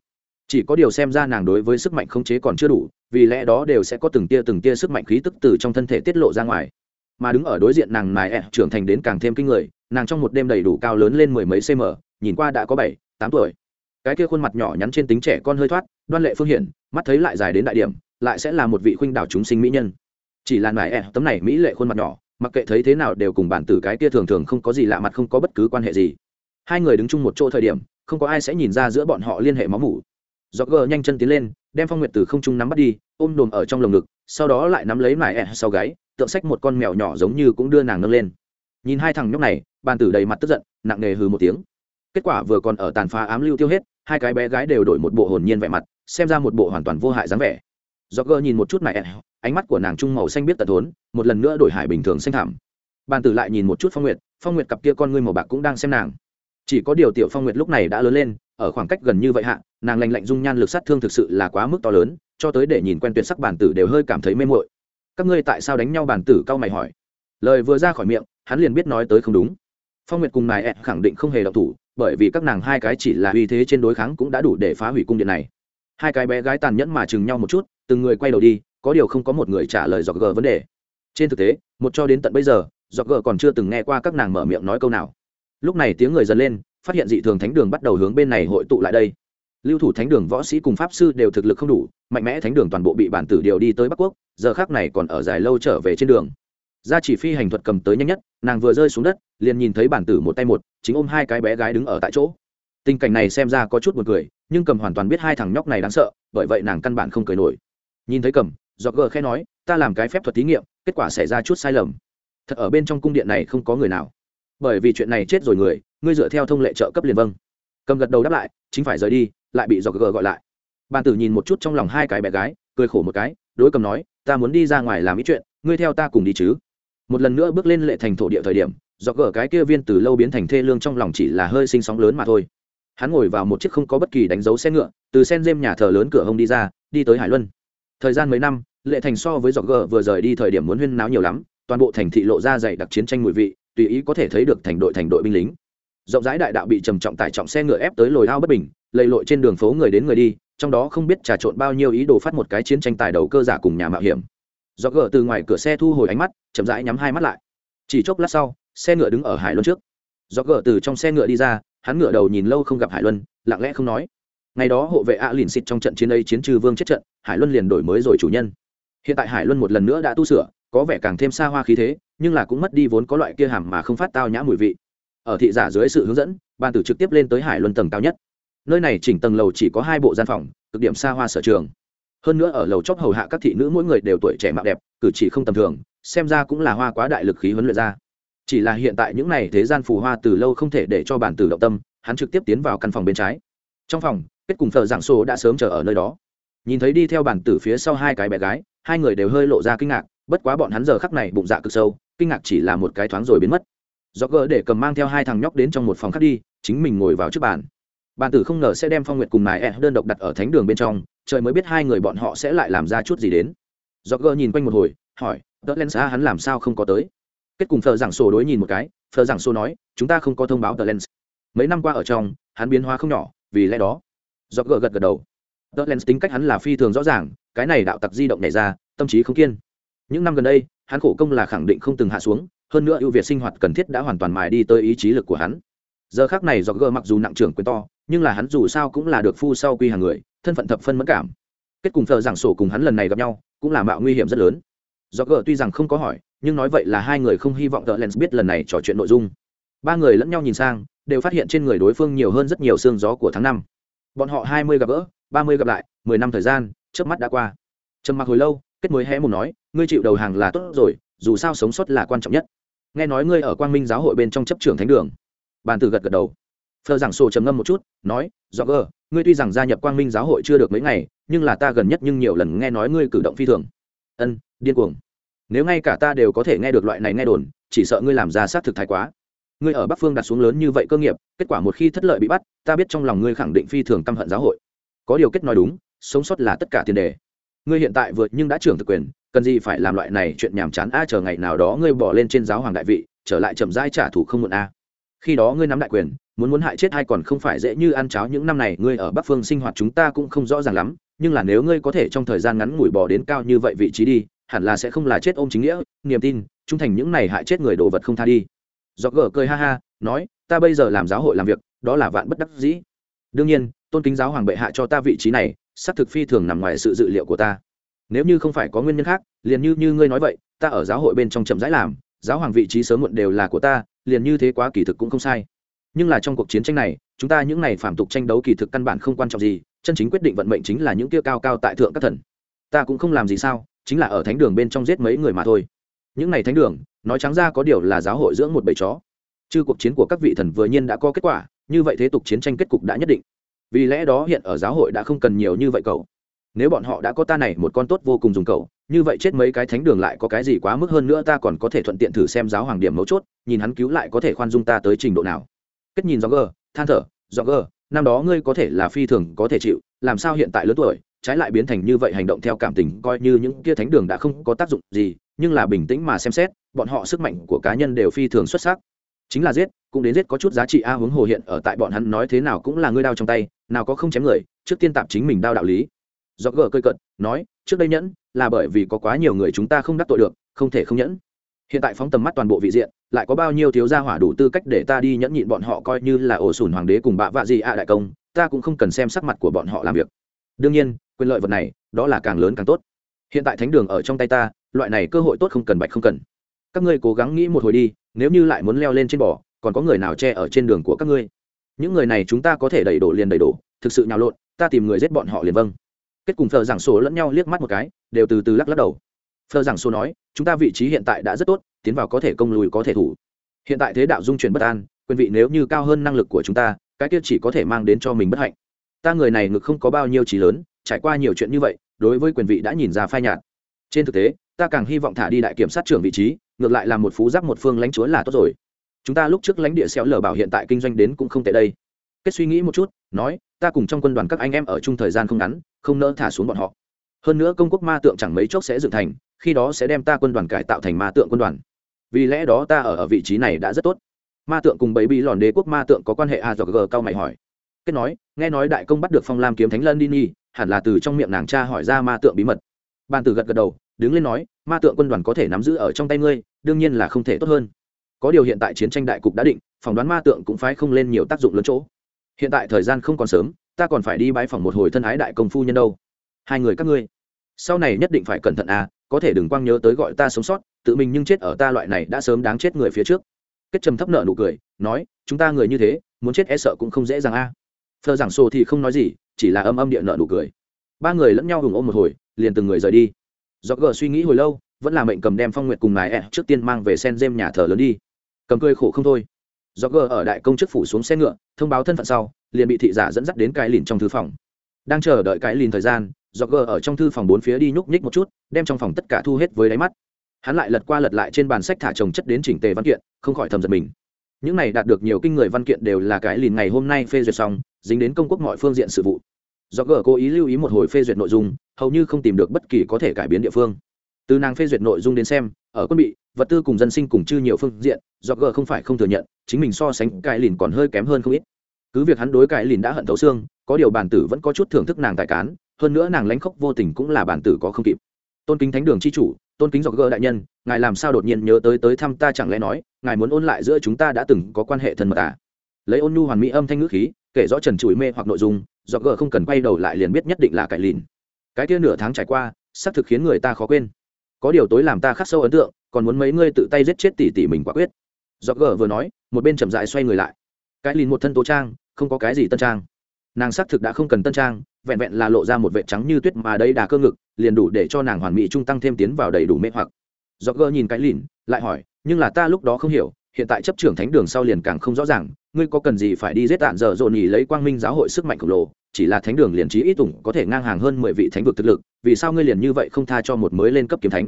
Chỉ có điều xem ra nàng đối với sức mạnh không chế còn chưa đủ, vì lẽ đó đều sẽ có từng tia từng tia sức mạnh khí tức từ trong thân thể tiết lộ ra ngoài. Mà đứng ở đối diện nàng mài ẹ trưởng thành đến càng thêm kinh người, nàng trong một đêm đầy đủ cao lớn lên mười mấy cm nhìn qua đã có bảy, tám tuổi. Cái kia khuôn mặt nhỏ nhắn trên tính trẻ con hơi thoát, đoan lệ phương hiển, mắt thấy lại dài đến đại điểm, lại sẽ là một vị khuynh đảo chúng sinh mỹ nhân. Chỉ là mài ẹ tấm này mỹ lệ khuôn mặt nhỏ mặc kệ thấy thế nào đều cùng bản tử cái kia thường thường không có gì lạ mặt, không có bất cứ quan hệ gì. Hai người đứng chung một chỗ thời điểm, không có ai sẽ nhìn ra giữa bọn họ liên hệ máu mủ. Do gờ nhanh chân tiến lên, đem phong nguyệt từ không trung nắm bắt đi, ôm đồm ở trong lồng ngực, sau đó lại nắm lấy mải ẹ sau gáy, tượng sách một con mèo nhỏ giống như cũng đưa nàng nâng lên. Nhìn hai thằng nhóc này bàn tử đầy mặt tức giận, nặng nề hừ một tiếng. Kết quả vừa còn ở tàn phá ám lưu tiêu hết, hai cái bé gái đều đổi một bộ hồn nhiên vẻ mặt, xem ra một bộ hoàn toàn vô hại dáng vẻ. Do gờ nhìn một chút mải ẹ ánh mắt của nàng trung màu xanh biết tật thốn một lần nữa đổi hải bình thường xanh thảm bàn tử lại nhìn một chút phong nguyệt phong nguyệt cặp kia con ngươi màu bạc cũng đang xem nàng. Chỉ có điều tiểu phong nguyệt lúc này đã lớn lên, ở khoảng cách gần như vậy hạ, nàng lành lạnh dung nhan lực sát thương thực sự là quá mức to lớn, cho tới để nhìn quen tuyệt sắc bản tử đều hơi cảm thấy mê mội các ngươi tại sao đánh nhau? Bản tử cao mày hỏi. Lời vừa ra khỏi miệng, hắn liền biết nói tới không đúng. Phong nguyệt cùng nài ẹ khẳng định không hề độc thủ, bởi vì các nàng hai cái chỉ là uy thế trên đối kháng cũng đã đủ để phá hủy cung điện này. Hai cái bé gái tàn nhẫn mà chừng nhau một chút, từng người quay đầu đi có điều không có một người trả lời dọc gờ vấn đề. Trên thực tế, một cho đến tận bây giờ dọc gờ còn chưa từng nghe qua các nàng mở miệng nói câu nào. Lúc này tiếng người dần lên, phát hiện dị thường thánh đường bắt đầu hướng bên này hội tụ lại đây. Lưu thủ thánh đường võ sĩ cùng pháp sư đều thực lực không đủ, mạnh mẽ thánh đường toàn bộ bị bản tử điều đi tới bắc quốc, giờ khác này còn ở dài lâu trở về trên đường. Gia chỉ phi hành thuật cầm tới nhanh nhất, nàng vừa rơi xuống đất, liền nhìn thấy bản tử một tay một, chính ôm hai cái bé gái đứng ở tại chỗ. Tình cảnh này xem ra có chút b u ồ n cười, nhưng cầm hoàn toàn biết hai thằng nhóc này đáng sợ, bởi vậy nàng căn bản không cười nổi. Nhìn thấy cầm dọc gờ khe nói, ta làm cái phép thuật thí nghiệm, kết quả xảy ra chút sai lầm. Thật ở bên trong cung điện này không có người nào. Bởi vì chuyện này chết rồi người, ngươi dựa theo thông lệ trợ cấp liền vâng. Cầm gật đầu đáp lại, chính phải rời đi, lại bị dọc gờ gọi lại. Bàn tử nhìn một chút trong lòng hai cái bé gái, cười khổ một cái, đối cầm nói, ta muốn đi ra ngoài làm ít chuyện, ngươi theo ta cùng đi chứ. Một lần nữa bước lên lệ thành thổ địa thời điểm dọc gờ cái kia viên từ lâu biến thành thê lương trong lòng chỉ là hơi sinh sóng lớn mà thôi. Hắn ngồi vào một chiếc không có bất kỳ đánh dấu xe ngựa, từ sen dêm nhà thờ lớn cửa hông đi ra, đi tới hải luân. Thời gian mấy năm lệ thành so với dọc gờ vừa rời đi thời điểm muốn huyên náo nhiều lắm, toàn bộ thành thị lộ ra dày đặc chiến tranh mùi vị, tùy ý có thể thấy được thành đội thành đội binh lính. Rộng rãi đại đạo bị trầm trọng tải trọng xe ngựa ép tới lồi ao bất bình, lầy lội trên đường phố người đến người đi, trong đó không biết trà trộn bao nhiêu ý đồ phát một cái chiến tranh tài đầu cơ giả cùng nhà mạo hiểm. Do gỡ từ ngoài cửa xe thu hồi ánh mắt, chậm rãi nhắm hai mắt lại. Chỉ chốc lát sau, xe ngựa đứng ở hải luân trước. Do gỡ từ trong xe ngựa đi ra, hắn ngựa đầu nhìn lâu không gặp hải luân, lặng lẽ không nói. Ngày đó hộ vệ ạ à lìn xịt trong trận chiến ấy chiến trừ vương chết trận, hải luân liền đổi mới rồi chủ nhân hiện tại hải luân một lần nữa đã tu sửa, có vẻ càng thêm xa hoa khí thế, nhưng là cũng mất đi vốn có loại kia hàm mà không phát tao nhã mùi vị. Ở thị giả dưới sự hướng dẫn, ban tử trực tiếp lên tới hải luân tầng cao nhất. Nơi này chỉnh tầng lầu chỉ có hai bộ gian phòng, cực điểm xa hoa sở trường. Hơn nữa ở lầu chóp hầu hạ các thị nữ mỗi người đều tuổi trẻ mạo đẹp, cử chỉ không tầm thường, xem ra cũng là hoa quá đại lực khí huấn luyện ra. Chỉ là hiện tại những này thế gian phù hoa từ lâu không thể để cho bản tử động tâm, hắn trực tiếp tiến vào căn phòng bên trái. Trong phòng, kết cùng thợ giảng sô đã sớm chờ ở nơi đó. Nhìn thấy đi theo bản tử phía sau hai cái bé gái hai người đều hơi lộ ra kinh ngạc, bất quá bọn hắn giờ khắc này bụng dạ cực sâu, kinh ngạc chỉ là một cái thoáng rồi biến mất. Do gỡ để cầm mang theo hai thằng nhóc đến trong một phòng khác đi, chính mình ngồi vào trước bàn. Bàn tử không ngờ sẽ đem phong nguyệt cùng nài e đơn độc đặt ở thánh đường bên trong, trời mới biết hai người bọn họ sẽ lại làm ra chút gì đến. Do gỡ nhìn quanh một hồi, hỏi đỡ len xa hắn làm sao không có tới? Kết cùng thờ giảng sổ đối nhìn một cái thờ giảng sổ nói, chúng ta không có thông báo tờ len. Mấy năm qua ở trong, hắn biến hóa không nhỏ, vì lẽ đó. Do gỡ gật gật đầu. Tờ len tính cách hắn là phi thường rõ ràng cái này đạo tặc di động nhảy ra, tâm trí không kiên. Những năm gần đây, hắn khổ công là khẳng định không từng hạ xuống, hơn nữa ưu việt sinh hoạt cần thiết đã hoàn toàn mài đi tới ý chí lực của hắn. Giờ khác này do gờ mặc dù nặng trưởng quyền to, nhưng là hắn dù sao cũng là được phu sau quy hàng người, thân phận thập phân mất cảm. Kết cùng thợ giảng sổ cùng hắn lần này gặp nhau, cũng là mạo nguy hiểm rất lớn. Do gờ tuy rằng không có hỏi, nhưng nói vậy là hai người không hy vọng tờ lens biết lần này trò chuyện nội dung. Ba người lẫn nhau nhìn sang, đều phát hiện trên người đối phương nhiều hơn rất nhiều xương gió của tháng năm. Bọn họ hai mươi gặp gỡ, ba mươi gặp lại, mười năm thời gian chớp mắt đã qua. Trầm mặc hồi lâu, kết mới hé mồm nói, ngươi chịu đầu hàng là tốt rồi, dù sao sống sót là quan trọng nhất. Nghe nói ngươi ở quang minh giáo hội bên trong chấp trưởng thánh đường. Bàn tử gật gật đầu. Phờ giảng sổ trầm ngâm một chút, nói do gờ ngươi tuy rằng gia nhập quang minh giáo hội chưa được mấy ngày, nhưng là ta gần nhất nhưng nhiều lần nghe nói ngươi cử động phi thường. Ân, điên cuồng. Nếu ngay cả ta đều có thể nghe được loại này nghe đồn, chỉ sợ ngươi làm ra xác thực thái quá. Ngươi ở bắc phương đặt xuống lớn như vậy cơ nghiệp, kết quả một khi thất lợi bị bắt, ta biết trong lòng ngươi khẳng định phi thường căm hận giáo hội. Có điều kết nói đúng sống sót là tất cả tiền đề. Ngươi hiện tại vượt nhưng đã trưởng thực quyền, cần gì phải làm loại này chuyện nhàm chán? A, chờ ngày nào đó ngươi bỏ lên trên giáo hoàng đại vị, trở lại chậm rãi trả thù không muộn a. Khi đó ngươi nắm đại quyền, muốn muốn hại chết hay còn không phải dễ như ăn cháo. Những năm này ngươi ở bắc phương sinh hoạt chúng ta cũng không rõ ràng lắm, nhưng là nếu ngươi có thể trong thời gian ngắn ngủi bỏ đến cao như vậy vị trí đi, hẳn là sẽ không là chết ôm chính nghĩa, niềm tin, trung thành những này hại chết người đồ vật không tha đi. Do gở cười ha ha, nói, ta bây giờ làm giáo hội làm việc, đó là vạn bất đắc dĩ. Đương nhiên, tôn kính giáo hoàng bệ hạ cho ta vị trí này xác thực phi thường nằm ngoài sự dự liệu của ta. Nếu như không phải có nguyên nhân khác, liền như như ngươi nói vậy, ta ở giáo hội bên trong chậm rãi làm, giáo hoàng vị trí sớm muộn đều là của ta, liền như thế quá kỳ thực cũng không sai. Nhưng là trong cuộc chiến tranh này, chúng ta những này phạm tục tranh đấu kỳ thực căn bản không quan trọng gì, chân chính quyết định vận mệnh chính là những kia cao cao tại thượng các thần. Ta cũng không làm gì sao, chính là ở thánh đường bên trong giết mấy người mà thôi. Những này thánh đường, nói trắng ra có điều là giáo hội dưỡng một bầy chó. Chứ cuộc chiến của các vị thần vừa nhiên đã có kết quả, như vậy thế tục chiến tranh kết cục đã nhất định vì lẽ đó hiện ở giáo hội đã không cần nhiều như vậy cậu. Nếu bọn họ đã có ta này một con tốt vô cùng dùng cậu, như vậy chết mấy cái thánh đường lại có cái gì quá mức hơn nữa ta còn có thể thuận tiện thử xem giáo hoàng điểm mấu chốt, nhìn hắn cứu lại có thể khoan dung ta tới trình độ nào. Kết nhìn do gờ than thở do gờ năm đó ngươi có thể là phi thường có thể chịu, làm sao hiện tại lớn tuổi, trái lại biến thành như vậy hành động theo cảm tình coi như những kia thánh đường đã không có tác dụng gì, nhưng là bình tĩnh mà xem xét, bọn họ sức mạnh của cá nhân đều phi thường xuất sắc chính là giết, cũng đến giết có chút giá trị a hướng hồ hiện ở tại bọn hắn nói thế nào cũng là ngươi đao trong tay, nào có không chém người, trước tiên tạm chính mình đao đạo lý. Do gờ cơi cận nói, trước đây nhẫn, là bởi vì có quá nhiều người chúng ta không đắc tội được, không thể không nhẫn. Hiện tại phóng tầm mắt toàn bộ vị diện, lại có bao nhiêu thiếu gia hỏa đủ tư cách để ta đi nhẫn nhịn bọn họ coi như là ổ sùn hoàng đế cùng bạ vạ gì a đại công, ta cũng không cần xem sắc mặt của bọn họ làm việc. Đương nhiên, quyền lợi vật này, đó là càng lớn càng tốt. Hiện tại thánh đường ở trong tay ta, loại này cơ hội tốt không cần bạch không cần các ngươi cố gắng nghĩ một hồi đi, nếu như lại muốn leo lên trên bò, còn có người nào che ở trên đường của các ngươi? Những người này chúng ta có thể đẩy đổ liền đẩy đổ, thực sự nhào lộn, ta tìm người giết bọn họ liền vâng. Kết cùng phờ giảng số lẫn nhau liếc mắt một cái, đều từ từ lắc lắc đầu. Phờ giảng số nói, chúng ta vị trí hiện tại đã rất tốt, tiến vào có thể công lùi có thể thủ. Hiện tại thế đạo dung chuyển bất an, quyền vị nếu như cao hơn năng lực của chúng ta, cái kia chỉ có thể mang đến cho mình bất hạnh. Ta người này ngực không có bao nhiêu trí lớn, trải qua nhiều chuyện như vậy, đối với quyền vị đã nhìn ra phai nhạt. Trên thực tế ta càng hy vọng thả đi đại kiểm sát trưởng vị trí, ngược lại là một phú giáp một phương lãnh chúa là tốt rồi. Chúng ta lúc trước lãnh địa xéo lở bảo hiện tại kinh doanh đến cũng không tệ đây. Kết suy nghĩ một chút, nói, ta cùng trong quân đoàn các anh em ở chung thời gian không ngắn, không nỡ thả xuống bọn họ. Hơn nữa công quốc ma tượng chẳng mấy chốc sẽ dựng thành, khi đó sẽ đem ta quân đoàn cải tạo thành ma tượng quân đoàn. Vì lẽ đó ta ở ở vị trí này đã rất tốt. Ma tượng cùng bấy bị lòn đế quốc ma tượng có quan hệ à, a do g, cao mày hỏi. Kết nói, nghe nói đại công bắt được phong lam kiếm thánh lân đi nhi hẳn là từ trong miệng nàng cha hỏi ra ma tượng bí mật. Bàn tử gật gật đầu đứng lên nói, ma tượng quân đoàn có thể nắm giữ ở trong tay ngươi, đương nhiên là không thể tốt hơn. Có điều hiện tại chiến tranh đại cục đã định, phỏng đoán ma tượng cũng phải không lên nhiều tác dụng lớn chỗ. Hiện tại thời gian không còn sớm, ta còn phải đi bãi phòng một hồi thân ái đại công phu nhân đâu. Hai người các ngươi. Sau này nhất định phải cẩn thận à có thể đừng quang nhớ tới gọi ta sống sót, tự mình nhưng chết ở ta loại này đã sớm đáng chết người phía trước. Kết trầm thấp nợ nụ cười, nói, chúng ta người như thế, muốn chết e sợ cũng không dễ dàng a. À. giảng xô thì không nói gì, chỉ là âm âm địa nợ nụ cười. Ba người lẫn nhau hùng ôm một hồi, liền từng người rời đi do gờ suy nghĩ hồi lâu, vẫn là mệnh cầm đem phong nguyệt cùng mái ẹ trước tiên mang về sen dêm nhà thờ lớn đi. Cầm cười khổ không thôi. Do gờ ở đại công chức phủ xuống xe ngựa, thông báo thân phận sau, liền bị thị giả dẫn dắt đến cái lìn trong thư phòng. Đang chờ đợi cái lìn thời gian, do gờ ở trong thư phòng bốn phía đi nhúc nhích một chút, đem trong phòng tất cả thu hết với đáy mắt. Hắn lại lật qua lật lại trên bàn sách thả chồng chất đến chỉnh tề văn kiện, không khỏi thầm giật mình. Những này đạt được nhiều kinh người văn kiện đều là cái lìn ngày hôm nay phê duyệt xong, dính đến công quốc mọi phương diện sự vụ do gờ cố ý lưu ý một hồi phê duyệt nội dung, hầu như không tìm được bất kỳ có thể cải biến địa phương. Từ nàng phê duyệt nội dung đến xem, ở quân bị, vật tư cùng dân sinh cùng chư nhiều phương diện, do gờ không phải không thừa nhận, chính mình so sánh cải lìn còn hơi kém hơn không ít. Cứ việc hắn đối cải lìn đã hận thấu xương, có điều bản tử vẫn có chút thưởng thức nàng tài cán, hơn nữa nàng lánh khóc vô tình cũng là bản tử có không kịp. Tôn kính thánh đường c h i chủ, tôn kính dọc gỡ đại nhân, ngài làm sao đột nhiên nhớ tới tới thăm ta chẳng lẽ nói, ngài muốn ôn lại giữa chúng ta đã từng có quan hệ thân mật à? Lấy ôn nhu hoàn mỹ âm thanh ngữ khí, kể rõ trần trụi mê hoặc nội dung dọc gờ không cần quay đầu lại liền biết nhất định là cải lìn. Cái kia nửa tháng trải qua, xác thực khiến người ta khó quên. Có điều tối làm ta khắc sâu ấn tượng, còn muốn mấy ngươi tự tay giết chết tỷ tỷ mình quả quyết. Dọc gờ vừa nói, một bên chậm dại xoay người lại. Cái lìn một thân tố trang, không có cái gì tân trang. Nàng xác thực đã không cần tân trang, vẹn vẹn là lộ ra một vệ trắng như tuyết mà đây đà cơ ngực, liền đủ để cho nàng hoàn mỹ trung tăng thêm tiến vào đầy đủ mê hoặc. Do gờ nhìn cái lìn, lại hỏi, nhưng là ta lúc đó không hiểu, hiện tại chấp trưởng thánh đường sau liền càng không rõ ràng, ngươi có cần gì phải đi giết tạn dở dồn nhì lấy quang minh giáo hội sức mạnh khổng lồ chỉ là thánh đường liền trí ít tủng có thể ngang hàng hơn mười vị thánh vực thực lực, vì sao ngươi liền như vậy không tha cho một mới lên cấp kiếm thánh?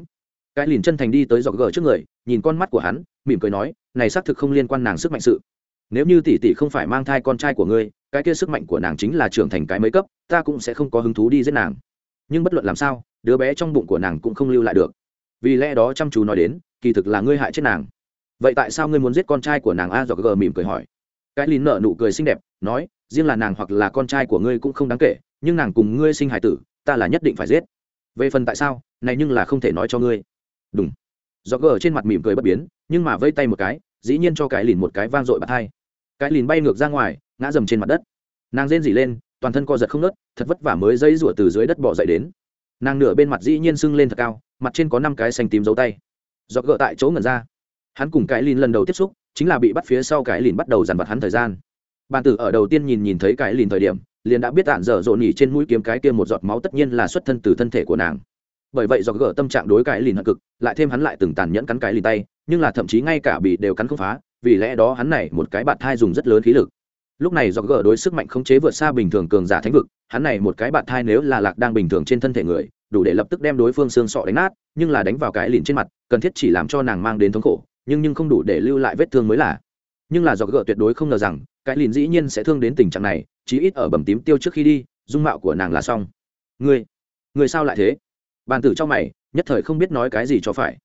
Cái liền chân thành đi tới dọc gờ trước người, nhìn con mắt của hắn, mỉm cười nói, này xác thực không liên quan nàng sức mạnh sự. Nếu như tỷ tỷ không phải mang thai con trai của ngươi, cái kia sức mạnh của nàng chính là trưởng thành cái mấy cấp, ta cũng sẽ không có hứng thú đi giết nàng. Nhưng bất luận làm sao, đứa bé trong bụng của nàng cũng không lưu lại được. Vì lẽ đó chăm chú nói đến, kỳ thực là ngươi hại chết nàng. Vậy tại sao ngươi muốn giết con trai của nàng a? Dọc gờ mỉm cười hỏi. Cái liền nợ nụ cười xinh đẹp, nói riêng là nàng hoặc là con trai của ngươi cũng không đáng kể, nhưng nàng cùng ngươi sinh hải tử, ta là nhất định phải giết. Về phần tại sao, này nhưng là không thể nói cho ngươi. Đúng do gờ trên mặt mỉm cười bất biến, nhưng mà vây tay một cái, dĩ nhiên cho cái lìn một cái vang dội bạt hai. Cái lìn bay ngược ra ngoài, ngã dầm trên mặt đất. Nàng rên rỉ lên, toàn thân co giật không nớt thật vất vả mới dây rủa từ dưới đất bỏ dậy đến. Nàng nửa bên mặt dĩ nhiên sưng lên thật cao, mặt trên có năm cái xanh tím dấu tay. Do gỡ tại chỗ ngẩn ra. Hắn cùng cái lìn lần đầu tiếp xúc, chính là bị bắt phía sau cái lìn bắt đầu dằn vặt hắn thời gian bàn tử ở đầu tiên nhìn nhìn thấy cái lìn thời điểm, liền đã biết tản dở dồn nhỉ trên mũi kiếm cái kia một giọt máu tất nhiên là xuất thân từ thân thể của nàng. Bởi vậy do gỡ tâm trạng đối cái lìn hận cực, lại thêm hắn lại từng tàn nhẫn cắn cái lìn tay, nhưng là thậm chí ngay cả bị đều cắn không phá, vì lẽ đó hắn này một cái bạt thai dùng rất lớn khí lực. Lúc này do gờ đối sức mạnh khống chế vượt xa bình thường cường giả thánh vực, hắn này một cái bạn thai nếu là lạc đang bình thường trên thân thể người, đủ để lập tức đem đối phương xương sọ đánh nát, nhưng là đánh vào cái lìn trên mặt, cần thiết chỉ làm cho nàng mang đến thống khổ, nhưng nhưng không đủ để lưu lại vết thương mới là nhưng là do gỡ tuyệt đối không ngờ rằng cái lìn dĩ nhiên sẽ thương đến tình trạng này chí ít ở bầm tím tiêu trước khi đi dung mạo của nàng là xong. Ngươi ngươi sao lại thế? Bàn tử trong mày nhất thời không biết nói cái gì cho phải.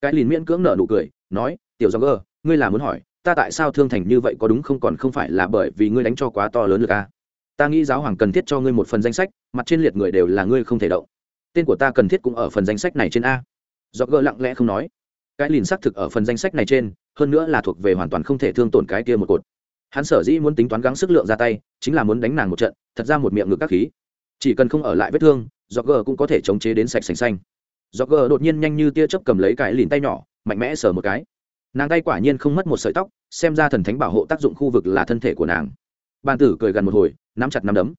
Cái lìn miễn cưỡng nở nụ cười nói tiểu do gỡ, ngươi là muốn hỏi ta tại sao thương thành như vậy có đúng không? Còn không phải là bởi vì ngươi đánh cho quá to lớn lực à? ta nghĩ giáo hoàng cần thiết cho ngươi một phần danh sách mặt trên liệt người đều là ngươi không thể động. Tên của ta cần thiết cũng ở phần danh sách này trên a. Do gỡ lặng lẽ không nói. Cái lìn xác thực ở phần danh sách này trên hơn nữa là thuộc về hoàn toàn không thể thương tổn cái kia một cột. Hắn sở dĩ muốn tính toán gắng sức lượng ra tay, chính là muốn đánh nàng một trận, thật ra một miệng ngực các khí. Chỉ cần không ở lại vết thương do cũng có thể chống chế đến sạch sành xanh. Do đột nhiên nhanh như tia chớp cầm lấy cái lìn tay nhỏ, mạnh mẽ sờ một cái. Nàng tay quả nhiên không mất một sợi tóc, xem ra thần thánh bảo hộ tác dụng khu vực là thân thể của nàng. Bàn tử cười gần một hồi, nắm chặt nắm đấm.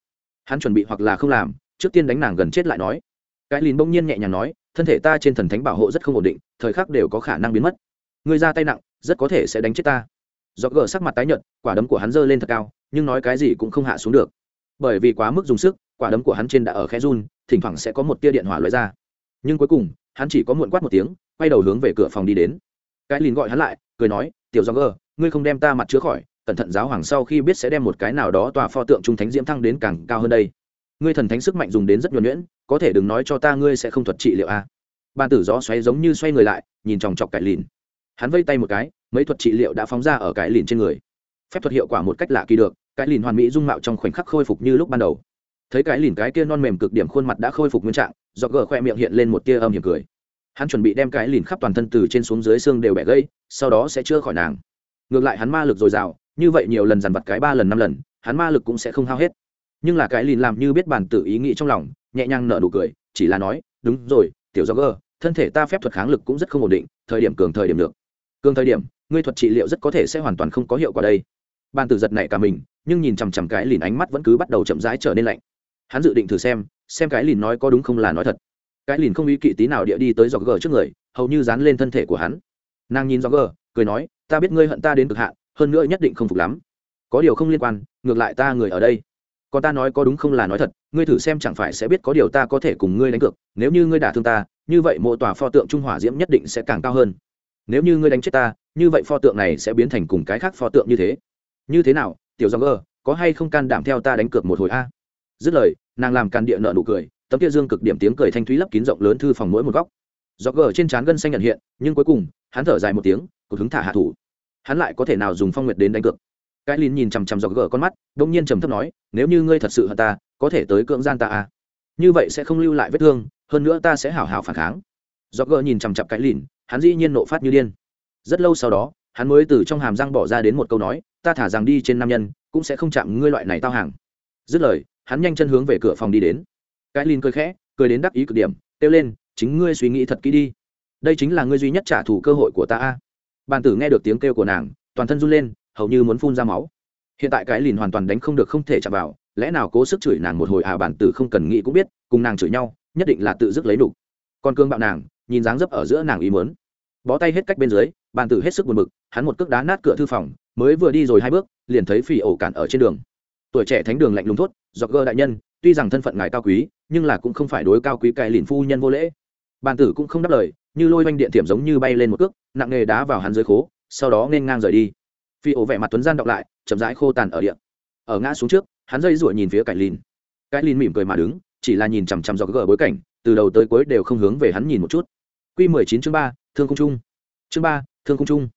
Hắn chuẩn bị hoặc là không làm, trước tiên đánh nàng gần chết lại nói. Cái lìn bỗng nhiên nhẹ nhàng nói, thân thể ta trên thần thánh bảo hộ rất không ổn định, thời khắc đều có khả năng biến mất. Người ra tay nặng rất có thể sẽ đánh chết ta. Do gờ sắc mặt tái nhợt, quả đấm của hắn giơ lên thật cao, nhưng nói cái gì cũng không hạ xuống được. Bởi vì quá mức dùng sức, quả đấm của hắn trên đã ở khe run, thỉnh thoảng sẽ có một tia điện hỏa loại ra. Nhưng cuối cùng, hắn chỉ có muộn quát một tiếng, quay đầu hướng về cửa phòng đi đến. Cái lìn gọi hắn lại, cười nói, tiểu do gờ, ngươi không đem ta mặt chữa khỏi, cẩn thận giáo hoàng sau khi biết sẽ đem một cái nào đó tòa pho tượng trung thánh diễm thăng đến càng cao hơn đây. Ngươi thần thánh sức mạnh dùng đến rất nhuẩn nhuyễn, có thể đừng nói cho ta ngươi sẽ không thuật trị liệu a à. tử gió xoáy giống như xoay người lại, nhìn chòng chọc cải lìn hắn vây tay một cái, mấy thuật trị liệu đã phóng ra ở cái lìn trên người. Phép thuật hiệu quả một cách lạ kỳ được, cái lìn hoàn mỹ dung mạo trong khoảnh khắc khôi phục như lúc ban đầu. Thấy cái lìn cái kia non mềm cực điểm khuôn mặt đã khôi phục nguyên trạng do gờ khoe miệng hiện lên một tia âm hiểm cười. Hắn chuẩn bị đem cái lìn khắp toàn thân từ trên xuống dưới xương đều bẻ gây sau đó sẽ chữa khỏi nàng. Ngược lại hắn ma lực dồi dào, như vậy nhiều lần dằn vặt cái ba lần năm lần, hắn ma lực cũng sẽ không hao hết. Nhưng là cái lìn làm như biết bản tự ý nghĩ trong lòng, nhẹ nhàng nở nụ cười, chỉ là nói, đúng rồi, tiểu do gờ, thân thể ta phép thuật kháng lực cũng rất không ổn định, thời điểm cường thời điểm được cường thời điểm, ngươi thuật trị liệu rất có thể sẽ hoàn toàn không có hiệu quả đây. Ban tử giật này cả mình, nhưng nhìn chằm chằm cái lìn ánh mắt vẫn cứ bắt đầu chậm rãi trở nên lạnh. Hắn dự định thử xem xem cái lìn nói có đúng không là nói thật. Cái lìn không ý kỵ tí nào địa đi tới dọc gờ trước người, hầu như dán lên thân thể của hắn. Nàng nhìn dọc gờ cười nói, ta biết ngươi hận ta đến cực hạn, hơn nữa nhất định không phục lắm. Có điều không liên quan, ngược lại ta người ở đây. Còn ta nói có đúng không là nói thật, ngươi thử xem chẳng phải sẽ biết có điều ta có thể cùng ngươi đánh cược, nếu như ngươi đả thương ta, như vậy mộ tòa pho tượng trung hỏa diễm nhất định sẽ càng cao hơn nếu như ngươi đánh chết ta, như vậy pho tượng này sẽ biến thành cùng cái khác pho tượng như thế. Như thế nào, tiểu dòng ơ, có hay không can đảm theo ta đánh cược một hồi a? Dứt lời, nàng làm can địa nợ nụ cười, tấm kia dương cực điểm tiếng cười thanh thúy lấp kín rộng lớn thư phòng mỗi một góc. Do gờ trên trán gân xanh nhận hiện, nhưng cuối cùng, hắn thở dài một tiếng cột hứng thả hạ thủ. Hắn lại có thể nào dùng phong nguyệt đến đánh cược? Cái lìn nhìn chằm chằm dọc gờ con mắt đông nhiên trầm thấp nói, nếu như ngươi thật sự hận ta, có thể tới cưỡng gian ta à như vậy sẽ không lưu lại vết thương, hơn nữa ta sẽ hảo hảo phản kháng. Dọc gờ nhìn chằm chặp cái lìn hắn dĩ nhiên nộ phát như điên. Rất lâu sau đó, hắn mới từ trong hàm răng bỏ ra đến một câu nói, ta thả rằng đi trên nam nhân, cũng sẽ không chạm ngươi loại này tao hàng. Dứt lời, hắn nhanh chân hướng về cửa phòng đi đến. Cái lìn cười khẽ, cười đến đắc ý cực điểm, kêu lên, chính ngươi suy nghĩ thật kỹ đi. Đây chính là ngươi duy nhất trả thù cơ hội của ta a. Bàn tử nghe được tiếng kêu của nàng, toàn thân run lên, hầu như muốn phun ra máu. Hiện tại cái lìn hoàn toàn đánh không được, không thể chạm vào, lẽ nào cố sức chửi nàng một hồi à? Bản tử không cần nghĩ cũng biết, cùng nàng chửi nhau, nhất định là tự dứt lấy đủ. Con cương bạo nàng nhìn dáng dấp ở giữa nàng ý mớn bó tay hết cách bên dưới, bàn tử hết sức buồn bực, hắn một cước đá nát cửa thư phòng, mới vừa đi rồi hai bước, liền thấy phỉ ổ cản ở trên đường. Tuổi trẻ thánh đường lạnh lùng thốt, dọc gơ đại nhân, tuy rằng thân phận ngài cao quý, nhưng là cũng không phải đối cao quý cài lìn phu nhân vô lễ. Bàn tử cũng không đáp lời, như lôi oanh điện tiệm giống như bay lên một cước, nặng nghề đá vào hắn dưới khố, sau đó nên ngang rời đi. Phi ổ vẻ mặt tuấn gian đọc lại, chậm rãi khô tàn ở điện ở ngã xuống trước, hắn dây ruổi nhìn phía cải lìn. Cái lìn mỉm cười mà đứng, chỉ là nhìn chằm chằm dọc gờ bối cảnh từ đầu tới cuối đều không hướng về hắn nhìn một chút. Q mười chín chương ba, thương cung trung. Chương ba, thương cung trung.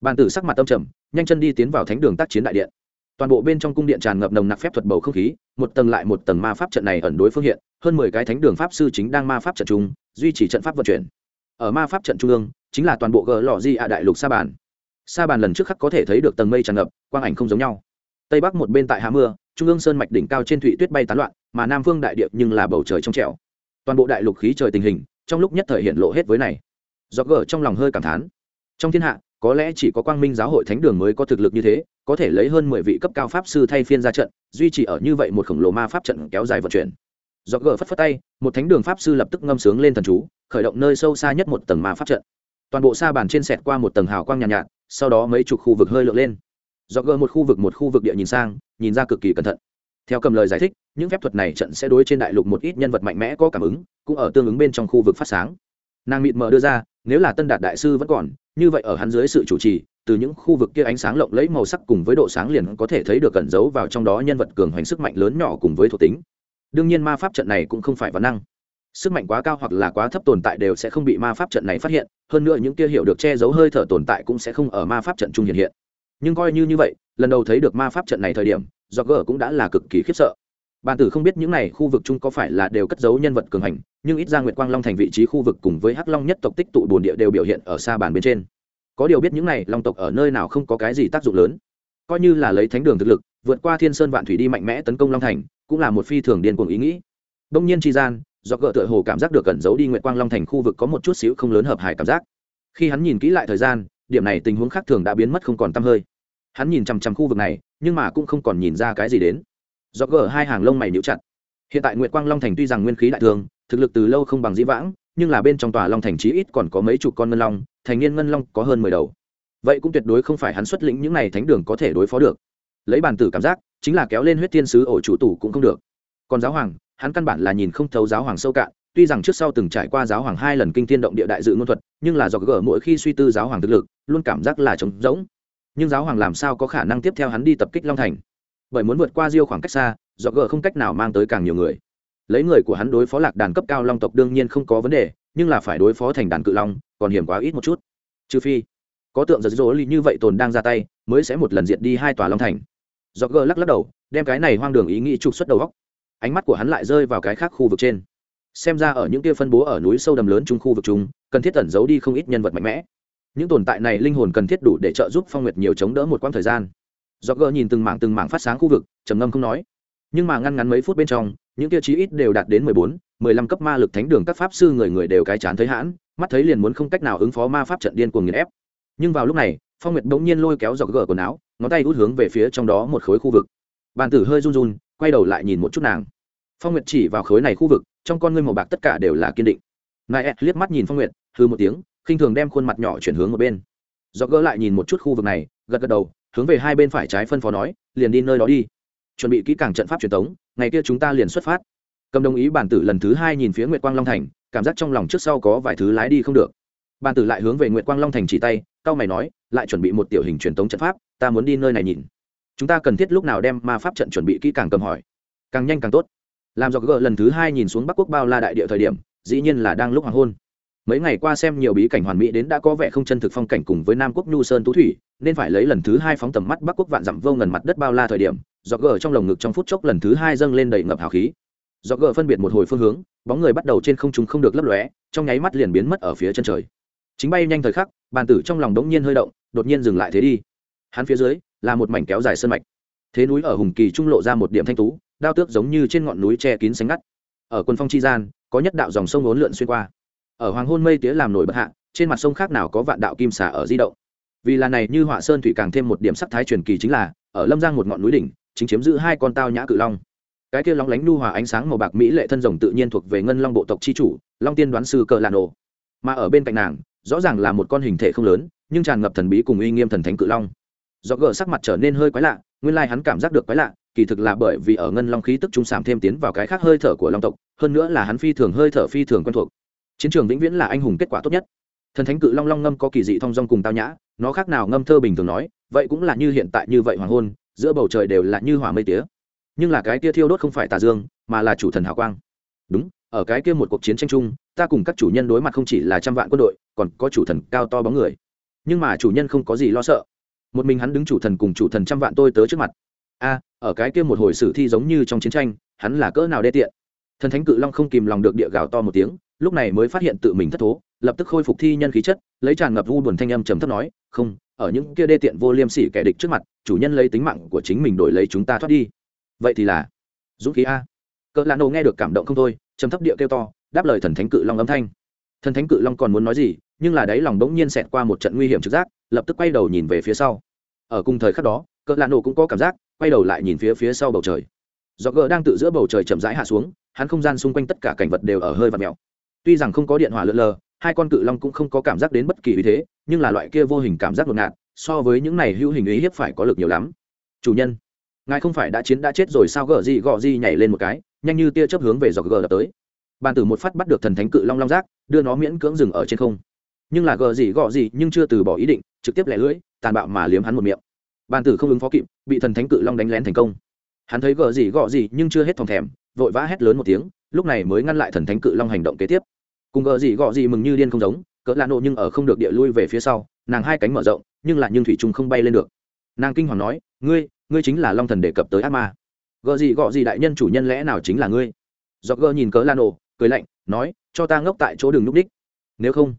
Bàn tử sắc mặt tâm trầm, nhanh chân đi tiến vào thánh đường tác chiến đại điện. Toàn bộ bên trong cung điện tràn ngập nồng nặc phép thuật bầu không khí, một tầng lại một tầng ma pháp trận này ẩn đối phương hiện, hơn mười cái thánh đường pháp sư chính đang ma pháp trận trung duy trì trận pháp vận chuyển. Ở ma pháp trận trung ương, chính là toàn bộ gờ lò di ạ đại lục sa bàn. Sa bàn lần trước khắc có thể thấy được tầng mây tràn ngập, quang ảnh không giống nhau. Tây bắc một bên tại hạ mưa, trung ương sơn mạch đỉnh cao trên thụy tuyết bay tán loạn, mà nam phương đại địa nhưng là bầu trời trong trẻo toàn bộ đại lục khí trời tình hình trong lúc nhất thời hiện lộ hết với này. Do gờ trong lòng hơi cảm thán. Trong thiên hạ có lẽ chỉ có quang minh giáo hội thánh đường mới có thực lực như thế có thể lấy hơn mười vị cấp cao pháp sư thay phiên ra trận duy trì ở như vậy một khổng lồ ma pháp trận kéo dài vận chuyển. Do gờ phất phất tay một thánh đường pháp sư lập tức ngâm sướng lên thần chú khởi động nơi sâu xa nhất một tầng ma pháp trận. Toàn bộ sa bàn trên sẹt qua một tầng hào quang nhàn nhạt, nhạt sau đó mấy chục khu vực hơi lượn lên. Do gỡ một khu vực một khu vực địa nhìn sang nhìn ra cực kỳ cẩn thận theo cầm lời giải thích, những phép thuật này trận sẽ đối trên đại lục một ít nhân vật mạnh mẽ có cảm ứng, cũng ở tương ứng bên trong khu vực phát sáng. Nàng mịt mờ đưa ra, nếu là tân đạt đại sư vẫn còn, như vậy ở hắn dưới sự chủ trì, từ những khu vực kia ánh sáng lộng lẫy màu sắc cùng với độ sáng liền có thể thấy được cẩn giấu vào trong đó nhân vật cường hoành sức mạnh lớn nhỏ cùng với thuộc tính. Đương nhiên ma pháp trận này cũng không phải vấn năng. Sức mạnh quá cao hoặc là quá thấp tồn tại đều sẽ không bị ma pháp trận này phát hiện, hơn nữa những kia hiểu được che giấu hơi thở tồn tại cũng sẽ không ở ma pháp trận trung hiện hiện nhưng coi như như vậy, lần đầu thấy được ma pháp trận này thời điểm do gờ cũng đã là cực kỳ khiếp sợ. Bàn tử không biết những này khu vực chung có phải là đều cất giấu nhân vật cường hành, nhưng ít ra nguyệt quang long thành vị trí khu vực cùng với hắc long nhất tộc tích tụ bồn địa đều biểu hiện ở xa bàn bên trên. Có điều biết những này long tộc ở nơi nào không có cái gì tác dụng lớn. Coi như là lấy thánh đường thực lực, vượt qua thiên sơn vạn thủy đi mạnh mẽ tấn công long thành, cũng là một phi thường điên cuồng ý nghĩ. Đông nhiên tri gian do gợ tựa hồ cảm giác được cẩn giấu đi nguyệt quang long thành khu vực có một chút xíu không lớn hợp hài cảm giác. Khi hắn nhìn kỹ lại thời gian điểm này tình huống khác thường đã biến mất không còn t hơi. Hắn nhìn chằm chằm khu vực này, nhưng mà cũng không còn nhìn ra cái gì đến. Do gờ hai hàng lông mày níu chặt. Hiện tại nguyệt quang long thành tuy rằng nguyên khí đại thường, thực lực từ lâu không bằng dĩ vãng, nhưng là bên trong tòa long thành chí ít còn có mấy chục con ngân long, thành niên ngân long có hơn mười đầu. Vậy cũng tuyệt đối không phải hắn xuất lĩnh những này thánh đường có thể đối phó được. Lấy bàn tử cảm giác, chính là kéo lên huyết thiên sứ ổ chủ tủ cũng không được. Còn giáo hoàng, hắn căn bản là nhìn không thấu giáo hoàng sâu cạn tuy rằng trước sau từng trải qua giáo hoàng hai lần kinh thiên động địa đại dự ngôn thuật, nhưng là do gỡ mỗi khi suy tư giáo hoàng thực lực, luôn cảm giác là trống rỗng. Nhưng giáo hoàng làm sao có khả năng tiếp theo hắn đi tập kích long thành? Bởi muốn vượt qua diêu khoảng cách xa do gỡ không cách nào mang tới càng nhiều người. Lấy người của hắn đối phó lạc đàn cấp cao long tộc đương nhiên không có vấn đề, nhưng là phải đối phó thành đàn cự long, còn hiểm quá ít một chút. Trừ phi, có tượng giật dỗ ly như vậy tồn đang ra tay, mới sẽ một lần diệt đi hai tòa long thành. Do gỡ lắc lắc đầu, đem cái này hoang đường ý nghĩ trục xuất đầu góc ánh mắt của hắn lại rơi vào cái khác khu vực trên xem ra ở những kia phân bố ở núi sâu đầm lớn chung khu vực chúng cần thiết tẩn giấu đi không ít nhân vật mạnh mẽ. Những tồn tại này linh hồn cần thiết đủ để trợ giúp phong nguyệt nhiều chống đỡ một quãng thời gian. Do gỡ nhìn từng mảng từng mảng phát sáng khu vực, trầm ngâm không nói. Nhưng mà ngăn ngắn mấy phút bên trong, những tiêu chí ít đều đạt đến mười bốn, mười lăm cấp ma lực thánh đường các pháp sư người người đều cái chán thấy hãn, mắt thấy liền muốn không cách nào ứng phó ma pháp trận điên cuồng nghiền ép. Nhưng vào lúc này, phong nguyệt bỗng nhiên lôi kéo dọc gỡ quần áo, ngón tay út hướng về phía trong đó một khối khu vực. Bàn tử hơi run run, quay đầu lại nhìn một chút nàng phong nguyệt chỉ vào khối này khu vực, trong con ngươi màu bạc tất cả đều là kiên định. Nai liếc mắt nhìn phong nguyệt hư một tiếng, khinh thường đem khuôn mặt nhỏ chuyển hướng một bên. Do gỡ lại nhìn một chút khu vực này, gật gật đầu, hướng về hai bên phải trái phân phó nói, liền đi nơi đó đi. Chuẩn bị kỹ càng trận pháp truyền thống ngày kia chúng ta liền xuất phát. Cầm đồng ý bản tử lần thứ hai nhìn phía nguyệt quang long thành, cảm giác trong lòng trước sau có vài thứ lái đi không được. Bản tử lại hướng về nguyệt quang long thành chỉ tay cao mày nói, lại chuẩn bị một tiểu hình truyền thống trận pháp, ta muốn đi nơi này nhìn. Chúng ta cần thiết lúc nào đem ma pháp trận chuẩn bị kỹ càng cầm hỏi. Càng nhanh càng tốt làm do gỡ lần thứ hai nhìn xuống bắc quốc bao la đại địa thời điểm, dĩ nhiên là đang lúc hoàng hôn. Mấy ngày qua xem nhiều bí cảnh hoàn mỹ đến đã có vẻ không chân thực phong cảnh cùng với nam quốc nhu sơn tú thủy, nên phải lấy lần thứ hai phóng tầm mắt bắc quốc vạn dặm vô ngần mặt đất bao la thời điểm, do gờ trong lồng ngực trong phút chốc lần thứ hai dâng lên đầy ngập hào khí. Do gờ phân biệt một hồi phương hướng, bóng người bắt đầu trên không trung không được lấp lóe, trong nháy mắt liền biến mất ở phía chân trời. Chính bay nhanh thời khắc, bàn tử trong lòng đống nhiên hơi động, đột nhiên dừng lại thế đi. Hắn phía dưới là một mảnh kéo dài sơn mạch. Thế núi ở hùng kỳ trung lộ ra một điểm thanh tú đao tước giống như trên ngọn núi che kín sánh ngắt. Ở quân phong chi gian, có nhất đạo dòng sông ốn lượn xuyên qua. Ở hoàng hôn mây tía làm nổi bật hạ, trên mặt sông khác nào có vạn đạo kim xà ở di động. Vì là này, như họa sơn thủy càng thêm một điểm sắc thái truyền kỳ chính là, ở lâm giang một ngọn núi đỉnh, chính chiếm giữ hai con tao nhã cự long. Cái kia lóng lánh nu hòa ánh sáng màu bạc mỹ lệ thân rồng tự nhiên thuộc về ngân long bộ tộc chi chủ, long tiên đoán sư cờ làn ồ mà ở bên cạnh nàng, rõ ràng là một con hình thể không lớn, nhưng tràn ngập thần bí cùng uy nghiêm thần thánh cự long. Do gờ sắc mặt trở nên hơi quái lạ, nguyên lai hắn cảm giác được quái lạ kỳ thực là bởi vì ở ngân long khí tức trung sảm thêm tiến vào cái khác hơi thở của long tộc, hơn nữa là hắn phi thường hơi thở phi thường quen thuộc. Chiến trường vĩnh viễn là anh hùng kết quả tốt nhất. Thần thánh cự long long ngâm có kỳ dị thong dong cùng tao nhã, nó khác nào ngâm thơ bình thường nói, vậy cũng là như hiện tại như vậy hoàng hôn, giữa bầu trời đều là như hỏa mây tía. Nhưng là cái kia thiêu đốt không phải tà dương, mà là chủ thần hào quang. Đúng, ở cái kia một cuộc chiến tranh chung, ta cùng các chủ nhân đối mặt không chỉ là trăm vạn quân đội, còn có chủ thần cao to bóng người. Nhưng mà chủ nhân không có gì lo sợ. Một mình hắn đứng chủ thần cùng chủ thần trăm vạn tôi tớ trước mặt a, ở cái kia một hồi sử thi giống như trong chiến tranh, hắn là cỡ nào đê tiện? Thần thánh cự long không kìm lòng được địa gào to một tiếng, lúc này mới phát hiện tự mình thất thố, lập tức khôi phục thi nhân khí chất, lấy tràn ngập vu buồn thanh âm trầm thấp nói, không, ở những kia đê tiện vô liêm sỉ kẻ địch trước mặt, chủ nhân lấy tính mạng của chính mình đổi lấy chúng ta thoát đi. Vậy thì là dũng khí a. Cỡ lạ nổ nghe được cảm động không thôi, trầm thấp địa kêu to, đáp lời thần thánh cự long âm thanh. Thần thánh cự long còn muốn nói gì, nhưng là đấy lòng bỗng nhiên xẹt qua một trận nguy hiểm trực giác, lập tức quay đầu nhìn về phía sau. Ở cùng thời khắc đó, cỡ lạ nổ cũng có cảm giác quay đầu lại nhìn phía phía sau bầu trời. Do gờ đang tự giữa bầu trời chậm rãi hạ xuống, hắn không gian xung quanh tất cả cảnh vật đều ở hơi và mèo. Tuy rằng không có điện hỏa lượn lờ, hai con cự long cũng không có cảm giác đến bất kỳ ý thế, nhưng là loại kia vô hình cảm giác ngột ngạt, so với những này hữu hình ý hiếp phải có lực nhiều lắm. Chủ nhân, ngài không phải đã chiến đã chết rồi sao gờ gì gọ gì nhảy lên một cái, nhanh như tia chớp hướng về dọc gờ đập tới. Bàn tử một phát bắt được thần thánh cự long long giác, đưa nó miễn cưỡng dừng ở trên không. Nhưng là gờ gì gọ gì nhưng chưa từ bỏ ý định, trực tiếp lẻ lưỡi, tàn bạo mà liếm hắn một miệng bàn tử không ứng phó kịp, bị thần thánh cự long đánh lén thành công. Hắn thấy gờ gì gọ gì nhưng chưa hết phòng thèm, vội vã hét lớn một tiếng, lúc này mới ngăn lại thần thánh cự long hành động kế tiếp. Cùng gờ gì gọ gì mừng như điên không giống, cỡ lạ nộ nhưng ở không được địa lui về phía sau, nàng hai cánh mở rộng, nhưng lại nhưng thủy trung không bay lên được. Nàng kinh hoàng nói, ngươi ngươi chính là long thần đề cập tới ác ma. Gờ gì gọ gì đại nhân chủ nhân lẽ nào chính là ngươi? Do gờ nhìn cỡ lan nộ, cười lạnh, nói, cho ta ngốc tại chỗ đường núp đích. Nếu không.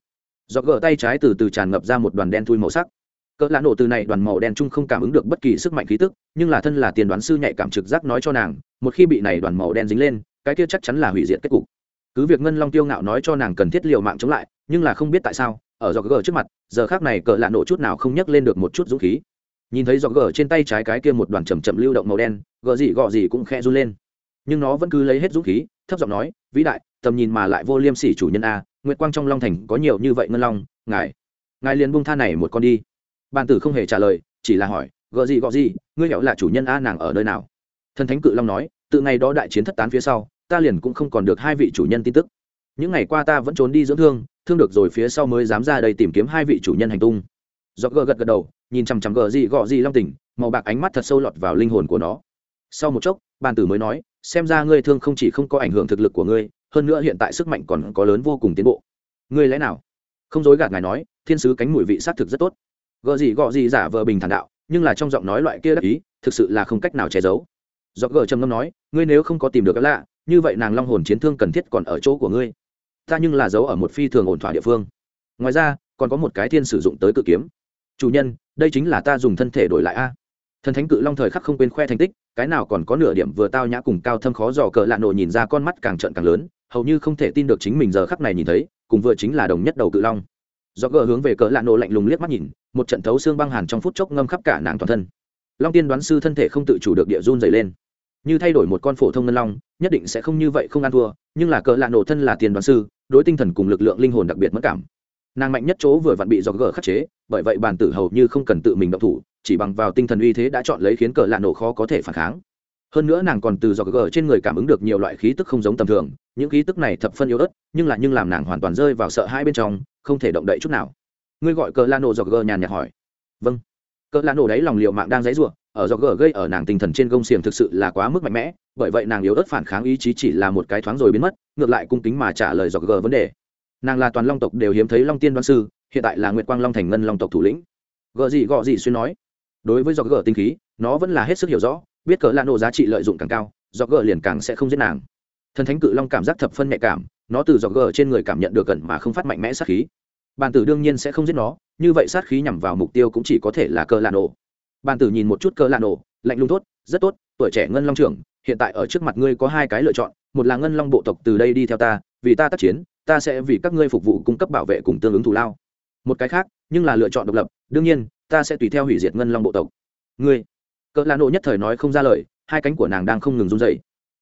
Do gờ tay trái từ từ tràn ngập ra một đoàn đen thui màu sắc cỡ lan nổ từ này đoàn màu đen chung không cảm ứng được bất kỳ sức mạnh khí tức, nhưng là thân là tiền đoán sư nhạy cảm trực giác nói cho nàng, một khi bị này đoàn màu đen dính lên, cái kia chắc chắn là hủy diệt kết cục. Cứ việc ngân long tiêu ngạo nói cho nàng cần thiết liều mạng chống lại, nhưng là không biết tại sao, ở do gờ trước mặt, giờ khác này cỡ lạ nổ chút nào không nhấc lên được một chút dũng khí. Nhìn thấy do gờ trên tay trái cái kia một đoàn chầm chậm lưu động màu đen, gờ gì gọ gì cũng khe run lên. Nhưng nó vẫn cứ lấy hết dũng khí, thấp giọng nói, vĩ đại, tầm nhìn mà lại vô liêm sỉ chủ nhân a, nguyệt quang trong long thành có nhiều như vậy ngân long, ngài ngài liền buông tha này một con đi bàn tử không hề trả lời, chỉ là hỏi gợ gì, gọ gì, ngươi hẹo là chủ nhân a nàng ở nơi nào? Thần thánh cự long nói, từ ngày đó đại chiến thất tán phía sau, ta liền cũng không còn được hai vị chủ nhân tin tức. Những ngày qua ta vẫn trốn đi dưỡng thương thương được rồi phía sau mới dám ra đây tìm kiếm hai vị chủ nhân hành tung. Do gờ gật gật đầu, nhìn chằm chằm gờ gì, gọ gì long tỉnh, màu bạc ánh mắt thật sâu lọt vào linh hồn của nó. Sau một chốc, bàn tử mới nói, xem ra ngươi thương không chỉ không có ảnh hưởng thực lực của ngươi, hơn nữa hiện tại sức mạnh còn có lớn vô cùng tiến bộ. Ngươi lẽ nào? Không dối gạt ngài nói, thiên sứ cánh mùi vị xác thực rất tốt gợ gì gọ gì giả vờ bình thản đạo, nhưng là trong giọng nói loại kia đắc ý, thực sự là không cách nào che giấu. Do gợ trầm ngâm nói, ngươi nếu không có tìm được cái lạ, như vậy nàng long hồn chiến thương cần thiết còn ở chỗ của ngươi. Ta nhưng là giấu ở một phi thường ổn thỏa địa phương. Ngoài ra, còn có một cái thiên sử dụng tới cự kiếm. Chủ nhân, đây chính là ta dùng thân thể đổi lại a. Thần thánh cự long thời khắc không quên khoe thành tích, cái nào còn có nửa điểm vừa tao nhã cùng cao thâm khó dò cờ lạ nổ nhìn ra con mắt càng trợn càng lớn, hầu như không thể tin được chính mình giờ khắc này nhìn thấy, cùng vừa chính là đồng nhất đầu cự long do gờ hướng về cỡ lạ nổ lạnh lùng liếc mắt nhìn, một trận thấu xương băng hàn trong phút chốc ngâm khắp cả nàng toàn thân. Long tiên đoán sư thân thể không tự chủ được địa run dày lên. Như thay đổi một con phổ thông ngân long, nhất định sẽ không như vậy không ăn thua, nhưng là cỡ lạ nổ thân là tiền đoán sư, đối tinh thần cùng lực lượng linh hồn đặc biệt mất cảm. Nàng mạnh nhất chỗ vừa vặn bị do gờ khắc chế, bởi vậy bản tử hầu như không cần tự mình động thủ, chỉ bằng vào tinh thần uy thế đã chọn lấy khiến cỡ lạ nổ khó có thể phản kháng. Hơn nữa nàng còn từ do gờ trên người cảm ứng được nhiều loại khí tức không giống tầm thường, những khí tức này thập phân yếu ớt, nhưng là nhưng làm nàng hoàn toàn rơi vào sợ hai bên trong không thể động đậy chút nào. Ngươi gọi cờ lạ nổ dọc gờ nhàn nhạt hỏi. Vâng. Cờ lạ nổ đấy lòng liệu mạng đang dãy ruộng ở dọc gờ gây ở nàng tinh thần trên gông xiềng thực sự là quá mức mạnh mẽ, bởi vậy nàng yếu ớt phản kháng ý chí chỉ là một cái thoáng rồi biến mất, ngược lại cung kính mà trả lời dọc gờ vấn đề. Nàng là toàn long tộc đều hiếm thấy long tiên đoan sư, hiện tại là nguyệt quang long thành ngân long tộc thủ lĩnh. Gờ gì gọ gì xuyên nói. Đối với dọc gợ tinh khí, nó vẫn là hết sức hiểu rõ, biết cỡ lạ nổ giá trị lợi dụng càng cao, dọc gợ liền càng sẽ không giết nàng. Thần thánh cự long cảm giác thập phân nhạy cảm nó từ dọc gờ trên người cảm nhận được gần mà không phát mạnh mẽ sát khí. Bàn tử đương nhiên sẽ không giết nó, như vậy sát khí nhằm vào mục tiêu cũng chỉ có thể là cơ lạ nổ. Bàn tử nhìn một chút cơ lạ nổ, lạnh lùng tốt rất tốt, tuổi trẻ ngân long trưởng, hiện tại ở trước mặt ngươi có hai cái lựa chọn, một là ngân long bộ tộc từ đây đi theo ta, vì ta tác chiến, ta sẽ vì các ngươi phục vụ cung cấp bảo vệ cùng tương ứng thù lao. Một cái khác, nhưng là lựa chọn độc lập, đương nhiên, ta sẽ tùy theo hủy diệt ngân long bộ tộc. Ngươi? Cỡ lạ nộ nhất thời nói không ra lời, hai cánh của nàng đang không ngừng run dậy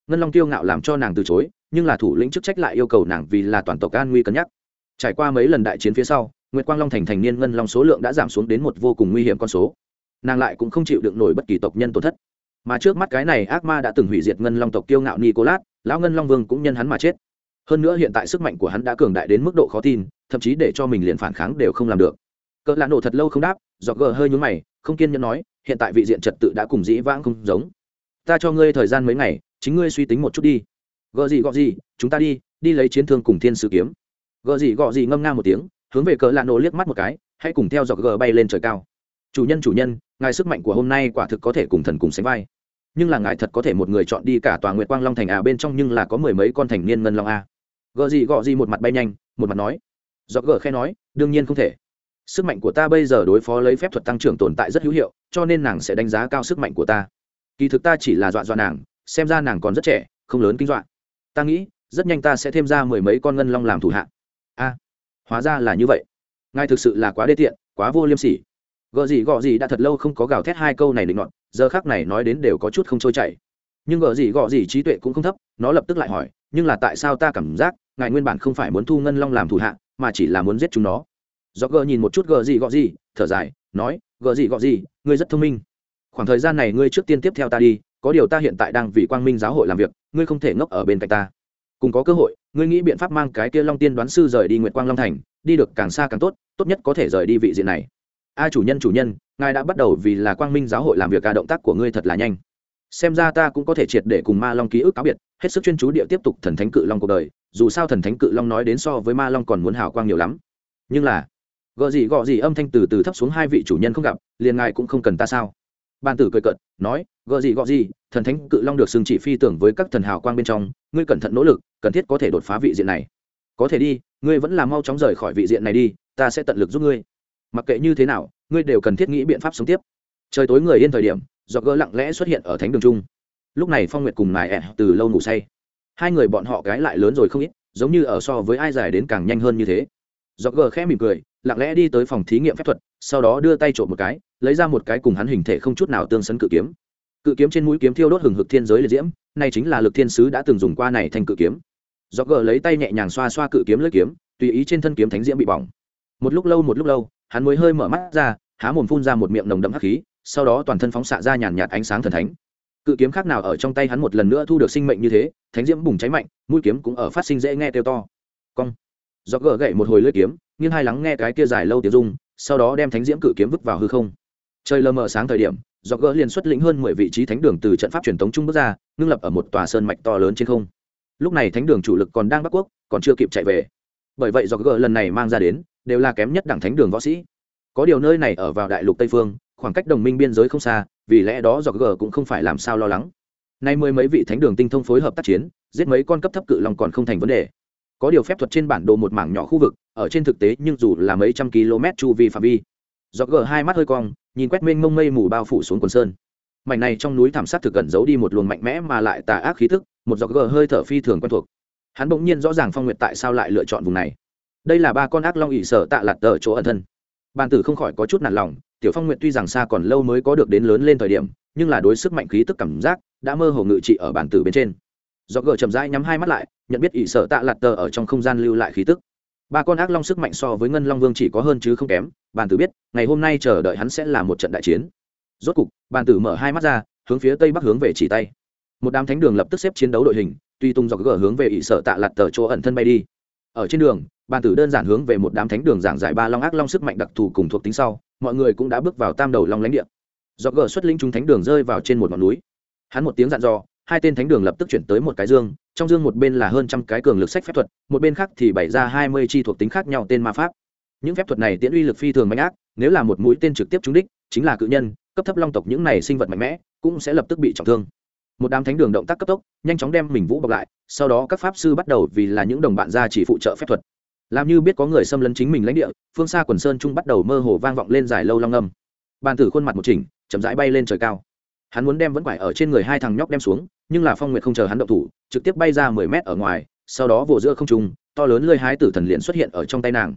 ngân long tiêu ngạo làm cho nàng từ chối, nhưng là thủ lĩnh chức trách lại yêu cầu nàng vì là toàn tộc an nguy cân nhắc. Trải qua mấy lần đại chiến phía sau, nguyệt quang long thành thành niên ngân long số lượng đã giảm xuống đến một vô cùng nguy hiểm con số. Nàng lại cũng không chịu đựng nổi bất kỳ tộc nhân tổn thất. Mà trước mắt cái này ác ma đã từng hủy diệt ngân long tộc kiêu ngạo nicolas, lão ngân long vương cũng nhân hắn mà chết. Hơn nữa hiện tại sức mạnh của hắn đã cường đại đến mức độ khó tin, thậm chí để cho mình liền phản kháng đều không làm được. Cỡ lạ nổ thật lâu không đáp do gờ hơi nhún mày, không kiên nhẫn nói, hiện tại vị diện trật tự đã cùng dĩ vãng không giống. Ta cho ngươi thời gian mấy ngày chính ngươi suy tính một chút đi. Gợ gì, gọ gì, chúng ta đi đi lấy chiến thương cùng thiên sứ kiếm. Gợ gì, gọ gì ngâm nga một tiếng, hướng về cỡ lạ nổ liếc mắt một cái, hãy cùng theo dọc gờ bay lên trời cao. Chủ nhân chủ nhân, ngài sức mạnh của hôm nay quả thực có thể cùng thần cùng sánh vai. Nhưng là ngài thật có thể một người chọn đi cả tòa nguyệt quang long thành à bên trong nhưng là có mười mấy con thành niên ngân long à. a gợ gì, gọ gì một mặt bay nhanh, một mặt nói. Do gờ khe nói, đương nhiên không thể. Sức mạnh của ta bây giờ đối phó lấy phép thuật tăng trưởng tồn tại rất hữu hiệu, cho nên nàng sẽ đánh giá cao sức mạnh của ta. Kỳ thực ta chỉ là dọa dọa nàng xem ra nàng còn rất trẻ, không lớn kinh dọa. Ta nghĩ, rất nhanh ta sẽ thêm ra mười mấy con ngân long làm thủ hạ. A, hóa ra là như vậy. Ngài thực sự là quá đê tiện, quá vô liêm sỉ. Gợ gì gọ gì đã thật lâu không có gào thét hai câu này định ngọn giờ khác này nói đến đều có chút không trôi chảy. Nhưng gợ gì gọ gì trí tuệ cũng không thấp, nó lập tức lại hỏi, nhưng là tại sao ta cảm giác, ngài nguyên bản không phải muốn thu ngân long làm thủ hạ, mà chỉ là muốn giết chúng nó? Do gờ nhìn một chút gờ gì gọ gì, thở dài, nói gợ gì gọ gì, ngươi rất thông minh. Khoảng thời gian này ngươi trước tiên tiếp theo ta đi có điều ta hiện tại đang vì quang minh giáo hội làm việc, ngươi không thể ngốc ở bên cạnh ta. Cùng có cơ hội, ngươi nghĩ biện pháp mang cái kia long tiên đoán sư rời đi nguyệt quang long thành, đi được càng xa càng tốt tốt nhất có thể rời đi vị diện này. A chủ nhân chủ nhân, ngài đã bắt đầu vì là quang minh giáo hội làm việc cả động tác của ngươi thật là nhanh. Xem ra ta cũng có thể triệt để cùng ma long ký ức cáo biệt, hết sức chuyên chú địa tiếp tục thần thánh cự long cuộc đời, dù sao thần thánh cự long nói đến so với ma long còn muốn hào quang nhiều lắm. Nhưng là gợ gì gọ gì âm thanh từ từ thấp xuống hai vị chủ nhân không gặp, liền ngài cũng không cần ta sao? Ban tử cười cợt, nói gợ gì, gọ gì, thần thánh cự long được xưng chỉ phi tưởng với các thần hào quang bên trong, ngươi cẩn thận nỗ lực, cần thiết có thể đột phá vị diện này. Có thể đi, ngươi vẫn là mau chóng rời khỏi vị diện này đi, ta sẽ tận lực giúp ngươi. Mặc kệ như thế nào, ngươi đều cần thiết nghĩ biện pháp sống tiếp. Trời tối người yên thời điểm do gỡ lặng lẽ xuất hiện ở thánh đường trung. Lúc này phong nguyệt cùng nài ẹ từ lâu ngủ say. Hai người bọn họ gái lại lớn rồi không ít, giống như ở so với ai dài đến càng nhanh hơn như thế do gờ khẽ mỉm cười, lặng lẽ đi tới phòng thí nghiệm phép thuật, sau đó đưa tay trộm một cái, lấy ra một cái cùng hắn hình thể không chút nào tương sấn cự kiếm. Cự kiếm trên mũi kiếm thiêu đốt hừng hực thiên giới liệt diễm, này chính là lực thiên sứ đã từng dùng qua này thành cự kiếm. Do gờ lấy tay nhẹ nhàng xoa xoa cự kiếm lưỡi kiếm, tùy ý trên thân kiếm thánh diễm bị bỏng. Một lúc lâu một lúc lâu, hắn mới hơi mở mắt ra, há mồm phun ra một miệng nồng đậm hắc khí, sau đó toàn thân phóng xạ ra nhàn nhạt ánh sáng thần thánh. Cự kiếm khác nào ở trong tay hắn một lần nữa thu được sinh mệnh như thế, thánh diễm bùng cháy mạnh, mũi kiếm cũng ở phát sinh dễ nghe kêu to. Cong do gỡ gậy một hồi lưỡi kiếm, nghiêng hai lắng nghe cái kia dài lâu tiếng rung, sau đó đem thánh diễm cự kiếm vứt vào hư không. Trời lờ mờ sáng thời điểm do gỡ liền xuất lĩnh hơn mười vị trí thánh đường từ trận pháp truyền thống trung bước ra, ngưng lập ở một tòa sơn mạch to lớn trên không. Lúc này thánh đường chủ lực còn đang bắc quốc, còn chưa kịp chạy về. Bởi vậy do gỡ lần này mang ra đến, đều là kém nhất đẳng thánh đường võ sĩ. Có điều nơi này ở vào đại lục tây phương, khoảng cách đồng minh biên giới không xa, vì lẽ đó do gỡ cũng không phải làm sao lo lắng. Nay mười mấy vị thánh đường tinh thông phối hợp tác chiến, giết mấy con cấp thấp cự long còn không thành vấn đề có điều phép thuật trên bản đồ một mảng nhỏ khu vực, ở trên thực tế nhưng dù là mấy trăm km chu vi phạm vi. Do gờ hai mắt hơi cong, nhìn quét mênh mông mây mù bao phủ xuống quần sơn. Mảnh này trong núi thảm sát thực gần giấu đi một luồng mạnh mẽ mà lại tà ác khí thức một giọt gờ hơi thở phi thường quen thuộc. Hắn bỗng nhiên rõ ràng phong nguyệt tại sao lại lựa chọn vùng này. Đây là ba con ác long ỵ sở tạ lạt tờ chỗ ẩn thân. Bàn tử không khỏi có chút nản lòng, tiểu phong nguyệt tuy rằng xa còn lâu mới có được đến lớn lên thời điểm, nhưng là đối sức mạnh khí tức cảm giác, đã mơ hồ ngự trị ở bàn tử bên trên do gờ chậm rãi nhắm hai mắt lại, nhận biết ỷ sở tạ lạt tờ ở trong không gian lưu lại khí tức. Ba con ác long sức mạnh so với ngân long vương chỉ có hơn chứ không kém, bàn tử biết, ngày hôm nay chờ đợi hắn sẽ là một trận đại chiến. Rốt cục, bàn tử mở hai mắt ra, hướng phía tây bắc hướng về chỉ tay. Một đám thánh đường lập tức xếp chiến đấu đội hình, tuy tung dọc gờ hướng về ỷ sở tạ lạt tờ chỗ ẩn thân bay đi. Ở trên đường, bàn tử đơn giản hướng về một đám thánh đường giảng giải ba long ác long sức mạnh đặc thù cùng thuộc tính sau, mọi người cũng đã bước vào tam đầu long lãnh địa. Do gờ xuất linh chúng thánh đường rơi vào trên một ngọn núi. Hắn một tiếng dặn dò hai tên thánh đường lập tức chuyển tới một cái dương, trong dương một bên là hơn trăm cái cường lực sách phép thuật, một bên khác thì bày ra hai mươi chi thuộc tính khác nhau tên ma pháp. Những phép thuật này tiễn uy lực phi thường mạnh ác, nếu là một mũi tên trực tiếp trúng đích, chính là cự nhân, cấp thấp long tộc những này sinh vật mạnh mẽ, cũng sẽ lập tức bị trọng thương. Một đám thánh đường động tác cấp tốc, nhanh chóng đem mình vũ bọc lại, sau đó các pháp sư bắt đầu vì là những đồng bạn ra chỉ phụ trợ phép thuật. Làm như biết có người xâm lấn chính mình lãnh địa, phương xa quần sơn trung bắt đầu mơ hồ vang vọng lên dài lâu long âm. Bàn tử khuôn mặt một chỉnh, chậm rãi bay lên trời cao hắn muốn đem vẫn quải ở trên người hai thằng nhóc đem xuống, nhưng là phong nguyệt không chờ hắn động thủ, trực tiếp bay ra mười mét ở ngoài, sau đó vỗ giữa không trung, to lớn lơi hái tử thần liền xuất hiện ở trong tay nàng.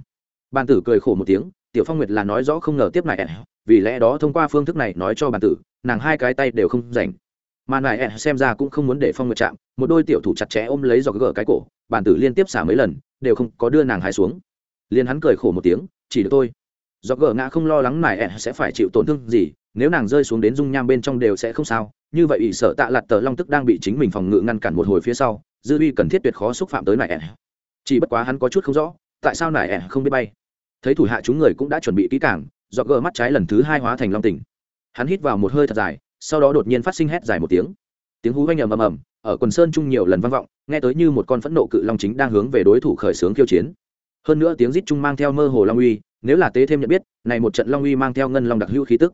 Bàn tử cười khổ một tiếng, tiểu phong nguyệt là nói rõ không ngờ tiếp này eh, vì lẽ đó thông qua phương thức này nói cho bàn tử, nàng hai cái tay đều không rảnh. Mà nại eh, xem ra cũng không muốn để phong nguyệt chạm, một đôi tiểu thủ chặt chẽ ôm lấy do gỡ cái cổ, bàn tử liên tiếp xả mấy lần, đều không có đưa nàng hai xuống. Liền hắn cười khổ một tiếng, chỉ được tôi do gờ ngã không lo lắng nại sẽ phải chịu tổn thương gì, nếu nàng rơi xuống đến dung nham bên trong đều sẽ không sao. Như vậy, ỷ sợ tạ lặt tờ long tức đang bị chính mình phòng ngự ngăn cản một hồi phía sau, dư uy cần thiết tuyệt khó xúc phạm tới nại chỉ bất quá hắn có chút không rõ, tại sao nại không biết bay. Thấy thủ hạ chúng người cũng đã chuẩn bị kỹ cảng do gờ mắt trái lần thứ hai hóa thành long tỉnh hắn hít vào một hơi thật dài, sau đó đột nhiên phát sinh hét dài một tiếng. Tiếng hú vang ầm ầm ầm, ở quần sơn chung nhiều lần vang vọng, nghe tới như một con phẫn nộ cự long chính đang hướng về đối thủ khởi xướng khiêu chiến. Hơn nữa tiếng rít chung mang theo mơ hồ long uy nếu là tế thêm nhận biết, này một trận long uy mang theo ngân long đặc hữu khí tức.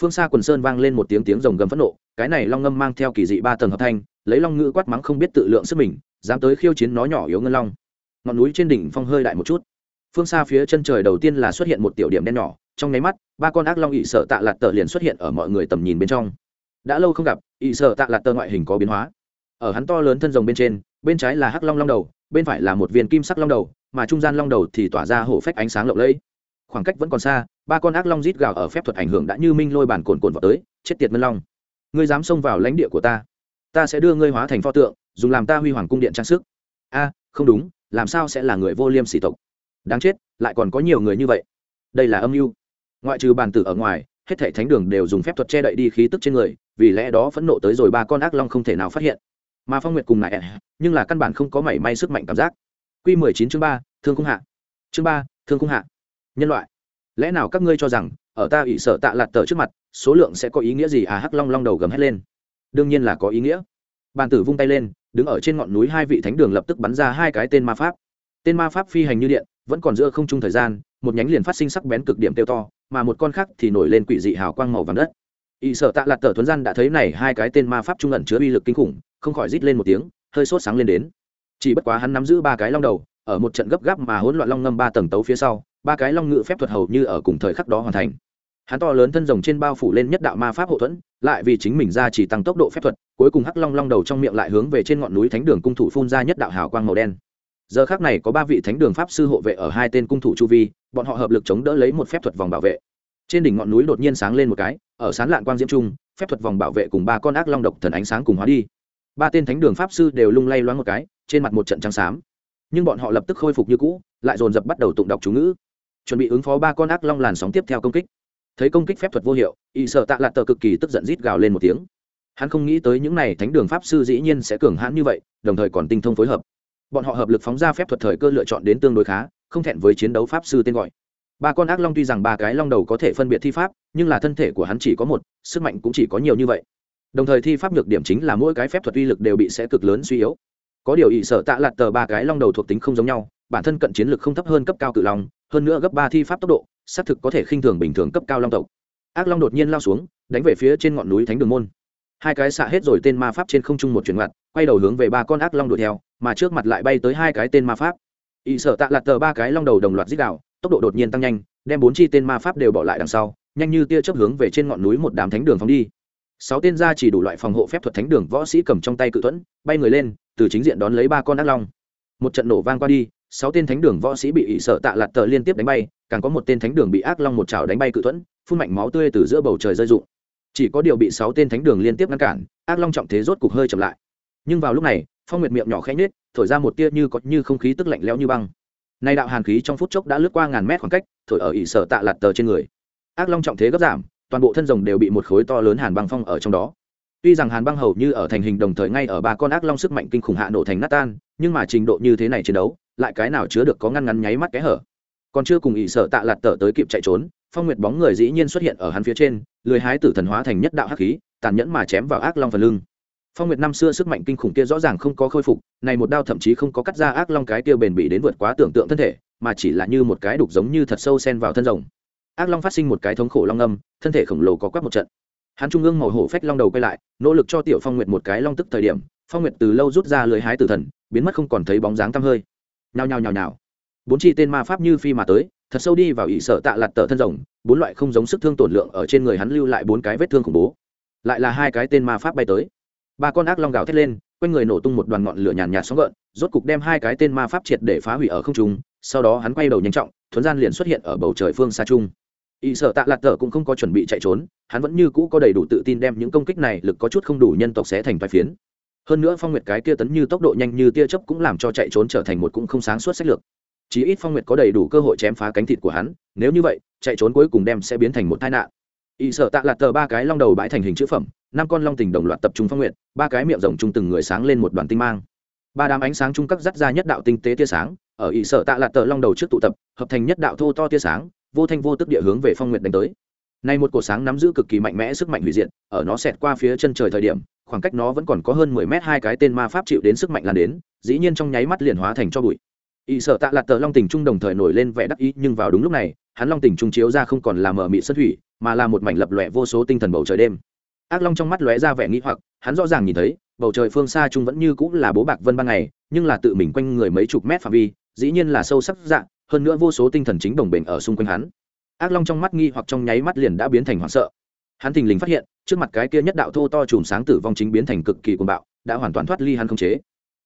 Phương xa quần sơn vang lên một tiếng tiếng rồng gầm phẫn nộ, cái này long ngâm mang theo kỳ dị ba tầng hợp thanh lấy long ngữ quát mắng không biết tự lượng sức mình, dám tới khiêu chiến nó nhỏ yếu ngân long. Ngọn núi trên đỉnh phong hơi đại một chút. Phương xa phía chân trời đầu tiên là xuất hiện một tiểu điểm đen nhỏ, trong nháy mắt, ba con ác long ỵ sợ tạ lạt tờ liền xuất hiện ở mọi người tầm nhìn bên trong. Đã lâu không gặp ỵ sợ tạ lạt tờ ngoại hình có biến hóa. Ở hắn to lớn thân rồng bên trên, bên trái là hắc long long đầu, bên phải là một viên kim sắc long đầu, mà trung gian long đầu thì tỏa ra hổ phách ánh sáng lộng lẫy khoảng cách vẫn còn xa, ba con ác long rít gào ở phép thuật ảnh hưởng đã như minh lôi bản cồn cồn vào tới, chết tiệt ngân long. Ngươi dám xông vào lãnh địa của ta ta sẽ đưa ngươi hóa thành pho tượng, dùng làm ta huy hoàng cung điện trang sức. A, không đúng, làm sao sẽ là người vô liêm sỉ tộc? Đáng chết, lại còn có nhiều người như vậy. Đây là âm mưu. Ngoại trừ bàn tử ở ngoài, hết thảy thánh đường đều dùng phép thuật che đậy đi khí tức trên người, vì lẽ đó phẫn nộ tới rồi ba con ác long không thể nào phát hiện. Mà phong nguyệt cùng lại nhưng là căn bản không có mảy may sức mạnh cảm giác. Q mười chín chương ba, thương cung hạ. Chương ba, thương cung hạ nhân loại, lẽ nào các ngươi cho rằng ở ta ỷ sợ tạ lạt tờ trước mặt, số lượng sẽ có ý nghĩa gì? À hắc long long đầu gầm hét lên. Đương nhiên là có ý nghĩa. Bàn tử vung tay lên, đứng ở trên ngọn núi hai vị thánh đường lập tức bắn ra hai cái tên ma pháp. Tên ma pháp phi hành như điện, vẫn còn giữa không trung thời gian, một nhánh liền phát sinh sắc bén cực điểm tiêu to, mà một con khác thì nổi lên quỷ dị hào quang màu vàng đất. Ỵ sở tạ lạt tờ thuấn gian đã thấy này hai cái tên ma pháp trung ẩn chứa uy lực kinh khủng, không khỏi rít lên một tiếng, hơi sốt sáng lên đến. Chỉ bất quá hắn nắm giữ ba cái long đầu, ở một trận gấp gáp mà hỗn loạn long ngâm ba tầng tấu phía sau ba cái long ngự phép thuật hầu như ở cùng thời khắc đó hoàn thành. Hắn to lớn thân rồng trên bao phủ lên nhất đạo ma pháp hậu thuẫn, lại vì chính mình ra chỉ tăng tốc độ phép thuật, cuối cùng hắc long long đầu trong miệng lại hướng về trên ngọn núi thánh đường cung thủ phun ra nhất đạo hào quang màu đen. Giờ khác này có ba vị thánh đường pháp sư hộ vệ ở hai tên cung thủ chu vi, bọn họ hợp lực chống đỡ lấy một phép thuật vòng bảo vệ. Trên đỉnh ngọn núi đột nhiên sáng lên một cái, ở sán lạn quang diễm trung, phép thuật vòng bảo vệ cùng ba con ác long độc thần ánh sáng cùng hóa đi. Ba tên thánh đường pháp sư đều lung lay loáng một cái, trên mặt một trận trắng xám. Nhưng bọn họ lập tức khôi phục như cũ, lại dồn dập bắt đầu tụng đọc chú ngữ chuẩn bị ứng phó ba con ác long làn sóng tiếp theo công kích. Thấy công kích phép thuật vô hiệu, y sợ tạ lạt tờ cực kỳ tức giận rít gào lên một tiếng. Hắn không nghĩ tới những n à y thánh đường pháp sư dĩ nhiên sẽ cường hãn như vậy, đồng thời còn tinh thông phối hợp. Bọn họ hợp lực phóng ra phép thuật thời cơ lựa chọn đến tương đối khá, không thẹn với chiến đấu pháp sư tên gọi. Ba con ác long tuy rằng ba cái long đầu có thể phân biệt thi pháp, nhưng là thân thể của hắn chỉ có một, sức mạnh cũng chỉ có nhiều như vậy. Đồng thời thi pháp nhược điểm chính là mỗi cái phép thuật uy lực đều bị sẽ cực lớn suy yếu có điều ỵ sở tạ lạt tờ ba cái long đầu thuộc tính không giống nhau, bản thân cận chiến lực không thấp hơn cấp cao cự long, hơn nữa gấp ba thi pháp tốc độ, xác thực có thể khinh thường bình thường cấp cao long tộc. Ác long đột nhiên lao xuống, đánh về phía trên ngọn núi thánh đường môn. Hai cái xạ hết rồi tên ma pháp trên không trung một chuyển ngoặt, quay đầu hướng về ba con ác long đuổi theo, mà trước mặt lại bay tới hai cái tên ma pháp. Ỵ sở tạ lạt tờ ba cái long đầu đồng loạt dích đạo tốc độ đột nhiên tăng nhanh, đem bốn chi tên ma pháp đều bỏ lại đằng sau, nhanh như tia chớp hướng về trên ngọn núi một đám thánh đường phóng đi sáu tên gia chỉ đủ loại phòng hộ phép thuật thánh đường võ sĩ cầm trong tay cự thuẫn, bay người lên, từ chính diện đón lấy ba con ác long. Một trận nổ vang qua đi, sáu tên thánh đường võ sĩ bị ỵ sợ tạ lạt tờ liên tiếp đánh bay, càng có một tên thánh đường bị ác long một chảo đánh bay cự thuẫn, phun mạnh máu tươi từ giữa bầu trời rơi rụng. Chỉ có điều bị sáu tên thánh đường liên tiếp ngăn cản, ác long trọng thế rốt cục hơi chậm lại. Nhưng vào lúc này, phong nguyệt miệng nhỏ khẽ nhết thổi ra một tia như có như không khí tức lạnh lẽo như băng. Nay đạo hàn khí trong phút chốc đã lướt qua ngàn mét khoảng cách, thổi ở ỵ sở tạ lạt tờ trên người. Ác long trọng thế gấp giảm toàn bộ thân rồng đều bị một khối to lớn hàn băng phong ở trong đó. Tuy rằng hàn băng hầu như ở thành hình đồng thời ngay ở ba con ác long sức mạnh kinh khủng hạ nổ thành nát tan, nhưng mà trình độ như thế này chiến đấu, lại cái nào chứa được có ngăn ngắn nháy mắt cái hở. Còn chưa cùng ỵ sợ tạ lạt tở tới kịp chạy trốn, phong nguyệt bóng người dĩ nhiên xuất hiện ở hắn phía trên, lười hái tử thần hóa thành nhất đạo hắc khí, tàn nhẫn mà chém vào ác long phần lưng. Phong nguyệt năm xưa sức mạnh kinh khủng kia rõ ràng không có khôi phục, này một đao thậm chí không có cắt ra ác long cái kia bền bỉ đến vượt quá tưởng tượng thân thể, mà chỉ là như một cái đục giống như thật sâu sen vào thân rồng ác long phát sinh một cái thống khổ long âm, thân thể khổng lồ có quắc một trận. Hắn trung ương màu hổ phách long đầu quay lại, nỗ lực cho tiểu phong nguyệt một cái long tức thời điểm, phong nguyệt từ lâu rút ra lưới hái tử thần, biến mất không còn thấy bóng dáng tăm hơi. Nhào nhào nhào nhào bốn chi tên ma pháp như phi mà tới, thật sâu đi vào ỷ sở tạ lặt tờ thân rồng, bốn loại không giống sức thương tổn lượng ở trên người hắn lưu lại bốn cái vết thương khủng bố. Lại là hai cái tên ma pháp bay tới. Ba con ác long gào thét lên, quanh người nổ tung một đoàn ngọn lửa nhàn nhạt sóng gợn, rốt cục đem hai cái tên ma pháp triệt để phá hủy ở không trung, sau đó hắn quay đầu nhanh trọng thuấn gian liền xuất hiện ở bầu trời phương xa trung. Y sợ tạ lạt tờ cũng không có chuẩn bị chạy trốn, hắn vẫn như cũ có đầy đủ tự tin đem những công kích này lực có chút không đủ nhân tộc sẽ thành vài phiến. Hơn nữa phong nguyệt cái kia tấn như tốc độ nhanh như tia chớp cũng làm cho chạy trốn trở thành một cũng không sáng suốt sách lược. Chí ít phong nguyệt có đầy đủ cơ hội chém phá cánh thịt của hắn, nếu như vậy, chạy trốn cuối cùng đem sẽ biến thành một tai nạn. Y sợ tạ lạt tờ ba cái long đầu bãi thành hình chữ phẩm, năm con long tình đồng loạt tập trung phong nguyệt, ba cái miệng rồng chung từng người sáng lên một đoàn tinh mang. Ba đám ánh sáng chung các dắt ra nhất đạo tinh tế tia sáng, ở Y sợ tạ lạt tờ long đầu trước tụ tập, hợp thành nhất đạo thô to tia sáng vô thanh vô tức địa hướng về phong nguyệt đánh tới. Nay một cổ sáng nắm giữ cực kỳ mạnh mẽ sức mạnh hủy diệt, ở nó xẹt qua phía chân trời thời điểm, khoảng cách nó vẫn còn có hơn mười mét hai cái tên ma pháp chịu đến sức mạnh lan đến, dĩ nhiên trong nháy mắt liền hóa thành cho bụi. Ỵ sợ tạ lạt tờ long tình trung đồng thời nổi lên vẻ đắc ý, nhưng vào đúng lúc này, hắn long tình trung chiếu ra không còn là mờ mị sân thủy, mà là một mảnh lập lòe vô số tinh thần bầu trời đêm. Ác long trong mắt lóe ra vẻ nghĩ hoặc, hắn rõ ràng nhìn thấy, bầu trời phương xa trung vẫn như cũng là bố bạc vân ban ngày, nhưng là tự mình quanh người mấy chục mét phạm vi, dĩ nhiên là sâu sắc dạng hơn nữa vô số tinh thần chính đồng bền ở xung quanh hắn. Ác long trong mắt nghi hoặc trong nháy mắt liền đã biến thành hoảng sợ. Hắn thình lình phát hiện, trước mặt cái kia nhất đạo thô to chùm sáng tử vong chính biến thành cực kỳ cuồng bạo, đã hoàn toàn thoát ly hắn không chế.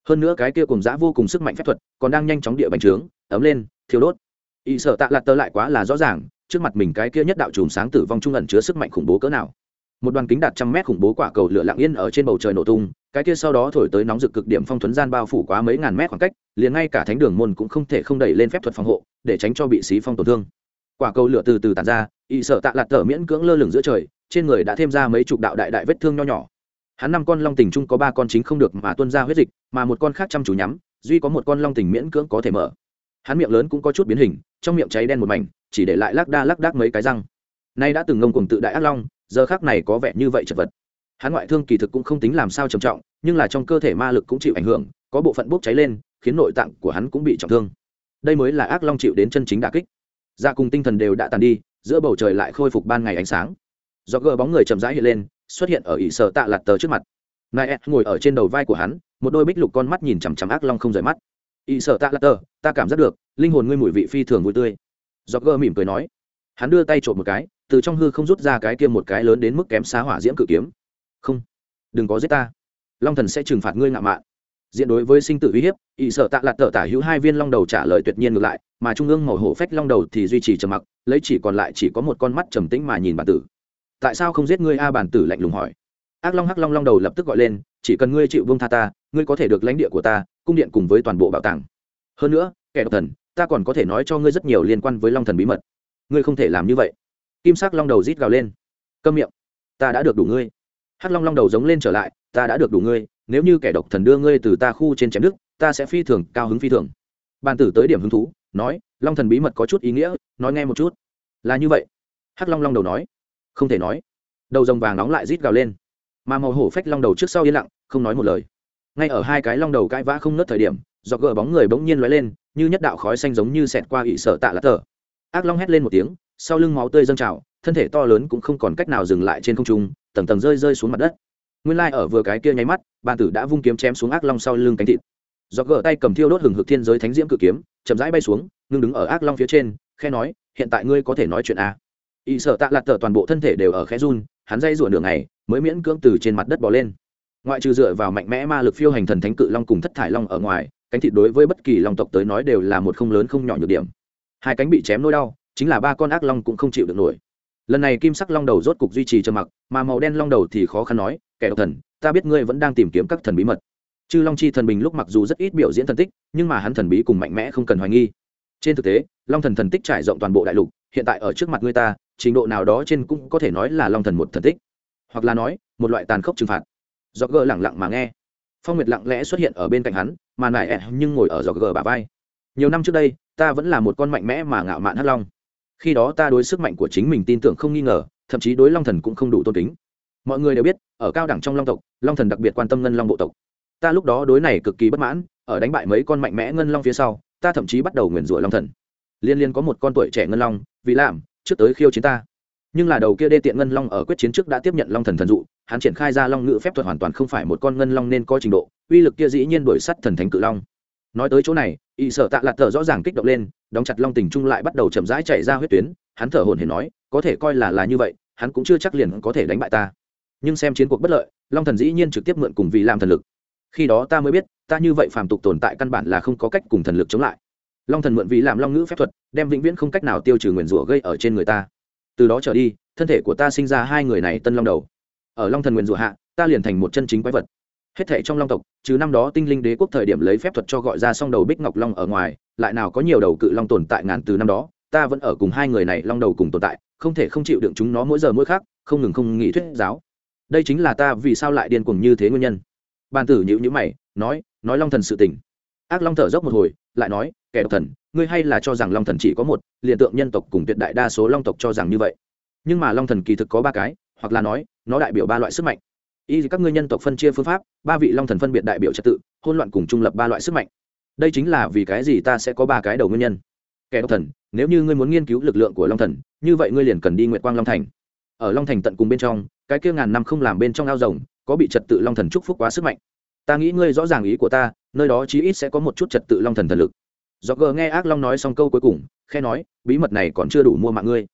Hơn nữa cái kia cùng giã vô cùng sức mạnh phép thuật, còn đang nhanh chóng địa bành trướng, ấm lên, thiêu đốt. Ý sợ tạ lạt tơ lại quá là rõ ràng, trước mặt mình cái kia nhất đạo chùm sáng tử vong trung ẩn chứa sức mạnh khủng bố cỡ nào một đoàn kính đạt trăm mét khủng bố quả cầu lửa lặng yên ở trên bầu trời nổ tung, cái kia sau đó thổi tới nóng rực cực điểm phong thuấn gian bao phủ quá mấy ngàn mét khoảng cách, liền ngay cả thánh đường môn cũng không thể không đẩy lên phép thuật phòng hộ, để tránh cho bị xí phong tổn thương. Quả cầu lửa từ từ tàn ra ỵ sợ tạ lạt tở miễn cưỡng lơ lửng giữa trời, trên người đã thêm ra mấy chục đạo đại đại vết thương nho nhỏ. Hắn năm con long tình chung có ba con chính không được mà tuân ra huyết dịch, mà một con khác chăm chú nhắm, duy có một con long tình miễn cưỡng có thể mở. Hắn miệng lớn cũng có chút biến hình, trong miệng cháy đen một mảnh, chỉ để lại lác đa lác đác mấy cái răng. Nay đã từng ngông cùng tự đại ác long giờ khác này có vẻ như vậy chật vật. Hắn ngoại thương kỳ thực cũng không tính làm sao trầm trọng, nhưng là trong cơ thể ma lực cũng chịu ảnh hưởng, có bộ phận bốc cháy lên, khiến nội tạng của hắn cũng bị trọng thương. Đây mới là ác long chịu đến chân chính đà kích. Da cùng tinh thần đều đã tàn đi, giữa bầu trời lại khôi phục ban ngày ánh sáng. Do gờ bóng người chậm rãi hiện lên, xuất hiện ở ỷ sở tạ lạt tờ trước mặt. Nai ngồi ở trên đầu vai của hắn, một đôi bích lục con mắt nhìn chằm chằm ác long không rời mắt. Ỷ sở tạ lạt tờ, ta cảm giác được, linh hồn ngươi mùi vị phi thường vui tươi. Do gờ mỉm cười nói. Hắn đưa tay trộm một cái từ trong hư không rút ra cái kia một cái lớn đến mức kém xá hỏa diễm cự kiếm. Không, đừng có giết ta. Long thần sẽ trừng phạt ngươi ngạo mạn. Diện đối với sinh tử uy hiếp ỵ sợ tạ lạt tờ tả hữu hai viên long đầu trả lời tuyệt nhiên ngược lại, mà trung ương màu hổ phách long đầu thì duy trì trầm mặc, lấy chỉ còn lại chỉ có một con mắt trầm tĩnh mà nhìn bản tử. Tại sao không giết ngươi a? Bản tử lạnh lùng hỏi. Ác long hắc long long đầu lập tức gọi lên, chỉ cần ngươi chịu vương tha ta, ngươi có thể được lãnh địa của ta, cung điện cùng với toàn bộ bảo tàng. Hơn nữa, kẻ độc thần, ta còn có thể nói cho ngươi rất nhiều liên quan với long thần bí mật. Ngươi không thể làm như vậy kim sắc long đầu rít gào lên. Câm miệng, ta đã được đủ ngươi. Hắc long long đầu giống lên trở lại, ta đã được đủ ngươi, nếu như kẻ độc thần đưa ngươi từ ta khu trên chém đức ta sẽ phi thường, cao hứng phi thường. Bàn tử tới điểm hứng thú, nói, long thần bí mật có chút ý nghĩa, nói nghe một chút. Là như vậy. Hắc long long đầu nói. Không thể nói. Đầu rồng vàng nóng lại rít gào lên. Mà màu hổ phách long đầu trước sau yên lặng, không nói một lời. Ngay ở hai cái long đầu cãi vã không nớt thời điểm do gỡ bóng người bỗng nhiên lóe lên, như nhất đạo khói xanh giống như xẹt qua ỵ sở tạ lá tờ. Ác long hét lên một tiếng sau lưng máu tươi dâng trào, thân thể to lớn cũng không còn cách nào dừng lại trên không trung, tầng tầng rơi rơi xuống mặt đất. Nguyên lai ở vừa cái kia nháy mắt, bàn tử đã vung kiếm chém xuống ác long sau lưng cánh thịt. Do gỡ tay cầm thiêu đốt hừng hực thiên giới thánh diễm cự kiếm, chậm rãi bay xuống, ngưng đứng ở ác long phía trên khe nói, hiện tại ngươi có thể nói chuyện a à. y sợ tạ lạt tờ toàn bộ thân thể đều ở khe run, hắn dây rủa đường này mới miễn cưỡng từ trên mặt đất bò lên. Ngoại trừ dựa vào mạnh mẽ ma lực phiêu hành thần thánh cự long cùng thất thải long ở ngoài, cánh thịt đối với bất kỳ long tộc tới nói đều là một không lớn không nhỏ nhược điểm. Hai cánh bị chém nỗi đau chính là ba con ác long cũng không chịu được nổi. Lần này kim sắc long đầu rốt cục duy trì trầm mặc, mà màu đen long đầu thì khó khăn nói, kẻ độc thần, ta biết ngươi vẫn đang tìm kiếm các thần bí mật. Chư long chi thần bình lúc mặc dù rất ít biểu diễn thần tích, nhưng mà hắn thần bí cùng mạnh mẽ không cần hoài nghi. Trên thực tế, long thần thần tích trải rộng toàn bộ đại lục, hiện tại ở trước mặt ngươi ta, trình độ nào đó trên cũng có thể nói là long thần một thần tích. Hoặc là nói, một loại tàn khốc trừng phạt. Do gờ lẳng lặng mà nghe. Phong nguyệt lặng lẽ xuất hiện ở bên cạnh hắn mà nải ẹ nhưng ngồi ở giò gờ bà vai. Nhiều năm trước đây, ta vẫn là một con mạnh mẽ mà ngạo mạn hắt long khi đó ta đối sức mạnh của chính mình tin tưởng không nghi ngờ, thậm chí đối long thần cũng không đủ tôn kính. Mọi người đều biết, ở cao đẳng trong long tộc, long thần đặc biệt quan tâm ngân long bộ tộc. Ta lúc đó đối này cực kỳ bất mãn, ở đánh bại mấy con mạnh mẽ ngân long phía sau, ta thậm chí bắt đầu nguyền rủa long thần. Liên liên có một con tuổi trẻ ngân long, vì làm, trước tới khiêu chiến ta. Nhưng là đầu kia đê tiện ngân long ở quyết chiến trước đã tiếp nhận long thần thần dụ, hắn triển khai ra long ngự phép thuật hoàn toàn không phải một con ngân long nên có trình độ, uy lực kia dĩ nhiên đuổi sắt thần thánh cự long. Nói tới chỗ này y sợ tạ lạt thở rõ ràng kích động lên, đóng chặt long tình trung lại bắt đầu chậm rãi chạy ra huyết tuyến, hắn thở hồn hển nói, có thể coi là là như vậy, hắn cũng chưa chắc liền có thể đánh bại ta. Nhưng xem chiến cuộc bất lợi, long thần dĩ nhiên trực tiếp mượn cùng vì làm thần lực. Khi đó ta mới biết, ta như vậy phàm tục tồn tại căn bản là không có cách cùng thần lực chống lại. Long thần mượn vì làm long ngữ phép thuật, đem vĩnh viễn không cách nào tiêu trừ nguyền rủa gây ở trên người ta. Từ đó trở đi, thân thể của ta sinh ra hai người này tân long đầu. Ở long thần nguyền rủa hạ, ta liền thành một chân chính quái vật hết thảy trong long tộc chứ năm đó tinh linh đế quốc thời điểm lấy phép thuật cho gọi ra song đầu bích ngọc long ở ngoài, lại nào có nhiều đầu cự long tồn tại ngàn từ năm đó, ta vẫn ở cùng hai người này long đầu cùng tồn tại, không thể không chịu đựng chúng nó mỗi giờ mỗi khác không ngừng không nghỉ thuyết giáo. Đây chính là ta vì sao lại điên cuồng như thế nguyên nhân. Bàn tử nhữ nhữ mày, nói nói long thần sự tình. Ác long thở dốc một hồi, lại nói, kẻ độc thần, ngươi hay là cho rằng long thần chỉ có một, liền tượng nhân tộc cùng tuyệt đại đa số long tộc cho rằng như vậy. Nhưng mà long thần kỳ thực có ba cái, hoặc là nói, nó đại biểu ba loại sức mạnh y các ngươi nhân tộc phân chia phương pháp, ba vị long thần phân biệt đại biểu trật tự hôn loạn cùng trung lập ba loại sức mạnh. Đây chính là vì cái gì ta sẽ có ba cái đầu nguyên nhân. Kẻ độc thần, nếu như ngươi muốn nghiên cứu lực lượng của long thần, như vậy ngươi liền cần đi nguyệt quang long thành. Ở long thành tận cùng bên trong, cái kia ngàn năm không làm bên trong ao rồng, có bị trật tự long thần chúc phúc quá sức mạnh. Ta nghĩ ngươi rõ ràng ý của ta, nơi đó chí ít sẽ có một chút trật tự long thần thần lực. Do gờ nghe ác long nói xong câu cuối cùng khe nói, bí mật này còn chưa đủ mua mạng ngươi.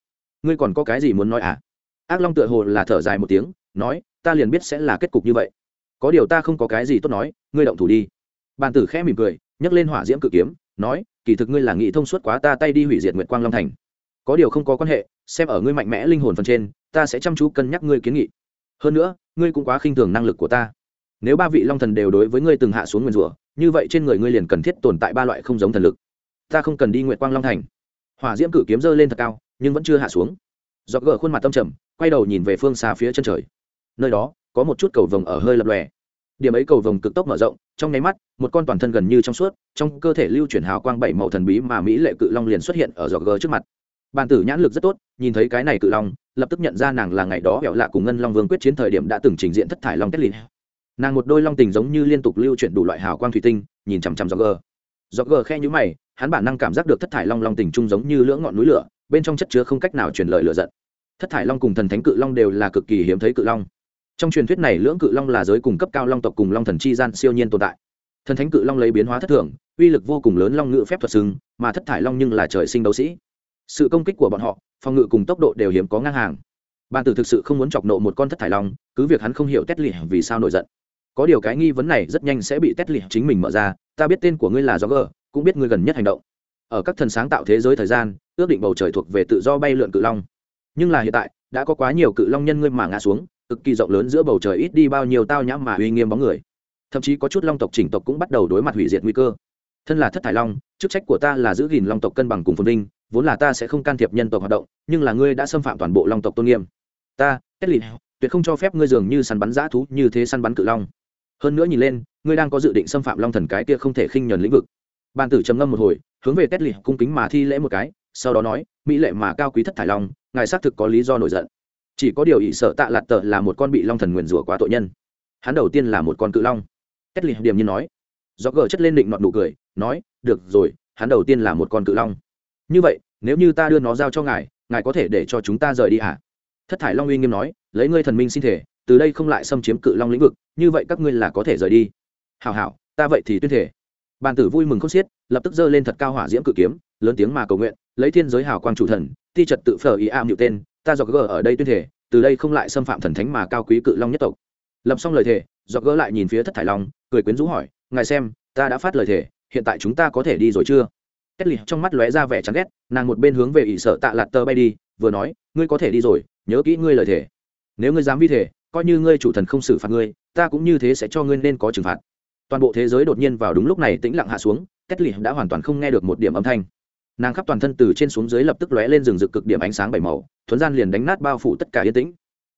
Ngươi còn có cái gì muốn nói à? Ác long tựa hồ là thở dài một tiếng nói, ta liền biết sẽ là kết cục như vậy. Có điều ta không có cái gì tốt nói, ngươi động thủ đi. Bàn tử khẽ mỉm cười, nhấc lên hỏa diễm cự kiếm, nói, kỳ thực ngươi là nghĩ thông suốt quá, ta tay đi hủy diệt nguyệt quang long thành. Có điều không có quan hệ, xem ở ngươi mạnh mẽ linh hồn phần trên, ta sẽ chăm chú cân nhắc ngươi kiến nghị. Hơn nữa, ngươi cũng quá khinh thường năng lực của ta. Nếu ba vị long thần đều đối với ngươi từng hạ xuống nguyên rủa, như vậy trên người ngươi liền cần thiết tồn tại ba loại không giống thần lực. Ta không cần đi nguyệt quang long thành. Hỏa diễm cử kiếm dơ lên thật cao, nhưng vẫn chưa hạ xuống. Do gở khuôn mặt tâm trầm, quay đầu nhìn về phương xa phía chân trời nơi đó, có một chút cầu vồng ở hơi lập lòe. Điểm ấy cầu vồng cực tốc mở rộng, trong nháy mắt, một con toàn thân gần như trong suốt, trong cơ thể lưu chuyển hào quang bảy màu thần bí mà mỹ lệ cự long liền xuất hiện ở giò gờ trước mặt. Bàn tử nhãn lực rất tốt, nhìn thấy cái này cự long, lập tức nhận ra nàng là ngày đó hẹo lạ cùng ngân long vương quyết chiến thời điểm đã từng trình diện thất thải long tét lìn nàng một đôi long tình giống như liên tục lưu chuyển đủ loại hào quang thủy tinh, nhìn chằm chằm giò gờ. Giò gờ khe nhũ mày, hắn bản năng cảm giác được thất thải long long tình chung giống như lưỡng ngọn núi lửa, bên trong chất chứa không cách nào truyền lời lửa giận. Thất thải long cùng thần thánh cự long đều là cực kỳ hiếm thấy cự long trong truyền thuyết này lưỡng cự long là giới cùng cấp cao long tộc cùng long thần chi gian siêu nhiên tồn tại. Thần thánh cự long lấy biến hóa thất thường, uy lực vô cùng lớn long ngự phép thuật xưng mà thất thải long nhưng là trời sinh đấu sĩ. Sự công kích của bọn họ, phòng ngự cùng tốc độ đều hiếm có ngang hàng. Ban tử thực sự không muốn chọc nộ một con thất thải long, cứ việc hắn không hiểu tét lì vì sao nổi giận. Có điều cái nghi vấn này rất nhanh sẽ bị tét lì chính mình mở ra, ta biết tên của ngươi là do gờ cũng biết ngươi gần nhất hành động. Ở các thần sáng tạo thế giới thời gian, ước định bầu trời thuộc về tự do bay lượn cự long. Nhưng là hiện tại, đã có quá nhiều cự long nhân ngươi mà ngã xuống cực kỳ rộng lớn giữa bầu trời ít đi bao nhiêu tao nhãm mà uy nghiêm bóng người. Thậm chí có chút long tộc chỉnh tộc cũng bắt đầu đối mặt hủy diệt nguy cơ. Thân là thất thải long, chức trách của ta là giữ gìn long tộc cân bằng cùng phồn vinh, vốn là ta sẽ không can thiệp nhân tộc hoạt động, nhưng là ngươi đã xâm phạm toàn bộ long tộc tôn nghiêm. Ta, kết lì tuyệt không cho phép ngươi dường như săn bắn giã thú như thế săn bắn cự long. Hơn nữa nhìn lên, ngươi đang có dự định xâm phạm long thần cái kia không thể khinh nhuần lĩnh vực. Bàn tử trầm ngâm một hồi, hướng về kết lì cung kính mà thi lễ một cái, sau đó nói, mỹ lệ mà cao quý thất thải long, ngài xác thực có lý do nổi giận chỉ có điều ỷ sợ tạ lạt tợ là một con bị long thần nguyền rủa quá tội nhân. Hắn đầu tiên là một con cự long. Cách lì điểm như nói. Do gờ chất lên định nọn nụ cười, nói, được rồi, hắn đầu tiên là một con cự long. Như vậy, nếu như ta đưa nó giao cho ngài ngài có thể để cho chúng ta rời đi hả? Thất thải long uy nghiêm nói, lấy ngươi thần minh xin thể, từ đây không lại xâm chiếm cự long lĩnh vực, như vậy các ngươi là có thể rời đi. Hảo hảo, ta vậy thì tuyên thể. Bàn tử vui mừng khóc xiết, lập tức giơ lên thật cao hỏa diễm cự kiếm, lớn tiếng mà cầu nguyện, lấy thiên giới hào quang chủ thần, ti trật tự phở ý am nhự tên ta dọc gờ ở đây tuyên thể từ đây không lại xâm phạm thần thánh mà cao quý cự long nhất tộc. Lập xong lời thề, dọc gỡ lại nhìn phía thất thải long, cười quyến rũ hỏi, ngài xem, ta đã phát lời thề, hiện tại chúng ta có thể đi rồi chưa? Kết lì trong mắt lóe ra vẻ chán ghét, nàng một bên hướng về ỷ sợ tạ lạt tơ bay đi, vừa nói, ngươi có thể đi rồi, nhớ kỹ ngươi lời thề. Nếu ngươi dám vi thể coi như ngươi chủ thần không xử phạt ngươi, ta cũng như thế sẽ cho ngươi nên có trừng phạt. Toàn bộ thế giới đột nhiên vào đúng lúc này tĩnh lặng hạ xuống, kết lì đã hoàn toàn không nghe được một điểm âm thanh nàng khắp toàn thân từ trên xuống dưới lập tức lóe lên rừng rực cực điểm ánh sáng bảy màu, thuấn gian liền đánh nát bao phủ tất cả yên tĩnh.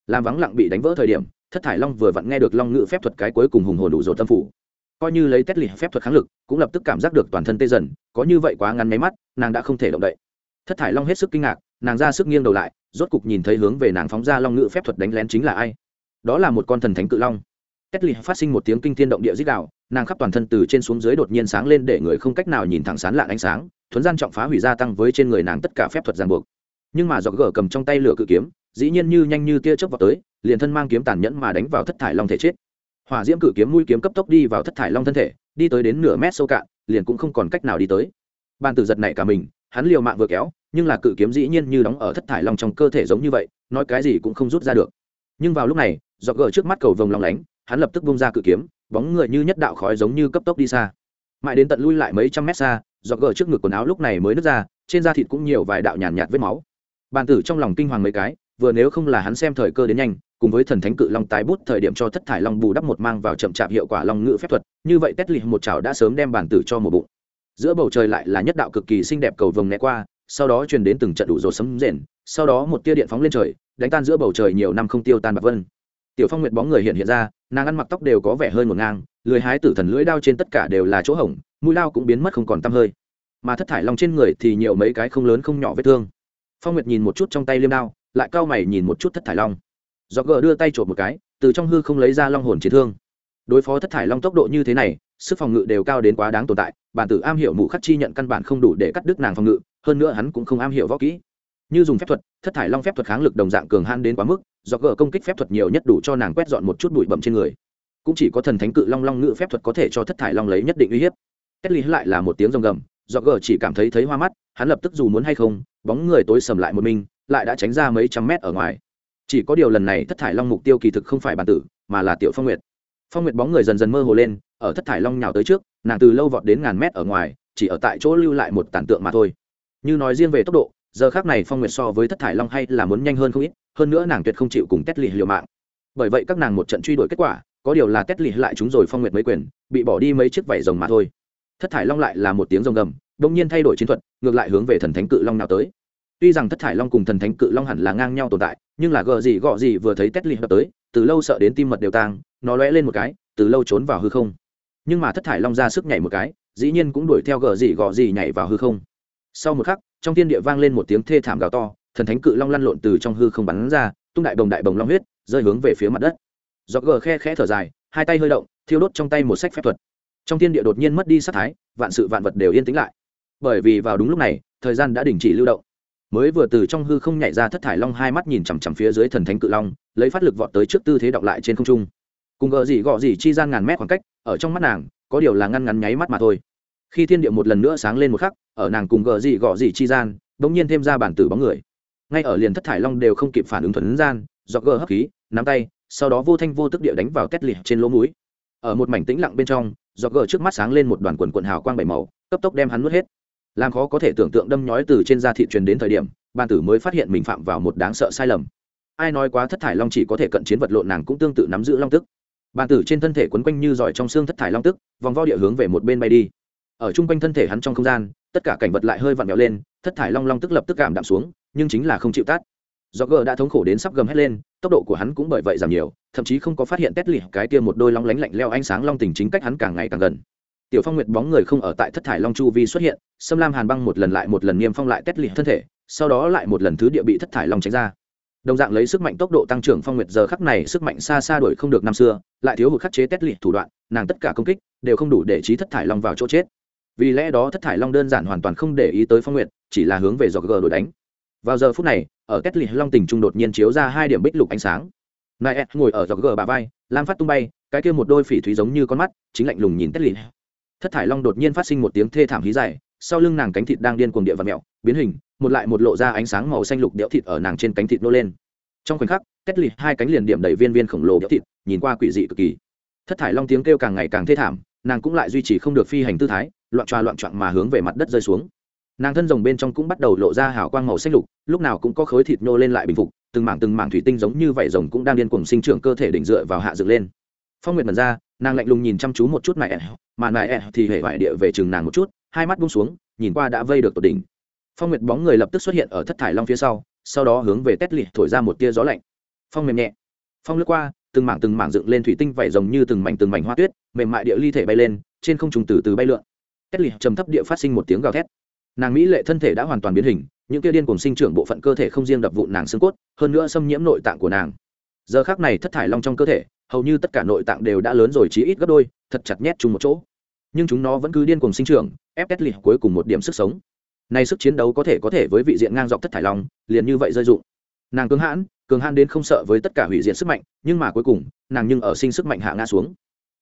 Làm vắng lặng bị đánh vỡ thời điểm, thất thải long vừa vặn nghe được long ngự phép thuật cái cuối cùng hùng hồn đủ dột tâm phủ. Coi như lấy tét lì phép thuật kháng lực, cũng lập tức cảm giác được toàn thân tê dần, có như vậy quá ngắn máy mắt, nàng đã không thể động đậy. Thất thải long hết sức kinh ngạc, nàng ra sức nghiêng đầu lại, rốt cục nhìn thấy hướng về nàng phóng ra long ngự phép thuật đánh lén chính là ai? Đó là một con thần thánh cự long. Kelly phát sinh một tiếng kinh thiên động địa rít đạo nàng khắp toàn thân từ trên xuống dưới đột nhiên sáng lên để người không cách nào nhìn thẳng sáng lạn ánh sáng thuần gian trọng phá hủy gia tăng với trên người nàng tất cả phép thuật giàn buộc. Nhưng mà dọa gở cầm trong tay lửa cự kiếm, dĩ nhiên như nhanh như tia chớp vào tới, liền thân mang kiếm tàn nhẫn mà đánh vào thất thải long thể chết. Hỏa diễm cự kiếm mũi kiếm cấp tốc đi vào thất thải long thân thể, đi tới đến nửa mét sâu cạn, liền cũng không còn cách nào đi tới. Ban tử giật nảy cả mình, hắn liều mạng vừa kéo, nhưng là cự kiếm dĩ nhiên như đóng ở thất thải long trong cơ thể giống như vậy, nói cái gì cũng không rút ra được. Nhưng vào lúc này dọa gở trước mắt cầu vồng long lánh hắn lập tức bung ra cự kiếm bóng người như nhất đạo khói giống như cấp tốc đi xa. Mãi đến tận lui lại mấy trăm mét xa do gờ trước ngực quần áo lúc này mới nứt ra trên da thịt cũng nhiều vài đạo nhàn nhạt, nhạt vết máu. Bàn tử trong lòng kinh hoàng mấy cái vừa nếu không là hắn xem thời cơ đến nhanh cùng với thần thánh cự long tái bút thời điểm cho thất thải long bù đắp một mang vào chậm chạp hiệu quả long ngự phép thuật như vậy tét lì một chảo đã sớm đem bàn tử cho một bụng. Giữa bầu trời lại là nhất đạo cực kỳ xinh đẹp cầu vồng né qua sau đó truyền đến từng trận đủ rồi sấm rền sau đó một tia điện phóng lên trời đánh tan giữa bầu trời nhiều năm không tiêu tan bạc vân tiểu phong nguyệt bóng người hiện hiện ra, nàng ăn mặc tóc đều có vẻ hơi ngổn ngang, lười hái tử thần lưỡi đao trên tất cả đều là chỗ hổng, mũi lao cũng biến mất không còn tăm hơi. Mà thất thải long trên người thì nhiều mấy cái không lớn không nhỏ vết thương. Phong nguyệt nhìn một chút trong tay liêm đao, lại cau mày nhìn một chút thất thải long. Do gờ đưa tay trộm một cái, từ trong hư không lấy ra long hồn chiến thương. Đối phó thất thải long tốc độ như thế này, sức phòng ngự đều cao đến quá đáng tồn tại, bản tử am hiểu mụ khắc chi nhận căn bản không đủ để cắt đứt nàng phòng ngự, hơn nữa hắn cũng không am hiểu võ kỹ như dùng phép thuật, thất thải long phép thuật kháng lực đồng dạng cường han đến quá mức, do gờ công kích phép thuật nhiều nhất đủ cho nàng quét dọn một chút bụi bậm trên người. Cũng chỉ có thần thánh cự long long ngự phép thuật có thể cho thất thải long lấy nhất định uy hiếp. Kết lý lại là một tiếng rồng gầm, do gờ chỉ cảm thấy thấy hoa mắt, hắn lập tức dù muốn hay không, bóng người tối sầm lại một mình, lại đã tránh ra mấy trăm mét ở ngoài. Chỉ có điều lần này thất thải long mục tiêu kỳ thực không phải bản tử, mà là tiểu phong nguyệt. Phong nguyệt bóng người dần dần mơ hồ lên, ở thất thải long nhào tới trước, nàng từ lâu vọt đến ngàn mét ở ngoài, chỉ ở tại chỗ lưu lại một tản tượng mà thôi. Như nói riêng về tốc độ giờ khác này phong nguyệt so với thất thải long hay là muốn nhanh hơn không ít, hơn nữa nàng tuyệt không chịu cùng tét lì liều mạng. Bởi vậy các nàng một trận truy đuổi kết quả, có điều là tét lì lại chúng rồi phong nguyệt mấy quyền, bị bỏ đi mấy chiếc vảy rồng mà thôi. Thất thải long lại là một tiếng rồng gầm đông nhiên thay đổi chiến thuật, ngược lại hướng về thần thánh cự long nào tới. Tuy rằng thất thải long cùng thần thánh cự long hẳn là ngang nhau tồn tại, nhưng là gờ gì gọ gì vừa thấy tét lì tới, từ lâu sợ đến tim mật đều tang, nó lóe lên một cái, từ lâu trốn vào hư không. Nhưng mà thất thải long ra sức nhảy một cái, dĩ nhiên cũng đuổi theo gờ gì gọ gì nhảy vào hư không. Sau một khắc trong thiên địa vang lên một tiếng thê thảm gào to, thần thánh cự long lăn lộn từ trong hư không bắn ra, tung đại bồng đại bồng long huyết, rơi hướng về phía mặt đất. Do gờ khe khẽ thở dài, hai tay hơi động, thiêu đốt trong tay một sách phép thuật. Trong thiên địa đột nhiên mất đi sát thái, vạn sự vạn vật đều yên tĩnh lại. Bởi vì vào đúng lúc này, thời gian đã đình chỉ lưu động. Mới vừa từ trong hư không nhảy ra thất thải long hai mắt nhìn chằm chằm phía dưới thần thánh cự long, lấy phát lực vọt tới trước tư thế đọc lại trên không trung. Cùng gờ gì gọ gì chi gian ngàn mét khoảng cách, ở trong mắt nàng, có điều là ngăn ngắn nháy mắt mà thôi khi thiên địa một lần nữa sáng lên một khắc, ở nàng cùng gờ gì gọ gì chi gian, bỗng nhiên thêm ra bản tử bóng người. Ngay ở liền thất thải long đều không kịp phản ứng thuần gian do gờ hấp khí, nắm tay, sau đó vô thanh vô tức địa đánh vào tét liệt trên lỗ mũi. Ở một mảnh tĩnh lặng bên trong do gờ trước mắt sáng lên một đoàn quần quần hào quang bảy màu, cấp tốc đem hắn nuốt hết. Làm khó có thể tưởng tượng đâm nhói từ trên da thị truyền đến thời điểm bản tử mới phát hiện mình phạm vào một đáng sợ sai lầm. Ai nói quá thất thải long chỉ có thể cận chiến vật lộn nàng cũng tương tự nắm giữ long tức. Bản tử trên thân thể quấn quanh như giỏi trong xương thất thải long tức, vòng vo địa hướng về một bên bay đi ở chung quanh thân thể hắn trong không gian, tất cả cảnh vật lại hơi vặn vẹo lên, thất thải long long tức lập tức cảm đạm xuống, nhưng chính là không chịu tắt do gờ đã thống khổ đến sắp gầm hết lên, tốc độ của hắn cũng bởi vậy giảm nhiều, thậm chí không có phát hiện tét lì cái kia một đôi long lánh lạnh leo ánh sáng long tình chính cách hắn càng ngày càng gần. Tiểu phong nguyệt bóng người không ở tại thất thải long chu vi xuất hiện xâm lam hàn băng một lần lại một lần niêm phong lại tét lì thân thể, sau đó lại một lần thứ địa bị thất thải long tránh ra. Đồng dạng lấy sức mạnh tốc độ tăng trưởng phong nguyệt giờ khắc này sức mạnh xa xa đuổi không được năm xưa, lại thiếu hụt khắc chế tét lì thủ đoạn, nàng tất cả công kích đều không đủ để trí thất thải long vào chỗ chết vì lẽ đó thất thải long đơn giản hoàn toàn không để ý tới phong nguyệt, chỉ là hướng về dò g đổi đánh. Vào giờ phút này, ở két lì long tình trung đột nhiên chiếu ra hai điểm bích lục ánh sáng. Nai eh, ngồi ở dò g bà vai, lam phát tung bay, cái kia một đôi phỉ thúy giống như con mắt, chính lạnh lùng nhìn két lì thất thải long đột nhiên phát sinh một tiếng thê thảm hí dài, sau lưng nàng cánh thịt đang điên cuồng địa và mẹo biến hình, một lại một lộ ra ánh sáng màu xanh lục đẽo thịt ở nàng trên cánh thịt nô lên. Trong khoảnh khắc kết lì hai cánh liền điểm đầy viên viên khổng lồ đẽo thịt, nhìn qua quỷ dị cực kỳ. Thất thải long tiếng kêu càng ngày càng thê thảm, nàng cũng lại duy trì không được phi hành tư thái loạn tròa loạn trọn mà hướng về mặt đất rơi xuống. Nàng thân rồng bên trong cũng bắt đầu lộ ra hào quang màu xanh lục, lúc nào cũng có khối thịt nô lên lại bình phục, từng mảng từng mảng thủy tinh giống như vậy rồng cũng đang điên cuồng sinh trưởng cơ thể đỉnh dựa vào hạ dựng lên. Phong nguyệt mật ra, nàng lạnh lùng nhìn chăm chú một chút mẹ mà mẹ thì hệ vải địa về chừng nàng một chút, hai mắt bung xuống, nhìn qua đã vây được tột đỉnh. Phong nguyệt bóng người lập tức xuất hiện ở thất thải long phía sau sau đó hướng về tét lì thổi ra một tia gió lạnh. Phong mềm nhẹ. Phong lướt qua, từng mảng từng mảng dựng lên thủy tinh vẩy rồng như từng mảnh từng mảnh hoa tuyết, mềm mại địa ly thể bay lên, trên không trùng từ từ bay lượn. Kết lì trầm thấp địa phát sinh một tiếng gào thét. Nàng mỹ lệ thân thể đã hoàn toàn biến hình, những kia điên cùng sinh trưởng bộ phận cơ thể không riêng đập vụn nàng xương cốt, hơn nữa xâm nhiễm nội tạng của nàng. Giờ khác này thất thải long trong cơ thể, hầu như tất cả nội tạng đều đã lớn rồi chí ít gấp đôi, thật chặt nhét chung một chỗ. Nhưng chúng nó vẫn cứ điên cùng sinh trưởng, ép kết lì cuối cùng một điểm sức sống. Nay sức chiến đấu có thể có thể với vị diện ngang dọc thất thải long, liền như vậy rơi dụng. Nàng cứng hãn, cường hãn đến không sợ với tất cả hủy diện sức mạnh, nhưng mà cuối cùng, nàng nhưng ở sinh sức mạnh hạ ngã xuống.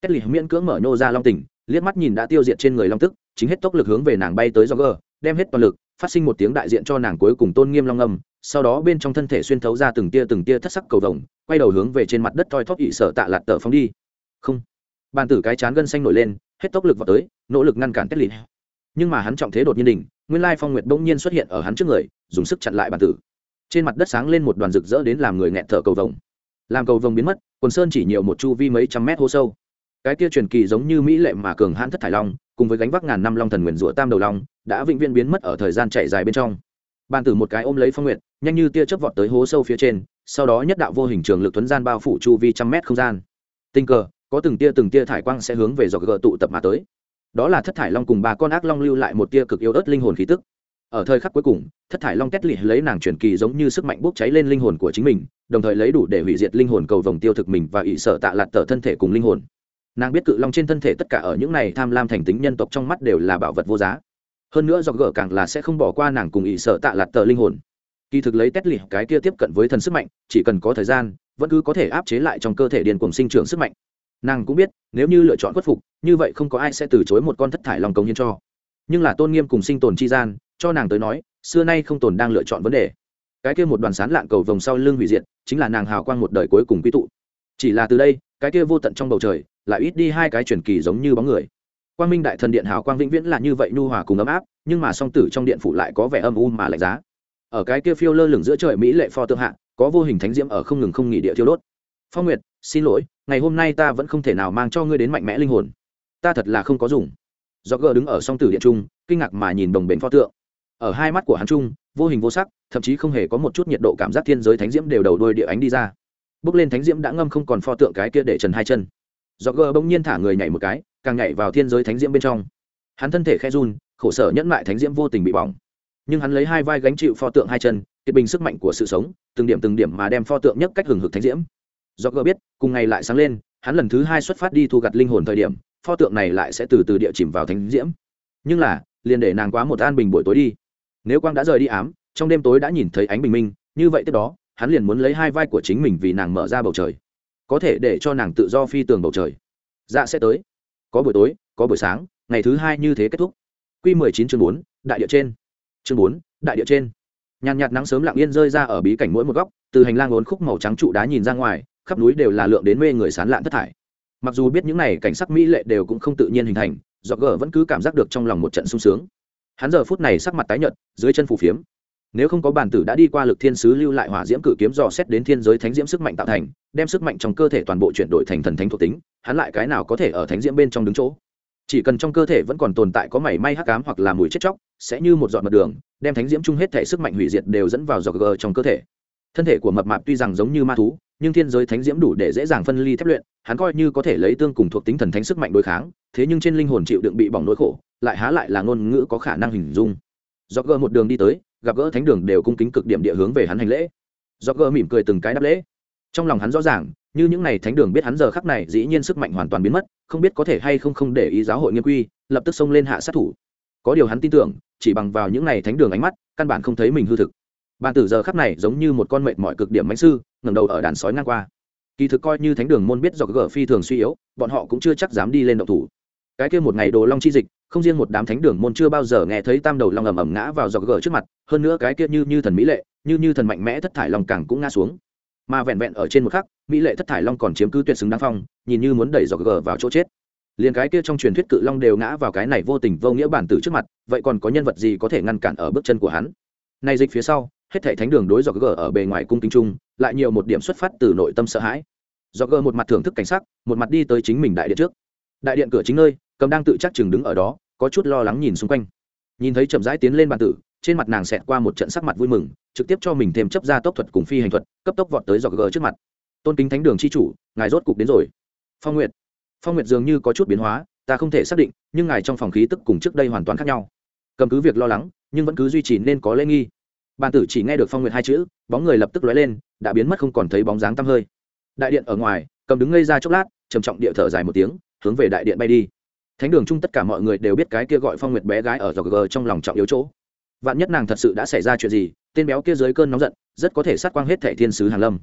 Kết lì miễn cưỡng mở nhô ra long tỉnh liếc mắt nhìn đã tiêu diệt trên người long tức, chính hết tốc lực hướng về nàng bay tới do gờ đem hết toàn lực, phát sinh một tiếng đại diện cho nàng cuối cùng tôn nghiêm long âm, sau đó bên trong thân thể xuyên thấu ra từng tia từng tia thất sắc cầu vồng, quay đầu hướng về trên mặt đất thoi thóp ị sở tạ lạt tờ phóng đi. Không. Bàn tử cái chán gân xanh nổi lên, hết tốc lực vào tới, nỗ lực ngăn cản tết lịt nhưng mà hắn trọng thế đột nhiên đỉnh, nguyên lai phong nguyệt bỗng nhiên xuất hiện ở hắn trước người, dùng sức chặn lại bàn tử. Trên mặt đất sáng lên một đoàn rực rỡ đến làm người nghẹn thở cầu vồng. Làm cầu vồng biến mất, quần sơn chỉ nhiều một chu vi mấy trăm mét hô sâu cái kia truyền kỳ giống như mỹ lệ mà cường hãn thất thải long cùng với gánh vác ngàn năm long thần nguyền rủa tam đầu long đã vĩnh viễn biến mất ở thời gian chạy dài bên trong. Bàn tử một cái ôm lấy phong nguyện, nhanh như tia chớp vọt tới hố sâu phía trên sau đó nhất đạo vô hình trường lực tuấn gian bao phủ chu vi trăm mét không gian. Tình cờ có từng tia từng tia thải quang sẽ hướng về dọc gờ tụ tập mà tới. Đó là thất thải long cùng ba con ác long lưu lại một tia cực yếu ớt linh hồn khí tức. Ở thời khắc cuối cùng thất thải long kết lì lấy nàng truyền kỳ giống như sức mạnh bốc cháy lên linh hồn của chính mình đồng thời lấy đủ để hủy diệt linh hồn cầu vòng tiêu thực mình và ỷ sở tạ lạt tờ thân thể cùng linh hồn nàng biết cự long trên thân thể tất cả ở những này tham lam thành tính nhân tộc trong mắt đều là bảo vật vô giá. Hơn nữa do gở càng là sẽ không bỏ qua nàng cùng ỵ sợ tạ lạt tờ linh hồn. Kỳ thực lấy tét lì cái kia tiếp cận với thần sức mạnh, chỉ cần có thời gian, vẫn cứ có thể áp chế lại trong cơ thể điền cùng sinh trưởng sức mạnh. Nàng cũng biết, nếu như lựa chọn khuất phục, như vậy không có ai sẽ từ chối một con thất thải lòng công hiến cho. Nhưng là tôn nghiêm cùng sinh tồn chi gian, cho nàng tới nói, xưa nay không tồn đang lựa chọn vấn đề. Cái kia một đoàn sán lạng cầu vòng sau lưng hủy diệt, chính là nàng hào quang một đời cuối cùng quy tụ. Chỉ là từ đây, cái kia vô tận trong bầu trời lại ít đi hai cái truyền kỳ giống như bóng người. Quang minh đại thần điện hào quang vĩnh viễn là như vậy nhu hòa cùng ấm áp, nhưng mà song tử trong điện phủ lại có vẻ âm u mà lạnh giá. Ở cái kia phiêu lơ lửng giữa trời mỹ lệ pho tượng hạ, có vô hình thánh diễm ở không ngừng không nghỉ địa thiêu đốt. Phong nguyệt, xin lỗi, ngày hôm nay ta vẫn không thể nào mang cho ngươi đến mạnh mẽ linh hồn. Ta thật là không có dùng. Do gờ đứng ở song tử điện trung, kinh ngạc mà nhìn đồng bền pho tượng. Ở hai mắt của hắn trung, vô hình vô sắc, thậm chí không hề có một chút nhiệt độ cảm giác thiên giới thánh diễm đều đầu đôi địa ánh đi ra. Bước lên thánh diễm đã ngâm không còn pho tượng cái kia để trần hai chân do gờ bỗng nhiên thả người nhảy một cái, càng nhảy vào thiên giới thánh diễm bên trong. Hắn thân thể khe run, khổ sở nhẫn mại thánh diễm vô tình bị bỏng. Nhưng hắn lấy hai vai gánh chịu pho tượng hai chân, kiệt bình sức mạnh của sự sống, từng điểm từng điểm mà đem pho tượng nhất cách hừng hực thánh diễm. Do gờ biết, cùng ngày lại sáng lên, hắn lần thứ hai xuất phát đi thu gặt linh hồn thời điểm, pho tượng này lại sẽ từ từ địa chìm vào thánh diễm. Nhưng là, liền để nàng quá một an bình buổi tối đi. Nếu quang đã rời đi ám, trong đêm tối đã nhìn thấy ánh bình minh, như vậy tiếp đó, hắn liền muốn lấy hai vai của chính mình vì nàng mở ra bầu trời có thể để cho nàng tự do phi tường bầu trời. Dạ sẽ tới. Có buổi tối, có buổi sáng, ngày thứ hai như thế kết thúc. Q mười chín chương bốn, đại địa trên. Chương bốn, đại địa trên. Nhàn nhạt nắng sớm lặng yên rơi ra ở bí cảnh mỗi một góc, từ hành lang ốn khúc màu trắng trụ đá nhìn ra ngoài, khắp núi đều là lượng đến mê người sán lạn thất thải. Mặc dù biết những này cảnh sắc mỹ lệ đều cũng không tự nhiên hình thành, dọc gờ vẫn cứ cảm giác được trong lòng một trận sung sướng. Hắn giờ phút này sắc mặt tái nhợt, dưới chân phù phiếm nếu không có bản tử đã đi qua lực thiên sứ lưu lại hỏa diễm cử kiếm dò xét đến thiên giới thánh diễm sức mạnh tạo thành, đem sức mạnh trong cơ thể toàn bộ chuyển đổi thành thần thánh thuộc tính, hắn lại cái nào có thể ở thánh diễm bên trong đứng chỗ? Chỉ cần trong cơ thể vẫn còn tồn tại có mảy may hắc cám hoặc là mùi chết chóc, sẽ như một giọt mật đường, đem thánh diễm chung hết thể sức mạnh hủy diệt đều dẫn vào giọt gờ trong cơ thể. Thân thể của mập mạp tuy rằng giống như ma thú, nhưng thiên giới thánh diễm đủ để dễ dàng phân ly thép luyện, hắn coi như có thể lấy tương cùng thuộc tính thần thánh sức mạnh đối kháng, thế nhưng trên linh hồn chịu đựng bị bỏng nỗi khổ, lại há lại là ngôn ngữ có khả năng hình dung. Do gỡ một đường đi tới gặp gỡ thánh đường đều cung kính cực điểm địa hướng về hắn hành lễ. Do gỡ mỉm cười từng cái đáp lễ. Trong lòng hắn rõ ràng, như những này thánh đường biết hắn giờ khắc này dĩ nhiên sức mạnh hoàn toàn biến mất, không biết có thể hay không không để ý giáo hội nghiêm quy, lập tức xông lên hạ sát thủ. Có điều hắn tin tưởng, chỉ bằng vào những này thánh đường ánh mắt, căn bản không thấy mình hư thực. Bàn tử giờ khắc này giống như một con mệnh mọi cực điểm mạnh sư, ngẩng đầu ở đàn sói ngang qua. Kỳ thực coi như thánh đường môn biết do gỡ phi thường suy yếu, bọn họ cũng chưa chắc dám đi lên động thủ. Cái kia một ngày đồ long chi dịch không riêng một đám thánh đường môn chưa bao giờ nghe thấy tam đầu long ầm ầm ngã vào dọc gờ trước mặt, hơn nữa cái kia như như thần mỹ lệ, như như thần mạnh mẽ thất thải long càng cũng ngã xuống. Mà vẹn vẹn ở trên một khắc, mỹ lệ thất thải long còn chiếm cứ tuyệt xứng đáng phong, nhìn như muốn đẩy dọc gờ vào chỗ chết. Liền cái kia trong truyền thuyết cự long đều ngã vào cái này vô tình vô nghĩa bản tử trước mặt, vậy còn có nhân vật gì có thể ngăn cản ở bước chân của hắn? Nay dịch phía sau, hết thảy thánh đường đối dọc gờ ở bề ngoài cung kính trung lại nhiều một điểm xuất phát từ nội tâm sợ hãi. Dọc gờ một mặt thưởng thức cảnh sắc, một mặt đi tới chính mình đại điện trước. Đại điện cửa chính nơi, cầm đang tự chắc chừng đứng ở đó có chút lo lắng nhìn xung quanh. Nhìn thấy chậm rãi tiến lên bàn tử, trên mặt nàng xẹt qua một trận sắc mặt vui mừng, trực tiếp cho mình thêm chấp ra tốc thuật cùng phi hành thuật, cấp tốc vọt tới dọc gờ trước mặt. Tôn kính thánh đường c h i chủ, ngài rốt cục đến rồi. Phong nguyệt. Phong nguyệt dường như có chút biến hóa, ta không thể xác định, nhưng ngài trong phòng khí tức cùng trước đây hoàn toàn khác nhau. Cầm cứ việc lo lắng, nhưng vẫn cứ duy trì nên có lễ nghi. Bàn tử chỉ nghe được phong nguyệt hai chữ, bóng người lập tức lóe lên, đã biến mất không còn thấy bóng dáng tăm hơi. Đại điện ở ngoài, cầm đứng ngây ra chốc lát, trầm trọng địa thở dài một tiếng, hướng về đại điện bay đi thánh đường chung tất cả mọi người đều biết cái kia gọi phong nguyệt bé gái ở dọc gờ trong lòng trọng yếu chỗ. Vạn nhất nàng thật sự đã xảy ra chuyện gì, tên béo kia dưới cơn nóng giận, rất có thể sát quang hết thẻ thiên sứ hàn lâm.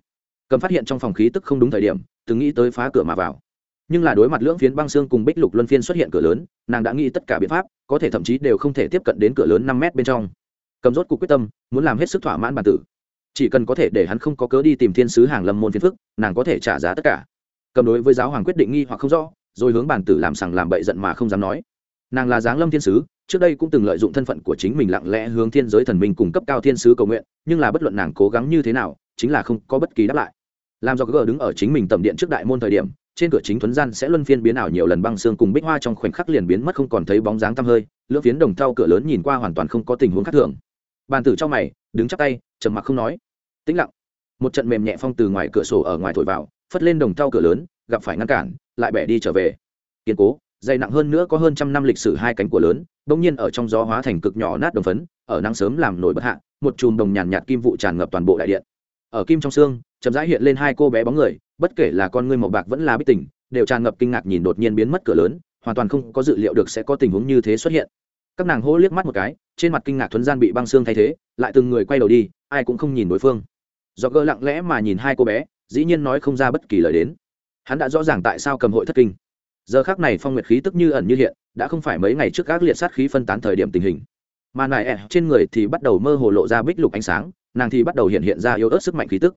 Cầm phát hiện trong phòng khí tức không đúng thời điểm, từng nghĩ tới phá cửa mà vào. Nhưng là đối mặt lưỡng phiến băng xương cùng bích lục luân phiên xuất hiện cửa lớn, nàng đã nghĩ tất cả biện pháp, có thể thậm chí đều không thể tiếp cận đến cửa lớn năm mét bên trong. Cầm rốt cuộc quyết tâm, muốn làm hết sức thỏa mãn bản tử. Chỉ cần có thể để hắn không có cớ đi tìm thiên sứ hàng lâm môn phiến phức, nàng có thể trả giá tất cả. Cầm đối với giáo hoàng quyết định nghi hoặc không rõ rồi hướng bản tử làm sằng làm bậy giận mà không dám nói. Nàng là giáng lâm thiên sứ, trước đây cũng từng lợi dụng thân phận của chính mình lặng lẽ hướng thiên giới thần minh cung cấp cao thiên sứ cầu nguyện, nhưng là bất luận nàng cố gắng như thế nào, chính là không có bất kỳ đáp lại. Làm do gờ đứng ở chính mình tầm điện trước đại môn thời điểm, trên cửa chính thuấn gian sẽ luân phiên biến ảo nhiều lần băng xương cùng bích hoa trong khoảnh khắc liền biến mất không còn thấy bóng dáng tăm hơi, lưỡng phiến đồng thau cửa lớn nhìn qua hoàn toàn không có tình huống khác thường. Bàn tử trong mày, đứng chắp tay, trầm mặc không nói. Tĩnh lặng. Một trận mềm nhẹ phong từ ngoài cửa sổ ở ngoài thổi vào, phất lên đồng thau cửa lớn, gặp phải ngăn cản lại bẻ đi trở về. Kiên cố, dày nặng hơn nữa có hơn trăm năm lịch sử hai cánh của lớn, bỗng nhiên ở trong gió hóa thành cực nhỏ nát đồng phấn, ở nắng sớm làm nổi bất hạ, một chùm đồng nhàn nhạt kim vụ tràn ngập toàn bộ đại điện. Ở kim trong xương, chậm rãi hiện lên hai cô bé bóng người, bất kể là con ngươi màu bạc vẫn là bích tỉnh, đều tràn ngập kinh ngạc nhìn đột nhiên biến mất cửa lớn, hoàn toàn không có dự liệu được sẽ có tình huống như thế xuất hiện. Các nàng hô liếc mắt một cái, trên mặt kinh ngạc thuấn gian bị băng xương thay thế, lại từng người quay đầu đi, ai cũng không nhìn đối phương. Do gỡ lặng lẽ mà nhìn hai cô bé, dĩ nhiên nói không ra bất kỳ lời đến hắn đã rõ ràng tại sao cầm hội thất kinh. Giờ khác này phong nguyệt khí tức như ẩn như hiện, đã không phải mấy ngày trước các liệt sát khí phân tán thời điểm tình hình. Mà nài ẹ trên người thì bắt đầu mơ hồ lộ ra bích lục ánh sáng, nàng thì bắt đầu hiện hiện ra yếu ớt sức mạnh khí tức.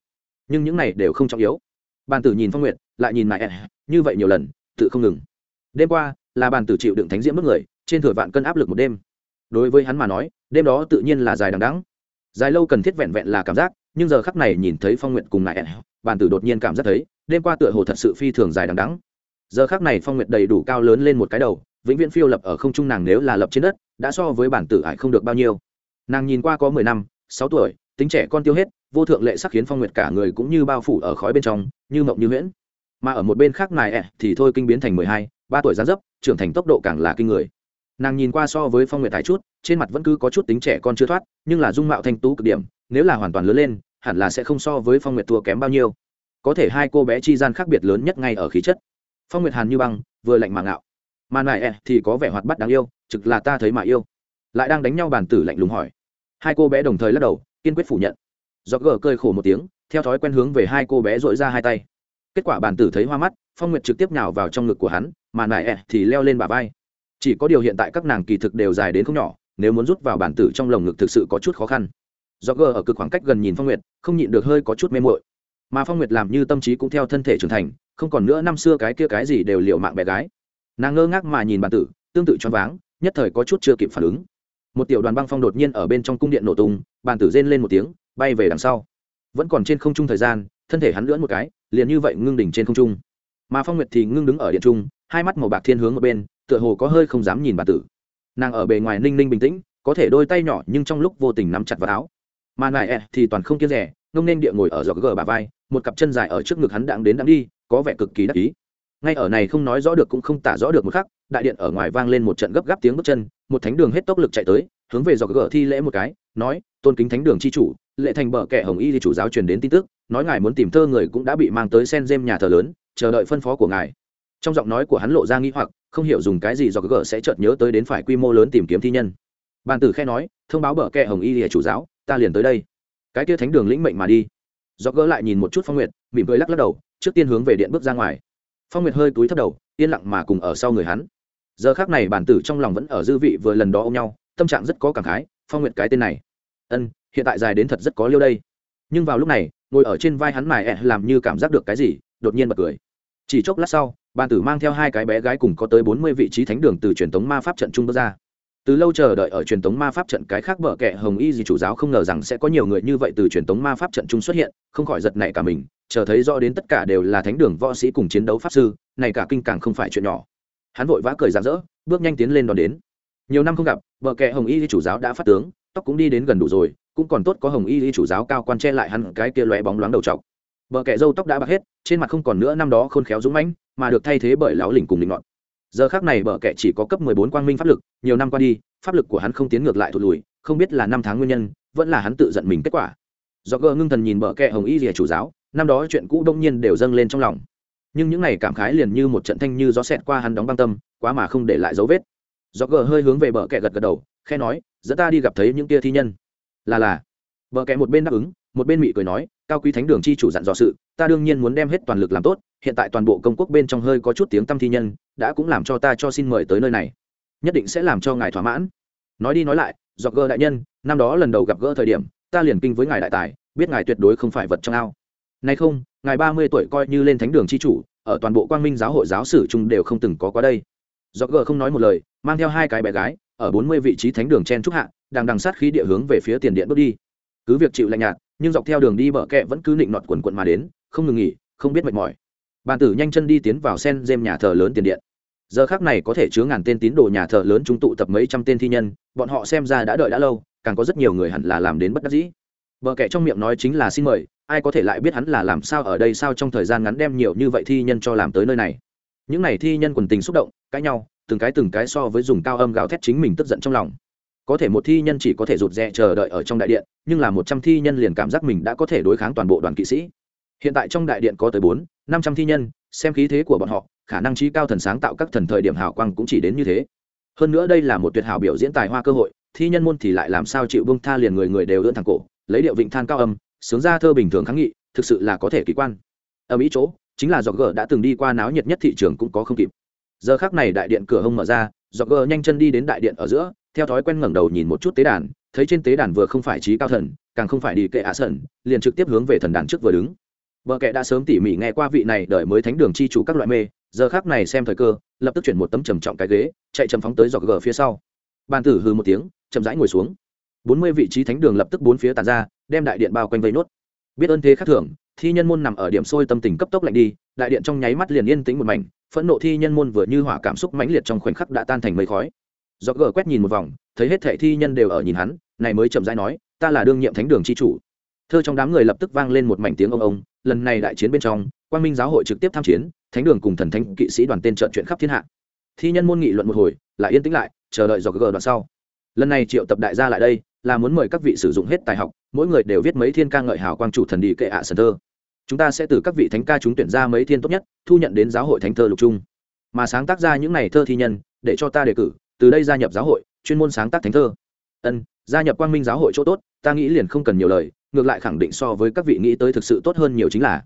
Nhưng những này đều không trọng yếu. Bàn tử nhìn phong nguyệt, lại nhìn nài ẹ như vậy nhiều lần, tự không ngừng. Đêm qua, là bàn tử chịu đựng thánh diễm bước người, trên thừa vạn cân áp lực một đêm. Đối với hắn mà nói, đêm đó tự nhiên là dài đằng đắng dài lâu cần thiết vẹn vẹn là cảm giác, nhưng giờ khắc này nhìn thấy phong nguyệt cùng nài ẹ bàn tử đột nhiên cảm giác thấy đêm qua tựa hồ thật sự phi thường dài đằng đắng giờ khác này phong nguyệt đầy đủ cao lớn lên một cái đầu, vĩnh viễn phiêu lập ở không trung nàng nếu là lập trên đất, đã so với bản tử ải không được bao nhiêu. Nàng nhìn qua có mười năm, sáu tuổi, tính trẻ con tiêu hết, vô thượng lệ sắc khiến phong nguyệt cả người cũng như bao phủ ở khói bên trong, như mộng như huyễn. Mà ở một bên khác này ẹ thì thôi kinh biến thành mười hai, ba tuổi gián dấp, trưởng thành tốc độ càng là kinh người. Nàng nhìn qua so với phong nguyệt thái chút, trên mặt vẫn cứ có chút tính trẻ con chưa thoát, nhưng là dung mạo thanh tú cực điểm, nếu là hoàn toàn lớn lên, hẳn là sẽ không so với phong nguyệt thua kém bao nhiêu có thể hai cô bé chi gian khác biệt lớn nhất ngay ở khí chất. Phong nguyệt hàn như băng, vừa lạnh mà ngạo. Mà nại ẹ thì có vẻ hoạt bắt đáng yêu, trực là ta thấy mà yêu. Lại đang đánh nhau bàn tử lạnh lùng hỏi. Hai cô bé đồng thời lắc đầu, kiên quyết phủ nhận. Do gờ cơi khổ một tiếng, theo thói quen hướng về hai cô bé dội ra hai tay. Kết quả bàn tử thấy hoa mắt, phong nguyệt trực tiếp nhào vào trong ngực của hắn, mà nại ẹ thì leo lên bà vai. Chỉ có điều hiện tại các nàng kỳ thực đều dài đến không nhỏ, nếu muốn rút vào bản tử trong lồng ngực thực sự có chút khó khăn. Do gờ ở cực khoảng cách gần nhìn phong nguyệt, không nhịn được hơi có chút mê mội mà phong nguyệt làm như tâm trí cũng theo thân thể trưởng thành, không còn nữa năm xưa cái kia cái gì đều liệu mạng bé gái. Nàng ngơ ngác mà nhìn bản tử, tương tự choáng váng, nhất thời có chút chưa kịp phản ứng. Một tiểu đoàn băng phong đột nhiên ở bên trong cung điện nổ tung bản tử rên lên một tiếng, bay về đằng sau. Vẫn còn trên không trung thời gian, thân thể hắn lưỡn một cái, liền như vậy ngưng đỉnh trên không trung. Mà phong nguyệt thì ngưng đứng ở điện trung, hai mắt màu bạc thiên hướng ở bên, tựa hồ có hơi không dám nhìn bản tử. Nàng ở bề ngoài ninh ninh bình tĩnh, có thể đôi tay nhỏ nhưng trong lúc vô tình nắm chặt vào áo. Mà nại ẹ thì toàn không kiên rẻ ngông nên địa ngồi ở giọt gờ bà vai, một cặp chân dài ở trước ngực hắn đặng đến đặng đi, có vẻ cực kỳ đắc ý. Ngay ở này không nói rõ được cũng không tả rõ được một khắc, đại điện ở ngoài vang lên một trận gấp gáp tiếng bước chân, một thánh đường hết tốc lực chạy tới, hướng về giọt gờ thi lễ một cái, nói, tôn kính thánh đường chi chủ, lệ thành bờ kẻ hồng y thì chủ giáo truyền đến tin tức, nói ngài muốn tìm thơ người cũng đã bị mang tới sen dêm nhà thờ lớn, chờ đợi phân phó của ngài. Trong giọng nói của hắn lộ ra nghi hoặc, không hiểu dùng cái gì do gờ sẽ chợt nhớ tới đến phải quy mô lớn tìm kiếm thi nhân. Bàn tử khe nói, thông báo bờ kẹ hồng y lìa chủ giáo, ta liền tới đây cái kia thánh đường lĩnh mệnh mà đi. Do gỡ lại nhìn một chút phong nguyệt, mỉm cười lắc lắc đầu, trước tiên hướng về điện bước ra ngoài. Phong nguyệt hơi túi thấp đầu, yên lặng mà cùng ở sau người hắn. Giờ khác này bản tử trong lòng vẫn ở dư vị vừa lần đó ôm nhau, tâm trạng rất có cảm khái, phong nguyệt cái tên này. Ân, hiện tại dài đến thật rất có liêu đây. Nhưng vào lúc này, ngồi ở trên vai hắn mài ẹ làm như cảm giác được cái gì, đột nhiên bật cười. Chỉ chốc lát sau bàn tử mang theo hai cái bé gái cùng có tới bốn mươi vị trí thánh đường từ truyền thống ma pháp trận trung bước ra từ lâu chờ đợi ở truyền thống ma pháp trận cái khác bở kệ hồng y gì chủ giáo không ngờ rằng sẽ có nhiều người như vậy từ truyền thống ma pháp trận trung xuất hiện, không khỏi giật nảy cả mình, chờ thấy rõ đến tất cả đều là thánh đường võ sĩ cùng chiến đấu pháp sư, này cả kinh càng không phải chuyện nhỏ. Hắn vội vã cười rạng rỡ, bước nhanh tiến lên đón đến. Nhiều năm không gặp bờ kệ hồng y chủ giáo đã phát tướng, tóc cũng đi đến gần đủ rồi, cũng còn tốt có hồng y chủ giáo cao quan che lại hắn cái kia loé bóng loáng đầu trọc. Bờ kẻ râu tóc đã bạc hết, trên mặt không còn nữa năm đó khôn khéo dũng mãnh, mà được thay thế bởi lão lỉnh cùng định ngọn giờ khác này bờ kẻ chỉ có cấp mười bốn quang minh pháp lực, nhiều năm qua đi, pháp lực của hắn không tiến ngược lại thụt lùi, không biết là năm tháng nguyên nhân, vẫn là hắn tự giận mình kết quả. Do gờ ngưng thần nhìn bờ kẻ hồng y rìa chủ giáo, năm đó chuyện cũ đông nhiên đều dâng lên trong lòng. Nhưng những này cảm khái liền như một trận thanh như gió xẹt qua hắn đóng băng tâm, quá mà không để lại dấu vết. Do gờ hơi hướng về bờ kẻ gật gật đầu khe nói, dẫn ta đi gặp thấy những tia thi nhân. Là là. Bờ kẻ một bên đáp ứng một bên mị cười nói, cao quý thánh đường chi chủ dặn dò sự, ta đương nhiên muốn đem hết toàn lực làm tốt, hiện tại toàn bộ công quốc bên trong hơi có chút tiếng tâm thi nhân, đã cũng làm cho ta cho xin mời tới nơi này. Nhất định sẽ làm cho ngài thỏa mãn. Nói đi nói lại do gơ đại nhân, năm đó lần đầu gặp gỡ thời điểm, ta liền kinh với ngài đại tài, biết ngài tuyệt đối không phải vật trong ao. Nay không, ngài ba mươi tuổi coi như lên thánh đường chi chủ, ở toàn bộ quang minh giáo hội giáo sử chung đều không từng có qua đây. Do gơ không nói một lời, mang theo hai cái bé gái, ở bốn mươi vị trí thánh đường chen trúc hạ, đang đằng sát khí địa hướng về phía tiền điện bước đi. Cứ việc chịu lạnh nhạt nhưng dọc theo đường đi bờ kẹ vẫn cứ nịnh nọt quần quận mà đến, không ngừng nghỉ, không biết mệt mỏi. Bàn tử nhanh chân đi tiến vào sen dêm nhà thờ lớn tiền điện. Giờ khác này có thể chứa ngàn tên tín đồ nhà thờ lớn chúng tụ tập mấy trăm tên thi nhân, bọn họ xem ra đã đợi đã lâu, càng có rất nhiều người hẳn là làm đến bất đắc dĩ. Bờ kẻ trong miệng nói chính là xin mời, ai có thể lại biết hắn là làm sao ở đây sao trong thời gian ngắn đem nhiều như vậy thi nhân cho làm tới nơi này. Những này thi nhân quần tình xúc động, cãi nhau, từng cái từng cái so với dùng cao âm gào thét chính mình tức giận trong lòng có thể một thi nhân chỉ có thể rụt rè chờ đợi ở trong đại điện, nhưng là một trăm thi nhân liền cảm giác mình đã có thể đối kháng toàn bộ đoàn kỵ sĩ. Hiện tại trong đại điện có tới bốn, năm trăm thi nhân, xem khí thế của bọn họ, khả năng trí cao thần sáng tạo các thần thời điểm hào quang cũng chỉ đến như thế. Hơn nữa đây là một tuyệt hảo biểu diễn tài hoa cơ hội, thi nhân môn thì lại làm sao chịu bông tha liền người người đều ưỡn thẳng cổ, lấy điệu vịnh than cao âm, sướng ra thơ bình thường kháng nghị, thực sự là có thể kỳ quan. Ở mỹ chỗ, chính là dọc gờ đã từng đi qua náo nhiệt nhất thị trường cũng có không kịp. Giờ khác này đại điện cửa hông mở ra, dọc gờ nhanh chân đi đến đại điện ở giữa theo thói quen ngẩng đầu nhìn một chút tế đàn, thấy trên tế đàn vừa không phải trí cao thần, càng không phải đi kệ hạ sần liền trực tiếp hướng về thần đàn trước vừa đứng. Vợ kệ đã sớm tỉ mỉ nghe qua vị này đợi mới thánh đường chi chủ các loại mê, giờ khác này xem thời cơ, lập tức chuyển một tấm trầm trọng cái ghế, chạy chầm phóng tới dọc gờ phía sau. Bàn tử hư một tiếng, chậm rãi ngồi xuống. Bốn mươi vị trí thánh đường lập tức bốn phía tàn ra, đem đại điện bao quanh vây nốt. Biết ơn thế khác thường thi nhân môn nằm ở điểm sôi tâm tình cấp tốc lạnh đi, đại điện trong nháy mắt liền yên tĩnh một mảnh, phẫn nộ thi nhân môn vừa như hỏa cảm xúc mãnh liệt trong khoảnh khắc đã tan thành mây khói do gờ quét nhìn một vòng, thấy hết thệ thi nhân đều ở nhìn hắn, này mới chậm rãi nói, ta là đương nhiệm thánh đường c h i chủ. Thơ trong đám người lập tức vang lên một mảnh tiếng ông ông, lần này đại chiến bên trong, quang minh giáo hội trực tiếp tham chiến, thánh đường cùng thần thánh kỵ sĩ đoàn tên trợn chuyện khắp thiên hạ. Thi nhân môn nghị luận một hồi, lại yên tĩnh lại, chờ đợi do gờ đoạn sau. Lần này triệu tập đại gia lại đây, là muốn mời các vị sử dụng hết tài học, mỗi người đều viết mấy thiên ca ngợi hào quang chủ thần đi kệ ạ sơn thơ. Chúng ta sẽ từ các vị thánh ca chúng tuyển ra mấy thiên tốt nhất, thu nhận đến giáo hội thánh thơ lục trung. Mà sáng tác ra những này thơ thi nhân, để cho ta đề cử từ đây gia nhập giáo hội, chuyên môn sáng tác thánh thơ. Ân, gia nhập quang minh giáo hội chỗ tốt, ta nghĩ liền không cần nhiều lời, ngược lại khẳng định so với các vị nghĩ tới thực sự tốt hơn nhiều chính là.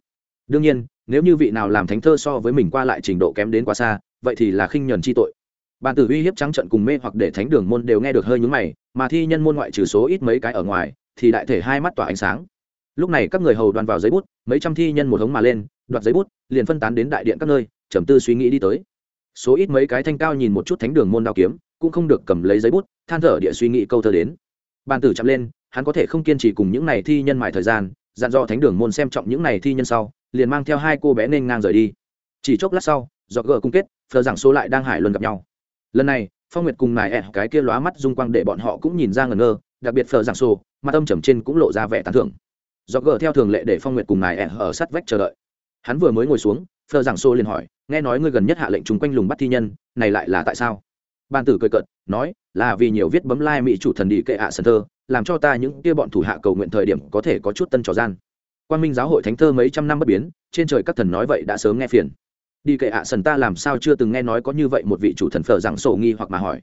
Đương nhiên, nếu như vị nào làm thánh thơ so với mình qua lại trình độ kém đến quá xa, vậy thì là khinh nhuần chi tội. Bàn tử uy hiếp trắng trận cùng mê hoặc để thánh đường môn đều nghe được hơi nhúng mày, mà thi nhân môn ngoại trừ số ít mấy cái ở ngoài, thì đại thể hai mắt tỏa ánh sáng. Lúc này các người hầu đoàn vào giấy bút, mấy trăm thi nhân một hống mà lên, đoạt giấy bút, liền phân tán đến đại điện các nơi, trầm tư suy nghĩ đi tới. Số ít mấy cái thanh cao nhìn một chút thánh đường môn đao kiếm cũng không được cầm lấy giấy bút, than thở địa suy nghĩ câu thơ đến. Bàn tử chậm lên, hắn có thể không kiên trì cùng những này thi nhân mài thời gian, dặn dò thánh đường môn xem trọng những này thi nhân sau, liền mang theo hai cô bé nên ngang rời đi. Chỉ chốc lát sau do gỡ cung kết, phờ giảng số lại đang hải luân gặp nhau. Lần này, phong nguyệt cùng nài ẹ cái kia lóa mắt dung quang để bọn họ cũng nhìn ra ngẩn ngơ, đặc biệt phờ giảng sô mặt âm trầm trên cũng lộ ra vẻ tán thưởng. Do gỡ theo thường lệ để phong nguyệt cùng nài ẹ ở sát vách chờ đợi. Hắn vừa mới ngồi xuống, phờ giảng sô liền hỏi, nghe nói ngươi gần nhất hạ lệnh chúng quanh lùng bắt thi nhân, này lại là tại sao? Ban tử cười cợt, nói, là vì nhiều viết bấm lai mỹ chủ thần đi kệ hạ sân thơ, làm cho ta những kia bọn thủ hạ cầu nguyện thời điểm có thể có chút tân trò gian. Quan minh giáo hội thánh thơ mấy trăm năm bất biến, trên trời các thần nói vậy đã sớm nghe phiền. Đi kệ ạ sần ta làm sao chưa từng nghe nói có như vậy một vị chủ thần phở rằng sổ nghi hoặc mà hỏi.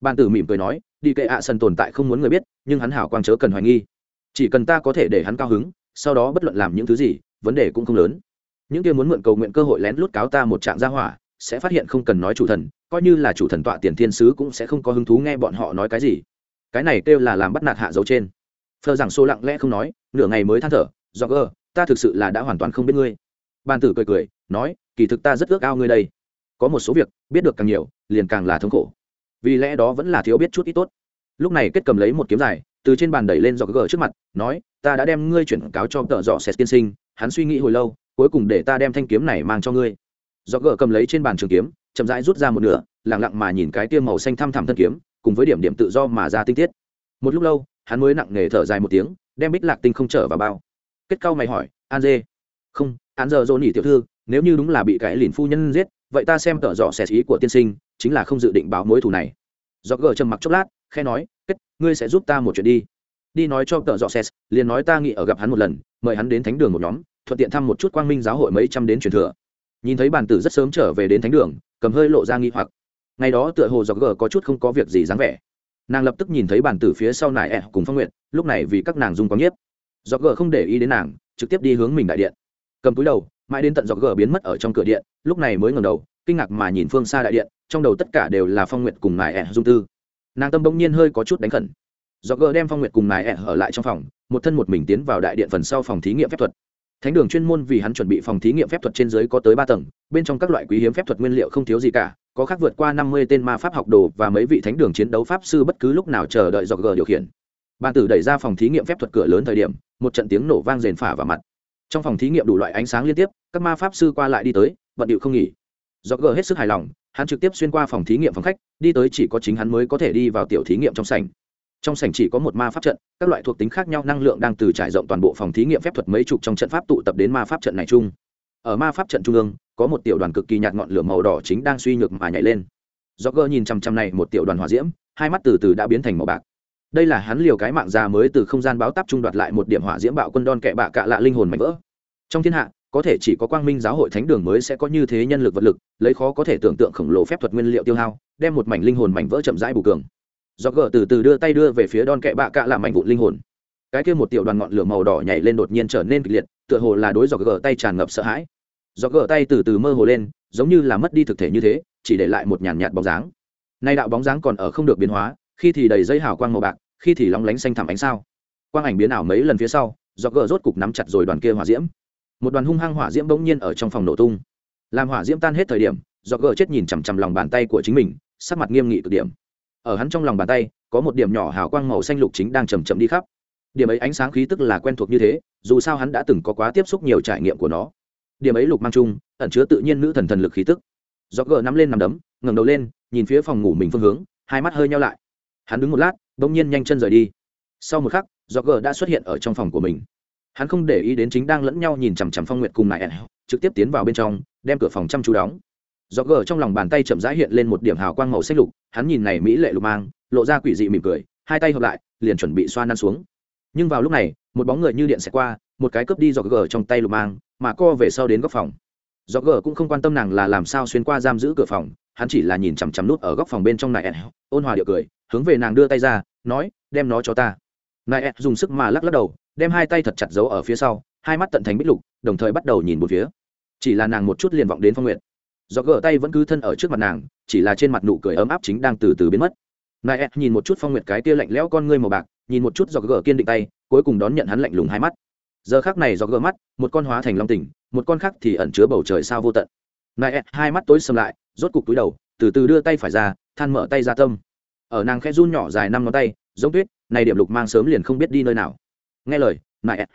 Ban tử mỉm cười nói, đi kệ ạ sần tồn tại không muốn người biết, nhưng hắn hảo quang chớ cần hoài nghi. Chỉ cần ta có thể để hắn cao hứng, sau đó bất luận làm những thứ gì, vấn đề cũng không lớn. Những kia muốn mượn cầu nguyện cơ hội lén lút cáo ta một trạng gia hỏa sẽ phát hiện không cần nói chủ thần, coi như là chủ thần tọa tiền thiên sứ cũng sẽ không có hứng thú nghe bọn họ nói cái gì. Cái này kêu là làm bắt nạt hạ dấu trên. Phờ rằng số lặng lẽ không nói, nửa ngày mới than thở do gờ ta thực sự là đã hoàn toàn không biết ngươi. Ban tử cười cười, nói, kỳ thực ta rất ước ao ngươi đây. Có một số việc, biết được càng nhiều, liền càng là thống khổ. Vì lẽ đó vẫn là thiếu biết chút ít tốt. Lúc này kết cầm lấy một kiếm dài, từ trên bàn đẩy lên dọc gờ trước mặt, nói, ta đã đem ngươi chuyển cáo cho tợ dọ sét tiên sinh, hắn suy nghĩ hồi lâu, cuối cùng để ta đem thanh kiếm này mang cho ngươi dọc gờ cầm lấy trên bàn trường kiếm, chậm rãi rút ra một nửa lẳng lặng mà nhìn cái tiêm màu xanh thăm thẳm thân kiếm, cùng với điểm điểm tự do mà ra tinh tiết. Một lúc lâu, hắn mới nặng nề thở dài một tiếng, đem bích lạc tinh không trở vào bao. Kết cao mày hỏi, an dê? Không, an giờ dỗ nỉ tiểu thư, nếu như đúng là bị cái lìn phu nhân giết, vậy ta xem tỏ dọ xẻ ý của tiên sinh, chính là không dự định báo mối thù này. Do gờ trầm mặc chốc lát khe nói, kết, ngươi sẽ giúp ta một chuyện đi. Đi nói cho tợ dọ xẻ liền nói ta nghĩ ở gặp hắn một lần, mời hắn đến thánh đường một nhóm, thuận tiện thăm một chút quang minh giáo hội mấy trăm đến truyền thừa nhìn thấy bản tử rất sớm trở về đến thánh đường, cầm hơi lộ ra nghi hoặc. Ngày đó tựa hồ do gờ có chút không có việc gì dáng vẻ. Nàng lập tức nhìn thấy bản tử phía sau nải ẹ cùng phong nguyện lúc này vì các nàng dung có nhiếp. Do gờ không để ý đến nàng, trực tiếp đi hướng mình đại điện. Cầm túi đầu, mãi đến tận dọc gờ biến mất ở trong cửa điện, lúc này mới ngầm đầu, kinh ngạc mà nhìn phương xa đại điện, trong đầu tất cả đều là phong nguyện cùng nải ẹ dung tư. Nàng tâm bỗng nhiên hơi có chút đánh khẩn. Dọc gờ đem phong nguyện cùng nải ẹ ở lại trong phòng, một thân một mình tiến vào đại điện phần sau phòng thí nghiệm phép thuật thánh đường chuyên môn vì hắn chuẩn bị phòng thí nghiệm phép thuật trên dưới có tới ba tầng, bên trong các loại quý hiếm phép thuật nguyên liệu không thiếu gì cả, có khác vượt qua năm mươi tên ma pháp học đồ và mấy vị thánh đường chiến đấu pháp sư bất cứ lúc nào chờ đợi dọc g điều khiển. Bàn tử đẩy ra phòng thí nghiệm phép thuật cửa lớn thời điểm, một trận tiếng nổ vang rền phả vào mặt. Trong phòng thí nghiệm đủ loại ánh sáng liên tiếp, các ma pháp sư qua lại đi tới, bận điệu không nghỉ. Do g hết sức hài lòng, hắn trực tiếp xuyên qua phòng thí nghiệm phòng khách, đi tới chỉ có chính hắn mới có thể đi vào tiểu thí nghiệm trong sảnh trong sảnh chỉ có một ma pháp trận, các loại thuộc tính khác nhau năng lượng đang từ trải rộng toàn bộ phòng thí nghiệm phép thuật mấy chục trong trận pháp tụ tập đến ma pháp trận này chung. Ở ma pháp trận trung ương, có một tiểu đoàn cực kỳ nhạt ngọn lửa màu đỏ chính đang suy nhược mà nhảy lên. Do gơ nhìn chăm chăm này một tiểu đoàn hỏa diễm, hai mắt từ từ đã biến thành màu bạc. Đây là hắn liều cái mạng già mới từ không gian báo táp trung đoạt lại một điểm hỏa diễm bạo quân đon kẹ bạ cạ lạ linh hồn mạnh vỡ. Trong thiên hạ, có thể chỉ có quang minh giáo hội thánh đường mới sẽ có như thế nhân lực vật lực, lấy khó có thể tưởng tượng khổng lồ phép thuật nguyên liệu tiêu hao, đem một mảnh linh hồn mảnh vỡ chậm rãi bù cường do gờ từ từ đưa tay đưa về phía đòn kẹ bạ cạ làm mảnh vụn linh hồn. Cái kia một tiểu đoàn ngọn lửa màu đỏ nhảy lên đột nhiên trở nên kịch liệt, tựa hồ là đối do gờ tay tràn ngập sợ hãi. Do gờ tay từ từ mơ hồ lên, giống như là mất đi thực thể như thế, chỉ để lại một nhàn nhạt bóng dáng. Nay đạo bóng dáng còn ở không được biến hóa, khi thì đầy dây hào quang màu bạc, khi thì lóng lánh xanh thẳm ánh sao. Quang ảnh biến ảo mấy lần phía sau do gờ rốt cục nắm chặt rồi đoàn kia hỏa diễm. Một đoàn hung hăng hỏa diễm bỗng nhiên ở trong phòng nổ tung. Làm hỏa diễm tan hết thời điểm do gờ chết nhìn chằm chằm lòng bàn tay của chính mình, sắc mặt nghiêm nghị cực điểm ở hắn trong lòng bàn tay, có một điểm nhỏ hào quang màu xanh lục chính đang chầm chậm đi khắp. Điểm ấy ánh sáng khí tức là quen thuộc như thế, dù sao hắn đã từng có quá tiếp xúc nhiều trải nghiệm của nó. Điểm ấy lục mang chung, ẩn chứa tự nhiên nữ thần thần lực khí tức. Do gờ nắm lên nằm đấm, ngẩng đầu lên, nhìn phía phòng ngủ mình phương hướng, hai mắt hơi nhau lại. Hắn đứng một lát, bỗng nhiên nhanh chân rời đi. Sau một khắc do gờ đã xuất hiện ở trong phòng của mình. Hắn không để ý đến chính đang lẫn nhau nhìn chằm chằm phong nguyệt cùng nại trực tiếp tiến vào bên trong, đem cửa phòng chăm chú đóng do g trong lòng bàn tay chậm rãi hiện lên một điểm hào quang màu xanh lục, hắn nhìn này mỹ lệ lục mang, lộ ra quỷ dị mỉm cười, hai tay hợp lại, liền chuẩn bị xoa năn xuống. Nhưng vào lúc này, một bóng người như điện xẹt qua, một cái cướp đi do g trong tay lục mang, mà co về sau đến góc phòng. Do g cũng không quan tâm nàng là làm sao xuyên qua giam giữ cửa phòng, hắn chỉ là nhìn chằm chằm nút ở góc phòng bên trong này ôn hòa điệu cười, hướng về nàng đưa tay ra, nói, đem nó cho ta. Nại dùng sức mà lắc lắc đầu, đem hai tay thật chặt giấu ở phía sau, hai mắt tận thành bích lục, đồng thời bắt đầu nhìn một phía. Chỉ là nàng một chút liền vọng đến phong nguyện do gỡ tay vẫn cứ thân ở trước mặt nàng, chỉ là trên mặt nụ cười ấm áp chính đang từ từ biến mất. Nại nhìn một chút phong nguyệt cái kia lạnh lẽo con ngươi màu bạc, nhìn một chút do gỡ kiên định tay, cuối cùng đón nhận hắn lạnh lùng hai mắt. Giờ khác này do gỡ mắt, một con hóa thành long tỉnh một con khác thì ẩn chứa bầu trời sao vô tận. Nại hai mắt tối sầm lại, rốt cục túi đầu, từ từ đưa tay phải ra, than mở tay ra tâm. Ở nàng khẽ run nhỏ dài năm ngón tay, giống tuyết, này điểm lục mang sớm liền không biết đi nơi nào. Nghe lời nại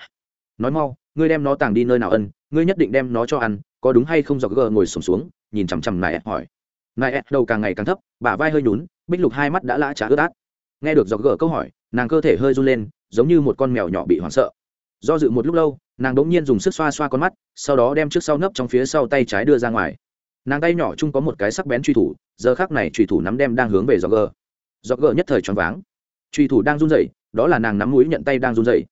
nói mau, ngươi đem nó tàng đi nơi nào ân, ngươi nhất định đem nó cho ăn có đúng hay không dọc gờ ngồi sùng xuống, xuống nhìn chằm chằm nại e, hỏi. Nại e, đầu càng ngày càng thấp bả vai hơi nhún bích lục hai mắt đã lã trá ướt át. Nghe được dọc gờ câu hỏi nàng cơ thể hơi run lên giống như một con mèo nhỏ bị hoảng sợ. Do dự một lúc lâu nàng đ ỗ n g nhiên dùng sức xoa xoa con mắt sau đó đem trước sau nấp trong phía sau tay trái đưa ra ngoài. Nàng tay nhỏ chung có một cái sắc bén truy thủ giờ khác này truy thủ nắm đem đang hướng về dọc gờ. Dọc gờ nhất thời choáng váng. Truy thủ đang run rẩy đó là nàng nắm mũi nhận tay đang run rẩy.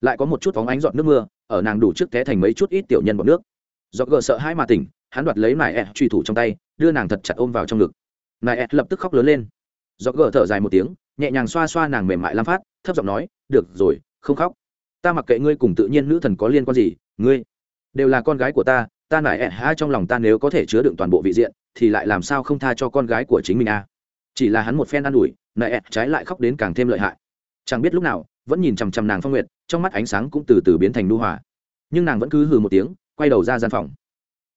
Lại có một chút phóng ánh giọt nước mưa ở nàng đủ trước té thành mấy chút ít tiểu nhân bọt nước do gờ sợ hai mà tỉnh, hắn đoạt lấy nài ẹ truy thủ trong tay, đưa nàng thật chặt ôm vào trong ngực. Nài ẹ lập tức khóc lớn lên. Do gờ thở dài một tiếng, nhẹ nhàng xoa xoa nàng mềm mại lam phát, thấp giọng nói, được rồi, không khóc. Ta mặc kệ ngươi cùng tự nhiên nữ thần có liên quan gì, ngươi đều là con gái của ta ta nải ẹ hai trong lòng ta nếu có thể chứa đựng toàn bộ vị diện, thì lại làm sao không tha cho con gái của chính mình à? Chỉ là hắn một phen ă n ủi nại ẹ trái lại khóc đến càng thêm lợi hại. Chẳng biết lúc nào, vẫn nhìn chằm chằm nàng phong nguyệt, trong mắt ánh sáng cũng từ từ biến thành nu hòa. Nhưng nàng vẫn cứ hừ một tiếng quay đầu ra gian phòng.